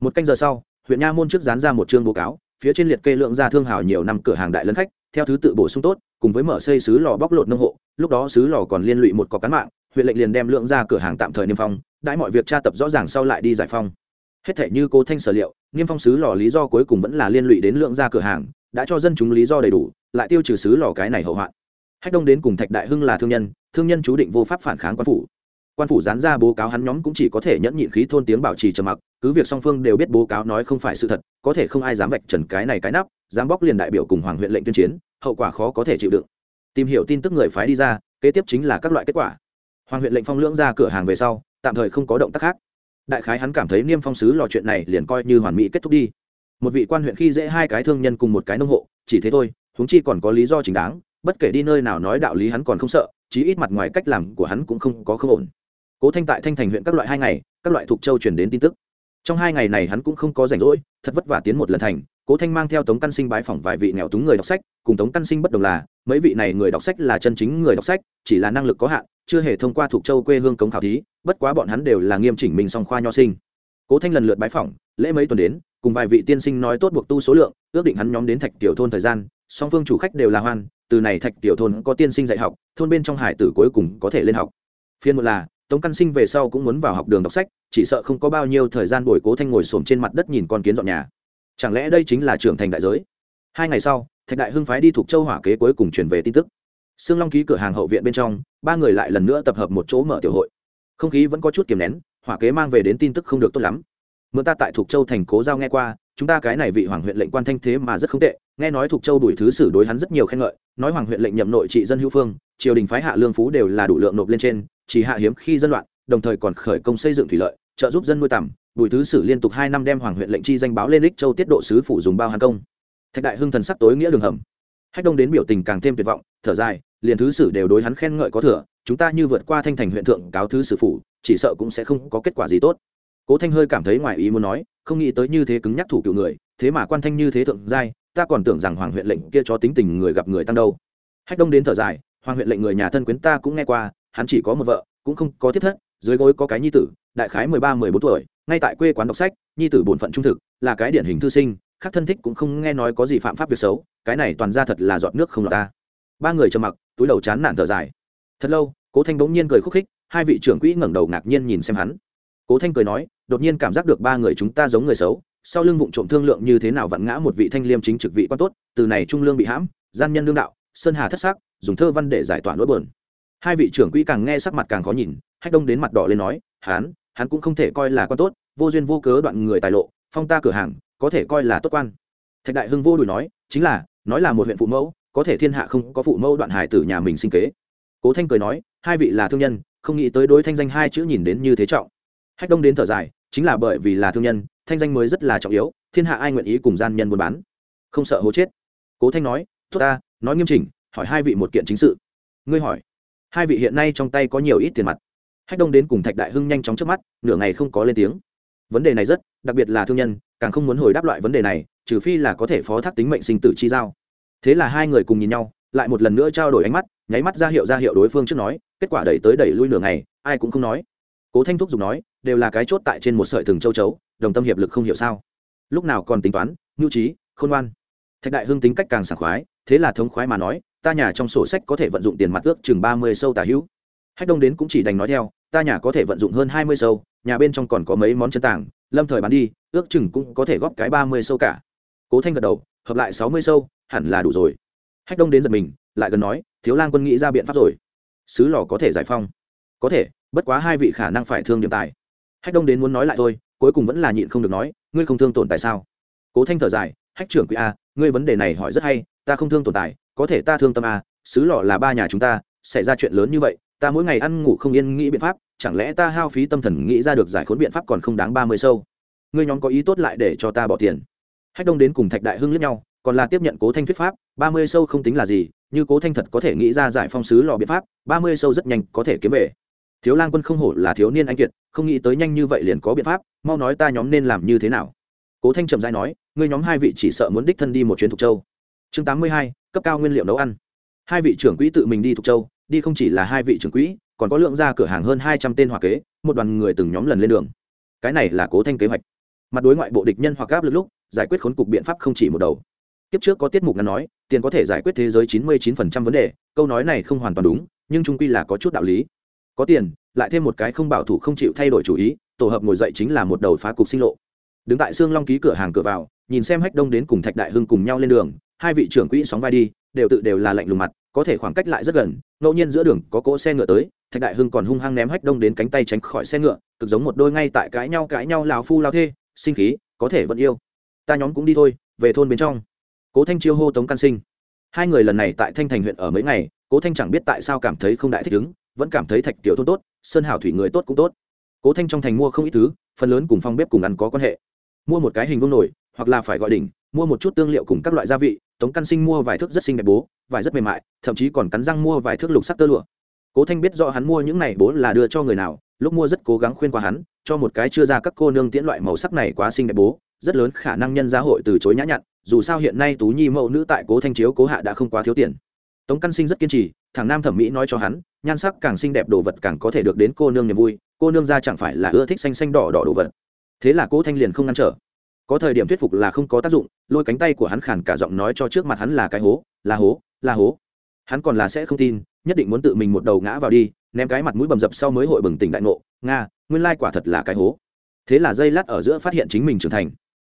Một canh giờ sau, huyện nha môn trước dán ra một chương báo cáo, phía trên liệt kê lượng ra thương hảo nhiều năm cửa hàng đại lân khách, theo thứ tự bổ sung tốt, cùng với mở xây sứ lò bóc lột nông hộ, lúc đó sứ lò còn liên lụy một cọc cán mạng, huyện lệnh liền đem lượng ra cửa hàng tạm thời niêm phong, đãi mọi việc tra tập rõ ràng sau lại đi giải phong. Hết thể như cố thanh sở liệu, niêm phong sứ lò lý do cuối cùng vẫn là liên lụy đến lượng ra cửa hàng, đã cho dân chúng lý do đầy đủ, lại tiêu trừ sứ lò cái này hậu hoạn. Hách đông đến cùng thạch đại hưng là thương nhân thương nhân chú định vô pháp phản kháng quan phủ quan phủ dán ra bố cáo hắn nhóm cũng chỉ có thể nhẫn nhịn khí thôn tiếng bảo trì trầm mặc, cứ việc song phương đều biết bố cáo nói không phải sự thật, có thể không ai dám vạch trần cái này cái nắp dám bóc liền đại biểu cùng hoàng huyện lệnh tuyên chiến, hậu quả khó có thể chịu đựng. Tìm hiểu tin tức người phái đi ra, kế tiếp chính là các loại kết quả. Hoàng huyện lệnh phong lưỡng ra cửa hàng về sau, tạm thời không có động tác khác. Đại khái hắn cảm thấy niêm phong sứ lò chuyện này liền coi như hoàn mỹ kết thúc đi. Một vị quan huyện khi dễ hai cái thương nhân cùng một cái nông hộ, chỉ thế thôi, huống chi còn có lý do chính đáng, bất kể đi nơi nào nói đạo lý hắn còn không sợ, chí ít mặt ngoài cách làm của hắn cũng không có không ổn cố thanh tại thanh thành huyện các loại hai ngày, các loại thuộc châu chuyển đến tin tức. Trong hai ngày này hắn cũng không có rảnh rỗi, thật vất vả tiến một lần thành, cố thanh mang theo tống căn sinh bái phỏng vài vị nghèo túng người đọc sách, cùng tống căn sinh bất đồng là, mấy vị này người đọc sách là chân chính người đọc sách, chỉ là năng lực có hạn, chưa hề thông qua thuộc châu quê hương cống khảo thí, bất quá bọn hắn đều là nghiêm chỉnh mình song khoa nho sinh. Cố thanh lần lượt bái phỏng, lễ mấy tuần đến, cùng vài vị tiên sinh nói tốt buộc tu số lượng, ước định hắn nhóm đến thạch tiểu thôn thời gian, song phương chủ khách đều là hoan, từ này thạch tiểu thôn có tiên sinh dạy học, thôn bên trong hải tử cuối cùng có thể lên học. Phiên một là tống căn sinh về sau cũng muốn vào học đường đọc sách, chỉ sợ không có bao nhiêu thời gian bồi cố thanh ngồi xổm trên mặt đất nhìn con kiến dọn nhà. Chẳng lẽ đây chính là trưởng thành đại giới? Hai ngày sau, thạch đại hưng phái đi thuộc châu hỏa kế cuối cùng truyền về tin tức. Sương long ký cửa hàng hậu viện bên trong, ba người lại lần nữa tập hợp một chỗ mở tiểu hội. Không khí vẫn có chút kiềm nén, hỏa kế mang về đến tin tức không được tốt lắm. Mượn ta tại thuộc châu thành cố giao nghe qua, chúng ta cái này vị hoàng huyện lệnh quan thanh thế mà rất không tệ, nghe nói thuộc châu đuổi thứ xử đối hắn rất nhiều khen ngợi, nói hoàng huyện lệnh nhậm nội trị dân hữu phương, triều đình phái hạ lương phú đều là đủ lượng nộp lên trên chỉ hạ hiếm khi dân loạn, đồng thời còn khởi công xây dựng thủy lợi, trợ giúp dân nuôi tầm bùi thứ sử liên tục hai năm đem hoàng huyện lệnh chi danh báo lên lích châu tiết độ sứ phủ dùng bao hàng công. Thạch đại hưng thần sắc tối nghĩa đường hầm. Hách đông đến biểu tình càng thêm tuyệt vọng, thở dài, liền thứ sử đều đối hắn khen ngợi có thừa, chúng ta như vượt qua thanh thành huyện thượng cáo thứ sử phủ, chỉ sợ cũng sẽ không có kết quả gì tốt. Cố thanh hơi cảm thấy ngoài ý muốn nói, không nghĩ tới như thế cứng nhắc thủ cựu người, thế mà quan thanh như thế thượng giai, ta còn tưởng rằng hoàng huyện lệnh kia cho tính tình người gặp người tăng đâu. Hách đông đến thở dài, hoàng huyện lệnh người nhà thân quyến ta cũng nghe qua hắn chỉ có một vợ cũng không có thiết thất dưới gối có cái nhi tử đại khái mười ba mười bốn tuổi ngay tại quê quán đọc sách nhi tử bổn phận trung thực là cái điển hình thư sinh khác thân thích cũng không nghe nói có gì phạm pháp việc xấu cái này toàn ra thật là dọn nước không lọt ta. Ba người trầm mặc túi đầu chán nản thở dài. Thật lâu cố thanh bỗng nhiên cười khúc khích hai vị trưởng quỹ ngẩng đầu ngạc nhiên nhìn xem hắn. Cố thanh cười nói đột nhiên cảm giác được ba người chúng ta giống người xấu sau lưng vụng trộm thương lượng như thế nào vặn ngã một vị thanh liêm chính trực vị quan tốt từ này trung lương bị hãm gian nhân lương đạo sơn hà thất sắc, dùng thơ văn để giải tỏa nỗi buồn hai vị trưởng quỹ càng nghe sắc mặt càng khó nhìn, hách đông đến mặt đỏ lên nói, hán, hắn cũng không thể coi là quan tốt, vô duyên vô cớ đoạn người tài lộ, phong ta cửa hàng, có thể coi là tốt quan. Thạch đại hưng vô đùi nói, chính là, nói là một huyện phụ mẫu, có thể thiên hạ không có phụ mẫu đoạn hải tử nhà mình sinh kế. Cố thanh cười nói, hai vị là thương nhân, không nghĩ tới đối thanh danh hai chữ nhìn đến như thế trọng. Hách đông đến thở dài, chính là bởi vì là thương nhân, thanh danh mới rất là trọng yếu, thiên hạ ai nguyện ý cùng gian nhân buôn bán? Không sợ hố chết. Cố thanh nói, tốt ta, nói nghiêm chỉnh, hỏi hai vị một kiện chính sự. Ngươi hỏi hai vị hiện nay trong tay có nhiều ít tiền mặt. Hách đông đến cùng thạch đại hưng nhanh chóng trước mắt, nửa ngày không có lên tiếng. Vấn đề này rất, đặc biệt là thương nhân, càng không muốn hồi đáp loại vấn đề này, trừ phi là có thể phó thác tính mệnh sinh tử chi giao. Thế là hai người cùng nhìn nhau, lại một lần nữa trao đổi ánh mắt, nháy mắt ra hiệu ra hiệu đối phương trước nói, kết quả đẩy tới đẩy lui nửa ngày, ai cũng không nói. Cố thanh thúc dùng nói, đều là cái chốt tại trên một sợi thừng châu chấu, đồng tâm hiệp lực không hiểu sao. Lúc nào còn tính toán, nhu trí, khôn ngoan. Thạch đại hưng tính cách càng sảng khoái, thế là thống khoái mà nói ta nhà trong sổ sách có thể vận dụng tiền mặt ước chừng ba mươi sâu tả hữu. Hách đông đến cũng chỉ đành nói theo, ta nhà có thể vận dụng hơn hai mươi sâu, nhà bên trong còn có mấy món chân tảng, lâm thời bán đi, ước chừng cũng có thể góp cái ba mươi sâu cả. Cố thanh gật đầu, hợp lại sáu mươi sâu, hẳn là đủ rồi. Hách đông đến giật mình, lại gần nói, thiếu lang quân nghĩ ra biện pháp rồi. Sứ lò có thể giải phong. Có thể, bất quá hai vị khả năng phải thương điểm tài. Hách đông đến muốn nói lại thôi, cuối cùng vẫn là nhịn không được nói, ngươi không thương tổn tại sao? Cố thanh thở dài, hách trưởng quý a, ngươi vấn đề này hỏi rất hay, ta không thương tồn tại có thể ta thương tâm à sứ lọ là ba nhà chúng ta, xảy ra chuyện lớn như vậy, ta mỗi ngày ăn ngủ không yên nghĩ biện pháp, chẳng lẽ ta hao phí tâm thần nghĩ ra được giải khốn biện pháp còn không đáng ba mươi sâu? Ngươi nhóm có ý tốt lại để cho ta bỏ tiền. Hách đông đến cùng thạch đại hưng lẫn nhau, còn là tiếp nhận cố thanh thuyết pháp, ba mươi sâu không tính là gì, như cố thanh thật có thể nghĩ ra giải phong sứ lò biện pháp, ba mươi sâu rất nhanh có thể kiếm về. Thiếu lang quân không hổ là thiếu niên anh kiệt, không nghĩ tới nhanh như vậy liền có biện pháp, mau nói ta nhóm nên làm như thế nào. Cố thanh trầm dai nói, ngươi nhóm hai vị chỉ sợ muốn đích thân đi một chuyến thục châu. Chương tám mươi hai cấp cao nguyên liệu nấu ăn. Hai vị trưởng quỹ tự mình đi thục châu, đi không chỉ là hai vị trưởng quỹ, còn có lượng ra cửa hàng hơn hai trăm tên hòa kế, một đoàn người từng nhóm lần lên đường. Cái này là cố thanh kế hoạch. Mặt đối ngoại bộ địch nhân hoặc áp lực lúc, giải quyết khốn cục biện pháp không chỉ một đầu. Kiếp trước có tiết mục ngắn nói, tiền có thể giải quyết thế giới chín mươi chín phần trăm vấn đề, câu nói này không hoàn toàn đúng, nhưng trung quy là có chút đạo lý. Có tiền, lại thêm một cái không bảo thủ không chịu thay đổi chủ ý, tổ hợp ngồi dậy chính là một đầu phá cục sinh lộ. Đứng tại xương long ký cửa hàng cửa vào, nhìn xem hách đông đến cùng thạch đại hưng cùng nhau lên đường hai vị trưởng quỹ sóng vai đi, đều tự đều là lạnh lùng mặt, có thể khoảng cách lại rất gần, ngẫu nhiên giữa đường có cỗ xe ngựa tới, thạch đại hưng còn hung hăng ném hách đông đến cánh tay tránh khỏi xe ngựa, cực giống một đôi ngay tại cãi nhau cãi nhau lao phu lao thê, sinh khí, có thể vẫn yêu. Ta nhóm cũng đi thôi, về thôn bên trong. Cố thanh chiêu hô tống can sinh. Hai người lần này tại thanh thành huyện ở mấy ngày, cố thanh chẳng biết tại sao cảm thấy không đại thích ứng, vẫn cảm thấy thạch tiểu thôn tốt, sơn hảo thủy người tốt cũng tốt. Cố thanh trong thành mua không ít thứ, phần lớn cùng phong bếp cùng ăn có quan hệ. Mua một cái hình vuông nổi hoặc là phải gọi đỉnh, mua một chút tương liệu cùng các loại gia vị tống căn sinh mua vài thước rất xinh đẹp bố vài rất mềm mại, thậm chí còn cắn răng mua vài thước lục sắc tơ lụa. Cố thanh biết rõ hắn mua những này bố là đưa cho người nào, lúc mua rất cố gắng khuyên qua hắn, cho một cái chưa ra các cô nương tiễn loại màu sắc này quá xinh đẹp bố, rất lớn khả năng nhân gia hội từ chối nhã nhặn, dù sao hiện nay tú nhi mẫu nữ tại cố thanh chiếu cố hạ đã không quá thiếu tiền. Tống căn sinh rất kiên trì, thằng nam thẩm mỹ nói cho hắn, nhan sắc càng xinh đẹp đồ vật càng có thể được đến cô nương niềm vui, cô nương ra chẳng phải là ưa thích xanh xanh đỏ đỏ đồ vật. Thế là cố thanh liền không ngăn trở có thời điểm thuyết phục là không có tác dụng, lôi cánh tay của hắn khản cả giọng nói cho trước mặt hắn là cái hố, là hố là hố. Hắn còn là sẽ không tin, nhất định muốn tự mình một đầu ngã vào đi, ném cái mặt mũi bầm dập sau mới hội bừng tỉnh đại ngộ. Nga, nguyên lai quả thật là cái hố. Thế là dây lát ở giữa phát hiện chính mình trưởng thành.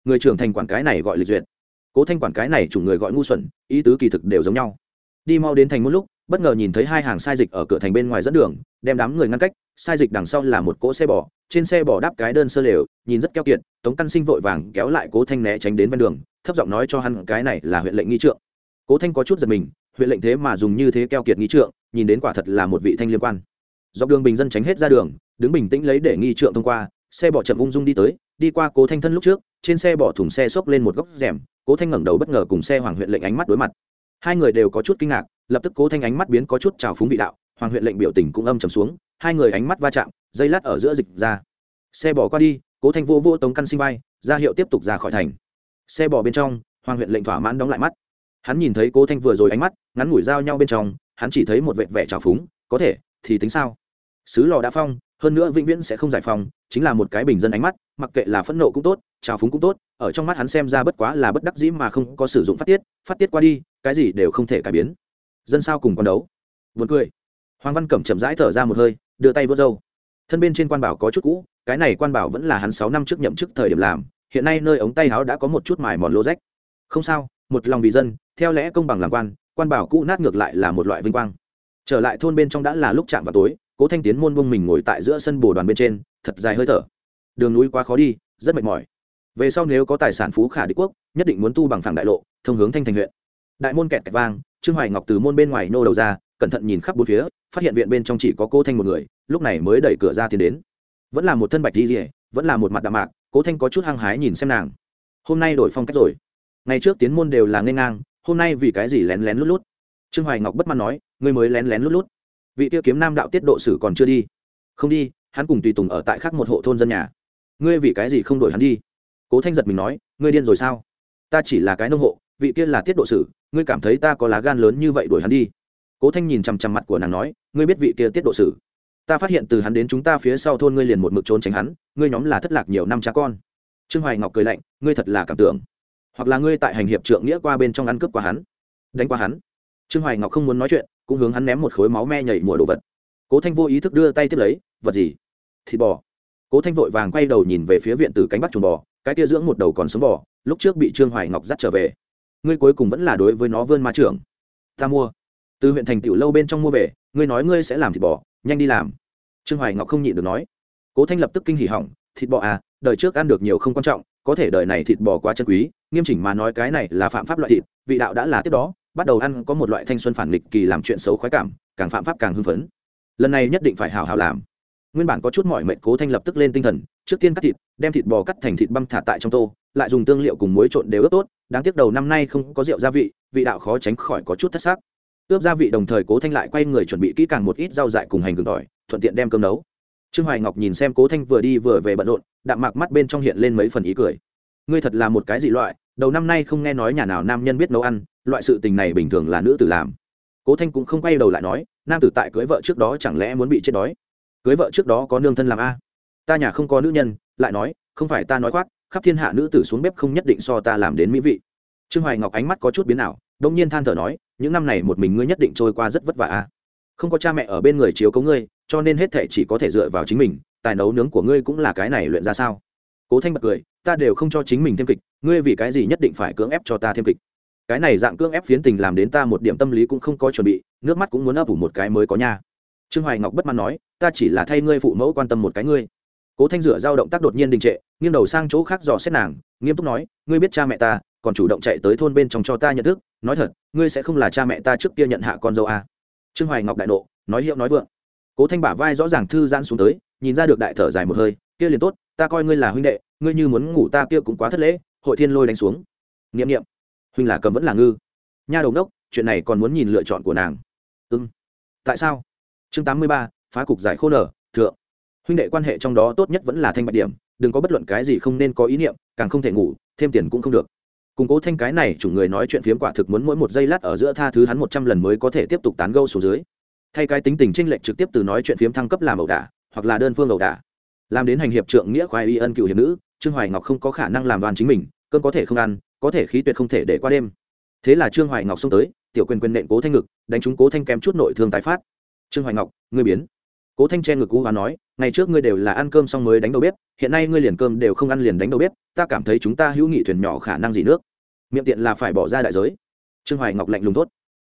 Người trưởng thành quản cái này gọi lịch duyệt. Cố thanh quản cái này chủ người gọi ngu xuẩn, ý tứ kỳ thực đều giống nhau. Đi mau đến thành một lúc, bất ngờ nhìn thấy hai hàng sai dịch ở cửa thành bên ngoài dẫn đường, đem đám người ngăn cách sai dịch đằng sau là một cỗ xe bò, trên xe bò đáp cái đơn sơ lều, nhìn rất keo kiệt, tống căn sinh vội vàng kéo lại cố thanh né tránh đến ven đường, thấp giọng nói cho hắn cái này là huyện lệnh nghi trượng. Cố thanh có chút giật mình, huyện lệnh thế mà dùng như thế keo kiệt nghi trượng, nhìn đến quả thật là một vị thanh liên quan. Dọc đường bình dân tránh hết ra đường, đứng bình tĩnh lấy để nghi trượng thông qua, xe bỏ chậm ung dung đi tới, đi qua cố thanh thân lúc trước, trên xe bỏ thùng xe xốc lên một góc rèm, cố thanh ngẩng đầu bất ngờ cùng xe hoàng huyện lệnh ánh mắt đối mặt. Hai người đều có chút kinh ngạc, lập tức cố thanh ánh mắt biến có chút trào phúng vị đạo, hoàng huyện lệnh biểu tình cũng âm trầm xuống hai người ánh mắt va chạm dây lát ở giữa dịch ra. Xe bỏ qua đi cố thanh vô vô tống căn sinh vai ra hiệu tiếp tục ra khỏi thành. Xe bỏ bên trong hoàng huyện lệnh thỏa mãn đóng lại mắt. Hắn nhìn thấy cố thanh vừa rồi ánh mắt ngắn ngủi giao nhau bên trong hắn chỉ thấy một vẹn vẻ trào phúng có thể thì tính sao? Sứ lò đã phong hơn nữa vĩnh viễn sẽ không giải phòng, chính là một cái bình dân ánh mắt mặc kệ là phẫn nộ cũng tốt trào phúng cũng tốt ở trong mắt hắn xem ra bất quá là bất đắc dĩ mà không có sử dụng phát tiết phát tiết qua đi cái gì đều không thể cải biến. Dân sao cùng con đấu. Vượt cười. Hoàng văn cẩm chậm rãi thở ra một hơi đưa tay vớt râu. Thân bên trên quan bảo có chút cũ, cái này quan bảo vẫn là hắn sáu năm trước nhậm chức thời điểm làm, hiện nay nơi ống tay áo đã có một chút mài mòn lô rách. Không sao, một lòng vì dân, theo lẽ công bằng làm quan quan bảo cũ nát ngược lại là một loại vinh quang. Trở lại thôn bên trong đã là lúc chạm vào tối, cố thanh tiến môn bông mình ngồi tại giữa sân bồ đoàn bên trên, thật dài hơi thở. Đường núi quá khó đi, rất mệt mỏi. Về sau nếu có tài sản phú khả đế quốc, nhất định muốn tu bằng phẳng đại lộ, thông hướng thanh thành huyện. Đại môn kẹt kẹt vang, trương hoài ngọc từ môn bên ngoài nô đầu ra cẩn thận nhìn khắp bốn phía, phát hiện viện bên trong chỉ có cô thanh một người, lúc này mới đẩy cửa ra tiến đến. Vẫn là một thân bạch di rỉa vẫn là một mặt đạm mạc, cố thanh có chút hăng hái nhìn xem nàng. Hôm nay đổi phong cách rồi. Ngày trước tiến môn đều là n g h ê n ngang, hôm nay vì cái gì lén lén lút lút? Trương hoài ngọc bất mãn nói, ngươi mới lén lén lút lút. Vị tiêu kiếm nam đạo tiết độ sử còn chưa đi. Không đi, hắn cùng tùy tùng ở tại khác một hộ thôn dân nhà. Ngươi vì cái gì không đổi hắn đi? Cố thanh giật mình nói, ngươi điên rồi sao? Ta chỉ là cái nông hộ, vị kia là tiết độ sử, ngươi cảm thấy ta có lá gan lớn như vậy đuổi hắn đi? Cố thanh nhìn chằm chằm mặt của nàng nói, ngươi biết vị kia tiết độ sử? Ta phát hiện từ hắn đến chúng ta phía sau thôn ngươi liền một mực trốn tránh hắn, ngươi nhóm là thất lạc nhiều năm cha con. Trương hoài ngọc cười lạnh, ngươi thật là cảm tưởng. Hoặc là ngươi tại hành hiệp trượng nghĩa qua bên trong ăn cướp qua hắn, đánh qua hắn. Trương hoài ngọc không muốn nói chuyện, cũng hướng hắn ném một khối máu me nhảy mùa đồ vật. Cố thanh vô ý thức đưa tay tiếp lấy, vật gì? Thịt bò. Cố thanh vội vàng quay đầu nhìn về phía viện từ cánh bắc chuồng bò, cái tia dưỡng một đầu còn sống bò, lúc trước bị trương hoài ngọc dắt trở về. Ngươi cuối cùng vẫn là đối với nó vươn ma trưởng. Ta mua từ huyện thành tiểu lâu bên trong mua về, ngươi nói ngươi sẽ làm thịt bò, nhanh đi làm. Trương hoài ngọc không nhịn được nói. Cố thanh lập tức kinh hỉ hỏng, thịt bò à đời trước ăn được nhiều không quan trọng, có thể đời này thịt bò quá chân quý, nghiêm chỉnh mà nói cái này là phạm pháp loại thịt, vị đạo đã là tiếp đó, bắt đầu ăn có một loại thanh xuân phản nghịch kỳ làm chuyện xấu khoái cảm, càng phạm pháp càng hưng phấn. Lần này nhất định phải hào hào làm. Nguyên bản có chút mọi mệnh cố thanh lập tức lên tinh thần, trước tiên cắt thịt, đem thịt bò cắt thành thịt băm thả tại trong tô, lại dùng tương liệu cùng muối trộn đều ướp tốt, đáng tiếc đầu năm nay không có rượu gia vị vị đạo khó tránh khỏi có chút thất xác ướp gia vị đồng thời cố thanh lại quay người chuẩn bị kỹ càng một ít rau dại cùng hành gừng tỏi, thuận tiện đem cơm nấu. Trương hoài ngọc nhìn xem cố thanh vừa đi vừa về bận rộn, đạm mạc mắt bên trong hiện lên mấy phần ý cười. Ngươi thật là một cái dị loại, đầu năm nay không nghe nói nhà nào nam nhân biết nấu ăn, loại sự tình này bình thường là nữ tử làm. Cố thanh cũng không quay đầu lại nói, nam tử tại cưới vợ trước đó chẳng lẽ muốn bị chết đói? Cưới vợ trước đó có nương thân làm a? Ta nhà không có nữ nhân, lại nói, không phải ta nói khoác, khắp thiên hạ nữ tử xuống bếp không nhất định so ta làm đến mỹ vị. Trương hoài ngọc ánh mắt có chút biến ảo đông nhiên than thở nói, những năm này một mình ngươi nhất định trôi qua rất vất vả a không có cha mẹ ở bên người chiếu cấu ngươi, cho nên hết thể chỉ có thể dựa vào chính mình, tài nấu nướng của ngươi cũng là cái này luyện ra sao? Cố thanh bật cười, ta đều không cho chính mình thêm kịch, ngươi vì cái gì nhất định phải cưỡng ép cho ta thêm kịch? Cái này dạng cưỡng ép phiến tình làm đến ta một điểm tâm lý cũng không có chuẩn bị, nước mắt cũng muốn ấp ủ một cái mới có nha. Trương hoài ngọc bất mãn nói, ta chỉ là thay ngươi phụ mẫu quan tâm một cái ngươi. Cố thanh rửa dao động tác đột nhiên đình trệ, nghiêng đầu sang chỗ khác dò xét nàng, nghiêm túc nói, ngươi biết cha mẹ ta, còn chủ động chạy tới thôn bên trong cho ta nhận thức nói thật, ngươi sẽ không là cha mẹ ta trước kia nhận hạ con dâu à. trương hoài ngọc đại nộ, nói hiệu nói vượng. Cố thanh bả vai rõ ràng thư giãn xuống tới, nhìn ra được đại thở dài một hơi, kia liền tốt, ta coi ngươi là huynh đệ, ngươi như muốn ngủ ta kia cũng quá thất lễ, hội thiên lôi đánh xuống. N i ệ m n i ệ m huynh là cầm vẫn là ngư. Nha đầu đốc chuyện này còn muốn nhìn lựa chọn của nàng. Ư ừ. tại sao? Chương tám mươi ba, phá cục giải khô nở, thượng. Huynh đệ quan hệ trong đó tốt nhất vẫn là thanh bạch điểm, đừng có bất luận cái gì không nên có ý niệm, càng không thể ngủ, thêm tiền cũng không được cùng cố thanh cái này chủ người nói chuyện phiếm quả thực muốn mỗi một giây lát ở giữa tha thứ hắn một trăm lần mới có thể tiếp tục tán gâu xuống dưới. Thay cái tính tình tranh lệch trực tiếp từ nói chuyện phiếm thăng cấp làm ẩu đả, hoặc là đơn phương ẩu đả. Làm đến hành hiệp trượng nghĩa khoái y ân cựu hiệp nữ, trương hoài ngọc không có khả năng làm đoàn chính mình cơn có thể không ăn, có thể khí tuyệt không thể để qua đêm. Thế là trương hoài ngọc xông tới, tiểu quyền quyền nện cố thanh ngực, đánh trúng cố thanh kém chút nội thương tái phát. Trương hoài ngọc, ngươi biến cố thanh che ngực cú và nói, ngày trước ngươi đều là ăn cơm xong mới đánh đầu bếp, hiện nay ngươi liền cơm đều không ăn liền đánh đầu bếp, ta cảm thấy chúng ta hữu nghị thuyền nhỏ khả năng gì nước. Miệng tiện là phải bỏ ra đại giới. Trương hoài ngọc lạnh lùng tốt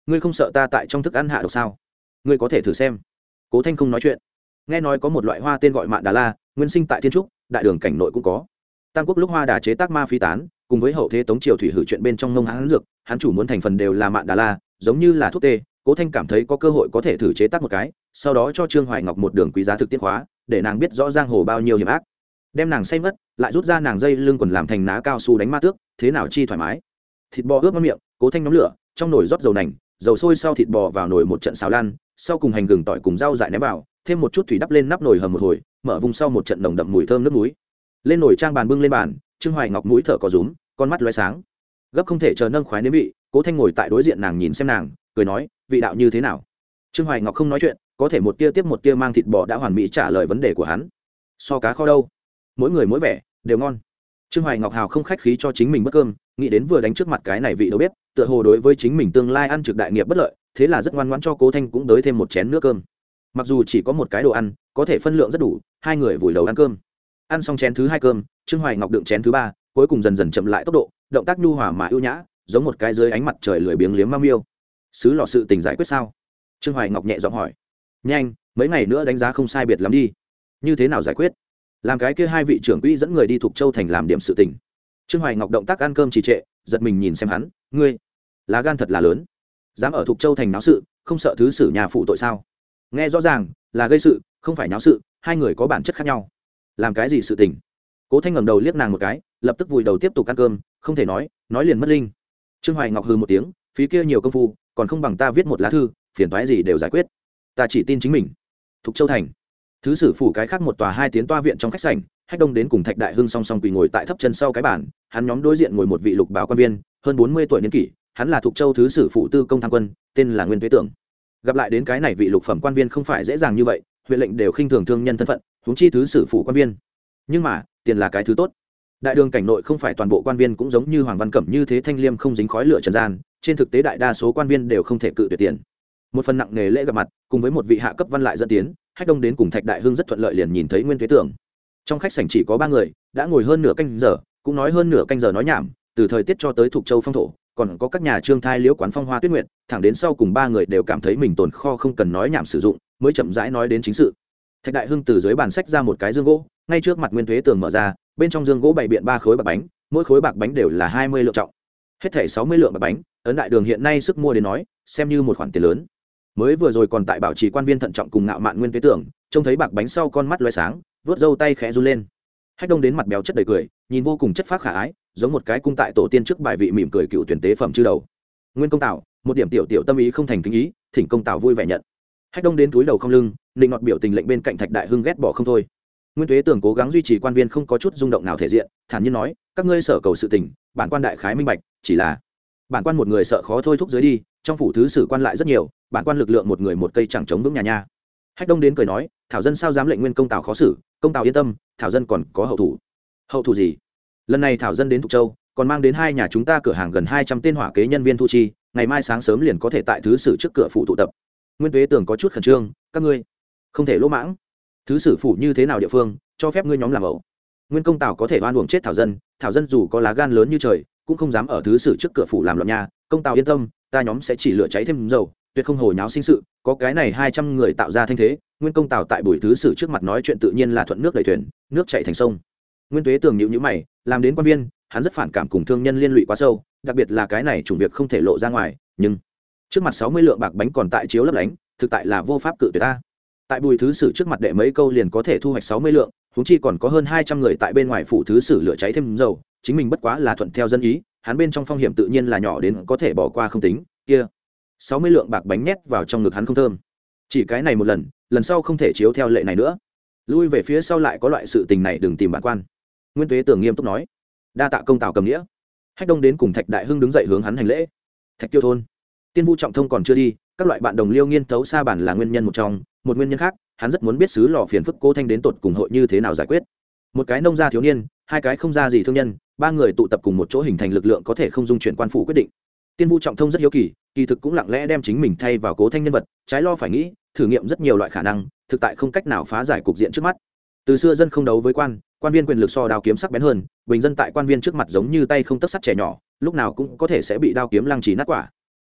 ngươi không sợ ta tại trong thức ăn hạ độc sao? Ngươi có thể thử xem. Cố thanh không nói chuyện. Nghe nói có một loại hoa tên gọi mạn đà la, nguyên sinh tại thiên trúc, đại đường cảnh nội cũng có. Tam quốc lúc hoa đà chế tác ma phi tán, cùng với hậu thế tống triều thủy hử chuyện bên trong nông hán dược, hắn chủ muốn thành phần đều là mạn đà la, giống như là thuốc tê, cố thanh cảm thấy có cơ hội có thể thử chế tác một cái sau đó cho trương hoài ngọc một đường quý giá thực tiết hóa để nàng biết rõ giang hồ bao nhiêu hiểm ác. Đem nàng say mất lại rút ra nàng dây lưng quần làm thành ná cao su đánh ma tước, thế nào chi thoải mái. Thịt bò ướp mất miệng, cố thanh nóng lửa, trong nồi rót dầu nành, dầu sôi sau thịt bò vào nồi một trận xào lan, sau cùng hành gừng tỏi cùng rau dại ném vào, thêm một chút thủy đắp lên nắp nồi hầm một hồi, mở vùng sau một trận nồng đậm mùi thơm nước núi lên nồi trang bàn bưng lên bàn, trương hoài ngọc mũi thở có rúm, con mắt loé sáng. Gấp không thể chờ nâng khoái nếm vị, cố thanh ngồi tại đối diện nàng nhìn xem nàng, cười nói, vị đạo như thế nào? Trương hoài ngọc không nói chuyện có thể một tia tiếp một tia mang thịt bò đã hoàn mỹ trả lời vấn đề của hắn. So cá kho đâu? Mỗi người mỗi vẻ, đều ngon. Trương hoài ngọc hào không khách khí cho chính mình bất cơm, nghĩ đến vừa đánh trước mặt cái này vị đâu biết tựa hồ đối với chính mình tương lai ăn trực đại nghiệp bất lợi, thế là rất ngoan ngoãn cho cố thanh cũng đới thêm một chén nước cơm. Mặc dù chỉ có một cái đồ ăn, có thể phân lượng rất đủ, hai người vùi đầu ăn cơm. Ăn xong chén thứ hai cơm, trương hoài ngọc đựng chén thứ ba, cuối cùng dần dần chậm lại tốc độ, động tác nhu hòa mà ưu nhã, giống một cái dưới ánh mặt trời lười biếng liếm ma miêu. Xứ lọ sự tình giải quyết sao? Trương hoài ngọc nhẹ giọng hỏi nhanh, mấy ngày nữa đánh giá không sai biệt lắm đi. Như thế nào giải quyết? Làm cái kia hai vị trưởng quỹ dẫn người đi thuộc châu thành làm điểm sự tình. Trương hoài ngọc động tác ăn cơm trì trệ, giật mình nhìn xem hắn, ngươi, lá gan thật là lớn. Dám ở thuộc châu thành náo sự, không sợ thứ sử nhà phụ tội sao? Nghe rõ ràng, là gây sự, không phải náo sự, hai người có bản chất khác nhau. Làm cái gì sự tình? Cố thanh ngẩng đầu liếc nàng một cái, lập tức vùi đầu tiếp tục ăn cơm, không thể nói nói liền mất linh. Trương hoài ngọc hừ một tiếng, phí kia nhiều công phu, còn không bằng ta viết một lá thư, phiền toái gì đều giải quyết ta chỉ tin chính mình. Thục châu thành. Thứ sử phủ cái khác một tòa hai tiến toa viện trong khách sảnh, hách đông đến cùng thạch đại hưng song song quỳ ngồi tại thấp chân sau cái bản hắn nhóm đối diện ngồi một vị lục báo quan viên, hơn bốn mươi tuổi niên kỷ, hắn là thục châu thứ sử phụ tư công tham quân, tên là nguyên tuế tưởng. Gặp lại đến cái này vị lục phẩm quan viên không phải dễ dàng như vậy, huyện lệnh đều khinh thường thương nhân thân phận, huống chi thứ sử phụ quan viên. Nhưng mà, tiền là cái thứ tốt. Đại đường cảnh nội không phải toàn bộ quan viên cũng giống như hoàng văn cẩm như thế thanh liêm không dính khói lửa trần gian, trên thực tế đại đa số quan viên đều không thể cự tuyệt tiền một phần nặng nề lễ gặp mặt, cùng với một vị hạ cấp văn lại dẫn tiến khách đông đến cùng thạch đại hưng rất thuận lợi liền nhìn thấy nguyên thuế tưởng trong khách sảnh chỉ có ba người, đã ngồi hơn nửa canh giờ, cũng nói hơn nửa canh giờ nói nhảm, từ thời tiết cho tới thuộc châu phong thổ, còn có các nhà trương thai liễu quán phong hoa tuyết nguyện thẳng đến sau cùng ba người đều cảm thấy mình tồn kho không cần nói nhảm sử dụng, mới chậm rãi nói đến chính sự. Thạch đại hưng từ dưới bàn sách ra một cái dương gỗ, ngay trước mặt nguyên thuế tường mở ra, bên trong dương gỗ bày biện ba khối bạc bánh, mỗi khối bạc bánh đều là hai mươi lượng trọng. Hết thảy sáu mươi lượng bạc bánh, ấn đại đường hiện nay sức mua đến nói, xem như một khoản tiền lớn mới vừa rồi còn tại bảo trì quan viên thận trọng cùng ngạo mạn nguyên tuế tưởng, trông thấy bạc bánh sau con mắt loay sáng vớt râu tay khẽ run lên. Hách đông đến mặt béo chất đầy cười, nhìn vô cùng chất phác khả ái, giống một cái cung tại tổ tiên trước bài vị mỉm cười cựu tuyển tế phẩm chư đầu. Nguyên công tạo một điểm tiểu tiểu tâm ý không thành kính ý, thỉnh công tạo vui vẻ nhận. Hách đông đến túi đầu không lưng định ngọt biểu tình lệnh bên cạnh thạch đại hưng ghét bỏ không thôi. Nguyên tuế tưởng cố gắng duy trì quan viên không có chút rung động nào thể diện, thản nhiên nói, các ngươi sở cầu sự tình, bản quan đại khái minh bạch, chỉ là bản quan một người sợ khó thôi thúc dưới đi, trong phủ thứ sử quan lại rất nhiều bản quan lực lượng một người một cây chẳng chống vững nhà nha. Hách đông đến cười nói, thảo dân sao dám lệnh nguyên công tào khó xử, công tào yên tâm, thảo dân còn có hậu thủ. Hậu thủ gì? Lần này thảo dân đến thục châu, còn mang đến hai nhà chúng ta cửa hàng gần hai trăm tên hỏa kế nhân viên thu chi, ngày mai sáng sớm liền có thể tại thứ sử trước cửa phủ tụ tập. Nguyên tuế tưởng có chút khẩn trương, các ngươi không thể lỗ mãng. Thứ sử phủ như thế nào địa phương, cho phép ngươi nhóm làm ẩu. Nguyên công tào có thể oan uổng chết thảo dân thảo dân dù có lá gan lớn như trời, cũng không dám ở thứ sử trước cửa phủ làm loạn nhà công tào yên tâm, ta nhóm sẽ chỉ lửa cháy thêm dầu tuyệt không hồi nháo sinh sự, có cái này hai trăm người tạo ra thanh thế, nguyên công tào tại buổi thứ sử trước mặt nói chuyện tự nhiên là thuận nước đầy thuyền, nước chạy thành sông. Nguyên tuế tường nhịu nhữ mày, làm đến quan viên, hắn rất phản cảm cùng thương nhân liên lụy quá sâu, đặc biệt là cái này chủng việc không thể lộ ra ngoài, nhưng trước mặt sáu mươi lượng bạc bánh còn tại chiếu lấp lánh, thực tại là vô pháp cự tuyệt ta. Tại bùi thứ sử trước mặt đệ mấy câu liền có thể thu hoạch sáu mươi lượng húng chi còn có hơn hai trăm người tại bên ngoài phủ thứ sử lửa cháy thêm dầu, chính mình bất quá là thuận theo dân ý, hắn bên trong phong hiểm tự nhiên là nhỏ đến có thể bỏ qua không tính, kia sáu mươi lượng bạc bánh nhét vào trong ngực hắn không thơm. Chỉ cái này một lần lần sau không thể chiếu theo lệ này nữa. Lui về phía sau lại có loại sự tình này đừng tìm bản quan. Nguyên tuế tưởng nghiêm túc nói. Đa tạ công tào cầm nghĩa. Hách đông đến cùng thạch đại hưng đứng dậy hướng hắn hành lễ. Thạch tiêu thôn. Tiên vu trọng thông còn chưa đi, các loại bạn đồng liêu nghiên thấu xa bản là nguyên nhân một trong, một nguyên nhân khác, hắn rất muốn biết xứ lò phiền phức cố thanh đến tột cùng hội như thế nào giải quyết. Một cái nông gia thiếu niên, hai cái không ra gì thương nhân, ba người tụ tập cùng một chỗ hình thành lực lượng có thể không dung chuyển quan phủ quyết định. Tiên vu trọng thông rất hiếu kỳ kỳ thực cũng lặng lẽ đem chính mình thay vào cố thanh nhân vật trái lo phải nghĩ thử nghiệm rất nhiều loại khả năng thực tại không cách nào phá giải cục diện trước mắt. Từ xưa dân không đấu với quan quan viên quyền lực so đao kiếm sắc bén hơn bình dân tại quan viên trước mặt giống như tay không tất sắt trẻ nhỏ lúc nào cũng có thể sẽ bị đao kiếm lăng trì nát quả.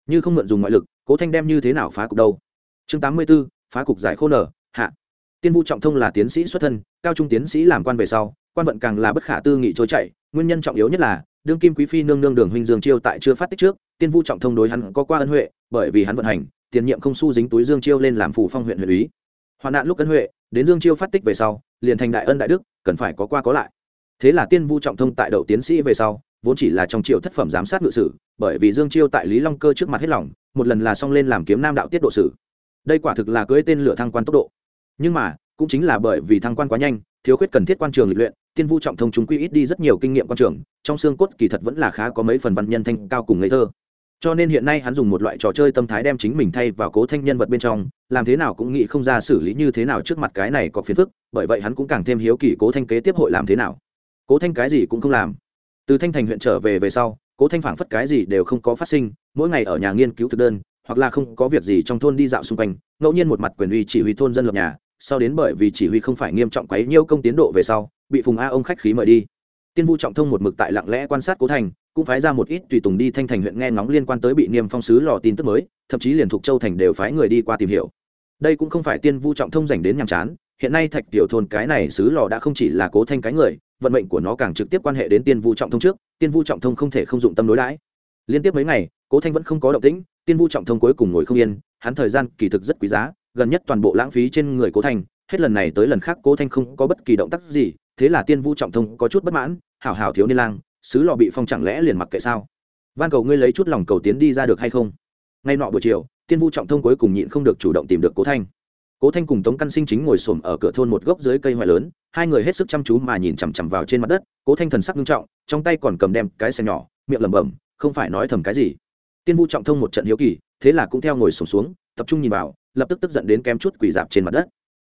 Như không mượn dùng ngoại lực cố thanh đem như thế nào phá cục đâu? Chương tám mươi 84, phá cục giải khô nở hạ. Tiên vu trọng thông là tiến sĩ xuất thân cao trung tiến sĩ làm quan về sau quan vận càng là bất khả tư nghị trôi chạy nguyên nhân trọng yếu nhất là đương kim quý phi nương nương đường huynh dương chiêu tại chưa phát tích trước tiên vu trọng thông đối hắn có qua ân huệ, bởi vì hắn vận hành, tiền nhiệm không su dính túi dương chiêu lên làm phủ phong huyện huyện úy hoạn nạn lúc ân huệ, đến dương chiêu phát tích về sau, liền thành đại ân đại đức, cần phải có qua có lại. Thế là tiên vu trọng thông tại đậu tiến sĩ về sau, vốn chỉ là trong triệu thất phẩm giám sát ngự sử, bởi vì dương chiêu tại lý long cơ trước mặt hết lòng, một lần là xong lên làm kiếm nam đạo tiết độ sử. Đây quả thực là cưới tên lửa thăng quan tốc độ. Nhưng mà, cũng chính là bởi vì thăng quan quá nhanh, thiếu khuyết cần thiết quan trường lịch luyện, tiên vu trọng thông chúng quy ít đi rất nhiều kinh nghiệm quan trường, trong xương cốt kỳ thật vẫn là khá có mấy phần văn nhân thanh cao cùng ngây thơ cho nên hiện nay hắn dùng một loại trò chơi tâm thái đem chính mình thay vào cố thanh nhân vật bên trong, làm thế nào cũng nghĩ không ra xử lý như thế nào trước mặt cái này có phiền phức, bởi vậy hắn cũng càng thêm hiếu kỳ cố thanh kế tiếp hội làm thế nào. Cố thanh cái gì cũng không làm. Từ thanh thành huyện trở về về sau, cố thanh phảng phất cái gì đều không có phát sinh, mỗi ngày ở nhà nghiên cứu thực đơn, hoặc là không có việc gì trong thôn đi dạo xung quanh, ngẫu nhiên một mặt quyền uy chỉ huy thôn dân lập nhà, sau đến bởi vì chỉ huy không phải nghiêm trọng quấy nhiêu công tiến độ về sau, bị phùng a ông khách khí mời đi. Tiên vu trọng thông một mực tại lặng lẽ quan sát cố thành cũng phái ra một ít tùy tùng đi thanh thành huyện nghe ngóng liên quan tới bị niêm phong sứ lò tin tức mới, thậm chí liền thuộc châu thành đều phái người đi qua tìm hiểu. Đây cũng không phải tiên vu trọng thông dành đến nhàm chán, hiện nay thạch tiểu thôn cái này sứ lò đã không chỉ là cố thanh cái người, vận mệnh của nó càng trực tiếp quan hệ đến tiên vu trọng thông trước, tiên vu trọng thông không thể không dụng tâm đối đãi. Liên tiếp mấy ngày, cố thanh vẫn không có động tĩnh, tiên vu trọng thông cuối cùng ngồi không yên, hắn thời gian kỳ thực rất quý giá, gần nhất toàn bộ lãng phí trên người cố thanh, hết lần này tới lần khác cố thanh không có bất kỳ động tác gì, thế là tiên vu trọng thông có chút bất mãn, hảo hảo thiếu niên lang sứ lò bị phong chẳng lẽ liền mặc kệ sao? Van cầu ngươi lấy chút lòng cầu tiến đi ra được hay không? Ngay nọ buổi chiều, tiên vu trọng thông cuối cùng nhịn không được chủ động tìm được cố thanh. Cố thanh cùng tống căn sinh chính ngồi xổm ở cửa thôn một gốc dưới cây hoại lớn, hai người hết sức chăm chú mà nhìn chằm chằm vào trên mặt đất, cố thanh thần sắc nghiêm trọng, trong tay còn cầm đem cái xe nhỏ, miệng lẩm bẩm, không phải nói thầm cái gì. Tiên vu trọng thông một trận hiếu kỳ, thế là cũng theo ngồi sổm xuống, tập trung nhìn vào, lập tức tức giận đến kém chút quỷ dạp trên mặt đất.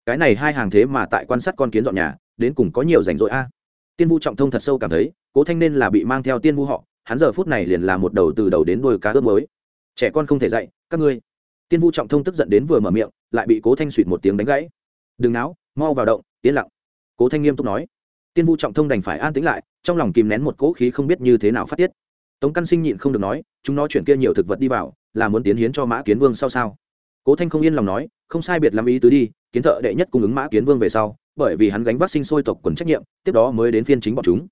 Cái này hai hàng thế mà tại quan sát con kiến dọn nhà, đến cùng có nhiều rảnh rỗi a. Tiên vu trọng thông thật sâu cảm thấy cố thanh nên là bị mang theo tiên vu họ, hắn giờ phút này liền là một đầu từ đầu đến đôi cá ướp mới. Trẻ con không thể dạy, các ngươi. Tiên vu trọng thông tức giận đến vừa mở miệng, lại bị cố thanh suỵt một tiếng đánh gãy. Đừng náo, mau vào động, yên lặng. Cố thanh nghiêm túc nói. Tiên vu trọng thông đành phải an tĩnh lại, trong lòng kìm nén một cỗ khí không biết như thế nào phát tiết. Tống căn sinh nhịn không được nói, chúng nó chuyển kia nhiều thực vật đi vào, là muốn tiến hiến cho mã kiến vương sau sao? Cố thanh không yên lòng nói, không sai biệt làm ý tứ đi, kiến thợ đệ nhất cung ứng mã kiến vương về sau, bởi vì hắn gánh vác sinh sôi tộc quần trách nhiệm, tiếp đó mới đến phiên chính bọn chúng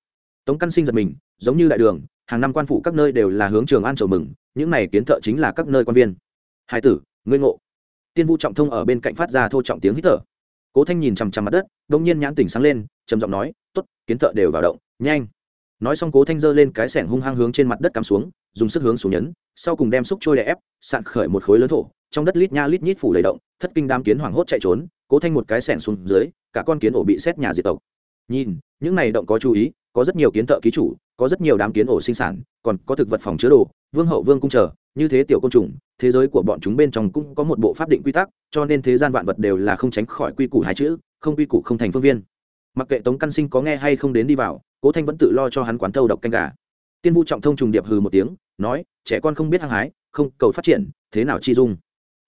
tống căn sinh giật mình, giống như đại đường, hàng năm quan phủ các nơi đều là hướng trường an chầu mừng, những này kiến thợ chính là các nơi quan viên. Hai tử, ngươi ngộ. Tiên vu trọng thông ở bên cạnh phát ra thô trọng tiếng hít thở. Cố thanh nhìn chằm chằm mặt đất đông nhiên nhãn tỉnh sáng lên, trầm giọng nói t ố t kiến thợ đều vào động, nhanh. Nói xong cố thanh giơ lên cái sẻng hung hăng hướng trên mặt đất cắm xuống, dùng sức hướng xuống nhấn, sau cùng đem xúc trôi đè ép, sạn khởi một khối lớn thổ, trong đất lít nha lít nhít phủ đầy động, thất kinh đám kiến hoảng hốt chạy trốn, cố thanh một cái sẻng xuống dưới, cả con kiến ổ bị xét nhà diệt tộc. Nhìn, những này động có chú ý có rất nhiều kiến thợ ký chủ, có rất nhiều đám kiến ổ sinh sản, còn có thực vật phòng chứa đồ, vương hậu vương cung chờ, như thế tiểu côn trùng, thế giới của bọn chúng bên trong cũng có một bộ pháp định quy tắc, cho nên thế gian vạn vật đều là không tránh khỏi quy củ hai chữ, không quy củ không thành phương viên. Mặc kệ tống căn sinh có nghe hay không đến đi vào, cố thanh vẫn tự lo cho hắn quán thâu độc canh gà. Tiên vu trọng thông trùng điệp hừ một tiếng, nói, trẻ con không biết hăng hái, không, cầu phát triển, thế nào chi dung?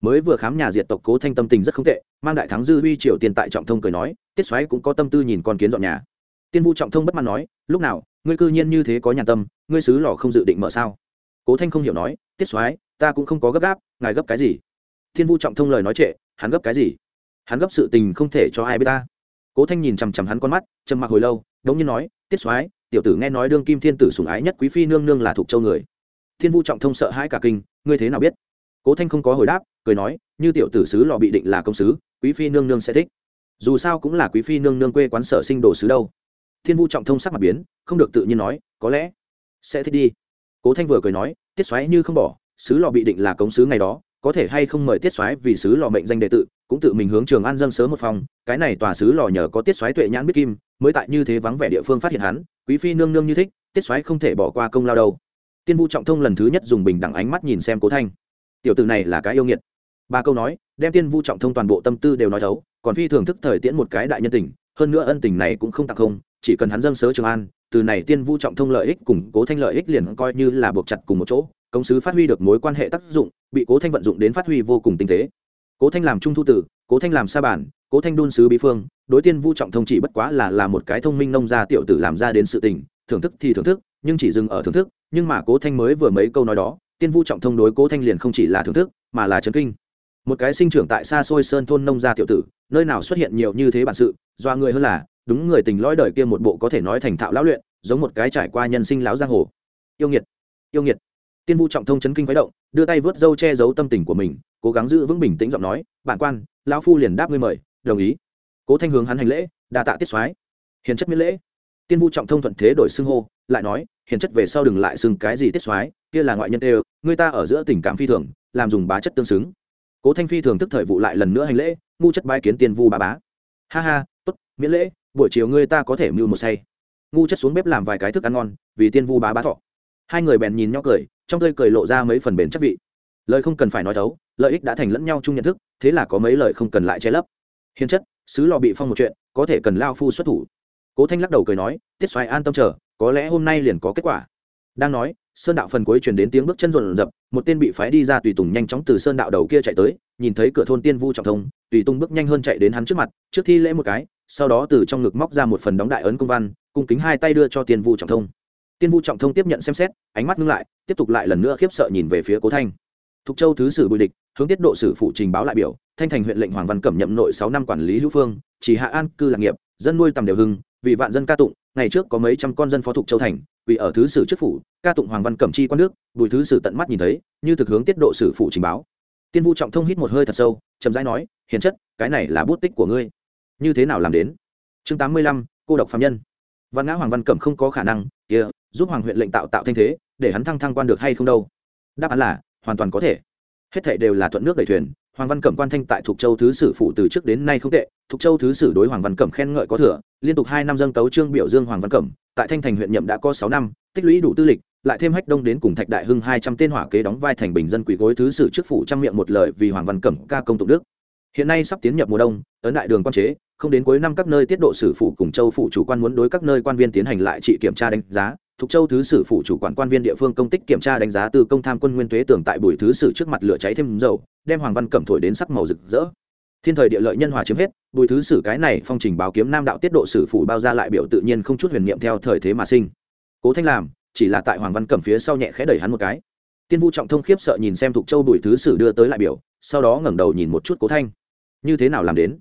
Mới vừa khám nhà diệt tộc cố thanh tâm tình rất không tệ, mang đại thắng dư huy triều tiền tại trọng thông cười nói, tiết xoáy cũng có tâm tư nhìn con kiến dọn nhà tiên vu trọng thông bất mãn nói, lúc nào, ngươi cư nhiên như thế có nhà tâm, ngươi xứ lò không dự định mở sao? Cố thanh không hiểu nói, tiết soái, ta cũng không có gấp gáp, ngài gấp cái gì? Thiên vu trọng thông lời nói trệ, hắn gấp cái gì? Hắn gấp sự tình không thể cho ai biết ta. Cố thanh nhìn chằm chằm hắn con mắt, trầm mặc hồi lâu, đống nhiên nói, tiết soái, tiểu tử nghe nói đương kim thiên tử sủng ái nhất quý phi nương nương là thuộc châu người. Thiên vu trọng thông sợ hãi cả kinh, ngươi thế nào biết? Cố thanh không có hồi đáp, cười nói, như tiểu tử sứ lò bị định là công sứ quý phi nương nương sẽ thích. Dù sao cũng là quý phi nương nương quê quán sở sinh đồ sứ đâu thiên vu trọng thông sắc mặt biến, không được tự nhiên nói, có lẽ sẽ thích đi. Cố thanh vừa cười nói, tiết xoáy như không bỏ sứ lò bị định là cống sứ ngày đó, có thể hay không mời tiết Xoáy vì sứ lò mệnh danh đệ tự cũng tự mình hướng trường an dâng sớm một phòng, cái này tòa sứ lò nhờ có tiết Xoáy tuệ nhãn biết kim, mới tại như thế vắng vẻ địa phương phát hiện hắn, quý phi nương nương như thích, tiết Xoáy không thể bỏ qua công lao đâu. Tiên vu trọng thông lần thứ nhất dùng bình đẳng ánh mắt nhìn xem cố thanh. Tiểu tử này là cái yêu nghiệt. Ba câu nói, đem tiên vu trọng thông toàn bộ tâm tư đều nói thấu, còn phi thường thức thời tiễn một cái đại nhân tình, hơn nữa ân tình này cũng không tặng không chỉ cần hắn dâng sớ trường an, từ này tiên vu trọng thông lợi ích cùng cố thanh lợi ích liền coi như là buộc chặt cùng một chỗ, công sứ phát huy được mối quan hệ tác dụng, bị cố thanh vận dụng đến phát huy vô cùng tinh tế. Cố thanh làm trung thu tử, cố thanh làm sa bản, cố thanh đun sứ bí phương, đối tiên vu trọng thông chỉ bất quá là là một cái thông minh nông gia tiểu tử làm ra đến sự tình, thưởng thức thì thưởng thức, nhưng chỉ dừng ở thưởng thức, nhưng mà cố thanh mới vừa mấy câu nói đó, tiên vu trọng thông đối cố thanh liền không chỉ là thưởng thức, mà là chấn kinh. Một cái sinh trưởng tại xa xôi sơn thôn nông gia tiểu tử, nơi nào xuất hiện nhiều như thế bản sự do người hơn là đúng người tình lõi đời kia một bộ có thể nói thành thạo lão luyện, giống một cái trải qua nhân sinh lão giang hồ. Yêu nghiệt yêu nghiệt. Tiên vu trọng thông chấn kinh khuấy động, đưa tay vớt dâu che giấu tâm tình của mình, cố gắng giữ vững bình tĩnh giọng nói, bản quan, lão phu liền đáp ngươi mời, đồng ý. Cố thanh hướng hắn hành lễ, đa tạ tiết soái. Hiền chất miễn lễ. Tiên vu trọng thông thuận thế đổi xưng hô, lại nói, hiền chất về sau đừng lại xưng cái gì tiết soái, kia là ngoại nhân đều, người ta ở giữa tình cảm phi thường, làm dùng bá chất tương xứng. Cố thanh phi thường tức thời vụ lại lần nữa hành lễ, ngu chất bái kiến tiên vu bá bá. Ha ha, tốt, miễn lễ buổi chiều ngươi ta có thể mưu một say. Ngu chất xuống bếp làm vài cái thức ăn ngon, vì tiên vu bá bá thọ. Hai người bèn nhìn nhau cười, trong tơi cười lộ ra mấy phần bền chất vị. Lời không cần phải nói thấu, lợi ích đã thành lẫn nhau chung nhận thức, thế là có mấy lời không cần lại che lấp. Hiền chất sứ lò bị phong một chuyện, có thể cần lao phu xuất thủ. Cố thanh lắc đầu cười nói, tiết xoài an tâm chờ, có lẽ hôm nay liền có kết quả. Đang nói, sơn đạo phần cuối truyền đến tiếng bước chân rộn rập, một tên bị phái đi ra tùy tùng nhanh chóng từ sơn đạo đầu kia chạy tới, nhìn thấy cửa thôn tiên vu trọng thông, tùy tùng bước nhanh hơn chạy đến hắn trước mặt, trước thi lễ một cái sau đó từ trong ngực móc ra một phần đóng đại ấn công văn, cung kính hai tay đưa cho tiên vu trọng thông. Tiên vu trọng thông tiếp nhận xem xét, ánh mắt ngưng lại, tiếp tục lại lần nữa khiếp sợ nhìn về phía cố thanh. Thục châu thứ sử bùi địch, hướng tiết độ sử phụ trình báo lại biểu, thanh thành huyện lệnh hoàng văn cẩm nhậm nội sáu năm quản lý hữu phương, chỉ hạ an, cư lạc nghiệp, dân nuôi tầm đều hưng, vì vạn dân ca tụng, ngày trước có mấy trăm con dân phó thục châu thành vì ở thứ sử chức phủ, ca tụng hoàng văn cẩm chi quan nước, bùi thứ sử tận mắt nhìn thấy, như thực hướng tiết độ sử phụ trình báo. Tiên vu trọng thông hít một hơi thật sâu, chậm rãi nói, hiền chất, cái này là bút tích của ngươi như thế nào làm đến? Chương tám mươi lăm, cô độc phạm nhân. Văn ngã hoàng văn cẩm không có khả năng, kia, giúp hoàng huyện lệnh tạo tạo thanh thế, để hắn thăng thăng quan được hay không đâu? Đáp án là, hoàn toàn có thể. Hết thảy đều là thuận nước đẩy thuyền, hoàng văn cẩm quan thanh tại thục châu thứ sử phụ từ trước đến nay không tệ. Thục châu thứ sử đối hoàng văn cẩm khen ngợi có thừa, liên tục hai năm dâng tấu trương biểu dương hoàng văn cẩm, tại thanh thành huyện nhậm đã có sáu năm, tích lũy đủ tư lịch, lại thêm hách đông đến cùng thạch đại hưng hai trăm tên hỏa kế đóng vai thành bình dân quỷ gối thứ sử trước phủ trang miệng một lời vì hoàng văn cẩm ca công tụng đức. Hiện nay sắp tiến nhập mùa đông, ấn đại đường quan chế không đến cuối năm các nơi tiết độ sử phụ cùng châu phụ chủ quan muốn đối các nơi quan viên tiến hành lại trị kiểm tra đánh giá Thục Châu thứ sử phụ chủ quản quan viên địa phương công tích kiểm tra đánh giá từ công tham quân nguyên tuế tưởng tại buổi thứ sử trước mặt lửa cháy thêm dầu, đem Hoàng Văn Cẩm thổi đến sắc màu rực rỡ. Thiên thời địa lợi nhân hòa chiếm hết, buổi thứ sử cái này phong trình báo kiếm nam đạo tiết độ sử phụ bao ra lại biểu tự nhiên không chút huyền niệm theo thời thế mà sinh. Cố Thanh làm, chỉ là tại Hoàng Văn Cẩm phía sau nhẹ khẽ đẩy hắn một cái. Tiên Vu trọng thông khiếp sợ nhìn xem Thục Châu buổi thứ sử đưa tới lại biểu, sau đó ngẩng đầu nhìn một chút Cố Thanh. Như thế nào làm đến?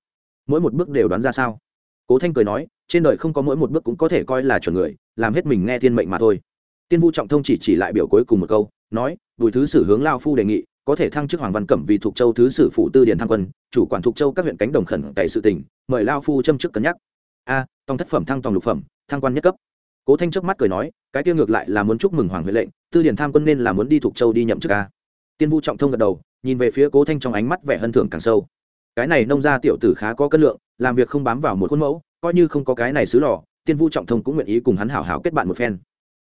Mỗi một bước đều đoán ra sao? Cố Thanh cười nói, trên đời không có mỗi một bước cũng có thể coi là chuẩn người làm hết mình nghe thiên mệnh mà thôi. Tiên vu trọng thông chỉ chỉ lại biểu cuối cùng một câu nói bùi thứ sử hướng lao phu đề nghị có thể thăng chức hoàng văn cẩm vì thuộc châu thứ sử phụ tư điền thăng quân chủ quản thuộc châu các huyện cánh đồng khẩn cậy sự tỉnh, mời lao phu châm chức cân nhắc. A à, tòng thất phẩm thăng tòng lục phẩm thăng quan nhất cấp. Cố thanh trước mắt cười nói cái tiêu ngược lại là muốn chúc mừng hoàng huệ lệnh tư điền tham quân nên là muốn đi thuộc châu đi nhậm chức a. Tiên vu trọng thông gật đầu nhìn về phía cố thanh trong ánh mắt vẻ hân thưởng càng sâu cái này nông gia tiểu tử khá có cân lượng, làm việc không bám vào một khuôn mẫu, coi như không có cái này xứ lò, tiên vu trọng thông cũng nguyện ý cùng hắn hảo hảo kết bạn một phen.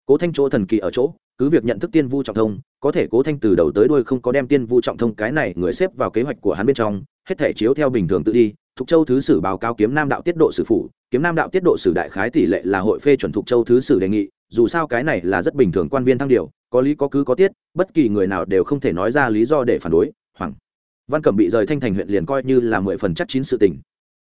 Cố thanh chỗ thần kỳ ở chỗ, cứ việc nhận thức tiên vu trọng thông, có thể cố thanh từ đầu tới đuôi không có đem tiên vu trọng thông cái này người xếp vào kế hoạch của hắn bên trong, hết thể chiếu theo bình thường tự đi, thục châu thứ sử báo cáo kiếm nam đạo tiết độ sử phủ, kiếm nam đạo tiết độ sử đại khái tỷ lệ là hội phê chuẩn thục châu thứ sử đề nghị, dù sao cái này là rất bình thường quan viên thăng điều, có lý có cứ có tiết, bất kỳ người nào đều không thể nói ra lý do để phản đối hoàng văn cẩm bị rời thanh thành huyện liền coi như là mười phần chắc chín sự tình.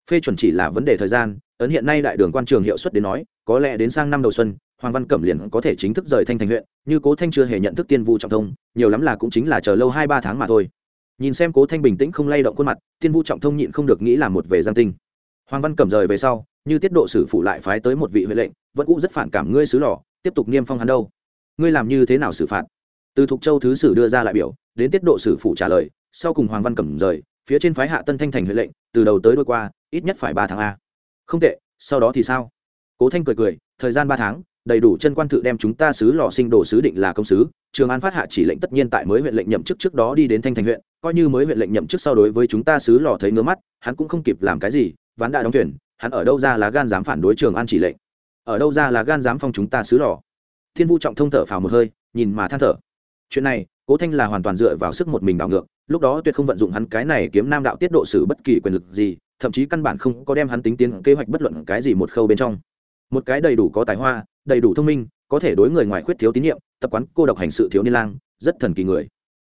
Phê chuẩn chỉ là vấn đề thời gian, ấn hiện nay đại đường quan trường hiệu suất đến nói, có lẽ đến sang năm đầu xuân, hoàng văn cẩm liền có thể chính thức rời thanh thành huyện, như cố thanh chưa hề nhận thức tiên vu trọng thông, nhiều lắm là cũng chính là chờ lâu hai ba tháng mà thôi. Nhìn xem cố thanh bình tĩnh không lay động khuôn mặt, tiên vu trọng thông nhịn không được nghĩ là một về giang tinh. Hoàng văn cẩm rời về sau, như tiết độ sử phụ lại phái tới một vị huệ lệnh, vẫn cũng rất phản cảm ngươi xứ lò, tiếp tục niêm phong hắn đâu. Ngươi làm như thế nào xử phạt? Từ thục châu thứ sử đưa ra lại biểu, đến tiết độ sử phụ trả lời sau cùng hoàng văn cẩm rời, phía trên phái hạ tân thanh thành huệ lệnh, từ đầu tới đôi qua, ít nhất phải ba tháng a. Không tệ, sau đó thì sao? Cố thanh cười cười, thời gian ba tháng, đầy đủ chân quan thự đem chúng ta xứ lò sinh đồ sứ định là công sứ, trường an phát hạ chỉ lệnh tất nhiên tại mới huyện lệnh nhậm chức trước đó đi đến thanh thành huyện, coi như mới huyện lệnh nhậm chức sau đối với chúng ta xứ lò thấy ngứa mắt, hắn cũng không kịp làm cái gì, ván đã đóng thuyền, hắn ở đâu ra là gan dám phản đối trường an chỉ lệnh? Ở đâu ra là gan dám phong chúng ta xứ lò? Thiên vu trọng thông thở phào một hơi, nhìn mà than thở. Chuyện này cố thanh là hoàn toàn dựa vào sức một mình đảo ngược, lúc đó tuyệt không vận dụng hắn cái này kiếm nam đạo tiết độ xử bất kỳ quyền lực gì, thậm chí căn bản không có đem hắn tính tiến kế hoạch bất luận cái gì một khâu bên trong. Một cái đầy đủ có tài hoa, đầy đủ thông minh, có thể đối người ngoài khuyết thiếu tín nhiệm, tập quán cô độc hành sự thiếu niên lang, rất thần kỳ người.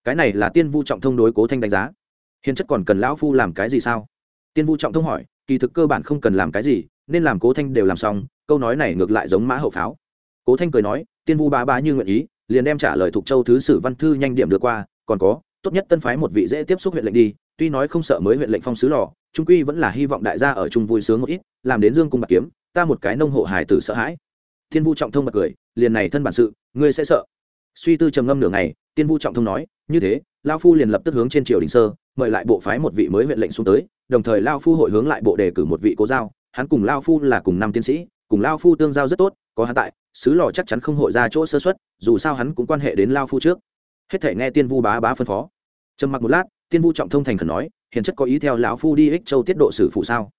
Cái này là tiên vu trọng thông đối cố thanh đánh giá. Hiền chất còn cần lão phu làm cái gì sao? Tiên vu trọng thông hỏi, kỳ thực cơ bản không cần làm cái gì, nên làm cố thanh đều làm xong, câu nói này ngược lại giống mã hậu pháo. Cố thanh cười nói, tiên vu bá bá như nguyện ý liền đem trả lời thuộc châu thứ sử văn thư nhanh điểm đưa qua, còn có, tốt nhất tân phái một vị dễ tiếp xúc huyện lệnh đi, tuy nói không sợ mới huyện lệnh phong sứ lò, trung quy vẫn là hy vọng đại gia ở chung vui sướng một ít, làm đến dương cung bạc kiếm, ta một cái nông hộ hải tử sợ hãi. Thiên vu trọng thông bật cười, liền này thân bản sự, ngươi sẽ sợ. Suy tư trầm ngâm nửa ngày tiên vu trọng thông nói, như thế, lao phu liền lập tức hướng trên triều đình sơ, mời lại bộ phái một vị mới huyện lệnh xuống tới, đồng thời lao phu hội hướng lại bộ đề cử một vị cố giao, hắn cùng lao phu là cùng năm tiến sĩ, cùng lao phu tương giao rất tốt có hắn tại sứ lò chắc chắn không hội ra chỗ sơ xuất dù sao hắn cũng quan hệ đến lao phu trước. Hết thể nghe tiên vu bá bá phân phó. Trầm mặc một lát, tiên vu trọng thông thành khẩn nói, hiền chất có ý theo lão phu đi ích châu tiết độ sử phụ sao?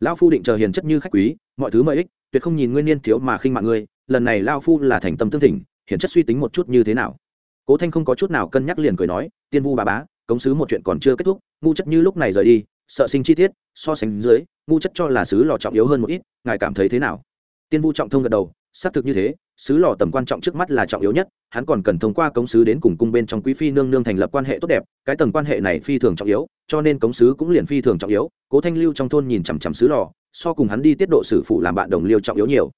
Lão phu định chờ hiền chất như khách quý, mọi thứ mời ích, tuyệt không nhìn nguyên niên thiếu mà khinh mạng ngươi, lần này lao phu là thành tâm tương thỉnh, hiền chất suy tính một chút như thế nào? Cố thanh không có chút nào cân nhắc liền cười nói, tiên vu bá bá, cống sứ một chuyện còn chưa kết thúc, ngu chất như lúc này rời đi, sợ sinh chi tiết, so sánh dưới, ngu chất cho là sứ lò trọng yếu hơn một ít, ngài cảm thấy thế nào? Tiên vu trọng thông gật đầu xác thực như thế sứ lò tầm quan trọng trước mắt là trọng yếu nhất hắn còn cần thông qua cống sứ đến cùng cung bên trong quý phi nương nương thành lập quan hệ tốt đẹp cái tầng quan hệ này phi thường trọng yếu cho nên cống sứ cũng liền phi thường trọng yếu cố thanh lưu trong thôn nhìn chằm chằm sứ lò so cùng hắn đi tiết độ sử phụ làm bạn đồng liêu trọng yếu nhiều.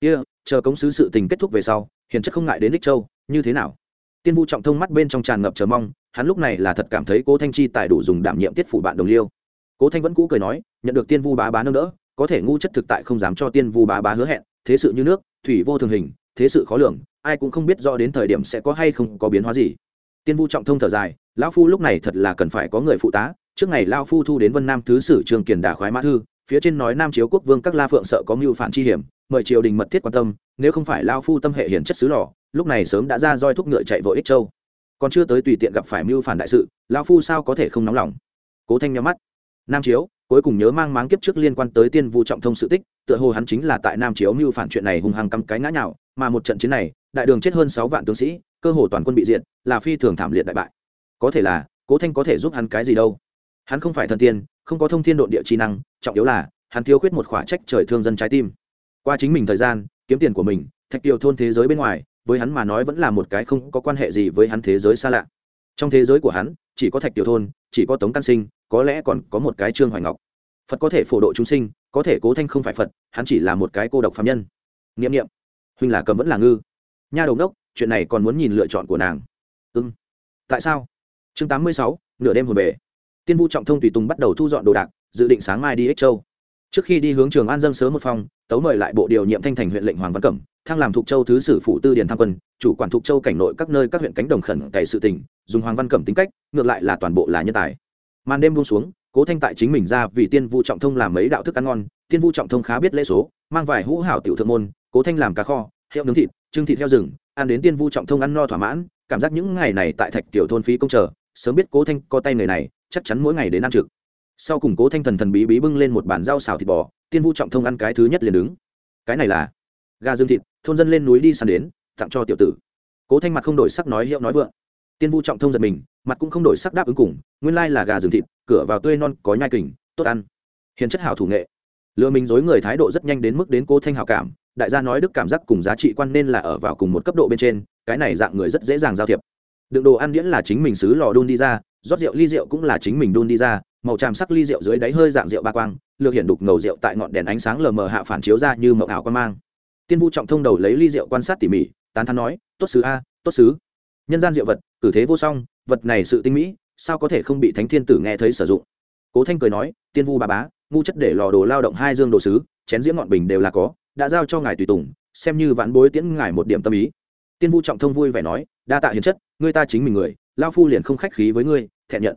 Kia、yeah, chờ cống sứ sự tình kết thúc về sau hiền chất không ngại đến đích châu như thế nào? Tiên vu trọng thông mắt bên trong tràn ngập chờ mong hắn lúc này là thật cảm thấy cố thanh chi tài đủ dùng đảm nhiệm tiết phủ bạn đồng liêu. Cố thanh vẫn cũ cười nói nhận được tiên vu bá bá nâng đỡ có thể ngu chất thực tại không dám cho tiên vu bá bá hứa hẹn thế sự như nước, thủy vô thường hình, thế sự khó lường, ai cũng không biết rõ đến thời điểm sẽ có hay không có biến hóa gì. Tiên vu trọng thông thở dài, lão phu lúc này thật là cần phải có người phụ tá, trước ngày lao phu thu đến vân nam thứ sử trường kiền đà khoái mã thư, phía trên nói nam chiếu quốc vương các la phượng sợ có mưu phản chi hiểm, mời triều đình mật thiết quan tâm, nếu không phải lao phu tâm hệ hiển chất xứ lò, lúc này sớm đã ra roi thúc ngựa chạy vội ích châu. Còn chưa tới tùy tiện gặp phải mưu phản đại sự lao phu sao có thể không nóng lòng? Cố thanh nhắm mắt. Nam chiếu cuối cùng nhớ mang máng kiếp trước liên quan tới tiên vu trọng thông sự tích, tựa hồ hắn chính là tại nam chiếu mưu phản chuyện này hùng hăng cắm cái ngã nhào, mà một trận chiến này, đại đường chết hơn sáu vạn tướng sĩ, cơ hồ toàn quân bị diệt, là phi thường thảm liệt đại bại. Có thể là, cố thanh có thể giúp hắn cái gì đâu? Hắn không phải thần tiên, không có thông thiên độn địa trí năng, trọng yếu là, hắn thiếu khuyết một khỏa trách trời thương dân trái tim. Qua chính mình thời gian, kiếm tiền của mình, thạch kiều thôn thế giới bên ngoài, với hắn mà nói vẫn là một cái không có quan hệ gì với hắn thế giới xa lạ. Trong thế giới của hắn, chỉ có thạch tiểu thôn, chỉ có tống căn sinh có lẽ còn có một cái trương hoài ngọc. Phật có thể phổ độ chúng sinh, có thể cố thanh không phải phật, hắn chỉ là một cái cô độc phạm nhân. N i ệ m n i ệ m huynh là cầm vẫn là ngư. Nha đầu đốc chuyện này còn muốn nhìn lựa chọn của nàng. Ưng tại sao? Chương tám mươi sáu, nửa đêm hồi về. Tiên vu trọng thông tùy tùng bắt đầu thu dọn đồ đạc, dự định sáng mai đi ích châu. Trước khi đi hướng trường an dân sớm một phòng, tấu mời lại bộ điều nhiệm thanh thành huyện lệnh hoàng văn cẩm, thăng làm thuộc châu thứ sử phụ tư điền tham quân, chủ quản thuộc châu cảnh nội các nơi các huyện cánh đồng khẩn cày sự tỉnh dùng hoàng văn cẩm tính cách, ngược lại là toàn bộ là nhân tài màn đêm buông xuống, cố thanh tại chính mình ra vì tiên vu trọng thông làm mấy đạo thức ăn ngon, tiên vu trọng thông khá biết lễ số, mang vài hũ hảo tiểu thượng môn, cố thanh làm cá kho, heo nướng thịt, trưng thịt heo rừng, ăn đến tiên vu trọng thông ăn no thỏa mãn, cảm giác những ngày này tại thạch tiểu thôn phí công chờ, sớm biết cố thanh có tay người này, chắc chắn mỗi ngày đến ăn trực. Sau cùng cố thanh thần thần bí bí bưng lên một bàn rau xào thịt bò, tiên vu trọng thông ăn cái thứ nhất liền đứng. Cái này là gà dương thịt, thôn dân lên núi đi săn đến, tặng cho tiểu tử. Cố thanh mặt không đổi sắc nói hiệu nói vượng tiên vu trọng thông giật mình, mặt cũng không đổi sắc đáp ứng cùng, nguyên lai là gà rừng thịt, cửa vào tươi non, có nhai kình, tốt ăn. Hiền chất hảo thủ nghệ. Lừa mình dối người thái độ rất nhanh đến mức đến cô thanh hảo cảm, đại gia nói đức cảm giác cùng giá trị quan nên là ở vào cùng một cấp độ bên trên, cái này dạng người rất dễ dàng giao thiệp. Đựng đồ ăn đĩa là chính mình xứ lò đun đi ra, rót rượu ly rượu cũng là chính mình đun đi ra, màu tràm sắc ly rượu dưới đáy hơi dạng rượu ba quang, lược hiện đục ngầu rượu tại ngọn đèn ánh sáng lờ mờ hạ phản chiếu ra như mậu ảo quan mang. Tiên vu trọng thông đầu lấy ly rượu quan sát tỉ mỉ, tán thắn nói, tốt sứ a, tốt sứ. Nhân gian rượu vật cử thế vô song, vật này sự tinh mỹ, sao có thể không bị thánh thiên tử nghe thấy sử dụng? Cố thanh cười nói, tiên vu bà bá, ngu chất để lò đồ lao động hai dương đồ sứ, chén diễm ngọn bình đều là có, đã giao cho ngài tùy tùng, xem như vãn bối tiễn ngài một điểm tâm ý. Tiên vu trọng thông vui vẻ nói, đa tạ hiền chất, ngươi ta chính mình người, lao phu liền không khách khí với ngươi, thẹn nhận.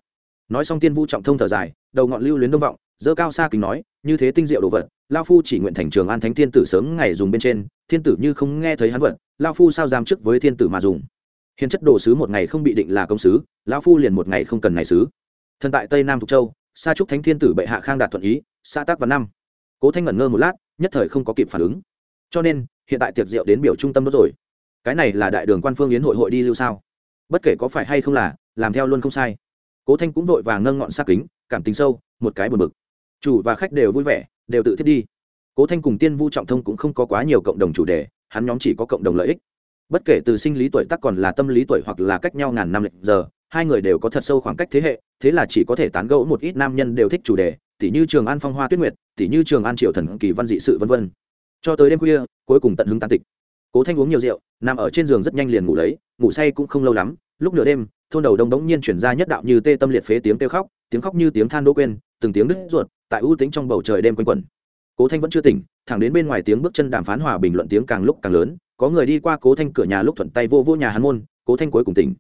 Nói xong tiên vu trọng thông thở dài, đầu ngọn lưu luyến đông vọng dơ cao xa kính nói, như thế tinh diệu đồ vật, lao phu chỉ nguyện thành trường an thánh thiên tử sớm ngày dùng bên trên, thiên tử như không nghe thấy hắn vật, lao phu sao dám trước với thiên tử mà dùng? Hiền chất đồ sứ một ngày không bị định là công sứ, lão phu liền một ngày không cần ngày sứ. Thần tại tây nam thục châu, sa trúc thánh thiên tử bệ hạ khang đạt thuận ý, xã tác vào năm. Cố thanh ngẩn ngơ một lát, nhất thời không có kịp phản ứng. Cho nên, hiện tại tiệc rượu đến biểu trung tâm đó rồi. Cái này là đại đường quan phương yến hội hội đi lưu sao? Bất kể có phải hay không là, làm theo luôn không sai. Cố thanh cũng vội vàng nâng ngọn xác kính, cảm tình sâu, một cái buồn bực. Chủ và khách đều vui vẻ, đều tự thiết đi. Cố thanh cùng tiên vu trọng thông cũng không có quá nhiều cộng đồng chủ đề, hắn nhóm chỉ có cộng đồng lợi ích bất kể từ sinh lý tuổi tác còn là tâm lý tuổi hoặc là cách nhau ngàn năm lệch giờ, hai người đều có thật sâu khoảng cách thế hệ, thế là chỉ có thể tán gẫu một ít nam nhân đều thích chủ đề, tỉ như trường an phong hoa tuyết nguyệt, tỉ như trường an triệu thần kỳ văn dị sự vân vân. Cho tới đêm khuya, cuối cùng tận hứng tán tịch. Cố thanh uống nhiều rượu, nằm ở trên giường rất nhanh liền ngủ lấy, ngủ say cũng không lâu lắm, lúc nửa đêm, thôn đầu đông đống nhiên chuyển ra nhất đạo như tê tâm liệt phế tiếng kêu khóc, tiếng khóc như tiếng than đỗ quên, từng tiếng đứt ruột, tại ưu tính trong bầu trời đêm quanh quẩn. Cố thanh vẫn chưa tỉnh, thẳng đến bên ngoài tiếng bước chân đàm phán hòa bình luận tiếng càng lúc càng lớn có người đi qua cố thanh cửa nhà lúc thuận tay vô vô nhà hắn môn, cố thanh cuối cùng tỉnh.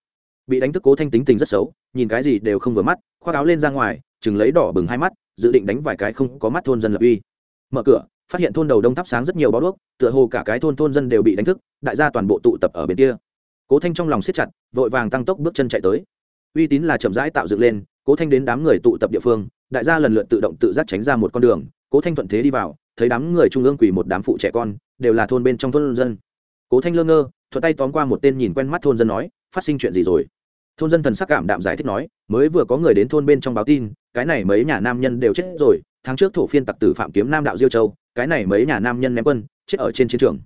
Bị đánh thức cố thanh tính tình rất xấu, nhìn cái gì đều không vừa mắt, khoác áo lên ra ngoài, chừng lấy đỏ bừng hai mắt, dự định đánh vài cái không có mắt thôn dân lập uy. Mở cửa, phát hiện thôn đầu đông thắp sáng rất nhiều bó đuốc, tựa hồ cả cái thôn thôn dân đều bị đánh thức, đại gia toàn bộ tụ tập ở bên kia. Cố thanh trong lòng siết chặt, vội vàng tăng tốc bước chân chạy tới. Uy tín là chậm rãi tạo dựng lên, cố thanh đến đám người tụ tập địa phương, đại gia lần lượt tự động tự giác tránh ra một con đường, cố thanh thuận thế đi vào, thấy đám người trung ương quỳ một đám phụ trẻ con, đều là thôn bên trong thôn dân cố thanh lơ ngơ, thuận tay tóm qua một tên nhìn quen mắt thôn dân nói, phát sinh chuyện gì rồi? Thôn dân thần sắc cảm đạm giải thích nói, mới vừa có người đến thôn bên trong báo tin, cái này mấy nhà nam nhân đều chết rồi, tháng trước thổ phiên tặc tử phạm kiếm nam đạo diêu châu, cái này mấy nhà nam nhân ném quân, chết ở trên chiến trường.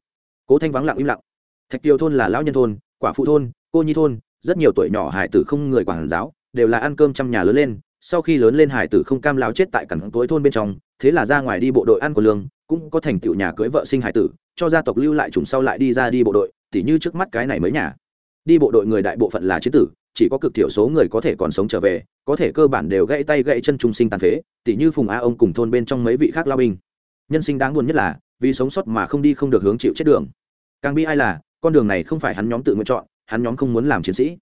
Cố thanh vắng lặng im lặng. Thạch tiêu thôn là lão nhân thôn, quả phụ thôn, cô nhi thôn, rất nhiều tuổi nhỏ hải tử không người quản giáo, đều là ăn cơm trong nhà lớn lên, sau khi lớn lên hải tử không cam lao chết tại cẳng tối thôn bên trong, thế là ra ngoài đi bộ đội ăn của lương cũng có thành tựu nhà cưới vợ sinh hải tử, cho gia tộc lưu lại trùng sau lại đi ra đi bộ đội, tỉ như trước mắt cái này mới nhà. Đi bộ đội người đại bộ phận là chiến tử, chỉ có cực thiểu số người có thể còn sống trở về, có thể cơ bản đều gãy tay gãy chân trung sinh tàn phế, tỉ như phùng a ông cùng thôn bên trong mấy vị khác lao binh. Nhân sinh đáng buồn nhất là, vì sống sót mà không đi không được hướng chịu chết đường. Càng bi ai là, con đường này không phải hắn nhóm tự nguyện chọn, hắn nhóm không muốn làm chiến sĩ.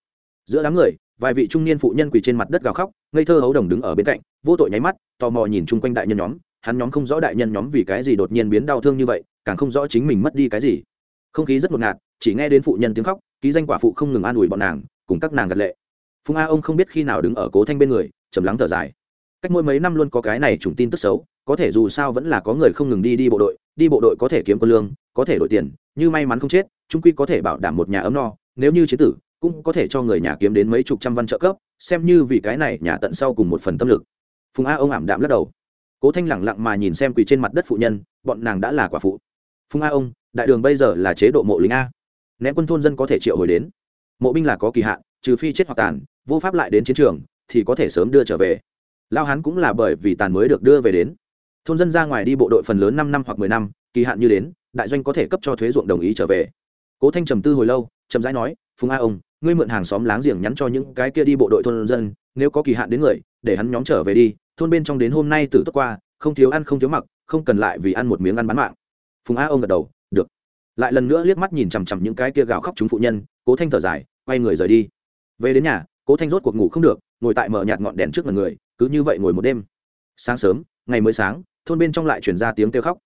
Giữa đám người, vài vị trung niên phụ nhân quỳ trên mặt đất gào khóc, ngây thơ hấu đồng đứng ở bên cạnh, vô tội nháy mắt, tò mò nhìn chung quanh đại nhân nhóm hắn nhóm không rõ đại nhân nhóm vì cái gì đột nhiên biến đau thương như vậy, càng không rõ chính mình mất đi cái gì. Không khí rất ngột ngạt, chỉ nghe đến phụ nhân tiếng khóc, ký danh quả phụ không ngừng an ủi bọn nàng, cùng các nàng gật lệ. Phùng a ông không biết khi nào đứng ở cố thanh bên người chầm lắng thở dài. Cách mỗi mấy năm luôn có cái này trùng tin tức xấu, có thể dù sao vẫn là có người không ngừng đi đi bộ đội, đi bộ đội có thể kiếm quân lương, có thể đổi tiền, như may mắn không chết, trung quy có thể bảo đảm một nhà ấm no, nếu như chế tử, cũng có thể cho người nhà kiếm đến mấy chục trăm văn trợ cấp, xem như vì cái này nhà tận sau cùng một phần tâm lực. Phùng a ông ảm đạm lắc đầu cố thanh lẳng lặng mà nhìn xem quỳ trên mặt đất phụ nhân, bọn nàng đã là quả phụ. Phùng a ông, đại đường bây giờ là chế độ mộ lính a. Ném quân thôn dân có thể triệu hồi đến. Mộ binh là có kỳ hạn, trừ phi chết hoặc tàn, vô pháp lại đến chiến trường, thì có thể sớm đưa trở về. Lao hán cũng là bởi vì tàn mới được đưa về đến. Thôn dân ra ngoài đi bộ đội phần lớn năm năm hoặc mười năm, kỳ hạn như đến, đại doanh có thể cấp cho thuế ruộng đồng ý trở về. Cố thanh trầm tư hồi lâu trầm rãi nói phùng a ông, ngươi mượn hàng xóm láng giềng nhắn cho những cái kia đi bộ đội thôn dân, nếu có kỳ hạn đến người để hắn nhóm trở về đi, thôn bên trong đến hôm nay từ tốt qua, không thiếu ăn không thiếu mặc, không cần lại vì ăn một miếng ăn bán mạng. Phùng a ông gật đầu, được. Lại lần nữa liếc mắt nhìn chằm chằm những cái kia gào khóc chúng phụ nhân, cố thanh thở dài, quay người rời đi. Về đến nhà, cố thanh rốt cuộc ngủ không được, ngồi tại mở nhạt ngọn đèn trước mặt người, cứ như vậy ngồi một đêm. Sáng sớm, ngày mới sáng, thôn bên trong lại chuyển ra tiếng kêu khóc.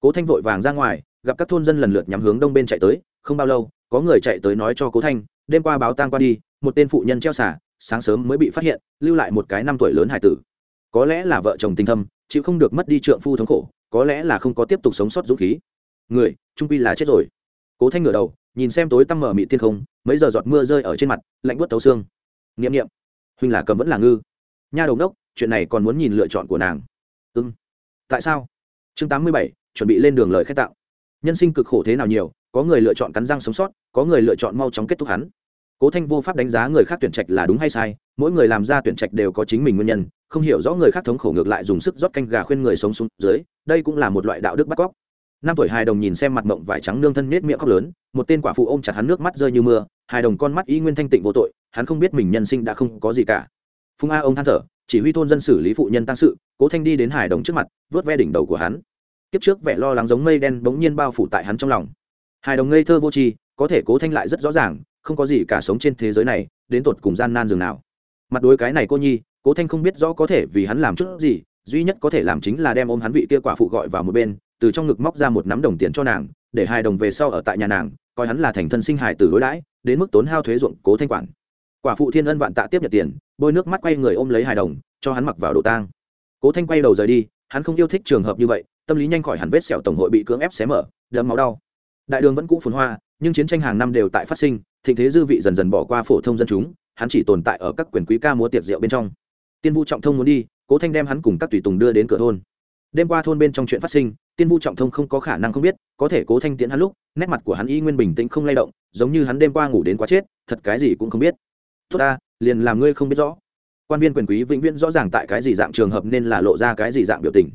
Cố thanh vội vàng ra ngoài, gặp các thôn dân lần lượt nhắm hướng đông bên chạy tới, không bao lâu, có người chạy tới nói cho cố thanh, đêm qua báo tang qua đi, một tên phụ nhân treo xả sáng sớm mới bị phát hiện lưu lại một cái năm tuổi lớn hải tử. Có lẽ là vợ chồng tình thâm chịu không được mất đi trượng phu thống khổ có lẽ là không có tiếp tục sống sót dũng khí. Người trung quy là chết rồi. Cố thanh ngửa đầu nhìn xem tối tăm mở mị thiên không mấy giờ giọt mưa rơi ở trên mặt lạnh buốt tấu xương. N niệm, huynh là cầm vẫn là ngư. Nha đầu đốc chuyện này còn muốn nhìn lựa chọn của nàng. Ưng tại sao? Chương tám mươi bảy chuẩn bị lên đường lời khai tạo. Nhân sinh cực khổ thế nào nhiều có người lựa chọn cắn răng sống sót có người lựa chọn mau chóng kết thúc hắn cố thanh vô pháp đánh giá người khác tuyển trạch là đúng hay sai, mỗi người làm ra tuyển trạch đều có chính mình nguyên nhân, không hiểu rõ người khác thống khổ ngược lại dùng sức rót canh gà khuyên người sống xuống dưới, đây cũng là một loại đạo đức bắt cóc. Năm tuổi hài đồng nhìn xem mặt mộng vải trắng nương thân nết miệng khóc lớn, một tên quả phụ ôm chặt hắn nước mắt rơi như mưa, hài đồng con mắt y nguyên thanh tịnh vô tội, hắn không biết mình nhân sinh đã không có gì cả. Phung a ông than thở, chỉ huy thôn dân xử lý phụ nhân tăng sự, cố thanh đi đến hài đồng trước mặt, vớt ve đỉnh đầu của hắn. Kiếp trước vẻ lo lắng giống mây đen bỗng nhiên bao phủ tại hắn trong lòng. Hài đồng ngây thơ vô tri, có thể cố thanh lại rất rõ ràng không có gì cả sống trên thế giới này, đến tột cùng gian nan dường nào. Mặt đối cái này cô nhi, cố thanh không biết rõ có thể vì hắn làm chút gì, duy nhất có thể làm chính là đem ôm hắn vị kia quả phụ gọi vào một bên, từ trong ngực móc ra một nắm đồng tiền cho nàng, để hai đồng về sau ở tại nhà nàng, coi hắn là thành thân sinh hài từ đối đãi, đến mức tốn hao thuế ruộng cố thanh quản. Quả phụ thiên ân vạn tạ tiếp nhận tiền, bôi nước mắt quay người ôm lấy hài đồng, cho hắn mặc vào đồ tang. Cố thanh quay đầu rời đi, hắn không yêu thích trường hợp như vậy, tâm lý nhanh khỏi hẳn vết sẹo tổng hội bị cưỡng ép xé mở, đẫm máu đau. Đại đường vẫn cũ phồn hoa, nhưng chiến tranh hàng năm đều tại phát sinh thịnh thế dư vị dần dần bỏ qua phổ thông dân chúng, hắn chỉ tồn tại ở các quyền quý ca múa tiệc rượu bên trong. Tiên vu trọng thông muốn đi, cố thanh đem hắn cùng các tùy tùng đưa đến cửa thôn. Đêm qua thôn bên trong chuyện phát sinh, tiên vu trọng thông không có khả năng không biết, có thể cố thanh tiễn hắn lúc, nét mặt của hắn y nguyên bình tĩnh không lay động, giống như hắn đêm qua ngủ đến quá chết, thật cái gì cũng không biết. Tốt ta, liền làm ngươi không biết rõ. Quan viên quyền quý vĩnh viễn rõ ràng tại cái gì dạng trường hợp nên là lộ ra cái gì dạng biểu tình.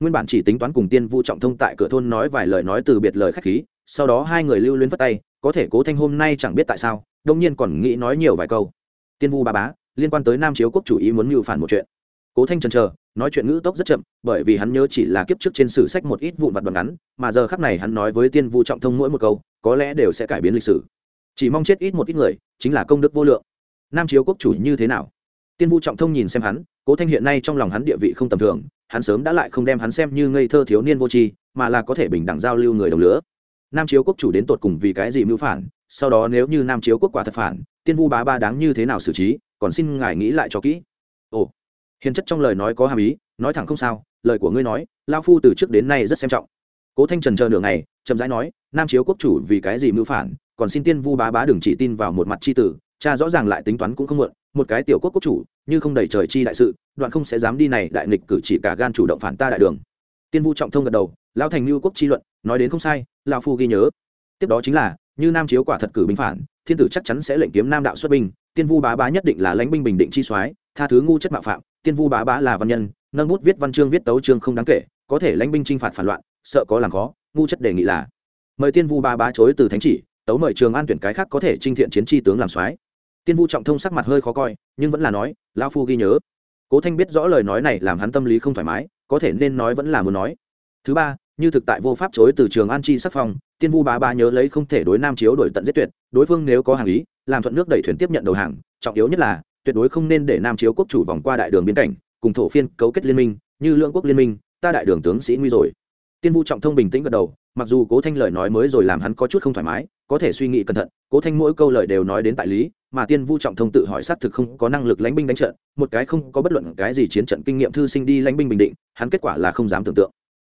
Nguyên bản chỉ tính toán cùng tiên vu trọng thông tại cửa thôn nói vài lời nói từ biệt lời khách khí sau đó hai người lưu luyến vất tay, có thể cố thanh hôm nay chẳng biết tại sao đông nhiên còn nghĩ nói nhiều vài câu. Tiên vu ba bá, liên quan tới nam chiếu quốc chủ ý muốn mưu phản một chuyện. Cố thanh trần chờ, nói chuyện ngữ tốc rất chậm, bởi vì hắn nhớ chỉ là kiếp trước trên sử sách một ít vụn vặt đoạn ngắn, mà giờ khắc này hắn nói với tiên vu trọng thông mỗi một câu, có lẽ đều sẽ cải biến lịch sử. Chỉ mong chết ít một ít người, chính là công đức vô lượng. Nam chiếu quốc chủ như thế nào? Tiên vu trọng thông nhìn xem hắn, cố thanh hiện nay trong lòng hắn địa vị không tầm thường, hắn sớm đã lại không đem hắn xem như ngây thơ thiếu niên vô tri, mà là có thể bình đẳng giao lưu người đồng lứa nam chiếu quốc chủ đến tột cùng vì cái gì mưu phản, sau đó nếu như nam chiếu quốc quả thật phản, tiên vu bá ba đáng như thế nào xử trí, còn xin ngài nghĩ lại cho kỹ. Ồ, hiền chất trong lời nói có hàm ý, nói thẳng không sao, lời của ngươi nói, lao phu từ trước đến nay rất xem trọng. Cố thanh trần chờ nửa ngày, chậm rãi nói, nam chiếu quốc chủ vì cái gì mưu phản, còn xin tiên vu bá bá đừng chỉ tin vào một mặt c h i tử, cha rõ ràng lại tính toán cũng không muộn, một cái tiểu quốc quốc chủ, như không đầy trời chi đại sự, đoạn không sẽ dám đi này, đại nghịch cử chỉ cả gan chủ động phản ta đại đường. Tiên vu trọng thông gật đầu, lão thành lưu quốc chi luận nói đến không sai, lão phu ghi nhớ. Tiếp đó chính là, như nam chiếu quả thật cử binh phản, thiên tử chắc chắn sẽ lệnh kiếm nam đạo xuất binh, tiên vu bá bá nhất định là lãnh binh bình định chi soái, tha thứ ngu chất mạo phạm, tiên vu bá bá là văn nhân, nâng bút viết văn chương viết tấu chương không đáng kể, có thể lãnh binh chinh phạt phản loạn, sợ có làm khó, ngu chất đề nghị là, mời tiên vu bá bá chối từ thánh chỉ, tấu mời trường an tuyển cái khác có thể trinh thiện chiến tri tướng làm soái. Tiên vu trọng thông sắc mặt hơi khó coi, nhưng vẫn là nói, lão phu ghi nhớ. Cố thanh biết rõ lời nói này làm hắn tâm lý không thoải mái, có thể nên nói vẫn là muốn nói. Thứ ba như thực tại vô pháp chối từ trường an chi sắc phong, tiên vu bá ba nhớ lấy không thể đối nam chiếu đổi tận giết tuyệt, đối phương nếu có hàng ý, làm thuận nước đẩy thuyền tiếp nhận đầu hàng, trọng yếu nhất là, tuyệt đối không nên để nam chiếu quốc chủ vòng qua đại đường biên cảnh, cùng thổ phiên cấu kết liên minh, như Lương quốc liên minh, ta đại đường tướng sĩ nguy rồi. Tiên vu trọng thông bình tĩnh gật đầu, mặc dù cố thanh lời nói mới rồi làm hắn có chút không thoải mái, có thể suy nghĩ cẩn thận, cố thanh mỗi câu lời đều nói đến tại lý, mà tiên vu trọng thông tự hỏi xác thực không có năng lực lãnh binh đánh trận, một cái không có bất luận cái gì chiến trận kinh nghiệm thư sinh đi lãnh binh bình định, hắn kết quả là không dám tưởng tượng.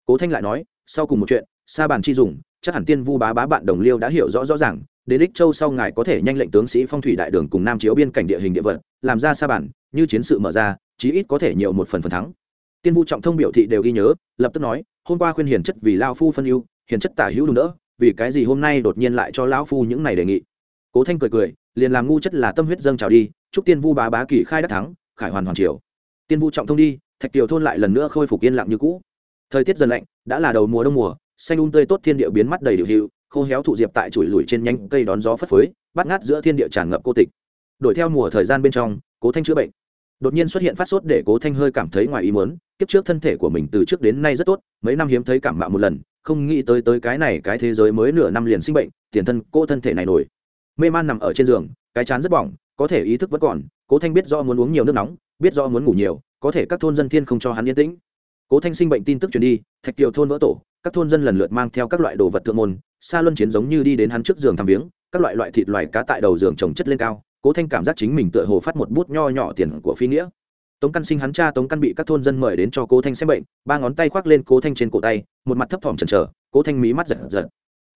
Cố thanh lại nói sau cùng một chuyện, sa bàn chi dùng, chắc hẳn tiên vu bá bá bạn đồng liêu đã hiểu rõ rõ ràng, đến đích châu sau ngài có thể nhanh lệnh tướng sĩ phong thủy đại đường cùng nam chiếu biên cảnh địa hình địa vật, làm ra sa bản như chiến sự mở ra, chí ít có thể nhiều một phần phần thắng. Tiên vu trọng thông biểu thị đều ghi nhớ, lập tức nói, hôm qua khuyên hiền chất vì lao phu phân ưu, hiền chất tả hữu đúng đỡ, vì cái gì hôm nay đột nhiên lại cho lão phu những này đề nghị? Cố thanh cười cười, liền làm ngu chất là tâm huyết dâng trào đi, chúc tiên vu bá bá kỳ khai đắc thắng, khải hoàn hoàn triều. Tiên vu trọng thông đi, thạch tiểu thôn lại lần nữa khôi phục yên lặng như cũ thời tiết dần lạnh đã là đầu mùa đông mùa xanh un tươi tốt thiên địa biến mắt đầy điều hữu, khô héo thụ diệp tại chùi lùi trên nhanh cây đón gió phất phới bắt ngát giữa thiên địa tràn ngập cô tịch. Đổi theo mùa thời gian bên trong cố thanh chữa bệnh. Đột nhiên xuất hiện phát sốt để cố thanh hơi cảm thấy ngoài ý muốn kiếp trước thân thể của mình từ trước đến nay rất tốt mấy năm hiếm thấy cảm mạo một lần không nghĩ tới tới cái này cái thế giới mới nửa năm liền sinh bệnh tiền thân cô thân thể này nổi. Mê man nằm ở trên giường cái chán rất bỏng có thể ý thức vẫn còn cố thanh biết do muốn uống nhiều nước nóng biết do muốn ngủ nhiều có thể các thôn dân thiên không cho hắn yên tĩnh cố thanh sinh bệnh tin tức truyền đi, thạch kiều thôn vỡ tổ, các thôn dân lần lượt mang theo các loại đồ vật thượng môn xa luân chiến giống như đi đến hắn trước giường thăm viếng, các loại loại thịt loài cá tại đầu giường trồng chất lên cao, cố thanh cảm giác chính mình tựa hồ phát một bút nho nhỏ tiền của phi nghĩa. Tống căn sinh hắn cha tống căn bị các thôn dân mời đến cho cố thanh xem bệnh, ba ngón tay khoác lên cố thanh trên cổ tay, một mặt thấp thỏm chần chờ, cố thanh mí mắt giật giật.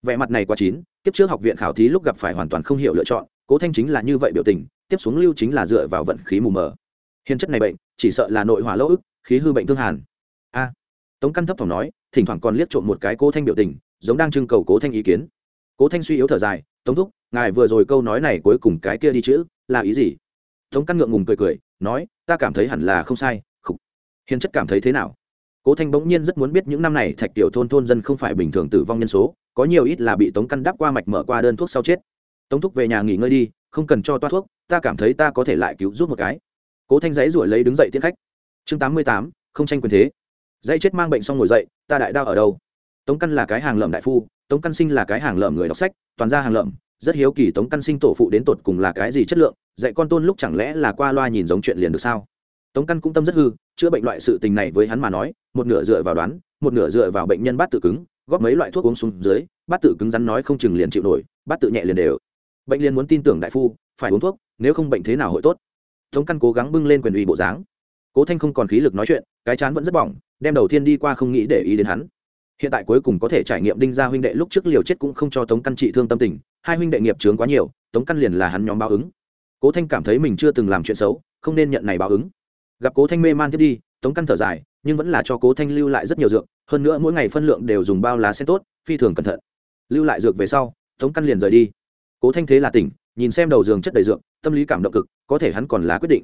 Vẻ mặt này quá chín, kiếp trước học viện khảo thí lúc gặp phải hoàn toàn không hiểu lựa chọn, cố thanh chính là như vậy biểu tình, tiếp xuống lưu chính là dựa vào vận khí mù mờ. Hiền chất này bệnh, chỉ sợ là nội hỏa lỗ ức, khí hư bệnh thương hàn a. Tống căn thấp thỏm nói, thỉnh thoảng còn liếc trộm một cái cố thanh biểu tình, giống đang trưng cầu cố thanh ý kiến. Cố thanh suy yếu thở dài, tống thúc, ngài vừa rồi câu nói này cuối cùng cái kia đi chữ, là ý gì? Tống căn ngượng ngùng cười cười, nói, ta cảm thấy hẳn là không sai, khục. Hiền chất cảm thấy thế nào? Cố thanh bỗng nhiên rất muốn biết những năm này thạch tiểu thôn thôn dân không phải bình thường tử vong nhân số, có nhiều ít là bị tống căn đắp qua mạch mở qua đơn thuốc sau chết. Tống thúc về nhà nghỉ ngơi đi, không cần cho toa thuốc, ta cảm thấy ta có thể lại cứu giúp một cái. Cố thanh giấy ruổi lấy đứng dậy tiến khách. Chương tám mươi tám, không tranh quyền thế dây chết mang bệnh xong ngồi dậy, ta đại đao ở đâu? Tống căn là cái hàng lợm đại phu, tống căn sinh là cái hàng lợm người đọc sách, toàn ra hàng lợm, rất hiếu kỳ tống căn sinh tổ phụ đến tột cùng là cái gì chất lượng, dạy con tôn lúc chẳng lẽ là qua loa nhìn giống chuyện liền được sao? Tống căn cũng tâm rất hư, chữa bệnh loại sự tình này với hắn mà nói, một nửa dựa vào đoán, một nửa dựa vào bệnh nhân bát tự cứng, góp mấy loại thuốc uống xuống dưới, bát tự cứng rắn nói không chừng liền chịu nổi, bát tự nhẹ liền đều. Bệnh liền muốn tin tưởng đại phu, phải uống thuốc, nếu không bệnh thế nào hội tốt? Tống căn cố gắng bưng lên quyền uy bộ dáng. Cố thanh không còn khí lực nói chuyện, cái chán vẫn rất bỏng đem đầu tiên đi qua không nghĩ để ý đến hắn. Hiện tại cuối cùng có thể trải nghiệm đinh gia huynh đệ lúc trước liều chết cũng không cho tống căn trị thương tâm tình, hai huynh đệ nghiệp trướng quá nhiều, tống căn liền là hắn nhóm báo ứng. Cố thanh cảm thấy mình chưa từng làm chuyện xấu, không nên nhận này báo ứng. Gặp cố thanh mê man thiết đi, tống căn thở dài, nhưng vẫn là cho cố thanh lưu lại rất nhiều dược, hơn nữa mỗi ngày phân lượng đều dùng bao lá sen tốt, phi thường cẩn thận. Lưu lại dược về sau, tống căn liền rời đi. Cố thanh thế là tỉnh, nhìn xem đầu giường chất đầy dược, tâm lý cảm động cực, có thể hắn còn là quyết định.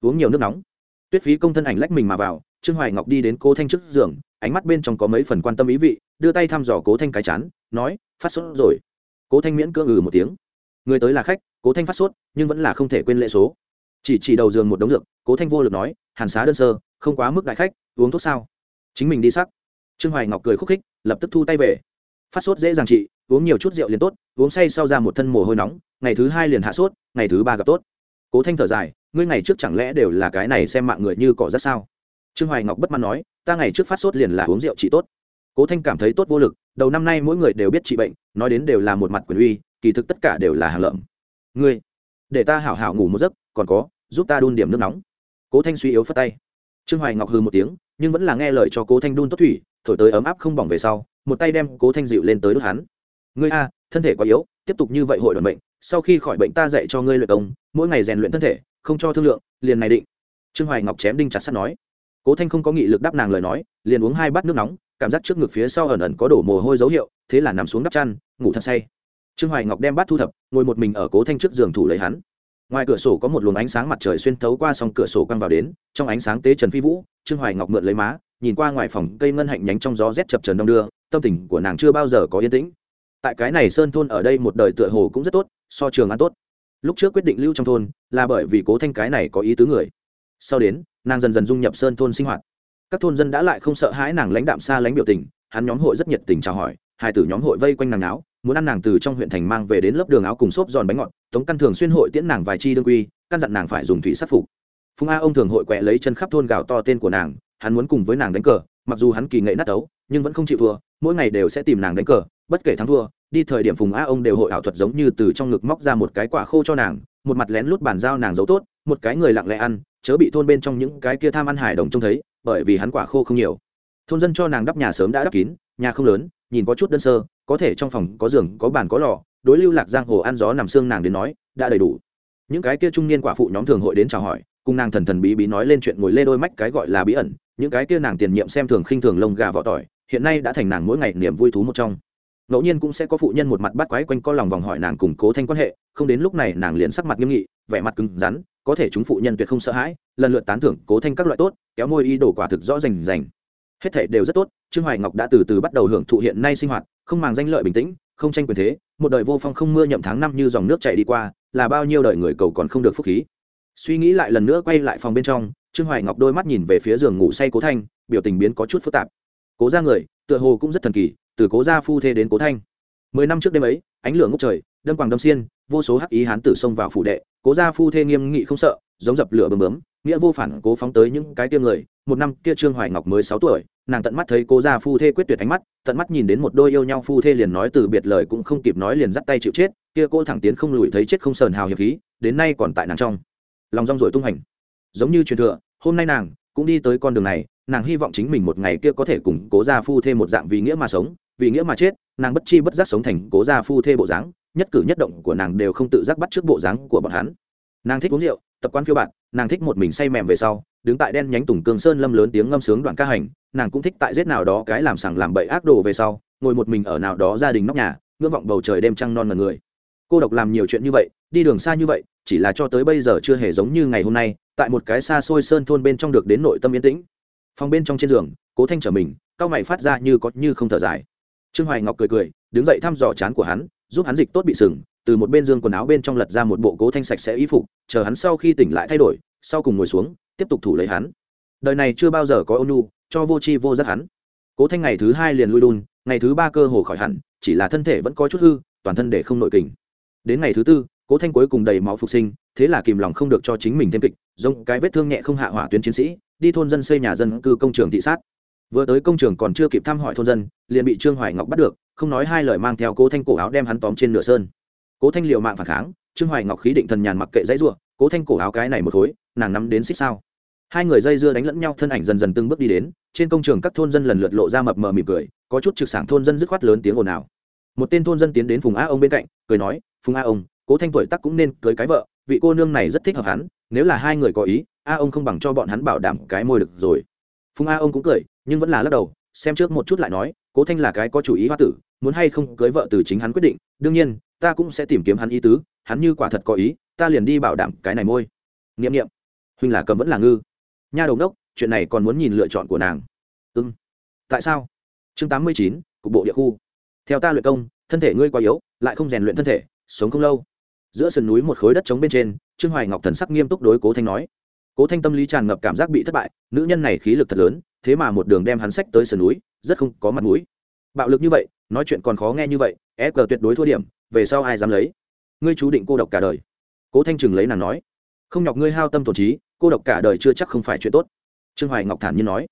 Uống nhiều nước nóng tuyết phí công thân ảnh lách mình mà vào, trương hoài ngọc đi đến cố thanh trước giường, ánh mắt bên trong có mấy phần quan tâm ý vị, đưa tay thăm dò cố thanh cái chán, nói, phát sốt rồi. Cố thanh miễn cưỡng ừ một tiếng. Người tới là khách, cố thanh phát sốt, nhưng vẫn là không thể quên lệ số. Chỉ chỉ đầu giường một đống dược, cố thanh vô lực nói, hàn xá đơn sơ, không quá mức đại khách, uống thuốc sao? Chính mình đi sắc. Trương hoài ngọc cười khúc khích, lập tức thu tay về. Phát sốt dễ dàng trị uống nhiều chút rượu liền tốt, uống say sau ra một thân mồ hôi nóng, ngày thứ hai liền hạ sốt, ngày thứ ba gặp tốt. Cố thanh thở dài ngươi ngày trước chẳng lẽ đều là cái này xem mạng người như cỏ rất sao? Trương hoài ngọc bất mãn nói, ta ngày trước phát sốt liền là uống rượu trị tốt. Cố thanh cảm thấy tốt vô lực, đầu năm nay mỗi người đều biết trị bệnh, nói đến đều là một mặt quyền uy, kỳ thực tất cả đều là hàng lợm. Ngươi, để ta hảo hảo ngủ một giấc, còn có, giúp ta đun điểm nước nóng. Cố thanh suy yếu phất tay. Trương hoài ngọc hư một tiếng, nhưng vẫn là nghe lời cho cố thanh đun tốt thủy, thổi tới ấm áp không bỏng về sau, một tay đem cố thanh dịu lên tới đốt hắn. Ngươi a, thân thể quá yếu, tiếp tục như vậy hội đoàn bệnh, sau khi khỏi bệnh ta dạy cho ngươi luyện công, mỗi ngày rèn luyện thân thể không cho thương lượng, liền này định. Trương hoài ngọc chém đinh chặt sắt nói. Cố thanh không có nghị lực đáp nàng lời nói, liền uống hai bát nước nóng, cảm giác trước ngực phía sau ẩn ẩn có đổ mồ hôi dấu hiệu, thế là nằm xuống đắp chăn, ngủ thật say. Trương hoài ngọc đem bát thu thập, ngồi một mình ở cố thanh trước giường thủ lấy hắn. Ngoài cửa sổ có một luồng ánh sáng mặt trời xuyên thấu qua song cửa sổ quăng vào đến, trong ánh sáng tế trần phi vũ, trương hoài ngọc mượn lấy má, nhìn qua ngoài phòng cây ngân hạnh nhánh trong gió rét chập trần đông đưa, tâm tình của nàng chưa bao giờ có yên tĩnh. Tại cái này sơn thôn ở đây một đời tựa hồ cũng rất tốt, so trường ăn tốt lúc trước quyết định lưu trong thôn là bởi vì cố thanh cái này có ý tứ người. Sau đến nàng dần dần dung nhập sơn thôn sinh hoạt. Các thôn dân đã lại không sợ hãi nàng lãnh đạm xa lãnh biểu tình hắn nhóm hội rất nhiệt tình chào hỏi hai tử nhóm hội vây quanh nàng áo muốn ăn nàng từ trong huyện thành mang về đến lớp đường áo cùng xốp giòn bánh ngọt tống căn thường xuyên hội tiễn nàng vài chi đương quy căn dặn nàng phải dùng thủy sắc phục. Phùng a ông thường hội quẹ lấy chân khắp thôn gào to tên của nàng hắn muốn cùng với nàng đánh cờ mặc dù hắn kỳ nghệ nát tấu nhưng vẫn không chịu vừa, mỗi ngày đều sẽ tìm nàng đánh cờ bất kể thắng thua, đi thời điểm phùng a ông đều hội ảo thuật giống như từ trong ngực móc ra một cái quả khô cho nàng, một mặt lén lút bàn giao nàng giấu tốt, một cái người lặng lẽ ăn, chớ bị thôn bên trong những cái kia tham ăn hải đồng trông thấy, bởi vì hắn quả khô không nhiều. Thôn dân cho nàng đắp nhà sớm đã đắp kín, nhà không lớn, nhìn có chút đơn sơ, có thể trong phòng có giường, có bàn có lò, đối lưu lạc giang hồ ăn gió nằm xương nàng đến nói, đã đầy đủ. Những cái kia trung niên quả phụ nhóm thường hội đến chào hỏi, cùng nàng thần thần bí bí nói lên chuyện ngồi lê đôi mách cái gọi là bí ẩn, những cái kia nàng tiền nhiệm xem thường khinh thường lông gà vỏ tỏi, hiện nay đã thành nàng mỗi ngày niềm vui thú một trong ngẫu nhiên cũng sẽ có phụ nhân một mặt bắt quái quanh co lòng vòng hỏi nàng củng cố thanh quan hệ, không đến lúc này nàng liền sắc mặt nghiêm nghị, vẻ mặt cứng rắn, có thể chúng phụ nhân tuyệt không sợ hãi, lần lượt tán thưởng cố thanh các loại tốt, kéo môi y đổ quả thực rõ rành rành. Hết thể đều rất tốt, trương hoài ngọc đã từ từ bắt đầu hưởng thụ hiện nay sinh hoạt, không màng danh lợi bình tĩnh, không tranh quyền thế, một đời vô phong không mưa nhậm tháng năm như dòng nước chảy đi qua, là bao nhiêu đời người cầu còn không được phúc khí. Suy nghĩ lại lần nữa quay lại phòng bên trong, trương hoài ngọc đôi mắt nhìn về phía giường ngủ say cố thanh, biểu tình biến có chút phức tạp. Cố ra người, tựa hồ cũng rất thần kỳ từ cố gia phu thê đến cố thanh. Mười năm trước đêm ấy, ánh lửa ngốc trời, đâm quàng đâm xiên, vô số hắc ý hán tử xông vào phủ đệ, cố gia phu thê nghiêm nghị không sợ, giống dập lửa bấm bấm, nghĩa vô phản cố phóng tới những cái tiêm người. Một năm kia trương hoài ngọc mới sáu tuổi, nàng tận mắt thấy cố gia phu thê quyết tuyệt ánh mắt, tận mắt nhìn đến một đôi yêu nhau phu thê liền nói từ biệt lời cũng không kịp nói liền dắt tay chịu chết, kia cô thẳng tiến không lùi thấy chết không sờn hào hiệp khí, đến nay còn tại nàng trong. Lòng rong rồi tung hành. Giống như truyền thừa, hôm nay nàng cũng đi tới con đường này nàng hy vọng chính mình một ngày kia có thể cùng cố gia phu thê một dạng vì nghĩa mà sống, vì nghĩa mà chết, nàng bất chi bất giác sống thành cố gia phu thê bộ dáng, nhất cử nhất động của nàng đều không tự giác bắt trước bộ dáng của bọn hắn. Nàng thích uống rượu, tập quán phiêu bạn nàng thích một mình say mềm về sau, đứng tại đen nhánh tùng cương sơn lâm lớn tiếng ngâm sướng đoạn ca hành, nàng cũng thích tại giết nào đó cái làm sằng làm bậy ác đồ về sau, ngồi một mình ở nào đó gia đình nóc nhà, ngưỡng vọng bầu trời đêm trăng non mật người. Cô độc làm nhiều chuyện như vậy, đi đường xa như vậy, chỉ là cho tới bây giờ chưa hề giống như ngày hôm nay, tại một cái xa xôi sơn thôn bên trong được đến nội tâm yên tĩnh phòng bên trong trên giường, cố thanh trở mình, cao mày phát ra như có như không thở dài. Trương hoài ngọc cười cười, đứng dậy thăm dò chán của hắn, giúp hắn dịch tốt bị sừng, từ một bên dương quần áo bên trong lật ra một bộ cố thanh sạch sẽ y phục, chờ hắn sau khi tỉnh lại thay đổi, sau cùng ngồi xuống, tiếp tục thủ lấy hắn. Đời này chưa bao giờ có ônu cho vô chi vô giác hắn. Cố thanh ngày thứ hai liền lui đun, ngày thứ ba cơ hồ khỏi hẳn, chỉ là thân thể vẫn có chút hư, toàn thân để không nội kình. Đến ngày thứ tư, cố thanh cuối cùng đầy máu phục sinh, thế là kìm lòng không được cho chính mình thêm kịch, giống cái vết thương nhẹ không hạ hỏa tuyến chiến sĩ đi thôn dân xây nhà dân cư công trường thị sát. Vừa tới công trường còn chưa kịp thăm hỏi thôn dân, liền bị trương hoài ngọc bắt được, không nói hai lời mang theo cố thanh cổ áo đem hắn tóm trên nửa sơn. Cố thanh liệu mạng phản kháng, trương hoài ngọc khí định thần nhàn mặc kệ dãy r u ộ cố thanh cổ áo cái này một khối, nàng nắm đến xích sao? Hai người dây dưa đánh lẫn nhau, thân ảnh dần dần từng bước đi đến, trên công trường các thôn dân lần lượt lộ ra mập mờ mỉm cười, có chút trực sảng thôn dân dứt khoát lớn tiếng ồn ào. Một tên thôn dân tiến đến phùng a ông bên cạnh, cười nói, phùng a ông, cố thanh tuổi tắc cũng nên cưới cái vợ, vị cô nương này rất thích hợp hắn nếu là hai người có ý a ông không bằng cho bọn hắn bảo đảm cái môi được rồi. Phùng a ông cũng cười nhưng vẫn là lắc đầu xem trước một chút lại nói cố thanh là cái có chủ ý hoa tử muốn hay không cưới vợ từ chính hắn quyết định đương nhiên ta cũng sẽ tìm kiếm hắn ý tứ hắn như quả thật có ý ta liền đi bảo đảm cái này môi. N i ệ m n i ệ m huynh là cầm vẫn là ngư. Nha đầu đốc chuyện này còn muốn nhìn lựa chọn của nàng. Ưng, ừ. tại sao? Chương tám mươi chín cục bộ địa khu. Theo ta luyện công thân thể ngươi quá yếu lại không rèn luyện thân thể sống không lâu. Giữa sườn núi một khối đất trống bên trên trương hoài ngọc thần sắc nghiêm túc đối cố thanh nói. Cố thanh tâm lý tràn ngập cảm giác bị thất bại, nữ nhân này khí lực thật lớn, thế mà một đường đem hắn sách tới sườn núi, rất không có mặt mũi. Bạo lực như vậy, nói chuyện còn khó nghe như vậy e g tuyệt đối thua điểm, về sau ai dám lấy? Ngươi chú định cô độc cả đời. Cố thanh trừng lấy nàng nói. Không nhọc ngươi hao tâm tổn trí, cô độc cả đời chưa chắc không phải chuyện tốt. Trương hoài ngọc thản nhiên nói.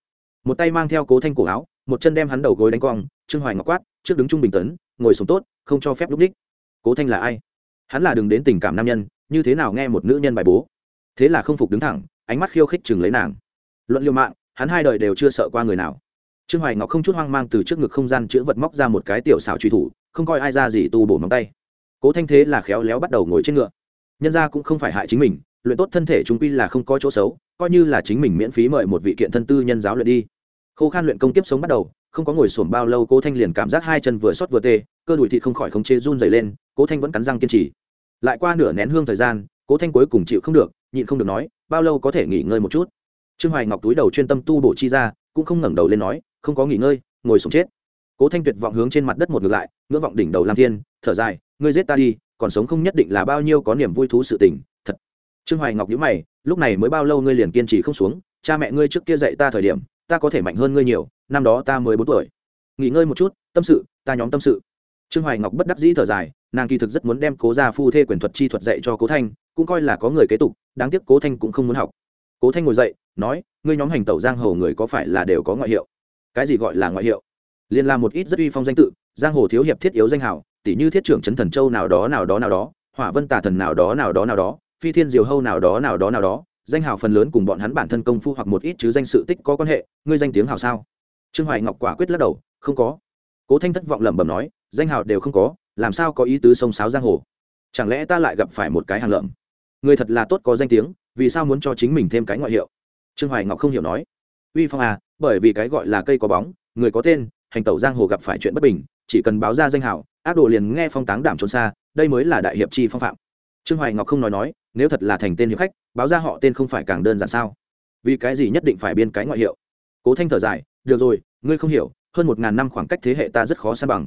Một tay mang theo cố thanh cổ áo, một chân đem hắn đầu gối đánh cong, trương hoài ngọc quát, trước đứng trung bình tấn, ngồi xuống tốt, không cho phép lúc đích. Cố thanh là ai? Hắn là đừng đến tình cảm nam nhân như thế nào nghe một nữ nhân bài bố? Thế là không phục đứng thẳng, ánh mắt khiêu khích chừng lấy nàng. Luận liêu mạng, hắn hai đời đều chưa sợ qua người nào. Trương hoài ngọc không chút hoang mang từ trước ngực không gian chữ vật móc ra một cái tiểu xảo truy thủ, không coi ai ra gì tu bổ móng tay. Cố thanh thế là khéo léo bắt đầu ngồi trên ngựa. Nhân ra cũng không phải hại chính mình, luyện tốt thân thể chúng quy là không có chỗ xấu, coi như là chính mình miễn phí mời một vị kiện thân tư nhân giáo luyện đi. Khô khan luyện công tiếp sống bắt đầu, không có ngồi xổm bao lâu cố thanh liền cảm giác hai chân vừa xót vừa tê, cơ đùi thịt không khỏi khống chế run dày lên, cố thanh vẫn cắn răng kiên trì lại qua nửa nén hương thời gian, cố thanh cuối cùng chịu không được, nhịn không được nói, bao lâu có thể nghỉ ngơi một chút? Trương hoài ngọc túi đầu chuyên tâm tu bổ chi ra, cũng không ngẩng đầu lên nói, không có nghỉ ngơi, ngồi sống chết. Cố thanh tuyệt vọng hướng trên mặt đất một ngược lại, ngưỡng vọng đỉnh đầu lam thiên, thở dài, ngươi giết ta đi, còn sống không nhất định là bao nhiêu có niềm vui thú sự tình, thật. Trương hoài ngọc nhíu mày, lúc này mới bao lâu ngươi liền kiên trì không xuống, cha mẹ ngươi trước kia dạy ta thời điểm, ta có thể mạnh hơn ngươi nhiều, năm đó ta mới bốn tuổi. Nghỉ ngơi một chút, tâm sự, ta nhóm tâm sự trương hoài ngọc bất đắc dĩ thở dài, nàng kỳ thực rất muốn đem cố gia phu thê quyền thuật chi thuật dạy cho cố thanh, cũng coi là có người kế tục, đáng tiếc cố thanh cũng không muốn học. Cố thanh ngồi dậy, nói, ngươi nhóm hành tẩu giang hồ người có phải là đều có ngoại hiệu? Cái gì gọi là ngoại hiệu? Liền là một ít rất uy phong danh tự, giang hồ thiếu hiệp thiết yếu danh hào tỷ như thiết trưởng trấn thần châu nào đó nào đó nào đó, hỏa vân tà thần nào đó nào đó nào đó, phi thiên diều hâu nào đó nào đó nào đó, danh hào phần lớn cùng bọn hắn bản thân công phu hoặc một ít chứ danh sự tích có quan hệ, ngươi danh tiếng hào sao? Trương hoài ngọc quả quyết lắc đầu, không có. Cố thanh thất vọng lẩm bẩm nói danh hào đều không có, làm sao có ý tứ sông sáo giang hồ? Chẳng lẽ ta lại gặp phải một cái hàng lợm? Người thật là tốt có danh tiếng, vì sao muốn cho chính mình thêm cái ngoại hiệu? Trương hoài ngọc không hiểu nói. Uy phong à bởi vì cái gọi là cây có bóng, người có tên, hành tẩu giang hồ gặp phải chuyện bất bình, chỉ cần báo ra danh hào, ác đồ liền nghe phong táng đảm trốn xa, đây mới là đại hiệp chi phong phạm. Trương hoài ngọc không nói nói, nếu thật là thành tên hiệp khách, báo ra họ tên không phải càng đơn giản sao? Vì cái gì nhất định phải biên cái ngoại hiệu? Cố thanh thở dài, được rồi, ngươi không hiểu, hơn một ngàn năm khoảng cách thế hệ ta rất khó san bằng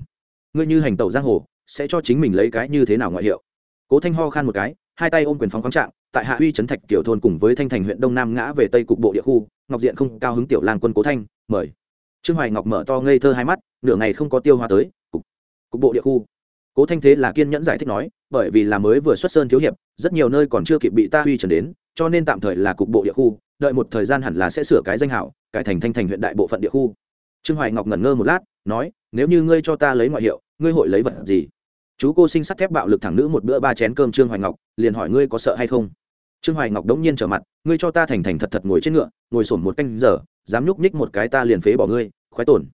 ngươi như hành tẩu giang hồ sẽ cho chính mình lấy cái như thế nào ngoại hiệu? Cố thanh ho khan một cái hai tay ôm quyền phóng khoáng trạng tại hạ uy trấn thạch kiểu thôn cùng với thanh thành huyện đông nam ngã về tây cục bộ địa khu ngọc diện không cao hứng tiểu lang quân cố thanh mời. Trương hoài ngọc mở to ngây thơ hai mắt nửa ngày không có tiêu hoa tới cục, cục bộ địa khu. Cố thanh thế là kiên nhẫn giải thích nói bởi vì là mới vừa xuất sơn thiếu hiệp rất nhiều nơi còn chưa kịp bị ta uy trần đến cho nên tạm thời là cục bộ địa khu đợi một thời gian hẳn là sẽ sửa cái danh hảo cải thành thanh thành huyện đại bộ phận địa khu. Trương hoài ngọc ngẩn ngơ một lát nói nếu như ngươi cho ta lấy ngoại hiệu ngươi hội lấy vật gì? Chú cô sinh sắt thép bạo lực thẳng nữ một bữa ba chén cơm trương hoài ngọc, liền hỏi ngươi có sợ hay không? Trương hoài ngọc đống nhiên trở mặt, ngươi cho ta thành thành thật thật ngồi trên ngựa, ngồi sổm một canh giờ, dám nhúc nhích một cái ta liền phế bỏ ngươi, khoái tổn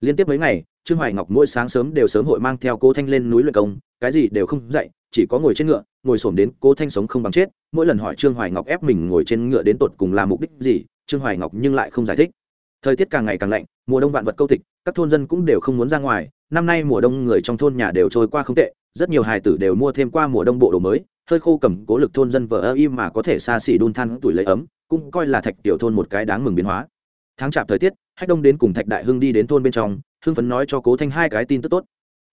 liên tiếp mấy ngày, trương hoài ngọc mỗi sáng sớm đều sớm hội mang theo cô thanh lên núi luyện công, cái gì đều không dạy, chỉ có ngồi trên ngựa, ngồi sổm đến cô thanh sống không bằng chết, mỗi lần hỏi trương hoài ngọc ép mình ngồi trên ngựa đến tột cùng là mục đích gì, trương hoài ngọc nhưng lại không giải thích. Thời tiết càng ngày càng lạnh, mùa đông vạn vật câu tịch các thôn dân cũng đều không muốn ra ngoài, năm nay mùa đông người trong thôn nhà đều trôi qua không tệ, rất nhiều hài tử đều mua thêm qua mùa đông bộ đồ mới, hơi khô cầm cố lực thôn dân vợ ơ im mà có thể xa xỉ đun than tuổi lấy ấm, cũng coi là thạch tiểu thôn một cái đáng mừng biến hóa. Tháng chạp thời tiết, hách đông đến cùng thạch đại hưng đi đến thôn bên trong, hưng phấn nói cho cố thanh hai cái tin tức tốt.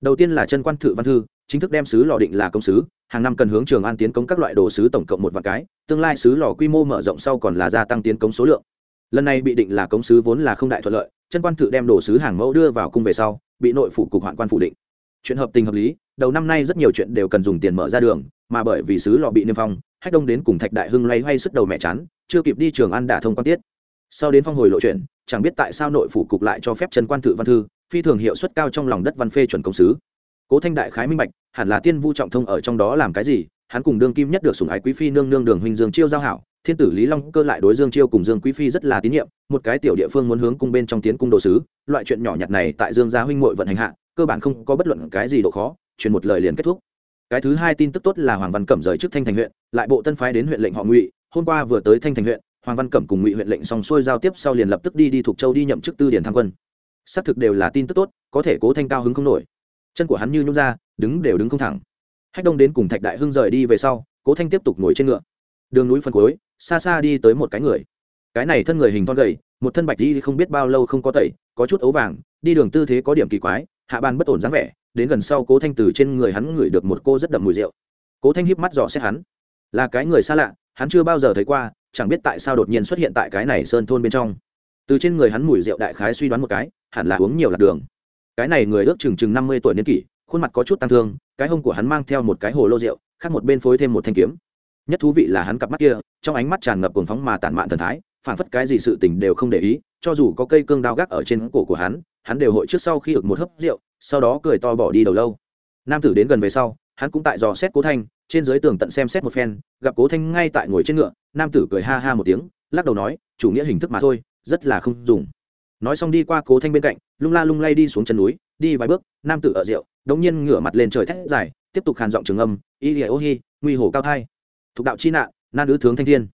Đầu tiên là chân quan thự văn thư, chính thức đem sứ lò định là công sứ hàng năm cần hướng trường an tiến công các loại đồ sứ tổng cộng một vạn cái, tương lai sứ lò quy mô mở rộng sau còn là gia tăng tiến công số lượng lần này bị định là công sứ vốn là không đại thuận lợi, chân quan thự đem đồ sứ hàng mẫu đưa vào cung về sau, bị nội phủ cục hoạn quan phủ định. Chuyện hợp tình hợp lý, đầu năm nay rất nhiều chuyện đều cần dùng tiền mở ra đường, mà bởi vì sứ lọ bị niêm phong, hách đông đến cùng thạch đại hưng loay hoay sức đầu mẹ chán, chưa kịp đi trường ăn đả thông quan tiết. Sau đến phong hồi lộ chuyện, chẳng biết tại sao nội phủ cục lại cho phép chân quan thự văn thư, phi thường hiệu suất cao trong lòng đất văn phê chuẩn công sứ. Cố thanh đại khái minh bạch, hẳn là tiên vu trọng thông ở trong đó làm cái gì, hắn cùng đương kim nhất được sủng ái quý phi nương nương đường huynh dương chiêu giao hảo thiên tử lý long cơ lại đối dương chiêu cùng dương quý phi rất là tín nhiệm, một cái tiểu địa phương muốn hướng cung bên trong tiến cung đồ sứ, loại chuyện nhỏ nhặt này tại dương gia huynh muội vận hành hạ, cơ bản không có bất luận cái gì độ khó, truyền một lời liền kết thúc. Cái thứ hai tin tức tốt là hoàng văn cẩm rời trước thanh thành huyện, lại bộ tân phái đến huyện lệnh họ ngụy, hôm qua vừa tới thanh thành huyện, hoàng văn cẩm cùng ngụy huyện lệnh xong xuôi giao tiếp sau liền lập tức đi đi thuộc châu đi nhậm chức tư điển tham quân. Xác thực đều là tin tức tốt, có thể cố thanh cao hứng không nổi. Chân của hắn như nhún ra, đứng đều đứng không thẳng. Hách đông đến cùng thạch đại hưng rời đi về sau, cố thanh tiếp tục ngồi trên ngựa đường núi phân cuối, xa xa đi tới một cái người. Cái này thân người hình thon gầy, một thân bạch đi không biết bao lâu không có tẩy, có chút ấu vàng, đi đường tư thế có điểm kỳ quái, hạ bàn bất ổn dáng vẻ, đến gần sau cố thanh từ trên người hắn ngửi được một cô rất đậm mùi rượu. Cố thanh híp mắt dò xét hắn. Là cái người xa lạ, hắn chưa bao giờ thấy qua, chẳng biết tại sao đột nhiên xuất hiện tại cái này sơn thôn bên trong. Từ trên người hắn mùi rượu đại khái suy đoán một cái, hẳn là uống nhiều lạc đường. Cái này người ước chừng chừng năm mươi tuổi niên kỷ, khuôn mặt có chút tăng thương, cái hông của hắn mang theo một cái hồ lô rượu, khác một bên phối thêm một thanh kiếm nhất thú vị là hắn cặp mắt kia, trong ánh mắt tràn ngập cuồng phóng mà tản mạn thần thái, phản phất cái gì sự tình đều không để ý, cho dù có cây cương đao gác ở trên cổ của hắn hắn đều hội trước sau khi ực một hớp rượu, sau đó cười to bỏ đi đầu lâu. Nam tử đến gần về sau, hắn cũng tại dò xét cố thanh, trên dưới tường tận xem xét một phen, gặp cố thanh ngay tại ngồi trên ngựa, nam tử cười ha ha một tiếng, lắc đầu nói, chủ nghĩa hình thức mà thôi, rất là không dùng. Nói xong đi qua cố thanh bên cạnh, lung la lung lay đi xuống chân núi, đi vài bước, nam tử ở rượu, đống nhiên ngửa mặt lên trời thét dài, tiếp tục hàn giọng trường âm, y ô hi, nguy hồ cao thai thuộc đạo chi nạn, nan ứ tướng thanh thiên.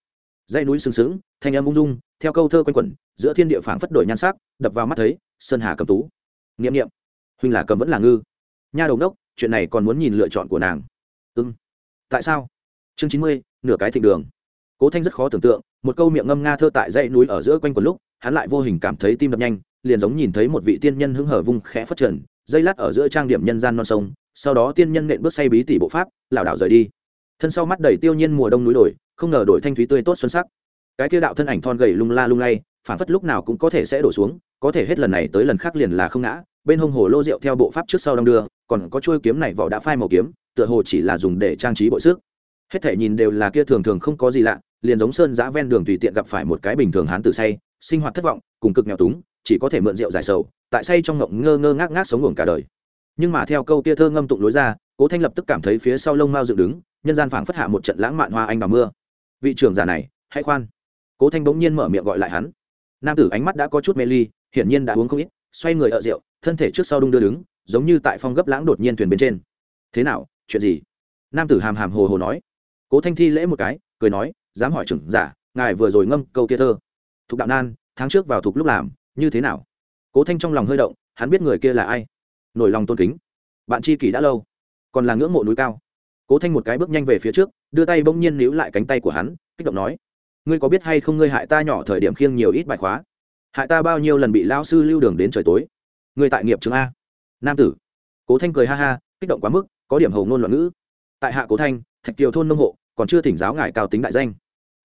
Dãy núi sừng sững, thanh âm ung dung, theo câu thơ quanh quẩn, giữa thiên địa phảng phất đổi nhan sắc, đập vào mắt thấy, sơn hà cầm tú. Nghiệm nghiệm huynh là cầm vẫn là ngư. Nha đầu đốc, chuyện này còn muốn nhìn lựa chọn của nàng. Ưng tại sao? Chương chín mươi, nửa cái thịnh đường. Cố thanh rất khó tưởng tượng, một câu miệng ngâm nga thơ tại dãy núi ở giữa quanh quần lúc, hắn lại vô hình cảm thấy tim đập nhanh, liền giống nhìn thấy một vị tiên nhân hứng hở vung khẽ phất trần, dây lát ở giữa trang điểm nhân gian non sông, sau đó tiên nhân nện bước say bí tỷ bộ pháp, lảo đảo rời đi thân sau mắt đầy tiêu nhiên mùa đông núi đổi không ngờ đổi thanh thúy tươi tốt xuân sắc. Cái kia đạo thân ảnh thon gầy lung la lung lay phản phất lúc nào cũng có thể sẽ đổ xuống, có thể hết lần này tới lần khác liền là không ngã. Bên hông hồ lô rượu theo bộ pháp trước sau đong đưa, còn có chuôi kiếm này vỏ đã phai màu kiếm, tựa hồ chỉ là dùng để trang trí bội sức. Hết thể nhìn đều là kia thường thường không có gì lạ, liền giống sơn giã ven đường tùy tiện gặp phải một cái bình thường hán tử say, sinh hoạt thất vọng, cùng cực nghèo túng, chỉ có thể mượn rượu giải sầu, tại say trong ngộng ngơ ngơ ngác ngác sống ngủ cả đời. Nhưng mà theo câu tia thơ ngâm tụng lối ra, cố thanh lập tức cảm thấy phía sau lông mao dựng đứng nhân gian phảng phất hạ một trận lãng mạn hoa anh đào mưa. Vị trưởng giả này, hãy khoan. Cố thanh bỗng nhiên mở miệng gọi lại hắn. Nam tử ánh mắt đã có chút mê ly, hiển nhiên đã uống không ít, xoay người ở rượu, thân thể trước sau đung đưa đứng, giống như tại phong gấp lãng đột nhiên thuyền bên trên. Thế nào, chuyện gì? Nam tử hàm hàm hồ hồ nói. Cố thanh thi lễ một cái, cười nói, dám hỏi trưởng giả, ngài vừa rồi ngâm câu kia thơ. Thục đạo nan, tháng trước vào thục lúc làm, như thế nào? Cố thanh trong lòng hơi động, hắn biết người kia là ai. Nổi lòng tôn kính. Bạn tri kỷ đã lâu, còn là ngưỡng mộ núi cao cố thanh một cái bước nhanh về phía trước, đưa tay bỗng nhiên níu lại cánh tay của hắn, kích động nói, ngươi có biết hay không ngươi hại ta nhỏ thời điểm khiêng nhiều ít bài khóa? Hại ta bao nhiêu lần bị lao sư lưu đường đến trời tối? Ngươi tại nghiệp trường a. Nam tử. Cố thanh cười ha ha, kích động quá mức, có điểm hầu ngôn loạn ngữ. Tại hạ cố thanh, thạch kiều thôn nông hộ, còn chưa thỉnh giáo ngài cao tính đại danh.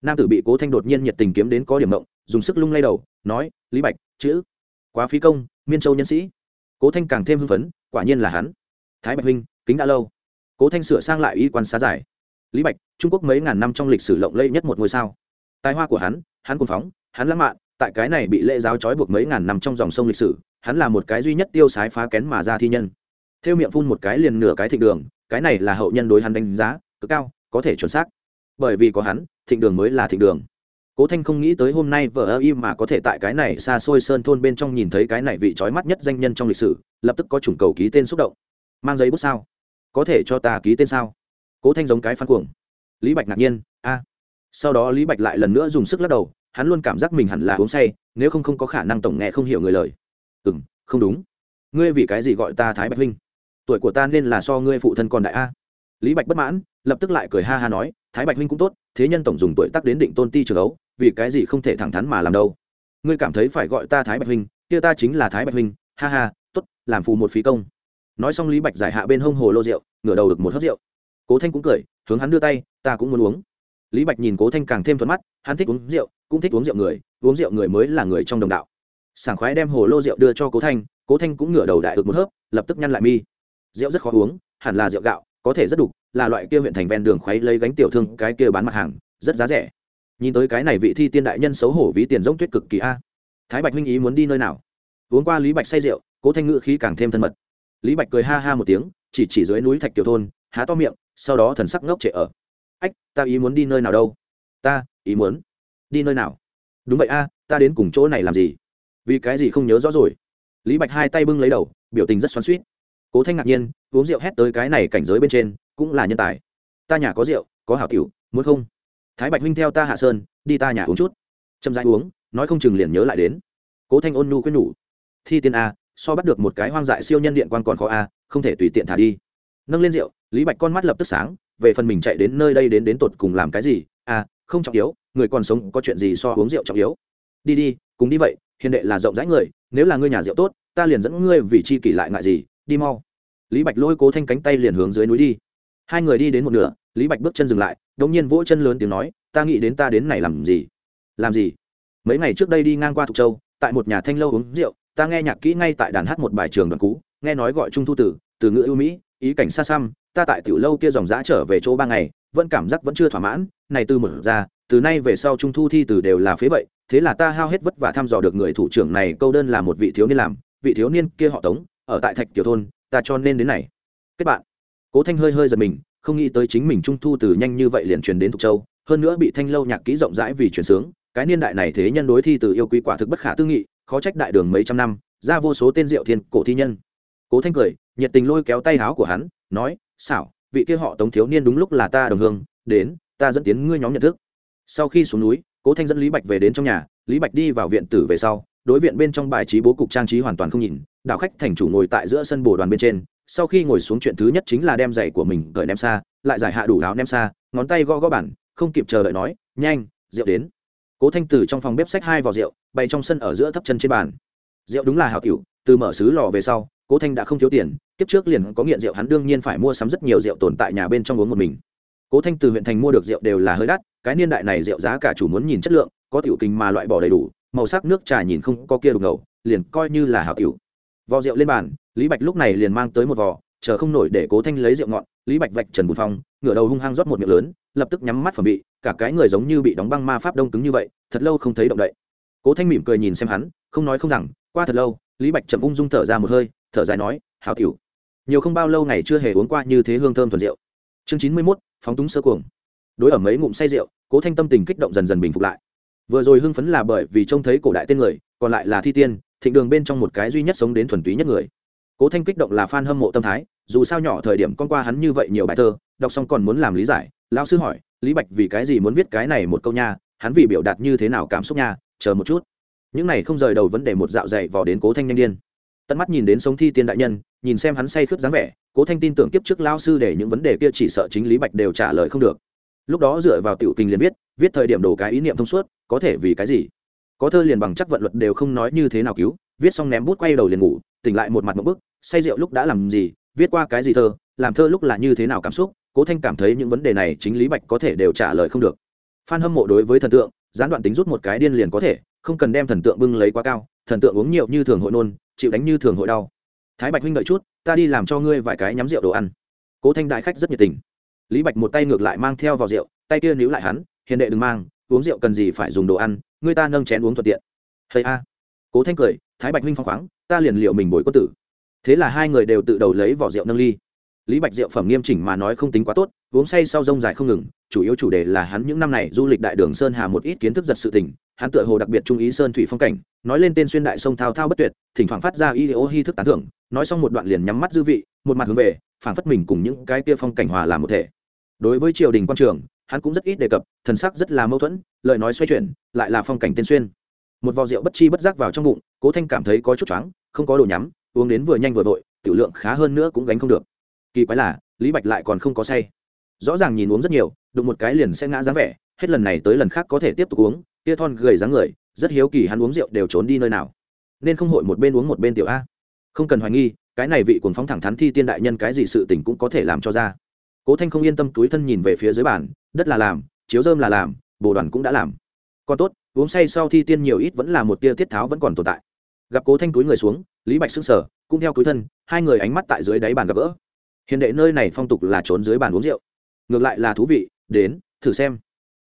Nam tử bị cố thanh đột nhiên nhiệt tình kiếm đến có điểm mộng dùng sức lung lay đầu, nói, lý bạch, chữ. Quá phí công, miên châu nhân sĩ. Cố thanh càng thêm hưng phấn, quả nhiên là hắn. Thái bạch huynh, kính đã lâu cố thanh sửa sang lại y quan xá giải. Lý bạch, trung quốc mấy ngàn năm trong lịch sử lộng lẫy nhất một ngôi sao. Tài hoa của hắn hắn cuồng phóng, hắn lãng mạn, tại cái này bị lễ giáo trói buộc mấy ngàn năm trong dòng sông lịch sử, hắn là một cái duy nhất tiêu sái phá kén mà ra thi nhân. Theo miệng phun một cái liền nửa cái thịnh đường, cái này là hậu nhân đối hắn đánh giá, cực cao, có thể chuẩn xác. Bởi vì có hắn, thịnh đường mới là thịnh đường. Cố thanh không nghĩ tới hôm nay vợ ơ y mà có thể tại cái này xa xôi sơn thôn bên trong nhìn thấy cái này vị trói mắt nhất danh nhân trong lịch sử, lập tức có chủng cầu ký tên xúc động. Mang giấy bút sao? Có thể cho ta ký tên sao? Cố thanh giống cái phan cuồng. Lý bạch ngạc nhiên, a. Sau đó lý bạch lại lần nữa dùng sức lắc đầu, hắn luôn cảm giác mình hẳn là uống say, nếu không không có khả năng tổng nghe không hiểu người lời. Ừ m không đúng. Ngươi vì cái gì gọi ta thái bạch huynh? Tuổi của ta nên là so ngươi phụ thân còn đại a. Lý bạch bất mãn, lập tức lại cười ha ha nói, thái bạch huynh cũng tốt, thế nhân tổng dùng tuổi tác đến định tôn ti trường ấu, vì cái gì không thể thẳng thắn mà làm đâu? Ngươi cảm thấy phải gọi ta thái bạch huynh, kia ta chính là thái bạch huynh, ha ha t ố t làm phù một phí công nói xong lý bạch giải hạ bên hông hồ lô rượu, ngửa đầu được một hớt rượu. Cố thanh cũng cười, hướng hắn đưa tay, ta cũng muốn uống. Lý bạch nhìn cố thanh càng thêm thuận mắt, hắn thích uống rượu, cũng thích uống rượu người, uống rượu người mới là người trong đồng đạo. Sảng khoái đem hồ lô rượu đưa cho cố thanh cố thanh cũng ngửa đầu đại được một hớp, lập tức nhăn lại mi. Rượu rất khó uống, hẳn là rượu gạo, có thể rất đục là loại kia huyện thành ven đường khoáy lấy gánh tiểu thương, cái kia bán mặt hàng, rất giá rẻ. Nhìn tới cái này vị thi tiên đại nhân xấu hổ ví tiền giống tuyết cực kỳ a. Thái bạch huynh ý muốn đi nơi nào? Uống qua lý bạch say rượu, cố thanh ngự khí càng thêm thân mật lý bạch cười ha ha một tiếng, chỉ chỉ dưới núi thạch tiểu thôn, há to miệng, sau đó thần sắc ngốc trệ ở. Ách, ta ý muốn đi nơi nào đâu? Ta, ý muốn đi nơi nào? Đúng vậy a, ta đến cùng chỗ này làm gì? Vì cái gì không nhớ rõ rồi? Lý bạch hai tay bưng lấy đầu, biểu tình rất xoắn suýt cố thanh ngạc nhiên, uống rượu hét tới cái này cảnh giới bên trên, cũng là nhân tài. Ta nhà có rượu, có hảo cựu muốn không? Thái bạch huynh theo ta hạ sơn, đi ta nhà uống chút. Chậm dãi uống, nói không chừng liền nhớ lại đến. Cố thanh ôn nhu quyết nhủ. Thi tiên a so bắt được một cái hoang dại siêu nhân điện quan còn khó a, không thể tùy tiện thả đi. Nâng lên rượu, lý bạch con mắt lập tức sáng, về phần mình chạy đến nơi đây đến đến tột cùng làm cái gì? A không trọng yếu, người còn sống có chuyện gì so uống rượu trọng yếu? Đi đi, cùng đi vậy, hiền đệ là rộng rãi người, nếu là ngươi nhà rượu tốt, ta liền dẫn ngươi vì chi kỷ lại ngại gì, đi mau. Lý bạch lôi cố thanh cánh tay liền hướng dưới núi đi. Hai người đi đến một nửa, lý bạch bước chân dừng lại đ ỗ n g nhiên vỗ chân lớn tiếng nói, ta nghĩ đến ta đến này làm gì? Làm gì? Mấy ngày trước đây đi ngang qua thục châu, tại một nhà thanh lâu uống rượu ta nghe nhạc kỹ ngay tại đàn hát một bài trường đoàn cũ, nghe nói gọi trung thu tử từ ngữ ưu mỹ ý cảnh xa xăm ta tại tiểu lâu kia dòng giã trở về chỗ ba ngày vẫn cảm giác vẫn chưa thỏa mãn này từ mở ra từ nay về sau trung thu thi từ đều là phế vậy thế là ta hao hết vất vả thăm dò được người thủ trưởng này câu đơn là một vị thiếu niên làm vị thiếu niên kia họ tống ở tại thạch tiểu thôn ta cho nên đến này. Kết bạn. Cố thanh hơi hơi giật mình không nghĩ tới chính mình trung thu từ nhanh như vậy liền truyền đến thục châu hơn nữa bị thanh lâu nhạc kỹ rộng rãi vì truyền sướng cái niên đại này thế nhân đối thi từ yêu quý quả thực bất khả tư nghị khó trách đại đường mấy trăm năm, ra vô số tên diệu thiên cổ thi nhân. Cố thanh cười, nhiệt tình lôi kéo tay háo của hắn, nói, xảo, vị kia họ tống thiếu niên đúng lúc là ta đồng hương, đến, ta dẫn tiến ngươi nhóm nhận thức. Sau khi xuống núi, cố thanh dẫn lý bạch về đến trong nhà, lý bạch đi vào viện tử về sau, đối viện bên trong bài trí bố cục trang trí hoàn toàn không nhìn, đạo khách thành chủ ngồi tại giữa sân bồ đoàn bên trên, sau khi ngồi xuống chuyện thứ nhất chính là đem giày của mình cởi ném xa, lại giải hạ đủ áo ném xa, ngón tay gõ gõ bản không kịp chờ đợi nói, nhanh, rượu đến cố thanh từ trong phòng bếp sách hai vò rượu, bày trong sân ở giữa thấp chân trên bàn. Rượu đúng là hảo cựu từ mở xứ lò về sau, cố thanh đã không thiếu tiền, kiếp trước liền có nghiện rượu, hắn đương nhiên phải mua sắm rất nhiều rượu tồn tại nhà bên trong uống một mình. Cố thanh từ huyện thành mua được rượu đều là hơi đắt, cái niên đại này rượu giá cả chủ muốn nhìn chất lượng, có tiểu kinh mà loại bỏ đầy đủ, màu sắc nước trà nhìn không có kia đục ngầu, liền coi như là hảo cựu vò rượu lên bàn, lý bạch lúc này liền mang tới một vò, chờ không nổi để cố thanh lấy rượu ngọn, lý bạch vạch trần bùn phong, ngửa đầu hung hăng rót một miệng lớn lập tức nhắm mắt phẩm bị cả cái người giống như bị đóng băng ma pháp đông cứng như vậy, thật lâu không thấy động đậy. Cố thanh mỉm cười nhìn xem hắn, không nói không rằng, qua thật lâu, lý bạch chậm ung dung thở ra một hơi, thở dài nói, hảo tiểu, nhiều không bao lâu ngày chưa hề uống qua như thế hương thơm thuần rượu. Chương chín mươi mốt, phóng túng sơ cuồng. Đối ở mấy ngụm say rượu, cố thanh tâm tình kích động dần dần bình phục lại. Vừa rồi hưng phấn là bởi vì trông thấy cổ đại tên người, còn lại là thi tiên, thịnh đường bên trong một cái duy nhất sống đến thuần túy nhất người. Cố thanh kích động là f a n hâm mộ tâm thái dù sao nhỏ thời điểm con qua hắn như vậy nhiều bài thơ, đọc xong còn muốn làm lý giải lao sư hỏi, lý bạch vì cái gì muốn viết cái này một câu nha? Hắn vì biểu đạt như thế nào cảm xúc nha? Chờ một chút. Những này không rời đầu vấn đề một dạo dày vò đến cố thanh nhanh điên. Tận mắt nhìn đến sống thi tiên đại nhân, nhìn xem hắn say khướt dáng vẻ, cố thanh tin tưởng kiếp trước lao sư để những vấn đề kia chỉ sợ chính lý bạch đều trả lời không được. Lúc đó dựa vào tiểu kinh liền viết viết thời điểm đổ cái ý niệm thông suốt, có thể vì cái gì? Có thơ liền bằng chắc vận luật đều không nói như thế nào cứu, viết xong ném bút quay đầu liền ngủ, tỉnh lại một mặt một bức, say rượu lúc đã làm gì viết qua cái gì thơ, làm thơ lúc là như thế nào cảm xúc, cố thanh cảm thấy những vấn đề này chính lý bạch có thể đều trả lời không được. Phan hâm mộ đối với thần tượng, gián đoạn tính rút một cái điên liền có thể, không cần đem thần tượng bưng lấy quá cao, thần tượng uống nhiều như thường hội nôn, chịu đánh như thường hội đau. Thái bạch huynh đợi chút, ta đi làm cho ngươi vài cái nhắm rượu đồ ăn. Cố thanh đại khách rất nhiệt tình. Lý bạch một tay ngược lại mang theo vào rượu, tay kia níu lại hắn, hiền đệ đừng mang, uống rượu cần gì phải dùng đồ ăn, ngươi ta nâng chén uống thuận tiện. Hay a. Cố thanh cười, thái bạch huynh phong khoáng, ta liền liệu mình bồi quân tử thế là hai người đều tự đầu lấy vỏ rượu nâng ly. Lý bạch rượu phẩm nghiêm chỉnh mà nói không tính quá tốt, uống say sau rông dài không ngừng, chủ yếu chủ đề là hắn những năm này du lịch đại đường sơn hà một ít kiến thức giật sự tình, hắn tựa hồ đặc biệt trung ý sơn thủy phong cảnh, nói lên tên xuyên đại sông thao thao bất tuyệt, thỉnh thoảng phát ra y ô hy thức tán thưởng, nói xong một đoạn liền nhắm mắt dư vị, một mặt hướng về, phảng phất mình cùng những cái kia phong cảnh hòa làm một thể. Đối với triều đình quan trường, hắn cũng rất ít đề cập, thần sắc rất là mâu thuẫn, lời nói xoay chuyển, lại là phong cảnh tên xuyên. Một vò rượu bất chi bất giác vào trong bụng, cố thanh cảm thấy có chút choáng, không có đồ nhắm uống đến vừa nhanh vừa vội, tiểu lượng khá hơn nữa cũng gánh không được. Kỳ quái là, lý bạch lại còn không có say. Rõ ràng nhìn uống rất nhiều, đụng một cái liền sẽ ngã dáng vẻ, hết lần này tới lần khác có thể tiếp tục uống tia thon gầy dáng người, rất hiếu kỳ hắn uống rượu đều trốn đi nơi nào. Nên không hội một bên uống một bên tiểu a. Không cần hoài nghi, cái này vị cuồng phóng thẳng thắn thi tiên đại nhân cái gì sự tình cũng có thể làm cho ra. Cố thanh không yên tâm túi thân nhìn về phía dưới bàn, đất là làm, chiếu dơm là làm, bồ đoàn cũng đã làm. Còn tốt, uống say sau thi tiên nhiều ít vẫn là một tia tiết tháo vẫn còn tồn tại gặp cố thanh túi người xuống, lý bạch s ư n g sở cũng theo túi thân, hai người ánh mắt tại dưới đáy bàn gặp gỡ. Hiện đệ nơi này phong tục là trốn dưới bàn uống rượu. Ngược lại là thú vị, đến, thử xem.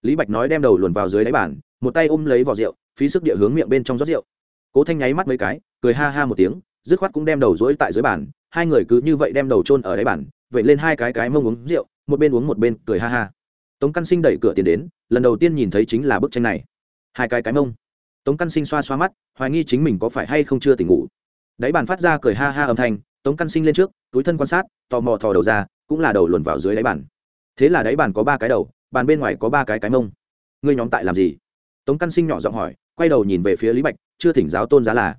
Lý bạch nói đem đầu luồn vào dưới đáy bàn, một tay ôm lấy vỏ rượu, phí sức địa hướng miệng bên trong rót rượu. Cố thanh nháy mắt mấy cái, cười ha ha một tiếng, dứt khoát cũng đem đầu rỗi tại dưới bàn, hai người cứ như vậy đem đầu trôn ở đáy bàn, vậy lên hai cái cái mông uống rượu, một bên uống một bên cười ha ha. Tống căn sinh đẩy cửa tiền đến, lần đầu tiên nhìn thấy chính là bức tranh này. Hai cái cái mông tống căn sinh xoa xoa mắt, hoài nghi chính mình có phải hay không chưa tỉnh ngủ. Đáy bàn phát ra cười ha ha âm thanh, tống căn sinh lên trước, túi thân quan sát, tò mò thò đầu ra, cũng là đầu luồn vào dưới đáy bàn. Thế là đáy bàn có ba cái đầu, bàn bên ngoài có ba cái cái mông. Ngươi nhóm tại làm gì? Tống căn sinh nhỏ giọng hỏi, quay đầu nhìn về phía lý bạch, chưa thỉnh giáo tôn giá là.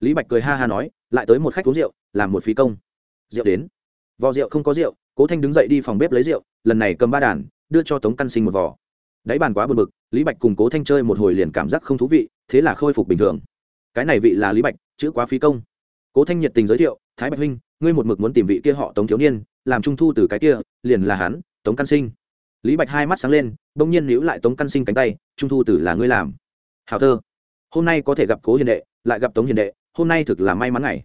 Lý bạch cười ha ha nói, lại tới một khách uống rượu, làm một phí công. Rượu đến. Vò rượu không có rượu, cố thanh đứng dậy đi phòng bếp lấy rượu, lần này cầm ba đàn, đưa cho tống căn sinh một vò. Đáy bàn quá bực bực, lý bạch cùng cố thanh chơi một hồi liền cảm giác không thú vị thế là khôi phục bình thường. Cái này vị là lý bạch, chữ quá phí công. Cố thanh nhiệt tình giới thiệu, thái bạch huynh, ngươi một mực muốn tìm vị kia họ tống thiếu niên, làm trung thu từ cái kia, liền là hắn, tống căn sinh. Lý bạch hai mắt sáng lên, bỗng nhiên níu lại tống căn sinh cánh tay, trung thu tử là ngươi làm. Hào thơ, hôm nay có thể gặp cố hiền đệ, lại gặp tống hiền đệ, hôm nay thực là may mắn ngày.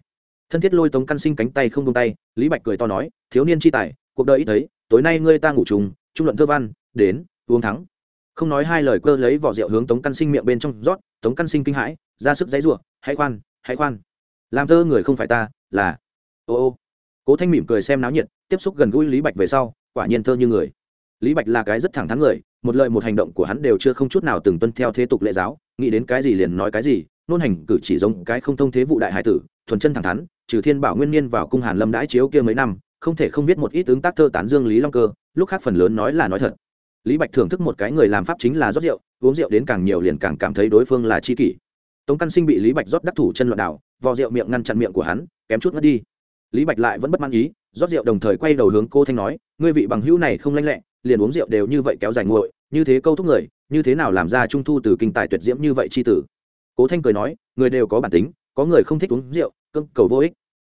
Thân thiết lôi tống căn sinh cánh tay không tung tay, lý bạch cười to nói, thiếu niên chi tài, cuộc đời ít thấy, tối nay ngươi ta ngủ trùng trung luận thơ văn, đến, uống thắng không nói hai lời cơ lấy vỏ rượu hướng tống căn sinh miệng bên trong rót, tống căn sinh kinh hãi, ra sức giấy rủa hãy khoan hãy khoan. Làm thơ người không phải ta, là ô ô. Cố thanh mỉm cười xem náo nhiệt, tiếp xúc gần gũi lý bạch về sau, quả nhiên thơ như người. Lý bạch là cái rất thẳng thắn người, một lời một hành động của hắn đều chưa không chút nào từng tuân theo thế tục lệ giáo, nghĩ đến cái gì liền nói cái gì, nôn hành cử chỉ giống cái không thông thế vụ đại hải tử, thuần chân thẳng thắn, trừ thiên bảo nguyên niên vào cung hàn lâm đãi chiếu kia mấy năm, không thể không biết một ít ứng tác thơ tán dương lý long cơ, lúc khác phần lớn nói là nói thật lý bạch thưởng thức một cái người làm pháp chính là rót rượu, uống rượu đến càng nhiều liền càng cảm thấy đối phương là chi kỷ. Tống căn sinh bị lý bạch rót đắc thủ chân loạn đảo, vò rượu miệng ngăn chặn miệng của hắn, kém chút mất đi. Lý bạch lại vẫn bất mãn ý, rót rượu đồng thời quay đầu hướng cô thanh nói, ngươi vị bằng hữu này không lanh lẹ, liền uống rượu đều như vậy kéo dài nguội, như thế câu thúc người, như thế nào làm ra trung thu từ kinh tài tuyệt diễm như vậy chi tử? Cố thanh cười nói, người đều có bản tính, có người không thích uống rượu, cưng cầu vô ích.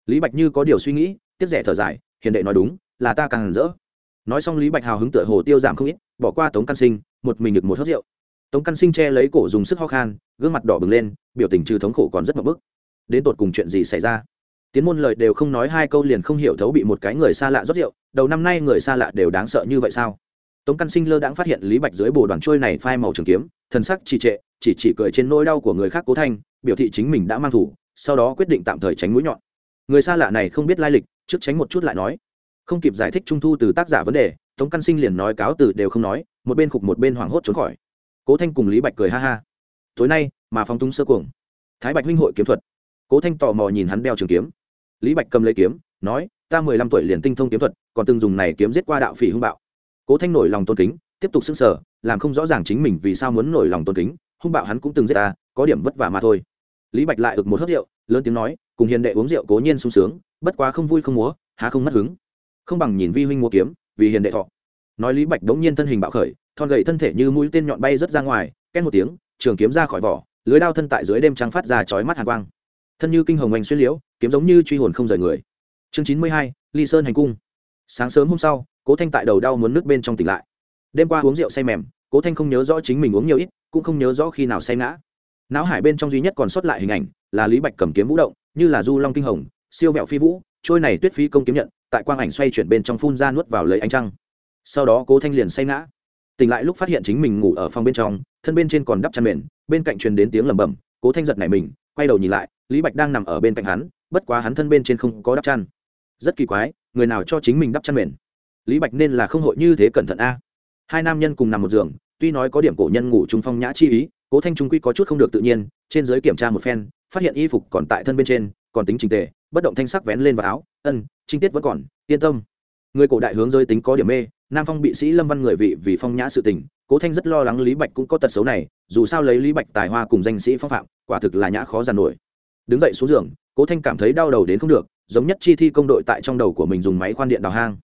Lý bạch như có điều suy nghĩ, tiếc rẻ thở dài, hiền đệ nói đúng, là ta càng rỡ nói xong lý bạch hào hứng tựa hồ tiêu giảm không ít, bỏ qua tống căn sinh, một mình được một hớt rượu. Tống căn sinh che lấy cổ dùng sức ho khan, gương mặt đỏ bừng lên, biểu tình trừ thống khổ còn rất mập bức. Đến tột cùng chuyện gì xảy ra? Tiến môn lời đều không nói hai câu liền không hiểu thấu bị một cái người xa lạ rót rượu, đầu năm nay người xa lạ đều đáng sợ như vậy sao? Tống căn sinh lơ đãng phát hiện lý bạch dưới bồ đoàn trôi này phai màu trường kiếm, thần sắc trì trệ, chỉ chỉ cười trên nỗi đau của người khác cố thanh, biểu thị chính mình đã mang thủ, sau đó quyết định tạm thời tránh mũi nhọn. Người xa lạ này không biết lai lịch, trước tránh một chút lại nói không kịp giải thích trung thu từ tác giả vấn đề, tống căn sinh liền nói cáo từ đều không nói, một bên khục một bên hoảng hốt trốn khỏi. Cố thanh cùng lý bạch cười ha ha. Tối nay, mà phong tung sơ cuồng. Thái bạch huynh hội kiếm thuật. Cố thanh tò mò nhìn hắn đeo trường kiếm. Lý bạch cầm lấy kiếm, nói, ta mười lăm tuổi liền tinh thông kiếm thuật, còn từng dùng này kiếm giết qua đạo phỉ hung bạo. Cố thanh nổi lòng tôn kính, tiếp tục xưng sở làm không rõ ràng chính mình vì sao muốn nổi lòng tôn kính, hung bạo hắn cũng từng giết ta, có điểm vất vả mà thôi. Lý bạch lại ực một hớt rượu, lớn tiếng nói, cùng hiền đệ uống rượu cố nhiên sung sướng, bất quá không vui không múa, há không mất hứng không bằng nhìn vi huynh mua kiếm, vì hiền đệ thọ. Nói lý bạch đống nhiên thân hình bạo khởi, thon gậy thân thể như mũi tên nhọn bay rất ra ngoài, két một tiếng, trường kiếm ra khỏi vỏ, lưới đao thân tại dưới đêm trắng phát ra chói mắt hàn quang. Thân như kinh hồng oanh xuyên liễu, kiếm giống như truy hồn không rời người. Chương chín mươi hai, ly sơn hành cung. Sáng sớm hôm sau, cố thanh tại đầu đau muốn nước bên trong tỉnh lại. Đêm qua uống rượu say mềm, cố thanh không nhớ rõ chính mình uống nhiều ít, cũng không nhớ rõ khi nào say ngã. Não hải bên trong duy nhất còn sót lại hình ảnh là lý bạch cầm kiếm vũ động, như là du long kinh hồng, siêu vẹo phi vũ, trôi này tuyết phi công kiếm nhận tại quang ảnh xoay chuyển bên trong phun ra nuốt vào lấy ánh trăng. Sau đó cố thanh liền say ngã. Tỉnh lại lúc phát hiện chính mình ngủ ở phòng bên trong, thân bên trên còn đắp chăn mền, bên cạnh truyền đến tiếng lầm bầm cố thanh giật nảy mình, quay đầu nhìn lại, lý bạch đang nằm ở bên cạnh hắn, bất quá hắn thân bên trên không có đắp chăn. Rất kỳ quái, người nào cho chính mình đắp chăn mền? Lý bạch nên là không hội như thế cẩn thận a. Hai nam nhân cùng nằm một giường, tuy nói có điểm cổ nhân ngủ trung phong nhã chi ý, cố thanh trung quy có chút không được tự nhiên, trên giới kiểm tra một phen, phát hiện y phục còn tại thân bên trên, còn tính trình tề bất động thanh sắc vén lên vào áo, ân, trinh tiết vẫn còn, yên tâm. Người cổ đại hướng giới tính có điểm mê, nam phong bị sĩ lâm văn người vị vì phong nhã sự tình, cố thanh rất lo lắng lý bạch cũng có tật xấu này, dù sao lấy lý bạch tài hoa cùng danh sĩ phong phạm, quả thực là nhã khó giàn nổi. Đứng dậy xuống giường, cố thanh cảm thấy đau đầu đến không được, giống nhất chi thi công đội tại trong đầu của mình dùng máy khoan điện đào hang.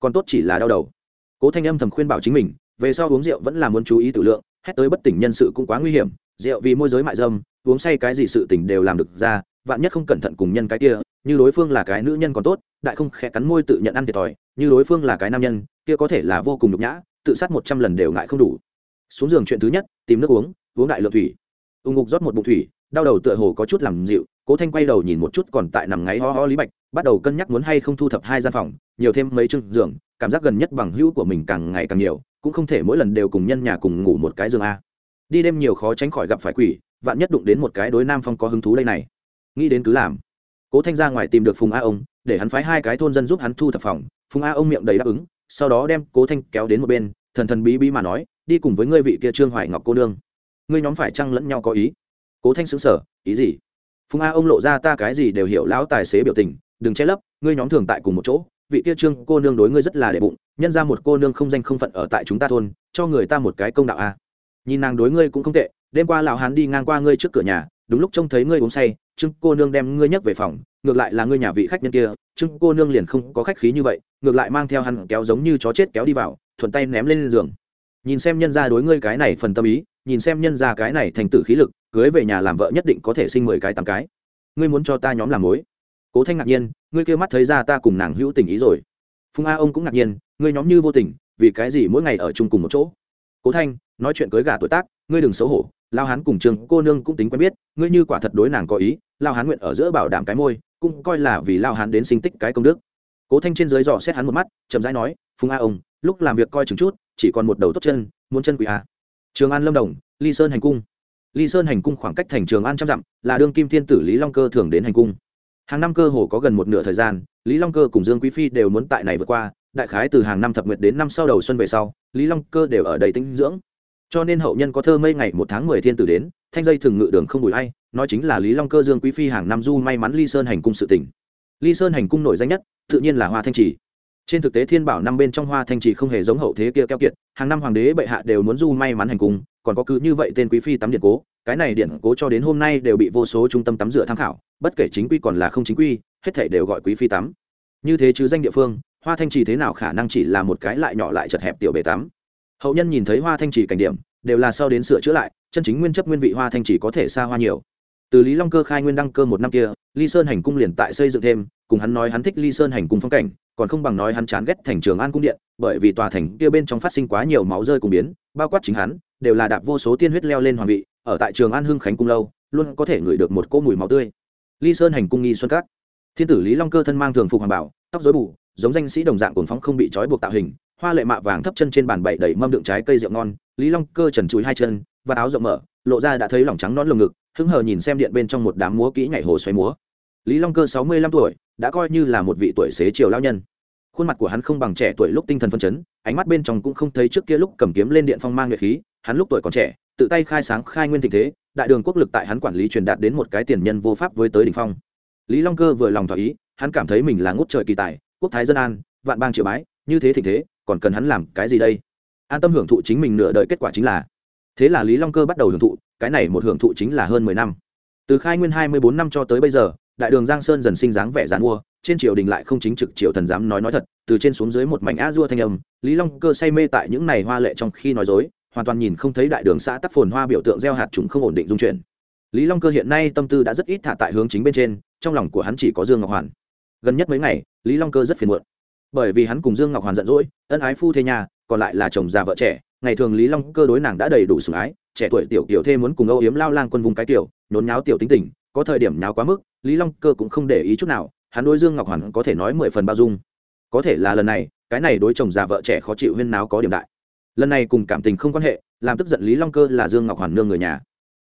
Còn tốt chỉ là đau đầu. Cố thanh âm thầm khuyên bảo chính mình, về sau uống rượu vẫn là muốn chú ý tử lượng, hét tới bất tỉnh nhân sự cũng quá nguy hiểm, rượu vì môi giới mại dâm, uống say cái gì sự tỉnh đều làm được ra, vạn nhất không cẩn thận cùng nhân cái kia như đối phương là cái nữ nhân còn tốt, đại không khẽ cắn môi tự nhận ăn thiệt thòi, như đối phương là cái nam nhân, kia có thể là vô cùng nhục nhã, tự sát một trăm lần đều ngại không đủ. Xuống giường chuyện thứ nhất, tìm nước uống uống đại lượng thủy. Ung ngục rót một bụng thủy, đau đầu tựa hồ có chút làm dịu, cố thanh quay đầu nhìn một chút còn tại nằm ngáy ho ho lý bạch, bắt đầu cân nhắc muốn hay không thu thập hai gian phòng, nhiều thêm mấy chương giường, cảm giác gần nhất bằng hữu của mình càng ngày càng nhiều, cũng không thể mỗi lần đều cùng nhân nhà cùng ngủ một cái giường a. Đi đêm nhiều khó tránh khỏi gặp phải quỷ, vạn nhất đụng đến một cái đối nam phong có hứng thú đây này. Nghĩ đến cứ làm cố thanh ra ngoài tìm được phùng a ông, để hắn phái hai cái thôn dân giúp hắn thu thập phòng. Phùng a ông miệng đầy đáp ứng, sau đó đem cố thanh kéo đến một bên, thần thần bí bí mà nói, đi cùng với ngươi vị kia trương hoài ngọc cô nương. Ngươi nhóm phải chăng lẫn nhau có ý? Cố thanh xứng sở ý gì? Phùng a ông lộ ra ta cái gì đều hiểu, lão tài xế biểu tình, đừng che lấp, ngươi nhóm thường tại cùng một chỗ, vị kia trương cô nương đối ngươi rất là đệ bụng, nhân ra một cô nương không danh không phận ở tại chúng ta thôn, cho người ta một cái công đạo a. Nhìn nàng đối ngươi cũng không tệ, đêm qua lão hán đi ngang qua ngươi trước cửa nhà, đúng lúc trông thấy ngươi uống say trương cô nương đem ngươi nhấc về phòng, ngược lại là ngươi nhà vị khách nhân kia. Trương cô nương liền không có khách khí như vậy, ngược lại mang theo hắn kéo giống như chó chết kéo đi vào, thuận tay ném lên giường. Nhìn xem nhân ra đối ngươi cái này phần tâm ý, nhìn xem nhân ra cái này thành tử khí lực, cưới về nhà làm vợ nhất định có thể sinh mười cái tám cái. Ngươi muốn cho ta nhóm làm mối? Cố thanh ngạc nhiên, ngươi kêu mắt thấy ra ta cùng nàng hữu tình ý rồi. Phùng a ông cũng ngạc nhiên, ngươi nhóm như vô tình, vì cái gì mỗi ngày ở chung cùng một chỗ? Cố thanh, nói chuyện cưới gà tuổi tác, ngươi đừng xấu hổ lao hán cùng trường cô nương cũng tính quen biết, ngươi như quả thật đối nàng có ý, lao hán nguyện ở giữa bảo đảm cái môi, cũng coi là vì lao hán đến sinh tích cái công đức. Cố thanh trên dưới dò xét hắn một mắt, chậm rãi nói, phùng a ông, lúc làm việc coi chừng chút, chỉ còn một đầu tốt chân, muốn chân quỷ a trường an lâm đồng, ly sơn hành cung. Ly sơn hành cung khoảng cách thành trường an trăm dặm, là đương kim thiên tử lý long cơ thường đến hành cung. Hàng năm cơ hồ có gần một nửa thời gian, lý long cơ cùng dương quý phi đều muốn tại này vượt qua, đại khái từ hàng năm thập nguyệt đến năm sau đầu xuân về sau, lý long cơ đều ở đầy tinh dưỡng cho nên hậu nhân có thơ mây ngày một tháng mười thiên tử đến, thanh dây thường ngự đường không bùi hay nói chính là lý long cơ dương quý phi hàng năm du may mắn ly sơn hành cung sự tỉnh. Ly sơn hành cung nổi danh nhất, tự nhiên là hoa thanh trì. Trên thực tế thiên bảo năm bên trong hoa thanh trì không hề giống hậu thế kia keo kiệt, hàng năm hoàng đế bệ hạ đều muốn du may mắn hành cung, còn có cứ như vậy tên quý phi tắm điện cố, cái này điện cố cho đến hôm nay đều bị vô số trung tâm tắm rửa tham khảo, bất kể chính quy còn là không chính quy, hết thể đều gọi quý phi tắm. Như thế chứ danh địa phương, hoa thanh trì thế nào khả năng chỉ là một cái lại nhỏ lại chật hẹp tiểu bể tắm hậu nhân nhìn thấy hoa thanh trì cảnh điểm, đều là sau đến sửa chữa lại, chân chính nguyên chấp nguyên vị hoa thanh trì có thể xa hoa nhiều. Từ lý long cơ khai nguyên đăng cơ một năm kia, ly sơn hành cung liền tại xây dựng thêm, cùng hắn nói hắn thích ly sơn hành cung phong cảnh, còn không bằng nói hắn chán ghét thành trường an cung điện, bởi vì tòa thành kia bên trong phát sinh quá nhiều máu rơi cùng biến, bao quát chính hắn, đều là đạp vô số tiên huyết leo lên hoàng vị, ở tại trường an hưng khánh cung lâu, luôn có thể ngửi được một cỗ mùi máu tươi. Ly sơn hành cung nghi xuân cát thiên tử lý long cơ thân mang thường phục hoàng bảo, tóc dối bù giống danh sĩ đồng dạng cuồng phóng không bị trói buộc tạo hình, hoa lệ mạ vàng thấp chân trên bàn bậy đầy mâm đựng trái cây rượu ngon, lý long cơ trần chùi hai chân, và áo rộng mở, lộ ra đã thấy lỏng trắng non lồng ngực, hứng hờ nhìn xem điện bên trong một đám múa kỹ nhảy hồ xoay múa. Lý long cơ sáu mươi lăm tuổi, đã coi như là một vị tuổi xế chiều lao nhân. Khuôn mặt của hắn không bằng trẻ tuổi lúc tinh thần phân chấn, ánh mắt bên trong cũng không thấy trước kia lúc cầm kiếm lên điện phong mang nhuệ khí, hắn lúc tuổi còn trẻ, tự tay khai sáng khai nguyên tình thế, đại đường quốc lực tại hắn quản lý truyền đạt đến một cái tiền nhân vô pháp với tới đỉnh phong. Lý long cơ vừa lòng thỏa ý, hắn cảm thấy mình là ngút trời kỳ tài quốc thái dân an, vạn bang triều bái, như thế thịnh thế, còn cần hắn làm cái gì đây? An tâm hưởng thụ chính mình nửa đời kết quả chính là. Thế là lý long cơ bắt đầu hưởng thụ, cái này một hưởng thụ chính là hơn mười năm. Từ khai nguyên hai mươi bốn năm cho tới bây giờ, đại đường giang sơn dần sinh dáng vẻ dán mua, trên triều đình lại không chính trực triều thần dám nói nói thật, từ trên xuống dưới một mảnh a dua thanh âm, lý long cơ say mê tại những này hoa lệ trong khi nói dối, hoàn toàn nhìn không thấy đại đường xã tắc phồn hoa biểu tượng gieo hạt chúng không ổn định dung chuyển. Lý long cơ hiện nay tâm tư đã rất ít thả tại hướng chính bên trên, trong lòng của hắn chỉ có dương ngọc hoàn. Gần nhất mấy ngày lý long cơ rất phiền muộn. Bởi vì hắn cùng dương ngọc hoàn giận dỗi, ân ái phu thê nhà, còn lại là chồng già vợ trẻ, ngày thường lý long cơ đối nàng đã đầy đủ sủng ái, trẻ tuổi tiểu kiểu thê muốn cùng âu yếm lao lang quân vùng cái tiểu, nhốn nháo tiểu tính tình, có thời điểm nháo quá mức, lý long cơ cũng không để ý chút nào, hắn đối dương ngọc hoàn có thể nói mười phần bao dung. Có thể là lần này, cái này đối chồng già vợ trẻ khó chịu huyên náo có điểm đại. Lần này cùng cảm tình không quan hệ, làm tức giận lý long cơ là dương ngọc hoàn nương người nhà.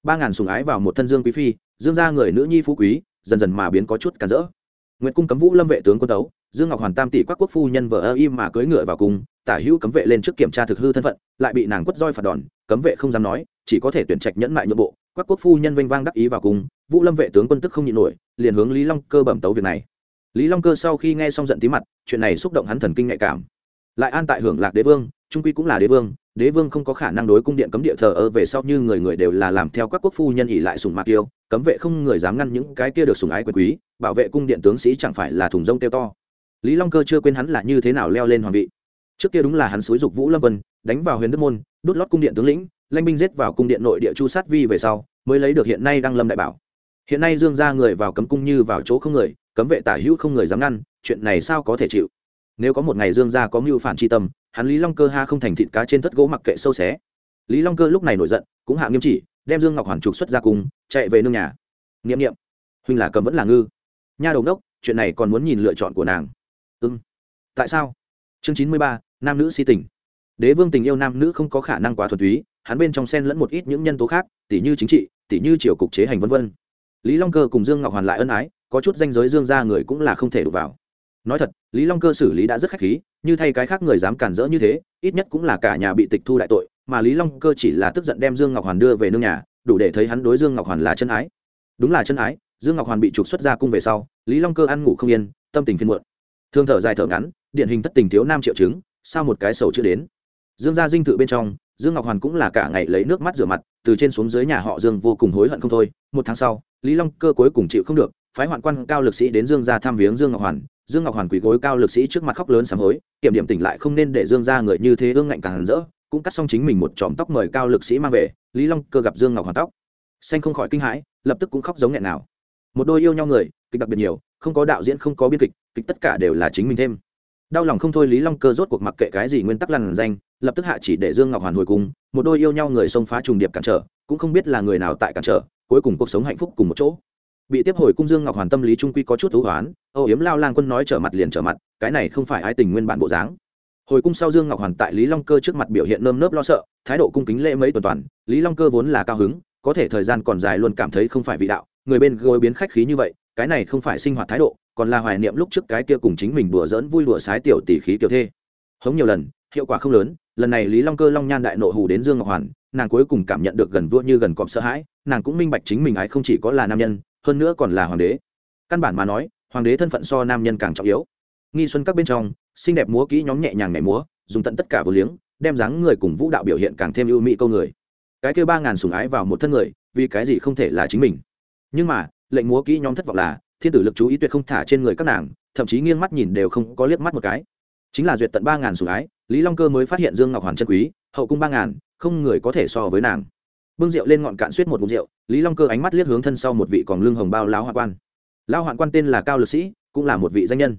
Ba ngàn sùng ái vào một thân dương quý phi, dương ra người nữ nhi phú quý, dần dần mà biến có chút cản rỡ nguyệt cung cấm vũ lâm vệ tướng quân tấu, dương ngọc hoàn tam tỷ quắc quốc phu nhân vợ ơ im mà cưỡi ngựa vào cung tả hữu cấm vệ lên trước kiểm tra thực hư thân phận, lại bị nàng quất roi phạt đòn, cấm vệ không dám nói, chỉ có thể tuyển trạch nhẫn mại nhượng bộ. Quắc quốc phu nhân vênh vang đắc ý vào cung vũ lâm vệ tướng quân tức không nhịn nổi, liền hướng lý long cơ bẩm tấu việc này. Lý long cơ sau khi nghe xong giận tí mặt, chuyện này xúc động hắn thần kinh nhạy cảm. Lại an tại hưởng lạc đế vương, trung quy cũng là đế vương đế vương không có khả năng đối cung điện cấm địa thờ ơ về sau như người người đều là làm theo các quốc phu nhân ỉ lại sùng mạc tiêu cấm vệ không người dám ngăn những cái kia được sùng ái quyền quý bảo vệ cung điện tướng sĩ chẳng phải là thùng rông tiêu to. Lý long cơ chưa quên hắn là như thế nào leo lên hoàng vị. Trước kia đúng là hắn xúi dục vũ lâm Vân đánh vào huyền đức môn, đốt lót cung điện tướng lĩnh, lanh binh giết vào cung điện nội địa chu sát vi về sau, mới lấy được hiện nay đang lâm đại bảo. Hiện nay dương ra người vào cấm cung như vào chỗ không người, cấm vệ tả hữu không người dám ngăn, chuyện này sao có thể chịu? Nếu có một ngày dương gia có mưu phản tri tâm, hắn lý long cơ ha không thành thịt cá trên thất gỗ mặc kệ sâu xé. Lý long cơ lúc này nổi giận, cũng hạ nghiêm chỉ, đem dương ngọc hoàn trục xuất ra cùng chạy về nương nhà. N i ệ m n i ệ m huynh là cầm vẫn là ngư nha đầu đốc, chuyện này còn muốn nhìn lựa chọn của nàng. Ừ. tại sao? Chương chín mươi ba, nam nữ si tình. Đế vương tình yêu nam nữ không có khả năng quá thuần túy, hắn bên trong sen lẫn một ít những nhân tố khác tỷ như chính trị tỷ như triều cục chế hành v v lý long cơ cùng dương ngọc hoàn lại ân ái, có chút danh giới dương ra người cũng là không thể đụng vào. Nói thật, lý long cơ xử lý đã rất khách khí, như thay cái khác người dám cản rỡ như thế, ít nhất cũng là cả nhà bị tịch thu đại tội, mà lý long cơ chỉ là tức giận đem dương ngọc hoàn đưa về nương nhà, đủ để thấy hắn đối dương ngọc hoàn là chân ái. Đúng là chân ái dương ngọc hoàn bị trục xuất ra cung về sau, lý long cơ ăn ngủ không yên, tâm tình phiên muộn. Thương thở dài thở ngắn, điển hình thất tình thiếu nam triệu chứng, sao một cái sầu chưa đến. Dương gia dinh thự bên trong, dương ngọc hoàn cũng là cả ngày lấy nước mắt rửa mặt, từ trên xuống dưới nhà họ dương vô cùng hối hận không thôi. Một tháng sau, lý long cơ cuối cùng chịu không được, phái hoạn quan cao lực sĩ đến dương gia thăm viếng dương ngọc hoàn. Dương ngọc hoàn quỳ gối cao lực sĩ trước mặt khóc lớn sám hối, kiểm điểm tỉnh lại không nên để dương gia người như thế ương ngạnh càng rỡ, cũng cắt xong chính mình một chòm tóc mời cao lực sĩ mang về, lý long cơ gặp dương ngọc hoàn tóc. Xanh không khỏi kinh hãi, lập tức cũng khóc giống nghẹn nào một đôi yêu nhau người, kịch đặc biệt nhiều, không có đạo diễn, không có biên kịch kịch tất cả đều là chính mình thêm. Đau lòng không thôi lý long cơ rốt cuộc mặc kệ cái gì nguyên tắc lằn danh, lập tức hạ chỉ để dương ngọc hoàn hồi cung một đôi yêu nhau người xông phá trùng điệp cản trở, cũng không biết là người nào tại cản trở, cuối cùng cuộc sống hạnh phúc cùng một chỗ. Bị tiếp hồi cung dương ngọc hoàn tâm lý trung quy có chút thú hoán, âu yếm lao lang quân nói trở mặt liền trở mặt, cái này không phải ai tình nguyên bản bộ dáng. Hồi cung sau dương ngọc hoàn tại lý long cơ trước mặt biểu hiện nơm nớp lo sợ, thái độ cung kính lễ mấy tuần toàn, lý long cơ vốn là cao hứng, có thể thời gian còn dài luôn cảm thấy không phải vị đạo người bên gối biến khách khí như vậy, cái này không phải sinh hoạt thái độ, còn là hoài niệm lúc trước cái kia cùng chính mình đùa dỡn vui đùa sái tiểu tỷ khí kiểu thê. Hống nhiều lần, hiệu quả không lớn, lần này lý long cơ long nhan đại nộ hù đến dương ngọc hoàn, nàng cuối cùng cảm nhận được gần vua như gần cọp sợ hãi, nàng cũng minh bạch chính mình ái không chỉ có là nam nhân, hơn nữa còn là hoàng đế. Căn bản mà nói, hoàng đế thân phận so nam nhân càng trọng yếu. Nghi xuân các bên trong, xinh đẹp múa kỹ nhóm nhẹ nhàng nhảy múa, dùng tận tất cả vô liếng, đem dáng người cùng vũ đạo biểu hiện càng thêm ưu mỹ câu người. Cái kêu ba ngàn sùng ái vào một thân người, vì cái gì không thể là chính mình? Nhưng mà, lệnh múa kỹ nhóm thất vọng là, thiên tử lực chú ý tuyệt không thả trên người các nàng, thậm chí nghiêng mắt nhìn đều không có liếc mắt một cái. Chính là duyệt tận ba ngàn sủng ái, lý long cơ mới phát hiện dương ngọc hoàn chân quý, hậu cung ba ngàn, không người có thể so với nàng. Bưng rượu lên ngọn cạn suýt một ngụm rượu, lý long cơ ánh mắt liếc hướng thân sau một vị còn lưng hồng bao lão hoạn quan. Lão hoạn quan tên là cao lực sĩ, cũng là một vị danh nhân.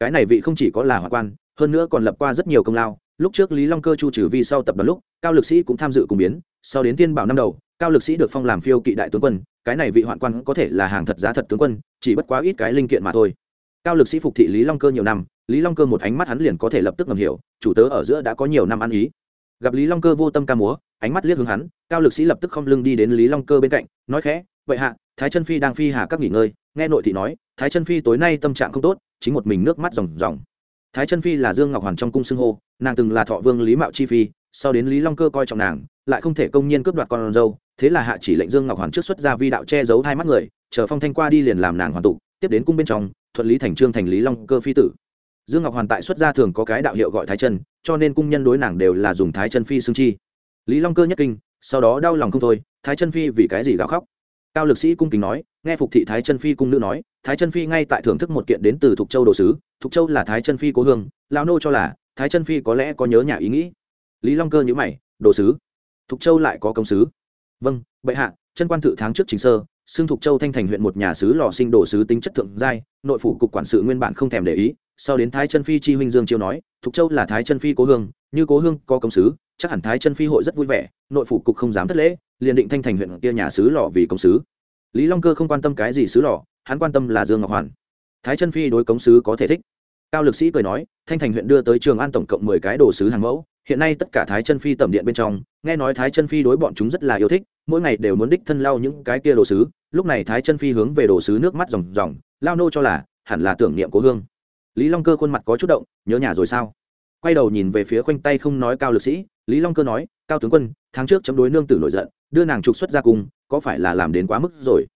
Cái này vị không chỉ có là hoạn quan, hơn nữa còn lập qua rất nhiều công lao. Lúc trước lý long cơ chu trừ vi sau tập đoàn lúc, cao lực sĩ cũng tham dự cùng biến. Sau đến tiên bảo năm đầu, cao lực sĩ được phong làm phiêu kỵ đại tướng quân cái này vị hoạn quan có thể là hàng thật giá thật tướng quân, chỉ bất quá ít cái linh kiện mà thôi. Cao lực sĩ phục thị lý long cơ nhiều năm, lý long cơ một ánh mắt hắn liền có thể lập tức ngầm hiểu, chủ tớ ở giữa đã có nhiều năm ăn ý. Gặp lý long cơ vô tâm ca múa, ánh mắt liếc hướng hắn, cao lực sĩ lập tức không lưng đi đến lý long cơ bên cạnh, nói khẽ, vậy hạ, thái chân phi đang phi hà các nghỉ ngơi. Nghe nội thị nói, thái chân phi tối nay tâm trạng không tốt, chính một mình nước mắt ròng ròng. Thái chân phi là dương ngọc hoàn trong cung xưng hô, nàng từng là thọ vương lý mạo chi phi, sau đến lý long cơ coi trọng nàng, lại không thể công nhiên cướp đoạt con dâu thế là hạ chỉ lệnh dương ngọc hoàn trước xuất ra vi đạo che giấu hai mắt người, chờ phong thanh qua đi liền làm nàng hoàn tụ tiếp đến cung bên trong, thuận lý thành trương thành lý long cơ phi tử. Dương ngọc hoàn tại xuất gia thường có cái đạo hiệu gọi thái chân, cho nên cung nhân đối nàng đều là dùng thái chân phi xương chi. Lý long cơ nhất kinh, sau đó đau lòng không thôi, thái chân phi vì cái gì gào khóc? Cao lực sĩ cung kính nói, nghe phục thị thái chân phi cung nữ nói, thái chân phi ngay tại thưởng thức một kiện đến từ thục châu đồ sứ, thục châu là thái chân phi cố hương lao nô cho là, thái chân phi có lẽ có nhớ nhà ý nghĩ. Lý long cơ nhữ mày, đồ sứ? Thục châu lại có công sứ? Vâng bệ hạ, chân quan thự tháng trước chính sơ xương thục châu thanh thành huyện một nhà sứ lò sinh đồ sứ tính chất thượng giai, nội phủ cục quản sự nguyên bản không thèm để ý, sau đến thái chân phi chi huynh dương chiêu nói, thục châu là thái chân phi cố hương, như cố hương có công sứ, chắc hẳn thái chân phi hội rất vui vẻ, nội phủ cục không dám thất lễ, liền định thanh thành huyện kia nhà sứ lò vì công sứ. Lý long cơ không quan tâm cái gì sứ lò, hắn quan tâm là dương ngọc hoàn. Thái chân phi đối công sứ có thể thích. Cao lực sĩ cười nói, thanh thành huyện đưa tới trường an tổng cộng mười cái đồ sứ hàng mẫu hiện nay tất cả thái chân phi tẩm điện bên trong, nghe nói thái chân phi đối bọn chúng rất là yêu thích, mỗi ngày đều muốn đích thân lau những cái kia đồ sứ. Lúc này thái chân phi hướng về đồ sứ nước mắt ròng ròng, lao nô cho là, hẳn là tưởng niệm cố hương. Lý long cơ khuôn mặt có chút động, nhớ nhà rồi sao? Quay đầu nhìn về phía khoanh tay không nói cao lực sĩ, lý long cơ nói, cao tướng quân, tháng trước chấm đối nương tử nổi giận, đưa nàng trục xuất ra cùng, có phải là làm đến quá mức rồi?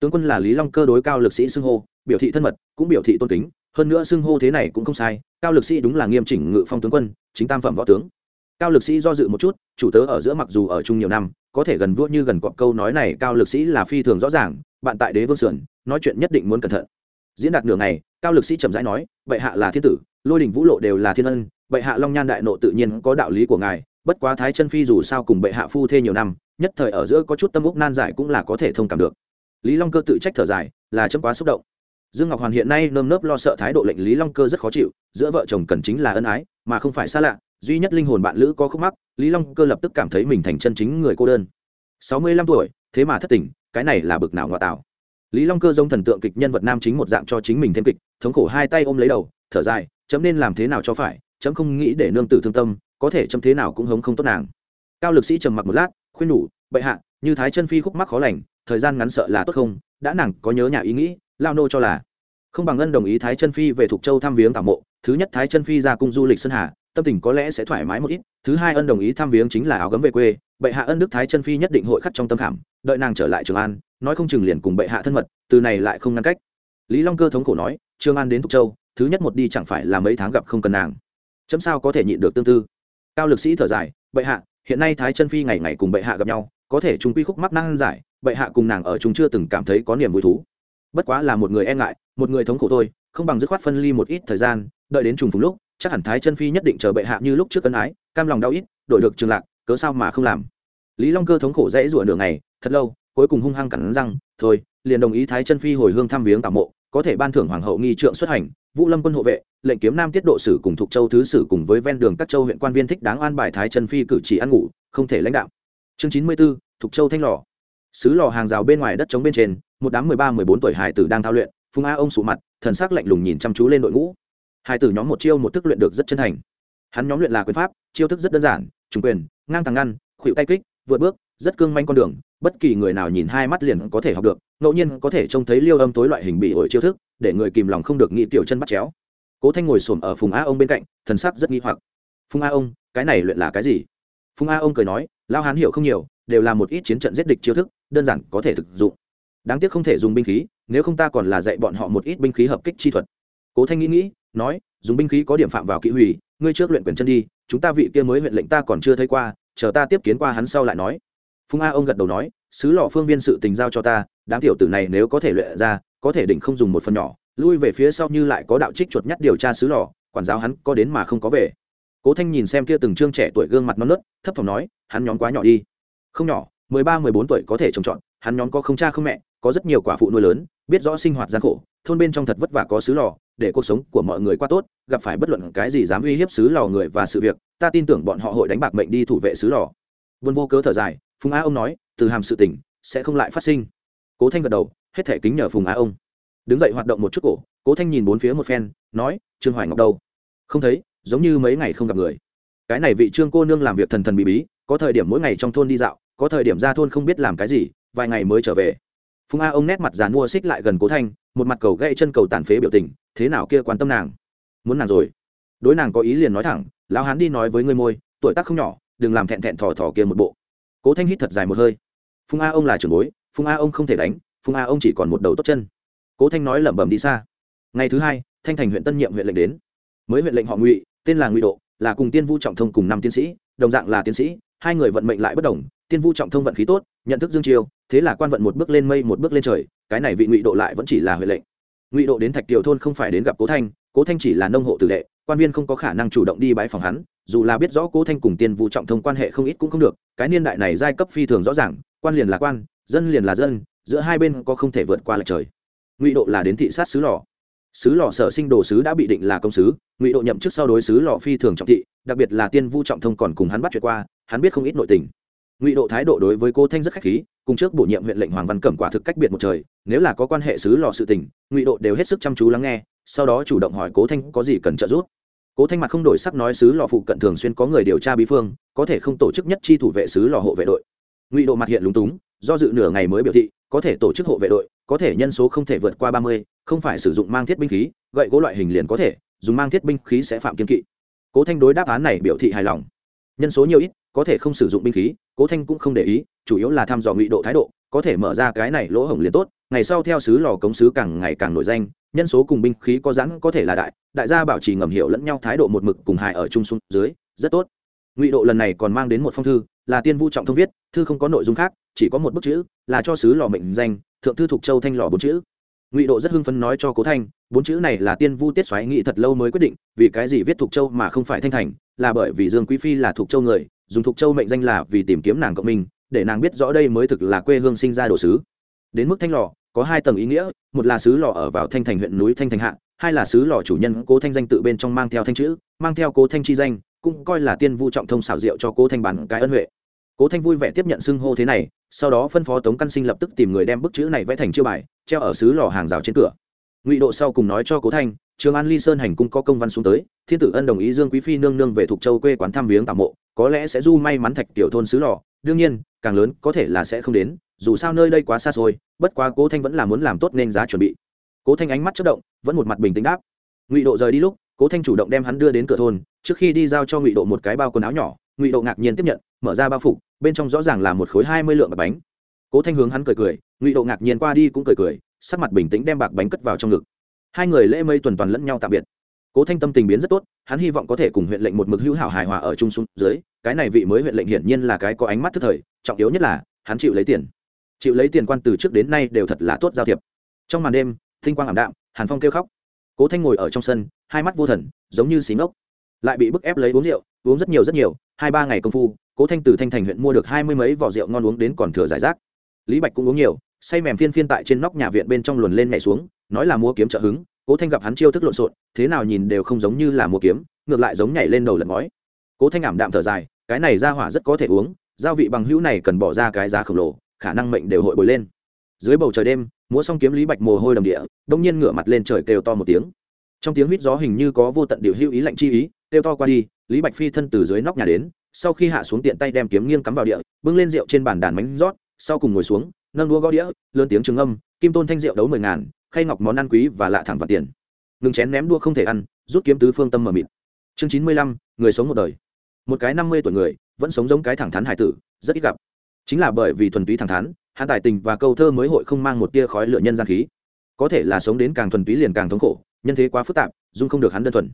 Tướng quân là lý long cơ đối cao lực sĩ xưng hô, biểu thị thân mật, cũng biểu thị tôn kính, hơn nữa xưng hô thế này cũng không sai, cao lực sĩ đúng là nghiêm chỉnh ngự phong tướng quân, chính tam phẩm võ tướng cao lực sĩ do dự một chút, chủ tớ ở giữa mặc dù ở chung nhiều năm, có thể gần vua như gần cọp câu nói này cao lực sĩ là phi thường rõ ràng, bạn tại đế vương sườn, nói chuyện nhất định muốn cẩn thận. Diễn đạt nửa ngày, cao lực sĩ trầm rãi nói, bệ hạ là thiên tử, lôi đình vũ lộ đều là thiên ân, bệ hạ long nhan đại nộ tự nhiên có đạo lý của ngài, bất quá thái chân phi dù sao cùng bệ hạ phu thê nhiều năm, nhất thời ở giữa có chút tâm úc nan giải cũng là có thể thông cảm được. Lý long cơ tự trách thở dài, là chấm quá xúc động. Dương ngọc hoàn hiện nay nơm nớp lo sợ thái độ lệnh lý long cơ rất khó chịu, giữa vợ chồng cần chính là ân ái, mà không phải xa lạ duy nhất linh hồn bạn lữ có khúc mắc, lý long cơ lập tức cảm thấy mình thành chân chính người cô đơn. Sáu mươi lăm tuổi, thế mà thất tình, cái này là bực nào ngoại tạo lý long cơ giống thần tượng kịch nhân vật nam chính một dạng cho chính mình thêm kịch, thống khổ hai tay ôm lấy đầu, thở dài, chấm nên làm thế nào cho phải, chấm không nghĩ để nương tử thương tâm, có thể chấm thế nào cũng hống không tốt nàng. Cao lực sĩ trầm mặc một lát, khuyên nhủ, bệ hạ, như thái chân phi khúc mắc khó lành, thời gian ngắn sợ là tốt không, đã nàng có nhớ nhà ý nghĩ, lao nô cho là. Không bằng ngân đồng ý thái chân phi về thục châu thăm viếng tảo mộ, thứ nhất thái chân phi ra cung du lịch sơn hà tâm tình có lẽ sẽ thoải mái một ít. Thứ hai ân đồng ý thăm viếng chính là áo gấm về quê. Bệ hạ ân đức thái chân phi nhất định hội khắc trong tâm khảm. Đợi nàng trở lại trường an, nói không chừng liền cùng bệ hạ thân mật, từ này lại không ngăn cách. Lý long cơ thống khổ nói, trường an đến thục châu, thứ nhất một đi chẳng phải là mấy tháng gặp không cần nàng. Chấm sao có thể nhịn được tương tư? Cao lực sĩ thở dài, bệ hạ, hiện nay thái chân phi ngày ngày cùng bệ hạ gặp nhau, có thể chúng quy khúc mắc năng giải, bệ hạ cùng nàng ở chúng chưa từng cảm thấy có niềm vui thú. Bất quá là một người e ngại, một người thống khổ thôi, không bằng dứt khoát phân ly một ít thời gian, đợi đến trùng phùng lúc chắc hẳn thái chân phi nhất định chờ bệ hạ như lúc trước cân ái cam lòng đau ít đổi được trường lạc cớ sao mà không làm? Lý long cơ thống khổ dễ rủa nửa ngày thật lâu cuối cùng hung hăng cắn răng thôi liền đồng ý thái chân phi hồi hương thăm viếng tạm mộ có thể ban thưởng hoàng hậu nghi trượng xuất hành vũ lâm quân hộ vệ lệnh kiếm nam tiết độ sử cùng thuộc châu thứ sử cùng với ven đường các châu huyện quan viên thích đáng an bài thái chân phi cử chỉ ăn ngủ không thể lãnh đạo. Chương chín mươi 94, thuộc châu thanh lò. Sứ lò hàng rào bên ngoài đất trống bên trên một đám mười ba mười bốn tuổi hải tử đang thao luyện phùng a ông sụ mặt thần sắc lạnh lùng nhìn chăm chú lên đội ngũ hai tử nhóm một chiêu một thức luyện được rất chân thành. Hắn nhóm luyện là quyền pháp, chiêu thức rất đơn giản, trùng quyền, ngang thẳng ngăn khuỵu tay kích, vượt bước, rất cương manh con đường, bất kỳ người nào nhìn hai mắt liền có thể học được, ngẫu nhiên có thể trông thấy liêu âm tối loại hình bị ổi chiêu thức, để người kìm lòng không được nghĩ tiểu chân bắt chéo. Cố thanh ngồi xổm ở phùng a ông bên cạnh, thần sắc rất nghi hoặc. Phùng a ông, cái này luyện là cái gì? Phùng a ông cười nói lao hán hiểu không nhiều, đều là một ít chiến trận giết địch chiêu thức, đơn giản có thể thực dụng. Đáng tiếc không thể dùng binh khí, nếu không ta còn là dạy bọn họ một ít binh khí hợp kích chi thuật. Cố thanh nghĩ nghĩ nói, dùng binh khí có điểm phạm vào kỹ hủy, ngươi trước luyện quyền chân đi, chúng ta vị kia mới huyện lệnh ta còn chưa thấy qua, chờ ta tiếp kiến qua hắn sau lại nói. Phùng a ông gật đầu nói, sứ lọ phương viên sự tình giao cho ta, đám tiểu tử này nếu có thể luyện ra, có thể định không dùng một phần nhỏ, lui về phía sau như lại có đạo trích chuột nhắt điều tra sứ lò, quản giáo hắn có đến mà không có về. Cố thanh nhìn xem kia từng trương trẻ tuổi gương mặt non nớt, thấp thỏm nói, hắn nhóm quá nhỏ đi. Không nhỏ, mười ba, mười bốn tuổi có thể trồng trọt, hắn nhóm có không cha không mẹ, có rất nhiều quả phụ nuôi lớn, biết rõ sinh hoạt gian khổ, thôn bên trong thật vất vả có sứ lò để cuộc sống của mọi người qua tốt, gặp phải bất luận cái gì dám uy hiếp sứ lò người và sự việc, ta tin tưởng bọn họ hội đánh bạc mệnh đi thủ vệ sứ lò. Vân vô cớ thở dài, phùng a ông nói, từ hàm sự tỉnh sẽ không lại phát sinh. Cố thanh gật đầu, hết thể kính nhờ phùng a ông. Đứng dậy hoạt động một chút cổ, cố thanh nhìn bốn phía một phen, nói, trương hoài ngọc đâu? Không thấy, giống như mấy ngày không gặp người. Cái này vị trương cô nương làm việc thần thần bí bí, có thời điểm mỗi ngày trong thôn đi dạo, có thời điểm ra thôn không biết làm cái gì, vài ngày mới trở về. Phùng a ông nét mặt dàn mua xích lại gần cố thanh một mặt cầu gãy chân cầu tàn phế biểu tình, thế nào kia quan tâm nàng? Muốn nàng rồi. Đối nàng có ý liền nói thẳng, lão hán đi nói với ngươi môi, tuổi tác không nhỏ, đừng làm thẹn thẹn thò thò kia một bộ. Cố thanh hít thật dài một hơi. Phùng a ông là trưởng bối phùng a ông không thể đánh phùng a ông chỉ còn một đầu tốt chân. Cố thanh nói lẩm bẩm đi xa. Ngày thứ hai, thanh thành huyện tân nhiệm huyện lệnh đến. Mới huyện lệnh họ ngụy, tên là ngụy độ, là cùng tiên vu trọng thông cùng năm tiến sĩ, đồng dạng là tiến sĩ, hai người vận mệnh lại bất đồng tiên vu trọng thông vận khí tốt, nhận thức dương chiêu thế là quan vận một bước lên mây, một bước lên trời, cái này vị ngụy độ lại vẫn chỉ là huệ lệnh. Ngụy độ đến thạch tiểu thôn không phải đến gặp cố thanh cố thanh chỉ là nông hộ tử đệ, quan viên không có khả năng chủ động đi bãi phòng hắn, dù là biết rõ cố thanh cùng tiên vu trọng thông quan hệ không ít cũng không được, cái niên đại này giai cấp phi thường rõ ràng, quan liền là quan, dân liền là dân, giữa hai bên có không thể vượt qua lệch trời. Ngụy độ là đến thị sát sứ lò. Sứ lò sở sinh đồ sứ đã bị định là công sứ, ngụy độ nhậm chức sau đối sứ lò phi thường trọng thị, đặc biệt là tiên vu trọng thông còn cùng hắn bắt chuyện qua, hắn biết không ít nội tình ngụy độ thái độ đối với cô thanh rất khách khí, cùng trước bổ nhiệm huyện lệnh hoàng văn cẩm quả thực cách biệt một trời, nếu là có quan hệ sứ lò sự tình, ngụy độ đều hết sức chăm chú lắng nghe, sau đó chủ động hỏi cố thanh có gì cần trợ giúp. Cố thanh mặt không đổi sắc nói sứ lò phụ cận thường xuyên có người điều tra bí phương, có thể không tổ chức nhất chi thủ vệ sứ lò hộ vệ đội. Ngụy độ mặt hiện lúng túng, do dự nửa ngày mới biểu thị, có thể tổ chức hộ vệ đội, có thể nhân số không thể vượt qua ba mươi, không phải sử dụng mang thiết binh khí, gậy gỗ loại hình liền có thể, dùng mang thiết binh khí sẽ phạm kiên kỵ. Cố thanh đối đáp án này biểu thị hài lòng. Nhân số nhiều ít có thể không sử dụng binh khí, cố thanh cũng không để ý, chủ yếu là thăm dò ngụy độ thái độ, có thể mở ra cái này lỗ hổng liền tốt, ngày sau theo sứ lò cống sứ càng ngày càng nổi danh, nhân số cùng binh khí có rắn có thể là đại đại gia bảo trì ngầm hiểu lẫn nhau thái độ một mực cùng hài ở trung xuống dưới, rất tốt. Ngụy độ lần này còn mang đến một phong thư, là tiên vu trọng thông viết, thư không có nội dung khác, chỉ có một bức chữ, là cho sứ lò mệnh danh, thượng thư thục châu thanh lò bốn chữ. Ngụy độ rất hưng phấn nói cho cố thanh, bốn chữ này là tiên vu tiết xoáy nghĩ thật lâu mới quyết định, vì cái gì viết thục châu mà không phải thanh thành, là bởi vì dương quý phi là thục châu người dùng thục châu mệnh danh là vì tìm kiếm nàng cộng minh, để nàng biết rõ đây mới thực là quê hương sinh ra đồ sứ. Đến mức thanh lò, có hai tầng ý nghĩa, một là sứ lò ở vào thanh thành huyện núi thanh thành hạ, hai là sứ lò chủ nhân cố thanh danh tự bên trong mang theo thanh chữ, mang theo cố thanh chi danh, cũng coi là tiên vu trọng thông xảo diệu cho cố thanh bản cái ân huệ. Cố thanh vui vẻ tiếp nhận xưng hô thế này, sau đó phân phó tống căn sinh lập tức tìm người đem bức chữ này vẽ thành chiêu bài, treo ở sứ lò hàng rào trên cửa. Ngụy độ sau cùng nói cho cố thanh trường an ly sơn hành cung có công văn xuống tới, thiên tử ân đồng ý dương quý phi nương nương về thục châu quê quán thăm viếng tạm mộ, có lẽ sẽ du may mắn thạch tiểu thôn xứ lò. Đương nhiên, càng lớn, có thể là sẽ không đến, dù sao nơi đây quá xa xôi, bất quá cố thanh vẫn là muốn làm tốt nên giá chuẩn bị. Cố thanh ánh mắt chất động, vẫn một mặt bình tĩnh đáp. Ngụy độ rời đi lúc, cố thanh chủ động đem hắn đưa đến cửa thôn, trước khi đi giao cho ngụy độ một cái bao quần áo nhỏ, ngụy độ ngạc nhiên tiếp nhận, mở ra bao phục, bên trong rõ ràng là một khối hai mươi lượng bạc bánh. Cố thanh hướng hắn cười cười, ngụy độ ngạc nhiên qua đi cũng cười cười, sắc mặt bình tĩnh đem bạc bánh cất vào trong ngực hai người lễ mây tuần toàn lẫn nhau tạm biệt. Cố thanh tâm tình biến rất tốt, hắn hy vọng có thể cùng huyện lệnh một mực hữu hảo hài hòa ở trung xuống dưới, cái này vị mới huyện lệnh hiển nhiên là cái có ánh mắt thức thời, trọng yếu nhất là, hắn chịu lấy tiền. Chịu lấy tiền quan từ trước đến nay đều thật là tốt giao thiệp. Trong màn đêm, tinh quang ảm đạm, hàn phong kêu khóc. Cố thanh ngồi ở trong sân, hai mắt vô thần, giống như xí ngốc. Lại bị bức ép lấy uống rượu, uống rất nhiều rất nhiều, hai ba ngày công phu, cố thanh từ thanh thành huyện mua được hai mươi mấy vỏ rượu ngon uống đến còn thừa giải rác. Lý bạch cũng uống nhiều, say mềm phiên phiên tại trên nóc nhà viện bên trong luồn lên nhảy xuống nói là mua kiếm trợ hứng, cố thanh gặp hắn chiêu thức lộn xộn, thế nào nhìn đều không giống như là mua kiếm, ngược lại giống nhảy lên đầu lật ngói. Cố thanh ảm đạm thở dài, cái này ra hỏa rất có thể uống gia vị bằng hữu này cần bỏ ra cái giá khổng lồ, khả năng mệnh đều hội bồi lên. Dưới bầu trời đêm, múa xong kiếm lý bạch mồ hôi đầm địa, đông nhiên ngửa mặt lên trời kêu to một tiếng. Trong tiếng huýt gió hình như có vô tận điều hữu ý lạnh chi ý, kêu to qua đi, lý bạch phi thân từ dưới nóc nhà đến, sau khi hạ xuống tiện tay đem kiếm nghiêng cắm vào địa, bưng lên rượu trên bàn đàn bánh rót, sau cùng ngồi xuống, nâng đũa gõ đĩa, lớn tiếng trường âm, kim tôn thanh rượu đấu mười ngàn khay ngọc món ăn quý và lạ thẳng vào tiền. Ngừng chén ném đua không thể ăn, rút kiếm tứ phương tâm mờ mịt. Chương chín mươi lăm, người sống một đời. Một cái năm mươi tuổi người, vẫn sống giống cái thẳng thắn hải tử, rất ít gặp. Chính là bởi vì thuần túy thẳng thắn, hắn tài tình và câu thơ mới hội không mang một tia khói lửa nhân gian khí. Có thể là sống đến càng thuần túy liền càng thống khổ, nhân thế quá phức tạp, dung không được hắn đơn thuần.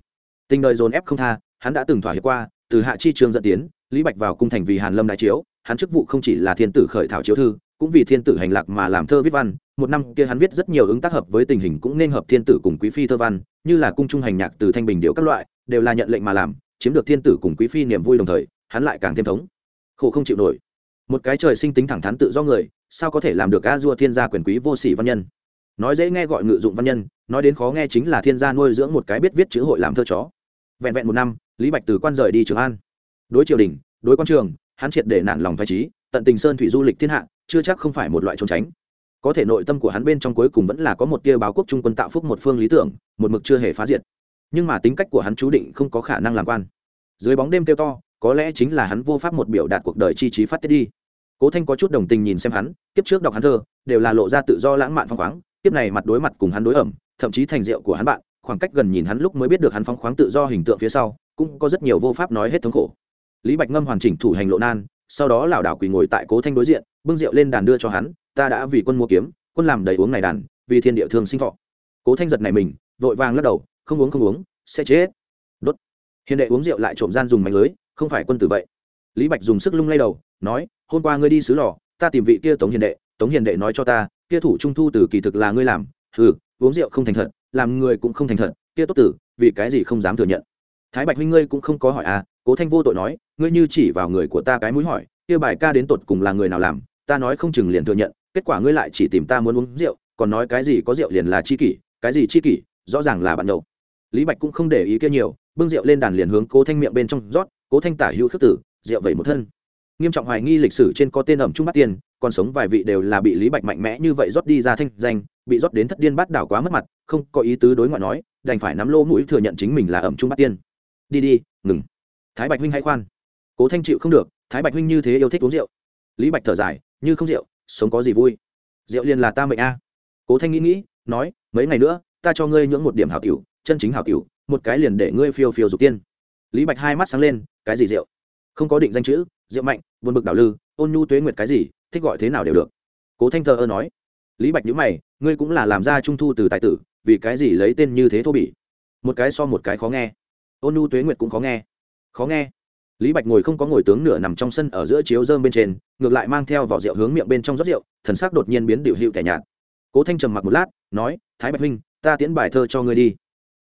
Tình đời dồn ép không tha, hắn đã từng thỏa hiệp qua, từ hạ chi trường dẫn tiến, lý bạch vào cung thành vì hàn lâm đại chiếu, hắn chức vụ không chỉ là thiên tử khởi thảo chiếu thư cũng vì thiên tử hành lạc mà làm thơ viết văn, một năm kia hắn viết rất nhiều ứng tác hợp với tình hình cũng nên hợp thiên tử cùng quý phi thơ văn, như là cung trung hành nhạc từ thanh bình điệu các loại, đều là nhận lệnh mà làm, chiếm được thiên tử cùng quý phi niềm vui đồng thời, hắn lại càng thêm thống. Khổ không chịu nổi. Một cái trời sinh tính thẳng thắn tự do người, sao có thể làm được a dua thiên gia quyền quý vô sĩ văn nhân? Nói dễ nghe gọi ngự dụng văn nhân, nói đến khó nghe chính là thiên gia nuôi dưỡng một cái biết viết chữ hội làm thơ chó. Vẹn vẹn một năm, lý bạch từ quan rời đi trường an. Đối triều đình, đối quan trường, hắn triệt để nản lòng phải trí tận tình sơn thủy du lịch thiên hạ, chưa chắc không phải một loại trốn tránh. Có thể nội tâm của hắn bên trong cuối cùng vẫn là có một tia báo quốc trung quân tạo phúc một phương lý tưởng, một mực chưa hề phá diệt. Nhưng mà tính cách của hắn chú định không có khả năng làm quan. Dưới bóng đêm kêu to, có lẽ chính là hắn vô pháp một biểu đạt cuộc đời chi trí phát tiết đi. Cố thanh có chút đồng tình nhìn xem hắn, kiếp trước đọc hắn thơ, đều là lộ ra tự do lãng mạn phăng khoáng, kiếp này mặt đối mặt cùng hắn đối ẩm, thậm chí thành rượu của hắn bạn, khoảng cách gần nhìn hắn lúc mới biết được hắn phóng khoáng tự do hình tượng phía sau, cũng có rất nhiều vô pháp nói hết thống khổ. Lý bạch ngâm hoàn chỉnh thủ hành lộ nan sau đó lảo đảo quỳ ngồi tại cố thanh đối diện, bưng rượu lên đàn đưa cho hắn, ta đã vì quân mua kiếm, quân làm đầy uống này đàn, vì thiên địa thương sinh thọ. Cố thanh giật này mình, vội vàng lắc đầu, không uống không uống, sẽ chết. Đốt. Hiền đệ uống rượu lại trộm gian dùng mạnh lưới, không phải quân tử vậy. Lý bạch dùng sức lung lay đầu, nói, hôm qua ngươi đi xứ lò, ta tìm vị kia tống hiền đệ, tống hiền đệ nói cho ta, kia thủ trung thu từ kỳ thực là ngươi làm ừ uống rượu không thành thật, làm người cũng không thành thật, kia tốt tử, vì cái gì không dám thừa nhận? Thái bạch huynh ngươi cũng không có hỏi à cố thanh vô tội nói, ngươi như chỉ vào người của ta cái mũi hỏi, kia bài ca đến tột cùng là người nào làm, ta nói không chừng liền thừa nhận, kết quả ngươi lại chỉ tìm ta muốn uống rượu, còn nói cái gì có rượu liền là chi kỷ, cái gì chi kỷ, rõ ràng là bạn nhậu. Lý bạch cũng không để ý kia nhiều, bưng rượu lên đàn liền hướng cố thanh miệng bên trong rót, cố thanh tả hữu khước tử, rượu vẩy một thân. Nghiêm trọng hoài nghi lịch sử trên có tên ẩm trung bát tiên, còn sống vài vị đều là bị lý bạch mạnh mẽ như vậy rót đi ra thanh danh, bị rót đến thất điên bát đảo quá mất mặt, không có ý tứ đối ngoại nói, đành phải nắm lô mũi thừa nhận chính mình là ẩm trung bát tiên. Đi đi, ngừng thái bạch huynh hãy khoan. Cố thanh chịu không được, thái bạch huynh như thế yêu thích uống rượu. Lý bạch thở dài, như không rượu, sống có gì vui? Rượu liền là ta mệnh a. Cố thanh nghĩ nghĩ, nói, mấy ngày nữa, ta cho ngươi nhưỡng một điểm hảo cửu chân chính hảo cửu một cái liền để ngươi phiêu phiêu dục tiên. Lý bạch hai mắt sáng lên, cái gì rượu? Không có định danh chữ, rượu mạnh, buồn bực đảo lư, ôn nhu tuế nguyệt cái gì, thích gọi thế nào đều được. Cố thanh thờ ơ nói. Lý bạch nhữ mày, ngươi cũng là làm ra trung thu từ tài tử, vì cái gì lấy tên như thế thô bỉ? Một cái so một cái khó nghe. Ôn nhu tuế nguyệt cũng khó nghe khó nghe. Lý bạch ngồi không có ngồi tướng nửa nằm trong sân ở giữa chiếu dơm bên trên, ngược lại mang theo vỏ rượu hướng miệng bên trong rót rượu, thần sắc đột nhiên biến điệu hiệu tẻ nhạt. Cố thanh trầm mặc một lát, nói, thái bạch huynh, ta tiễn bài thơ cho ngươi đi.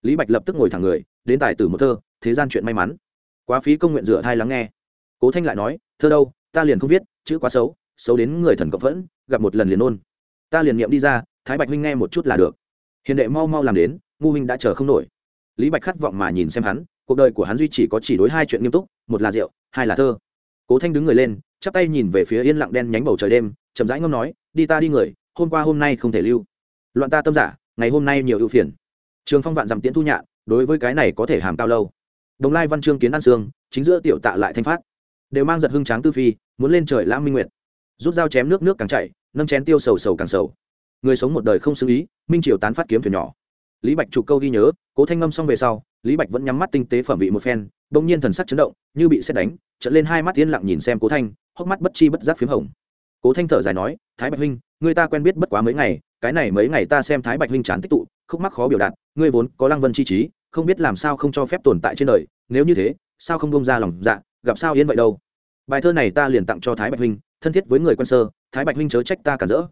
Lý bạch lập tức ngồi thẳng người, đến tài tử một thơ, thế gian chuyện may mắn. Quá phí công nguyện rửa thai lắng nghe. Cố thanh lại nói, thơ đâu, ta liền không viết, chữ quá xấu xấu đến người thần cộng phẫn, gặp một lần liền ôn ta liền nghiệm đi ra, thái bạch huynh nghe một chút là được. Hiền đệ mau mau làm đến, ngu huynh đã chờ không nổi. Lý bạch khát vọng mà nhìn xem hắn cuộc đời của hắn duy chỉ có chỉ đối hai chuyện nghiêm túc, một là rượu, hai là thơ. Cố thanh đứng người lên, chắp tay nhìn về phía yên lặng đen nhánh bầu trời đêm, chậm rãi ngâm nói, đi ta đi người, hôm qua hôm nay không thể lưu. Loạn ta tâm giả, ngày hôm nay nhiều ưu phiền. Trường phong vạn dặm tiễn thu nhạn đối với cái này có thể hàm cao lâu. Đồng lai văn chương kiến an sương, chính giữa tiểu tạ lại thanh phát. Đều mang giật hưng tráng tư phi, muốn lên trời lãng minh nguyệt. Rút dao chém nước nước càng chảy, nâng chén tiêu sầu sầu càng sầu. Người sống một đời không xứng ý, minh triều tán phát kiếm thuyền nhỏ. Lý bạch trục câu ghi nhớ, cố thanh ngâm xong về sau lý bạch vẫn nhắm mắt tinh tế phẩm vị một phen đ ỗ n g nhiên thần sắc chấn động, như bị xét đánh trận lên hai mắt yên lặng nhìn xem cố thanh, hốc mắt bất chi bất giác p h í m hồng. Cố thanh thở dài nói, thái bạch huynh, người ta quen biết bất quá mấy ngày, cái này mấy ngày ta xem thái bạch huynh chán tích tụ, khúc mắc khó biểu đạt, ngươi vốn có lăng vân chi trí, không biết làm sao không cho phép tồn tại trên đời, nếu như thế, sao không bông ra lòng dạ gặp sao yên vậy đâu? Bài thơ này ta liền tặng cho thái bạch huynh, thân thiết với người quân sơ, thái bạch huynh chớ trách ta cản rỡ.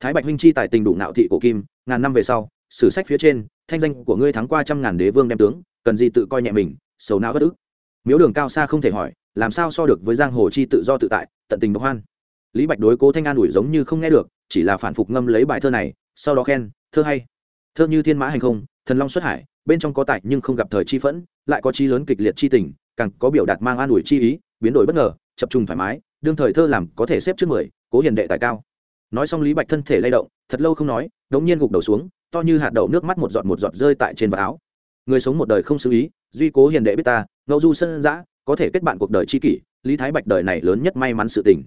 Thái bạch huynh chi tài tình đủ nạo thị cổ kim, ngàn năm về sau, sử sách phía trên, thanh danh của ngươi thắng qua trăm ngàn đế vương đem tướng cần gì tự coi nhẹ mình, sầu não bất ức. Miếu đường cao xa không thể hỏi, làm sao so được với giang hồ chi tự do tự tại, tận tình độc hoan. Lý bạch đối cố thanh an ủi giống như không nghe được, chỉ là phản phục ngâm lấy bài thơ này, sau đó khen, thơ hay. Thơ như thiên mã hành không, thần long xuất hải, bên trong có tài nhưng không gặp thời chi phẫn, lại có chi lớn kịch liệt chi tình, càng có biểu đạt mang an ủi chi ý, biến đổi bất ngờ, chập trùng thoải mái, đương thời thơ làm có thể xếp trước mười, cố hiền đệ tài cao. Nói xong lý bạch thân thể lay động, thật lâu không nói, đống nhiên gục đầu xuống, to như hạt đậu nước mắt một giọt một giọt rơi tại trên vạt áo người sống một đời không xử ý, duy cố hiền đệ biết ta, ngẫu du sân giã có thể kết bạn cuộc đời chi kỷ, lý thái bạch đời này lớn nhất may mắn sự tình.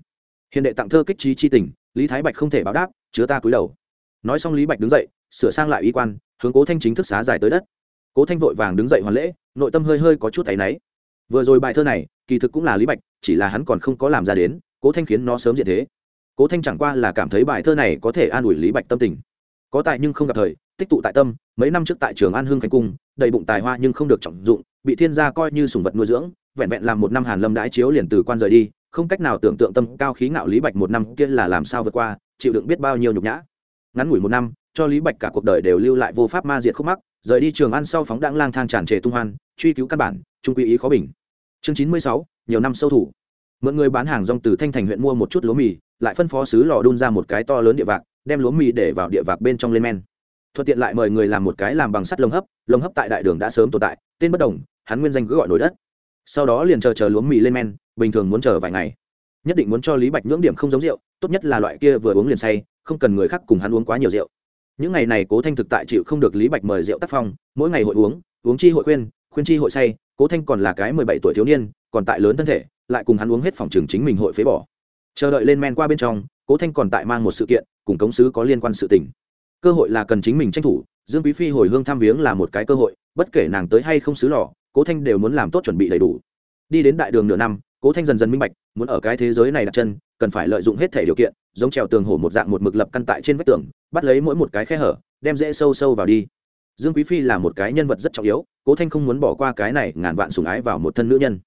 Hiền đệ tặng thơ kích trí chi tình, lý thái bạch không thể báo đáp, chứa ta cúi đầu. Nói xong lý bạch đứng dậy, sửa sang lại y quan, hướng cố thanh chính thức xá dài tới đất. Cố thanh vội vàng đứng dậy hoàn lễ, nội tâm hơi hơi có chút áy náy. Vừa rồi bài thơ này, kỳ thực cũng là lý bạch, chỉ là hắn còn không có làm ra đến, cố thanh khiến nó sớm diện thế. Cố thanh chẳng qua là cảm thấy bài thơ này có thể an ủi lý bạch tâm tình. Có tài nhưng không gặp thời tích tụ tại tâm, mấy năm trước tại trường an hương khánh cung, đầy bụng tài hoa nhưng không được trọng dụng, bị thiên gia coi như sùng vật nuôi dưỡng, vẹn vẹn làm một năm hàn lâm đãi chiếu liền từ quan rời đi, không cách nào tưởng tượng tâm cao khí ngạo lý bạch một năm kia là làm sao vượt qua, chịu đựng biết bao nhiêu nhục nhã. Ngắn ngủi một năm, cho lý bạch cả cuộc đời đều lưu lại vô pháp ma diệt khúc mắc, rời đi trường ăn sau phóng đãng lang thang tràn trề tung hoan, truy cứu căn bản, trung quy ý khó bình. Chương chín mươi sáu, nhiều năm sâu thủ. Mượn người bán hàng rong từ thanh thành huyện mua một chút lúa mì, lại phân phó sứ lò đun ra một cái to lớn địa vạc, đem lúa mì để vào địa vạc bên trong lên men thuận tiện lại mời người làm một cái làm bằng sắt lồng hấp lồng hấp tại đại đường đã sớm tồn tại, tên bất đồng, hắn nguyên danh cứ gọi nổi đất. Sau đó liền chờ chờ lúa mì lên men, bình thường muốn chờ vài ngày. Nhất định muốn cho lý bạch nhưỡng điểm không giống rượu, tốt nhất là loại kia vừa uống liền say, không cần người khác cùng hắn uống quá nhiều rượu. Những ngày này cố thanh thực tại chịu không được lý bạch mời rượu tác phong, mỗi ngày hội uống uống chi hội khuyên khuyên chi hội say, cố thanh còn là cái mười bảy tuổi thiếu niên, còn tại lớn thân thể, lại cùng hắn uống hết phòng trường chính mình hội phế bỏ. Chờ đợi lên men qua bên trong, cố thanh còn tại mang một sự kiện, cùng cống sứ có liên quan sự tình cơ hội là cần chính mình tranh thủ, dương quý phi hồi hương thăm viếng là một cái cơ hội, bất kể nàng tới hay không xứ lò, cố thanh đều muốn làm tốt chuẩn bị đầy đủ. Đi đến đại đường nửa năm, cố thanh dần dần minh bạch, muốn ở cái thế giới này đặt chân, cần phải lợi dụng hết thể điều kiện, giống trèo tường hổ một dạng một mực lập căn tại trên vách tường, bắt lấy mỗi một cái khe hở, đem dễ sâu sâu vào đi. Dương quý phi là một cái nhân vật rất trọng yếu, cố thanh không muốn bỏ qua cái này ngàn vạn sùng ái vào một thân nữ nhân.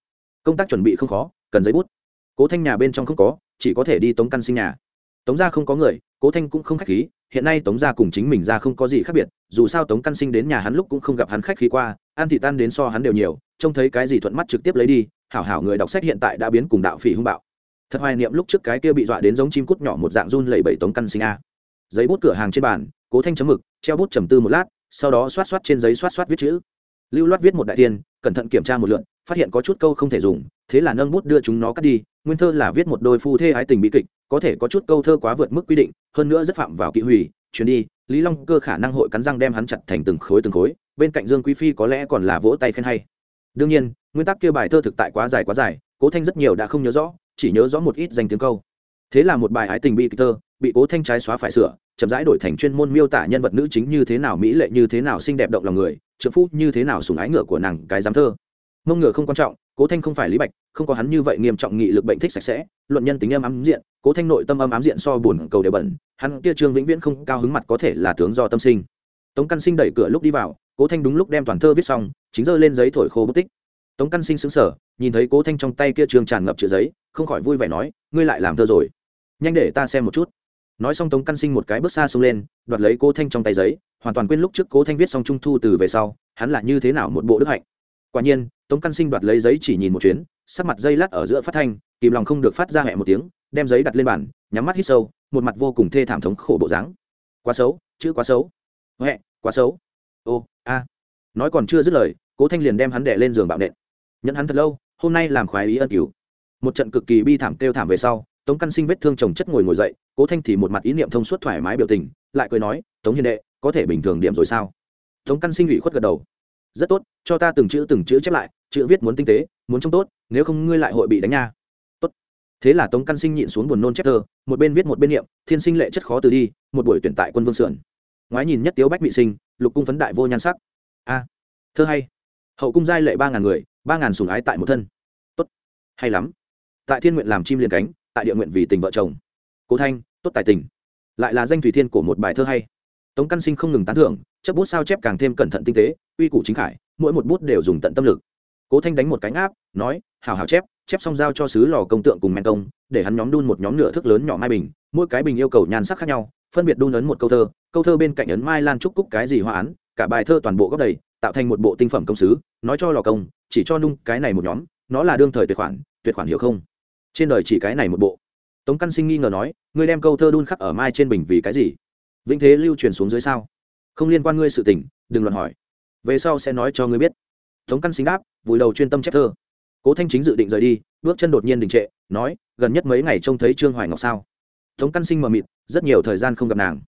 Công tác chuẩn bị không khó, cần giấy bút. Cố thanh nhà bên trong không có, chỉ có thể đi tống căn sinh nhà. Tống gia không có người, cố thanh cũng không khách khí hiện nay tống gia cùng chính mình ra không có gì khác biệt, dù sao tống căn sinh đến nhà hắn lúc cũng không gặp hắn khách khi qua ăn thị tan đến so hắn đều nhiều, trông thấy cái gì thuận mắt trực tiếp lấy đi, hảo hảo người đọc sách hiện tại đã biến cùng đạo phỉ hung bạo. Thật hoài niệm lúc trước cái kia bị dọa đến giống chim cút nhỏ một dạng run lẩy bẩy tống căn sinh a. Giấy bút cửa hàng trên bàn, cố thanh chấm mực, treo bút trầm tư một lát, sau đó xoát xoát trên giấy xoát xoát viết chữ. Lưu loát viết một đại tiên cẩn thận kiểm tra một lượn phát hiện có chút câu không thể dùng, thế là nâng bút đưa chúng nó cắt đi nguyên thơ là viết một đôi phu thê ái tình bi kịch, có thể có chút câu thơ quá vượt mức quy định, hơn nữa rất phạm vào kỵ hủy. Chuyến đi, lý long cơ khả năng hội cắn răng đem hắn chặt thành từng khối từng khối, bên cạnh dương quý phi có lẽ còn là vỗ tay khen hay. Đương nhiên, nguyên tắc kia bài thơ thực tại quá dài quá dài, cố thanh rất nhiều đã không nhớ rõ, chỉ nhớ rõ một ít danh tiếng câu. Thế là một bài ái tình bi kịch thơ, bị cố thanh trái xóa phải sửa, chậm rãi đổi thành chuyên môn miêu tả nhân vật nữ chính như thế nào mỹ lệ, như thế nào xinh đẹp động lòng người, trợ phu như thế nào sùng ái ngựa của nàng cái giám thơ. Mông ngựa không quan trọng, cố thanh không phải lý bạch không có hắn như vậy nghiêm trọng nghị lực bệnh thích sạch sẽ, luận nhân tính âm ám diện, cố thanh nội tâm âm ám diện so buồn cầu đều bẩn, hắn kia trương vĩnh viễn không cao hứng mặt có thể là tướng do tâm sinh. Tống căn sinh đẩy cửa lúc đi vào, cố thanh đúng lúc đem toàn thơ viết xong, chính giơ lên giấy thổi khô bút tích. Tống căn sinh xứng sở nhìn thấy cố thanh trong tay kia trương tràn ngập chữ giấy, không khỏi vui vẻ nói, ngươi lại làm thơ rồi. Nhanh để ta xem một chút. Nói xong tống căn sinh một cái bước xa xông lên, đoạt lấy cố thanh trong tay giấy, hoàn toàn quên lúc trước cố thanh viết xong trung thu từ về sau, hắn là như thế nào một bộ đức hạnh. Quả nhiên, tống căn sinh đoạt lấy giấy chỉ nhìn một chuyến sắc mặt dây lát ở giữa phát thanh, kìm lòng không được phát ra hẹ một tiếng, đem giấy đặt lên bàn, nhắm mắt hít sâu, một mặt vô cùng thê thảm thống khổ bộ dáng. Quá xấu, chữ quá xấu. Huệ quá xấu. Ô, a. Nói còn chưa dứt lời, cố thanh liền đem hắn đẻ lên giường bạo nện. Nhận hắn thật lâu, hôm nay làm khoái ý ân cứu một trận cực kỳ bi thảm kêu thảm về sau, tống căn sinh vết thương chồng chất ngồi ngồi dậy, cố thanh thì một mặt ý niệm thông suốt thoải mái biểu tình, lại cười nói, tống hiền đệ, có thể bình thường điểm rồi sao? Tống căn sinh ủy khuất gật đầu. Rất tốt, cho ta từng chữ từng chữ chép lại, chữ viết muốn tinh tế, muốn trông tốt nếu không ngươi lại hội bị đánh nha. Tốt. Thế là tống căn sinh nhịn xuống buồn nôn chép thơ, một bên viết một bên niệm, thiên sinh lệ chất khó từ đi, một buổi tuyển tại quân vương sườn. Ngoái nhìn nhất tiếu bách bị sinh, lục cung phấn đại vô nhan sắc. A. Thơ hay. Hậu cung giai lệ ba ngàn người, ba ngàn sùng ái tại một thân. Tốt. Hay lắm. Tại thiên nguyện làm chim liền cánh, tại địa nguyện vì tình vợ chồng. Cố thanh, tốt tài tình. Lại là danh thủy thiên của một bài thơ hay. Tống căn sinh không ngừng tán thưởng chấp bút sao chép càng thêm cẩn thận tinh tế uy củ chính khải, mỗi một bút đều dùng tận tâm lực. Cố thanh đánh một cánh áp nói hào hào chép chép xong giao cho sứ lò công tượng cùng men công, để hắn nhóm đun một nhóm nửa thước lớn nhỏ mai bình, mỗi cái bình yêu cầu nhan sắc khác nhau, phân biệt đun ấn một câu thơ câu thơ bên cạnh ấn mai lan trúc cúc cái gì hoa án, cả bài thơ toàn bộ góc đầy, tạo thành một bộ tinh phẩm công sứ, nói cho lò công, chỉ cho nung cái này một nhóm, nó là đương thời tuyệt khoản tuyệt khoản hiểu không? Trên đời chỉ cái này một bộ. Tống căn sinh nghi ngờ nói, ngươi đem câu thơ đun khắc ở mai trên bình vì cái gì? Vĩnh thế lưu truyền xuống dưới sao? Không liên quan ngươi sự tình, đừng luận hỏi. Về sau sẽ nói cho ngươi biết. Tống căn sinh đáp, vùi đầu chuyên tâm chép thơ cố thanh chính dự định rời đi, bước chân đột nhiên đình trệ, nói, gần nhất mấy ngày trông thấy trương hoài ngọc sao? Tống căn sinh mờ mịt, rất nhiều thời gian không gặp nàng.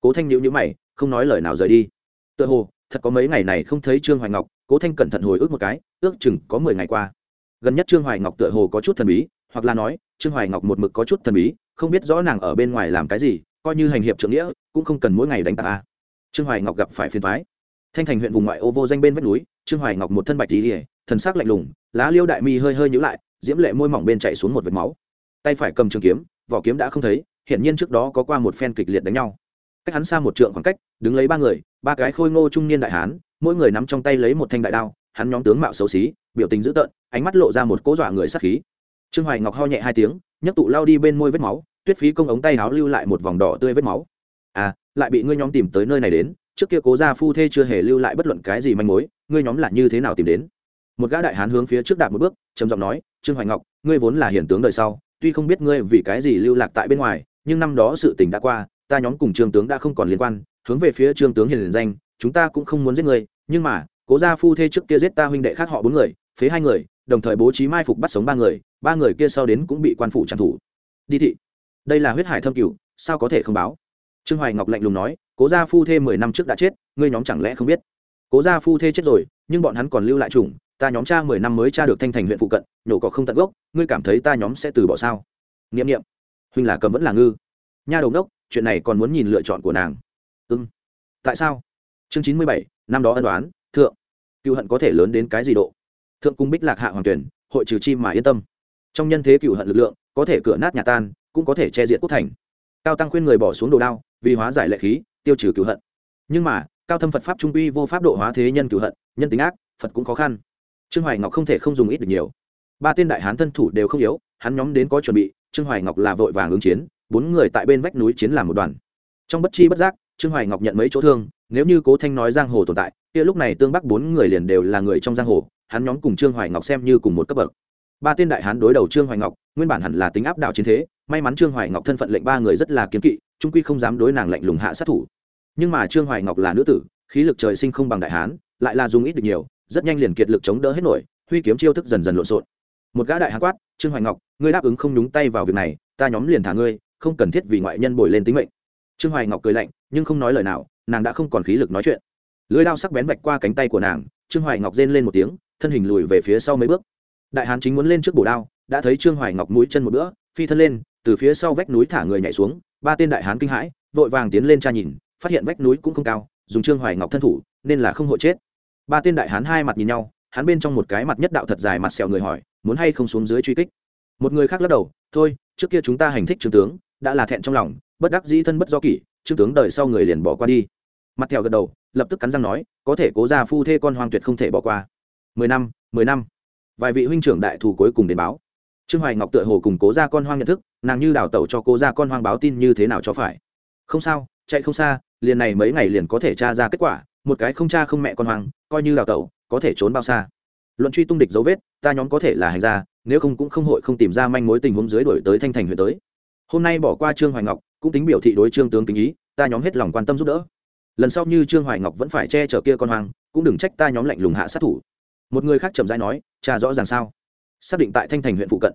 Cố thanh nhữ nhữ mày, không nói lời nào rời đi. Tựa hồ, thật có mấy ngày này không thấy trương hoài ngọc, cố thanh cẩn thận hồi ức một cái, ước chừng có mười ngày qua. Gần nhất trương hoài ngọc tựa hồ có chút thần bí, hoặc là nói, trương hoài ngọc một mực có chút thần bí, không biết rõ nàng ở bên ngoài làm cái gì, coi như hành hiệp trưởng nghĩa, cũng không cần mỗi ngày đánh tạc a. Trương hoài ngọc gặp phải phiền thoái thanh thành huyện vùng ngoại ô vô danh bên vách núi, trương hoài ngọc một thân bạch tỉ thần sắc lạnh lùng, lá liêu đại mi hơi hơi nhữ lại, diễm lệ môi mỏng bên chạy xuống một vệt máu. Tay phải cầm trường kiếm, vỏ kiếm đã không thấy, hiển nhiên trước đó có qua một phen kịch liệt đánh nhau. Cách hắn xa một trượng khoảng cách, đứng lấy ba người, ba cái khôi ngô trung niên đại hán, mỗi người nắm trong tay lấy một thanh đại đao, hắn nhóm tướng mạo xấu xí, biểu tình dữ tợn, ánh mắt lộ ra một cố dọa người sát khí. Trương hoài ngọc ho nhẹ hai tiếng, nhấc tụ lao đi bên môi vết máu, tuyết phí công ống tay áo lưu lại một vòng đỏ tươi vết máu. À lại bị ngươi nhóm tìm tới nơi này đến, trước kia cố gia phu thê chưa hề lưu lại bất luận cái gì manh mối, ngươi nhóm là như thế nào tìm đến? Một gã đại hán hướng phía trước đạp một bước, trầm giọng nói, trương hoài ngọc, ngươi vốn là hiển tướng đời sau, tuy không biết ngươi vì cái gì lưu lạc tại bên ngoài, nhưng năm đó sự tình đã qua, ta nhóm cùng trương tướng đã không còn liên quan, hướng về phía trương tướng hiền danh, chúng ta cũng không muốn giết ngươi, nhưng mà, cố gia phu thê trước kia giết ta huynh đệ khác họ bốn người, phế hai người, đồng thời bố trí mai phục bắt sống ba người ba người kia sau đến cũng bị quan phủ trang thủ. Đi thị. Đây là huyết hải thâm cửu, sao có thể không báo? Trương hoài ngọc lạnh lùng nói, cố gia phu thê mười năm trước đã chết, ngươi nhóm chẳng lẽ không biết? Cố gia phu thê chết rồi, nhưng bọn hắn còn lưu lại chủng ta nhóm cha mười năm mới tra được thanh thành huyện phụ cận, nhổ cỏ không tận gốc, ngươi cảm thấy ta nhóm sẽ từ bỏ sao? N i ệ m n i ệ m huynh là cầm vẫn là ngư. Nha đầu đốc chuyện này còn muốn nhìn lựa chọn của nàng. Ưng tại sao? Chương chín mươi bảy, năm đó ân đoán thượng. Cựu hận có thể lớn đến cái gì độ? Thượng cung bích lạc hạ hoàng tuyển, hội trừ chi mà yên tâm. Trong nhân thế cựu hận lực lượng, có thể cửa nát nhà tan, cũng có thể che diện quốc thành. Cao tăng khuyên người bỏ xuống đồ đao, vì hóa giải lệ khí, tiêu trừ cựu hận. Nhưng mà, cao thâm phật pháp trung uy vô pháp độ hóa thế nhân cựu hận, nhân tính ác, phật cũng khó khăn trương hoài ngọc không thể không dùng ít được nhiều. Ba tên đại hán thân thủ đều không yếu, hắn nhóm đến có chuẩn bị, trương hoài ngọc là vội vàng ứng chiến, bốn người tại bên vách núi chiến làm một đoàn. Trong bất chi bất giác, trương hoài ngọc nhận mấy chỗ thương, nếu như cố thanh nói giang hồ tồn tại, kia lúc này tương bắc bốn người liền đều là người trong giang hồ, hắn nhóm cùng trương hoài ngọc xem như cùng một cấp bậc. Ba tên đại hán đối đầu trương hoài ngọc, nguyên bản hẳn là tính áp đảo chiến thế, may mắn trương hoài ngọc thân phận lệnh ba người rất là kiếm kỵ, trung quy không dám đối nàng lệnh lùng hạ sát thủ. Nhưng mà trương hoài ngọc là nữ tử, khí lực trời sinh không bằng đại hán, lại là dùng ít được nhiều rất nhanh liền kiệt lực chống đỡ hết nổi, huy kiếm chiêu thức dần dần lộn xộn. Một gã đại hán quát, trương hoài ngọc, ngươi đáp ứng không nhúng tay vào việc này, ta nhóm liền thả ngươi, không cần thiết vì ngoại nhân bồi lên tính mệnh. Trương hoài ngọc cười lạnh, nhưng không nói lời nào, nàng đã không còn khí lực nói chuyện. Lưới đao sắc bén vạch qua cánh tay của nàng, trương hoài ngọc rên lên một tiếng, thân hình lùi về phía sau mấy bước. Đại hán chính muốn lên trước bổ đao, đã thấy trương hoài ngọc mũi chân một bữa, phi thân lên, từ phía sau vách núi thả người nhảy xuống, ba tên đại hán kinh hãi, vội vàng tiến lên tra nhìn, phát hiện vách núi cũng không cao, dùng trương hoài ngọc thân thủ, nên là không hội chết ba tên đại hán hai mặt nhìn nhau, hắn bên trong một cái mặt nhất đạo thật dài mặt sẹo người hỏi, muốn hay không xuống dưới truy kích? Một người khác lắc đầu, thôi, trước kia chúng ta hành thích trương tướng, đã là thẹn trong lòng, bất đắc dĩ thân bất do kỷ, trương tướng đời sau người liền bỏ qua đi. Mặt theo gật đầu, lập tức cắn răng nói, có thể cố ra phu thê con hoang tuyệt không thể bỏ qua. Mười năm mười năm. Vài vị huynh trưởng đại thù cuối cùng đến báo. Trương hoài ngọc tựa hồ cùng cố ra con hoang nhận thức, nàng như đào tẩu cho cố ra con hoang báo tin như thế nào cho phải. Không sao, chạy không xa, liền này mấy ngày liền có thể tra ra kết quả, một cái không cha không mẹ con hoang coi như đào tẩu, có thể trốn bao xa. Luận truy tung địch dấu vết, ta nhóm có thể là hành gia, nếu không cũng không hội không tìm ra manh mối tình huống dưới đổi tới thanh thành huyện tới. Hôm nay bỏ qua trương hoài ngọc, cũng tính biểu thị đối trương tướng kính ý, ta nhóm hết lòng quan tâm giúp đỡ. Lần sau như trương hoài ngọc vẫn phải che chở kia con hoang, cũng đừng trách ta nhóm lạnh lùng hạ sát thủ. Một người khác chậm rãi nói, cha rõ ràng sao? Xác định tại thanh thành huyện phụ cận.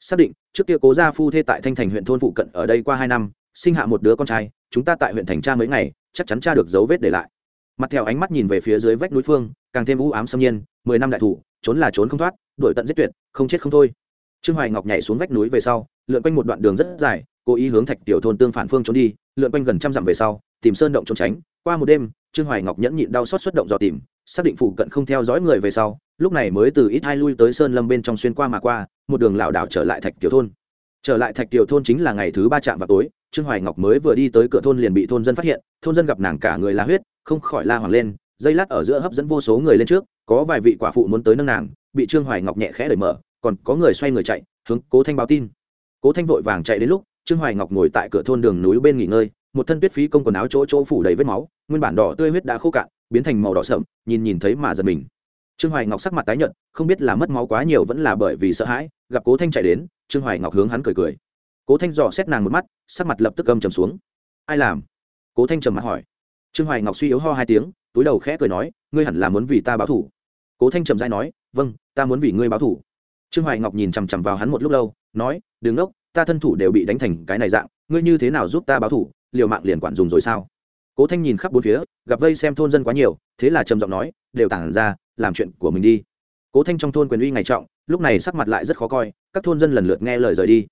Xác định, trước kia cố gia phu thê tại thanh thành huyện thôn phụ cận ở đây qua hai năm, sinh hạ một đứa con trai, chúng ta tại huyện thành tra mấy ngày, chắc chắn tra được dấu vết để lại mặt theo ánh mắt nhìn về phía dưới vách núi phương, càng thêm u ám xâm nhiên, mười năm đại thủ, trốn là trốn không thoát đổi tận giết tuyệt, không chết không thôi. Trương hoài ngọc nhảy xuống vách núi về sau, lượn quanh một đoạn đường rất dài, cố ý hướng thạch tiểu thôn tương phản phương trốn đi, lượn quanh gần trăm dặm về sau, tìm sơn động trốn tránh. Qua một đêm, trương hoài ngọc nhẫn nhịn đau xót xuất động dò tìm, xác định phụ cận không theo dõi người về sau, lúc này mới từ ít hai lui tới sơn lâm bên trong xuyên qua mà qua, một đường lảo đảo trở lại thạch tiểu thôn. Trở lại thạch tiểu thôn chính là ngày thứ ba trạm vào tối, trương hoài ngọc mới vừa đi tới cửa thôn liền bị thôn dân phát hiện, thôn dân gặp nàng cả người la huyết không khỏi la hoàng lên, dây lát ở giữa hấp dẫn vô số người lên trước, có vài vị quả phụ muốn tới nâng nàng, bị trương hoài ngọc nhẹ khẽ đẩy mở, còn có người xoay người chạy, hướng cố thanh báo tin. Cố thanh vội vàng chạy đến lúc, trương hoài ngọc ngồi tại cửa thôn đường núi bên nghỉ ngơi, một thân tuyết phí công quần áo chỗ chỗ phủ đầy vết máu, nguyên bản đỏ tươi huyết đã khô cạn, biến thành màu đỏ sậm nhìn nhìn thấy mà giật mình. Trương hoài ngọc sắc mặt tái nhợt, không biết là mất máu quá nhiều vẫn là bởi vì sợ hãi, gặp cố thanh chạy đến, trương hoài ngọc hướng hắn cười cười. Cố thanh dò xét nàng một mắt, sắc mặt lập tức gầm trầm xuống. Ai làm? Cố thanh trầm mặt hỏi trương hoài ngọc suy yếu ho hai tiếng, túi đầu khẽ cười nói, ngươi hẳn là muốn vì ta báo thủ. Cố thanh trầm dai nói vâng ta muốn vì ngươi báo thủ. Trương hoài ngọc nhìn chằm chằm vào hắn một lúc lâu, nói, đừng ốc ta thân thủ đều bị đánh thành cái này dạng, ngươi như thế nào giúp ta báo thủ, liều mạng liền quản dùng rồi sao? Cố thanh nhìn khắp bốn phía, gặp vây xem thôn dân quá nhiều, thế là trầm giọng nói, đều tản ra, làm chuyện của mình đi. Cố thanh trong thôn quyền uy ngày trọng, lúc này sắc mặt lại rất khó coi, các thôn dân lần lượt nghe lời rời đi.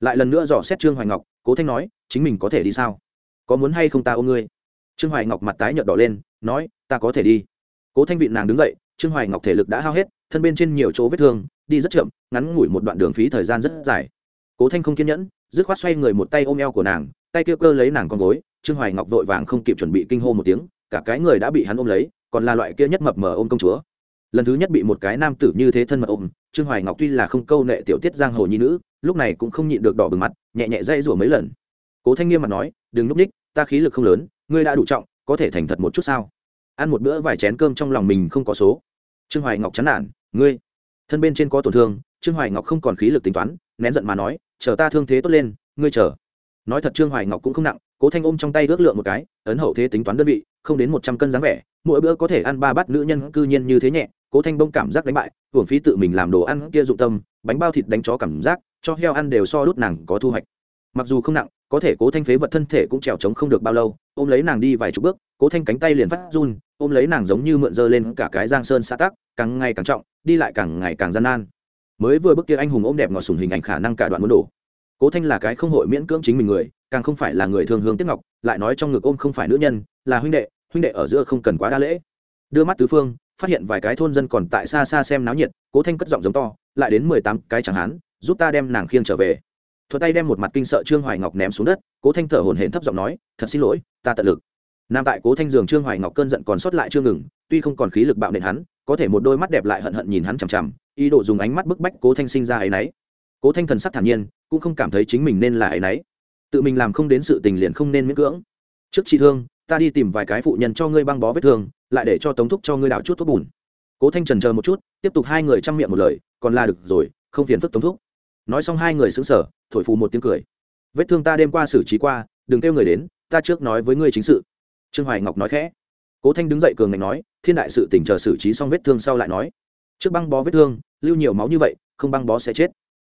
Lại lần nữa dò xét trương hoài ngọc, cố thanh nói, chính mình có thể đi sao? Có muốn hay không ta ôm ngươi? Trương hoài ngọc mặt tái nhợt đỏ lên, nói, ta có thể đi. Cố thanh vịn nàng đứng dậy, trương hoài ngọc thể lực đã hao hết, thân bên trên nhiều chỗ vết thương, đi rất chậm, ngắn ngủi một đoạn đường phí thời gian rất dài. Cố thanh không kiên nhẫn, dứt khoát xoay người một tay ôm eo của nàng, tay kia cơ lấy nàng con gối, trương hoài ngọc vội vàng không kịp chuẩn bị kinh hô một tiếng, cả cái người đã bị hắn ôm lấy, còn là loại kia nhất mập mờ ôm công chúa. Lần thứ nhất bị một cái nam tử như thế thân mật ôm, trương hoài ngọc tuy là không câu nệ tiểu tiết giang hồ nhi nữ, lúc này cũng không nhịn được đỏ bừng mặt, nhẹ nhẹ dây rủa mấy lần. Cố thanh nghiêm mặt nói, đừng núp ních, ta khí lực không lớn ngươi đã đủ trọng, có thể thành thật một chút sao? Ăn một bữa vài chén cơm trong lòng mình không có số. Trương hoài ngọc chán nản, ngươi, thân bên trên có tổn thương, trương hoài ngọc không còn khí lực tính toán, nén giận mà nói, chờ ta thương thế tốt lên, ngươi chờ. Nói thật trương hoài ngọc cũng không nặng, cố thanh ôm trong tay ước lượng một cái, ấn hậu thế tính toán đơn vị, không đến một trăm cân dáng vẻ, mỗi bữa có thể ăn ba bát nữ nhân cư nhiên như thế nhẹ, cố thanh bông cảm giác đánh bại, hưởng phí tự mình làm đồ ăn kia dụng tâm, bánh bao thịt đánh chó cảm giác, cho heo ăn đều so đút nàng có thu hoạch mặc dù không nặng, có thể cố thanh phế vật thân thể cũng trèo trống không được bao lâu, ôm lấy nàng đi vài chục bước, cố thanh cánh tay liền phát run, ôm lấy nàng giống như mượn dơ lên cả cái giang sơn xã tắc, càng ngày càng trọng, đi lại càng ngày càng gian nan. Mới vừa bước kia anh hùng ôm đẹp ngọt sùng hình ảnh khả năng cả đoạn muốn đổ. Cố thanh là cái không hội miễn cưỡng chính mình người, càng không phải là người thường hướng tiếc ngọc, lại nói trong ngực ôm không phải nữ nhân, là huynh đệ huynh đệ ở giữa không cần quá đa lễ. Đưa mắt tứ phương, phát hiện vài cái thôn dân còn tại xa xa xem náo nhiệt, cố thanh cất giọng giống to, lại đến mười tám cái chẳng hán, giúp ta đem nàng khiêng trở về thuật tay đem một mặt kinh sợ trương hoài ngọc ném xuống đất, cố thanh thở hổn hển thấp giọng nói, thật xin lỗi, ta tận lực. Nam tại cố thanh giường trương hoài ngọc cơn giận còn sót lại chưa ngừng, tuy không còn khí lực bạo nện hắn, có thể một đôi mắt đẹp lại hận hận nhìn hắn chằm chằm, ý đồ dùng ánh mắt bức bách cố thanh sinh ra ấy nấy. Cố thanh thần sắc thản nhiên, cũng không cảm thấy chính mình nên là ấy nấy. Tự mình làm không đến sự tình liền không nên miễn cưỡng. Trước trị thương, ta đi tìm vài cái phụ nhân cho ngươi băng bó vết thương, lại để cho tống thúc cho ngươi đảo chút thuốc bùn. Cố thanh trần chờ một chút, tiếp tục hai người chăm miệng một lời, còn là được rồi, không phiền phức tống thúc nói xong hai người xứng sở thổi phù một tiếng cười. Vết thương ta đêm qua xử trí qua, đừng kêu người đến, ta trước nói với ngươi chính sự. Trương hoài ngọc nói khẽ. Cố thanh đứng dậy cường ngạnh nói, thiên đại sự tỉnh chờ xử trí xong vết thương sau lại nói. Trước băng bó vết thương, lưu nhiều máu như vậy, không băng bó sẽ chết.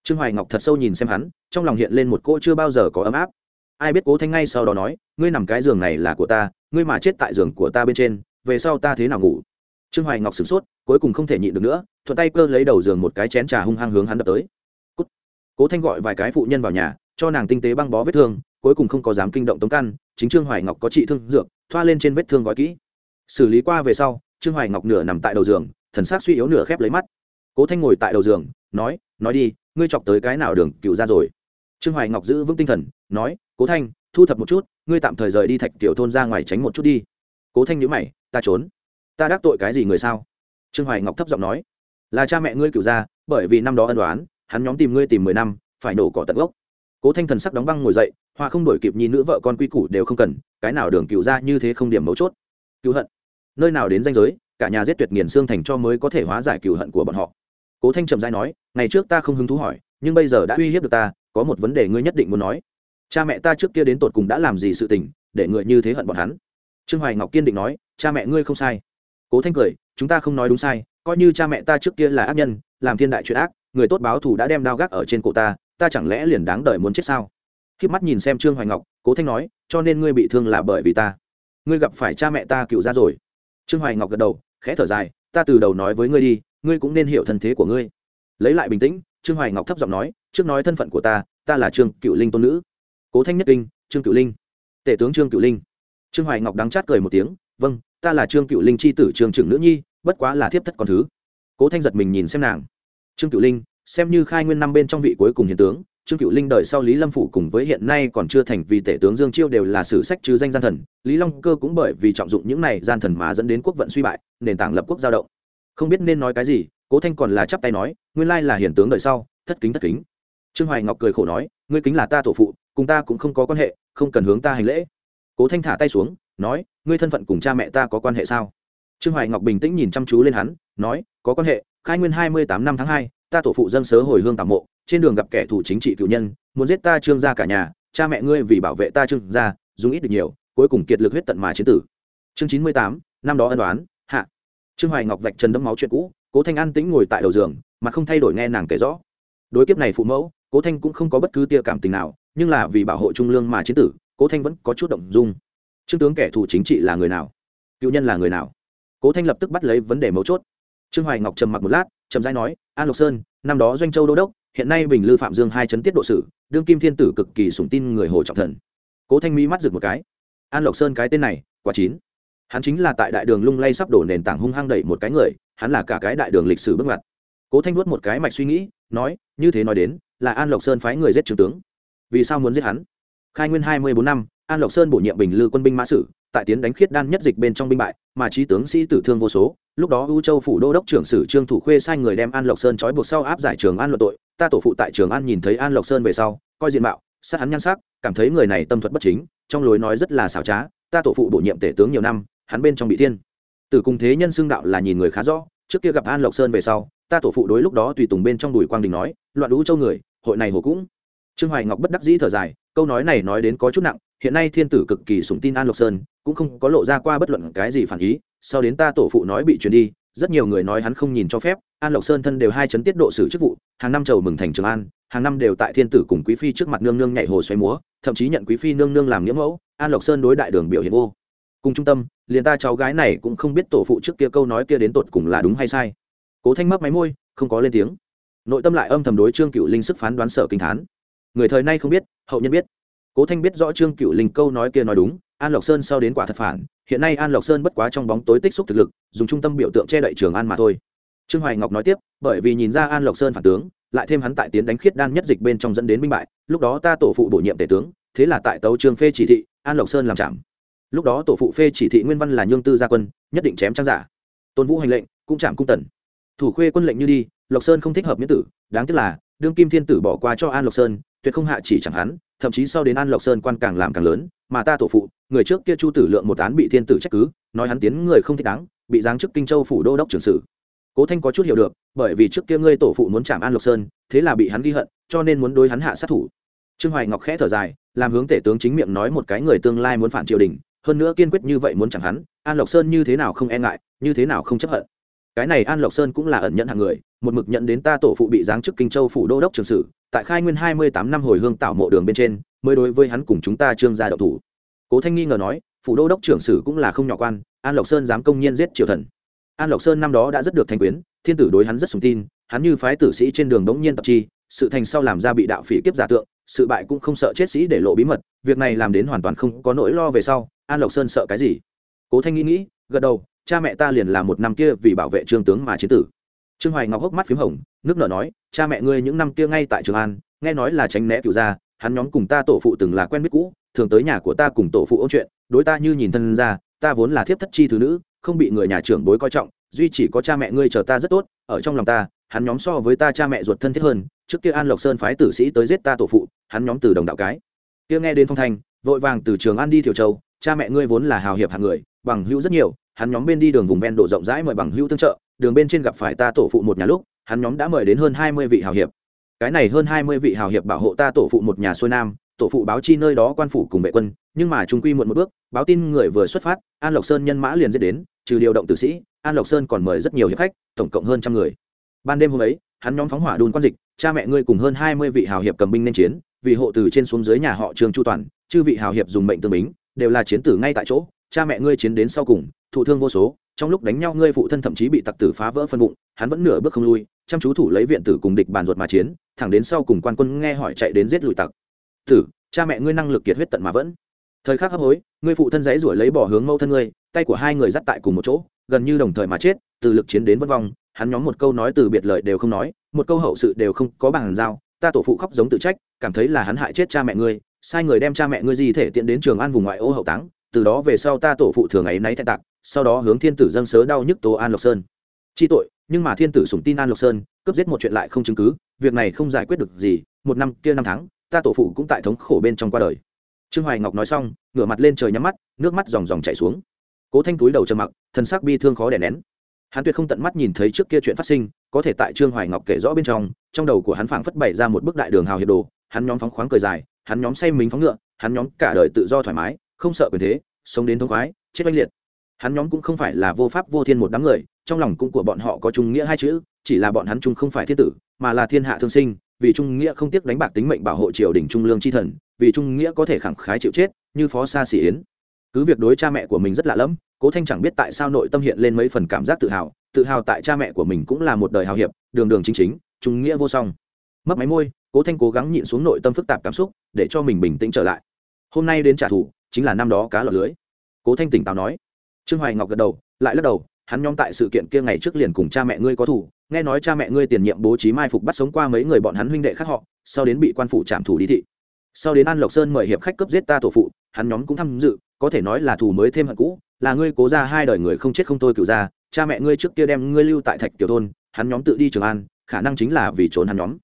Trương hoài ngọc thật sâu nhìn xem hắn, trong lòng hiện lên một cô chưa bao giờ có ấm áp. Ai biết cố thanh ngay sau đó nói, ngươi nằm cái giường này là của ta, ngươi mà chết tại giường của ta bên trên, về sau ta thế nào ngủ? Trương hoài ngọc sửng sốt, cuối cùng không thể nhịn được nữa, thuận tay cơ lấy đầu giường một cái chén trà hung hăng hướng hắn đập tới cố thanh gọi vài cái phụ nhân vào nhà, cho nàng tinh tế băng bó vết thương, cuối cùng không có dám kinh động tống căn, chính trương hoài ngọc có trị thương dược, thoa lên trên vết thương gói kỹ. Xử lý qua về sau, trương hoài ngọc nửa nằm tại đầu giường, thần sắc suy yếu nửa khép lấy mắt. Cố thanh ngồi tại đầu giường, nói nói đi, ngươi chọc tới cái nào đường cựu ra rồi? Trương hoài ngọc giữ vững tinh thần, nói, cố thanh, thu thập một chút, ngươi tạm thời rời đi thạch tiểu thôn ra ngoài tránh một chút đi. Cố thanh nhữ mày, ta trốn. Ta đắc tội cái gì người sao? Trương hoài ngọc thấp giọng nói, là cha mẹ ngươi cựu ra bởi vì năm đó ân đoán hắn nhóm tìm ngươi tìm mười năm, phải nổ cỏ tận gốc. Cố thanh thần sắc đóng băng ngồi dậy, hoa không đổi kịp nhìn nữ vợ con quy củ đều không cần, cái nào đường cựu ra như thế không điểm mấu chốt. Cứu hận. Nơi nào đến danh giới, cả nhà giết tuyệt nghiền xương thành cho mới có thể hóa giải cựu hận của bọn họ. Cố thanh trầm dai nói, ngày trước ta không hứng thú hỏi, nhưng bây giờ đã uy hiếp được ta, có một vấn đề ngươi nhất định muốn nói. Cha mẹ ta trước kia đến tột cùng đã làm gì sự tình, để người như thế hận bọn hắn? Trương hoài ngọc kiên định nói, cha mẹ ngươi không sai. Cố thanh cười, chúng ta không nói đúng sai, coi như cha mẹ ta trước kia là ác nhân, làm thiên đại chuyện ác người tốt báo thù đã đem đao gác ở trên cổ ta ta chẳng lẽ liền đáng đời muốn chết sao? K mắt nhìn xem trương hoài ngọc, cố thanh nói, cho nên ngươi bị thương là bởi vì ta. Ngươi gặp phải cha mẹ ta cựu ra rồi. Trương hoài ngọc gật đầu, khẽ thở dài, ta từ đầu nói với ngươi đi, ngươi cũng nên hiểu thân thế của ngươi. Lấy lại bình tĩnh, trương hoài ngọc thấp giọng nói, trước nói thân phận của ta ta là trương cựu linh tôn nữ. Cố thanh nhất kinh, trương cựu linh. Tể tướng trương cựu linh. Trương hoài ngọc đắng chát cười một tiếng vâng ta là trương cựu linh c h i tử trương trưởng nữ nhi, bất quá là thiếp thất con thứ. Cố thanh giật mình nhìn xem nàng trương cựu linh, xem như khai nguyên năm bên trong vị cuối cùng hiền tướng, trương cựu linh đời sau lý lâm phủ cùng với hiện nay còn chưa thành vì tể tướng dương chiêu đều là sử sách chứ danh gian thần, lý long cơ cũng bởi vì trọng dụng những này gian thần mà dẫn đến quốc vận suy bại, nền tảng lập quốc giao động. Không biết nên nói cái gì, cố thanh còn là chắp tay nói, nguyên lai là hiền tướng đời sau, thất kính thất kính. Trương hoài ngọc cười khổ nói, ngươi kính là ta tổ phụ, cùng ta cũng không có quan hệ, không cần hướng ta hành lễ. Cố thanh thả tay xuống, nói, ngươi thân phận cùng cha mẹ ta có quan hệ sao? Trương hoài ngọc bình tĩnh nhìn chăm chú lên hắn, nói, có quan hệ khai nguyên hai mươi tám năm tháng hai, ta tổ phụ dân sớ hồi hương tạm mộ, trên đường gặp kẻ thù chính trị cựu nhân, muốn giết ta trương gia cả nhà, cha mẹ ngươi vì bảo vệ ta trương gia, dùng ít được nhiều, cuối cùng kiệt lực huyết tận mà chiến tử. Chương chín mươi tám, năm đó ân đoán hạ. Trương hoài ngọc vạch trần đẫm máu chuyện cũ, cố thanh an tĩnh ngồi tại đầu giường, mà không thay đổi nghe nàng kể rõ. Đối kiếp này phụ mẫu, cố thanh cũng không có bất cứ tia cảm tình nào, nhưng là vì bảo hộ trung lương mà chiến tử, cố thanh vẫn có chút động dung. Trương tướng kẻ thù chính trị là người nào? Cựu nhân là người nào? Cố thanh lập tức bắt lấy vấn đề mấu chốt trương hoài ngọc trầm mặc một lát trầm giai nói, an lộc sơn, năm đó doanh châu đô đốc, hiện nay bình lư phạm dương hai chấn tiết độ sử, đương kim thiên tử cực kỳ sủng tin người hồ trọng thần. Cố thanh mỹ mắt rực một cái. An lộc sơn cái tên này quá chín. Hắn chính là tại đại đường lung lay sắp đổ nền tảng hung hăng đẩy một cái người, hắn là cả cái đại đường lịch sử bước ngoặt. Cố thanh vuốt một cái mạch suy nghĩ, nói, như thế nói đến, là an lộc sơn phái người giết trương tướng. Vì sao muốn giết hắn? Khai nguyên hai mươi bốn năm, an lộc sơn bổ nhiệm bình lư quân binh mã sử, tại tiến đánh khiết đan nhất dịch bên trong binh bại, mà trí tướng sĩ tử thương vô số lúc đó u châu phủ đô đốc trưởng sử trương thủ khuê sai người đem an lộc sơn trói buộc sau áp giải trường an luận tội. Ta tổ phụ tại trường an nhìn thấy an lộc sơn về sau, coi diện mạo, sát hắn nhan sắc, cảm thấy người này tâm thuật bất chính, trong lối nói rất là xảo trá. Ta tổ phụ bổ nhiệm tể tướng nhiều năm, hắn bên trong bị thiên. Từ cùng thế nhân xưng đạo là nhìn người khá rõ. Trước kia gặp an lộc sơn về sau, ta tổ phụ đối lúc đó tùy tùng bên trong đùi quang đình nói, loạn đũ châu người, hội này hồ cũng. Trương hoài ngọc bất đắc dĩ thở dài, câu nói này nói đến có chút nặng, hiện nay thiên tử cực kỳ sủng tin an lộc sơn, cũng không có lộ ra qua bất luận cái gì phản ý sau đến ta tổ phụ nói bị truyền đi, rất nhiều người nói hắn không nhìn cho phép, an lộc sơn thân đều hai chấn tiết độ xử chức vụ, hàng năm chầu mừng thành trường an, hàng năm đều tại thiên tử cùng quý phi trước mặt nương nương nhảy hồ xoay múa, thậm chí nhận quý phi nương nương làm nghĩa mẫu, an lộc sơn đối đại đường biểu hiện vô cùng trung tâm, liền ta cháu gái này cũng không biết tổ phụ trước kia câu nói kia đến tột cùng là đúng hay sai. Cố thanh mấp máy môi, không có lên tiếng. Nội tâm lại âm thầm đối trương cựu linh sức phán đoán sở kinh thán. Người thời nay không biết, hậu nhân biết. Cố thanh biết rõ trương cựu linh câu nói kia nói đúng, an lộc sơn sau đến quả thật phản hiện nay an lộc sơn bất quá trong bóng tối tích xúc thực lực, dùng trung tâm biểu tượng che đậy trường an mà thôi. Trương hoài ngọc nói tiếp, bởi vì nhìn ra an lộc sơn phản tướng, lại thêm hắn tại tiến đánh khiết đan nhất dịch bên trong dẫn đến binh bại, lúc đó ta tổ phụ bổ nhiệm tể tướng, thế là tại tấu trương phê chỉ thị, an lộc sơn làm chạm lúc đó tổ phụ phê chỉ thị nguyên văn là nhương tư gia quân, nhất định chém trang giả. Tôn vũ hành lệnh, cũng chạm cung tần. Thủ khuê quân lệnh như đi, lộc sơn không thích hợp miễn tử, đáng tiếc là, đương kim thiên tử bỏ qua cho an lộc sơn, tuyệt không hạ chỉ chẳng hắn, thậm chí sau đến an lộc sơn quan càng làm càng lớn mà ta tổ phụ, người trước kia chu tử lượng một án bị thiên tử trách cứ, nói hắn tiến người không thích đáng, bị giáng chức kinh châu phủ đô đốc trưởng sử. Cố thanh có chút hiểu được, bởi vì trước kia ngươi tổ phụ muốn chạm an lộc sơn, thế là bị hắn ghi hận, cho nên muốn đối hắn hạ sát thủ. Trương hoài ngọc khẽ thở dài, làm hướng tể tướng chính miệng nói một cái người tương lai muốn phản triều đình, hơn nữa kiên quyết như vậy muốn chẳng hắn, an lộc sơn như thế nào không e ngại, như thế nào không chấp hận. Cái này an lộc sơn cũng là ẩn nhận hàng người, một mực nhận đến ta tổ phụ bị giáng chức kinh châu phủ đô đốc trường sử, tại khai nguyên hai mươi tám năm hồi hương tạo mộ đường bên trên mới đối với hắn cùng chúng ta trương gia đậu thủ. Cố thanh nghi ngờ nói, phủ đô đốc trưởng sử cũng là không nhỏ quan, an lộc sơn dám công nhiên giết triều thần. An lộc sơn năm đó đã rất được thanh quyến, thiên tử đối hắn rất sùng tin, hắn như phái tử sĩ trên đường đống nhiên tập chi, sự thành sau làm ra bị đạo phỉ kiếp giả tượng, sự bại cũng không sợ chết sĩ để lộ bí mật, việc này làm đến hoàn toàn không có nỗi lo về sau, an lộc sơn sợ cái gì? Cố thanh nghĩ nghĩ, gật đầu, cha mẹ ta liền là một năm kia vì bảo vệ trương tướng mà chiến tử. Trương hoài ngọc hốc mắt p h í m hồng, nước nở nói, cha mẹ ngươi những năm kia ngay tại trường an, nghe nói là tránh né cựu gia hắn nhóm cùng ta tổ phụ từng là quen biết cũ, thường tới nhà của ta cùng tổ phụ ôn chuyện, đối ta như nhìn thân ra, ta vốn là thiếp thất chi thứ nữ, không bị người nhà trưởng bối coi trọng, duy chỉ có cha mẹ ngươi chờ ta rất tốt, ở trong lòng ta, hắn nhóm so với ta cha mẹ ruột thân thiết hơn, trước kia an lộc sơn phái tử sĩ tới giết ta tổ phụ, hắn nhóm từ đồng đạo cái. Kia nghe đến phong thanh, vội vàng từ trường an đi thiểu châu, cha mẹ ngươi vốn là hào hiệp hàng người, bằng hữu rất nhiều, hắn nhóm bên đi đường vùng ven độ rộng rãi mời bằng hữu tương trợ, đường bên trên gặp phải ta tổ phụ một nhà lúc, hắn nhóm đã mời đến hơn hai mươi vị hào hiệp cái này hơn hai mươi vị hào hiệp bảo hộ ta tổ phụ một nhà xuôi nam, tổ phụ báo chi nơi đó quan phủ cùng vệ quân, nhưng mà trung quy muộn một bước, báo tin người vừa xuất phát, an lộc sơn nhân mã liền giết đến, trừ điều động tử sĩ, an lộc sơn còn mời rất nhiều hiệp khách, tổng cộng hơn trăm người. Ban đêm hôm ấy, hắn nhóm phóng hỏa đun quan dịch, cha mẹ ngươi cùng hơn hai mươi vị hào hiệp cầm binh nên chiến, vì hộ từ trên xuống dưới nhà họ trường chu toàn, chư vị hào hiệp dùng mệnh tương bính, đều là chiến tử ngay tại chỗ, cha mẹ ngươi chiến đến sau cùng, thụ thương vô số, trong lúc đánh nhau ngươi phụ thân thậm chí bị tặc tử phá vỡ phân bụng, hắn vẫn nửa bước không lui chăm chú thủ lấy viện tử cùng địch bàn ruột mà chiến, thẳng đến sau cùng quan quân nghe hỏi chạy đến giết lùi tặc. Tử, cha mẹ ngươi năng lực kiệt huyết tận mà vẫn. Thời khắc hấp hối, ngươi phụ thân dãy ruổi lấy bỏ hướng mâu thân ngươi, tay của hai người dắt tại cùng một chỗ, gần như đồng thời mà chết, từ lực chiến đến vất vong, hắn nhóm một câu nói từ biệt lợi đều không nói, một câu hậu sự đều không có bằng giao, ta tổ phụ khóc giống tự trách, cảm thấy là hắn hại chết cha mẹ ngươi, sai người đem cha mẹ ngươi di thể tiện đến trường an vùng ngoại ô hậu táng, từ đó về sau ta tổ phụ thường ấy náy thẹn tạc, sau đó hướng thiên tử dâng sớ đau nhức tố an lộc sơn. Chi tội nhưng mà thiên tử sủng tin an lộc sơn, cướp giết một chuyện lại không chứng cứ, việc này không giải quyết được gì, một năm kia năm tháng, ta tổ phụ cũng tại thống khổ bên trong qua đời. Trương hoài ngọc nói xong, ngửa mặt lên trời nhắm mắt, nước mắt dòng dòng chảy xuống. Cố thanh túi đầu trầm mặc thân xác bi thương khó đè nén. Hắn tuyệt không tận mắt nhìn thấy trước kia chuyện phát sinh, có thể tại trương hoài ngọc kể rõ bên trong trong đầu của hắn phảng phất bày ra một bức đại đường hào hiệp đồ, hắn nhóm phóng khoáng cười dài, hắn nhóm say mình phóng ngựa, hắn nhóm cả đời tự do thoải mái, không sợ quyền thế, sống đến thống khoái, chết oanh liệt hắn nhóm cũng không phải là vô pháp vô thiên một đám người, trong lòng cũng của bọn họ có trung nghĩa hai chữ, chỉ là bọn hắn chung không phải thiên tử, mà là thiên hạ thương sinh, vì trung nghĩa không tiếc đánh bạc tính mệnh bảo hộ triều đình trung lương chi thần, vì trung nghĩa có thể khẳng khái chịu chết, như phó xa xỉ yến. Cứ việc đối cha mẹ của mình rất lạ lẫm, cố thanh chẳng biết tại sao nội tâm hiện lên mấy phần cảm giác tự hào tự hào tại cha mẹ của mình cũng là một đời hào hiệp, đường đường chính chính, trung nghĩa vô song. Mất máy môi, cố thanh cố gắng nhịn xuống nội tâm phức tạp cảm xúc, để cho mình bình tĩnh trở lại. Hôm nay đến trả thù, chính là năm đó cá lọt lưới. Cố thanh tỉnh táo nói trương hoài ngọc gật đầu, lại lắc đầu, hắn nhóm tại sự kiện kia ngày trước liền cùng cha mẹ ngươi có thủ nghe nói cha mẹ ngươi tiền nhiệm bố trí mai phục bắt sống qua mấy người bọn hắn huynh đệ khác họ, sau đến bị quan phủ trảm thủ đi thị. Sau đến an lộc sơn mời hiệp khách cấp giết ta tổ phụ, hắn nhóm cũng tham dự, có thể nói là thù mới thêm hận cũ, là ngươi cố ra hai đời người không chết không thôi cựu ra cha mẹ ngươi trước kia đem ngươi lưu tại thạch tiểu thôn, hắn nhóm tự đi trường an, khả năng chính là vì trốn hắn nhóm.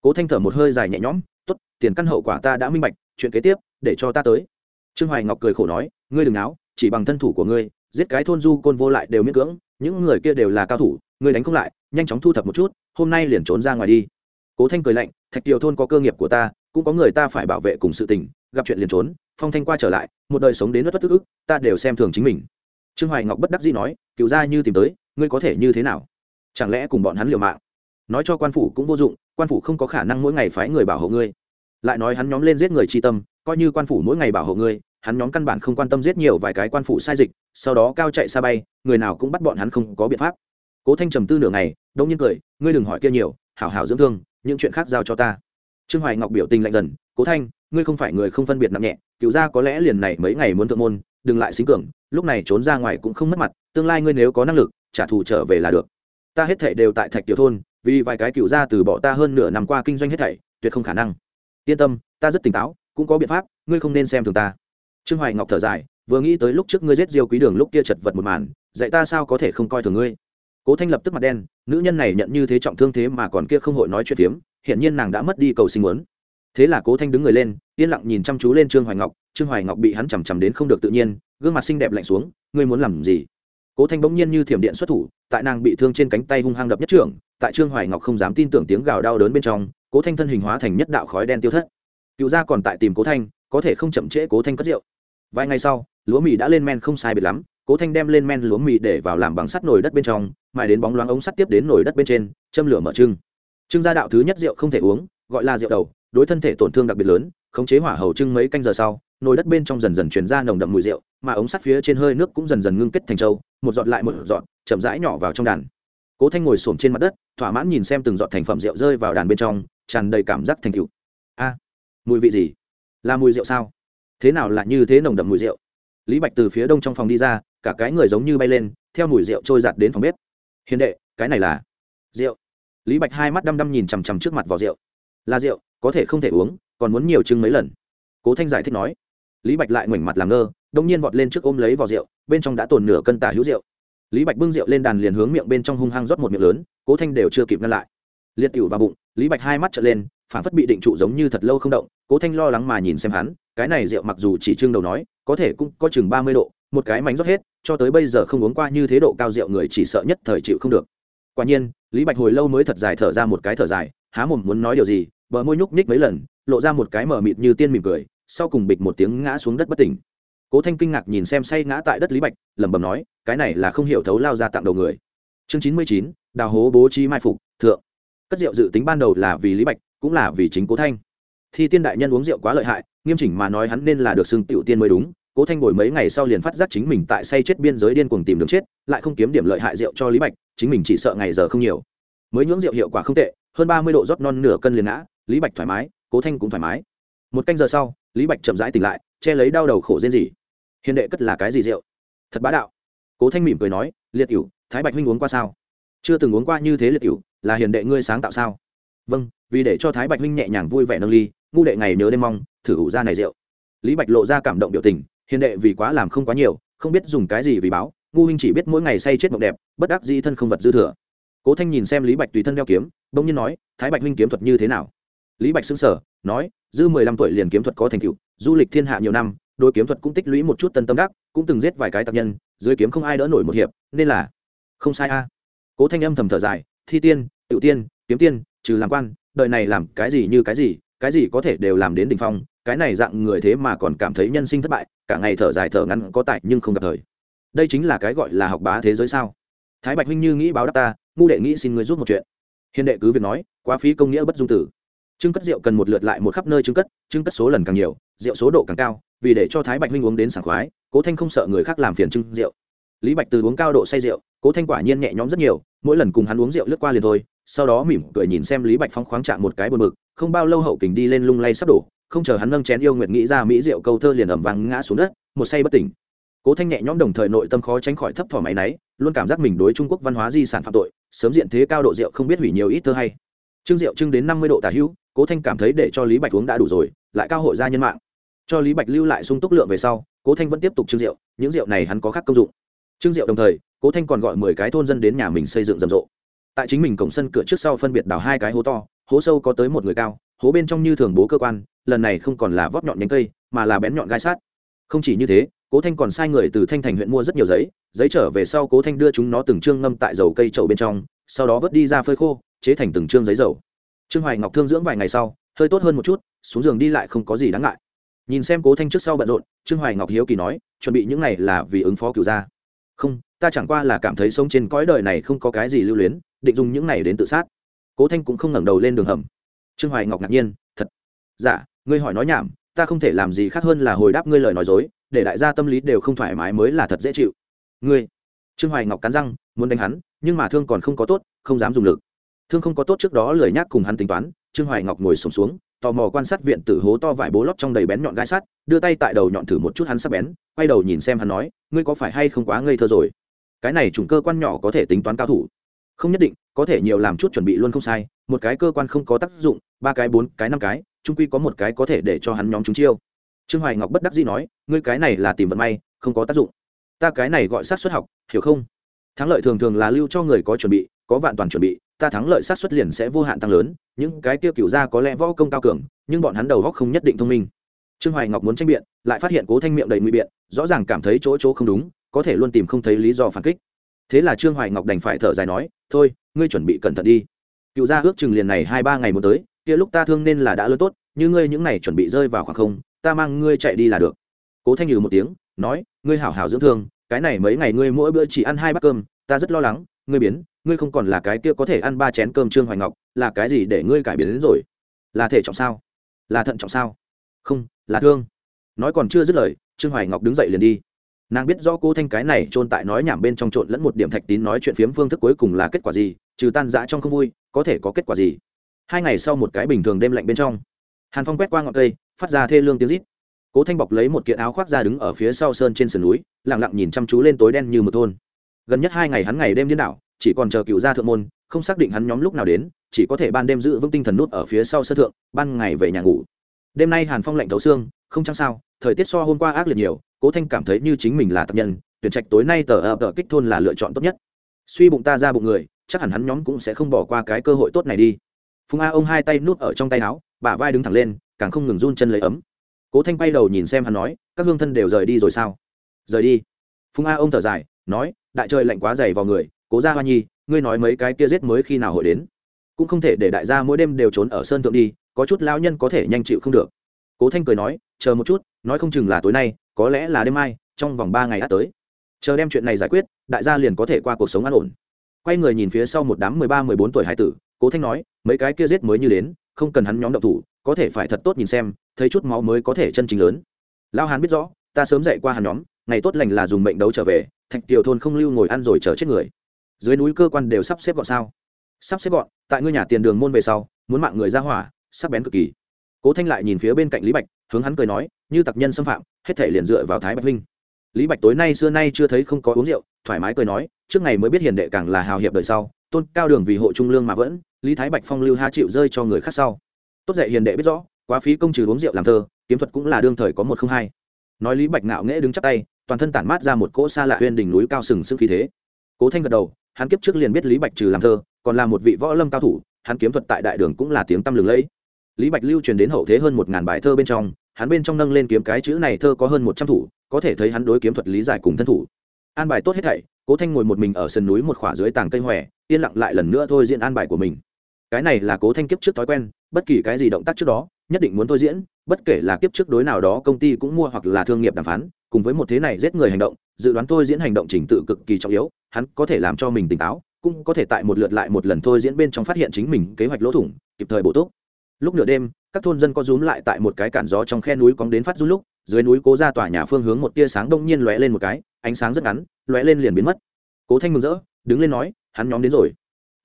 Cố thanh thở một hơi dài nhẹ nhõm t ố t tiền căn hậu quả ta đã minh bạch, chuyện kế tiếp, để cho ta tới. Trương hoài ngọc cười khổ nói, ngươi đừng áo chỉ bằng thân thủ của ngươi giết cái thôn du côn vô lại đều miễn cưỡng, những người kia đều là cao thủ ngươi đánh không lại, nhanh chóng thu thập một chút, hôm nay liền trốn ra ngoài đi. Cố thanh cười lạnh, thạch tiều thôn có cơ nghiệp của ta, cũng có người ta phải bảo vệ cùng sự tình, gặp chuyện liền trốn, phong thanh qua trở lại, một đời sống đến bất bất tức ức, ta đều xem thường chính mình. Trương hoài ngọc bất đắc dĩ nói cựu ra như tìm tới, ngươi có thể như thế nào? Chẳng lẽ cùng bọn hắn liều mạng? Nói cho quan phủ cũng vô dụng, quan phủ không có khả năng mỗi ngày phái người bảo hộ ngươi. Lại nói hắn nhóm lên giết người tri tâm, coi như quan phủ mỗi ngày bảo hộ ngươi hắn nhóm căn bản không quan tâm giết nhiều vài cái quan phủ sai dịch, sau đó cao chạy xa bay, người nào cũng bắt bọn hắn không có biện pháp. Cố thanh trầm tư nửa ngày, đông nhiên cười, ngươi đừng hỏi kia nhiều, hảo hảo dưỡng thương, những chuyện khác giao cho ta. Trương hoài ngọc biểu tình lạnh dần, cố thanh, ngươi không phải người không phân biệt nặng nhẹ, cựu ra có lẽ liền này mấy ngày muốn thượng môn, đừng lại xính cường, lúc này trốn ra ngoài cũng không mất mặt, tương lai ngươi nếu có năng lực, trả thù trở về là được. Ta hết thảy đều tại thạch tiểu thôn, vì vài cái cựu ra từ bỏ ta hơn nửa năm qua kinh doanh hết thảy, tuyệt không khả năng. Yên tâm, ta rất tỉnh táo, cũng có biện pháp, ngươi không nên xem thường ta trương hoài ngọc thở dài, vừa nghĩ tới lúc trước ngươi giết diêu quý đường lúc kia chật vật một màn, dạy ta sao có thể không coi thường ngươi? Cố thanh lập tức mặt đen, nữ nhân này nhận như thế trọng thương thế mà còn kia không hội nói chuyện phiếm hiện nhiên nàng đã mất đi cầu sinh muốn. Thế là cố thanh đứng người lên, yên lặng nhìn chăm chú lên trương hoài ngọc, trương hoài ngọc bị hắn chằm chằm đến không được tự nhiên, gương mặt xinh đẹp lạnh xuống, ngươi muốn làm gì? Cố thanh bỗng nhiên như thiểm điện xuất thủ, tại nàng bị thương trên cánh tay hung hăng đập nhất trưởng, tại trương hoài ngọc không dám tin tưởng tiếng gào đau đớn bên trong, cố thanh thân hình hóa thành nhất đạo khói đen tiêu thất. Cựu gia còn tại tìm cố thanh, có thể không chậm trễ cố thanh cất rượu vài ngày sau, lúa mì đã lên men không sai biệt lắm, cố thanh đem lên men lúa mì để vào làm bằng sắt nồi đất bên trong, mài đến bóng loáng ống sắt tiếp đến nồi đất bên trên, châm lửa mở trưng. Trưng gia đạo thứ nhất rượu không thể uống, gọi là rượu đầu, đối thân thể tổn thương đặc biệt lớn, khống chế hỏa hầu trưng mấy canh giờ sau, nồi đất bên trong dần dần chuyển ra nồng đậm mùi rượu, mà ống sắt phía trên hơi nước cũng dần dần ngưng kết thành trâu, một giọt lại một giọt, chậm rãi nhỏ vào trong đàn. Cố thanh ngồi xổm trên mặt đất, thỏa mãn nhìn xem từng giọt thành phẩm rượu rơi vào đàn bên trong, tràn đầy cảm giác thành cựu a, mùi vị gì? Là mùi rượu sao? Thế nào là như thế nồng đậm mùi rượu? Lý bạch từ phía đông trong phòng đi ra, cả cái người giống như bay lên, theo mùi rượu trôi giặt đến phòng bếp. Hiền đệ, cái này là rượu. Lý bạch hai mắt đăm đăm nhìn chằm chằm trước mặt vỏ rượu. Là rượu, có thể không thể uống, còn muốn nhiều chưng mấy lần. Cố thanh giải thích nói. Lý bạch lại ngoảnh mặt làm ngơ, đông nhiên vọt lên trước ôm lấy vỏ rượu, bên trong đã tồn nửa cân tả hữu rượu. Lý bạch bưng rượu lên đàn liền hướng miệng bên trong hung hăng rót một miệng lớn, cố thanh đều chưa kịp ngăn lại. Liệt cựu vào bụng, lý bạch hai mắt trở lên phản phất bị định trụ giống như thật lâu không động, cố thanh lo lắng mà nhìn xem hắn, cái này rượu mặc dù chỉ trưng đầu nói, có thể cũng có chừng ba mươi độ, một cái mánh rót hết, cho tới bây giờ không uống qua như thế độ cao rượu người chỉ sợ nhất thời chịu không được. Quả nhiên, lý bạch hồi lâu mới thật dài thở ra một cái thở dài, há mồm muốn nói điều gì, bờ môi nhúc nhích mấy lần, lộ ra một cái mở mịt như tiên mỉm cười, sau cùng bịch một tiếng ngã xuống đất bất tỉnh. Cố thanh kinh ngạc nhìn xem say ngã tại đất lý bạch, lẩm bẩm nói, cái này là không hiểu thấu lao ra tặng đầu người. Chương chín mươi chín, đào hố bố trí mai phục, thượng cất rượu dự tính ban đầu là vì lý bạch, cũng là vì chính cố thanh. Thi tiên đại nhân uống rượu quá lợi hại, nghiêm chỉnh mà nói hắn nên là được xưng tiểu tiên mới đúng. Cố thanh ngồi mấy ngày sau liền phát giác chính mình tại say chết biên giới điên cuồng tìm đường chết, lại không kiếm điểm lợi hại rượu cho lý bạch, chính mình chỉ sợ ngày giờ không nhiều. Mới nhưỡng rượu hiệu quả không tệ, hơn ba mươi độ rót non nửa cân liền ngã, lý bạch thoải mái, cố thanh cũng thoải mái. Một canh giờ sau, lý bạch chậm rãi tỉnh lại, che lấy đau đầu khổ rên gì hiền đệ cất là cái gì rượu? Thật bá đạo. Cố thanh mỉm cười nói, liệt cựu thái bạch huynh uống qua sao? Chưa từng uống qua như thế liệt cựu là hiền đệ ngươi sáng tạo sao? Vâng vì để cho thái bạch huynh nhẹ nhàng vui vẻ nâng ly, ngu đệ ngày nhớ đêm mong, thử hủ ra này rượu. Lý bạch lộ ra cảm động biểu tình, hiền đệ vì quá làm không quá nhiều, không biết dùng cái gì vì báo, ngu huynh chỉ biết mỗi ngày say chết mộng đẹp, bất đắc dĩ thân không vật dư thừa. Cố thanh nhìn xem lý bạch tùy thân đeo kiếm, bỗng nhiên nói, thái bạch huynh kiếm thuật như thế nào? Lý bạch xưng sở nói, dư mười lăm tuổi liền kiếm thuật có thành tựu, du lịch thiên hạ nhiều năm đôi kiếm thuật cũng tích lũy một chút tân tâm đắc, cũng từng giết vài cái tạc nhân, dưới kiếm không ai đỡ nổi một hiệp, nên là không sai a. Cố thanh âm thầm thở dài, thi tiên tự tiên, kiếm tiên, trừ làm quan, đời này làm cái gì như cái gì cái gì có thể đều làm đến đ ỉ n h phong, cái này dạng người thế mà còn cảm thấy nhân sinh thất bại, cả ngày thở dài thở ngắn có tại nhưng không gặp thời. Đây chính là cái gọi là học bá thế giới sao? Thái bạch huynh như nghĩ báo đáp ta, ngu đệ nghĩ xin người giúp một chuyện. Hiền đệ cứ việc nói, quá phí công nghĩa bất dung tử. Trưng cất rượu cần một lượt lại một khắp nơi trưng cất trưng cất số lần càng nhiều, rượu số độ càng cao, vì để cho thái bạch huynh uống đến sảng khoái, cố thanh không sợ người khác làm phiền trưng rượu. Lý bạch từ uống cao độ say rượu, cố thanh quả nhiên nhẹ nhõm rất nhiều, mỗi lần cùng hắn uống rượu lướt qua liền thôi sau đó mỉm cười nhìn xem lý bạch phong khoáng chạm một cái bờ mực không bao lâu hậu kình đi lên lung lay sắp đổ, không chờ hắn nâng chén yêu nguyệt nghĩ ra mỹ rượu câu thơ liền ẩm vàng ngã xuống đất, một say bất tỉnh. Cố thanh nhẹ nhõm đồng thời nội tâm khó tránh khỏi thấp thỏm máy náy, luôn cảm giác mình đối trung quốc văn hóa di sản phạm tội, sớm diện thế cao độ rượu không biết hủy nhiều ít thơ hay. Trưng rượu trưng đến năm mươi độ tả hữu, cố thanh cảm thấy để cho lý bạch uống đã đủ rồi, lại cao hội gia nhân mạng. Cho lý bạch lưu lại sung túc lượng về sau, cố thanh vẫn tiếp tục trưng rượu, những rượu này hắn có khác công dụng. Trưng rượu đồng thời, cố thanh còn gọi mười cái thôn dân đến nhà mình xây dựng rầm rộ tại chính mình cổng sân cửa trước sau phân biệt đào hai cái hố to, hố sâu có tới một người cao, hố bên trong như thường bố cơ quan, lần này không còn là vót nhọn nhánh cây, mà là bén nhọn gai sát không chỉ như thế, cố thanh còn sai người từ thanh thành huyện mua rất nhiều giấy giấy trở về sau cố thanh đưa chúng nó từng trương ngâm tại dầu cây trậu bên trong, sau đó vớt đi ra phơi khô, chế thành từng trương giấy dầu. Trương hoài ngọc thương dưỡng vài ngày sau, hơi tốt hơn một chút, xuống giường đi lại không có gì đáng ngại. Nhìn xem cố thanh trước sau bận rộn, trương hoài ngọc hiếu kỳ nói, chuẩn bị những này là vì ứng phó cựu gia. Không, ta chẳng qua là cảm thấy sống trên cõi đời này không có cái gì lưu luyến định dùng những này đến tự sát. Cố thanh cũng không ngẩng đầu lên đường hầm. Trương hoài ngọc ngạc nhiên thật? Dạ ngươi hỏi nói nhảm ta không thể làm gì khác hơn là hồi đáp ngươi lời nói dối để đại gia tâm lý đều không thoải mái mới là thật dễ chịu. Ngươi? Trương hoài ngọc cắn răng muốn đánh hắn nhưng mà thương còn không có tốt không dám dùng lực. Thương không có tốt trước đó lười nhác cùng hắn tính toán trương hoài ngọc ngồi sùng xuống, xuống tò mò quan sát viện tử hố to vải bố lót trong đầy bén nhọn gai sắt đưa tay tại đầu nhọn thử một chút hắn sắp bén quay đầu nhìn xem hắn nói ngươi có phải hay không quá ngây thơ rồi? Cái này chủng cơ quan nhỏ có thể tính toán cao thủ không nhất định, có thể nhiều làm chút chuẩn bị luôn không sai, một cái cơ quan không có tác dụng, ba cái, bốn cái, năm cái trung quy có một cái có thể để cho hắn nhóm chúng chiêu. Trương hoài ngọc bất đắc dĩ nói, ngươi cái này là tìm vận may, không có tác dụng. Ta cái này gọi sát xuất học, hiểu không? Thắng lợi thường thường là lưu cho người có chuẩn bị, có vạn toàn chuẩn bị, ta thắng lợi sát xuất liền sẽ vô hạn tăng lớn, những cái kia cựu ra có lẽ võ công cao cường, nhưng bọn hắn đầu góc không nhất định thông minh. Trương hoài ngọc muốn tranh biện, lại phát hiện cố thanh miệng đầy nguy biện, rõ ràng cảm thấy chỗ chỗ không đúng, có thể luôn tìm không thấy lý do phản kích thế là trương hoài ngọc đành phải thở dài nói, thôi, ngươi chuẩn bị cẩn thận đi. Cựu gia ước chừng liền này hai ba ngày muốn tới, kia lúc ta thương nên là đã lớn tốt, như ngươi những này chuẩn bị rơi vào khoảng không, ta mang ngươi chạy đi là được. Cố thanh nhừ một tiếng, nói, ngươi hảo hảo dưỡng thương, cái này mấy ngày ngươi mỗi bữa chỉ ăn hai bát cơm, ta rất lo lắng, ngươi biến, ngươi không còn là cái kia có thể ăn ba chén cơm trương hoài ngọc, là cái gì để ngươi cải biến đến rồi? Là thể trọng sao? Là thận trọng sao? Không, là thương. Nói còn chưa dứt lời, trương hoài ngọc đứng dậy liền đi nàng biết rõ cô thanh cái này trôn tại nói nhảm bên trong trộn lẫn một điểm thạch tín nói chuyện phiếm phương thức cuối cùng là kết quả gì, trừ tan dã trong không vui, có thể có kết quả gì? Hai ngày sau một cái bình thường đêm lạnh bên trong, hàn phong quét qua ngọn cây, phát ra thê lương tiếng rít. Cố thanh bọc lấy một kiện áo khoác ra đứng ở phía sau sơn trên sườn núi lẳng lặng nhìn chăm chú lên tối đen như một thôn. Gần nhất hai ngày hắn ngày đêm điên đảo, chỉ còn chờ cựu gia thượng môn, không xác định hắn nhóm lúc nào đến, chỉ có thể ban đêm giữ vững tinh thần nút ở phía sau sơ thượng, ban ngày về nhà ngủ. Đêm nay hàn phong lạnh thấu xương không chăng sao, thời tiết so hôm qua ác liệt nhiều, cố thanh cảm thấy như chính mình là tập nhân, tuyển trạch tối nay tờ ập tờ kích thôn là lựa chọn tốt nhất. Suy bụng ta ra bụng người, chắc hẳn hắn nhóm cũng sẽ không bỏ qua cái cơ hội tốt này đi. Phùng a ông hai tay nút ở trong tay áo, bả vai đứng thẳng lên, càng không ngừng run chân lấy ấm. Cố thanh bay đầu nhìn xem hắn nói, các hương thân đều rời đi rồi sao? Rời đi. Phùng a ông thở dài, nói, đại trời lạnh quá dày vào người, cố gia hoa nhi, ngươi nói mấy cái kia giết mới khi nào hội đến? Cũng không thể để đại gia mỗi đêm đều trốn ở sơn thượng đi, có chút lao nhân có thể nhanh chịu không được. Cố thanh cười nói chờ một chút, nói không chừng là tối nay, có lẽ là đêm mai, trong vòng ba ngày đã tới. Chờ đem chuyện này giải quyết, đại gia liền có thể qua cuộc sống an ổn. Quay người nhìn phía sau một đám mười ba, mười bốn tuổi hải tử, cố thanh nói, mấy cái kia giết mới như đến, không cần hắn nhóm động thủ, có thể phải thật tốt nhìn xem, thấy chút máu mới có thể chân chính lớn. Lao hán biết rõ, ta sớm dậy qua hắn nhóm, ngày tốt lành là dùng mệnh đấu trở về, thạch tiểu thôn không lưu ngồi ăn rồi chờ chết người. Dưới núi cơ quan đều sắp xếp gọn sao? Sắp xếp gọn, tại ngươi nhà tiền đường môn về sau, muốn mạng người ra hỏa sắc bén cực kỳ cố thanh lại nhìn phía bên cạnh lý bạch, hướng hắn cười nói, như tặc nhân xâm phạm, hết thể liền dựa vào thái bạch huynh. Lý bạch tối nay xưa nay chưa thấy không có uống rượu, thoải mái cười nói, trước ngày mới biết hiền đệ càng là hào hiệp đời sau, tôn cao đường vì hộ trung lương mà vẫn, lý thái bạch phong lưu ha chịu rơi cho người khác sau. Tốt dạy hiền đệ biết rõ, quá phí công trừ uống rượu làm thơ, kiếm thuật cũng là đương thời có một không hai. Nói lý bạch ngạo nghễ đứng chắc tay, toàn thân tản mát ra một cỗ xa lạ huyên đỉnh núi cao sừng sững khí thế. Cố thanh gật đầu, hắn kiếp trước liền biết lý bạch trừ làm thơ, còn là một vị võ lâm cao thủ, hắn kiếm thuật tại đại đường cũng là tiếng tăm lừng lẫy lý bạch lưu truyền đến hậu thế hơn một ngàn bài thơ bên trong, hắn bên trong nâng lên kiếm cái chữ này thơ có hơn một trăm thủ, có thể thấy hắn đối kiếm thuật lý giải cùng thân thủ. An bài tốt hết thảy, cố thanh ngồi một mình ở sườn núi một khỏa dưới tàng cây hòe, yên lặng lại lần nữa thôi diễn an bài của mình. Cái này là cố thanh kiếp trước thói quen, bất kỳ cái gì động tác trước đó, nhất định muốn thôi diễn, bất kể là kiếp trước đối nào đó công ty cũng mua hoặc là thương nghiệp đàm phán, cùng với một thế này giết người hành động, dự đoán thôi diễn hành động trình tự cực kỳ trọng yếu, hắn có thể làm cho mình tỉnh táo, cũng có thể tại một lượt lại một lần thôi diễn bên trong phát hiện chính mình kế hoạch lỗ thủng, kịp thời bổ túc lúc nửa đêm, các thôn dân có rúm lại tại một cái cản gió trong khe núi cóng đến phát rút lúc, dưới núi cố ra tòa nhà phương hướng một tia sáng đông nhiên lóe lên một cái, ánh sáng rất ngắn, lóe lên liền biến mất. Cố thanh mừng rỡ, đứng lên nói, hắn nhóm đến rồi.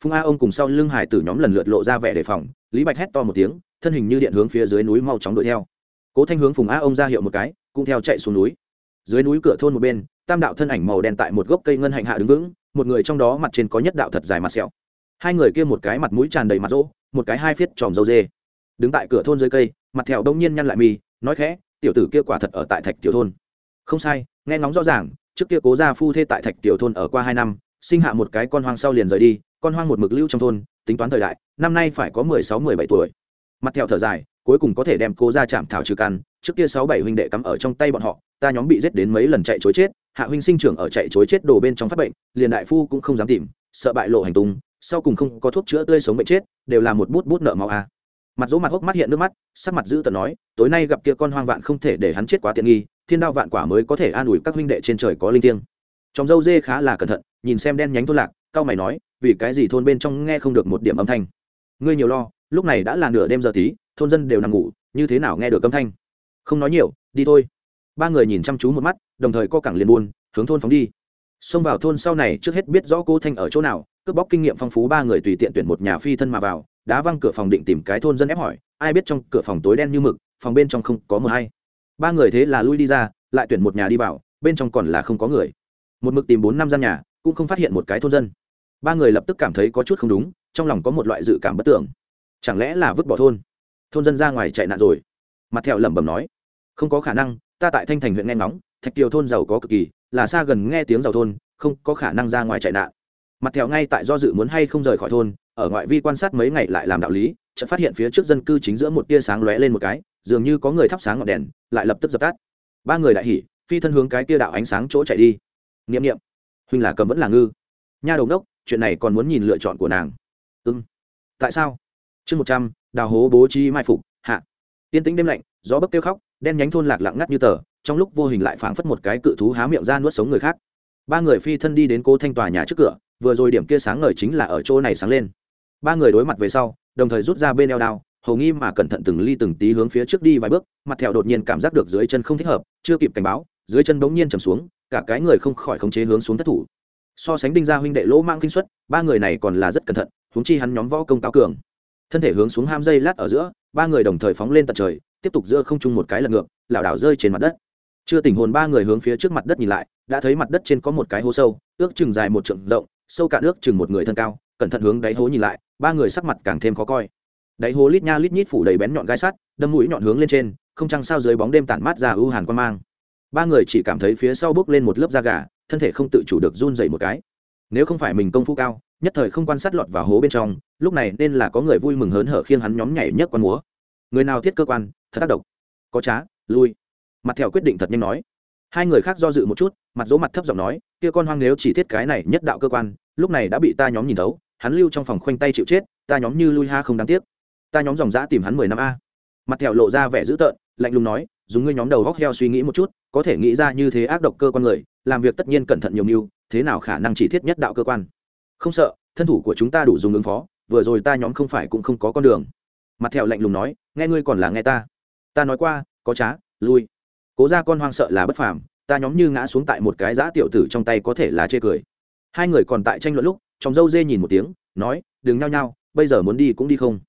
Phung a ông cùng sau lưng hải tử nhóm lần lượt lộ ra vẻ đề phòng, lý bạch hét to một tiếng, thân hình như điện hướng phía dưới núi mau chóng đuổi theo. Cố thanh hướng phùng a ông ra hiệu một cái, cũng theo chạy xuống núi. Dưới núi cửa thôn một bên, tam đạo thân ảnh màu đen tại một gốc cây ngân hạnh hạ đứng vững, một người trong đó mặt trên có nhất đạo thật dài mặt sẹo. Hai người kia một cái mặt mũi tràn đầy mặt rỗ, một cái hai phiết tròm dâu dê đứng tại cửa thôn dưới cây mặt thẹo đông nhiên nhăn lại mì, nói khẽ tiểu tử kia quả thật ở tại thạch tiểu thôn. Không sai nghe ngóng rõ ràng trước kia cố gia phu thê tại thạch tiểu thôn ở qua hai năm sinh hạ một cái con hoang sau liền rời đi con hoang một mực lưu trong thôn tính toán thời đại năm nay phải có mười sáu mười bảy tuổi. Mặt thẹo thở dài cuối cùng có thể đem cố gia chạm thảo trừ căn trước kia sáu bảy huynh đệ cắm ở trong tay bọn họ ta nhóm bị giết đến mấy lần chạy chối chết hạ huynh sinh trưởng ở chạy chối chết đồ bên trong phát bệnh liền đại phu cũng không dám tìm sợ bại lộ hành tung sau cùng không có thuốc chữa tươi sống bệnh chết đều là một bút bút nợ máu a mặt dỗ mặt hốc mắt hiện nước mắt, sắc mặt giữ tận nói, tối nay gặp kia con hoang vạn không thể để hắn chết quá tiện nghi, thiên đao vạn quả mới có thể an ủi các huynh đệ trên trời có linh thiêng. Trong dâu dê khá là cẩn thận, nhìn xem đen nhánh thôn lạc, cao mày nói, vì cái gì thôn bên trong nghe không được một điểm âm thanh? Ngươi nhiều lo, lúc này đã là nửa đêm giờ tí, thôn dân đều nằm ngủ, như thế nào nghe được âm thanh? Không nói nhiều, đi thôi. Ba người nhìn chăm chú một mắt, đồng thời co cẳng liền buôn, hướng thôn phóng đi. Xông vào thôn sau này trước hết biết rõ cô thanh ở chỗ nào, cướp bóc kinh nghiệm phong phú ba người tùy tiện tuyển một nhà phi thân mà vào đá văng cửa phòng định tìm cái thôn dân ép hỏi, ai biết trong cửa phòng tối đen như mực, phòng bên trong không có mờ hay. Ba người thế là lui đi ra, lại tuyển một nhà đi vào, bên trong còn là không có người. Một mực tìm bốn năm gian nhà, cũng không phát hiện một cái thôn dân. Ba người lập tức cảm thấy có chút không đúng, trong lòng có một loại dự cảm bất tưởng. Chẳng lẽ là vứt bỏ thôn? Thôn dân ra ngoài chạy nạn rồi. Mặt thẹo lẩm bẩm nói, không có khả năng, ta tại thanh thành huyện nghe ngóng, thạch kiều thôn giàu có cực kỳ, là xa gần nghe tiếng giàu thôn, không có khả năng ra ngoài chạy nạn. Mặt thẹo ngay tại do dự muốn hay không rời khỏi thôn ở ngoại vi quan sát mấy ngày lại làm đạo lý, chợt phát hiện phía trước dân cư chính giữa một tia sáng lóe lên một cái, dường như có người thắp sáng ngọn đèn, lại lập tức dập tắt. Ba người đại hỉ, phi thân hướng cái tia đạo ánh sáng chỗ chạy đi. Nghiệm nghiệm huynh là cầm vẫn là ngư. Nha đầu đốc chuyện này còn muốn nhìn lựa chọn của nàng. Ưng ừ. tại sao? Chương một trăm, đào hố bố trí mai phục, hạ. Tiên tĩnh đêm lạnh, gió bấc kêu khóc, đen nhánh thôn lạc lặng ngắt như tờ, trong lúc vô hình lại phảng phất một cái cự thú há miệng ra nuốt sống người khác. Ba người phi thân đi đến cố thanh tòa nhà trước cửa, vừa rồi điểm kia sáng ngời chính là ở chỗ này sáng lên ba người đối mặt về sau, đồng thời rút ra bên eo đao, hầu nghi mà cẩn thận từng ly từng tí hướng phía trước đi vài bước, mặt thẹo đột nhiên cảm giác được dưới chân không thích hợp, chưa kịp cảnh báo, dưới chân bỗng nhiên chầm xuống, cả cái người không khỏi khống chế hướng xuống thất thủ. So sánh đinh gia huynh đệ lỗ mang kinh xuất, ba người này còn là rất cẩn thận, huống chi hắn nhóm võ công cao cường. Thân thể hướng xuống ham dây lát ở giữa, ba người đồng thời phóng lên tận trời, tiếp tục giữa không chung một cái lật ngược, lảo đảo rơi trên mặt đất. Chưa tình hồn ba người hướng phía trước mặt đất nhìn lại, đã thấy mặt đất trên có một cái hố sâu, ước chừng dài một trượng rộng sâu cả nước chừng một người thân cao, cẩn thận hướng đáy hố nhìn lại, ba người sắc mặt càng thêm khó coi. Đáy hố lít nha lít nhít phủ đầy bén nhọn gai sắt, đâm mũi nhọn hướng lên trên, không trăng sao dưới bóng đêm tản mát ra ưu hàn quan mang. Ba người chỉ cảm thấy phía sau bước lên một lớp da gà, thân thể không tự chủ được run dậy một cái. Nếu không phải mình công phu cao, nhất thời không quan sát lọt vào hố bên trong, lúc này nên là có người vui mừng hớn hở khiêng hắn nhóm nhảy nhấc quan múa. Người nào thiết cơ quan, thật tác độc có trá, lui. Mặt theo quyết định thật nhanh nói hai người khác do dự một chút, mặt dỗ mặt thấp giọng nói, kia con hoang nếu chỉ thiết cái này nhất đạo cơ quan, lúc này đã bị ta nhóm nhìn thấu, hắn lưu trong phòng khoanh tay chịu chết, ta nhóm như lui ha không đáng tiếc. Ta nhóm dòng dã tìm hắn mười năm a. Mặt thẹo lộ ra vẻ dữ tợn, lạnh lùng nói, dùng ngươi nhóm đầu góc heo suy nghĩ một chút, có thể nghĩ ra như thế ác độc cơ quan người, làm việc tất nhiên cẩn thận nhiều mưu, thế nào khả năng chỉ thiết nhất đạo cơ quan? Không sợ, thân thủ của chúng ta đủ dùng ứng phó, vừa rồi ta nhóm không phải cũng không có con đường. Mặt thẹo lạnh lùng nói, nghe ngươi còn là nghe ta. Ta nói qua, có trá, lui cố ra con hoang sợ là bất phàm, ta nhóm như ngã xuống tại một cái giã tiểu tử trong tay có thể là chê cười. Hai người còn tại tranh luận lúc, trong dâu dê nhìn một tiếng, nói, đừng nhao nhao, bây giờ muốn đi cũng đi không.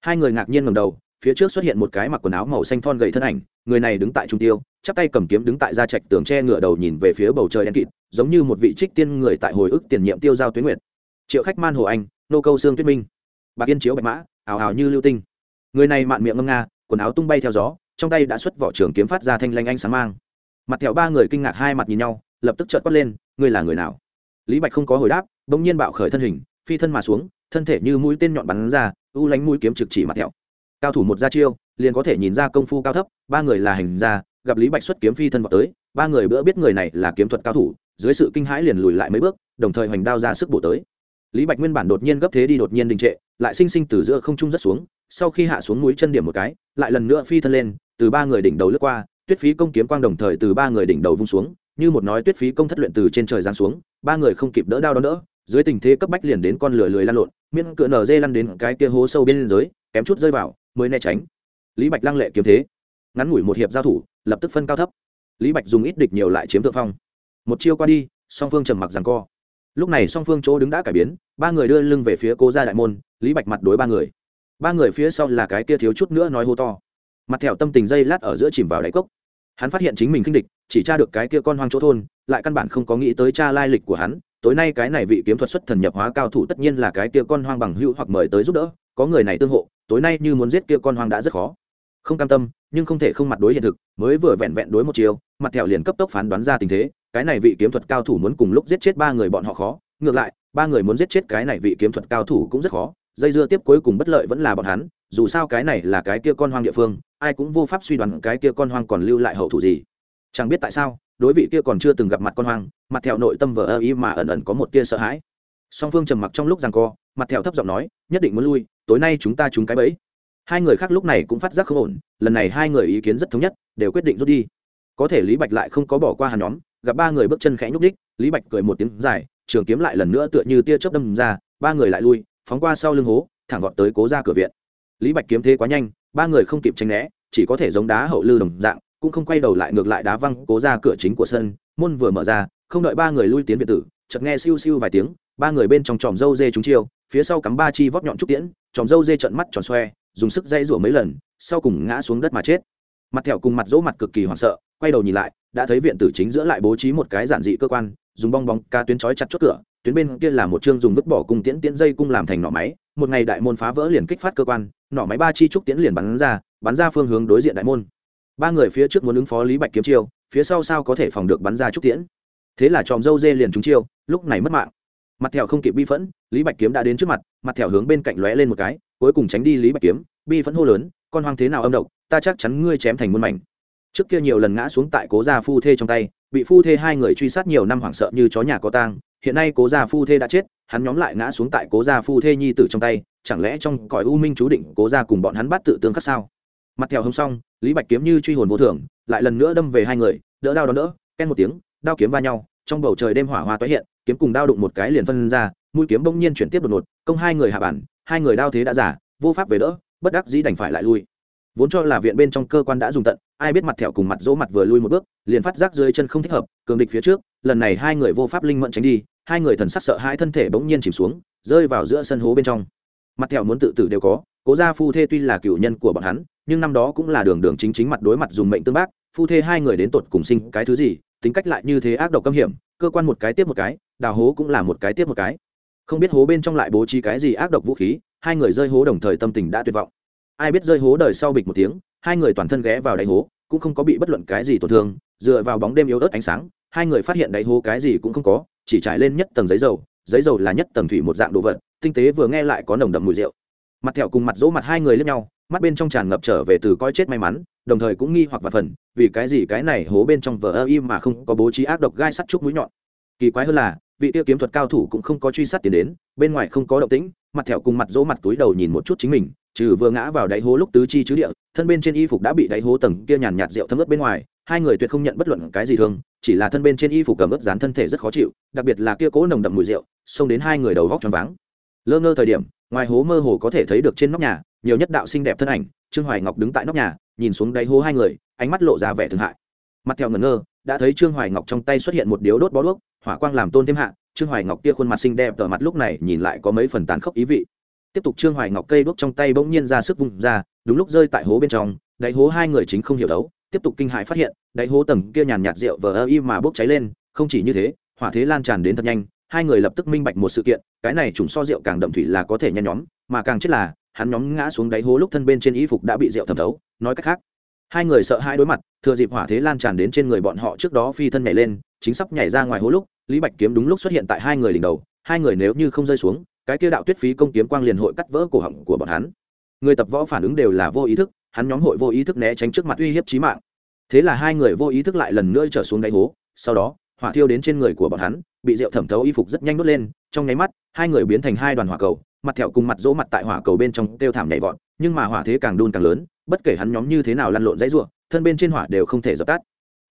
Hai người ngạc nhiên ngầm đầu, phía trước xuất hiện một cái mặc quần áo màu xanh thon gầy thân ảnh, người này đứng tại trung tiêu, chắp tay cầm kiếm đứng tại gia trạch tường tre ngựa đầu nhìn về phía bầu trời đen kịt, giống như một vị trích tiên người tại hồi ức tiền nhiệm tiêu giao tuyến nguyệt. Triệu khách man hồ anh, nô câu xương tuyết minh. Bạc yên chiếu bạch mã ảo ảo như lưu tinh. Người này mạn miệng ngâm nga, quần áo tung bay theo gió trong tay đã xuất vỏ trường kiếm phát ra thanh lanh ánh sáng mang. Mặt thẹo ba người kinh ngạc hai mặt nhìn nhau, lập tức trợn quát lên, ngươi là người nào? Lý bạch không có hồi đáp, bỗng nhiên bạo khởi thân hình, phi thân mà xuống, thân thể như mũi tên nhọn bắn ra, u lánh mũi kiếm trực chỉ mặt thẹo. Cao thủ một gia chiêu, liền có thể nhìn ra công phu cao thấp, ba người là hành gia, gặp lý bạch xuất kiếm phi thân vào tới, ba người bữa biết người này là kiếm thuật cao thủ, dưới sự kinh hãi liền lùi lại mấy bước, đồng thời hoành đao ra sức bổ tới lý bạch nguyên bản đột nhiên gấp thế đi đột nhiên đình trệ, lại sinh sinh từ giữa không trung rất xuống, sau khi hạ xuống mũi chân điểm một cái, lại lần nữa phi thân lên, từ ba người đỉnh đầu lướt qua, tuyết phí công kiếm quang đồng thời từ ba người đỉnh đầu vung xuống, như một nói tuyết phí công thất luyện từ trên trời giáng xuống, ba người không kịp đỡ đao đón đỡ, dưới tình thế cấp bách liền đến con lửa lười lăn lộn, miễn cựa nở dê lăn đến cái kia hố sâu bên dưới, kém chút rơi vào, mới né tránh. Lý bạch lăng lệ kiếm thế, ngắn ngủi một hiệp giao thủ, lập tức phân cao thấp. Lý bạch dùng ít địch nhiều lại chiếm thượng phong. Một chiêu qua đi, song phương trầm mặc rằng co lúc này song phương chỗ đứng đã cải biến, ba người đưa lưng về phía cố gia đại môn, lý bạch mặt đối ba người. Ba người phía sau là cái kia thiếu chút nữa nói hô to. Mặt thẹo tâm tình dây lát ở giữa chìm vào đáy cốc. Hắn phát hiện chính mình kinh địch, chỉ tra được cái kia con hoang chỗ thôn, lại căn bản không có nghĩ tới cha lai lịch của hắn. Tối nay cái này vị kiếm thuật xuất thần nhập hóa cao thủ tất nhiên là cái kia con hoang bằng hữu hoặc mời tới giúp đỡ, có người này tương hộ, tối nay như muốn giết kia con hoang đã rất khó. Không cam tâm, nhưng không thể không mặt đối hiện thực, mới vừa vẹn vẹn đối một chiều, mặt thẹo liền cấp tốc phán đoán ra tình thế cái này vị kiếm thuật cao thủ muốn cùng lúc giết chết ba người bọn họ khó, ngược lại, ba người muốn giết chết cái này vị kiếm thuật cao thủ cũng rất khó, dây dưa tiếp cuối cùng bất lợi vẫn là bọn hắn, dù sao cái này là cái kia con hoang địa phương, ai cũng vô pháp suy đoán cái kia con hoang còn lưu lại hậu thủ gì. Chẳng biết tại sao, đối vị kia còn chưa từng gặp mặt con hoang, mặt thẹo nội tâm vờ ơ ý mà ẩn ẩn có một tia sợ hãi. Song phương trầm mặc trong lúc rằng co, mặt thẹo thấp giọng nói, nhất định muốn lui, tối nay chúng ta trúng cái bẫy. Hai người khác lúc này cũng phát giác không ổn, lần này hai người ý kiến rất thống nhất, đều quyết định rút đi. Có thể lý bạch lại không có bỏ qua hàn nhóm gặp ba người bước chân khẽ nhúc đích lý bạch cười một tiếng dài, trường kiếm lại lần nữa tựa như tia chớp đâm ra, ba người lại lui, phóng qua sau lưng hố, thẳng vọt tới cố ra cửa viện. Lý bạch kiếm thế quá nhanh, ba người không kịp tranh né, chỉ có thể giống đá hậu lư đồng dạng, cũng không quay đầu lại ngược lại đá văng cố ra cửa chính của sân, môn vừa mở ra, không đợi ba người lui tiến viện tử, chợt nghe siêu siêu vài tiếng, ba người bên trong tròm dâu dê trúng chiêu, phía sau cắm ba chi vót nhọn trúc tiễn, tròm dâu dê trận mắt tròn xoe, dùng sức dây rủa mấy lần, sau cùng ngã xuống đất mà chết. Mặt thẹo cùng mặt dỗ mặt cực kỳ hoảng sợ quay đầu nhìn lại, đã thấy viện tử chính giữa lại bố trí một cái giản dị cơ quan, dùng bong bóng ca tuyến trói chặt chốt cửa, tuyến bên kia là một chương dùng vứt bỏ cung tiễn tiễn dây cung làm thành nỏ máy, một ngày đại môn phá vỡ liền kích phát cơ quan, nỏ máy ba chi trúc tiễn liền bắn ra bắn ra phương hướng đối diện đại môn. Ba người phía trước muốn ứng phó lý bạch kiếm chiêu, phía sau sao có thể phòng được bắn ra trúc tiễn? Thế là tròm dâu dê liền trúng chiêu, lúc này mất mạng. Mặt thẹo không kịp bi phẫn, lý bạch kiếm đã đến trước mặt mặt thẹo hướng bên cạnh lóe lên một cái, cuối cùng tránh đi lý bạch kiếm, bi phẫn hô lớn, con hoang thế nào âm độc, ta chắc chắn ngươi chém thành muôn mảnh trước kia nhiều lần ngã xuống tại cố gia phu thê trong tay, bị phu thê hai người truy sát nhiều năm hoảng sợ như chó nhà có tang, hiện nay cố gia phu thê đã chết, hắn nhóm lại ngã xuống tại cố gia phu thê nhi tử trong tay, chẳng lẽ trong cõi u minh chú định cố gia cùng bọn hắn bắt tự tương khắc sao? Mặt theo hông xong lý bạch kiếm như truy hồn vô thường, lại lần nữa đâm về hai người, đỡ đao đón đỡ, ken một tiếng, đao kiếm va nhau, trong bầu trời đêm hỏa hoa tái hiện, kiếm cùng đao đụng một cái liền phân ra, mũi kiếm bỗng nhiên chuyển tiếp đột ngột, công hai người hạ bản, hai người đao thế đã giả, vô pháp về đỡ, bất đắc dĩ đành phải lại lui vốn cho là viện bên trong cơ quan đã dùng tận, ai biết mặt thẹo cùng mặt dỗ mặt vừa lui một bước, liền phát giác dưới chân không thích hợp, cường địch phía trước, lần này hai người vô pháp linh mẫn tránh đi, hai người thần sắc sợ hai thân thể bỗng nhiên chìm xuống, rơi vào giữa sân hố bên trong. Mặt thẹo muốn tự tử đều có, cố gia phu thê tuy là cựu nhân của bọn hắn, nhưng năm đó cũng là đường đường chính chính mặt đối mặt dùng mệnh tương bác, phu thê hai người đến tột cùng sinh cái thứ gì, tính cách lại như thế ác độc câm hiểm, cơ quan một cái tiếp một cái, đào hố cũng là một cái tiếp một cái. Không biết hố bên trong lại bố trí cái gì ác độc vũ khí, hai người rơi hố đồng thời tâm tình đã tuyệt vọng ai biết rơi hố đời sau bịch một tiếng, hai người toàn thân ghé vào đáy hố, cũng không có bị bất luận cái gì tổn thương, dựa vào bóng đêm yếu ớt ánh sáng, hai người phát hiện đáy hố cái gì cũng không có, chỉ trải lên nhất tầng giấy dầu giấy dầu là nhất tầng thủy một dạng đồ vật, tinh tế vừa nghe lại có nồng đậm mùi rượu. Mặt thẹo cùng mặt dỗ mặt hai người lướt nhau, mắt bên trong tràn ngập trở về từ coi chết may mắn, đồng thời cũng nghi hoặc và phần, vì cái gì cái này hố bên trong vờ ơ im mà không có bố trí ác độc gai sắt trúc mũi nhọn. Kỳ quái hơn là, vị tiêu kiếm thuật cao thủ cũng không có truy sát tiến đến, bên ngoài không có động tĩnh, mặt thẹo cùng mặt dỗ mặt túi đầu nhìn một chút chính mình trừ vừa ngã vào đáy hố lúc tứ chi chứ địa, thân bên trên y phục đã bị đáy hố tầng kia nhàn nhạt rượu thấm ướt bên ngoài, hai người tuyệt không nhận bất luận cái gì thương, chỉ là thân bên trên y phục cầm ướt dán thân thể rất khó chịu, đặc biệt là kia cố nồng đậm mùi rượu, xông đến hai người đầu vóc tròn váng. Lơ ngơ thời điểm, ngoài hố mơ hồ có thể thấy được trên nóc nhà, nhiều nhất đạo xinh đẹp thân ảnh, trương hoài ngọc đứng tại nóc nhà, nhìn xuống đáy hố hai người, ánh mắt lộ ra vẻ thương hại. Mặt theo ngẩn ngơ, đã thấy trương hoài ngọc trong tay xuất hiện một điếu đốt bó đuốc, hỏa quang làm tôn thêm hạ, trương hoài ngọc kia khuôn mặt xinh đẹp tờ mặt lúc này nhìn lại có mấy phần tàn khốc ý vị tiếp tục trương hoài ngọc cây đuốc trong tay bỗng nhiên ra sức vung ra, đúng lúc rơi tại hố bên trong, đáy hố hai người chính không hiểu đấu, tiếp tục kinh hãi phát hiện, đáy hố tầng kia nhàn nhạt rượu vờ ơ y mà bốc cháy lên, không chỉ như thế, hỏa thế lan tràn đến thật nhanh, hai người lập tức minh bạch một sự kiện, cái này trùng so rượu càng đậm thủy là có thể nhen nhóm, mà càng chết là, hắn nhóm ngã xuống đáy hố lúc thân bên trên y phục đã bị rượu thẩm thấu, nói cách khác, hai người sợ hai đối mặt, thừa dịp hỏa thế lan tràn đến trên người bọn họ trước đó phi thân nhảy lên, chính sắp nhảy ra ngoài hố lúc, lý bạch kiếm đúng lúc xuất hiện tại hai người đỉnh đầu, hai người nếu như không rơi xuống cái kia đạo tuyết phí công kiếm quang liền hội cắt vỡ cổ họng của bọn hắn. Người tập võ phản ứng đều là vô ý thức, hắn nhóm hội vô ý thức né tránh trước mặt uy hiếp chí mạng. Thế là hai người vô ý thức lại lần nữa trở xuống đáy hố, sau đó, hỏa thiêu đến trên người của bọn hắn, bị rượu thẩm thấu y phục rất nhanh đốt lên, trong nháy mắt, hai người biến thành hai đoàn hỏa cầu, mặt thẹo cùng mặt dỗ mặt tại hỏa cầu bên trong kêu thảm nhảy vọt, nhưng mà hỏa thế càng đun càng lớn, bất kể hắn nhóm như thế nào lăn lộn dãy ruộng thân bên trên hỏa đều không thể dập tắt.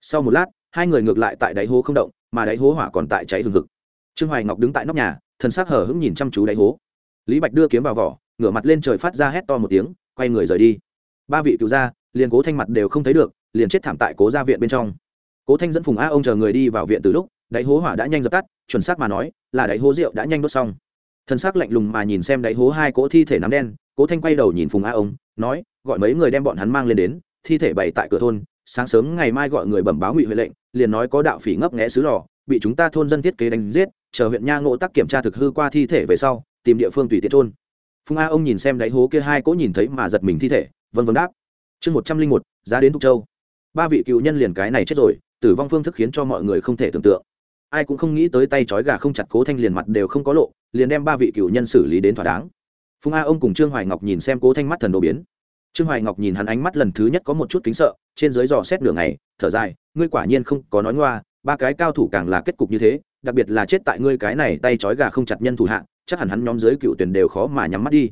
Sau một lát, hai người ngược lại tại đáy hố không động, mà đáy hố hỏa còn tại cháy hừng hực. Trương hoài ngọc đứng tại nóc nhà thân xác hở hững nhìn chăm chú đáy hố. Lý bạch đưa kiếm vào vỏ, ngửa mặt lên trời phát ra hét to một tiếng, quay người rời đi. Ba vị cứu gia, liền cố thanh mặt đều không thấy được, liền chết thảm tại cố gia viện bên trong. Cố thanh dẫn phùng a ông chờ người đi vào viện từ lúc, đáy hố hỏa đã nhanh dập tắt, chuẩn xác mà nói, là đáy hố rượu đã nhanh đốt xong. Thân xác lạnh lùng mà nhìn xem đáy hố hai cỗ thi thể nắm đen, cố thanh quay đầu nhìn phùng a ông, nói, gọi mấy người đem bọn hắn mang lên đến, thi thể bày tại cửa thôn, sáng sớm ngày mai gọi người bẩm báo ngụy huệ lệnh, liền nói có đạo phỉ ngấp nghẽ xứ lò, bị chúng ta thôn dân thiết kế đánh giết chờ huyện nha ngộ tắc kiểm tra thực hư qua thi thể về sau, tìm địa phương tùy tiện trôn phùng a ông nhìn xem đáy hố kia hai cỗ nhìn thấy mà giật mình thi thể, vân vân đáp. Chương một trăm linh một, giá đến thục châu. Ba vị cựu nhân liền cái này chết rồi, tử vong phương thức khiến cho mọi người không thể tưởng tượng. Ai cũng không nghĩ tới tay trói gà không chặt cố thanh liền mặt đều không có lộ, liền đem ba vị cựu nhân xử lý đến thỏa đáng. Phùng a ông cùng trương hoài ngọc nhìn xem cố thanh mắt thần đồ biến. Trương hoài ngọc nhìn hắn ánh mắt lần thứ nhất có một chút kính sợ, trên dưới dò xét nửa ngày, thở dài, ngươi quả nhiên không có nói ngoa, ba cái cao thủ càng là kết cục như thế đặc biệt là chết tại ngươi cái này tay trói gà không chặt nhân thủ hạ, chắc hẳn hắn nhóm dưới cựu tuyển đều khó mà nhắm mắt đi.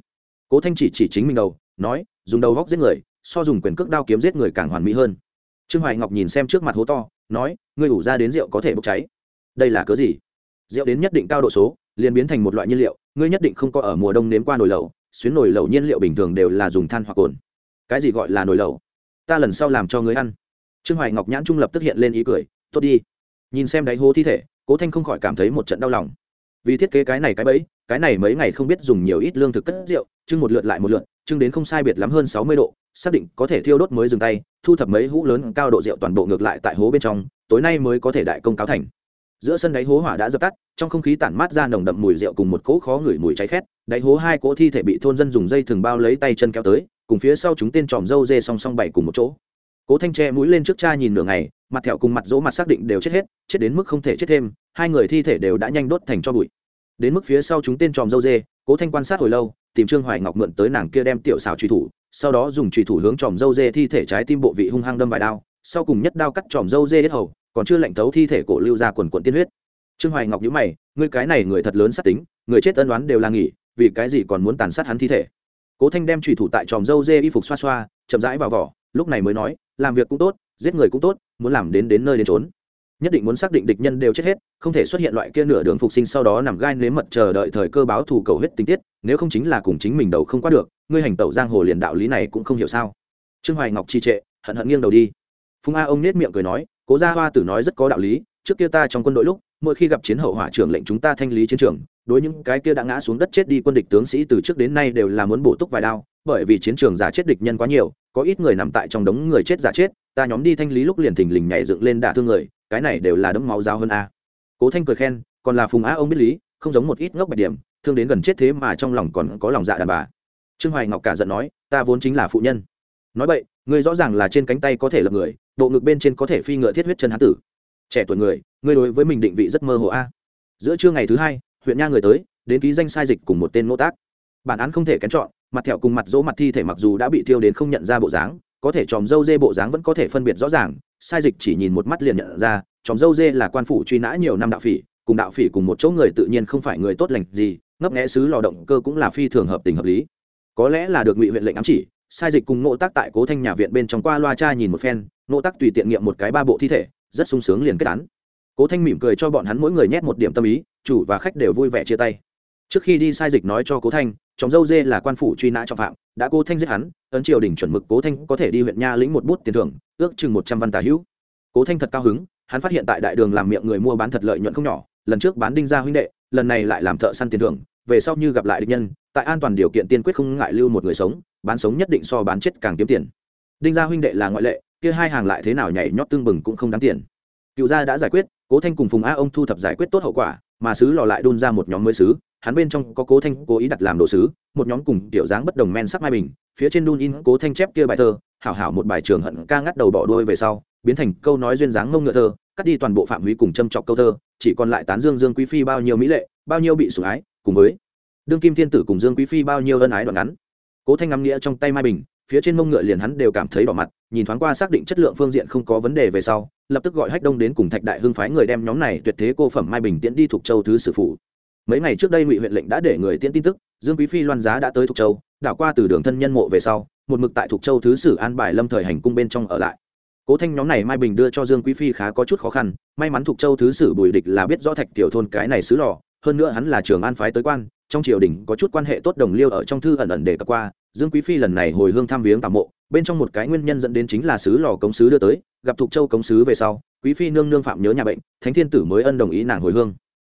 Cố thanh chỉ chỉ chính mình đầu, nói, dùng đầu góc giết người, so dùng quyền cước đao kiếm giết người càng hoàn mỹ hơn. Trương hoài ngọc nhìn xem trước mặt hố to, nói, ngươi ủ ra đến rượu có thể bốc cháy. Đây là cớ gì? Rượu đến nhất định cao độ số, liền biến thành một loại nhiên liệu, ngươi nhất định không có ở mùa đông nếm qua nồi lẩu, xuyến nồi lẩu nhiên liệu bình thường đều là dùng than hoặc cồn. Cái gì gọi là nồi lẩu? Ta lần sau làm cho ngươi ăn. Trương hoài ngọc nhãn trung lập tức hiện lên ý cười, tốt đi. Nhìn xem đáy hố thi thể cố thanh không khỏi cảm thấy một trận đau lòng. Vì thiết kế cái này cái bẫy, cái này mấy ngày không biết dùng nhiều ít lương thực cất rượu, chưng một lượt lại một lượt, chưng đến không sai biệt lắm hơn sáu mươi độ, xác định có thể thiêu đốt mới dừng tay, thu thập mấy hũ lớn cao độ rượu toàn bộ ngược lại tại hố bên trong, tối nay mới có thể đại công cáo thành. Giữa sân đáy hố hỏa đã dập tắt, trong không khí tản mát ra nồng đậm mùi rượu cùng một cỗ khó ngửi mùi cháy khét, đáy hố hai cỗ thi thể bị thôn dân dùng dây thường bao lấy tay chân kéo tới, cùng phía sau chúng tên tròm dâu dê song song bảy cùng một chỗ. Cố thanh tre mũi lên trước cha nhìn nửa ngày mặt thẹo cùng mặt dỗ mặt xác định đều chết hết, chết đến mức không thể chết thêm, hai người thi thể đều đã nhanh đốt thành cho bụi. Đến mức phía sau chúng tên tròm dâu dê, cố thanh quan sát hồi lâu, tìm trương hoài ngọc mượn tới nàng kia đem tiểu xào truy thủ, sau đó dùng truy thủ hướng tròm dâu dê thi thể trái tim bộ vị hung hăng đâm vài đao, sau cùng nhất đao cắt tròm dâu dê hết hầu, còn chưa lạnh thấu thi thể cổ lưu ra quần quận tiên huyết. Trương hoài ngọc nhíu mày, ngươi cái này người thật lớn sát tính, người chết ân đoán đều là nghỉ, vì cái gì còn muốn tàn sát hắn thi thể? Cố thanh đem trùy thủ tại tròm dâu dê y phục xoa xoa, chậm rãi vào vỏ, lúc này mới nói, làm việc cũng tốt giết người cũng tốt, muốn làm đến đến nơi đến trốn nhất định muốn xác định địch nhân đều chết hết, không thể xuất hiện loại kia nửa đường phục sinh sau đó nằm gai nếm mật chờ đợi thời cơ báo thù cầu hết tình tiết, nếu không chính là cùng chính mình đầu không qua được, ngươi hành tẩu giang hồ liền đạo lý này cũng không hiểu sao. Trương hoài ngọc trì trệ, hận hận nghiêng đầu đi. Phùng a ông nết miệng cười nói, cố gia hoa tử nói rất có đạo lý, trước kia ta trong quân đội lúc, mỗi khi gặp chiến hậu hỏa trưởng lệnh chúng ta thanh lý chiến trường đối những cái kia đã ngã xuống đất chết đi quân địch tướng sĩ từ trước đến nay đều là muốn bổ túc vài đao, bởi vì chiến trường giả chết địch nhân quá nhiều, có ít người nằm tại trong đống người chết giả chết, ta nhóm đi thanh lý lúc liền thình lình nhảy dựng lên đả thương người, cái này đều là đấm máu dao hơn a. Cố thanh cười khen, còn là phùng á ông biết lý, không giống một ít ngốc bạch điểm, thương đến gần chết thế mà trong lòng còn có lòng dạ đàn bà. Trương hoài ngọc cả giận nói, ta vốn chính là phụ nhân. Nói vậy người rõ ràng là trên cánh tay có thể lập người, bộ ngực bên trên có thể phi ngựa thiết huyết chân hán tử. Trẻ tuổi người, ngươi đối với mình định vị rất mơ hồ a. Giữa trưa ngày thứ hai huyện nha người tới, đến ký danh sai dịch cùng một tên nô tác. Bản án không thể kén chọn, mặt thẹo cùng mặt dỗ mặt thi thể mặc dù đã bị thiêu đến không nhận ra bộ dáng, có thể tròm dâu dê bộ dáng vẫn có thể phân biệt rõ ràng, sai dịch chỉ nhìn một mắt liền nhận ra, tròm dâu dê là quan phủ truy nã nhiều năm đạo phỉ, cùng đạo phỉ cùng một chỗ người tự nhiên không phải người tốt lành gì, ngấp nghẽ sứ lò động cơ cũng là phi thường hợp tình hợp lý. Có lẽ là được ngụy huyện lệnh ám chỉ, sai dịch cùng nộ tác tại cố thanh nhà viện bên trong qua loa cha nhìn một phen nộ tác tùy tiện nghiệm một cái ba bộ thi thể, rất sung sướng liền kết án cố thanh mỉm cười cho bọn hắn mỗi người nhét một điểm tâm ý, chủ và khách đều vui vẻ chia tay. Trước khi đi sai dịch nói cho cố thanh, chồng dâu dê là quan phủ truy nã trọng phạm, đã cố thanh giết hắn, ấn triều đình chuẩn mực cố thanh có thể đi huyện nha lĩnh một bút tiền thưởng, ước chừng một trăm văn tà hữu. Cố thanh thật cao hứng, hắn phát hiện tại đại đường làm miệng người mua bán thật lợi nhuận không nhỏ, lần trước bán đinh gia huynh đệ, lần này lại làm thợ săn tiền thưởng, về sau như gặp lại địch nhân, tại an toàn điều kiện tiên quyết không ngại lưu một người sống, bán sống nhất định so bán chết càng kiếm tiền. Đinh gia huynh đệ là ngoại lệ, kia hai hàng lại thế nào nhảy nhót tương bừng cũng không đáng tiền. Cựu gia đã giải quyết cố thanh cùng phùng a ông thu thập giải quyết tốt hậu quả, mà sứ lò lại đun ra một nhóm mới sứ. Hắn bên trong có cố thanh cố ý đặt làm đồ sứ, một nhóm cùng tiểu dáng bất đồng men sắc mai bình, phía trên đun in cố thanh chép kia bài thơ, hảo hảo một bài trường hận ca ngắt đầu bỏ đuôi về sau, biến thành câu nói duyên dáng ngông ngựa thơ, cắt đi toàn bộ phạm húy cùng châm chọc câu thơ, chỉ còn lại tán dương dương quý phi bao nhiêu mỹ lệ, bao nhiêu bị sủng ái, cùng với đương kim thiên tử cùng dương quý phi bao nhiêu ân ái đoạn ngắn. Cố thanh ngắm nghĩa trong tay mai bình phía trên mông ngựa liền hắn đều cảm thấy đỏ mặt, nhìn thoáng qua xác định chất lượng phương diện không có vấn đề về sau, lập tức gọi hách đông đến cùng thạch đại hưng phái người đem nhóm này tuyệt thế cô phẩm mai bình tiễn đi thuộc châu thứ sử phủ. Mấy ngày trước đây ngụy huyện lệnh đã để người tiễn tin tức, dương quý phi loan giá đã tới thuộc châu, đảo qua từ đường thân nhân mộ về sau, một mực tại thuộc châu thứ sử an bài lâm thời hành cung bên trong ở lại. Cố thanh nhóm này mai bình đưa cho dương quý phi khá có chút khó khăn, may mắn thuộc châu thứ sử bùi địch là biết rõ thạch tiểu thôn cái này xứ lò hơn nữa hắn là trường an phái tới quan, trong triều đình có chút quan hệ tốt đồng liêu ở trong thư ẩn ẩn để cập qua, dương quý phi lần này hồi hương thăm viếng tạm mộ, bên trong một cái nguyên nhân dẫn đến chính là sứ lò cống sứ đưa tới, gặp thục châu cống sứ về sau, quý phi nương nương phạm nhớ nhà bệnh, thánh thiên tử mới ân đồng ý nàng hồi hương.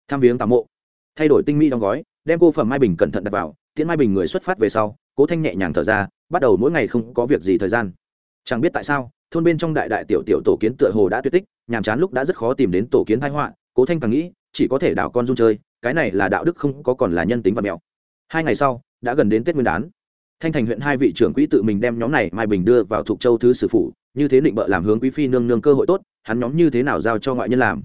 Thăm viếng tạm mộ. Thay đổi tinh mỹ đóng gói, đem cô phẩm mai bình cẩn thận đặt vào, tiễn mai bình người xuất phát về sau, cố thanh nhẹ nhàng thở ra, bắt đầu mỗi ngày không có việc gì thời gian. Chẳng biết tại sao, thôn bên trong đại đại tiểu tiểu tổ kiến tựa hồ đã tuyệt tích, nhàm chán lúc đã rất khó tìm đến tổ kiến thái họa, cố thanh càng nghĩ, chỉ có thể đảo con run chơi cái này là đạo đức không có còn là nhân tính và mẹo. hai ngày sau, đã gần đến tết nguyên đán. Thanh thành huyện hai vị trưởng quỹ tự mình đem nhóm này mai bình đưa vào thuộc châu thứ sử phủ, như thế định bợ làm hướng quý phi nương nương cơ hội tốt, hắn nhóm như thế nào giao cho ngoại nhân làm?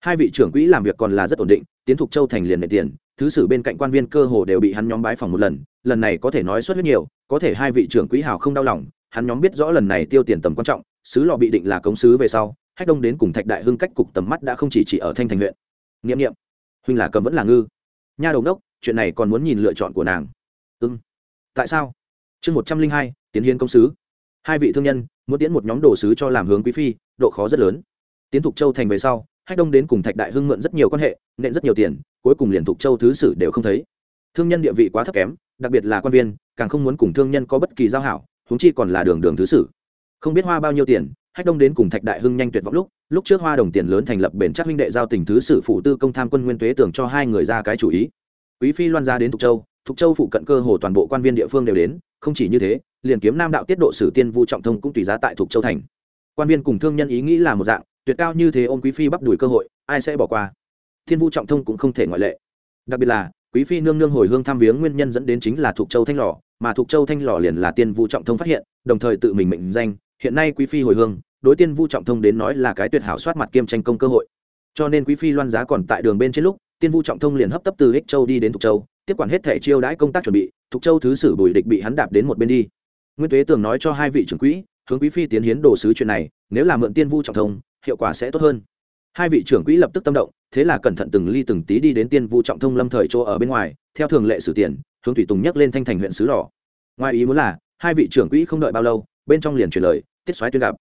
Hai vị trưởng quỹ làm việc còn là rất ổn định, tiến thuộc châu thành liền nệ tiền, thứ sử bên cạnh quan viên cơ hồ đều bị hắn nhóm bái phòng một lần lần này có thể nói suất huyết nhiều, có thể hai vị trưởng quỹ hào không đau lòng, hắn nhóm biết rõ lần này tiêu tiền tầm quan trọng sứ lọ bị định là cống sứ về sau, hách đông đến cùng thạch đại hưng cách cục tầm mắt đã không chỉ chỉ ở thanh thành huyện. Nghiệm nghiệm huynh là cầm vẫn là ngư. Nha đầu đốc chuyện này còn muốn nhìn lựa chọn của nàng. Ưng tại sao? Chương một trăm linh hai, tiến hiến công sứ. Hai vị thương nhân, muốn tiến một nhóm đồ sứ cho làm hướng quý phi, độ khó rất lớn. Tiến thục châu thành về sau, hách đông đến cùng thạch đại hưng mượn rất nhiều quan hệ, nện rất nhiều tiền, cuối cùng liền thục châu thứ sử đều không thấy. Thương nhân địa vị quá thấp kém, đặc biệt là quan viên, càng không muốn cùng thương nhân có bất kỳ giao hảo húng chi còn là đường đường thứ sử. Không biết hoa bao nhiêu tiền hách đông đến cùng thạch đại hưng nhanh tuyệt vọng lúc lúc trước hoa đồng tiền lớn thành lập bền chắc huynh đệ giao tình thứ sử phụ tư công tham quân nguyên tuế tưởng cho hai người ra cái chủ ý. Quý phi loan ra đến thục châu thục châu phụ cận cơ hồ toàn bộ quan viên địa phương đều đến, không chỉ như thế, liền kiếm nam đạo tiết độ sử tiên vu trọng thông cũng tùy giá tại thục châu thành. Quan viên cùng thương nhân ý nghĩ là một dạng, tuyệt cao như thế ôm quý phi bắp đuổi cơ hội, ai sẽ bỏ qua? Thiên vu trọng thông cũng không thể ngoại lệ. Đặc biệt là, quý phi nương nương hồi hương thăm viếng nguyên nhân dẫn đến chính là thục châu thanh lò, mà thục châu thanh lò liền là tiên vu trọng thông phát hiện, đồng thời tự mình mệnh danh hiện nay quý phi hồi hương, đối tiên vu trọng thông đến nói là cái tuyệt hảo soát mặt kiêm tranh công cơ hội. Cho nên quý phi loan giá còn tại đường bên trên lúc, tiên vu trọng thông liền hấp tấp từ ích châu đi đến thục châu, tiếp quản hết thẻ chiêu đãi công tác chuẩn bị, thục châu thứ sử bùi địch bị hắn đạp đến một bên đi. Nguyên tuế tường nói cho hai vị trưởng quỹ, hướng quý phi tiến hiến đồ sứ chuyện này, nếu là mượn tiên vu trọng thông, hiệu quả sẽ tốt hơn. Hai vị trưởng quỹ lập tức tâm động, thế là cẩn thận từng ly từng tí đi đến tiên vu trọng thông lâm thời chỗ ở bên ngoài, theo thường lệ sử tiền, hướng thủy tùng nhắc lên thanh thành huyện sứ lò. Ngoài ý muốn là, hai vị trưởng quỹ không đợi bao lâu bên trong liền truyền lời, tiết xoáy tuyên gặp.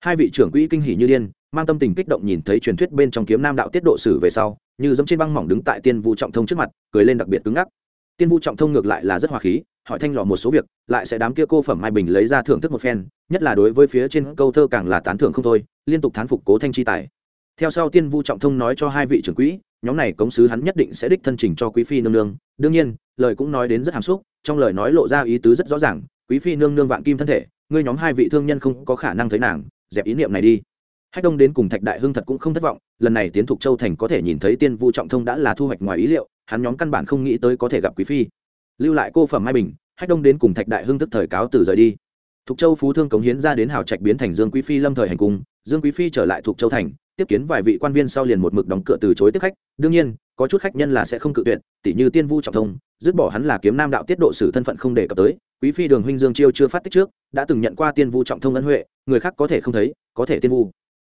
Hai vị trưởng quỹ kinh hỉ như điên, mang tâm tình kích động nhìn thấy truyền thuyết bên trong kiếm nam đạo tiết độ sử về sau, như giống trên băng mỏng đứng tại tiên vu trọng thông trước mặt, cười lên đặc biệt cứng ngắc. Tiên vu trọng thông ngược lại là rất hòa khí, hỏi thanh lò một số việc, lại sẽ đám kia cô phẩm mai bình lấy ra thưởng thức một phen, nhất là đối với phía trên câu thơ càng là tán thưởng không thôi, liên tục thán phục cố thanh chi tài. Theo sau tiên vu trọng thông nói cho hai vị trưởng quỹ, nhóm này cống sứ hắn nhất định sẽ đích thân trình cho quý phi nương nương. Đương nhiên, lời cũng nói đến rất hàm xúc, trong lời nói lộ ra ý tứ rất rõ ràng, quý phi nương nương vạn kim thân thể ngươi nhóm hai vị thương nhân không có khả năng thấy nàng, dẹp ý niệm này đi. Hách đông đến cùng thạch đại hưng thật cũng không thất vọng, lần này tiến thục châu thành có thể nhìn thấy tiên vu trọng thông đã là thu hoạch ngoài ý liệu, hắn nhóm căn bản không nghĩ tới có thể gặp quý phi. Lưu lại cô phẩm mai bình, hách đông đến cùng thạch đại hưng tức thời cáo từ rời đi. Thục châu phú thương cống hiến ra đến hào trạch biến thành dương quý phi lâm thời hành cung, dương quý phi trở lại thục châu thành, tiếp kiến vài vị quan viên sau liền một mực đóng cửa từ chối tiếp khách. Đương nhiên, có chút khách nhân là sẽ không cự tuyệt tỷ như tiên vu trọng thông, dứt bỏ hắn là kiếm nam đạo tiết độ sử thân phận không đề cập tới quý phi đường huynh dương chiêu chưa phát tích trước, đã từng nhận qua tiên vu trọng thông ân huệ, người khác có thể không thấy, có thể tiên vu.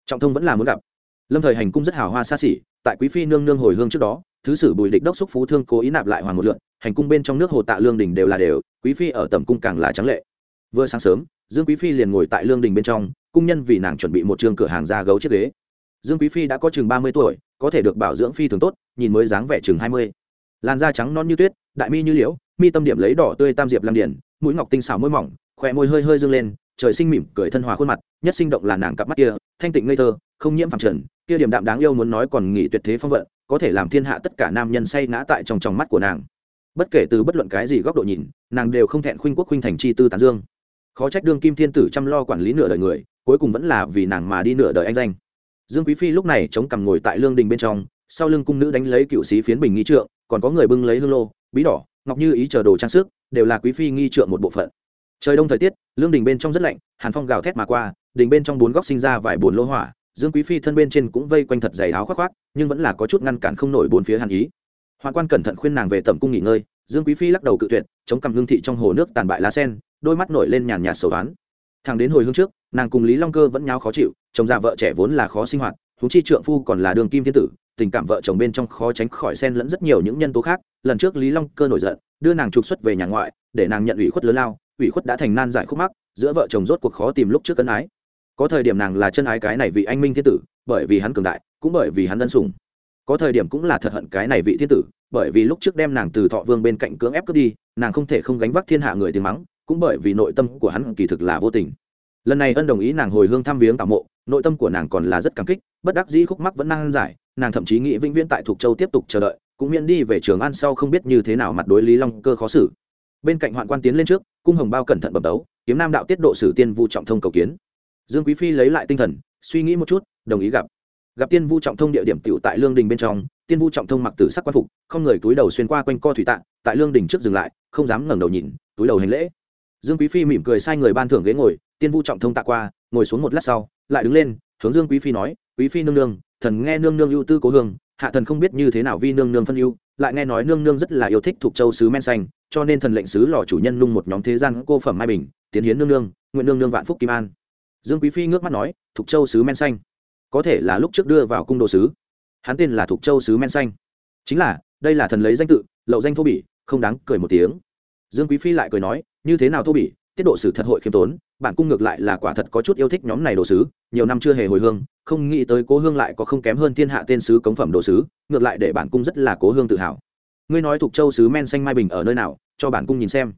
Trọng thông vẫn là muốn gặp. Lâm thời hành cung rất hào hoa xa xỉ, tại quý phi nương nương hồi hương trước đó, thứ sử bùi địch đốc xúc phú thương cố ý nạp lại hoàng một lượn hành cung bên trong nước hồ tạ lương đình đều là đều, quý phi ở tầm cung càng là trắng lệ. Vừa sáng sớm, dương quý phi liền ngồi tại lương đình bên trong, cung nhân vì nàng chuẩn bị một trường cửa hàng da gấu chiếc ghế. Dương quý phi đã có chừng ba mươi tuổi, có thể được bảo dưỡng phi thường tốt, nhìn mới dáng vẻ chừng hai mươi. Làn da trắng non như tuyết đại mi như liễu, mi tâm điểm lấy đỏ tươi tam diệp làm điển mũi ngọc tinh xảo môi mỏng khỏe môi hơi hơi dương lên, trời sinh mỉm cười thân hòa khuôn mặt, nhất sinh động là nàng cặp mắt kia, thanh tịnh ngây thơ, không nhiễm phẳng trần, kia điểm đạm đáng yêu muốn nói còn nghỉ tuyệt thế phong vận, có thể làm thiên hạ tất cả nam nhân say ngã tại trong tròng mắt của nàng. Bất kể từ bất luận cái gì góc độ nhìn, nàng đều không thẹn khuynh quốc khuynh thành chi tư tán dương. Khó trách đương kim thiên tử chăm lo quản lý nửa đời người, cuối cùng vẫn là vì nàng mà đi nửa đời anh danh. Dương quý phi lúc này chống cằm ngồi tại lương đình bên trong, sau lưng cung nữ đánh lấy cựu sĩ phiến bình nghi trượng, còn có người bưng lấy hương lô bí đỏ, ngọc như ý chờ đồ trang sức, đều là quý phi nghi trượng một bộ phận. Trời đông thời tiết, lương đình bên trong rất lạnh, hàn phong gào thét mà qua, đình bên trong bốn góc sinh ra vài bồn lô hỏa, dương quý phi thân bên trên cũng vây quanh thật dày áo khoác khoác, nhưng vẫn là có chút ngăn cản không nổi bốn phía hàn ý. Hoạn quan cẩn thận khuyên nàng về tẩm cung nghỉ ngơi, dương quý phi lắc đầu cự tuyệt, chống cằm hương thị trong hồ nước tàn bại lá sen, đôi mắt nổi lên nhàn nhạt sầu đoán. Thằng đến hồi hương trước, nàng cùng lý long cơ vẫn nháo khó chịu, chồng già vợ trẻ vốn là khó sinh hoạt thú chi trượng phu còn là đường kim thiên tử, tình cảm vợ chồng bên trong khó tránh khỏi xen lẫn rất nhiều những nhân tố khác lần trước lý long cơ nổi giận, đưa nàng trục xuất về nhà ngoại, để nàng nhận ủy khuất lớn lao, ủy khuất đã thành nan giải khúc mắc, giữa vợ chồng rốt cuộc khó tìm lúc trước cân ái. Có thời điểm nàng là chân ái cái này vị anh minh thiên tử, bởi vì hắn cường đại, cũng bởi vì hắn ân sủng. Có thời điểm cũng là thật hận cái này vị thiên tử, bởi vì lúc trước đem nàng từ thọ vương bên cạnh cưỡng ép cướp đi, nàng không thể không gánh vác thiên hạ người tiếng mắng, cũng bởi vì nội tâm của hắn kỳ thực là vô tình. Lần này ân đồng ý nàng hồi hương thăm viếng tạo mộ, nội tâm của nàng còn là rất cảm kích, bất đắc dĩ khúc mắc vẫn năng giải, nàng thậm chí nghĩ vĩnh viễn tại thuộc châu tiếp tục chờ đợi cũng miễn đi về trường ăn sau không biết như thế nào mặt đối lý long cơ khó xử. Bên cạnh hoạn quan tiến lên trước, cung hồng bao cẩn thận bẩm đấu, kiếm nam đạo tiết độ sử tiên vu trọng thông cầu kiến. Dương quý phi lấy lại tinh thần, suy nghĩ một chút, đồng ý gặp. Gặp tiên vu trọng thông địa điểm tựu tại lương đình bên trong, tiên vu trọng thông mặc tử sắc quan phục, không người túi đầu xuyên qua quanh co thủy tạng, tại lương đình trước dừng lại, không dám ngẩng đầu nhìn, túi đầu hành lễ. Dương quý phi mỉm cười sai người ban thưởng ghế ngồi, tiên vu trọng thông tạ qua, ngồi xuống một lát sau, lại đứng lên, hướng dương quý phi nói, quý phi nương nương, thần nghe nương nương ưu tư cố hương hạ thần không biết như thế nào vi nương nương phân ưu, lại nghe nói nương nương rất là yêu thích thuộc châu sứ men xanh, cho nên thần lệnh sứ lò chủ nhân nung một nhóm thế gian cô phẩm mai bình, tiến hiến nương nương, nguyện nương nương vạn phúc kim an. Dương quý phi ngước mắt nói, thuộc châu sứ men xanh. Có thể là lúc trước đưa vào cung đồ sứ. Hắn tên là thuộc châu sứ men xanh. Chính là, đây là thần lấy danh tự, lậu danh thô bỉ, không đáng cười một tiếng. Dương quý phi lại cười nói, như thế nào thô bỉ tiết độ sử thật hội khiêm tốn, bản cung ngược lại là quả thật có chút yêu thích nhóm này đồ sứ, nhiều năm chưa hề hồi hương, không nghĩ tới cố hương lại có không kém hơn thiên hạ tên sứ cống phẩm đồ sứ, ngược lại để bản cung rất là cố hương tự hào. Ngươi nói thuộc châu sứ men xanh mai bình ở nơi nào, cho bản cung nhìn xem.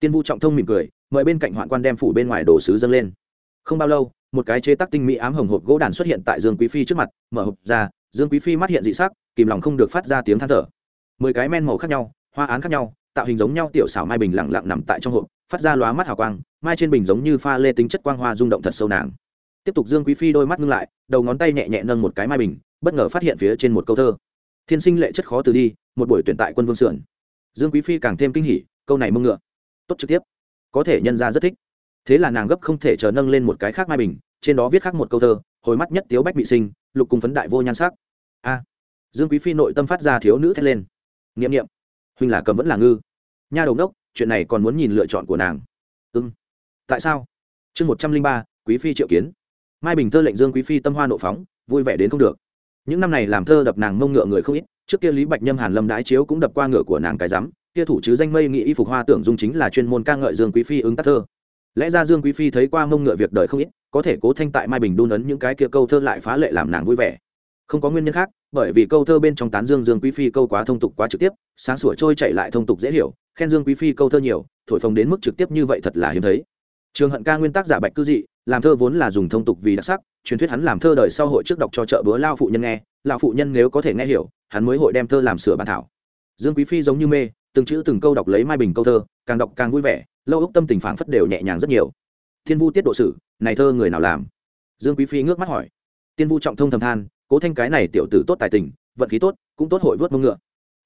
Tiên vu trọng thông mỉm cười, mời bên cạnh hoạn quan đem phủ bên ngoài đồ sứ dâng lên. Không bao lâu, một cái chế tác tinh mỹ ám hồng hộp gỗ đàn xuất hiện tại dương quý phi trước mặt, mở hộp ra, dương quý phi mắt hiện dị sắc, kìm lòng không được phát ra tiếng than thở. Mười cái men màu khác nhau, hoa án khác nhau, tạo hình giống nhau tiểu xảo mai bình lặng lặng nằm tại trong hộp phát ra lóa mắt hào quang, mai trên bình giống như pha lê tính chất quang hoa rung động thật sâu nàng. Tiếp tục dương quý phi đôi mắt ngưng lại, đầu ngón tay nhẹ nhẹ nâng một cái mai bình, bất ngờ phát hiện phía trên một câu thơ. Thiên sinh lệ chất khó từ đi, một buổi tuyển tại quân vương sườn. Dương quý phi càng thêm kinh hỉ, câu này mưng ngựa. Tốt trực tiếp. Có thể nhân ra rất thích. Thế là nàng gấp không thể chờ nâng lên một cái khác mai bình, trên đó viết khác một câu thơ, hồi mắt nhất tiếu bách bị sinh, lục cùng phấn đại vô nhan sắc. A. Dương quý phi nội tâm phát ra thiếu nữ thét lên. Nghiệm nghiệm huynh là cầm vẫn là ngư. Nha đầu đốc chuyện này còn muốn nhìn lựa chọn của nàng. Ưng ừ. tại sao? Chương một trăm linh ba, quý phi triệu kiến. Mai bình thơ lệnh dương quý phi tâm hoa nộ phóng, vui vẻ đến không được. Những năm này làm thơ đập nàng mông ngựa người không ít, trước kia lý bạch nhâm hàn lâm đái chiếu cũng đập qua ngựa của nàng cái rắm, kia thủ chứ danh mây nghị y phục hoa tưởng dung chính là chuyên môn ca ngợi dương quý phi ứng tác thơ. Lẽ ra dương quý phi thấy qua mông ngựa việc đời không ít, có thể cố thanh tại mai bình đun ấn những cái kia câu thơ lại phá lệ làm nàng vui vẻ. Không có nguyên nhân khác, bởi vì câu thơ bên trong tán dương dương quý phi câu quá thông tục quá trực tiếp, sáng sủa trôi chạy lại thông tục dễ hiểu khen dương quý phi câu thơ nhiều, thổi phồng đến mức trực tiếp như vậy thật là hiếm thấy. Trường hận ca nguyên tác giả bạch cư dị, làm thơ vốn là dùng thông tục vì đặc sắc, truyền thuyết hắn làm thơ đời sau hội trước đọc cho chợ bữa lao phụ nhân nghe lão phụ nhân nếu có thể nghe hiểu, hắn mới hội đem thơ làm sửa bản thảo. Dương quý phi giống như mê, từng chữ từng câu đọc lấy mai bình câu thơ, càng đọc càng vui vẻ, lâu ốc tâm tình phảng phất đều nhẹ nhàng rất nhiều. Thiên vu tiết độ sử, này thơ người nào làm? Dương quý phi ngước mắt hỏi. Tiên vu trọng thông thầm than, cố thanh cái này tiểu tử tốt tài tình, vận khí tốt, cũng tốt hội vớt mông ngựa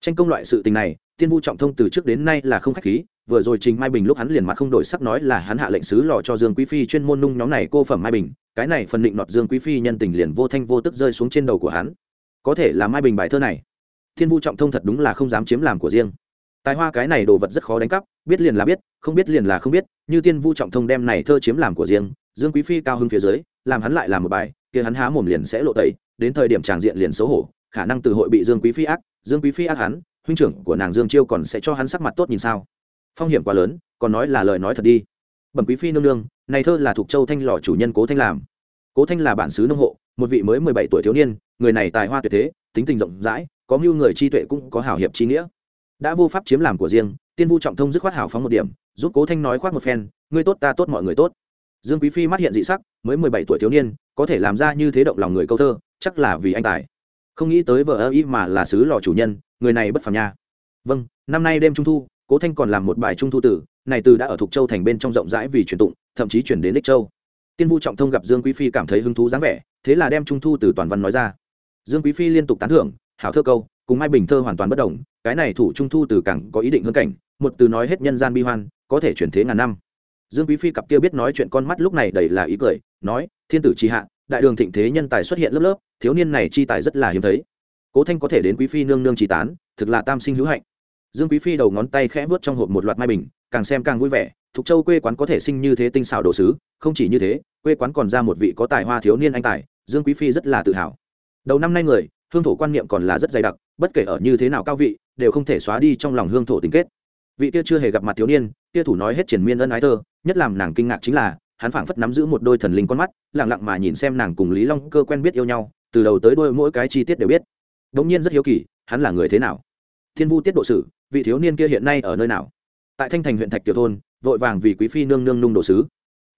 tranh công loại sự tình này, tiên vu trọng thông từ trước đến nay là không khách khí, vừa rồi trình mai bình lúc hắn liền mặt không đổi sắc nói là hắn hạ lệnh sứ lò cho dương quý phi chuyên môn nung nhóm này cô phẩm mai bình, cái này phần định nọt dương quý phi nhân tình liền vô thanh vô tức rơi xuống trên đầu của hắn. Có thể là mai bình bài thơ này. Thiên vu trọng thông thật đúng là không dám chiếm làm của riêng. Tài hoa cái này đồ vật rất khó đánh cắp, biết liền là biết, không biết liền là không biết, như tiên vu trọng thông đem này thơ chiếm làm của riêng, dương quý phi cao hơn phía dưới, làm hắn lại làm một bài, kia hắn há mồm liền sẽ lộ tẩy, đến thời điểm tràng diện liền xấu hổ khả năng từ hội bị dương quý phi ác, dương quý phi ác hắn, huynh trưởng của nàng dương chiêu còn sẽ cho hắn sắc mặt tốt nhìn sao? Phong hiểm quá lớn, còn nói là lời nói thật đi. Bẩm quý phi nương nương, này thơ là thuộc châu thanh lò chủ nhân cố thanh làm. Cố thanh là bản xứ nông hộ, một vị mới mười bảy tuổi thiếu niên, người này tài hoa tuyệt thế, tính tình rộng rãi, có mưu người chi tuệ cũng có hảo hiệp chi nghĩa. Đã vô pháp chiếm làm của riêng, tiên vu trọng thông dứt khoát hảo phóng một điểm, giúp cố thanh nói khoác một phen, ngươi tốt ta tốt mọi người tốt. Dương quý phi mắt hiện dị sắc, mới mười bảy tuổi thiếu niên, có thể làm ra như thế động lòng người câu thơ, chắc là vì anh tài không nghĩ tới vợ ơ y mà là sứ lò chủ nhân, người này bất phàm nha. Vâng năm nay đêm trung thu, cố thanh còn làm một bài trung thu tử, này từ đã ở thục châu thành bên trong rộng rãi vì truyền tụng, thậm chí chuyển đến đích châu. Tiên vu trọng thông gặp dương quý phi cảm thấy hứng thú dáng vẻ, thế là đem trung thu từ toàn văn nói ra. Dương quý phi liên tục tán thưởng, hảo thơ câu, cùng mai bình thơ hoàn toàn bất đồng, cái này thủ trung thu từ càng có ý định hơn cảnh, một từ nói hết nhân gian bi hoan, có thể chuyển thế ngàn năm. Dương quý phi cặp kia biết nói chuyện con mắt lúc này đầy là ý cười, nói, thiên tử tri hạ đại đường thịnh thế nhân tài xuất hiện lớp lớp, thiếu niên này chi tài rất là hiếm thấy. Cố thanh có thể đến quý phi nương nương trí tán, thực là tam sinh hữu hạnh. Dương quý phi đầu ngón tay khẽ vớt trong hộp một loạt mai bình, càng xem càng vui vẻ, thục châu quê quán có thể sinh như thế tinh xảo đồ sứ, không chỉ như thế, quê quán còn ra một vị có tài hoa thiếu niên anh tài, dương quý phi rất là tự hào. Đầu năm nay người, hương thổ quan niệm còn là rất dày đặc, bất kể ở như thế nào cao vị, đều không thể xóa đi trong lòng hương thổ tình kết. Vị kia chưa hề gặp mặt thiếu niên, kia thủ nói hết triển miên ân ái thơ, nhất làm nàng kinh ngạc chính là hắn phảng phất nắm giữ một đôi thần linh con mắt, lặng lặng mà nhìn xem nàng cùng lý long cơ quen biết yêu nhau, từ đầu tới đôi mỗi cái chi tiết đều biết. Đống nhiên rất hiếu kỳ, hắn là người thế nào? Thiên vu tiết độ sử, vị thiếu niên kia hiện nay ở nơi nào? Tại thanh thành huyện thạch tiểu thôn, vội vàng vì quý phi nương nương nung đồ sứ.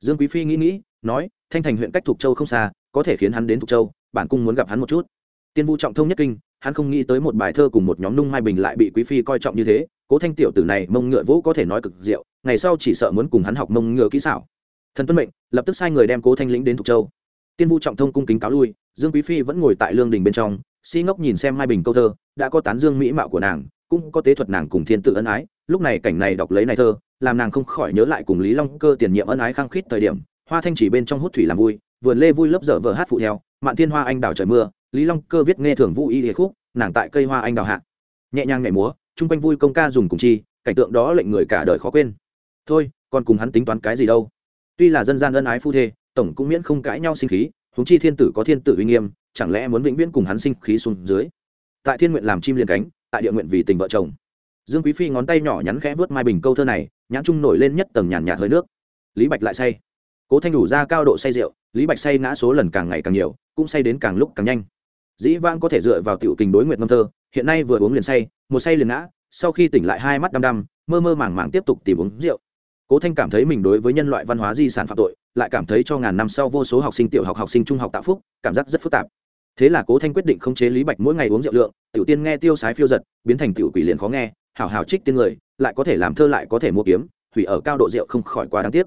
Dương quý phi nghĩ nghĩ, nói, thanh thành huyện cách thục châu không xa, có thể khiến hắn đến thục châu bản cung muốn gặp hắn một chút. Tiên vu trọng thông nhất kinh, hắn không nghĩ tới một bài thơ cùng một nhóm nung mai bình lại bị quý phi coi trọng như thế, cố thanh tiểu tử này mông ngựa vũ có thể nói cực diệu, ngày sau chỉ sợ muốn cùng hắn học mông ngựa kỹ xảo thần tuân mệnh, lập tức sai người đem cố thanh lĩnh đến thục châu. Tiên vu trọng thông cung kính cáo lui, dương quý phi vẫn ngồi tại lương đình bên trong, si ngốc nhìn xem mai bình câu thơ, đã có tán dương mỹ mạo của nàng, cũng có tế thuật nàng cùng thiên tự ân ái, lúc này cảnh này đọc lấy này thơ, làm nàng không khỏi nhớ lại cùng lý long cơ tiền nhiệm ân ái khăng khít thời điểm, hoa thanh chỉ bên trong hút thủy làm vui, vườn lê vui lớp dở vờ hát phụ theo, mạn thiên hoa anh đào trời mưa, lý long cơ viết nghe thường vũ y địa khúc, nàng tại cây hoa anh đào hạ. Nhẹ nhàng nhảy múa, chung quanh vui công ca dùng cùng chi, cảnh tượng đó lệnh người cả đời khó quên. Thôi, còn cùng hắn tính toán cái gì đâu tuy là dân gian ân ái phu thê, tổng cũng miễn không cãi nhau sinh khí, huống chi thiên tử có thiên tử uy nghiêm, chẳng lẽ muốn vĩnh viễn cùng hắn sinh khí xuống dưới? Tại thiên nguyện làm chim liền cánh, tại địa nguyện vì tình vợ chồng. Dương quý phi ngón tay nhỏ nhắn khẽ vớt mai bình câu thơ này, nhãn trung nổi lên nhất tầng nhàn nhạt hơi nước. Lý bạch lại say. Cố thanh đủ ra cao độ say rượu, lý bạch say ngã số lần càng ngày càng nhiều, cũng say đến càng lúc càng nhanh. Dĩ vãng có thể dựa vào tiểu tình đối nguyện ngâm thơ, hiện nay vừa uống liền say, một say liền ngã, sau khi tỉnh lại hai mắt đăm đăm, mơ mơ màng màng tiếp tục tìm uống rượu cố thanh cảm thấy mình đối với nhân loại văn hóa di sản phạm tội, lại cảm thấy cho ngàn năm sau vô số học sinh tiểu học học sinh trung học tạo phúc, cảm giác rất phức tạp. Thế là cố thanh quyết định không chế lý bạch mỗi ngày uống rượu lượng, tiểu tiên nghe tiêu sái phiêu giật, biến thành tiểu quỷ liền khó nghe hảo hảo trích tiên người, lại có thể làm thơ lại có thể mua kiếm, hủy ở cao độ rượu không khỏi quá đáng tiếc.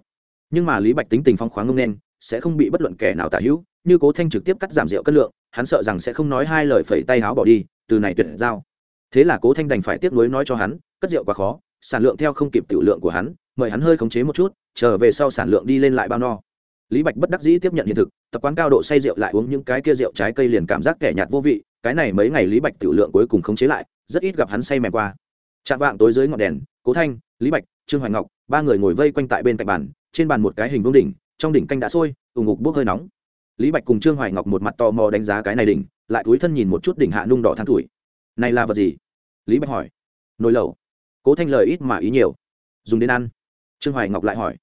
Nhưng mà lý bạch tính tình phong khoáng ngông nên, sẽ không bị bất luận kẻ nào tả hữu, như cố thanh trực tiếp cắt giảm rượu cân lượng, hắn sợ rằng sẽ không nói hai lời phẩy tay háo bỏ đi, từ này tuyệt giao. Thế là cố thanh đành phải tiếp nối nói cho hắn, cất rượu quá khó, sản lượng theo không kịp tiểu lượng của hắn mời hắn hơi khống chế một chút trở về sau sản lượng đi lên lại bao no. Lý bạch bất đắc dĩ tiếp nhận hiện thực, tập quán cao độ say rượu lại uống những cái kia rượu trái cây liền cảm giác kẻ nhạt vô vị, cái này mấy ngày lý bạch tiểu lượng cuối cùng khống chế lại, rất ít gặp hắn say mèm qua. Chạm vạng tối dưới ngọn đèn, cố thanh, lý bạch, trương hoài ngọc, ba người ngồi vây quanh tại bên cạnh bàn, trên bàn một cái hình vương đỉnh, trong đỉnh canh đã sôi ủng ngục bốc hơi nóng. Lý bạch cùng trương hoài ngọc một mặt tò mò đánh giá cái này đỉnh, lại túi thân nhìn một chút đỉnh hạ nung đỏ than tuổi. Này là vật gì? Lý bạch hỏi. Nồi lẩu. Cố thanh lời ít mà ý nhiều. Dùng đến ăn trương hoài ngọc lại hỏi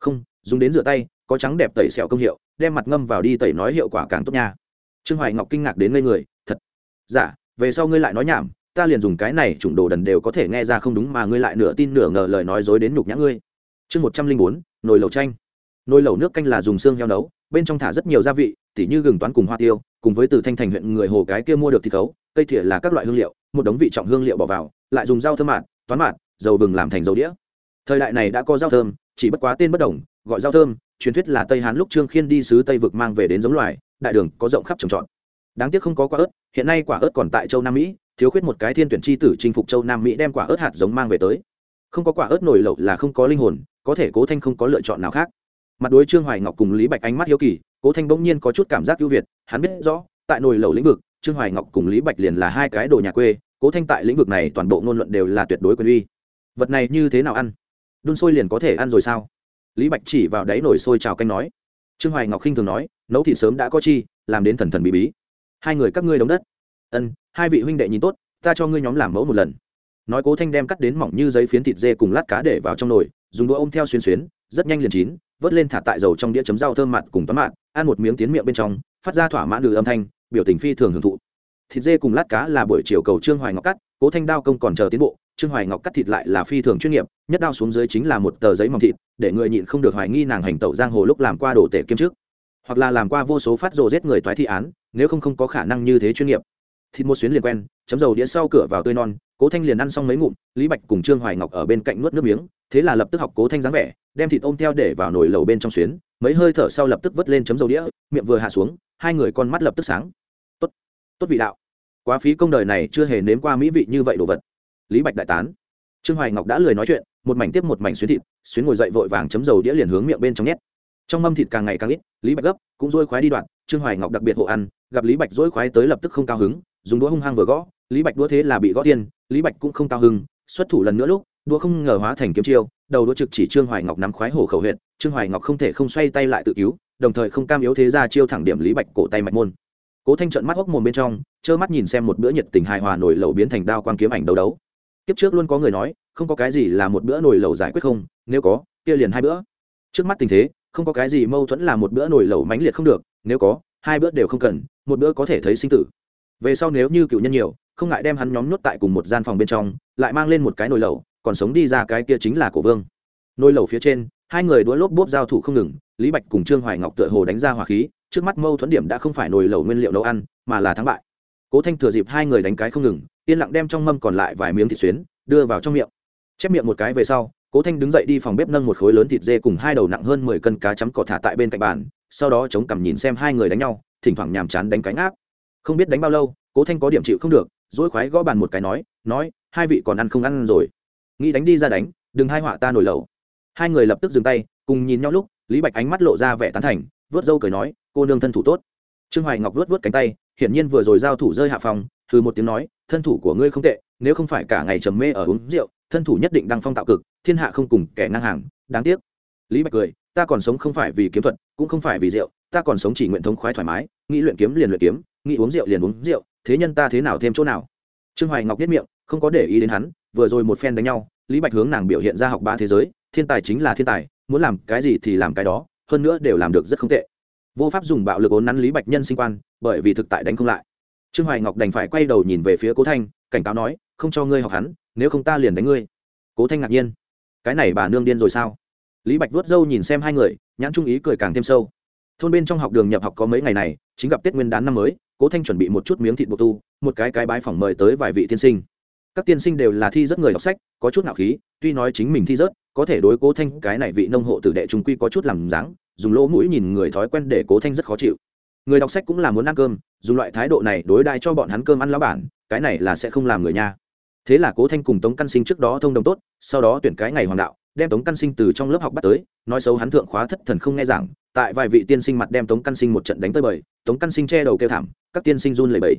không dùng đến rửa tay có trắng đẹp tẩy sẹo công hiệu đem mặt ngâm vào đi tẩy nói hiệu quả càng tốt nha. Trương hoài ngọc kinh ngạc đến ngây người thật? Giả dạ, về sau ngươi lại nói nhảm ta liền dùng cái này chủng đồ đần đều có thể nghe ra không đúng mà ngươi lại nửa tin nửa ngờ lời nói dối đến nhục nhã ngươi. Chương một trăm linh bốn nồi lẩu chanh. Nồi lẩu nước canh là dùng xương heo nấu bên trong thả rất nhiều gia vị tỉ như gừng toán cùng hoa tiêu cùng với từ thanh thành huyện người hồ cái kia mua được thịt khấu cây thìa là các loại hương liệu một đống vị trọng hương liệu bỏ vào lại dùng rau thơm mạt toán mạt dầu vừng làm thành dầu đĩa thời đại này đã có rau thơm, chỉ bất quá tên bất đồng, gọi rau thơm, truyền thuyết là tây hán lúc trương khiên đi sứ tây vực mang về đến giống loài, đại đường có rộng khắp trồng trọt. Đáng tiếc không có quả ớt, hiện nay quả ớt còn tại châu nam mỹ, thiếu khuyết một cái thiên tuyển chi tử chinh phục châu nam mỹ đem quả ớt hạt giống mang về tới. Không có quả ớt nổi lẩu là không có linh hồn, có thể cố thanh không có lựa chọn nào khác. Mặt đối trương hoài ngọc cùng lý bạch ánh mắt hiếu kỳ, cố thanh bỗng nhiên có chút cảm giác ưu việt, hắn biết rõ, tại nồi lẩu lĩnh vực, trương hoài ngọc cùng lý bạch liền là hai cái đồ nhà quê, cố thanh tại lĩnh vực này toàn bộ ngôn luận đều là tuyệt đối quyền uy. Vật này như thế nào ăn? Đun sôi liền có thể ăn rồi sao? Lý bạch chỉ vào đáy nồi sôi trào canh nói. Trương hoài ngọc khinh thường nói, nấu thịt sớm đã có chi, làm đến thần thần bí bí. Hai người các ngươi đóng đất. Ân, hai vị huynh đệ nhìn tốt, ta cho ngươi nhóm làm mẫu một lần. Nói cố thanh đem cắt đến mỏng như giấy phiến thịt dê cùng lát cá để vào trong nồi, dùng đũa ôm theo xuyên xuyến, rất nhanh liền chín, vớt lên thả tại dầu trong đĩa chấm rau thơm mặn cùng tấm mặn, ăn một miếng tiến miệng bên trong, phát ra thỏa mãn lừ âm thanh, biểu tình phi thường hưởng thụ. Thịt dê cùng lát cá là buổi chiều cầu trương hoài ngọc cắt, cố thanh đao công còn chờ tiến bộ, trương hoài ngọc cắt thịt lại là phi thường chuyên nghiệp nhất đao xuống dưới chính là một tờ giấy mỏng thịt, để người nhịn không được hoài nghi nàng hành tẩu giang hồ lúc làm qua đổ tể kiêm trước hoặc là làm qua vô số phát rồ giết người toái thi án, nếu không không có khả năng như thế chuyên nghiệp. Thịt một xuyến liền quen, chấm dầu đĩa sau cửa vào tươi non, cố thanh liền ăn xong mấy ngụm, lý bạch cùng trương hoài ngọc ở bên cạnh nuốt nước miếng, thế là lập tức học cố thanh dáng vẻ, đem thịt ôm theo để vào nồi lầu bên trong xuyến, mấy hơi thở sau lập tức vớt lên chấm dầu đĩa, miệng vừa hạ xuống, hai người con mắt lập tức sáng. Tốt tốt vị đạo, quá phí công đời này chưa hề nếm qua mỹ vị như vậy đồ vật. Lý bạch đại tán. Trương hoài ngọc đã lười nói chuyện một mảnh tiếp một mảnh xuyến thịt, xuyến ngồi dậy vội vàng chấm dầu đĩa liền hướng miệng bên trong nhét. Trong mâm thịt càng ngày càng ít, lý bạch gấp, cũng dôi khoái đi đoạn, trương hoài ngọc đặc biệt hộ ăn, gặp lý bạch dỗi khoái tới lập tức không cao hứng, dùng đũa hung hăng vừa gõ, lý bạch đũa thế là bị gõ tiên lý bạch cũng không cao hứng, xuất thủ lần nữa lúc, đũa không ngờ hóa thành kiếm chiêu, đầu đũa trực chỉ trương hoài ngọc nắm khoái hổ khẩu huyện trương hoài ngọc không thể không xoay tay lại tự cứu, đồng thời không cam yếu thế ra chiêu thẳng điểm lý bạch cổ tay mạch môn. Cố thanh trận mắt hốc mồm bên trong, trơ mắt nhìn xem một bữa nhiệt tình hài hòa nổi lẩu biến thành đao quang kiếm ảnh đấu đấu tiếp trước luôn có người nói, không có cái gì là một bữa nồi lẩu giải quyết không, nếu có, kia liền hai bữa. Trước mắt tình thế, không có cái gì mâu thuẫn là một bữa nồi lẩu mãnh liệt không được, nếu có, hai bữa đều không cần, một bữa có thể thấy sinh tử. Về sau nếu như cựu nhân nhiều, không ngại đem hắn nhóm nhốt tại cùng một gian phòng bên trong, lại mang lên một cái nồi lẩu, còn sống đi ra cái kia chính là cổ vương. Nồi lẩu phía trên, hai người đũa lốp bốp giao thủ không ngừng, lý bạch cùng trương hoài ngọc tựa hồ đánh ra hỏa khí, trước mắt mâu thuẫn điểm đã không phải nồi lẩu nguyên liệu nấu ăn, mà là thắng bại. Cố thanh thừa dịp hai người đánh cái không ngừng yên lặng đem trong mâm còn lại vài miếng thịt xuyến đưa vào trong miệng. Chép miệng một cái về sau, cố thanh đứng dậy đi phòng bếp nâng một khối lớn thịt dê cùng hai đầu nặng hơn mười cân cá chấm cỏ thả tại bên cạnh bàn, sau đó chống cằm nhìn xem hai người đánh nhau, thỉnh thoảng nhàm chán đánh cánh áp không biết đánh bao lâu, cố thanh có điểm chịu không được dỗi khoái gõ bàn một cái nói nói, hai vị còn ăn không ăn rồi? Nghĩ đánh đi ra đánh, đừng hai họa ta nổi lẩu. Hai người lập tức dừng tay, cùng nhìn nhau lúc, lý bạch ánh mắt lộ ra vẻ tán thành, vớt dâu cười nói, cô nương thân thủ tốt. Trương hoài ngọc vớt vớt cánh tay, hiển nhiên vừa rồi giao thủ rơi hạ phòng thử một tiếng nói, thân thủ của ngươi không tệ, nếu không phải cả ngày trầm mê ở uống rượu, thân thủ nhất định đăng phong tạo cực, thiên hạ không cùng kẻ ngang hàng, đáng tiếc. Lý bạch cười, ta còn sống không phải vì kiếm thuật, cũng không phải vì rượu, ta còn sống chỉ nguyện thống khoái thoải mái, nghĩ luyện kiếm liền luyện kiếm, nghĩ uống rượu liền uống rượu, thế nhân ta thế nào thêm chỗ nào? Trương hoài ngọc biết miệng, không có để ý đến hắn, vừa rồi một phen đánh nhau, lý bạch hướng nàng biểu hiện ra học ba thế giới, thiên tài chính là thiên tài, muốn làm cái gì thì làm cái đó, hơn nữa đều làm được rất không tệ. Vô pháp dùng bạo lực ốn nắn lý bạch nhân sinh quan, bởi vì thực tại đánh không lại trương hoài ngọc đành phải quay đầu nhìn về phía cố thanh, cảnh cáo nói, không cho ngươi học hắn, nếu không ta liền đánh ngươi. Cố thanh ngạc nhiên, cái này bà nương điên rồi sao? Lý bạch vuốt râu nhìn xem hai người, nhãn trung ý cười càng thêm sâu. Thôn bên trong học đường nhập học có mấy ngày này, chính gặp tết nguyên đán năm mới, cố thanh chuẩn bị một chút miếng thịt bột tu, một cái cái bái phỏng mời tới vài vị tiên sinh. Các tiên sinh đều là thi rất người đọc sách, có chút nạo khí, tuy nói chính mình thi rớt có thể đối cố thanh cái này vị nông hộ tử đệ trung quy có chút làm dáng, dùng lỗ mũi nhìn người thói quen để cố thanh rất khó chịu người đọc sách cũng là muốn ăn cơm, dùng loại thái độ này đối đại cho bọn hắn cơm ăn lá bản, cái này là sẽ không làm người nha. Thế là cố thanh cùng tống căn sinh trước đó thông đồng tốt, sau đó tuyển cái ngày hoàng đạo, đem tống căn sinh từ trong lớp học bắt tới, nói xấu hắn thượng khóa thất thần không nghe giảng, tại vài vị tiên sinh mặt đem tống căn sinh một trận đánh tới bời, tống căn sinh che đầu kêu thảm, các tiên sinh run lẩy bẩy.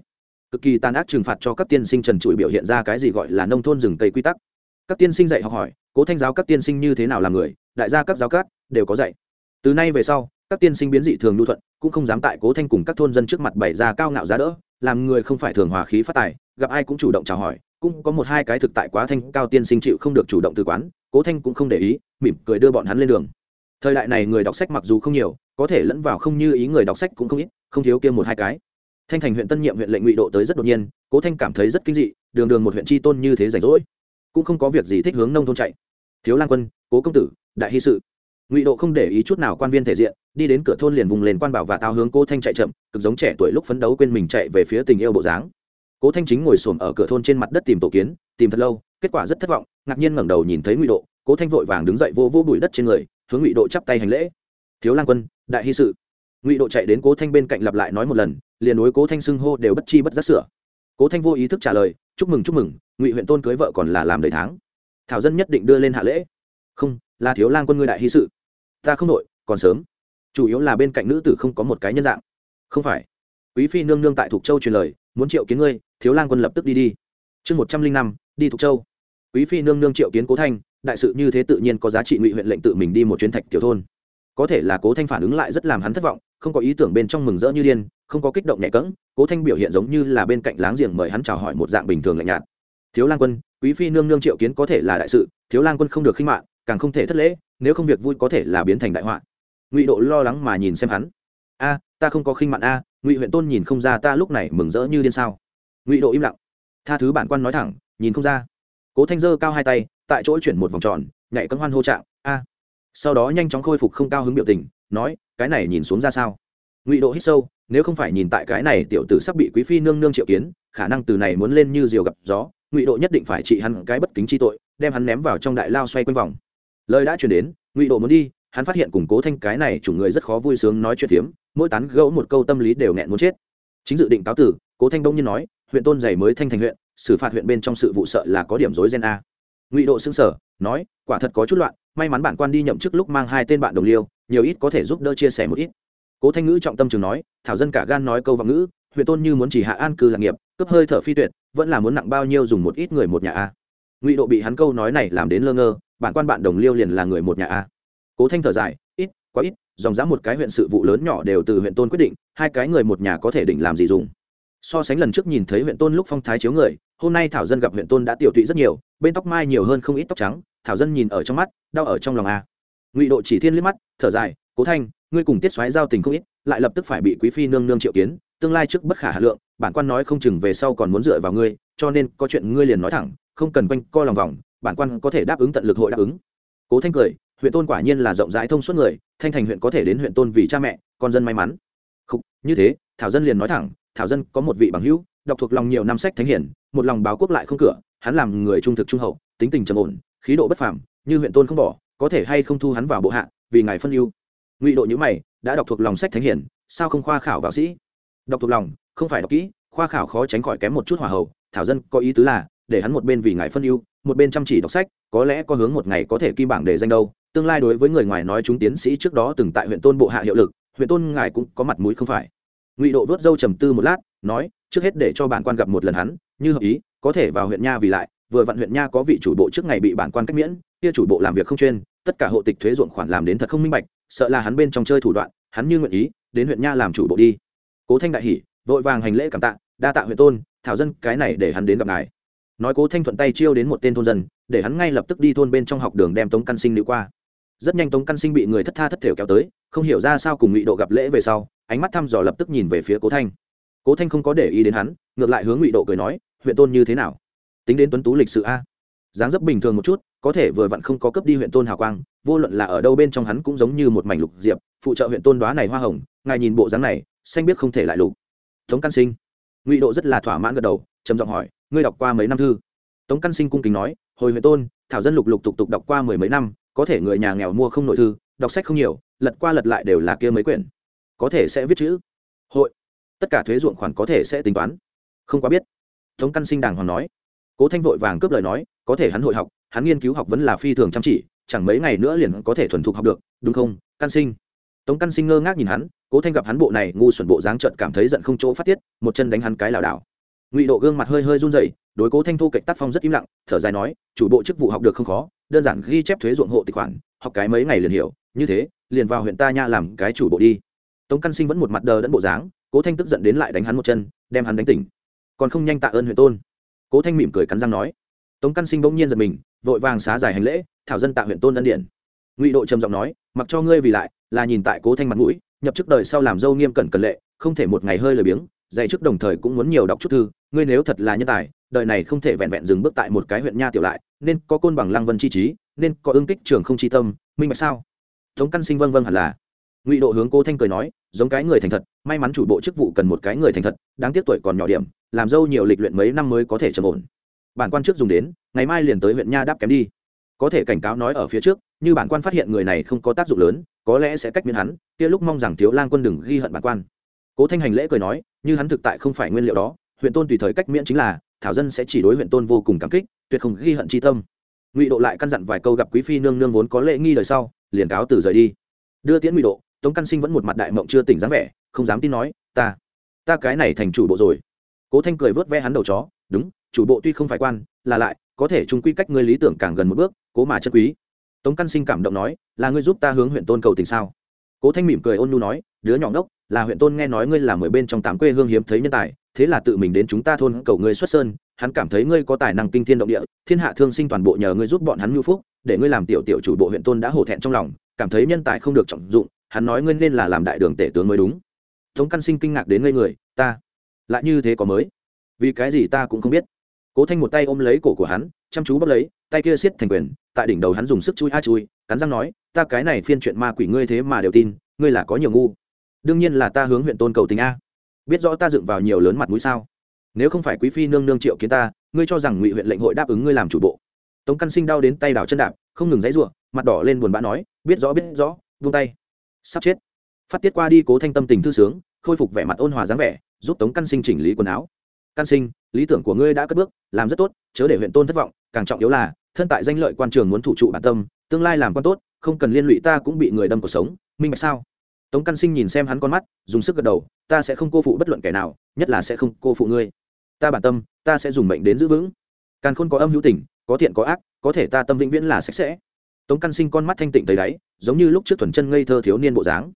Cực kỳ tàn ác trừng phạt cho các tiên sinh trần trụi biểu hiện ra cái gì gọi là nông thôn rừng tây quy tắc. Các tiên sinh dạy học hỏi, cố thanh giáo các tiên sinh như thế nào là người, đại gia các giáo các, đều có dạy. Từ nay về sau các tiên sinh biến dị thường nhu thuận, cũng không dám tại cố thanh cùng các thôn dân trước mặt bày ra cao ngạo giá đỡ, làm người không phải thường hòa khí phát tài, gặp ai cũng chủ động chào hỏi, cũng có một hai cái thực tại quá thanh cao tiên sinh chịu không được chủ động từ quán, cố thanh cũng không để ý, mỉm cười đưa bọn hắn lên đường. Thời đại này người đọc sách mặc dù không nhiều, có thể lẫn vào không như ý người đọc sách cũng không ít, không thiếu kia một hai cái. Thanh thành huyện tân nhiệm huyện lệnh ngụy độ tới rất đột nhiên, cố thanh cảm thấy rất kinh dị, đường đường một huyện tri tôn như thế rảnh rỗi, cũng không có việc gì thích hướng nông thôn chạy. Thiếu lang quân, cố công tử, đại hy sự ngụy độ không để ý chút nào quan viên thể diện, đi đến cửa thôn liền vùng lên quan bảo và tao hướng cố thanh chạy chậm, cực giống trẻ tuổi lúc phấn đấu quên mình chạy về phía tình yêu bộ dáng. Cố thanh chính ngồi xổm ở cửa thôn trên mặt đất tìm tổ kiến, tìm thật lâu, kết quả rất thất vọng, ngạc nhiên ngẩng đầu nhìn thấy ngụy độ, cố thanh vội vàng đứng dậy vô vô bụi đất trên người, hướng ngụy độ chắp tay hành lễ. Thiếu lang quân, đại hy sự. Ngụy độ chạy đến cố thanh bên cạnh lặp lại nói một lần, liền đối cố thanh xưng hô đều bất chi bất giác sửa. Cố thanh vô ý thức trả lời, chúc mừng chúc mừng, ngụy huyện tôn cưới vợ còn là làm đầy tháng. Thảo dân nhất định đưa lên hạ lễ. Không, là thiếu lang quân ngươi đại hy sự ta không đội còn sớm. Chủ yếu là bên cạnh nữ tử không có một cái nhân dạng. Không phải. Quý phi nương nương tại thục châu truyền lời, muốn triệu kiến ngươi, thiếu lang quân lập tức đi đi. Chương một trăm linh năm, đi thục châu. Quý phi nương nương triệu kiến cố thanh, đại sự như thế tự nhiên có giá trị ngụy huyện lệnh tự mình đi một chuyến thạch tiểu thôn. Có thể là cố thanh phản ứng lại rất làm hắn thất vọng, không có ý tưởng bên trong mừng rỡ như điên, không có kích động nhẹ cỡng cố thanh biểu hiện giống như là bên cạnh láng giềng mời hắn chào hỏi một dạng bình thường lạnh nhạt. Thiếu lang quân, quý phi nương nương triệu kiến có thể là đại sự, thiếu lang quân không được khinh mạng càng không thể thất lễ nếu không việc vui có thể là biến thành đại họa. Ngụy độ lo lắng mà nhìn xem hắn. A, ta không có khinh mạn a, ngụy huyện tôn nhìn không ra ta lúc này mừng rỡ như điên sao? Ngụy độ im lặng. Tha thứ bản quan nói thẳng, nhìn không ra. Cố thanh dơ cao hai tay, tại chỗ chuyển một vòng tròn, nhảy cân hoan hô trạng, a. Sau đó nhanh chóng khôi phục không cao hứng biểu tình, nói, cái này nhìn xuống ra sao? Ngụy độ hít sâu, nếu không phải nhìn tại cái này tiểu tử sắp bị quý phi nương nương triệu kiến, khả năng từ này muốn lên như diều gặp gió, ngụy độ nhất định phải trị hắn cái bất kính chi tội, đem hắn ném vào trong đại lao xoay quanh vòng lời đã truyền đến, ngụy độ muốn đi, hắn phát hiện củng cố thanh cái này chủ người rất khó vui sướng nói chuyện phiếm, mỗi tán gẫu một câu tâm lý đều nghẹn muốn chết. Chính dự định cáo tử, cố thanh đông nhiên nói, huyện tôn giày mới thanh thành huyện, xử phạt huyện bên trong sự vụ sợ là có điểm rối gen a. Ngụy độ xưng sở nói, quả thật có chút loạn, may mắn bản quan đi nhậm chức lúc mang hai tên bạn đồng liêu, nhiều ít có thể giúp đỡ chia sẻ một ít. Cố thanh ngữ trọng tâm trường nói, thảo dân cả gan nói câu vọng ngữ, huyện tôn như muốn chỉ hạ an cư lạc nghiệp cấp hơi thở phi tuyệt, vẫn là muốn nặng bao nhiêu dùng một ít người một nhà a. Ngụy độ bị hắn câu nói này làm đến lơ ngơ bản quan bạn đồng liêu liền là người một nhà a. Cố thanh thở dài, ít, quá ít, dòng dã một cái huyện sự vụ lớn nhỏ đều từ huyện tôn quyết định, hai cái người một nhà có thể định làm gì dùng. So sánh lần trước nhìn thấy huyện tôn lúc phong thái chiếu người, hôm nay thảo dân gặp huyện tôn đã tiểu tụy rất nhiều, bên tóc mai nhiều hơn không ít tóc trắng, thảo dân nhìn ở trong mắt, đau ở trong lòng a. Ngụy độ chỉ thiên liếc mắt, thở dài, cố thanh, ngươi cùng tiết xoáy giao tình không ít, lại lập tức phải bị quý phi nương nương triệu kiến, tương lai trước bất khả hà lượng, bản quan nói không chừng về sau còn muốn dựa vào ngươi, cho nên có chuyện ngươi liền nói thẳng, không cần quanh co lòng vòng bản quan có thể đáp ứng tận lực hội đáp ứng. Cố thanh cười, huyện tôn quả nhiên là rộng rãi thông suốt người, thanh thành huyện có thể đến huyện tôn vì cha mẹ, con dân may mắn. Không như thế, thảo dân liền nói thẳng, thảo dân có một vị bằng hữu, đọc thuộc lòng nhiều năm sách thánh hiển, một lòng báo quốc lại không cửa, hắn làm người trung thực trung hậu, tính tình trầm ổn, khí độ bất phàm, như huyện tôn không bỏ, có thể hay không thu hắn vào bộ hạ, vì ngài phân ưu. Ngụy độ nhữ mày, đã đọc thuộc lòng sách thánh hiển, sao không khoa khảo vào sĩ? Đọc thuộc lòng, không phải đọc kỹ, khoa khảo khó tránh khỏi kém một chút hỏa hậu, thảo dân có ý tứ là, để hắn một bên vì ngài phân ưu một bên chăm chỉ đọc sách, có lẽ có hướng một ngày có thể kim bảng để danh đâu. Tương lai đối với người ngoài nói chúng tiến sĩ trước đó từng tại huyện tôn bộ hạ hiệu lực, huyện tôn ngài cũng có mặt mũi không phải. Ngụy độ vớt dâu trầm tư một lát, nói, trước hết để cho bản quan gặp một lần hắn, như hợp ý, có thể vào huyện nha vì lại, vừa vặn huyện nha có vị chủ bộ trước ngày bị bản quan cách miễn, kia chủ bộ làm việc không chuyên, tất cả hộ tịch thuế ruộng khoản làm đến thật không minh bạch, sợ là hắn bên trong chơi thủ đoạn, hắn như nguyện ý, đến huyện nha làm chủ bộ đi. Cố thanh đại hỉ, vội vàng hành lễ cảm tạ, đa tạ huyện tôn, thảo dân, cái này để hắn đến gặp ngài nói cố thanh thuận tay chiêu đến một tên thôn dân, để hắn ngay lập tức đi thôn bên trong học đường đem tống căn sinh nữ qua. Rất nhanh tống căn sinh bị người thất tha thất thểu kéo tới, không hiểu ra sao cùng ngụy độ gặp lễ về sau, ánh mắt thăm dò lập tức nhìn về phía cố thanh. Cố thanh không có để ý đến hắn, ngược lại hướng ngụy độ cười nói, huyện tôn như thế nào? Tính đến tuấn tú lịch sự a. Dáng dấp bình thường một chút, có thể vừa vặn không có cấp đi huyện tôn hào quang, vô luận là ở đâu bên trong hắn cũng giống như một mảnh lục diệp, phụ trợ huyện tôn đoá này hoa hồng, ngài nhìn bộ dáng này, xanh biết không thể lại lục. Tống căn sinh. Ngụy độ rất là thỏa mãn gật đầu, trầm giọng hỏi ngươi đọc qua mấy năm thư? Tống căn sinh cung kính nói, hồi huệ tôn, thảo dân lục lục tục tục đọc qua mười mấy năm, có thể người nhà nghèo mua không nội thư, đọc sách không nhiều, lật qua lật lại đều là kia mấy quyển. Có thể sẽ viết chữ. Hội. Tất cả thuế ruộng khoản có thể sẽ tính toán. Không quá biết. Tống căn sinh đàng hoàng nói. Cố thanh vội vàng cướp lời nói, có thể hắn hội học, hắn nghiên cứu học vẫn là phi thường chăm chỉ, chẳng mấy ngày nữa liền có thể thuần thục học được, đúng không, căn sinh? Tống căn sinh ngơ ngác nhìn hắn, cố thanh gặp hắn bộ này ngu xuẩn bộ dáng trợn cảm thấy giận không chỗ phát tiết, một chân đánh hắn cái lảo đảo ngụy độ gương mặt hơi hơi run rẩy, đối cố thanh thu cạnh tác phong rất im lặng, thở dài nói, chủ bộ chức vụ học được không khó, đơn giản ghi chép thuế ruộng hộ tài khoản, học cái mấy ngày liền hiểu, như thế, liền vào huyện ta nha làm cái chủ bộ đi. Tống căn sinh vẫn một mặt đờ đẫn bộ dáng, cố thanh tức giận đến lại đánh hắn một chân, đem hắn đánh tỉnh. Còn không nhanh tạ ơn huyện tôn. Cố thanh mỉm cười cắn răng nói. Tống căn sinh bỗng nhiên giật mình, vội vàng xá giải hành lễ, thảo dân tạ huyện tôn ân điển. Ngụy độ trầm giọng nói, mặc cho ngươi vì lại, là nhìn tại cố thanh mặt mũi, nhập chức đời sau làm dâu nghiêm cẩn cẩn lệ, không thể một ngày hơi lười biếng dạy chức đồng thời cũng muốn nhiều đọc chút thư, ngươi nếu thật là nhân tài, đời này không thể vẹn vẹn dừng bước tại một cái huyện nha tiểu lại, nên có côn bằng lăng vân chi trí, nên có ương kích trường không chi tâm, minh bạch sao? Tống căn sinh vâng vâng hẳn là. Ngụy độ hướng cố thanh cười nói, giống cái người thành thật, may mắn chủ bộ chức vụ cần một cái người thành thật, đáng tiếc tuổi còn nhỏ điểm, làm dâu nhiều lịch luyện mấy năm mới có thể trầm ổn. Bản quan trước dùng đến, ngày mai liền tới huyện nha đáp kém đi. Có thể cảnh cáo nói ở phía trước, như bản quan phát hiện người này không có tác dụng lớn, có lẽ sẽ cách miễn hắn, kia lúc mong rằng thiếu lang quân đừng ghi hận bản quan. Cố thanh hành lễ cười nói như hắn thực tại không phải nguyên liệu đó, huyện tôn tùy thời cách miễn chính là, thảo dân sẽ chỉ đối huyện tôn vô cùng cảm kích, tuyệt không ghi hận chi tâm. Ngụy độ lại căn dặn vài câu gặp quý phi nương nương vốn có lễ nghi đời sau, liền cáo từ rời đi. Đưa tiễn ngụy độ, tống căn sinh vẫn một mặt đại mộng chưa tỉnh dáng vẻ, không dám tin nói, ta ta cái này thành chủ bộ rồi. Cố thanh cười vớt ve hắn đầu chó, đúng, chủ bộ tuy không phải quan, là lại, có thể chung quy cách ngươi lý tưởng càng gần một bước, cố mà chân quý. Tống căn sinh cảm động nói, là ngươi giúp ta hướng huyện tôn cầu tình sao? Cố thanh mỉm cười ôn nhu nói, đứa nhỏ ngốc là huyện tôn nghe nói ngươi là mười bên trong tám quê hương hiếm thấy nhân tài, thế là tự mình đến chúng ta thôn cầu ngươi xuất sơn, hắn cảm thấy ngươi có tài năng kinh thiên động địa, thiên hạ thương sinh toàn bộ nhờ ngươi giúp bọn hắn ngưu phúc, để ngươi làm tiểu tiểu chủ bộ huyện tôn đã hổ thẹn trong lòng, cảm thấy nhân tài không được trọng dụng, hắn nói ngươi nên là làm đại đường tể tướng mới đúng. Tống căn sinh kinh ngạc đến ngây người, ta lại như thế có mới? Vì cái gì ta cũng không biết. Cố thanh một tay ôm lấy cổ của hắn, chăm chú bắt lấy, tay kia siết thành quyền, tại đỉnh đầu hắn dùng sức chui a chui, cắn răng nói, ta cái này phiên chuyện ma quỷ ngươi thế mà đều tin, ngươi là có nhiều ngu đương nhiên là ta hướng huyện tôn cầu tình a. Biết rõ ta dựng vào nhiều lớn mặt mũi sao? Nếu không phải quý phi nương nương triệu kiến ta, ngươi cho rằng ngụy huyện lệnh hội đáp ứng ngươi làm chủ bộ. Tống căn sinh đau đến tay đảo chân đạp, không ngừng dãy ruộng mặt đỏ lên buồn bã nói, biết rõ biết rõ, vung tay. Sắp chết. Phát tiết qua đi cố thanh tâm tình thư sướng, khôi phục vẻ mặt ôn hòa dáng vẻ, giúp tống căn sinh chỉnh lý quần áo. Căn sinh, lý tưởng của ngươi đã cất bước, làm rất tốt, chớ để huyện tôn thất vọng, càng trọng yếu là, thân tại danh lợi quan trường muốn thủ trụ bản tâm, tương lai làm quan tốt, không cần liên lụy ta cũng bị người đâm cuộc sống, minh bạch sao? Tống căn sinh nhìn xem hắn con mắt, dùng sức gật đầu, ta sẽ không cô phụ bất luận kẻ nào, nhất là sẽ không cô phụ ngươi. Ta bản tâm, ta sẽ dùng mệnh đến giữ vững. Càn khôn có âm hữu tình, có thiện có ác, có thể ta tâm vĩnh viễn là sạch sẽ. Tống căn sinh con mắt thanh tịnh tới đáy, giống như lúc trước thuần chân ngây thơ thiếu niên bộ dáng.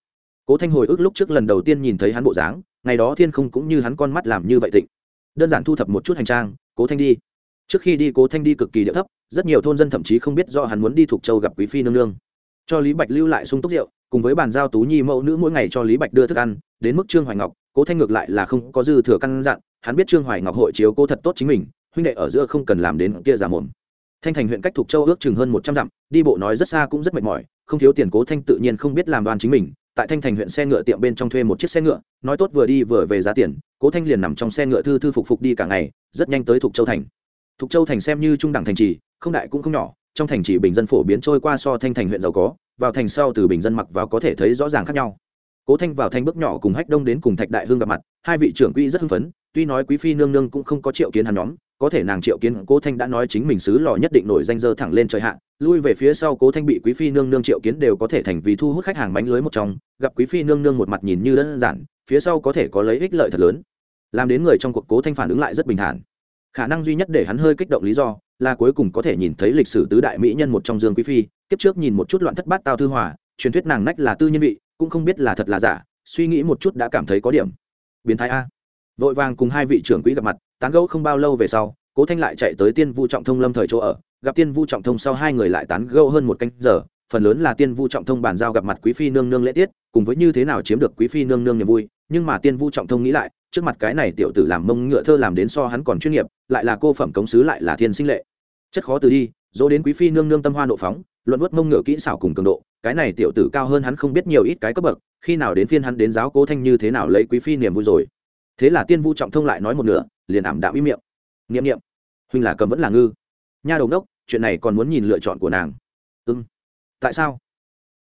Cố thanh hồi ức lúc trước lần đầu tiên nhìn thấy hắn bộ dáng, ngày đó thiên không cũng như hắn con mắt làm như vậy tịnh. Đơn giản thu thập một chút hành trang, cố thanh đi. Trước khi đi, cố thanh đi cực kỳ địa thấp, rất nhiều thôn dân thậm chí không biết do hắn muốn đi thuộc châu gặp quý phi nương nương. Cho lý bạch lưu lại sung túc rượu cùng với bàn giao tú nhi mẫu nữ mỗi ngày cho lý bạch đưa thức ăn, đến mức trương hoài ngọc, cố thanh ngược lại là không có dư thừa căn dặn, hắn biết trương hoài ngọc hội chiếu cô thật tốt chính mình, huynh đệ ở giữa không cần làm đến kia giả mồm. Thanh thành huyện cách thuộc châu ước chừng hơn một trăm dặm, đi bộ nói rất xa cũng rất mệt mỏi, không thiếu tiền cố thanh tự nhiên không biết làm đoàn chính mình, tại thanh thành huyện xe ngựa tiệm bên trong thuê một chiếc xe ngựa, nói tốt vừa đi vừa về giá tiền, cố thanh liền nằm trong xe ngựa thư thư phục phục đi cả ngày, rất nhanh tới thuộc châu thành. Thuộc châu thành xem như trung đẳng thành trì, không đại cũng không nhỏ, trong thành trì bình dân phổ biến trôi qua so thanh thành huyện giàu có vào thành sau từ bình dân mặc vào có thể thấy rõ ràng khác nhau. Cố thanh vào thành bước nhỏ cùng hách đông đến cùng thạch đại hương gặp mặt, hai vị trưởng quỹ rất hưng phấn, tuy nói quý phi nương nương cũng không có triệu kiến hắn nhóm, có thể nàng triệu kiến cố thanh đã nói chính mình xứ lò nhất định nổi danh dơ thẳng lên trời hạ, lui về phía sau cố thanh bị quý phi nương nương triệu kiến đều có thể thành vì thu hút khách hàng bánh lưới một trong, gặp quý phi nương nương một mặt nhìn như đơn giản, phía sau có thể có lấy ích lợi thật lớn. Làm đến người trong cuộc cố thanh phản ứng lại rất bình thản. Khả năng duy nhất để hắn hơi kích động lý do là cuối cùng có thể nhìn thấy lịch sử tứ đại mỹ nhân một trong dương quý phi kiếp trước nhìn một chút loạn thất bát tao thư hòa, truyền thuyết nàng nách là tư nhân vị, cũng không biết là thật là giả, suy nghĩ một chút đã cảm thấy có điểm. Biến thái a. Vội vàng cùng hai vị trưởng quỹ gặp mặt, tán gẫu không bao lâu về sau, cố thanh lại chạy tới tiên vu trọng thông lâm thời chỗ ở, gặp tiên vu trọng thông sau hai người lại tán gẫu hơn một canh giờ, phần lớn là tiên vu trọng thông bàn giao gặp mặt quý phi nương nương lễ tiết, cùng với như thế nào chiếm được quý phi nương nương niềm vui, nhưng mà tiên vu trọng thông nghĩ lại, trước mặt cái này tiểu tử làm mông ngựa thơ làm đến so hắn còn chuyên nghiệp, lại là cô phẩm cống sứ lại là thiên sinh lệ. Chất khó từ đi dỗ đến quý phi nương nương tâm hoa nộ phóng, luận vớt mông ngựa kỹ xảo cùng cường độ, cái này tiểu tử cao hơn hắn không biết nhiều ít cái cấp bậc, khi nào đến phiên hắn đến giáo cố thanh như thế nào lấy quý phi niềm vui rồi. Thế là tiên vu trọng thông lại nói một nửa, liền ảm đạm ý miệng. Nghiệm nghiệm huynh là cầm vẫn là ngư. Nha đầu đốc chuyện này còn muốn nhìn lựa chọn của nàng. Ưng tại sao?